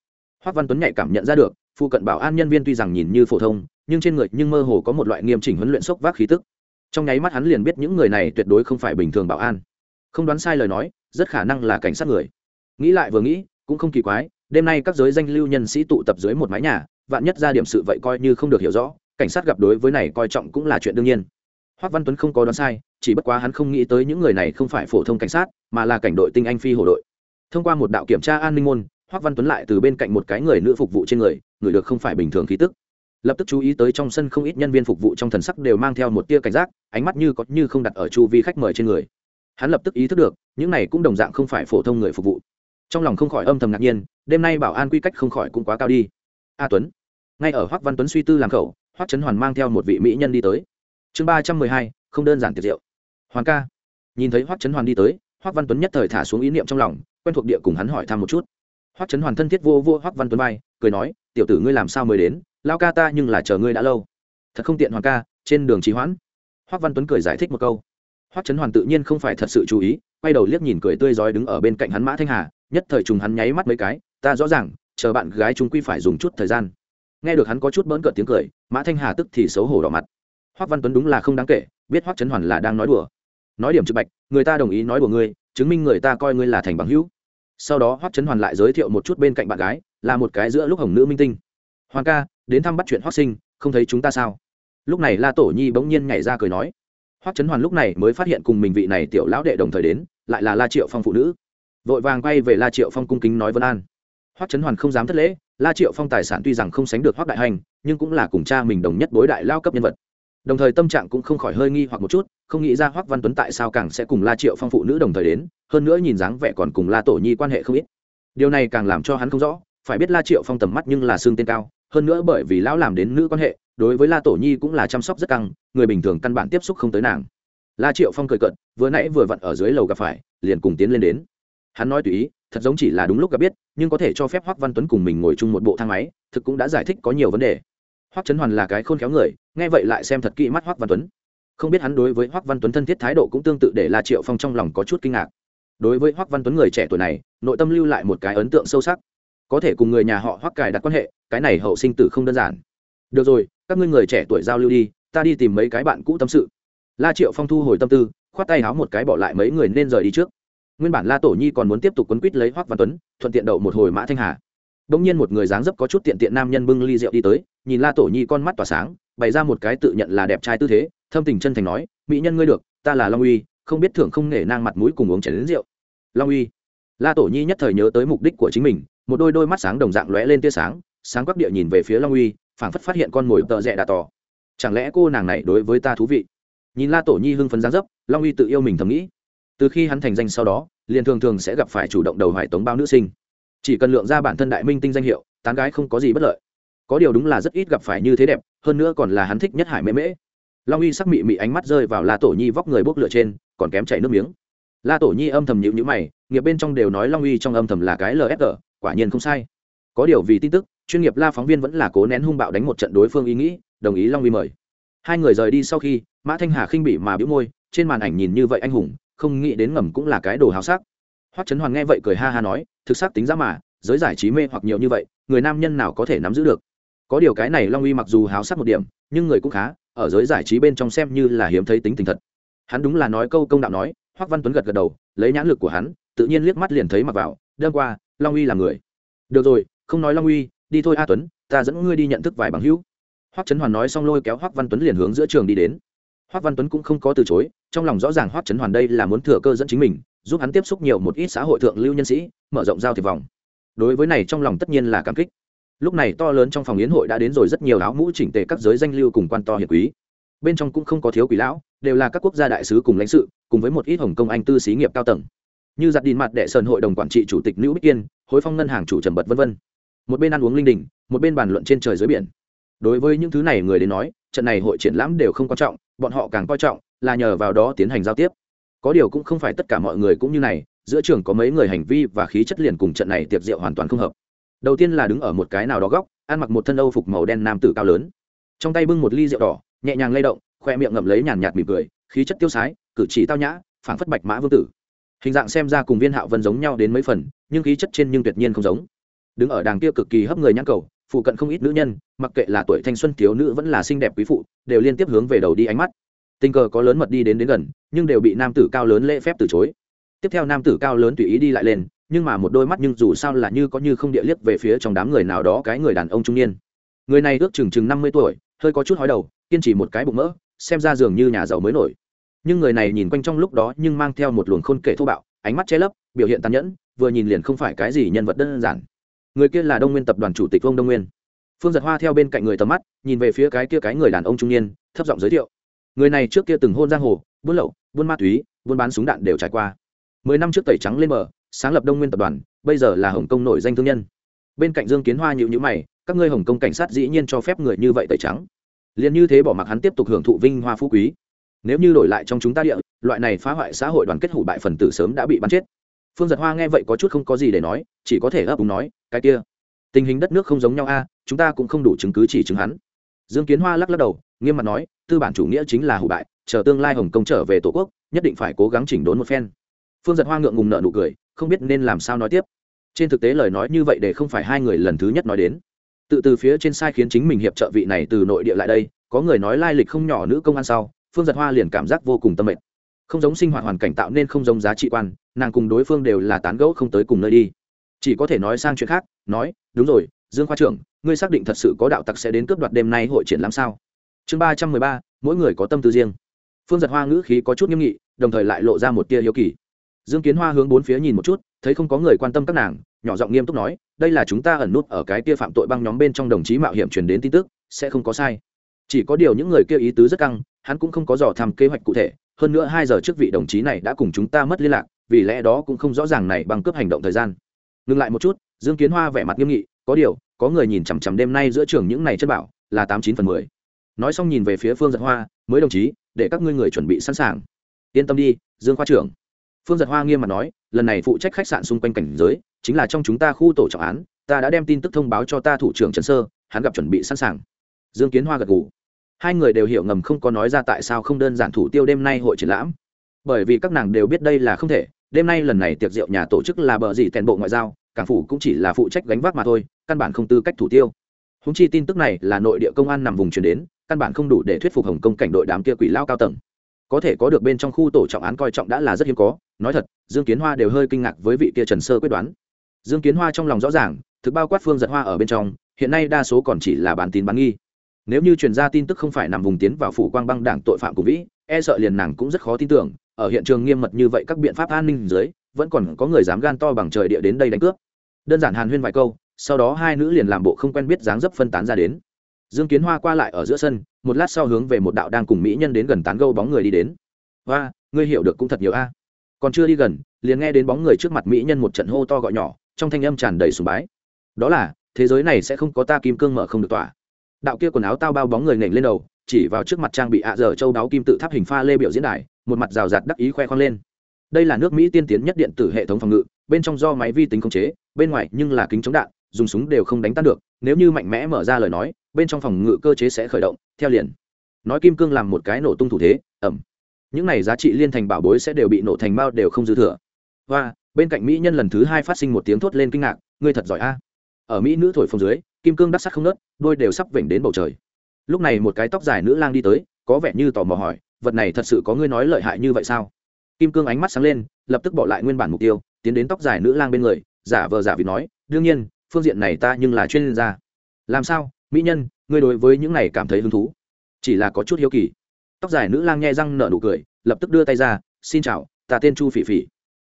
Hoác văn tuấn nhạy cảm nhận ra được, phụ cận bảo an nhân viên tuy rằng nhìn như phổ thông, nhưng trên người nhưng mơ hồ có một loại nghiêm chỉnh huấn luyện sốc vác khí tức. Trong nháy mắt hắn liền biết những người này tuyệt đối không phải bình thường bảo an không đoán sai lời nói, rất khả năng là cảnh sát người. Nghĩ lại vừa nghĩ, cũng không kỳ quái, đêm nay các giới danh lưu nhân sĩ tụ tập dưới một mái nhà, vạn nhất ra điểm sự vậy coi như không được hiểu rõ, cảnh sát gặp đối với này coi trọng cũng là chuyện đương nhiên. Hoác văn tuấn không có đoán sai, chỉ bất quá hắn không nghĩ tới những người này không phải phổ thông cảnh sát, mà là cảnh đội tinh anh phi hổ đội. Thông qua một đạo kiểm tra an ninh môn, hoác văn tuấn lại từ bên cạnh một cái người nữ phục vụ trên người người được không phải bình thường khí tức. Lập tức chú ý tới trong sân không ít nhân viên phục vụ trong thần sắc đều mang theo một tia cảnh giác, ánh mắt như có như không đặt ở chu vi khách mời trên người hắn lập tức ý thức được, những này cũng đồng dạng không phải phổ thông người phục vụ. Trong lòng không khỏi âm thầm ngạc nhiên, đêm nay bảo an quy cách không khỏi cũng quá cao đi. A tuấn. Ngay ở hoắc văn tuấn suy tư làm khẩu, hoắc trấn hoàn mang theo một vị mỹ nhân đi tới. Chương ba trăm mười hai, không đơn giản tiệt diệu hoàn ca. Nhìn thấy hoắc trấn hoàn đi tới, hoắc văn tuấn nhất thời thả xuống ý niệm trong lòng, quen thuộc địa cùng hắn hỏi thăm một chút. Hoắc trấn hoàn thân thiết vô vô hoắc văn tuấn bay cười nói, tiểu tử ngươi làm sao mới đến? Lao ca ta nhưng là chờ ngươi đã lâu. Thật không tiện, hoàng ca, trên đường trì hoãn. Hoắc văn tuấn cười giải thích một câu. Hoắc trấn hoàn tự nhiên không phải thật sự chú ý, quay đầu liếc nhìn cười tươi rói đứng ở bên cạnh hắn mã thanh hà, nhất thời trùng hắn nháy mắt mấy cái, ta rõ ràng, chờ bạn gái chúng quy phải dùng chút thời gian. Nghe được hắn có chút bỡn cợt tiếng cười, mã thanh hà tức thì xấu hổ đỏ mặt. Hoắc văn tuấn đúng là không đáng kể, biết Hoắc trấn hoàn là đang nói đùa. Nói điểm trực bạch, người ta đồng ý nói đùa ngươi, chứng minh người ta coi ngươi là thành bằng hữu. Sau đó Hoắc trấn hoàn lại giới thiệu một chút bên cạnh bạn gái, là một cái giữa lúc hồng nữ minh tinh. Hoàng ca, đến thăm bắt chuyện Hoắc sinh, không thấy chúng ta sao? Lúc này la tổ nhi bỗng nhiên nhảy ra cười nói. Hoắc trấn hoàn lúc này mới phát hiện cùng mình vị này tiểu lão đệ đồng thời đến, lại là la triệu phong phụ nữ. Vội vàng quay về la triệu phong cung kính nói vân an. Hoắc trấn hoàn không dám thất lễ, la triệu phong tài sản tuy rằng không sánh được Hoắc đại hành, nhưng cũng là cùng cha mình đồng nhất bối đại lao cấp nhân vật. Đồng thời tâm trạng cũng không khỏi hơi nghi hoặc một chút, không nghĩ ra Hoắc văn tuấn tại sao càng sẽ cùng la triệu phong phụ nữ đồng thời đến, hơn nữa nhìn dáng vẻ còn cùng la tổ nhi quan hệ không ít. Điều này càng làm cho hắn không rõ, phải biết la triệu phong tầm mắt nhưng là xương tên cao, hơn nữa bởi vì lão làm đến nữ quan hệ đối với la tổ nhi cũng là chăm sóc rất căng, người bình thường căn bản tiếp xúc không tới nàng. La triệu phong cười cận vừa nãy vừa vặn ở dưới lầu gặp phải, liền cùng tiến lên đến. Hắn nói tùy ý, thật giống chỉ là đúng lúc gặp biết, nhưng có thể cho phép hoắc văn tuấn cùng mình ngồi chung một bộ thang máy, thực cũng đã giải thích có nhiều vấn đề. Hoắc trấn hoàn là cái khôn khéo người, nghe vậy lại xem thật kỹ mắt hoắc văn tuấn. Không biết hắn đối với hoắc văn tuấn thân thiết thái độ cũng tương tự để la triệu phong trong lòng có chút kinh ngạc. Đối với hoắc văn tuấn người trẻ tuổi này, nội tâm lưu lại một cái ấn tượng sâu sắc. Có thể cùng người nhà họ hoắc cài đặt quan hệ, cái này hậu sinh tử không đơn giản. Được rồi các ngươi người trẻ tuổi giao lưu đi, ta đi tìm mấy cái bạn cũ tâm sự. La triệu phong thu hồi tâm tư, khoát tay háo một cái bỏ lại mấy người nên rời đi trước. Nguyên bản la tổ nhi còn muốn tiếp tục quấn quýt lấy hoắc văn tuấn, thuận tiện đậu một hồi mã thanh hà. Bỗng nhiên một người dáng dấp có chút tiện tiện nam nhân bưng ly rượu đi tới, nhìn la tổ nhi con mắt tỏa sáng, bày ra một cái tự nhận là đẹp trai tư thế, thâm tình chân thành nói, mỹ nhân ngươi được, ta là long uy, không biết thưởng không nể nang mặt mũi cùng uống chén đến rượu. Long uy. La tổ nhi nhất thời nhớ tới mục đích của chính mình, một đôi đôi mắt sáng đồng dạng lóe lên tia sáng sáng quắc địa nhìn về phía long uy phảng phất phát hiện con mồi tợ rẽ đà tỏ chẳng lẽ cô nàng này đối với ta thú vị? Nhìn la tổ nhi hưng phấn giáng dấp, long uy tự yêu mình thầm nghĩ. Từ khi hắn thành danh sau đó, liền thường thường sẽ gặp phải chủ động đầu hoài tống bao nữ sinh. Chỉ cần lượng ra bản thân đại minh tinh danh hiệu, tán gái không có gì bất lợi. Có điều đúng là rất ít gặp phải như thế đẹp, hơn nữa còn là hắn thích nhất hải mễ mễ. Long uy sắc mị mị ánh mắt rơi vào la tổ nhi vóc người bốc lửa trên, còn kém chảy nước miếng. La tổ nhi âm thầm nhịu nhữ mày, nghiệp bên trong đều nói long uy trong âm thầm là cái lfg quả nhiên không sai. Có điều vì tin tức chuyên nghiệp la phóng viên vẫn là cố nén hung bạo đánh một trận đối phương ý nghĩ, đồng ý long uy mời. Hai người rời đi sau khi, mã thanh hà khinh bị mà bĩu môi, trên màn ảnh nhìn như vậy anh hùng, không nghĩ đến ngầm cũng là cái đồ hào sắc. Hoắc trấn hoàng nghe vậy cười ha ha nói, thực sắc tính ra mà, giới giải trí mê hoặc nhiều như vậy, người nam nhân nào có thể nắm giữ được? Có điều cái này long uy mặc dù háo sắc một điểm, nhưng người cũng khá, ở giới giải trí bên trong xem như là hiếm thấy tính tình thật. Hắn đúng là nói câu công đạo nói, hoắc văn tuấn gật gật đầu, lấy nhãn lực của hắn, tự nhiên liếc mắt liền thấy mặc vào đơn qua, long uy là người. Được rồi, không nói long uy đi thôi a tuấn, ta dẫn ngươi đi nhận thức vài bằng hữu. Hoắc trấn hoàn nói xong lôi kéo hoắc văn tuấn liền hướng giữa trường đi đến. Hoắc văn tuấn cũng không có từ chối, trong lòng rõ ràng hoắc trấn hoàn đây là muốn thừa cơ dẫn chính mình, giúp hắn tiếp xúc nhiều một ít xã hội thượng lưu nhân sĩ, mở rộng giao thiệp vòng. Đối với này trong lòng tất nhiên là cảm kích. Lúc này to lớn trong phòng yến hội đã đến rồi rất nhiều áo mũ chỉnh tề các giới danh lưu cùng quan to hiệp quý. Bên trong cũng không có thiếu quỷ lão, đều là các quốc gia đại sứ cùng lãnh sự, cùng với một ít hồng công anh tư xí nghiệp cao tầng. Như giặt đìn mặt đệ sơn hội đồng quản trị chủ tịch nữ bích kiên hối phong ngân hàng chủ trần bật v v một bên ăn uống linh đình, một bên bàn luận trên trời dưới biển. Đối với những thứ này người đến nói, trận này hội triển lãm đều không quan trọng, bọn họ càng coi trọng là nhờ vào đó tiến hành giao tiếp. Có điều cũng không phải tất cả mọi người cũng như này, giữa trường có mấy người hành vi và khí chất liền cùng trận này tiệc rượu hoàn toàn không hợp. Đầu tiên là đứng ở một cái nào đó góc, ăn mặc một thân âu phục màu đen nam tử cao lớn. Trong tay bưng một ly rượu đỏ, nhẹ nhàng lay động, khoe miệng ngậm lấy nhàn nhạt mỉm cười, khí chất tiêu sái, cử chỉ tao nhã, phảng phất bạch mã vương tử. Hình dạng xem ra cùng viên hạo vân giống nhau đến mấy phần, nhưng khí chất trên nhưng tuyệt nhiên không giống đứng ở đàng kia cực kỳ hấp người nhãn cầu, phụ cận không ít nữ nhân, mặc kệ là tuổi thanh xuân thiếu nữ vẫn là xinh đẹp quý phụ, đều liên tiếp hướng về đầu đi ánh mắt. Tình cờ có lớn mật đi đến đến gần, nhưng đều bị nam tử cao lớn lễ phép từ chối. Tiếp theo nam tử cao lớn tùy ý đi lại lên, nhưng mà một đôi mắt nhưng dù sao là như có như không địa liếc về phía trong đám người nào đó cái người đàn ông trung niên. Người này ước chừng chừng năm mươi tuổi, hơi có chút hói đầu, kiên trì một cái bụng mỡ, xem ra dường như nhà giàu mới nổi. Nhưng người này nhìn quanh trong lúc đó nhưng mang theo một luồng khôn kể thô bạo, ánh mắt che lấp, biểu hiện tàn nhẫn, vừa nhìn liền không phải cái gì nhân vật đơn giản người kia là đông nguyên tập đoàn chủ tịch vương đông nguyên phương giật hoa theo bên cạnh người tầm mắt nhìn về phía cái kia cái người đàn ông trung niên thấp giọng giới thiệu người này trước kia từng hôn giang hồ buôn lậu buôn ma túy buôn bán súng đạn đều trải qua mười năm trước tẩy trắng lên bờ sáng lập đông nguyên tập đoàn bây giờ là hồng kông nổi danh thương nhân bên cạnh dương kiến hoa nhịu nhữ mày các ngươi hồng kông cảnh sát dĩ nhiên cho phép người như vậy tẩy trắng liền như thế bỏ mặc hắn tiếp tục hưởng thụ vinh hoa phú quý nếu như đổi lại trong chúng ta địa loại này phá hoại xã hội đoàn kết hủ bại phần tử sớm đã bị bắn chết phương giật hoa nghe vậy có chút không có gì để nói, chỉ có thể ấp úng nói, cái kia, tình hình đất nước không giống nhau a, chúng ta cũng không đủ chứng cứ chỉ chứng hắn. Dương kiến hoa lắc lắc đầu, nghiêm mặt nói, tư bản chủ nghĩa chính là hủ bại, chờ tương lai hồng kông trở về tổ quốc, nhất định phải cố gắng chỉnh đốn một phen. Phương giật hoa ngượng ngùng nợ nụ cười, không biết nên làm sao nói tiếp. Trên thực tế lời nói như vậy để không phải hai người lần thứ nhất nói đến. Tự từ phía trên sai khiến chính mình hiệp trợ vị này từ nội địa lại đây, có người nói lai lịch không nhỏ nữ công an sau, phương giật hoa liền cảm giác vô cùng tâm mệnh không giống sinh hoạt hoàn cảnh tạo nên không giống giá trị quan, nàng cùng đối phương đều là tán gẫu không tới cùng nơi đi. Chỉ có thể nói sang chuyện khác, nói, đúng rồi, dương khoa trưởng, ngươi xác định thật sự có đạo tặc sẽ đến cướp đoạt đêm nay hội triển làm sao? Chương ba trăm mười ba, mỗi người có tâm tư riêng. Phương giật hoa ngữ khí có chút nghiêm nghị, đồng thời lại lộ ra một tia hiếu kỳ. Dương kiến hoa hướng bốn phía nhìn một chút, thấy không có người quan tâm các nàng, nhỏ giọng nghiêm túc nói, đây là chúng ta ẩn nút ở cái tia phạm tội băng nhóm bên trong đồng chí mạo hiểm truyền đến tin tức, sẽ không có sai. Chỉ có điều những người kia ý tứ rất căng, hắn cũng không có dò thăm kế hoạch cụ thể hơn nữa hai giờ trước vị đồng chí này đã cùng chúng ta mất liên lạc, vì lẽ đó cũng không rõ ràng này bằng cướp hành động thời gian. Ngừng lại một chút, dương kiến hoa vẻ mặt nghiêm nghị, có điều, có người nhìn chằm chằm đêm nay giữa trường những này chất bảo, là tám chín phần mười. Nói xong nhìn về phía phương giật hoa, mới đồng chí, để các ngươi người chuẩn bị sẵn sàng. Yên tâm đi, dương khoa trưởng. Phương giật hoa nghiêm mặt nói, lần này phụ trách khách sạn xung quanh cảnh giới, chính là trong chúng ta khu tổ trọng án, ta đã đem tin tức thông báo cho ta thủ trưởng trần sơ, hắn gặp chuẩn bị sẵn sàng. Dương kiến hoa gật gù hai người đều hiểu ngầm không có nói ra tại sao không đơn giản thủ tiêu đêm nay hội triển lãm. Bởi vì các nàng đều biết đây là không thể, đêm nay lần này tiệc rượu nhà tổ chức là bờ gì tèn bộ ngoại giao, cảng phủ cũng chỉ là phụ trách gánh vác mà thôi, căn bản không tư cách thủ tiêu. Húng chi tin tức này là nội địa công an nằm vùng chuyển đến, căn bản không đủ để thuyết phục hồng công cảnh đội đám kia quỷ lao cao tầng. Có thể có được bên trong khu tổ trọng án coi trọng đã là rất hiếm có, nói thật, dương kiến hoa đều hơi kinh ngạc với vị kia trần sơ quyết đoán. Dương kiến hoa trong lòng rõ ràng, thực bao quát phương giật hoa ở bên trong, hiện nay đa số còn chỉ là bán tín bán nghi nếu như truyền ra tin tức không phải nằm vùng tiến vào phủ quang băng đảng tội phạm của vĩ e sợ liền nàng cũng rất khó tin tưởng, ở hiện trường nghiêm mật như vậy các biện pháp an ninh dưới, vẫn còn có người dám gan to bằng trời địa đến đây đánh cướp. Đơn giản hàn huyên vài câu, sau đó hai nữ liền làm bộ không quen biết dáng dấp phân tán ra đến. Dương kiến hoa qua lại ở giữa sân, một lát sau hướng về một đạo đang cùng mỹ nhân đến gần tán gâu bóng người đi đến. Và ngươi hiểu được cũng thật nhiều a. Còn chưa đi gần, liền nghe đến bóng người trước mặt mỹ nhân một trận hô to gọi nhỏ, trong thanh âm tràn đầy sùng bái. Đó là, thế giới này sẽ không có ta kim cương mở không được tỏa đạo kia quần áo tao bao bóng người nện lên đầu, chỉ vào trước mặt trang bị ạ à dở châu đáo kim tự tháp hình pha lê biểu diễn đài, một mặt rào rạt đắc ý khoe khoang lên. Đây là nước mỹ tiên tiến nhất điện tử hệ thống phòng ngự, bên trong do máy vi tính khống chế, bên ngoài nhưng là kính chống đạn, dùng súng đều không đánh tan được, nếu như mạnh mẽ mở ra lời nói, bên trong phòng ngự cơ chế sẽ khởi động, theo liền. Nói kim cương làm một cái nổ tung thủ thế ẩm những này giá trị liên thành bảo bối sẽ đều bị nổ thành bao đều không dư thừa. Và, bên cạnh mỹ nhân lần thứ hai phát sinh một tiếng thốt lên kinh ngạc, ngươi thật giỏi a. Ở mỹ nữ thổi phồng dưới, kim cương đắc sắc không nớt đôi đều sắp vểnh đến bầu trời. Lúc này một cái tóc dài nữ lang đi tới, có vẻ như tò mò hỏi, vật này thật sự có ngươi nói lợi hại như vậy sao? Kim cương ánh mắt sáng lên, lập tức bỏ lại nguyên bản mục tiêu, tiến đến tóc dài nữ lang bên người, giả vờ giả vì nói, đương nhiên, phương diện này ta nhưng là chuyên gia. Làm sao, mỹ nhân, ngươi đối với những này cảm thấy hứng thú? Chỉ là có chút hiếu kỳ. Tóc dài nữ lang nghe răng nở nụ cười, lập tức đưa tay ra, xin chào, ta tên chu phỉ phỉ.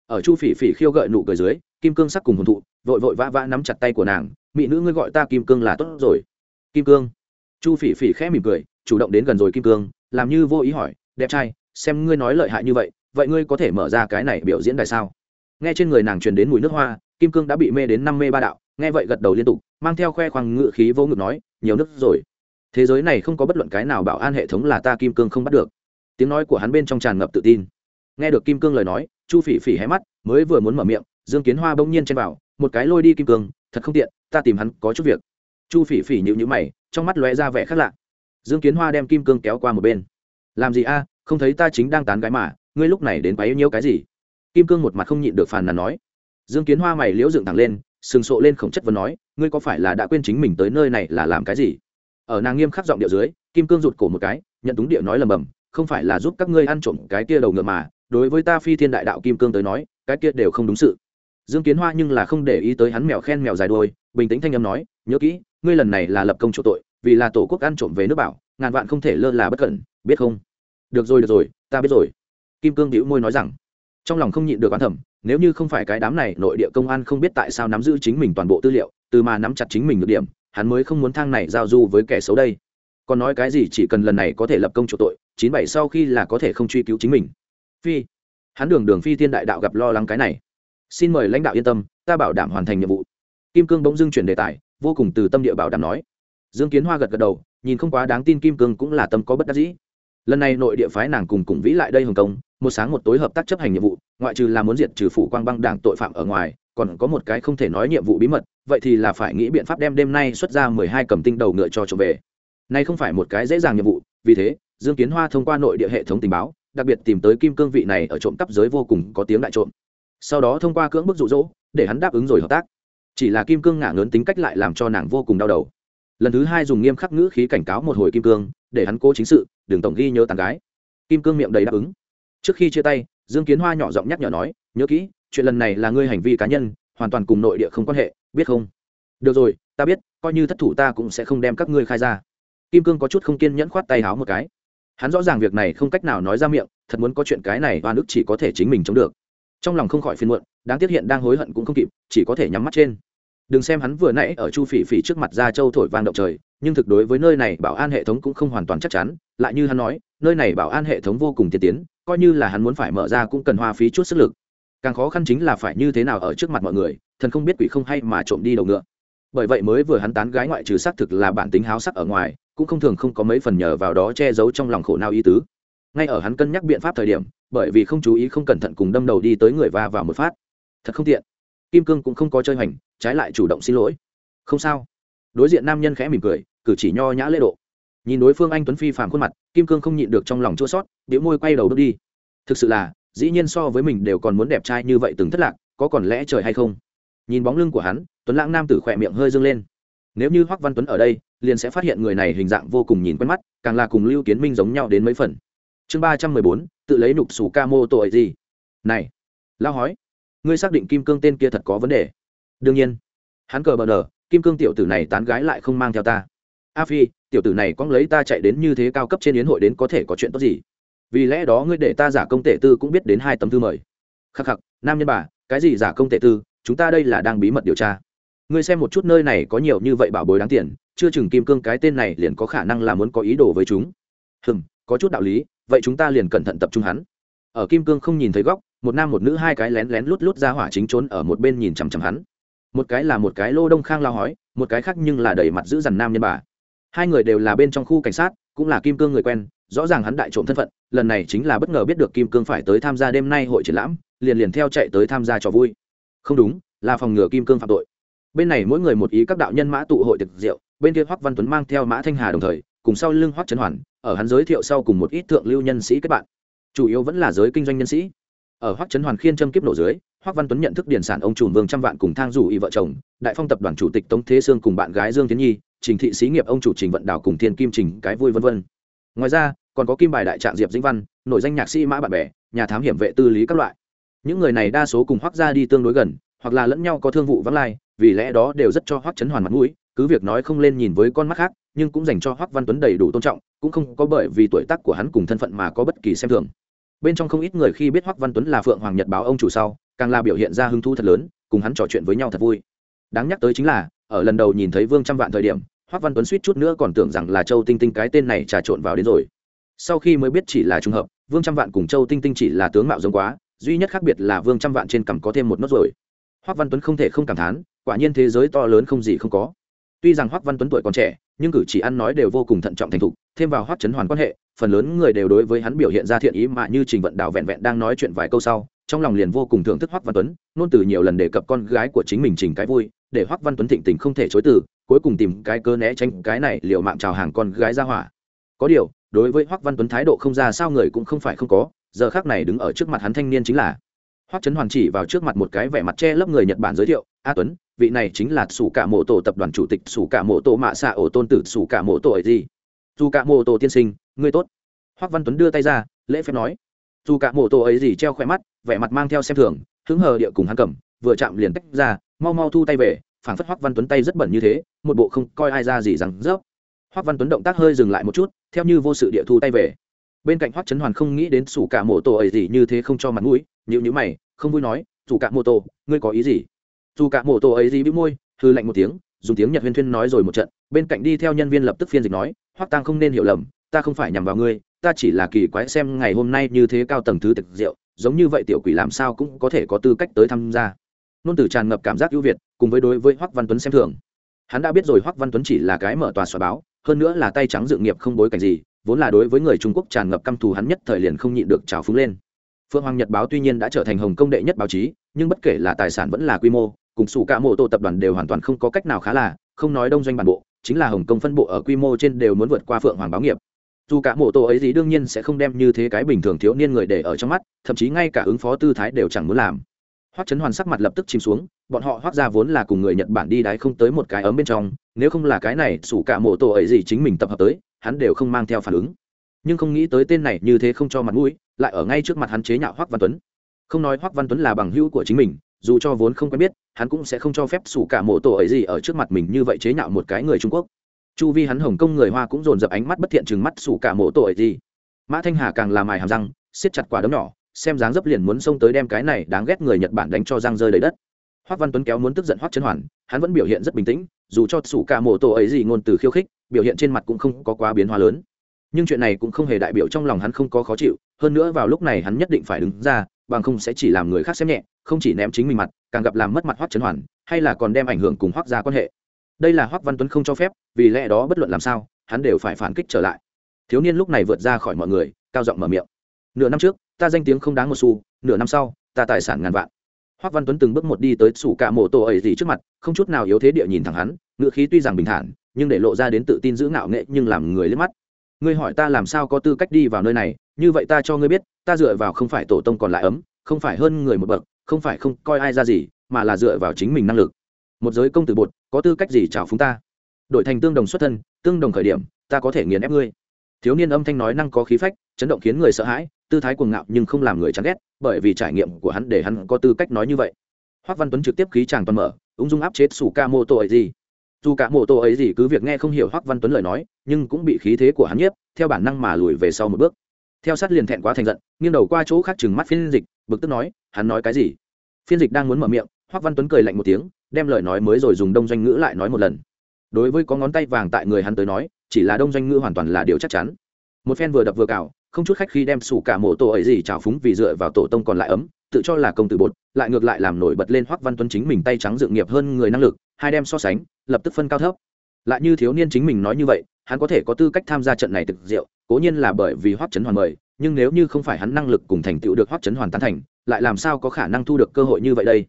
Ở chu phỉ phỉ khiêu gợi nụ cười dưới, kim cương sắc cùng hồn thụ, vội vội vã vã nắm chặt tay của nàng, mỹ nữ ngươi gọi ta kim cương là tốt rồi kim cương. Chu phỉ phỉ khẽ mỉm cười, chủ động đến gần rồi kim cương, làm như vô ý hỏi, đẹp trai, xem ngươi nói lợi hại như vậy vậy ngươi có thể mở ra cái này biểu diễn đài sao? Nghe trên người nàng truyền đến mùi nước hoa, kim cương đã bị mê đến năm mê ba đạo, nghe vậy gật đầu liên tục, mang theo khoe khoang ngự khí vô ngực nói, nhiều nước rồi. Thế giới này không có bất luận cái nào bảo an hệ thống là ta kim cương không bắt được. Tiếng nói của hắn bên trong tràn ngập tự tin. Nghe được kim cương lời nói, chu phỉ phỉ hé mắt, mới vừa muốn mở miệng, dương kiến hoa bỗng nhiên chen vào, một cái lôi đi kim cương, thật không tiện, ta tìm hắn có chút việc chu phỉ phỉ nhịu nhữ mày, trong mắt lóe ra vẻ khác lạ. Dương kiến hoa đem kim cương kéo qua một bên. Làm gì a à, không thấy ta chính đang tán gái mà, ngươi lúc này đến quá yêu nhiêu cái gì? Kim cương một mặt không nhịn được phàn nàn nói. Dương kiến hoa mày liễu dựng thẳng lên, sừng sộ lên khổng chất vấn nói, ngươi có phải là đã quên chính mình tới nơi này là làm cái gì? Ở nàng nghiêm khắc giọng điệu dưới, kim cương rụt cổ một cái, nhận đúng điệu nói lầm bầm, không phải là giúp các ngươi ăn trộm cái kia đầu ngựa mà, đối với ta phi thiên đại đạo kim cương tới nói, cái kia đều không đúng sự. Dương kiến hoa nhưng là không để ý tới hắn mèo khen mèo dài đôi bình tĩnh thanh âm nói, nhớ kỹ ngươi lần này là lập công chỗ tội, vì là tổ quốc ăn trộm về nước bảo, ngàn vạn không thể lơ là bất cẩn, biết không? Được rồi được rồi, ta biết rồi. Kim cương đĩu môi nói rằng. Trong lòng không nhịn được oán thẩm nếu như không phải cái đám này, nội địa công an không biết tại sao nắm giữ chính mình toàn bộ tư liệu, từ mà nắm chặt chính mình được điểm, hắn mới không muốn thang này giao du với kẻ xấu đây. Còn nói cái gì chỉ cần lần này có thể lập công chỗ tội, chín bảy sau khi là có thể không truy cứu chính mình. Phi. Hắn đường đường phi thiên đại đạo gặp lo lắng cái này. Xin mời lãnh đạo yên tâm, ta bảo đảm hoàn thành nhiệm vụ. Kim cương bỗng dưng chuyển đề tài vô cùng từ tâm địa bảo đảm nói. Dương kiến hoa gật gật đầu, nhìn không quá đáng tin kim cương cũng là tâm có bất đắc dĩ. Lần này nội địa phái nàng cùng cùng vĩ lại đây hồng kông, một sáng một tối hợp tác chấp hành nhiệm vụ, ngoại trừ là muốn diệt trừ phủ quang băng đảng tội phạm ở ngoài, còn có một cái không thể nói nhiệm vụ bí mật, vậy thì là phải nghĩ biện pháp đem đêm nay xuất ra mười hai cầm tinh đầu ngựa cho trộm về. Nay không phải một cái dễ dàng nhiệm vụ, vì thế, dương kiến hoa thông qua nội địa hệ thống tình báo, đặc biệt tìm tới kim cương vị này ở trộm cắp giới vô cùng có tiếng đại trộm. Sau đó thông qua cưỡng bức rụ rỗ để hắn đáp ứng rồi hợp tác chỉ là kim cương ngả ngớn tính cách lại làm cho nàng vô cùng đau đầu. Lần thứ hai dùng nghiêm khắc ngữ khí cảnh cáo một hồi kim cương, để hắn cố chính sự, đừng tổng ghi nhớ tàn gái. Kim cương miệng đầy đáp ứng. Trước khi chia tay, dương kiến hoa nhỏ giọng nhắc nhở nói, nhớ kỹ, chuyện lần này là ngươi hành vi cá nhân, hoàn toàn cùng nội địa không quan hệ, biết không? Được rồi, ta biết, coi như thất thủ ta cũng sẽ không đem các ngươi khai ra. Kim cương có chút không kiên nhẫn khoát tay háo một cái. Hắn rõ ràng việc này không cách nào nói ra miệng, thật muốn có chuyện cái này oan ức chỉ có thể chính mình chống được. Trong lòng không khỏi phiền muộn, đáng tiếc hiện đang hối hận cũng không kịp, chỉ có thể nhắm mắt trên đừng xem hắn vừa nãy ở chu phỉ phỉ trước mặt ra châu thổi vang động trời, nhưng thực đối với nơi này bảo an hệ thống cũng không hoàn toàn chắc chắn, lại như hắn nói, nơi này bảo an hệ thống vô cùng tiên tiến, coi như là hắn muốn phải mở ra cũng cần hoa phí chút sức lực. Càng khó khăn chính là phải như thế nào ở trước mặt mọi người, thần không biết quỷ không hay mà trộm đi đầu ngựa. Bởi vậy mới vừa hắn tán gái ngoại trừ xác thực là bản tính háo sắc ở ngoài, cũng không thường không có mấy phần nhờ vào đó che giấu trong lòng khổ nào ý tứ. Ngay ở hắn cân nhắc biện pháp thời điểm, bởi vì không chú ý không cẩn thận cùng đâm đầu đi tới người va vào một phát. Thật không tiện. Kim cương cũng không có chơi hoành trái lại chủ động xin lỗi. Không sao. Đối diện nam nhân khẽ mỉm cười, cử chỉ nho nhã lễ độ. Nhìn đối phương anh tuấn phi phàm khuôn mặt, kim cương không nhịn được trong lòng chua sót biểu môi quay đầu bước đi. Thực sự là, dĩ nhiên so với mình đều còn muốn đẹp trai như vậy từng thất lạc, có còn lẽ trời hay không? Nhìn bóng lưng của hắn, tuấn lãng nam tử khỏe miệng hơi dâng lên. Nếu như hoắc văn tuấn ở đây, liền sẽ phát hiện người này hình dạng vô cùng nhìn quen mắt, càng là cùng lưu kiến minh giống nhau đến mấy phần. Chương ba trăm mười bốn, tự lấy nục sủ ca mô tội gì? Này lao hói, ngươi xác định kim cương tên kia thật có vấn đề đương nhiên, hắn cờ bờ nở, kim cương tiểu tử này tán gái lại không mang theo ta. A phi, tiểu tử này quăng lấy ta chạy đến như thế cao cấp trên yến hội đến có thể có chuyện tốt gì? Vì lẽ đó ngươi để ta giả công tể tư cũng biết đến hai tấm thư mời. Khắc khắc, nam nhân bà, cái gì giả công tể tư? Chúng ta đây là đang bí mật điều tra. Ngươi xem một chút nơi này có nhiều như vậy bảo bối đáng tiền, chưa chừng kim cương cái tên này liền có khả năng là muốn có ý đồ với chúng. Hừm, có chút đạo lý, vậy chúng ta liền cẩn thận tập trung hắn. Ở kim cương không nhìn thấy góc, một nam một nữ hai cái lén lén lút lút ra hỏa chính trốn ở một bên nhìn chằm chằm hắn một cái là một cái lô đông khang lao hói một cái khác nhưng là đẩy mặt giữ dằn nam nhân bà. Hai người đều là bên trong khu cảnh sát cũng là kim cương người quen rõ ràng hắn đại trộm thân phận lần này chính là bất ngờ biết được kim cương phải tới tham gia đêm nay hội triển lãm liền liền theo chạy tới tham gia trò vui. Không đúng là phòng ngừa kim cương phạm tội. Bên này mỗi người một ý các đạo nhân mã tụ hội thực diệu, bên kia hoắc văn tuấn mang theo mã thanh hà đồng thời cùng sau lưng hoắc trấn hoàn ở hắn giới thiệu sau cùng một ít thượng lưu nhân sĩ kết bạn. Chủ yếu vẫn là giới kinh doanh nhân sĩ. Ở hoắc trấn hoàn khiên châm kiếp nổ dưới hoắc văn tuấn nhận thức điển sản ông chủ vương trăm vạn cùng thang Dụ y vợ chồng, đại phong tập đoàn chủ tịch tống thế sương cùng bạn gái dương tiến nhi, trình thị xí nghiệp ông chủ trình vận Đào cùng thiên kim trình, cái vui vân vân. Ngoài ra, còn có kim bài đại trạng diệp dĩnh văn nội danh nhạc sĩ mã bạn bè, nhà thám hiểm vệ tư lý các loại. Những người này đa số cùng hoắc gia đi tương đối gần, hoặc là lẫn nhau có thương vụ vắng lai, vì lẽ đó đều rất cho hoắc chấn hoàn mặt mũi, cứ việc nói không lên nhìn với con mắt khác, nhưng cũng dành cho hoắc văn tuấn đầy đủ tôn trọng, cũng không có bởi vì tuổi tác của hắn cùng thân phận mà có bất kỳ xem thường bên trong không ít người khi biết hoắc văn tuấn là phượng hoàng nhật báo ông chủ sau, càng là biểu hiện ra hứng thú thật lớn, cùng hắn trò chuyện với nhau thật vui. Đáng nhắc tới chính là, ở lần đầu nhìn thấy vương trăm vạn thời điểm, hoắc văn tuấn suýt chút nữa còn tưởng rằng là châu tinh tinh cái tên này trà trộn vào đến rồi. Sau khi mới biết chỉ là trùng hợp, vương trăm vạn cùng châu tinh tinh chỉ là tướng mạo giống quá, duy nhất khác biệt là vương trăm vạn trên cằm có thêm một nốt rồi hoắc văn tuấn không thể không cảm thán, quả nhiên thế giới to lớn không gì không có. Tuy rằng hoắc văn tuấn tuổi còn trẻ, nhưng cử chỉ ăn nói đều vô cùng thận trọng thành thục, thêm vào hoắc chấn hoàn quan hệ phần lớn người đều đối với hắn biểu hiện ra thiện ý mà như trình vận đào vẹn vẹn đang nói chuyện vài câu sau, trong lòng liền vô cùng thưởng thức hoắc văn tuấn nôn từ nhiều lần đề cập con gái của chính mình trình cái vui, để hoắc văn tuấn thịnh tình không thể chối từ, cuối cùng tìm cái cơ né tránh cái này liệu mạng chào hàng con gái ra hỏa. Có điều, đối với hoắc văn tuấn thái độ không ra sao người cũng không phải không có, giờ khác này đứng ở trước mặt hắn thanh niên chính là hoắc trấn hoàn chỉ vào trước mặt một cái vẻ mặt che lấp người nhật bản giới thiệu, a tuấn, vị này chính là sủ cả mộ tổ tập đoàn chủ tịch sủ cả mộ tổ mạ xạ ổ tôn tử sủ cả mộ tổ ấy gì? Dù cả mộ tổ tiên sinh ngươi tốt. Hoắc văn tuấn đưa tay ra lễ phép nói. Dù cả mộ tổ ấy gì treo khỏe mắt vẻ mặt mang theo xem thường hứng hờ địa cùng hắn cầm vừa chạm liền tách ra mau mau thu tay về phảng phất hoắc văn tuấn tay rất bẩn như thế một bộ không coi ai ra gì rằng rớp. Hoắc văn tuấn động tác hơi dừng lại một chút theo như vô sự địa thu tay về. Bên cạnh hoắc trấn hoàn không nghĩ đến sủ cả mộ tổ ấy gì như thế không cho mặt mũi nhịu nhữ mày không vui nói dù cả mộ tổ, ngươi có ý gì? Dù cả mộ tổ ấy gì bĩu môi hư lạnh một tiếng dùng tiếng nhật huyên thuyên nói rồi một trận bên cạnh đi theo nhân viên lập tức phiên dịch nói hoắc tăng không nên hiểu lầm ta không phải nhằm vào ngươi, ta chỉ là kỳ quái xem ngày hôm nay như thế cao tầng thứ thực rượu giống như vậy tiểu quỷ làm sao cũng có thể có tư cách tới tham gia. Nôn tử tràn ngập cảm giác ưu việt, cùng với đối với hoắc văn tuấn xem thường. Hắn đã biết rồi hoắc văn tuấn chỉ là cái mở tòa soạn báo, hơn nữa là tay trắng dự nghiệp không bối cảnh gì, vốn là đối với người trung quốc tràn ngập căm thù hắn nhất thời liền không nhịn được trào phúng lên. Phượng hoàng nhật báo tuy nhiên đã trở thành hồng công đệ nhất báo chí, nhưng bất kể là tài sản vẫn là quy mô, cùng sủ cả mô tô tập đoàn đều hoàn toàn không có cách nào khá là, không nói đông doanh bản bộ, chính là hồng Công phân bộ ở quy mô trên đều muốn vượt qua phượng hoàng báo nghiệp dù cả mộ tổ ấy gì đương nhiên sẽ không đem như thế cái bình thường thiếu niên người để ở trong mắt, thậm chí ngay cả ứng phó tư thái đều chẳng muốn làm. Hoắc chấn hoàn sắc mặt lập tức chìm xuống, bọn họ hoắc ra vốn là cùng người nhật bản đi đáy không tới một cái ấm bên trong, nếu không là cái này sủ cả mộ tổ ấy gì chính mình tập hợp tới, hắn đều không mang theo phản ứng. Nhưng không nghĩ tới tên này như thế không cho mặt mũi, lại ở ngay trước mặt hắn chế nhạo hoắc văn tuấn. Không nói hoắc văn tuấn là bằng hữu của chính mình, dù cho vốn không quen biết, hắn cũng sẽ không cho phép sủ cả mộ tổ ấy gì ở trước mặt mình như vậy chế nhạo một cái người trung quốc chu vi hắn hồng kông người hoa cũng dồn dập ánh mắt bất thiện chừng mắt sủ cả mộ tội gì. Mã thanh hà càng làm mài hàm răng, siết chặt quả đấm nhỏ, xem dáng dấp liền muốn xông tới đem cái này đáng ghét người nhật bản đánh cho răng rơi đầy đất. Hoắc văn tuấn kéo muốn tức giận hoắc chân hoàn, hắn vẫn biểu hiện rất bình tĩnh, dù cho sủ cả mộ tổ ấy gì ngôn từ khiêu khích, biểu hiện trên mặt cũng không có quá biến hóa lớn. Nhưng chuyện này cũng không hề đại biểu trong lòng hắn không có khó chịu, hơn nữa vào lúc này hắn nhất định phải đứng ra, bằng không sẽ chỉ làm người khác xem nhẹ, không chỉ ném chính mình mặt, càng gặp làm mất mặt hoắc trấn hoàn, hay là còn đem ảnh hưởng cùng hoắc ra quan hệ đây là hoắc văn tuấn không cho phép, vì lẽ đó bất luận làm sao, hắn đều phải phản kích trở lại. Thiếu niên lúc này vượt ra khỏi mọi người, cao giọng mở miệng. Nửa năm trước, ta danh tiếng không đáng một xu, nửa năm sau, ta tài sản ngàn vạn. Hoắc văn tuấn từng bước một đi tới sủ cả mộ tổ ấy gì trước mặt, không chút nào yếu thế địa nhìn thẳng hắn, ngựa khí tuy rằng bình thản, nhưng để lộ ra đến tự tin giữ ngạo nghệ nhưng làm người liếc mắt. Ngươi hỏi ta làm sao có tư cách đi vào nơi này, như vậy ta cho ngươi biết, ta dựa vào không phải tổ tông còn lại ấm, không phải hơn người một bậc, không phải không coi ai ra gì, mà là dựa vào chính mình năng lực một giới công tử bột, có tư cách gì chào phúng ta? Đổi thành tương đồng xuất thân, tương đồng khởi điểm, ta có thể nghiền ép ngươi. Thiếu niên âm thanh nói năng có khí phách, chấn động khiến người sợ hãi, tư thái cuồng ngạo nhưng không làm người chán ghét, bởi vì trải nghiệm của hắn để hắn có tư cách nói như vậy. Hoắc văn tuấn trực tiếp khí chàng toàn mở, ung dung áp chết sủ ca mô tô ấy gì? Dù cả mô tô ấy gì cứ việc nghe không hiểu hoắc văn tuấn lời nói, nhưng cũng bị khí thế của hắn nhiếp, theo bản năng mà lùi về sau một bước. Theo sát liền thẹn quá thành giận, nghiêng đầu qua chỗ khác chừng mắt phiên dịch, bực tức nói, hắn nói cái gì? Phiên dịch đang muốn mở miệng hoắc văn tuấn cười lạnh một tiếng đem lời nói mới rồi dùng đông doanh ngữ lại nói một lần. Đối với có ngón tay vàng tại người hắn tới nói, chỉ là đông doanh ngữ hoàn toàn là điều chắc chắn. Một phen vừa đập vừa cào, không chút khách khi đem sủ cả mộ tổ ấy gì trào phúng vì dựa vào tổ tông còn lại ấm, tự cho là công tử bột, lại ngược lại làm nổi bật lên hoắc văn tuấn chính mình tay trắng dự nghiệp hơn người năng lực, hai đem so sánh, lập tức phân cao thấp. Lại như thiếu niên chính mình nói như vậy, hắn có thể có tư cách tham gia trận này thực diệu, cố nhiên là bởi vì hoắc chấn hoàn mời, nhưng nếu như không phải hắn năng lực cùng thành tựu được hoắc chấn hoàn tán thành, lại làm sao có khả năng thu được cơ hội như vậy đây?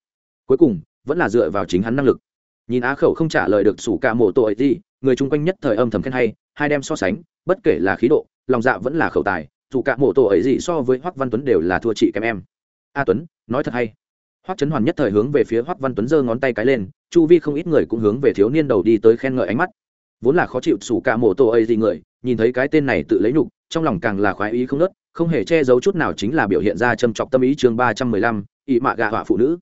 Cuối cùng vẫn là dựa vào chính hắn năng lực. Nhìn á khẩu không trả lời được sủ cả mộ tội gì, người chung quanh nhất thời âm thầm khen hay, hai đem so sánh, bất kể là khí độ, lòng dạ vẫn là khẩu tài, dù cả mộ tổ ấy gì so với hoắc văn tuấn đều là thua chị kém em. A tuấn, nói thật hay. Hoắc Trấn hoàn nhất thời hướng về phía hoắc văn tuấn giơ ngón tay cái lên, chu vi không ít người cũng hướng về thiếu niên đầu đi tới khen ngợi ánh mắt. Vốn là khó chịu sủ cả mộ tổ ấy gì người, nhìn thấy cái tên này tự lấy nhục, trong lòng càng là khoái ý không nớt không hề che giấu chút nào chính là biểu hiện ra châm chọc tâm ý chương ba trăm mười lăm, ị mạ gạ họa phụ nữ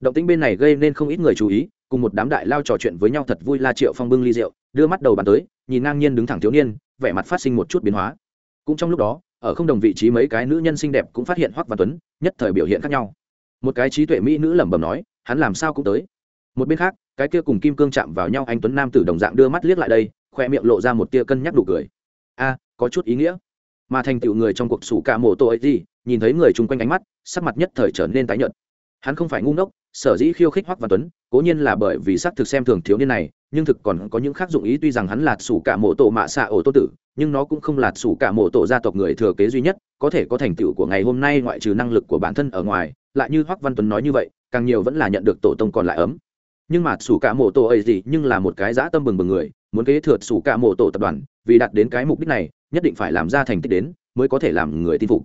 động tĩnh bên này gây nên không ít người chú ý, cùng một đám đại lao trò chuyện với nhau thật vui la triệu phong bưng ly rượu, đưa mắt đầu bàn tới, nhìn ngang nhiên đứng thẳng thiếu niên, vẻ mặt phát sinh một chút biến hóa. Cũng trong lúc đó, ở không đồng vị trí mấy cái nữ nhân xinh đẹp cũng phát hiện hoắc văn tuấn, nhất thời biểu hiện khác nhau. Một cái trí tuệ mỹ nữ lẩm bẩm nói, hắn làm sao cũng tới. Một bên khác, cái kia cùng kim cương chạm vào nhau anh tuấn nam tử đồng dạng đưa mắt liếc lại đây khoe miệng lộ ra một tia cân nhắc đủ cười. A, có chút ý nghĩa. Mà thành tựu người trong cuộc sủ cả mộ tội gì, nhìn thấy người chung quanh ánh mắt, sắc mặt nhất thời trở nên tái nhợt. Hắn không phải ngu ngốc sở dĩ khiêu khích hoắc văn tuấn, cố nhiên là bởi vì xác thực xem thường thiếu niên này, nhưng thực còn có những khác dụng ý, tuy rằng hắn là sủ cả mộ tổ mạ xạ ổ tô tử, nhưng nó cũng không là sủ cả mộ tổ gia tộc người thừa kế duy nhất, có thể có thành tựu của ngày hôm nay ngoại trừ năng lực của bản thân ở ngoài, lại như hoắc văn tuấn nói như vậy, càng nhiều vẫn là nhận được tổ tông còn lại ấm. Nhưng mà sủ cả mộ tổ ấy gì, nhưng là một cái dã tâm bừng bừng người, muốn kế thừa sủ cả mộ tổ tập đoàn, vì đạt đến cái mục đích này, nhất định phải làm ra thành tích đến, mới có thể làm người tin phục.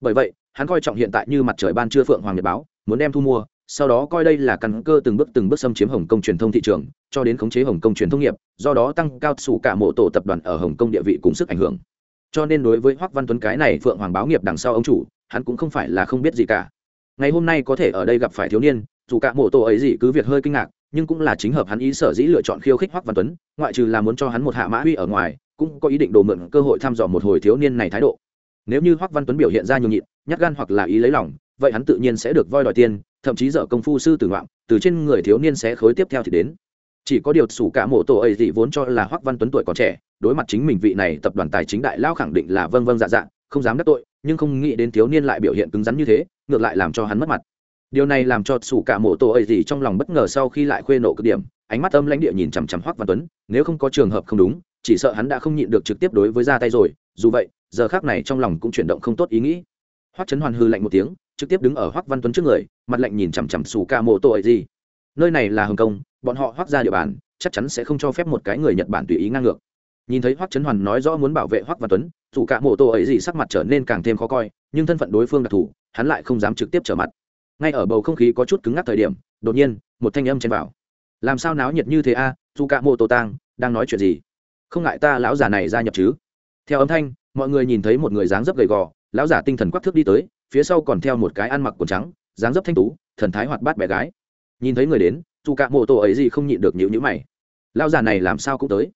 Bởi vậy, hắn coi trọng hiện tại như mặt trời ban trưa phượng hoàng nhật báo, muốn đem thu mua sau đó coi đây là căn cơ từng bước từng bước xâm chiếm hồng kông truyền thông thị trường, cho đến khống chế hồng kông truyền thông nghiệp, do đó tăng cao sủ cả mộ tổ tập đoàn ở hồng kông địa vị cùng sức ảnh hưởng. Cho nên đối với hoắc văn tuấn cái này phượng hoàng báo nghiệp đằng sau ông chủ, hắn cũng không phải là không biết gì cả. Ngày hôm nay có thể ở đây gặp phải thiếu niên, dù cả mộ tổ ấy gì cứ việc hơi kinh ngạc, nhưng cũng là chính hợp hắn ý sở dĩ lựa chọn khiêu khích hoắc văn tuấn, ngoại trừ là muốn cho hắn một hạ mã uy ở ngoài, cũng có ý định đồ mượn cơ hội thăm dò một hồi thiếu niên này thái độ. Nếu như hoắc văn tuấn biểu hiện ra nhường nhịn, nhát gan hoặc là ý lấy lòng, vậy hắn tự nhiên sẽ được voi đòi tiền thậm chí dở công phu sư tử ngoạm, từ trên người thiếu niên sẽ khối tiếp theo thì đến. Chỉ có điều sủ cả mộ tổ ấy dị vốn cho là hoắc văn tuấn tuổi còn trẻ, đối mặt chính mình vị này tập đoàn tài chính đại lao khẳng định là vâng vâng dạ dạ không dám đắc tội, nhưng không nghĩ đến thiếu niên lại biểu hiện cứng rắn như thế, ngược lại làm cho hắn mất mặt. Điều này làm cho sủ cả mộ tổ ấy dị trong lòng bất ngờ sau khi lại khuê nộ cực điểm, ánh mắt âm lãnh địa nhìn chằm chằm hoắc văn tuấn, nếu không có trường hợp không đúng, chỉ sợ hắn đã không nhịn được trực tiếp đối với ra tay rồi, dù vậy, giờ khác này trong lòng cũng chuyển động không tốt ý nghĩ. Hoắc chấn hoàn hư lạnh một tiếng trực tiếp đứng ở hoắc văn tuấn trước người, mặt lạnh nhìn chằm chằm sủ cả mộ Tô ấy gì nơi này là hồng kông, bọn họ hoắc ra địa bàn, chắc chắn sẽ không cho phép một cái người nhật bản tùy ý ngang ngược. Nhìn thấy hoắc chấn hoàn nói rõ muốn bảo vệ hoắc văn tuấn dù cả mộ tổ ấy gì sắc mặt trở nên càng thêm khó coi, nhưng thân phận đối phương đặc thù, hắn lại không dám trực tiếp trở mặt. Ngay ở bầu không khí có chút cứng ngắc thời điểm, đột nhiên, một thanh âm chen vào. Làm sao náo nhiệt như thế a dù cả mộ tổ tang, đang nói chuyện gì? Không ngại ta lão già này gia nhập chứ? Theo âm thanh, mọi người nhìn thấy một người dáng dấp gầy gò, lão giả tinh thần quắc thước đi tới phía sau còn theo một cái ăn mặc quần trắng, dáng dấp thanh tú, thần thái hoạt bát bé gái. Nhìn thấy người đến dù cả mộ tổ ấy gì không nhịn được nhịu nhữ mày. Lao già này làm sao cũng tới.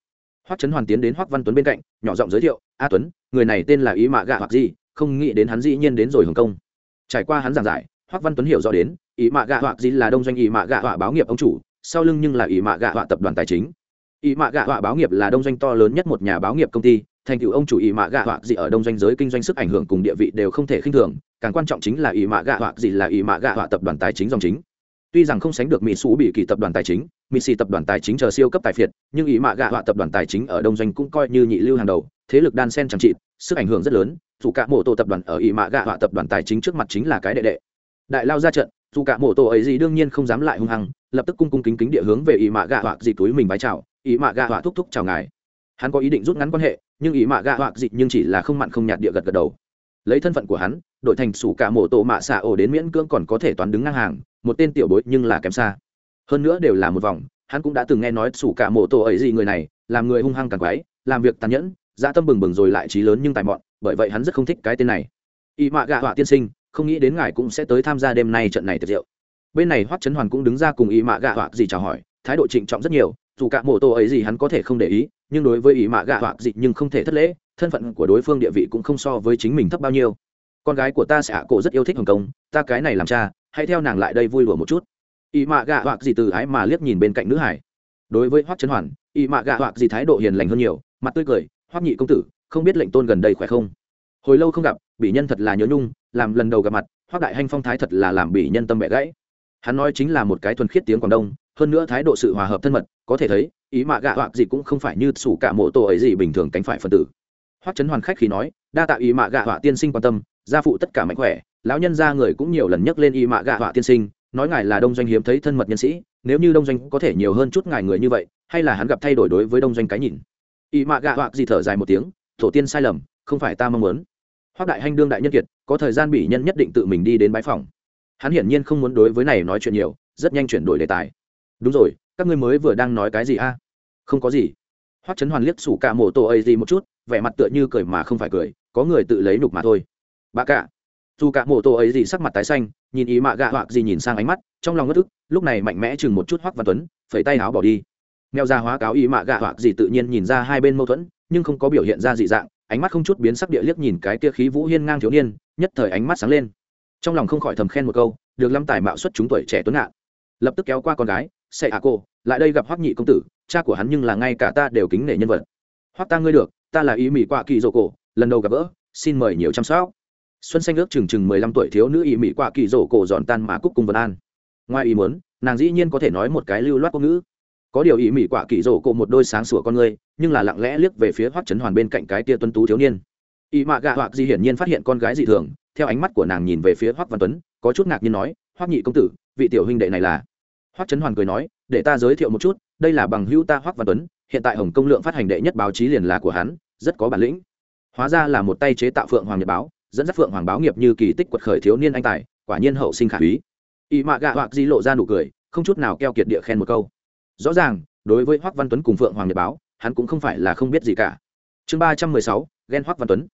Hoắc trấn hoàn tiến đến hoắc văn tuấn bên cạnh, nhỏ giọng giới thiệu, a tuấn, người này tên là ý mạ gạ hoặc gì, không nghĩ đến hắn dĩ nhiên đến rồi hồng kông. Trải qua hắn giảng giải, hoắc văn tuấn hiểu rõ đến, ý mạ gạ hoặc gì là đông doanh ý mạ gạ họa báo nghiệp ông chủ, sau lưng nhưng là ý mạ gạ họa tập đoàn tài chính. Ý mạ gạ họa báo nghiệp là đông doanh to lớn nhất một nhà báo nghiệp công ty thành tựu ông chủ ý mạ gạ họa gì ở đông doanh giới kinh doanh sức ảnh hưởng cùng địa vị đều không thể khinh thường, càng quan trọng chính là ý mạ gạ họa gì là ý mạ gạ họa tập đoàn tài chính dòng chính. Tuy rằng không sánh được mỹ xú bị kỳ tập đoàn tài chính mỹ xì tập đoàn tài chính chờ siêu cấp tài phiệt, nhưng ý mạ gạ họa tập đoàn tài chính ở đông doanh cũng coi như nhị lưu hàng đầu, thế lực đan sen chẳng trị sức ảnh hưởng rất lớn, dù cả mộ tổ tập đoàn ở ý mạ gạ họa tập đoàn tài chính trước mặt chính là cái đệ đệ. Đại lao ra trận, dù cả mộ tổ ấy gì đương nhiên không dám lại hung hăng, lập tức cung cung kính kính địa hướng về ý mạ gạ họa gì túi mình vái chào ý mạ gạ họa thúc thúc chào ngài hắn có ý định rút ngắn quan hệ, nhưng ý mạ gạ họa gì nhưng chỉ là không mặn không nhạt địa gật gật đầu. Lấy thân phận của hắn, đội thành sủ cả mộ tổ mạ xạ ổ đến miễn cưỡng còn có thể toán đứng ngang hàng, một tên tiểu bối nhưng là kém xa. Hơn nữa đều là một vòng, hắn cũng đã từng nghe nói sủ cả mộ tổ ấy gì người này, làm người hung hăng càng quái, làm việc tàn nhẫn dã tâm bừng bừng rồi lại trí lớn nhưng tài mọn, bởi vậy hắn rất không thích cái tên này. Y mạ gạ họa tiên sinh, không nghĩ đến ngài cũng sẽ tới tham gia đêm nay trận này tiệc rượu. Bên này hoắc trấn hoàn cũng đứng ra cùng y mạ gạ họa gì chào hỏi, thái độ trịnh trọng rất nhiều dù cả mộ tổ ấy gì hắn có thể không để ý, nhưng đối với y mạ gạ họa gì nhưng không thể thất lễ, thân phận của đối phương địa vị cũng không so với chính mình thấp bao nhiêu. Con gái của ta sẽ cổ rất yêu thích hồng kông, ta cái này làm cha, hãy theo nàng lại đây vui lùa một chút. Y mạ gạ hoặc gì từ ái mà liếc nhìn bên cạnh nữ hải. Đối với hoắc trấn hoàn y mạ gạ hoặc gì thái độ hiền lành hơn nhiều, mặt tươi cười, hoắc nhị công tử, không biết lệnh tôn gần đây khỏe không? Hồi lâu không gặp bị nhân thật là nhớ nhung, làm lần đầu gặp mặt, hoắc đại hanh phong thái thật là làm bị nhân tâm mẹ gãy. Hắn nói chính là một cái thuần khiết tiếng quảng đông hơn nữa thái độ sự hòa hợp thân mật, có thể thấy, ý mạ gạ hoặc gì cũng không phải như sủ cả mộ tổ ấy gì bình thường cánh phải phân tử. Hoắc trấn hoàn khách khi nói, đa tạ ý mạ gạ họa tiên sinh quan tâm, gia phụ tất cả mạnh khỏe, lão nhân gia người cũng nhiều lần nhắc lên ý mạ gạ họa tiên sinh, nói ngài là đông doanh hiếm thấy thân mật nhân sĩ, nếu như đông doanh có thể nhiều hơn chút ngài người như vậy, hay là hắn gặp thay đổi đối với đông doanh cái nhìn. Ý mạ gạ họa gì thở dài một tiếng, tổ tiên sai lầm, không phải ta mong muốn. Hoắc đại hanh đương đại nhân kiệt, có thời gian bị nhân nhất định tự mình đi đến bãi phòng. Hắn hiển nhiên không muốn đối với này nói chuyện nhiều, rất nhanh chuyển đổi đề tài đúng rồi, các ngươi mới vừa đang nói cái gì a? Không có gì. Hoắc trấn hoàn liếc sủ cả mổ tổ ấy gì một chút, vẻ mặt tựa như cười mà không phải cười, có người tự lấy nục mà thôi. Bà cả dù cả mổ tổ ấy gì sắc mặt tái xanh, nhìn ý mạ gạ hoặc gì nhìn sang ánh mắt, trong lòng ngất ức, lúc này mạnh mẽ chừng một chút hoắc văn tuấn, phẩy tay áo bỏ đi. Mèo ra hóa cáo ý mạ gạ hoặc gì tự nhiên nhìn ra hai bên mâu thuẫn, nhưng không có biểu hiện ra dị dạng, ánh mắt không chút biến sắc địa liếc nhìn cái kia khí vũ hiên ngang thiếu niên, nhất thời ánh mắt sáng lên. Trong lòng không khỏi thầm khen một câu, được lâm tài mạo xuất chúng tuổi trẻ tuấn ngạn. Lập tức kéo qua con gái sẽ à cô lại đây gặp hoắc nhị công tử cha của hắn nhưng là ngay cả ta đều kính nể nhân vật. Hoắc ta ngươi được ta là ý mỹ quạ kỳ dỗ cổ lần đầu gặp gỡ xin mời nhiều chăm sóc. Xuân xanh ước chừng chừng mười lăm tuổi thiếu nữ ý mỹ quạ kỳ dỗ cổ giòn tan mà cúc cùng vân an. Ngoài ý muốn nàng dĩ nhiên có thể nói một cái lưu loát quốc ngữ. Có điều ý mỹ quạ kỳ dỗ cổ một đôi sáng sủa con ngươi, nhưng là lặng lẽ liếc về phía hoắc trấn hoàn bên cạnh cái tia tuân tú thiếu niên. Ý mạ gạ hoặc di hiển nhiên phát hiện con gái dị thường theo ánh mắt của nàng nhìn về phía hoắc văn tuấn có chút ngạc nhiên nói hoắc nhị công tử vị tiểu huynh đệ này là? Hoắc trấn hoàn cười nói, để ta giới thiệu một chút, đây là bằng hữu ta hoắc văn tuấn, hiện tại hồng công lượng phát hành đệ nhất báo chí liền là của hắn, rất có bản lĩnh. Hóa ra là một tay chế tạo phượng hoàng nhật báo, dẫn dắt phượng hoàng báo nghiệp như kỳ tích quật khởi thiếu niên anh tài, quả nhiên hậu sinh khả úy y mạ gạ hoặc di lộ ra nụ cười, không chút nào keo kiệt địa khen một câu. Rõ ràng, đối với hoắc văn tuấn cùng phượng hoàng nhật báo, hắn cũng không phải là không biết gì cả. Chương ba trăm mười sáu, ghen hoắc văn tuấn.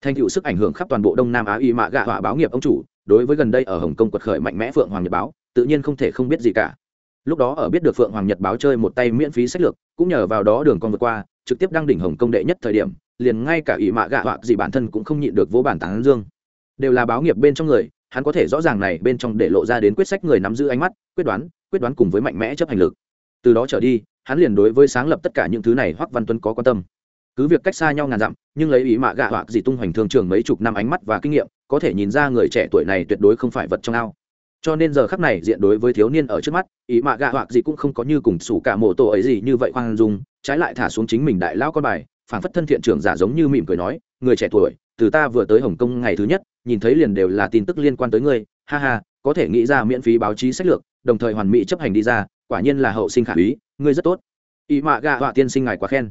Thành tựu sức ảnh hưởng khắp toàn bộ đông nam á, y mạ gạ họa báo nghiệp ông chủ, đối với gần đây ở hồng kông quật khởi mạnh mẽ phượng hoàng nhật báo, tự nhiên không thể không biết gì cả lúc đó ở biết được phượng hoàng nhật báo chơi một tay miễn phí sách lược, cũng nhờ vào đó đường con vượt qua, trực tiếp đăng đỉnh hồng công đệ nhất thời điểm, liền ngay cả ỷ mạ gạ họa gì bản thân cũng không nhịn được vỗ bản tán dương. Đều là báo nghiệp bên trong người, hắn có thể rõ ràng này bên trong để lộ ra đến quyết sách người nắm giữ ánh mắt, quyết đoán quyết đoán cùng với mạnh mẽ chấp hành lực. Từ đó trở đi, hắn liền đối với sáng lập tất cả những thứ này hoắc văn tuấn có quan tâm. Cứ việc cách xa nhau ngàn dặm, nhưng lấy ý mạ gạ họa gì tung hoành thương trường mấy chục năm ánh mắt và kinh nghiệm, có thể nhìn ra người trẻ tuổi này tuyệt đối không phải vật trong ao cho nên giờ khắc này diện đối với thiếu niên ở trước mắt, ý mạ gạ hoặc gì cũng không có như cùng sủ cả mộ tổ ấy gì như vậy khoan dung, trái lại thả xuống chính mình đại lao con bài phản phất thân thiện trưởng giả giống như mỉm cười nói, người trẻ tuổi, từ ta vừa tới hồng kông ngày thứ nhất, nhìn thấy liền đều là tin tức liên quan tới ngươi, ha ha, có thể nghĩ ra miễn phí báo chí sách lược, đồng thời hoàn mỹ chấp hành đi ra, quả nhiên là hậu sinh khả úy, ngươi rất tốt. Ý mạ gạ họa tiên sinh ngài quá khen.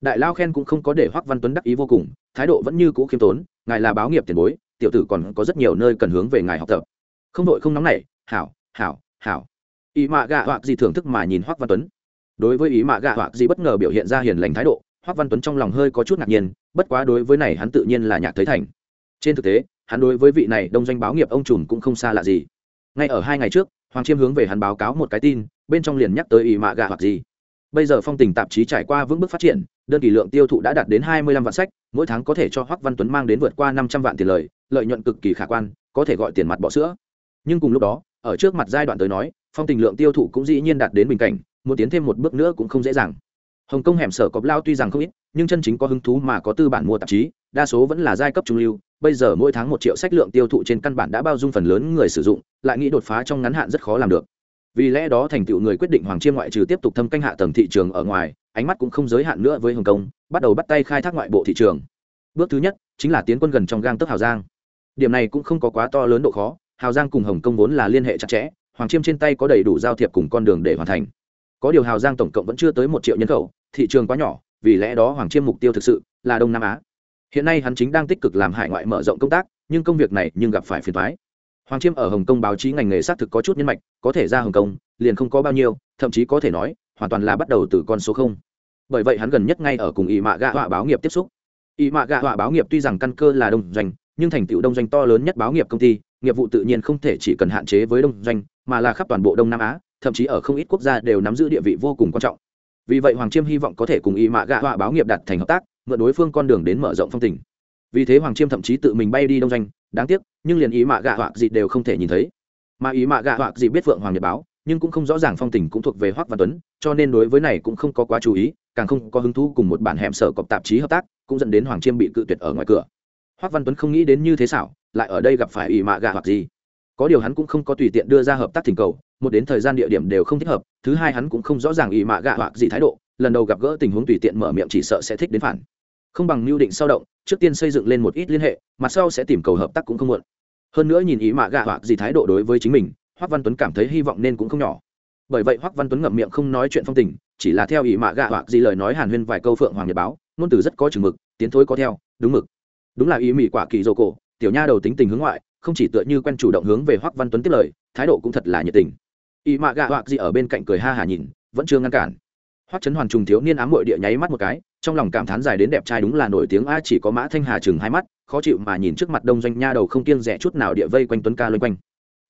Đại lao khen cũng không có để hoắc văn tuấn đắc ý vô cùng, thái độ vẫn như cũ khiêm tốn, ngài là báo nghiệp tiền bối, tiểu tử còn có rất nhiều nơi cần hướng về ngài học tập không đội không nóng nảy hảo hảo hảo. Ý mạ gạ hoặc gì thưởng thức mà nhìn hoắc văn tuấn. Đối với ý mạ gạ hoặc gì bất ngờ biểu hiện ra hiền lành thái độ hoắc văn tuấn trong lòng hơi có chút ngạc nhiên, bất quá đối với này hắn tự nhiên là nhạc thấy thành. Trên thực tế, hắn đối với vị này đông doanh báo nghiệp ông trùm cũng không xa lạ gì. Ngay ở hai ngày trước, hoàng chiêm hướng về hắn báo cáo một cái tin, bên trong liền nhắc tới ý mạ gạ hoặc gì. Bây giờ phong tình tạp chí trải qua vững bước phát triển, đơn kỳ lượng tiêu thụ đã đạt đến hai mươi lăm vạn sách, mỗi tháng có thể cho hoắc văn tuấn mang đến vượt qua năm trăm vạn tiền lời, lợi nhuận cực kỳ khả quan, có thể gọi tiền mặt bỏ sữa nhưng cùng lúc đó, ở trước mặt giai đoạn tới nói, phong tình lượng tiêu thụ cũng dĩ nhiên đạt đến bình cảnh, muốn tiến thêm một bước nữa cũng không dễ dàng. Hồng kông hẻm sở cọp lao tuy rằng không ít, nhưng chân chính có hứng thú mà có tư bản mua tạp chí, đa số vẫn là giai cấp trung lưu. Bây giờ mỗi tháng một triệu sách lượng tiêu thụ trên căn bản đã bao dung phần lớn người sử dụng, lại nghĩ đột phá trong ngắn hạn rất khó làm được. Vì lẽ đó thành tựu người quyết định hoàng chiêm ngoại trừ tiếp tục thâm canh hạ tầng thị trường ở ngoài, ánh mắt cũng không giới hạn nữa với hồng kông, bắt đầu bắt tay khai thác ngoại bộ thị trường. Bước thứ nhất, chính là tiến quân gần trong gang tấc hào giang. Điểm này cũng không có quá to lớn độ khó hào giang cùng hồng kông vốn là liên hệ chặt chẽ, hoàng chiêm trên tay có đầy đủ giao thiệp cùng con đường để hoàn thành. Có điều hào giang tổng cộng vẫn chưa tới một triệu nhân khẩu, thị trường quá nhỏ, vì lẽ đó hoàng chiêm mục tiêu thực sự là đông nam á. Hiện nay hắn chính đang tích cực làm hải ngoại mở rộng công tác, nhưng công việc này nhưng gặp phải phiền thoái hoàng chiêm ở hồng kông báo chí ngành nghề xác thực có chút nhân mạch, có thể ra hồng kông, liền không có bao nhiêu, thậm chí có thể nói, hoàn toàn là bắt đầu từ con số không. Bởi vậy hắn gần nhất ngay ở cùng ỵ mạ gạ họa báo nghiệp tiếp xúc. Ỵ mạ gạ họa báo nghiệp tuy rằng căn cơ là đông doanh, nhưng thành tựu đông doanh to lớn nhất báo nghiệp công ty nghiệp vụ tự nhiên không thể chỉ cần hạn chế với đông doanh, mà là khắp toàn bộ đông nam á, thậm chí ở không ít quốc gia đều nắm giữ địa vị vô cùng quan trọng. Vì vậy hoàng chiêm hy vọng có thể cùng Y mạ gạ họa báo nghiệp đặt thành hợp tác, mượn đối phương con đường đến mở rộng phong tình. Vì thế hoàng chiêm thậm chí tự mình bay đi đông doanh, đáng tiếc, nhưng liền ý mạ gạ họa gì đều không thể nhìn thấy. Mà ý mạ gạ họa gì biết vượng hoàng nhật báo, nhưng cũng không rõ ràng phong tình cũng thuộc về hoắc văn tuấn, cho nên đối với này cũng không có quá chú ý, càng không có hứng thú cùng một bản hẻm sở cọc tạp chí hợp tác, cũng dẫn đến hoàng chiêm bị cự tuyệt ở ngoài cửa. Hoắc văn tuấn không nghĩ đến như thế xảo lại ở đây gặp phải ỷ mạ gạ hoặc gì. Có điều hắn cũng không có tùy tiện đưa ra hợp tác thỉnh cầu, một đến thời gian địa điểm đều không thích hợp, thứ hai hắn cũng không rõ ràng ỷ mạ gạ hoặc gì thái độ, lần đầu gặp gỡ tình huống tùy tiện mở miệng chỉ sợ sẽ thích đến phản. Không bằng mưu định sao động, trước tiên xây dựng lên một ít liên hệ mặt sau sẽ tìm cầu hợp tác cũng không muộn. Hơn nữa nhìn ý mạ gạ hoặc gì thái độ đối với chính mình, hoắc văn tuấn cảm thấy hy vọng nên cũng không nhỏ. Bởi vậy hoắc văn tuấn ngậm miệng không nói chuyện phong tình, chỉ là theo ý mạ gạ hoặc gì lời nói hàn huyên vài câu phượng hoàng nhật báo, ngôn từ rất có chừng mực, tiến thối có theo, đúng mực. Đúng là ý mỹ quả kỳ dô cổ tiểu nha đầu tính tình hướng ngoại, không chỉ tựa như quen chủ động hướng về hoắc văn tuấn tiếp lời, thái độ cũng thật là nhiệt tình. Y mạ gạ hoạc gì ở bên cạnh cười ha hà nhìn, vẫn chưa ngăn cản. Hoắc Trấn hoàn trùng thiếu niên ám muội địa nháy mắt một cái, trong lòng cảm thán dài đến đẹp trai đúng là nổi tiếng a, chỉ có mã thanh hà chừng hai mắt, khó chịu mà nhìn trước mặt đông doanh nha đầu không kiêng rẻ chút nào địa vây quanh tuấn ca loanh quanh.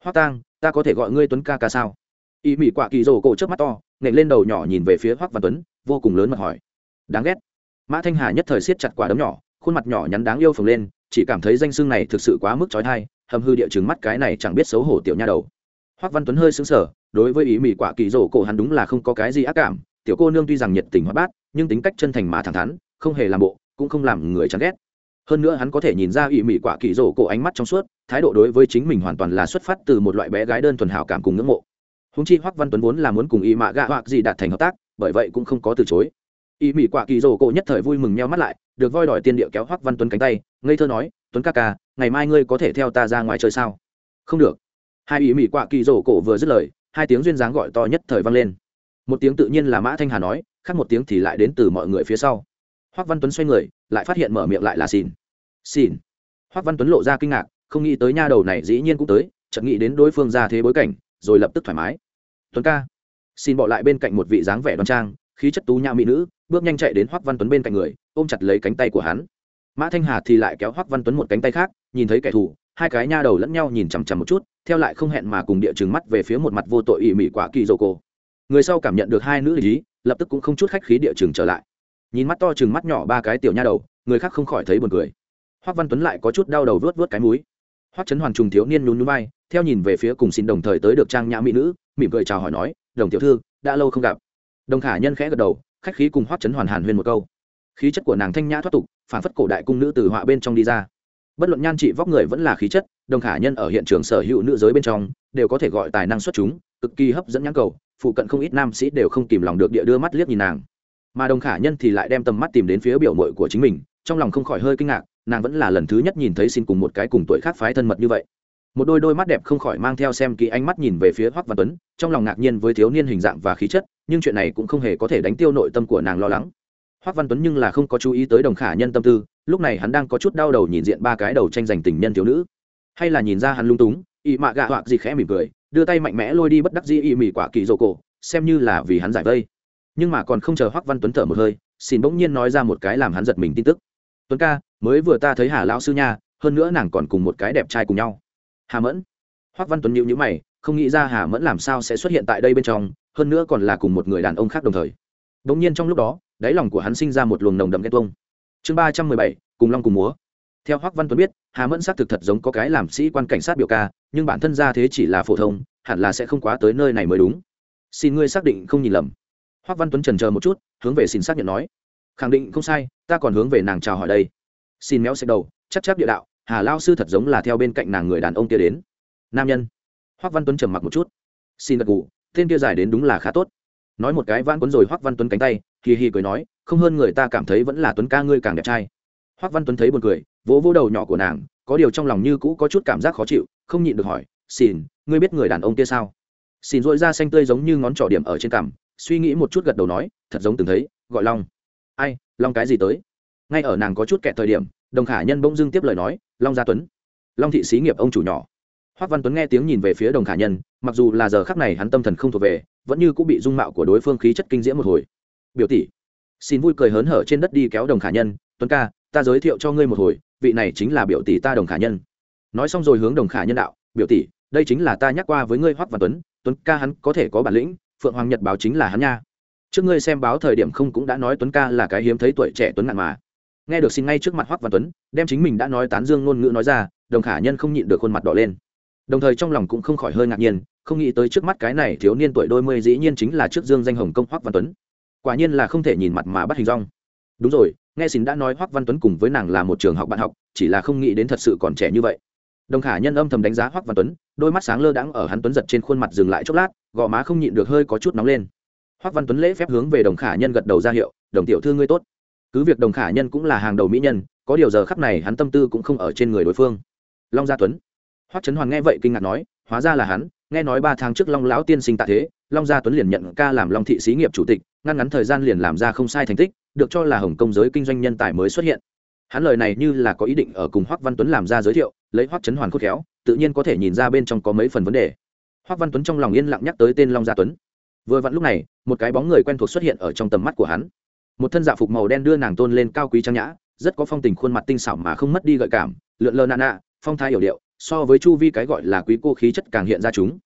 Hoắc tang, ta có thể gọi ngươi tuấn ca ca sao? Y mị quạ kỳ rồ cổ trước mắt to nện lên đầu nhỏ nhìn về phía hoắc văn tuấn, vô cùng lớn mặt hỏi. Đáng ghét. Mã thanh hà nhất thời siết chặt quả đấm nhỏ, khuôn mặt nhỏ nhắn đáng yêu phồng lên chỉ cảm thấy danh xưng này thực sự quá mức trói thai, hầm hư địa chứng mắt cái này chẳng biết xấu hổ tiểu nha đầu. Hoắc văn tuấn hơi sững sờ, đối với ý mỹ quả kỳ rổ cổ hắn đúng là không có cái gì ác cảm, tiểu cô nương tuy rằng nhiệt tình hoạt bát, nhưng tính cách chân thành mà thẳng thắn, không hề làm bộ, cũng không làm người chán ghét. Hơn nữa hắn có thể nhìn ra ý mỹ quả kỳ rổ cổ ánh mắt trong suốt, thái độ đối với chính mình hoàn toàn là xuất phát từ một loại bé gái đơn thuần hảo cảm cùng ngưỡng mộ. Húng chi hoắc văn tuấn vốn là muốn cùng ý mạ gạ hoặc gì đạt thành hợp tác, bởi vậy cũng không có từ chối ý mỹ quả kỳ rổ cổ nhất thời vui mừng nheo mắt lại, được voi đòi tiên địa kéo hoắc văn tuấn cánh tay, ngây thơ nói, tuấn ca ca, ngày mai ngươi có thể theo ta ra ngoài chơi sao? Không được. Hai ý mỹ quả kỳ rổ cổ vừa dứt lời, hai tiếng duyên dáng gọi to nhất thời vang lên. Một tiếng tự nhiên là mã thanh hà nói, khác một tiếng thì lại đến từ mọi người phía sau. Hoắc văn tuấn xoay người, lại phát hiện mở miệng lại là xin. Xin. hoắc văn tuấn lộ ra kinh ngạc, không nghĩ tới nha đầu này dĩ nhiên cũng tới, chợt nghĩ đến đối phương ra thế bối cảnh, rồi lập tức thoải mái. Tuấn ca. Xin bỏ lại bên cạnh một vị dáng vẻ đoan trang, khí chất tú nhã mỹ nữ bước nhanh chạy đến hoắc văn tuấn bên cạnh người, ôm chặt lấy cánh tay của hắn. Mã thanh hà thì lại kéo hoắc văn tuấn một cánh tay khác, nhìn thấy kẻ thù, hai cái nha đầu lẫn nhau nhìn chằm chằm một chút, theo lại không hẹn mà cùng địa chừng mắt về phía một mặt vô tội ỵ mị quả kỳ dô cô người sau cảm nhận được hai nữ lý lập tức cũng không chút khách khí địa chừng trở lại. Nhìn mắt to chừng mắt nhỏ ba cái tiểu nha đầu, người khác không khỏi thấy buồn cười. Hoắc văn tuấn lại có chút đau đầu vớt vớt cái mũi. Hoắc chấn hoàn trùng thiếu niên nhún nhún vai, theo nhìn về phía cùng xin đồng thời tới được trang nhã mỹ nữ, mỉm cười chào hỏi nói, đồng tiểu thư, đã lâu không gặp. Đồng khả nhân khẽ gật đầu khách khí cùng hoắc chấn hoàn hàn huyên một câu. Khí chất của nàng thanh nhã thoát tục phản phất cổ đại cung nữ từ họa bên trong đi ra. Bất luận nhan trị vóc người vẫn là khí chất, đồng khả nhân ở hiện trường sở hữu nữ giới bên trong, đều có thể gọi tài năng xuất chúng, cực kỳ hấp dẫn nhãn cầu, phụ cận không ít nam sĩ đều không kìm lòng được địa đưa mắt liếc nhìn nàng. Mà đồng khả nhân thì lại đem tầm mắt tìm đến phía biểu mội của chính mình, trong lòng không khỏi hơi kinh ngạc, nàng vẫn là lần thứ nhất nhìn thấy xin cùng một cái cùng tuổi khác phái thân mật như vậy. Một đôi đôi mắt đẹp không khỏi mang theo xem kỹ ánh mắt nhìn về phía hoắc văn tuấn, trong lòng ngạc nhiên với thiếu niên hình dạng và khí chất nhưng chuyện này cũng không hề có thể đánh tiêu nội tâm của nàng lo lắng. Hoắc văn tuấn nhưng là không có chú ý tới đồng khả nhân tâm tư, lúc này hắn đang có chút đau đầu nhìn diện ba cái đầu tranh giành tình nhân thiếu nữ. Hay là nhìn ra hắn lung túng, ị mạ gạ hoặc gì khẽ mỉm cười, đưa tay mạnh mẽ lôi đi bất đắc dĩ ị mỉ quả kỳ dỗ cổ, xem như là vì hắn giải vây. Nhưng mà còn không chờ hoắc văn tuấn thở một hơi, xin bỗng nhiên nói ra một cái làm hắn giật mình tin tức. Tuấn ca, mới vừa ta thấy hà lão sư nha, hơn nữa nàng còn cùng một cái đẹp trai cùng nhau. Hà mẫn? Hoắc văn tuấn nhíu nhíu mày, không nghĩ ra hà mẫn làm sao sẽ xuất hiện tại đây bên trong hơn nữa còn là cùng một người đàn ông khác đồng thời. Bỗng nhiên trong lúc đó, đáy lòng của hắn sinh ra một luồng nồng đậm ghen tuông. Chương ba trăm mười bảy, cùng long cùng múa. Theo hoắc văn tuấn biết, hà mẫn xác thực thật giống có cái làm sĩ quan cảnh sát biểu ca, nhưng bản thân ra thế chỉ là phổ thông, hẳn là sẽ không quá tới nơi này mới đúng. Xin ngươi xác định không nhìn lầm. Hoắc văn tuấn trần chờ một chút, hướng về xin xác nhận nói. Khẳng định không sai, ta còn hướng về nàng chào hỏi đây. Xin méo xẹt đầu, chắc chắc địa đạo, hà lao sư thật giống là theo bên cạnh nàng người đàn ông kia đến. Nam nhân. Hoắc văn tuấn trầm mặc một chút. Xin gật gù tên kia dài đến đúng là khá tốt. Nói một cái vãn quấn rồi hoắc văn tuấn cánh tay, hì hì cười nói, không hơn người ta cảm thấy vẫn là tuấn ca ngươi càng đẹp trai. Hoắc văn tuấn thấy buồn cười, vỗ vỗ đầu nhỏ của nàng, có điều trong lòng như cũ có chút cảm giác khó chịu, không nhịn được hỏi xin ngươi biết người đàn ông kia sao? Xin dội ra xanh tươi giống như ngón trỏ điểm ở trên cằm, suy nghĩ một chút gật đầu nói, thật giống từng thấy, gọi long. Ai, long cái gì tới? Ngay ở nàng có chút kẹt thời điểm, đồng khả nhân bỗng dưng tiếp lời nói, long gia tuấn. Long thị xí nghiệp ông chủ nhỏ hoắc văn tuấn nghe tiếng nhìn về phía đồng khả nhân, mặc dù là giờ khắc này hắn tâm thần không thuộc về, vẫn như cũng bị dung mạo của đối phương khí chất kinh diễm một hồi. Biểu tỷ, xin vui cười hớn hở trên đất đi kéo đồng khả nhân, tuấn ca, ta giới thiệu cho ngươi một hồi, vị này chính là biểu tỷ ta đồng khả nhân. Nói xong rồi hướng đồng khả nhân đạo, biểu tỷ, đây chính là ta nhắc qua với ngươi hoắc văn tuấn tuấn ca hắn có thể có bản lĩnh, phượng hoàng nhật báo chính là hắn nha. Trước ngươi xem báo thời điểm không cũng đã nói tuấn ca là cái hiếm thấy tuổi trẻ tuấn ngạn mà. Nghe được xin ngay trước mặt hoắc văn tuấn, đem chính mình đã nói tán dương ngôn ngữ nói ra, đồng khả nhân không nhịn được khuôn mặt đỏ lên đồng thời trong lòng cũng không khỏi hơi ngạc nhiên, không nghĩ tới trước mắt cái này thiếu niên tuổi đôi mươi dĩ nhiên chính là trước dương danh hồng công hoắc văn tuấn. Quả nhiên là không thể nhìn mặt mà bắt hình rong đúng rồi, nghe xin đã nói hoắc văn tuấn cùng với nàng là một trường học bạn học, chỉ là không nghĩ đến thật sự còn trẻ như vậy. Đồng khả nhân âm thầm đánh giá hoắc văn tuấn, đôi mắt sáng lơ đãng ở hắn tuấn giật trên khuôn mặt dừng lại chốc lát, gò má không nhịn được hơi có chút nóng lên. Hoắc văn tuấn lễ phép hướng về đồng khả nhân gật đầu ra hiệu, đồng tiểu thư ngươi tốt. Cứ việc đồng khả nhân cũng là hàng đầu mỹ nhân, có điều giờ khắc này hắn tâm tư cũng không ở trên người đối phương. Long gia tuấn hoắc trấn hoàn nghe vậy kinh ngạc nói, hóa ra là hắn, nghe nói ba tháng trước long lão tiên sinh tạ thế, long gia tuấn liền nhận ca làm long thị xí nghiệp chủ tịch, ngăn ngắn thời gian liền làm ra không sai thành tích, được cho là hồng công giới kinh doanh nhân tài mới xuất hiện. Hắn lời này như là có ý định ở cùng hoắc văn tuấn làm ra giới thiệu, lấy hoắc trấn hoàn khôn khéo, tự nhiên có thể nhìn ra bên trong có mấy phần vấn đề. Hoắc văn tuấn trong lòng yên lặng nhắc tới tên long gia tuấn. Vừa vặn lúc này, một cái bóng người quen thuộc xuất hiện ở trong tầm mắt của hắn. Một thân dạ phục màu đen đưa nàng tôn lên cao quý trang nhã, rất có phong tình khuôn mặt tinh xảo mà không mất đi gợi cảm, lượn lờ nạ nạ, phong thái hiểu điệu so với chu vi cái gọi là quý cô khí chất càng hiện ra chúng.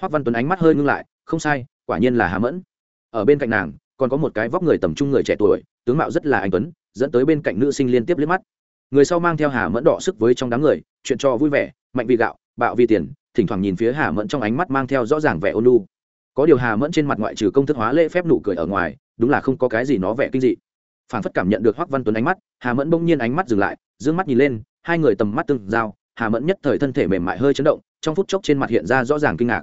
Hoắc văn tuấn ánh mắt hơi ngưng lại, không sai, quả nhiên là hà mẫn. Ở bên cạnh nàng, còn có một cái vóc người tầm trung người trẻ tuổi, tướng mạo rất là anh tuấn, dẫn tới bên cạnh nữ sinh liên tiếp liếc mắt. Người sau mang theo hà mẫn đỏ sức với trong đám người, chuyện cho vui vẻ, mạnh vì gạo, bạo vì tiền, thỉnh thoảng nhìn phía hà mẫn trong ánh mắt mang theo rõ ràng vẻ ôn lu có điều hà mẫn trên mặt ngoại trừ công thức hóa lễ phép nụ cười ở ngoài, đúng là không có cái gì nó vẻ kinh dị. Phản phất cảm nhận được hoắc văn tuấn ánh mắt, hà mẫn bỗng nhiên ánh mắt dừng lại d ư ơ n g mắt nhìn lên, hai người tầm mắt tương giao hà mẫn nhất thời thân thể mềm mại hơi chấn động, trong phút chốc trên mặt hiện ra rõ ràng kinh ngạc.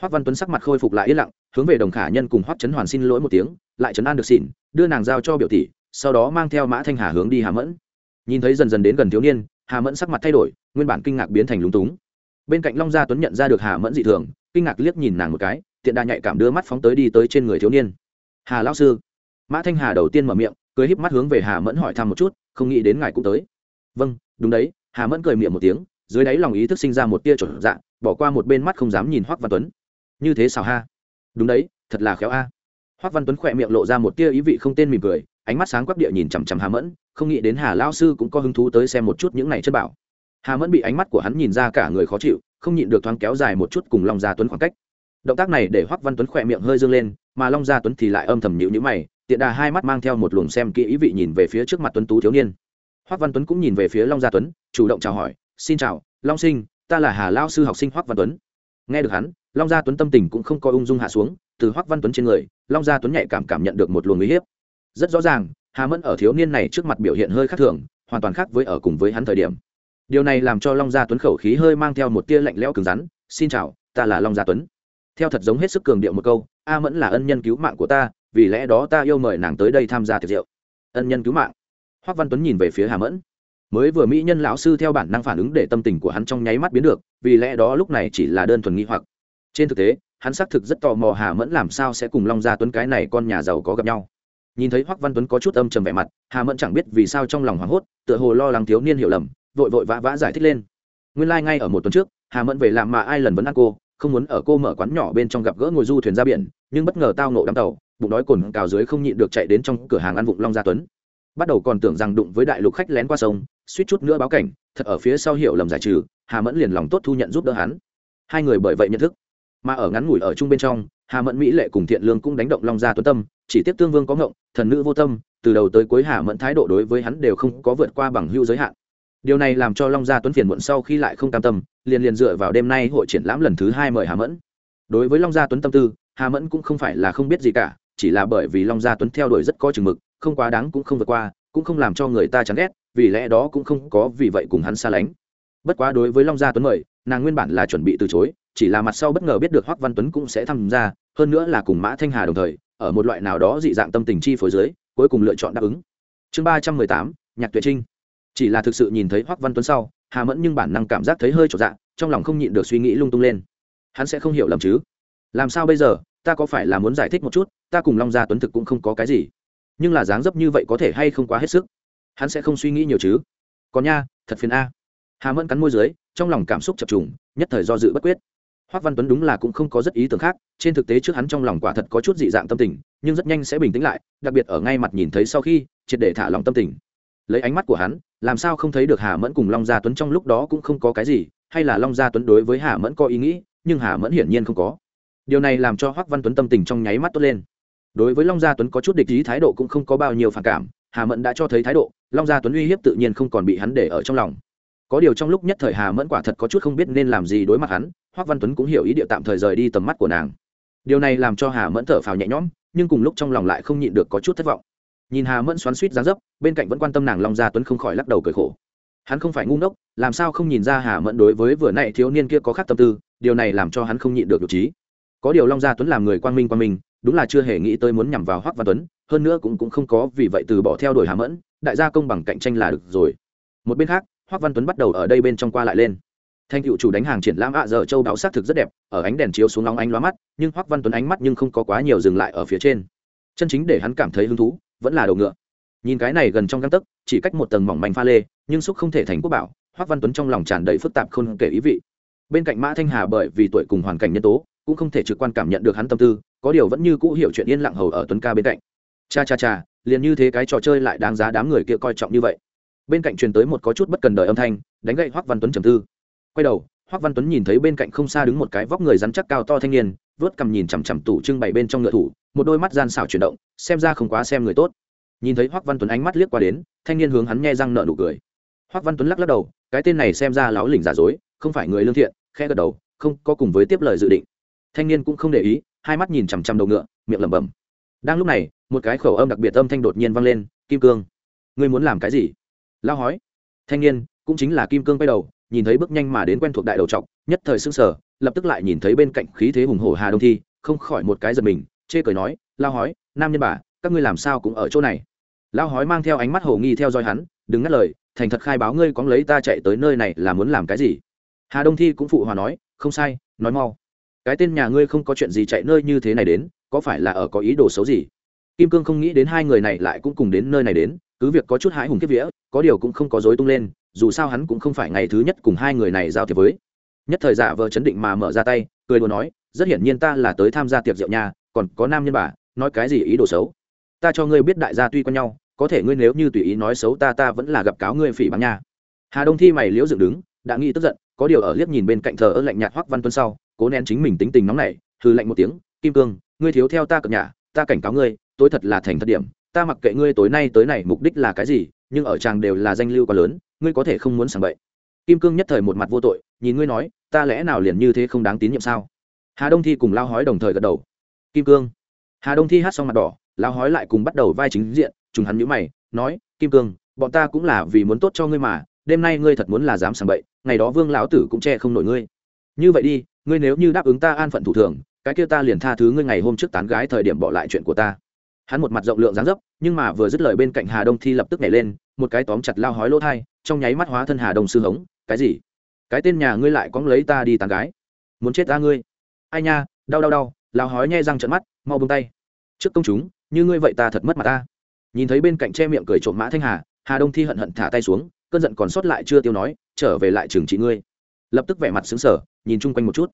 Hoắc văn tuấn sắc mặt khôi phục lại yên lặng, hướng về đồng khả nhân cùng hoắc trấn hoàn xin lỗi một tiếng, lại trấn an được xỉn, đưa nàng giao cho biểu tỷ, sau đó mang theo mã thanh hà hướng đi hà mẫn. Nhìn thấy dần dần đến gần thiếu niên, hà mẫn sắc mặt thay đổi, nguyên bản kinh ngạc biến thành lúng túng. Bên cạnh long gia tuấn nhận ra được hà mẫn dị thường, kinh ngạc liếc nhìn nàng một cái, tiện đà nhạy cảm đưa mắt phóng tới đi tới trên người thiếu niên. Hà lão sư. Mã thanh hà đầu tiên mở miệng, cười híp mắt hướng về hà mẫn hỏi thăm một chút, không nghĩ đến ngài cũng tới. Vâng đúng đấy hà mẫn cười miệng một tiếng, dưới đáy lòng ý thức sinh ra một tia trộn dạng bỏ qua một bên mắt không dám nhìn hoắc văn tuấn. Như thế sao ha. Đúng đấy, thật là khéo a. Hoắc văn tuấn khỏe miệng lộ ra một tia ý vị không tên mỉm cười, ánh mắt sáng quắc địa nhìn chằm chằm hà mẫn, không nghĩ đến hà lão sư cũng có hứng thú tới xem một chút những này chất bảo. Hà mẫn bị ánh mắt của hắn nhìn ra cả người khó chịu, không nhịn được thoáng kéo dài một chút cùng long gia tuấn khoảng cách. Động tác này để hoắc văn tuấn khỏe miệng hơi dương lên, mà long gia tuấn thì lại âm thầm nhịu nhữ mày, tiện đà hai mắt mang theo một luồng xem kỹ ý vị nhìn về phía trước mặt tuấn tú thiếu niên hoắc văn tuấn cũng nhìn về phía long gia tuấn, chủ động chào hỏi, xin chào, long sinh, ta là hà lao sư học sinh hoắc văn tuấn. Nghe được hắn, long gia tuấn tâm tình cũng không có ung dung hạ xuống, từ hoắc văn tuấn trên người, long gia tuấn nhạy cảm cảm nhận được một luồng uy hiếp. Rất rõ ràng, hà mẫn ở thiếu niên này trước mặt biểu hiện hơi khác thường, hoàn toàn khác với ở cùng với hắn thời điểm. Điều này làm cho long gia tuấn khẩu khí hơi mang theo một tia lạnh lẽo cứng rắn, xin chào, ta là long gia tuấn. Theo thật giống hết sức cường điệu một câu, a mẫn là ân nhân cứu mạng của ta, vì lẽ đó ta yêu mời nàng tới đây tham gia tiệc rượu. Ân nhân cứu mạng? Hoác văn tuấn nhìn về phía hà mẫn. Mới vừa mỹ nhân lão sư theo bản năng phản ứng để tâm tình của hắn trong nháy mắt biến được, vì lẽ đó lúc này chỉ là đơn thuần nghi hoặc. Trên thực tế, hắn xác thực rất tò mò hà mẫn làm sao sẽ cùng long gia tuấn cái này con nhà giàu có gặp nhau. Nhìn thấy hoắc văn tuấn có chút âm trầm vẻ mặt, hà mẫn chẳng biết vì sao trong lòng hoảng hốt, tựa hồ lo lắng thiếu niên hiểu lầm, vội vội vã vã giải thích lên. Nguyên lai、like、ngay ở một tuần trước, hà mẫn về làm mà ai lần vấn ăn cô, không muốn ở cô mở quán nhỏ bên trong gặp gỡ ngồi du thuyền ra biển, nhưng bất ngờ tao nộ đám tàu, bụng đói cồn cào dưới không nhịn được chạy đến trong cửa hàng ăn vụng long gia tuấn bắt đầu còn tưởng rằng đụng với đại lục khách lén qua sông, suýt chút nữa báo cảnh, thật ở phía sau hiểu lầm giải trừ, hà mẫn liền lòng tốt thu nhận giúp đỡ hắn. Hai người bởi vậy nhận thức. Mà ở ngắn ngủi ở chung bên trong, hà mẫn mỹ lệ cùng thiện lương cũng đánh động long gia tuấn tâm, chỉ tiếp tương vương có ngộng, thần nữ vô tâm, từ đầu tới cuối hà mẫn thái độ đối với hắn đều không có vượt qua bằng hưu giới hạn. Điều này làm cho long gia tuấn phiền muộn sau khi lại không cam tâm, liền liền dựa vào đêm nay hội triển lãm lần thứ hai mời hà mẫn. Đối với long gia tuấn tâm tư, hà mẫn cũng không phải là không biết gì cả, chỉ là bởi vì long gia tuấn theo đuổi rất có chừng mực không quá đáng cũng không vượt qua, cũng không làm cho người ta chán ghét, vì lẽ đó cũng không có vì vậy cùng hắn xa lánh. Bất quá đối với long gia tuấn mời, nàng nguyên bản là chuẩn bị từ chối, chỉ là mặt sau bất ngờ biết được hoắc văn tuấn cũng sẽ tham gia, hơn nữa là cùng mã thanh hà đồng thời, ở một loại nào đó dị dạng tâm tình chi phối dưới, cuối cùng lựa chọn đáp ứng. Chương ba trăm mười tám, nhạc tuyệt trinh. Chỉ là thực sự nhìn thấy hoắc văn tuấn sau, hà mẫn nhưng bản năng cảm giác thấy hơi trọn dạng trong lòng không nhịn được suy nghĩ lung tung lên. Hắn sẽ không hiểu lầm chứ? Làm sao bây giờ? Ta có phải là muốn giải thích một chút? Ta cùng long gia tuấn thực cũng không có cái gì nhưng là dáng dấp như vậy có thể hay không quá hết sức? Hắn sẽ không suy nghĩ nhiều chứ? Còn nha, thật phiền a. Hà mẫn cắn môi dưới, trong lòng cảm xúc chập trùng, nhất thời do dự bất quyết. Hoác văn tuấn đúng là cũng không có rất ý tưởng khác, trên thực tế trước hắn trong lòng quả thật có chút dị dạng tâm tình, nhưng rất nhanh sẽ bình tĩnh lại, đặc biệt ở ngay mặt nhìn thấy sau khi, triệt để thả lòng tâm tình. Lấy ánh mắt của hắn, làm sao không thấy được hà mẫn cùng long gia tuấn trong lúc đó cũng không có cái gì, hay là long gia tuấn đối với hà mẫn có ý nghĩ, nhưng hà mẫn hiển nhiên không có. Điều này làm cho hoắc văn tuấn tâm tình trong nháy mắt tốt lên đối với long gia tuấn có chút địch ý thái độ cũng không có bao nhiêu phản cảm, hà mẫn đã cho thấy thái độ, long gia tuấn uy hiếp tự nhiên không còn bị hắn để ở trong lòng. Có điều trong lúc nhất thời hà mẫn quả thật có chút không biết nên làm gì đối mặt hắn, hoắc văn tuấn cũng hiểu ý địa tạm thời rời đi tầm mắt của nàng. Điều này làm cho hà mẫn thở phào nhẹ nhõm, nhưng cùng lúc trong lòng lại không nhịn được có chút thất vọng. Nhìn hà mẫn xoắn suýt dáng dấp, bên cạnh vẫn quan tâm nàng long gia tuấn không khỏi lắc đầu cười khổ. Hắn không phải ngu ngốc, làm sao không nhìn ra hà mẫn đối với vừa nãy thiếu niên kia có khác tâm tư, điều này làm cho hắn không nhịn được được trí. Có điều long gia tuấn làm người quang minh quang minh đúng là chưa hề nghĩ tới muốn nhằm vào hoắc văn tuấn, hơn nữa cũng cũng không có vì vậy từ bỏ theo đuổi hà mẫn, đại gia công bằng cạnh tranh là được rồi. Một bên khác, hoắc văn tuấn bắt đầu ở đây bên trong qua lại lên. Thanh cựu chủ đánh hàng triển lãm ạ, giờ châu đáo xác thực rất đẹp, ở ánh đèn chiếu xuống nóng ánh lóa mắt, nhưng hoắc văn tuấn ánh mắt nhưng không có quá nhiều dừng lại ở phía trên. Chân chính để hắn cảm thấy hứng thú, vẫn là đầu ngựa. Nhìn cái này gần trong găng tấc, chỉ cách một tầng mỏng manh pha lê, nhưng xúc không thể thành quốc bảo, hoắc văn tuấn trong lòng tràn đầy phức tạp không kể ý vị. Bên cạnh mã thanh hà bởi vì tuổi cùng hoàn cảnh nhân tố, cũng không thể trực quan cảm nhận được hắn tâm tư có điều vẫn như cũ hiểu chuyện yên lặng hầu ở tuấn ca bên cạnh. Cha cha cha, liền như thế cái trò chơi lại đáng giá đám người kia coi trọng như vậy. Bên cạnh truyền tới một có chút bất cần đời âm thanh, đánh gậy hoắc văn tuấn trầm tư. Quay đầu, hoắc văn tuấn nhìn thấy bên cạnh không xa đứng một cái vóc người rắn chắc cao to thanh niên, vớt cầm nhìn chằm chằm tủ trưng bày bên trong ngựa thủ, một đôi mắt gian xảo chuyển động, xem ra không quá xem người tốt. Nhìn thấy hoắc văn tuấn ánh mắt liếc qua đến, thanh niên hướng hắn nghe răng nợ nụ cười. Hoắc văn tuấn lắc lắc đầu, cái tên này xem ra láo lỉnh giả dối, không phải người lương thiện, khẽ gật đầu, không có cùng với tiếp lời dự định. Thanh niên cũng không để ý hai mắt nhìn chằm chằm đầu ngựa, miệng lẩm bẩm. Đang lúc này, một cái khẩu âm đặc biệt âm thanh đột nhiên vang lên, kim cương, ngươi muốn làm cái gì? Lao hói. Thanh niên cũng chính là kim cương quay đầu, nhìn thấy bước nhanh mà đến quen thuộc đại đầu trọc, nhất thời sưng sở lập tức lại nhìn thấy bên cạnh khí thế hùng hổ hà đông thi, không khỏi một cái giật mình, chê cười nói, lao hói, nam nhân bà, các ngươi làm sao cũng ở chỗ này? Lao hói mang theo ánh mắt hồ nghi theo dõi hắn, đừng ngắt lời, thành thật khai báo ngươi có lấy ta chạy tới nơi này là muốn làm cái gì? Hà đông thi cũng phụ hòa nói, không sai, nói mau cái tên nhà ngươi không có chuyện gì chạy nơi như thế này đến, có phải là ở có ý đồ xấu gì? Kim cương không nghĩ đến hai người này lại cũng cùng đến nơi này đến, cứ việc có chút hãi hùng kiếp vía, có điều cũng không có dối tung lên, dù sao hắn cũng không phải ngày thứ nhất cùng hai người này giao thiệp với. Nhất thời giả vờ chấn định mà mở ra tay, cười đùa nói, rất hiển nhiên ta là tới tham gia tiệc rượu nhà, còn có nam nhân bà, nói cái gì ý đồ xấu? Ta cho ngươi biết đại gia tuy quen nhau, có thể ngươi nếu như tùy ý nói xấu ta ta vẫn là gặp cáo ngươi phỉ bằng nha. Hà đông thi mày liễu dựng đứng, đã nghĩ tức giận, có điều ở liếc nhìn bên cạnh thờ ơ lạnh nhạt hoắc văn tuấn sau cố nén chính mình tính tình nóng nảy hư lạnh một tiếng, kim cương, ngươi thiếu theo ta cập nhà, ta cảnh cáo ngươi, tối thật là thành thật điểm, ta mặc kệ ngươi tối nay tới này mục đích là cái gì, nhưng ở chàng đều là danh lưu quá lớn, ngươi có thể không muốn sảng bậy. Kim cương nhất thời một mặt vô tội, nhìn ngươi nói, ta lẽ nào liền như thế không đáng tín nhiệm sao? Hà đông thi cùng lao hói đồng thời gật đầu. Kim cương. Hà đông thi hát xong mặt đỏ, lao hói lại cùng bắt đầu vai chính diện, trùng hắn nhữ mày, nói, kim cương, bọn ta cũng là vì muốn tốt cho ngươi mà, đêm nay ngươi thật muốn là dám sảng bậy, ngày đó vương lão tử cũng che không nổi ngươi. Như vậy đi ngươi nếu như đáp ứng ta an phận thủ thường, cái kia ta liền tha thứ ngươi ngày hôm trước tán gái thời điểm bỏ lại chuyện của ta. Hắn một mặt rộng lượng dáng dấp, nhưng mà vừa dứt lời bên cạnh hà đông thi lập tức nhảy lên, một cái tóm chặt lao hói lỗ thai, trong nháy mắt hóa thân hà đông sư hống, cái gì? Cái tên nhà ngươi lại cóng lấy ta đi tán gái? Muốn chết ta ngươi? Ai nha, đau đau đau. Lao hói nhai răng trận mắt, mau bông tay. Trước công chúng, như ngươi vậy ta thật mất mặt ta. Nhìn thấy bên cạnh che miệng cười trộm mã thanh hà hà đông thi hận hận thả tay xuống, cơn giận còn sót lại chưa tiêu nói, trở về lại trường trị ngươi lập tức vẻ mặt xứng sở nhìn chung quanh một chút.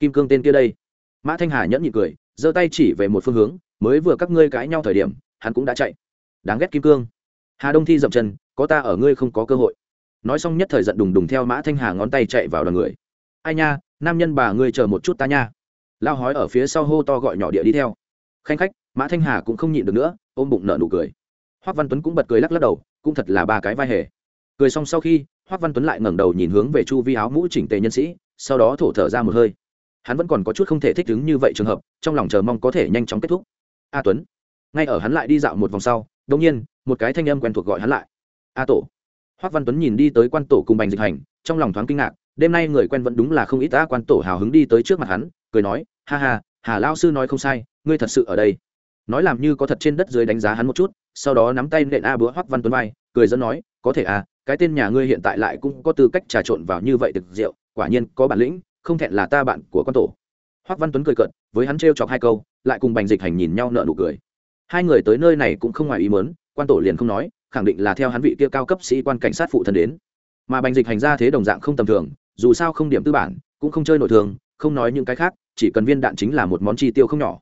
Kim cương tên kia đây. Mã thanh hà nhẫn nhị cười, giơ tay chỉ về một phương hướng, mới vừa các ngươi cãi nhau thời điểm, hắn cũng đã chạy. Đáng ghét kim cương. Hà đông thi dậm chân, có ta ở ngươi không có cơ hội. Nói xong nhất thời giận đùng đùng theo mã thanh hà ngón tay chạy vào đoàn người. Ai nha, nam nhân bà ngươi chờ một chút ta nha. Lao hói ở phía sau hô to gọi nhỏ địa đi theo. Khanh khách, mã thanh hà cũng không nhịn được nữa, ôm bụng nợ nụ cười. Hoác văn tuấn cũng bật cười lắc lắc đầu, cũng thật là ba cái vai hề. Cười xong sau khi hoắc văn tuấn lại ngẩng đầu nhìn hướng về chu vi áo mũ chỉnh tề nhân sĩ, sau đó thổ thở ra một hơi. Hắn vẫn còn có chút không thể thích ứng như vậy trường hợp, trong lòng chờ mong có thể nhanh chóng kết thúc. A tuấn. Ngay ở hắn lại đi dạo một vòng sau đ ỗ n g nhiên, một cái thanh âm quen thuộc gọi hắn lại. A tổ. Hoác văn tuấn nhìn đi tới quan tổ cùng bành dịch hành, trong lòng thoáng kinh ngạc, đêm nay người quen vẫn đúng là không ít a quan tổ hào hứng đi tới trước mặt hắn, cười nói, ha ha, hà lao sư nói không sai, ngươi thật sự ở đây. Nói làm như có thật trên đất dưới đánh giá hắn một chút, sau đó nắm tay nện a bữa hoác văn tuấn vai, cười dẫn nói, có thể à cái tên nhà ngươi hiện tại lại cũng có tư cách trà trộn vào như vậy thực rượu, quả nhiên có bản lĩnh, không thẹn là ta bạn của con tổ. Hoắc văn tuấn cười cợt, với hắn trêu chọc hai câu, lại cùng bành dịch hành nhìn nhau nợ nụ cười. Hai người tới nơi này cũng không ngoài ý mớn quan tổ liền không nói, khẳng định là theo hắn vị kia cao cấp sĩ quan cảnh sát phụ thân đến. Mà bành dịch hành ra thế đồng dạng không tầm thường, dù sao không điểm tư bản, cũng không chơi nội thường, không nói những cái khác, chỉ cần viên đạn chính là một món chi tiêu không nhỏ.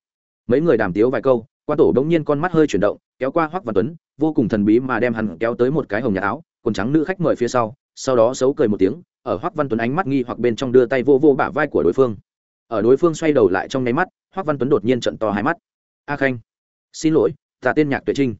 Mấy người đàm tiếu vài câu, quan tổ bỗng nhiên con mắt hơi chuyển động, kéo qua hoắc văn tuấn, vô cùng thần bí mà đem hắn kéo tới một cái hồng nhà áo quần trắng nữ khách mời phía sau sau đó xấu cười một tiếng, ở hoắc văn tuấn ánh mắt nghi hoặc bên trong đưa tay vô vô bả vai của đối phương. Ở đối phương xoay đầu lại trong nháy mắt, hoắc văn tuấn đột nhiên trận to hai mắt. A khanh, xin lỗi, ta tên nhạc tuệ trinh.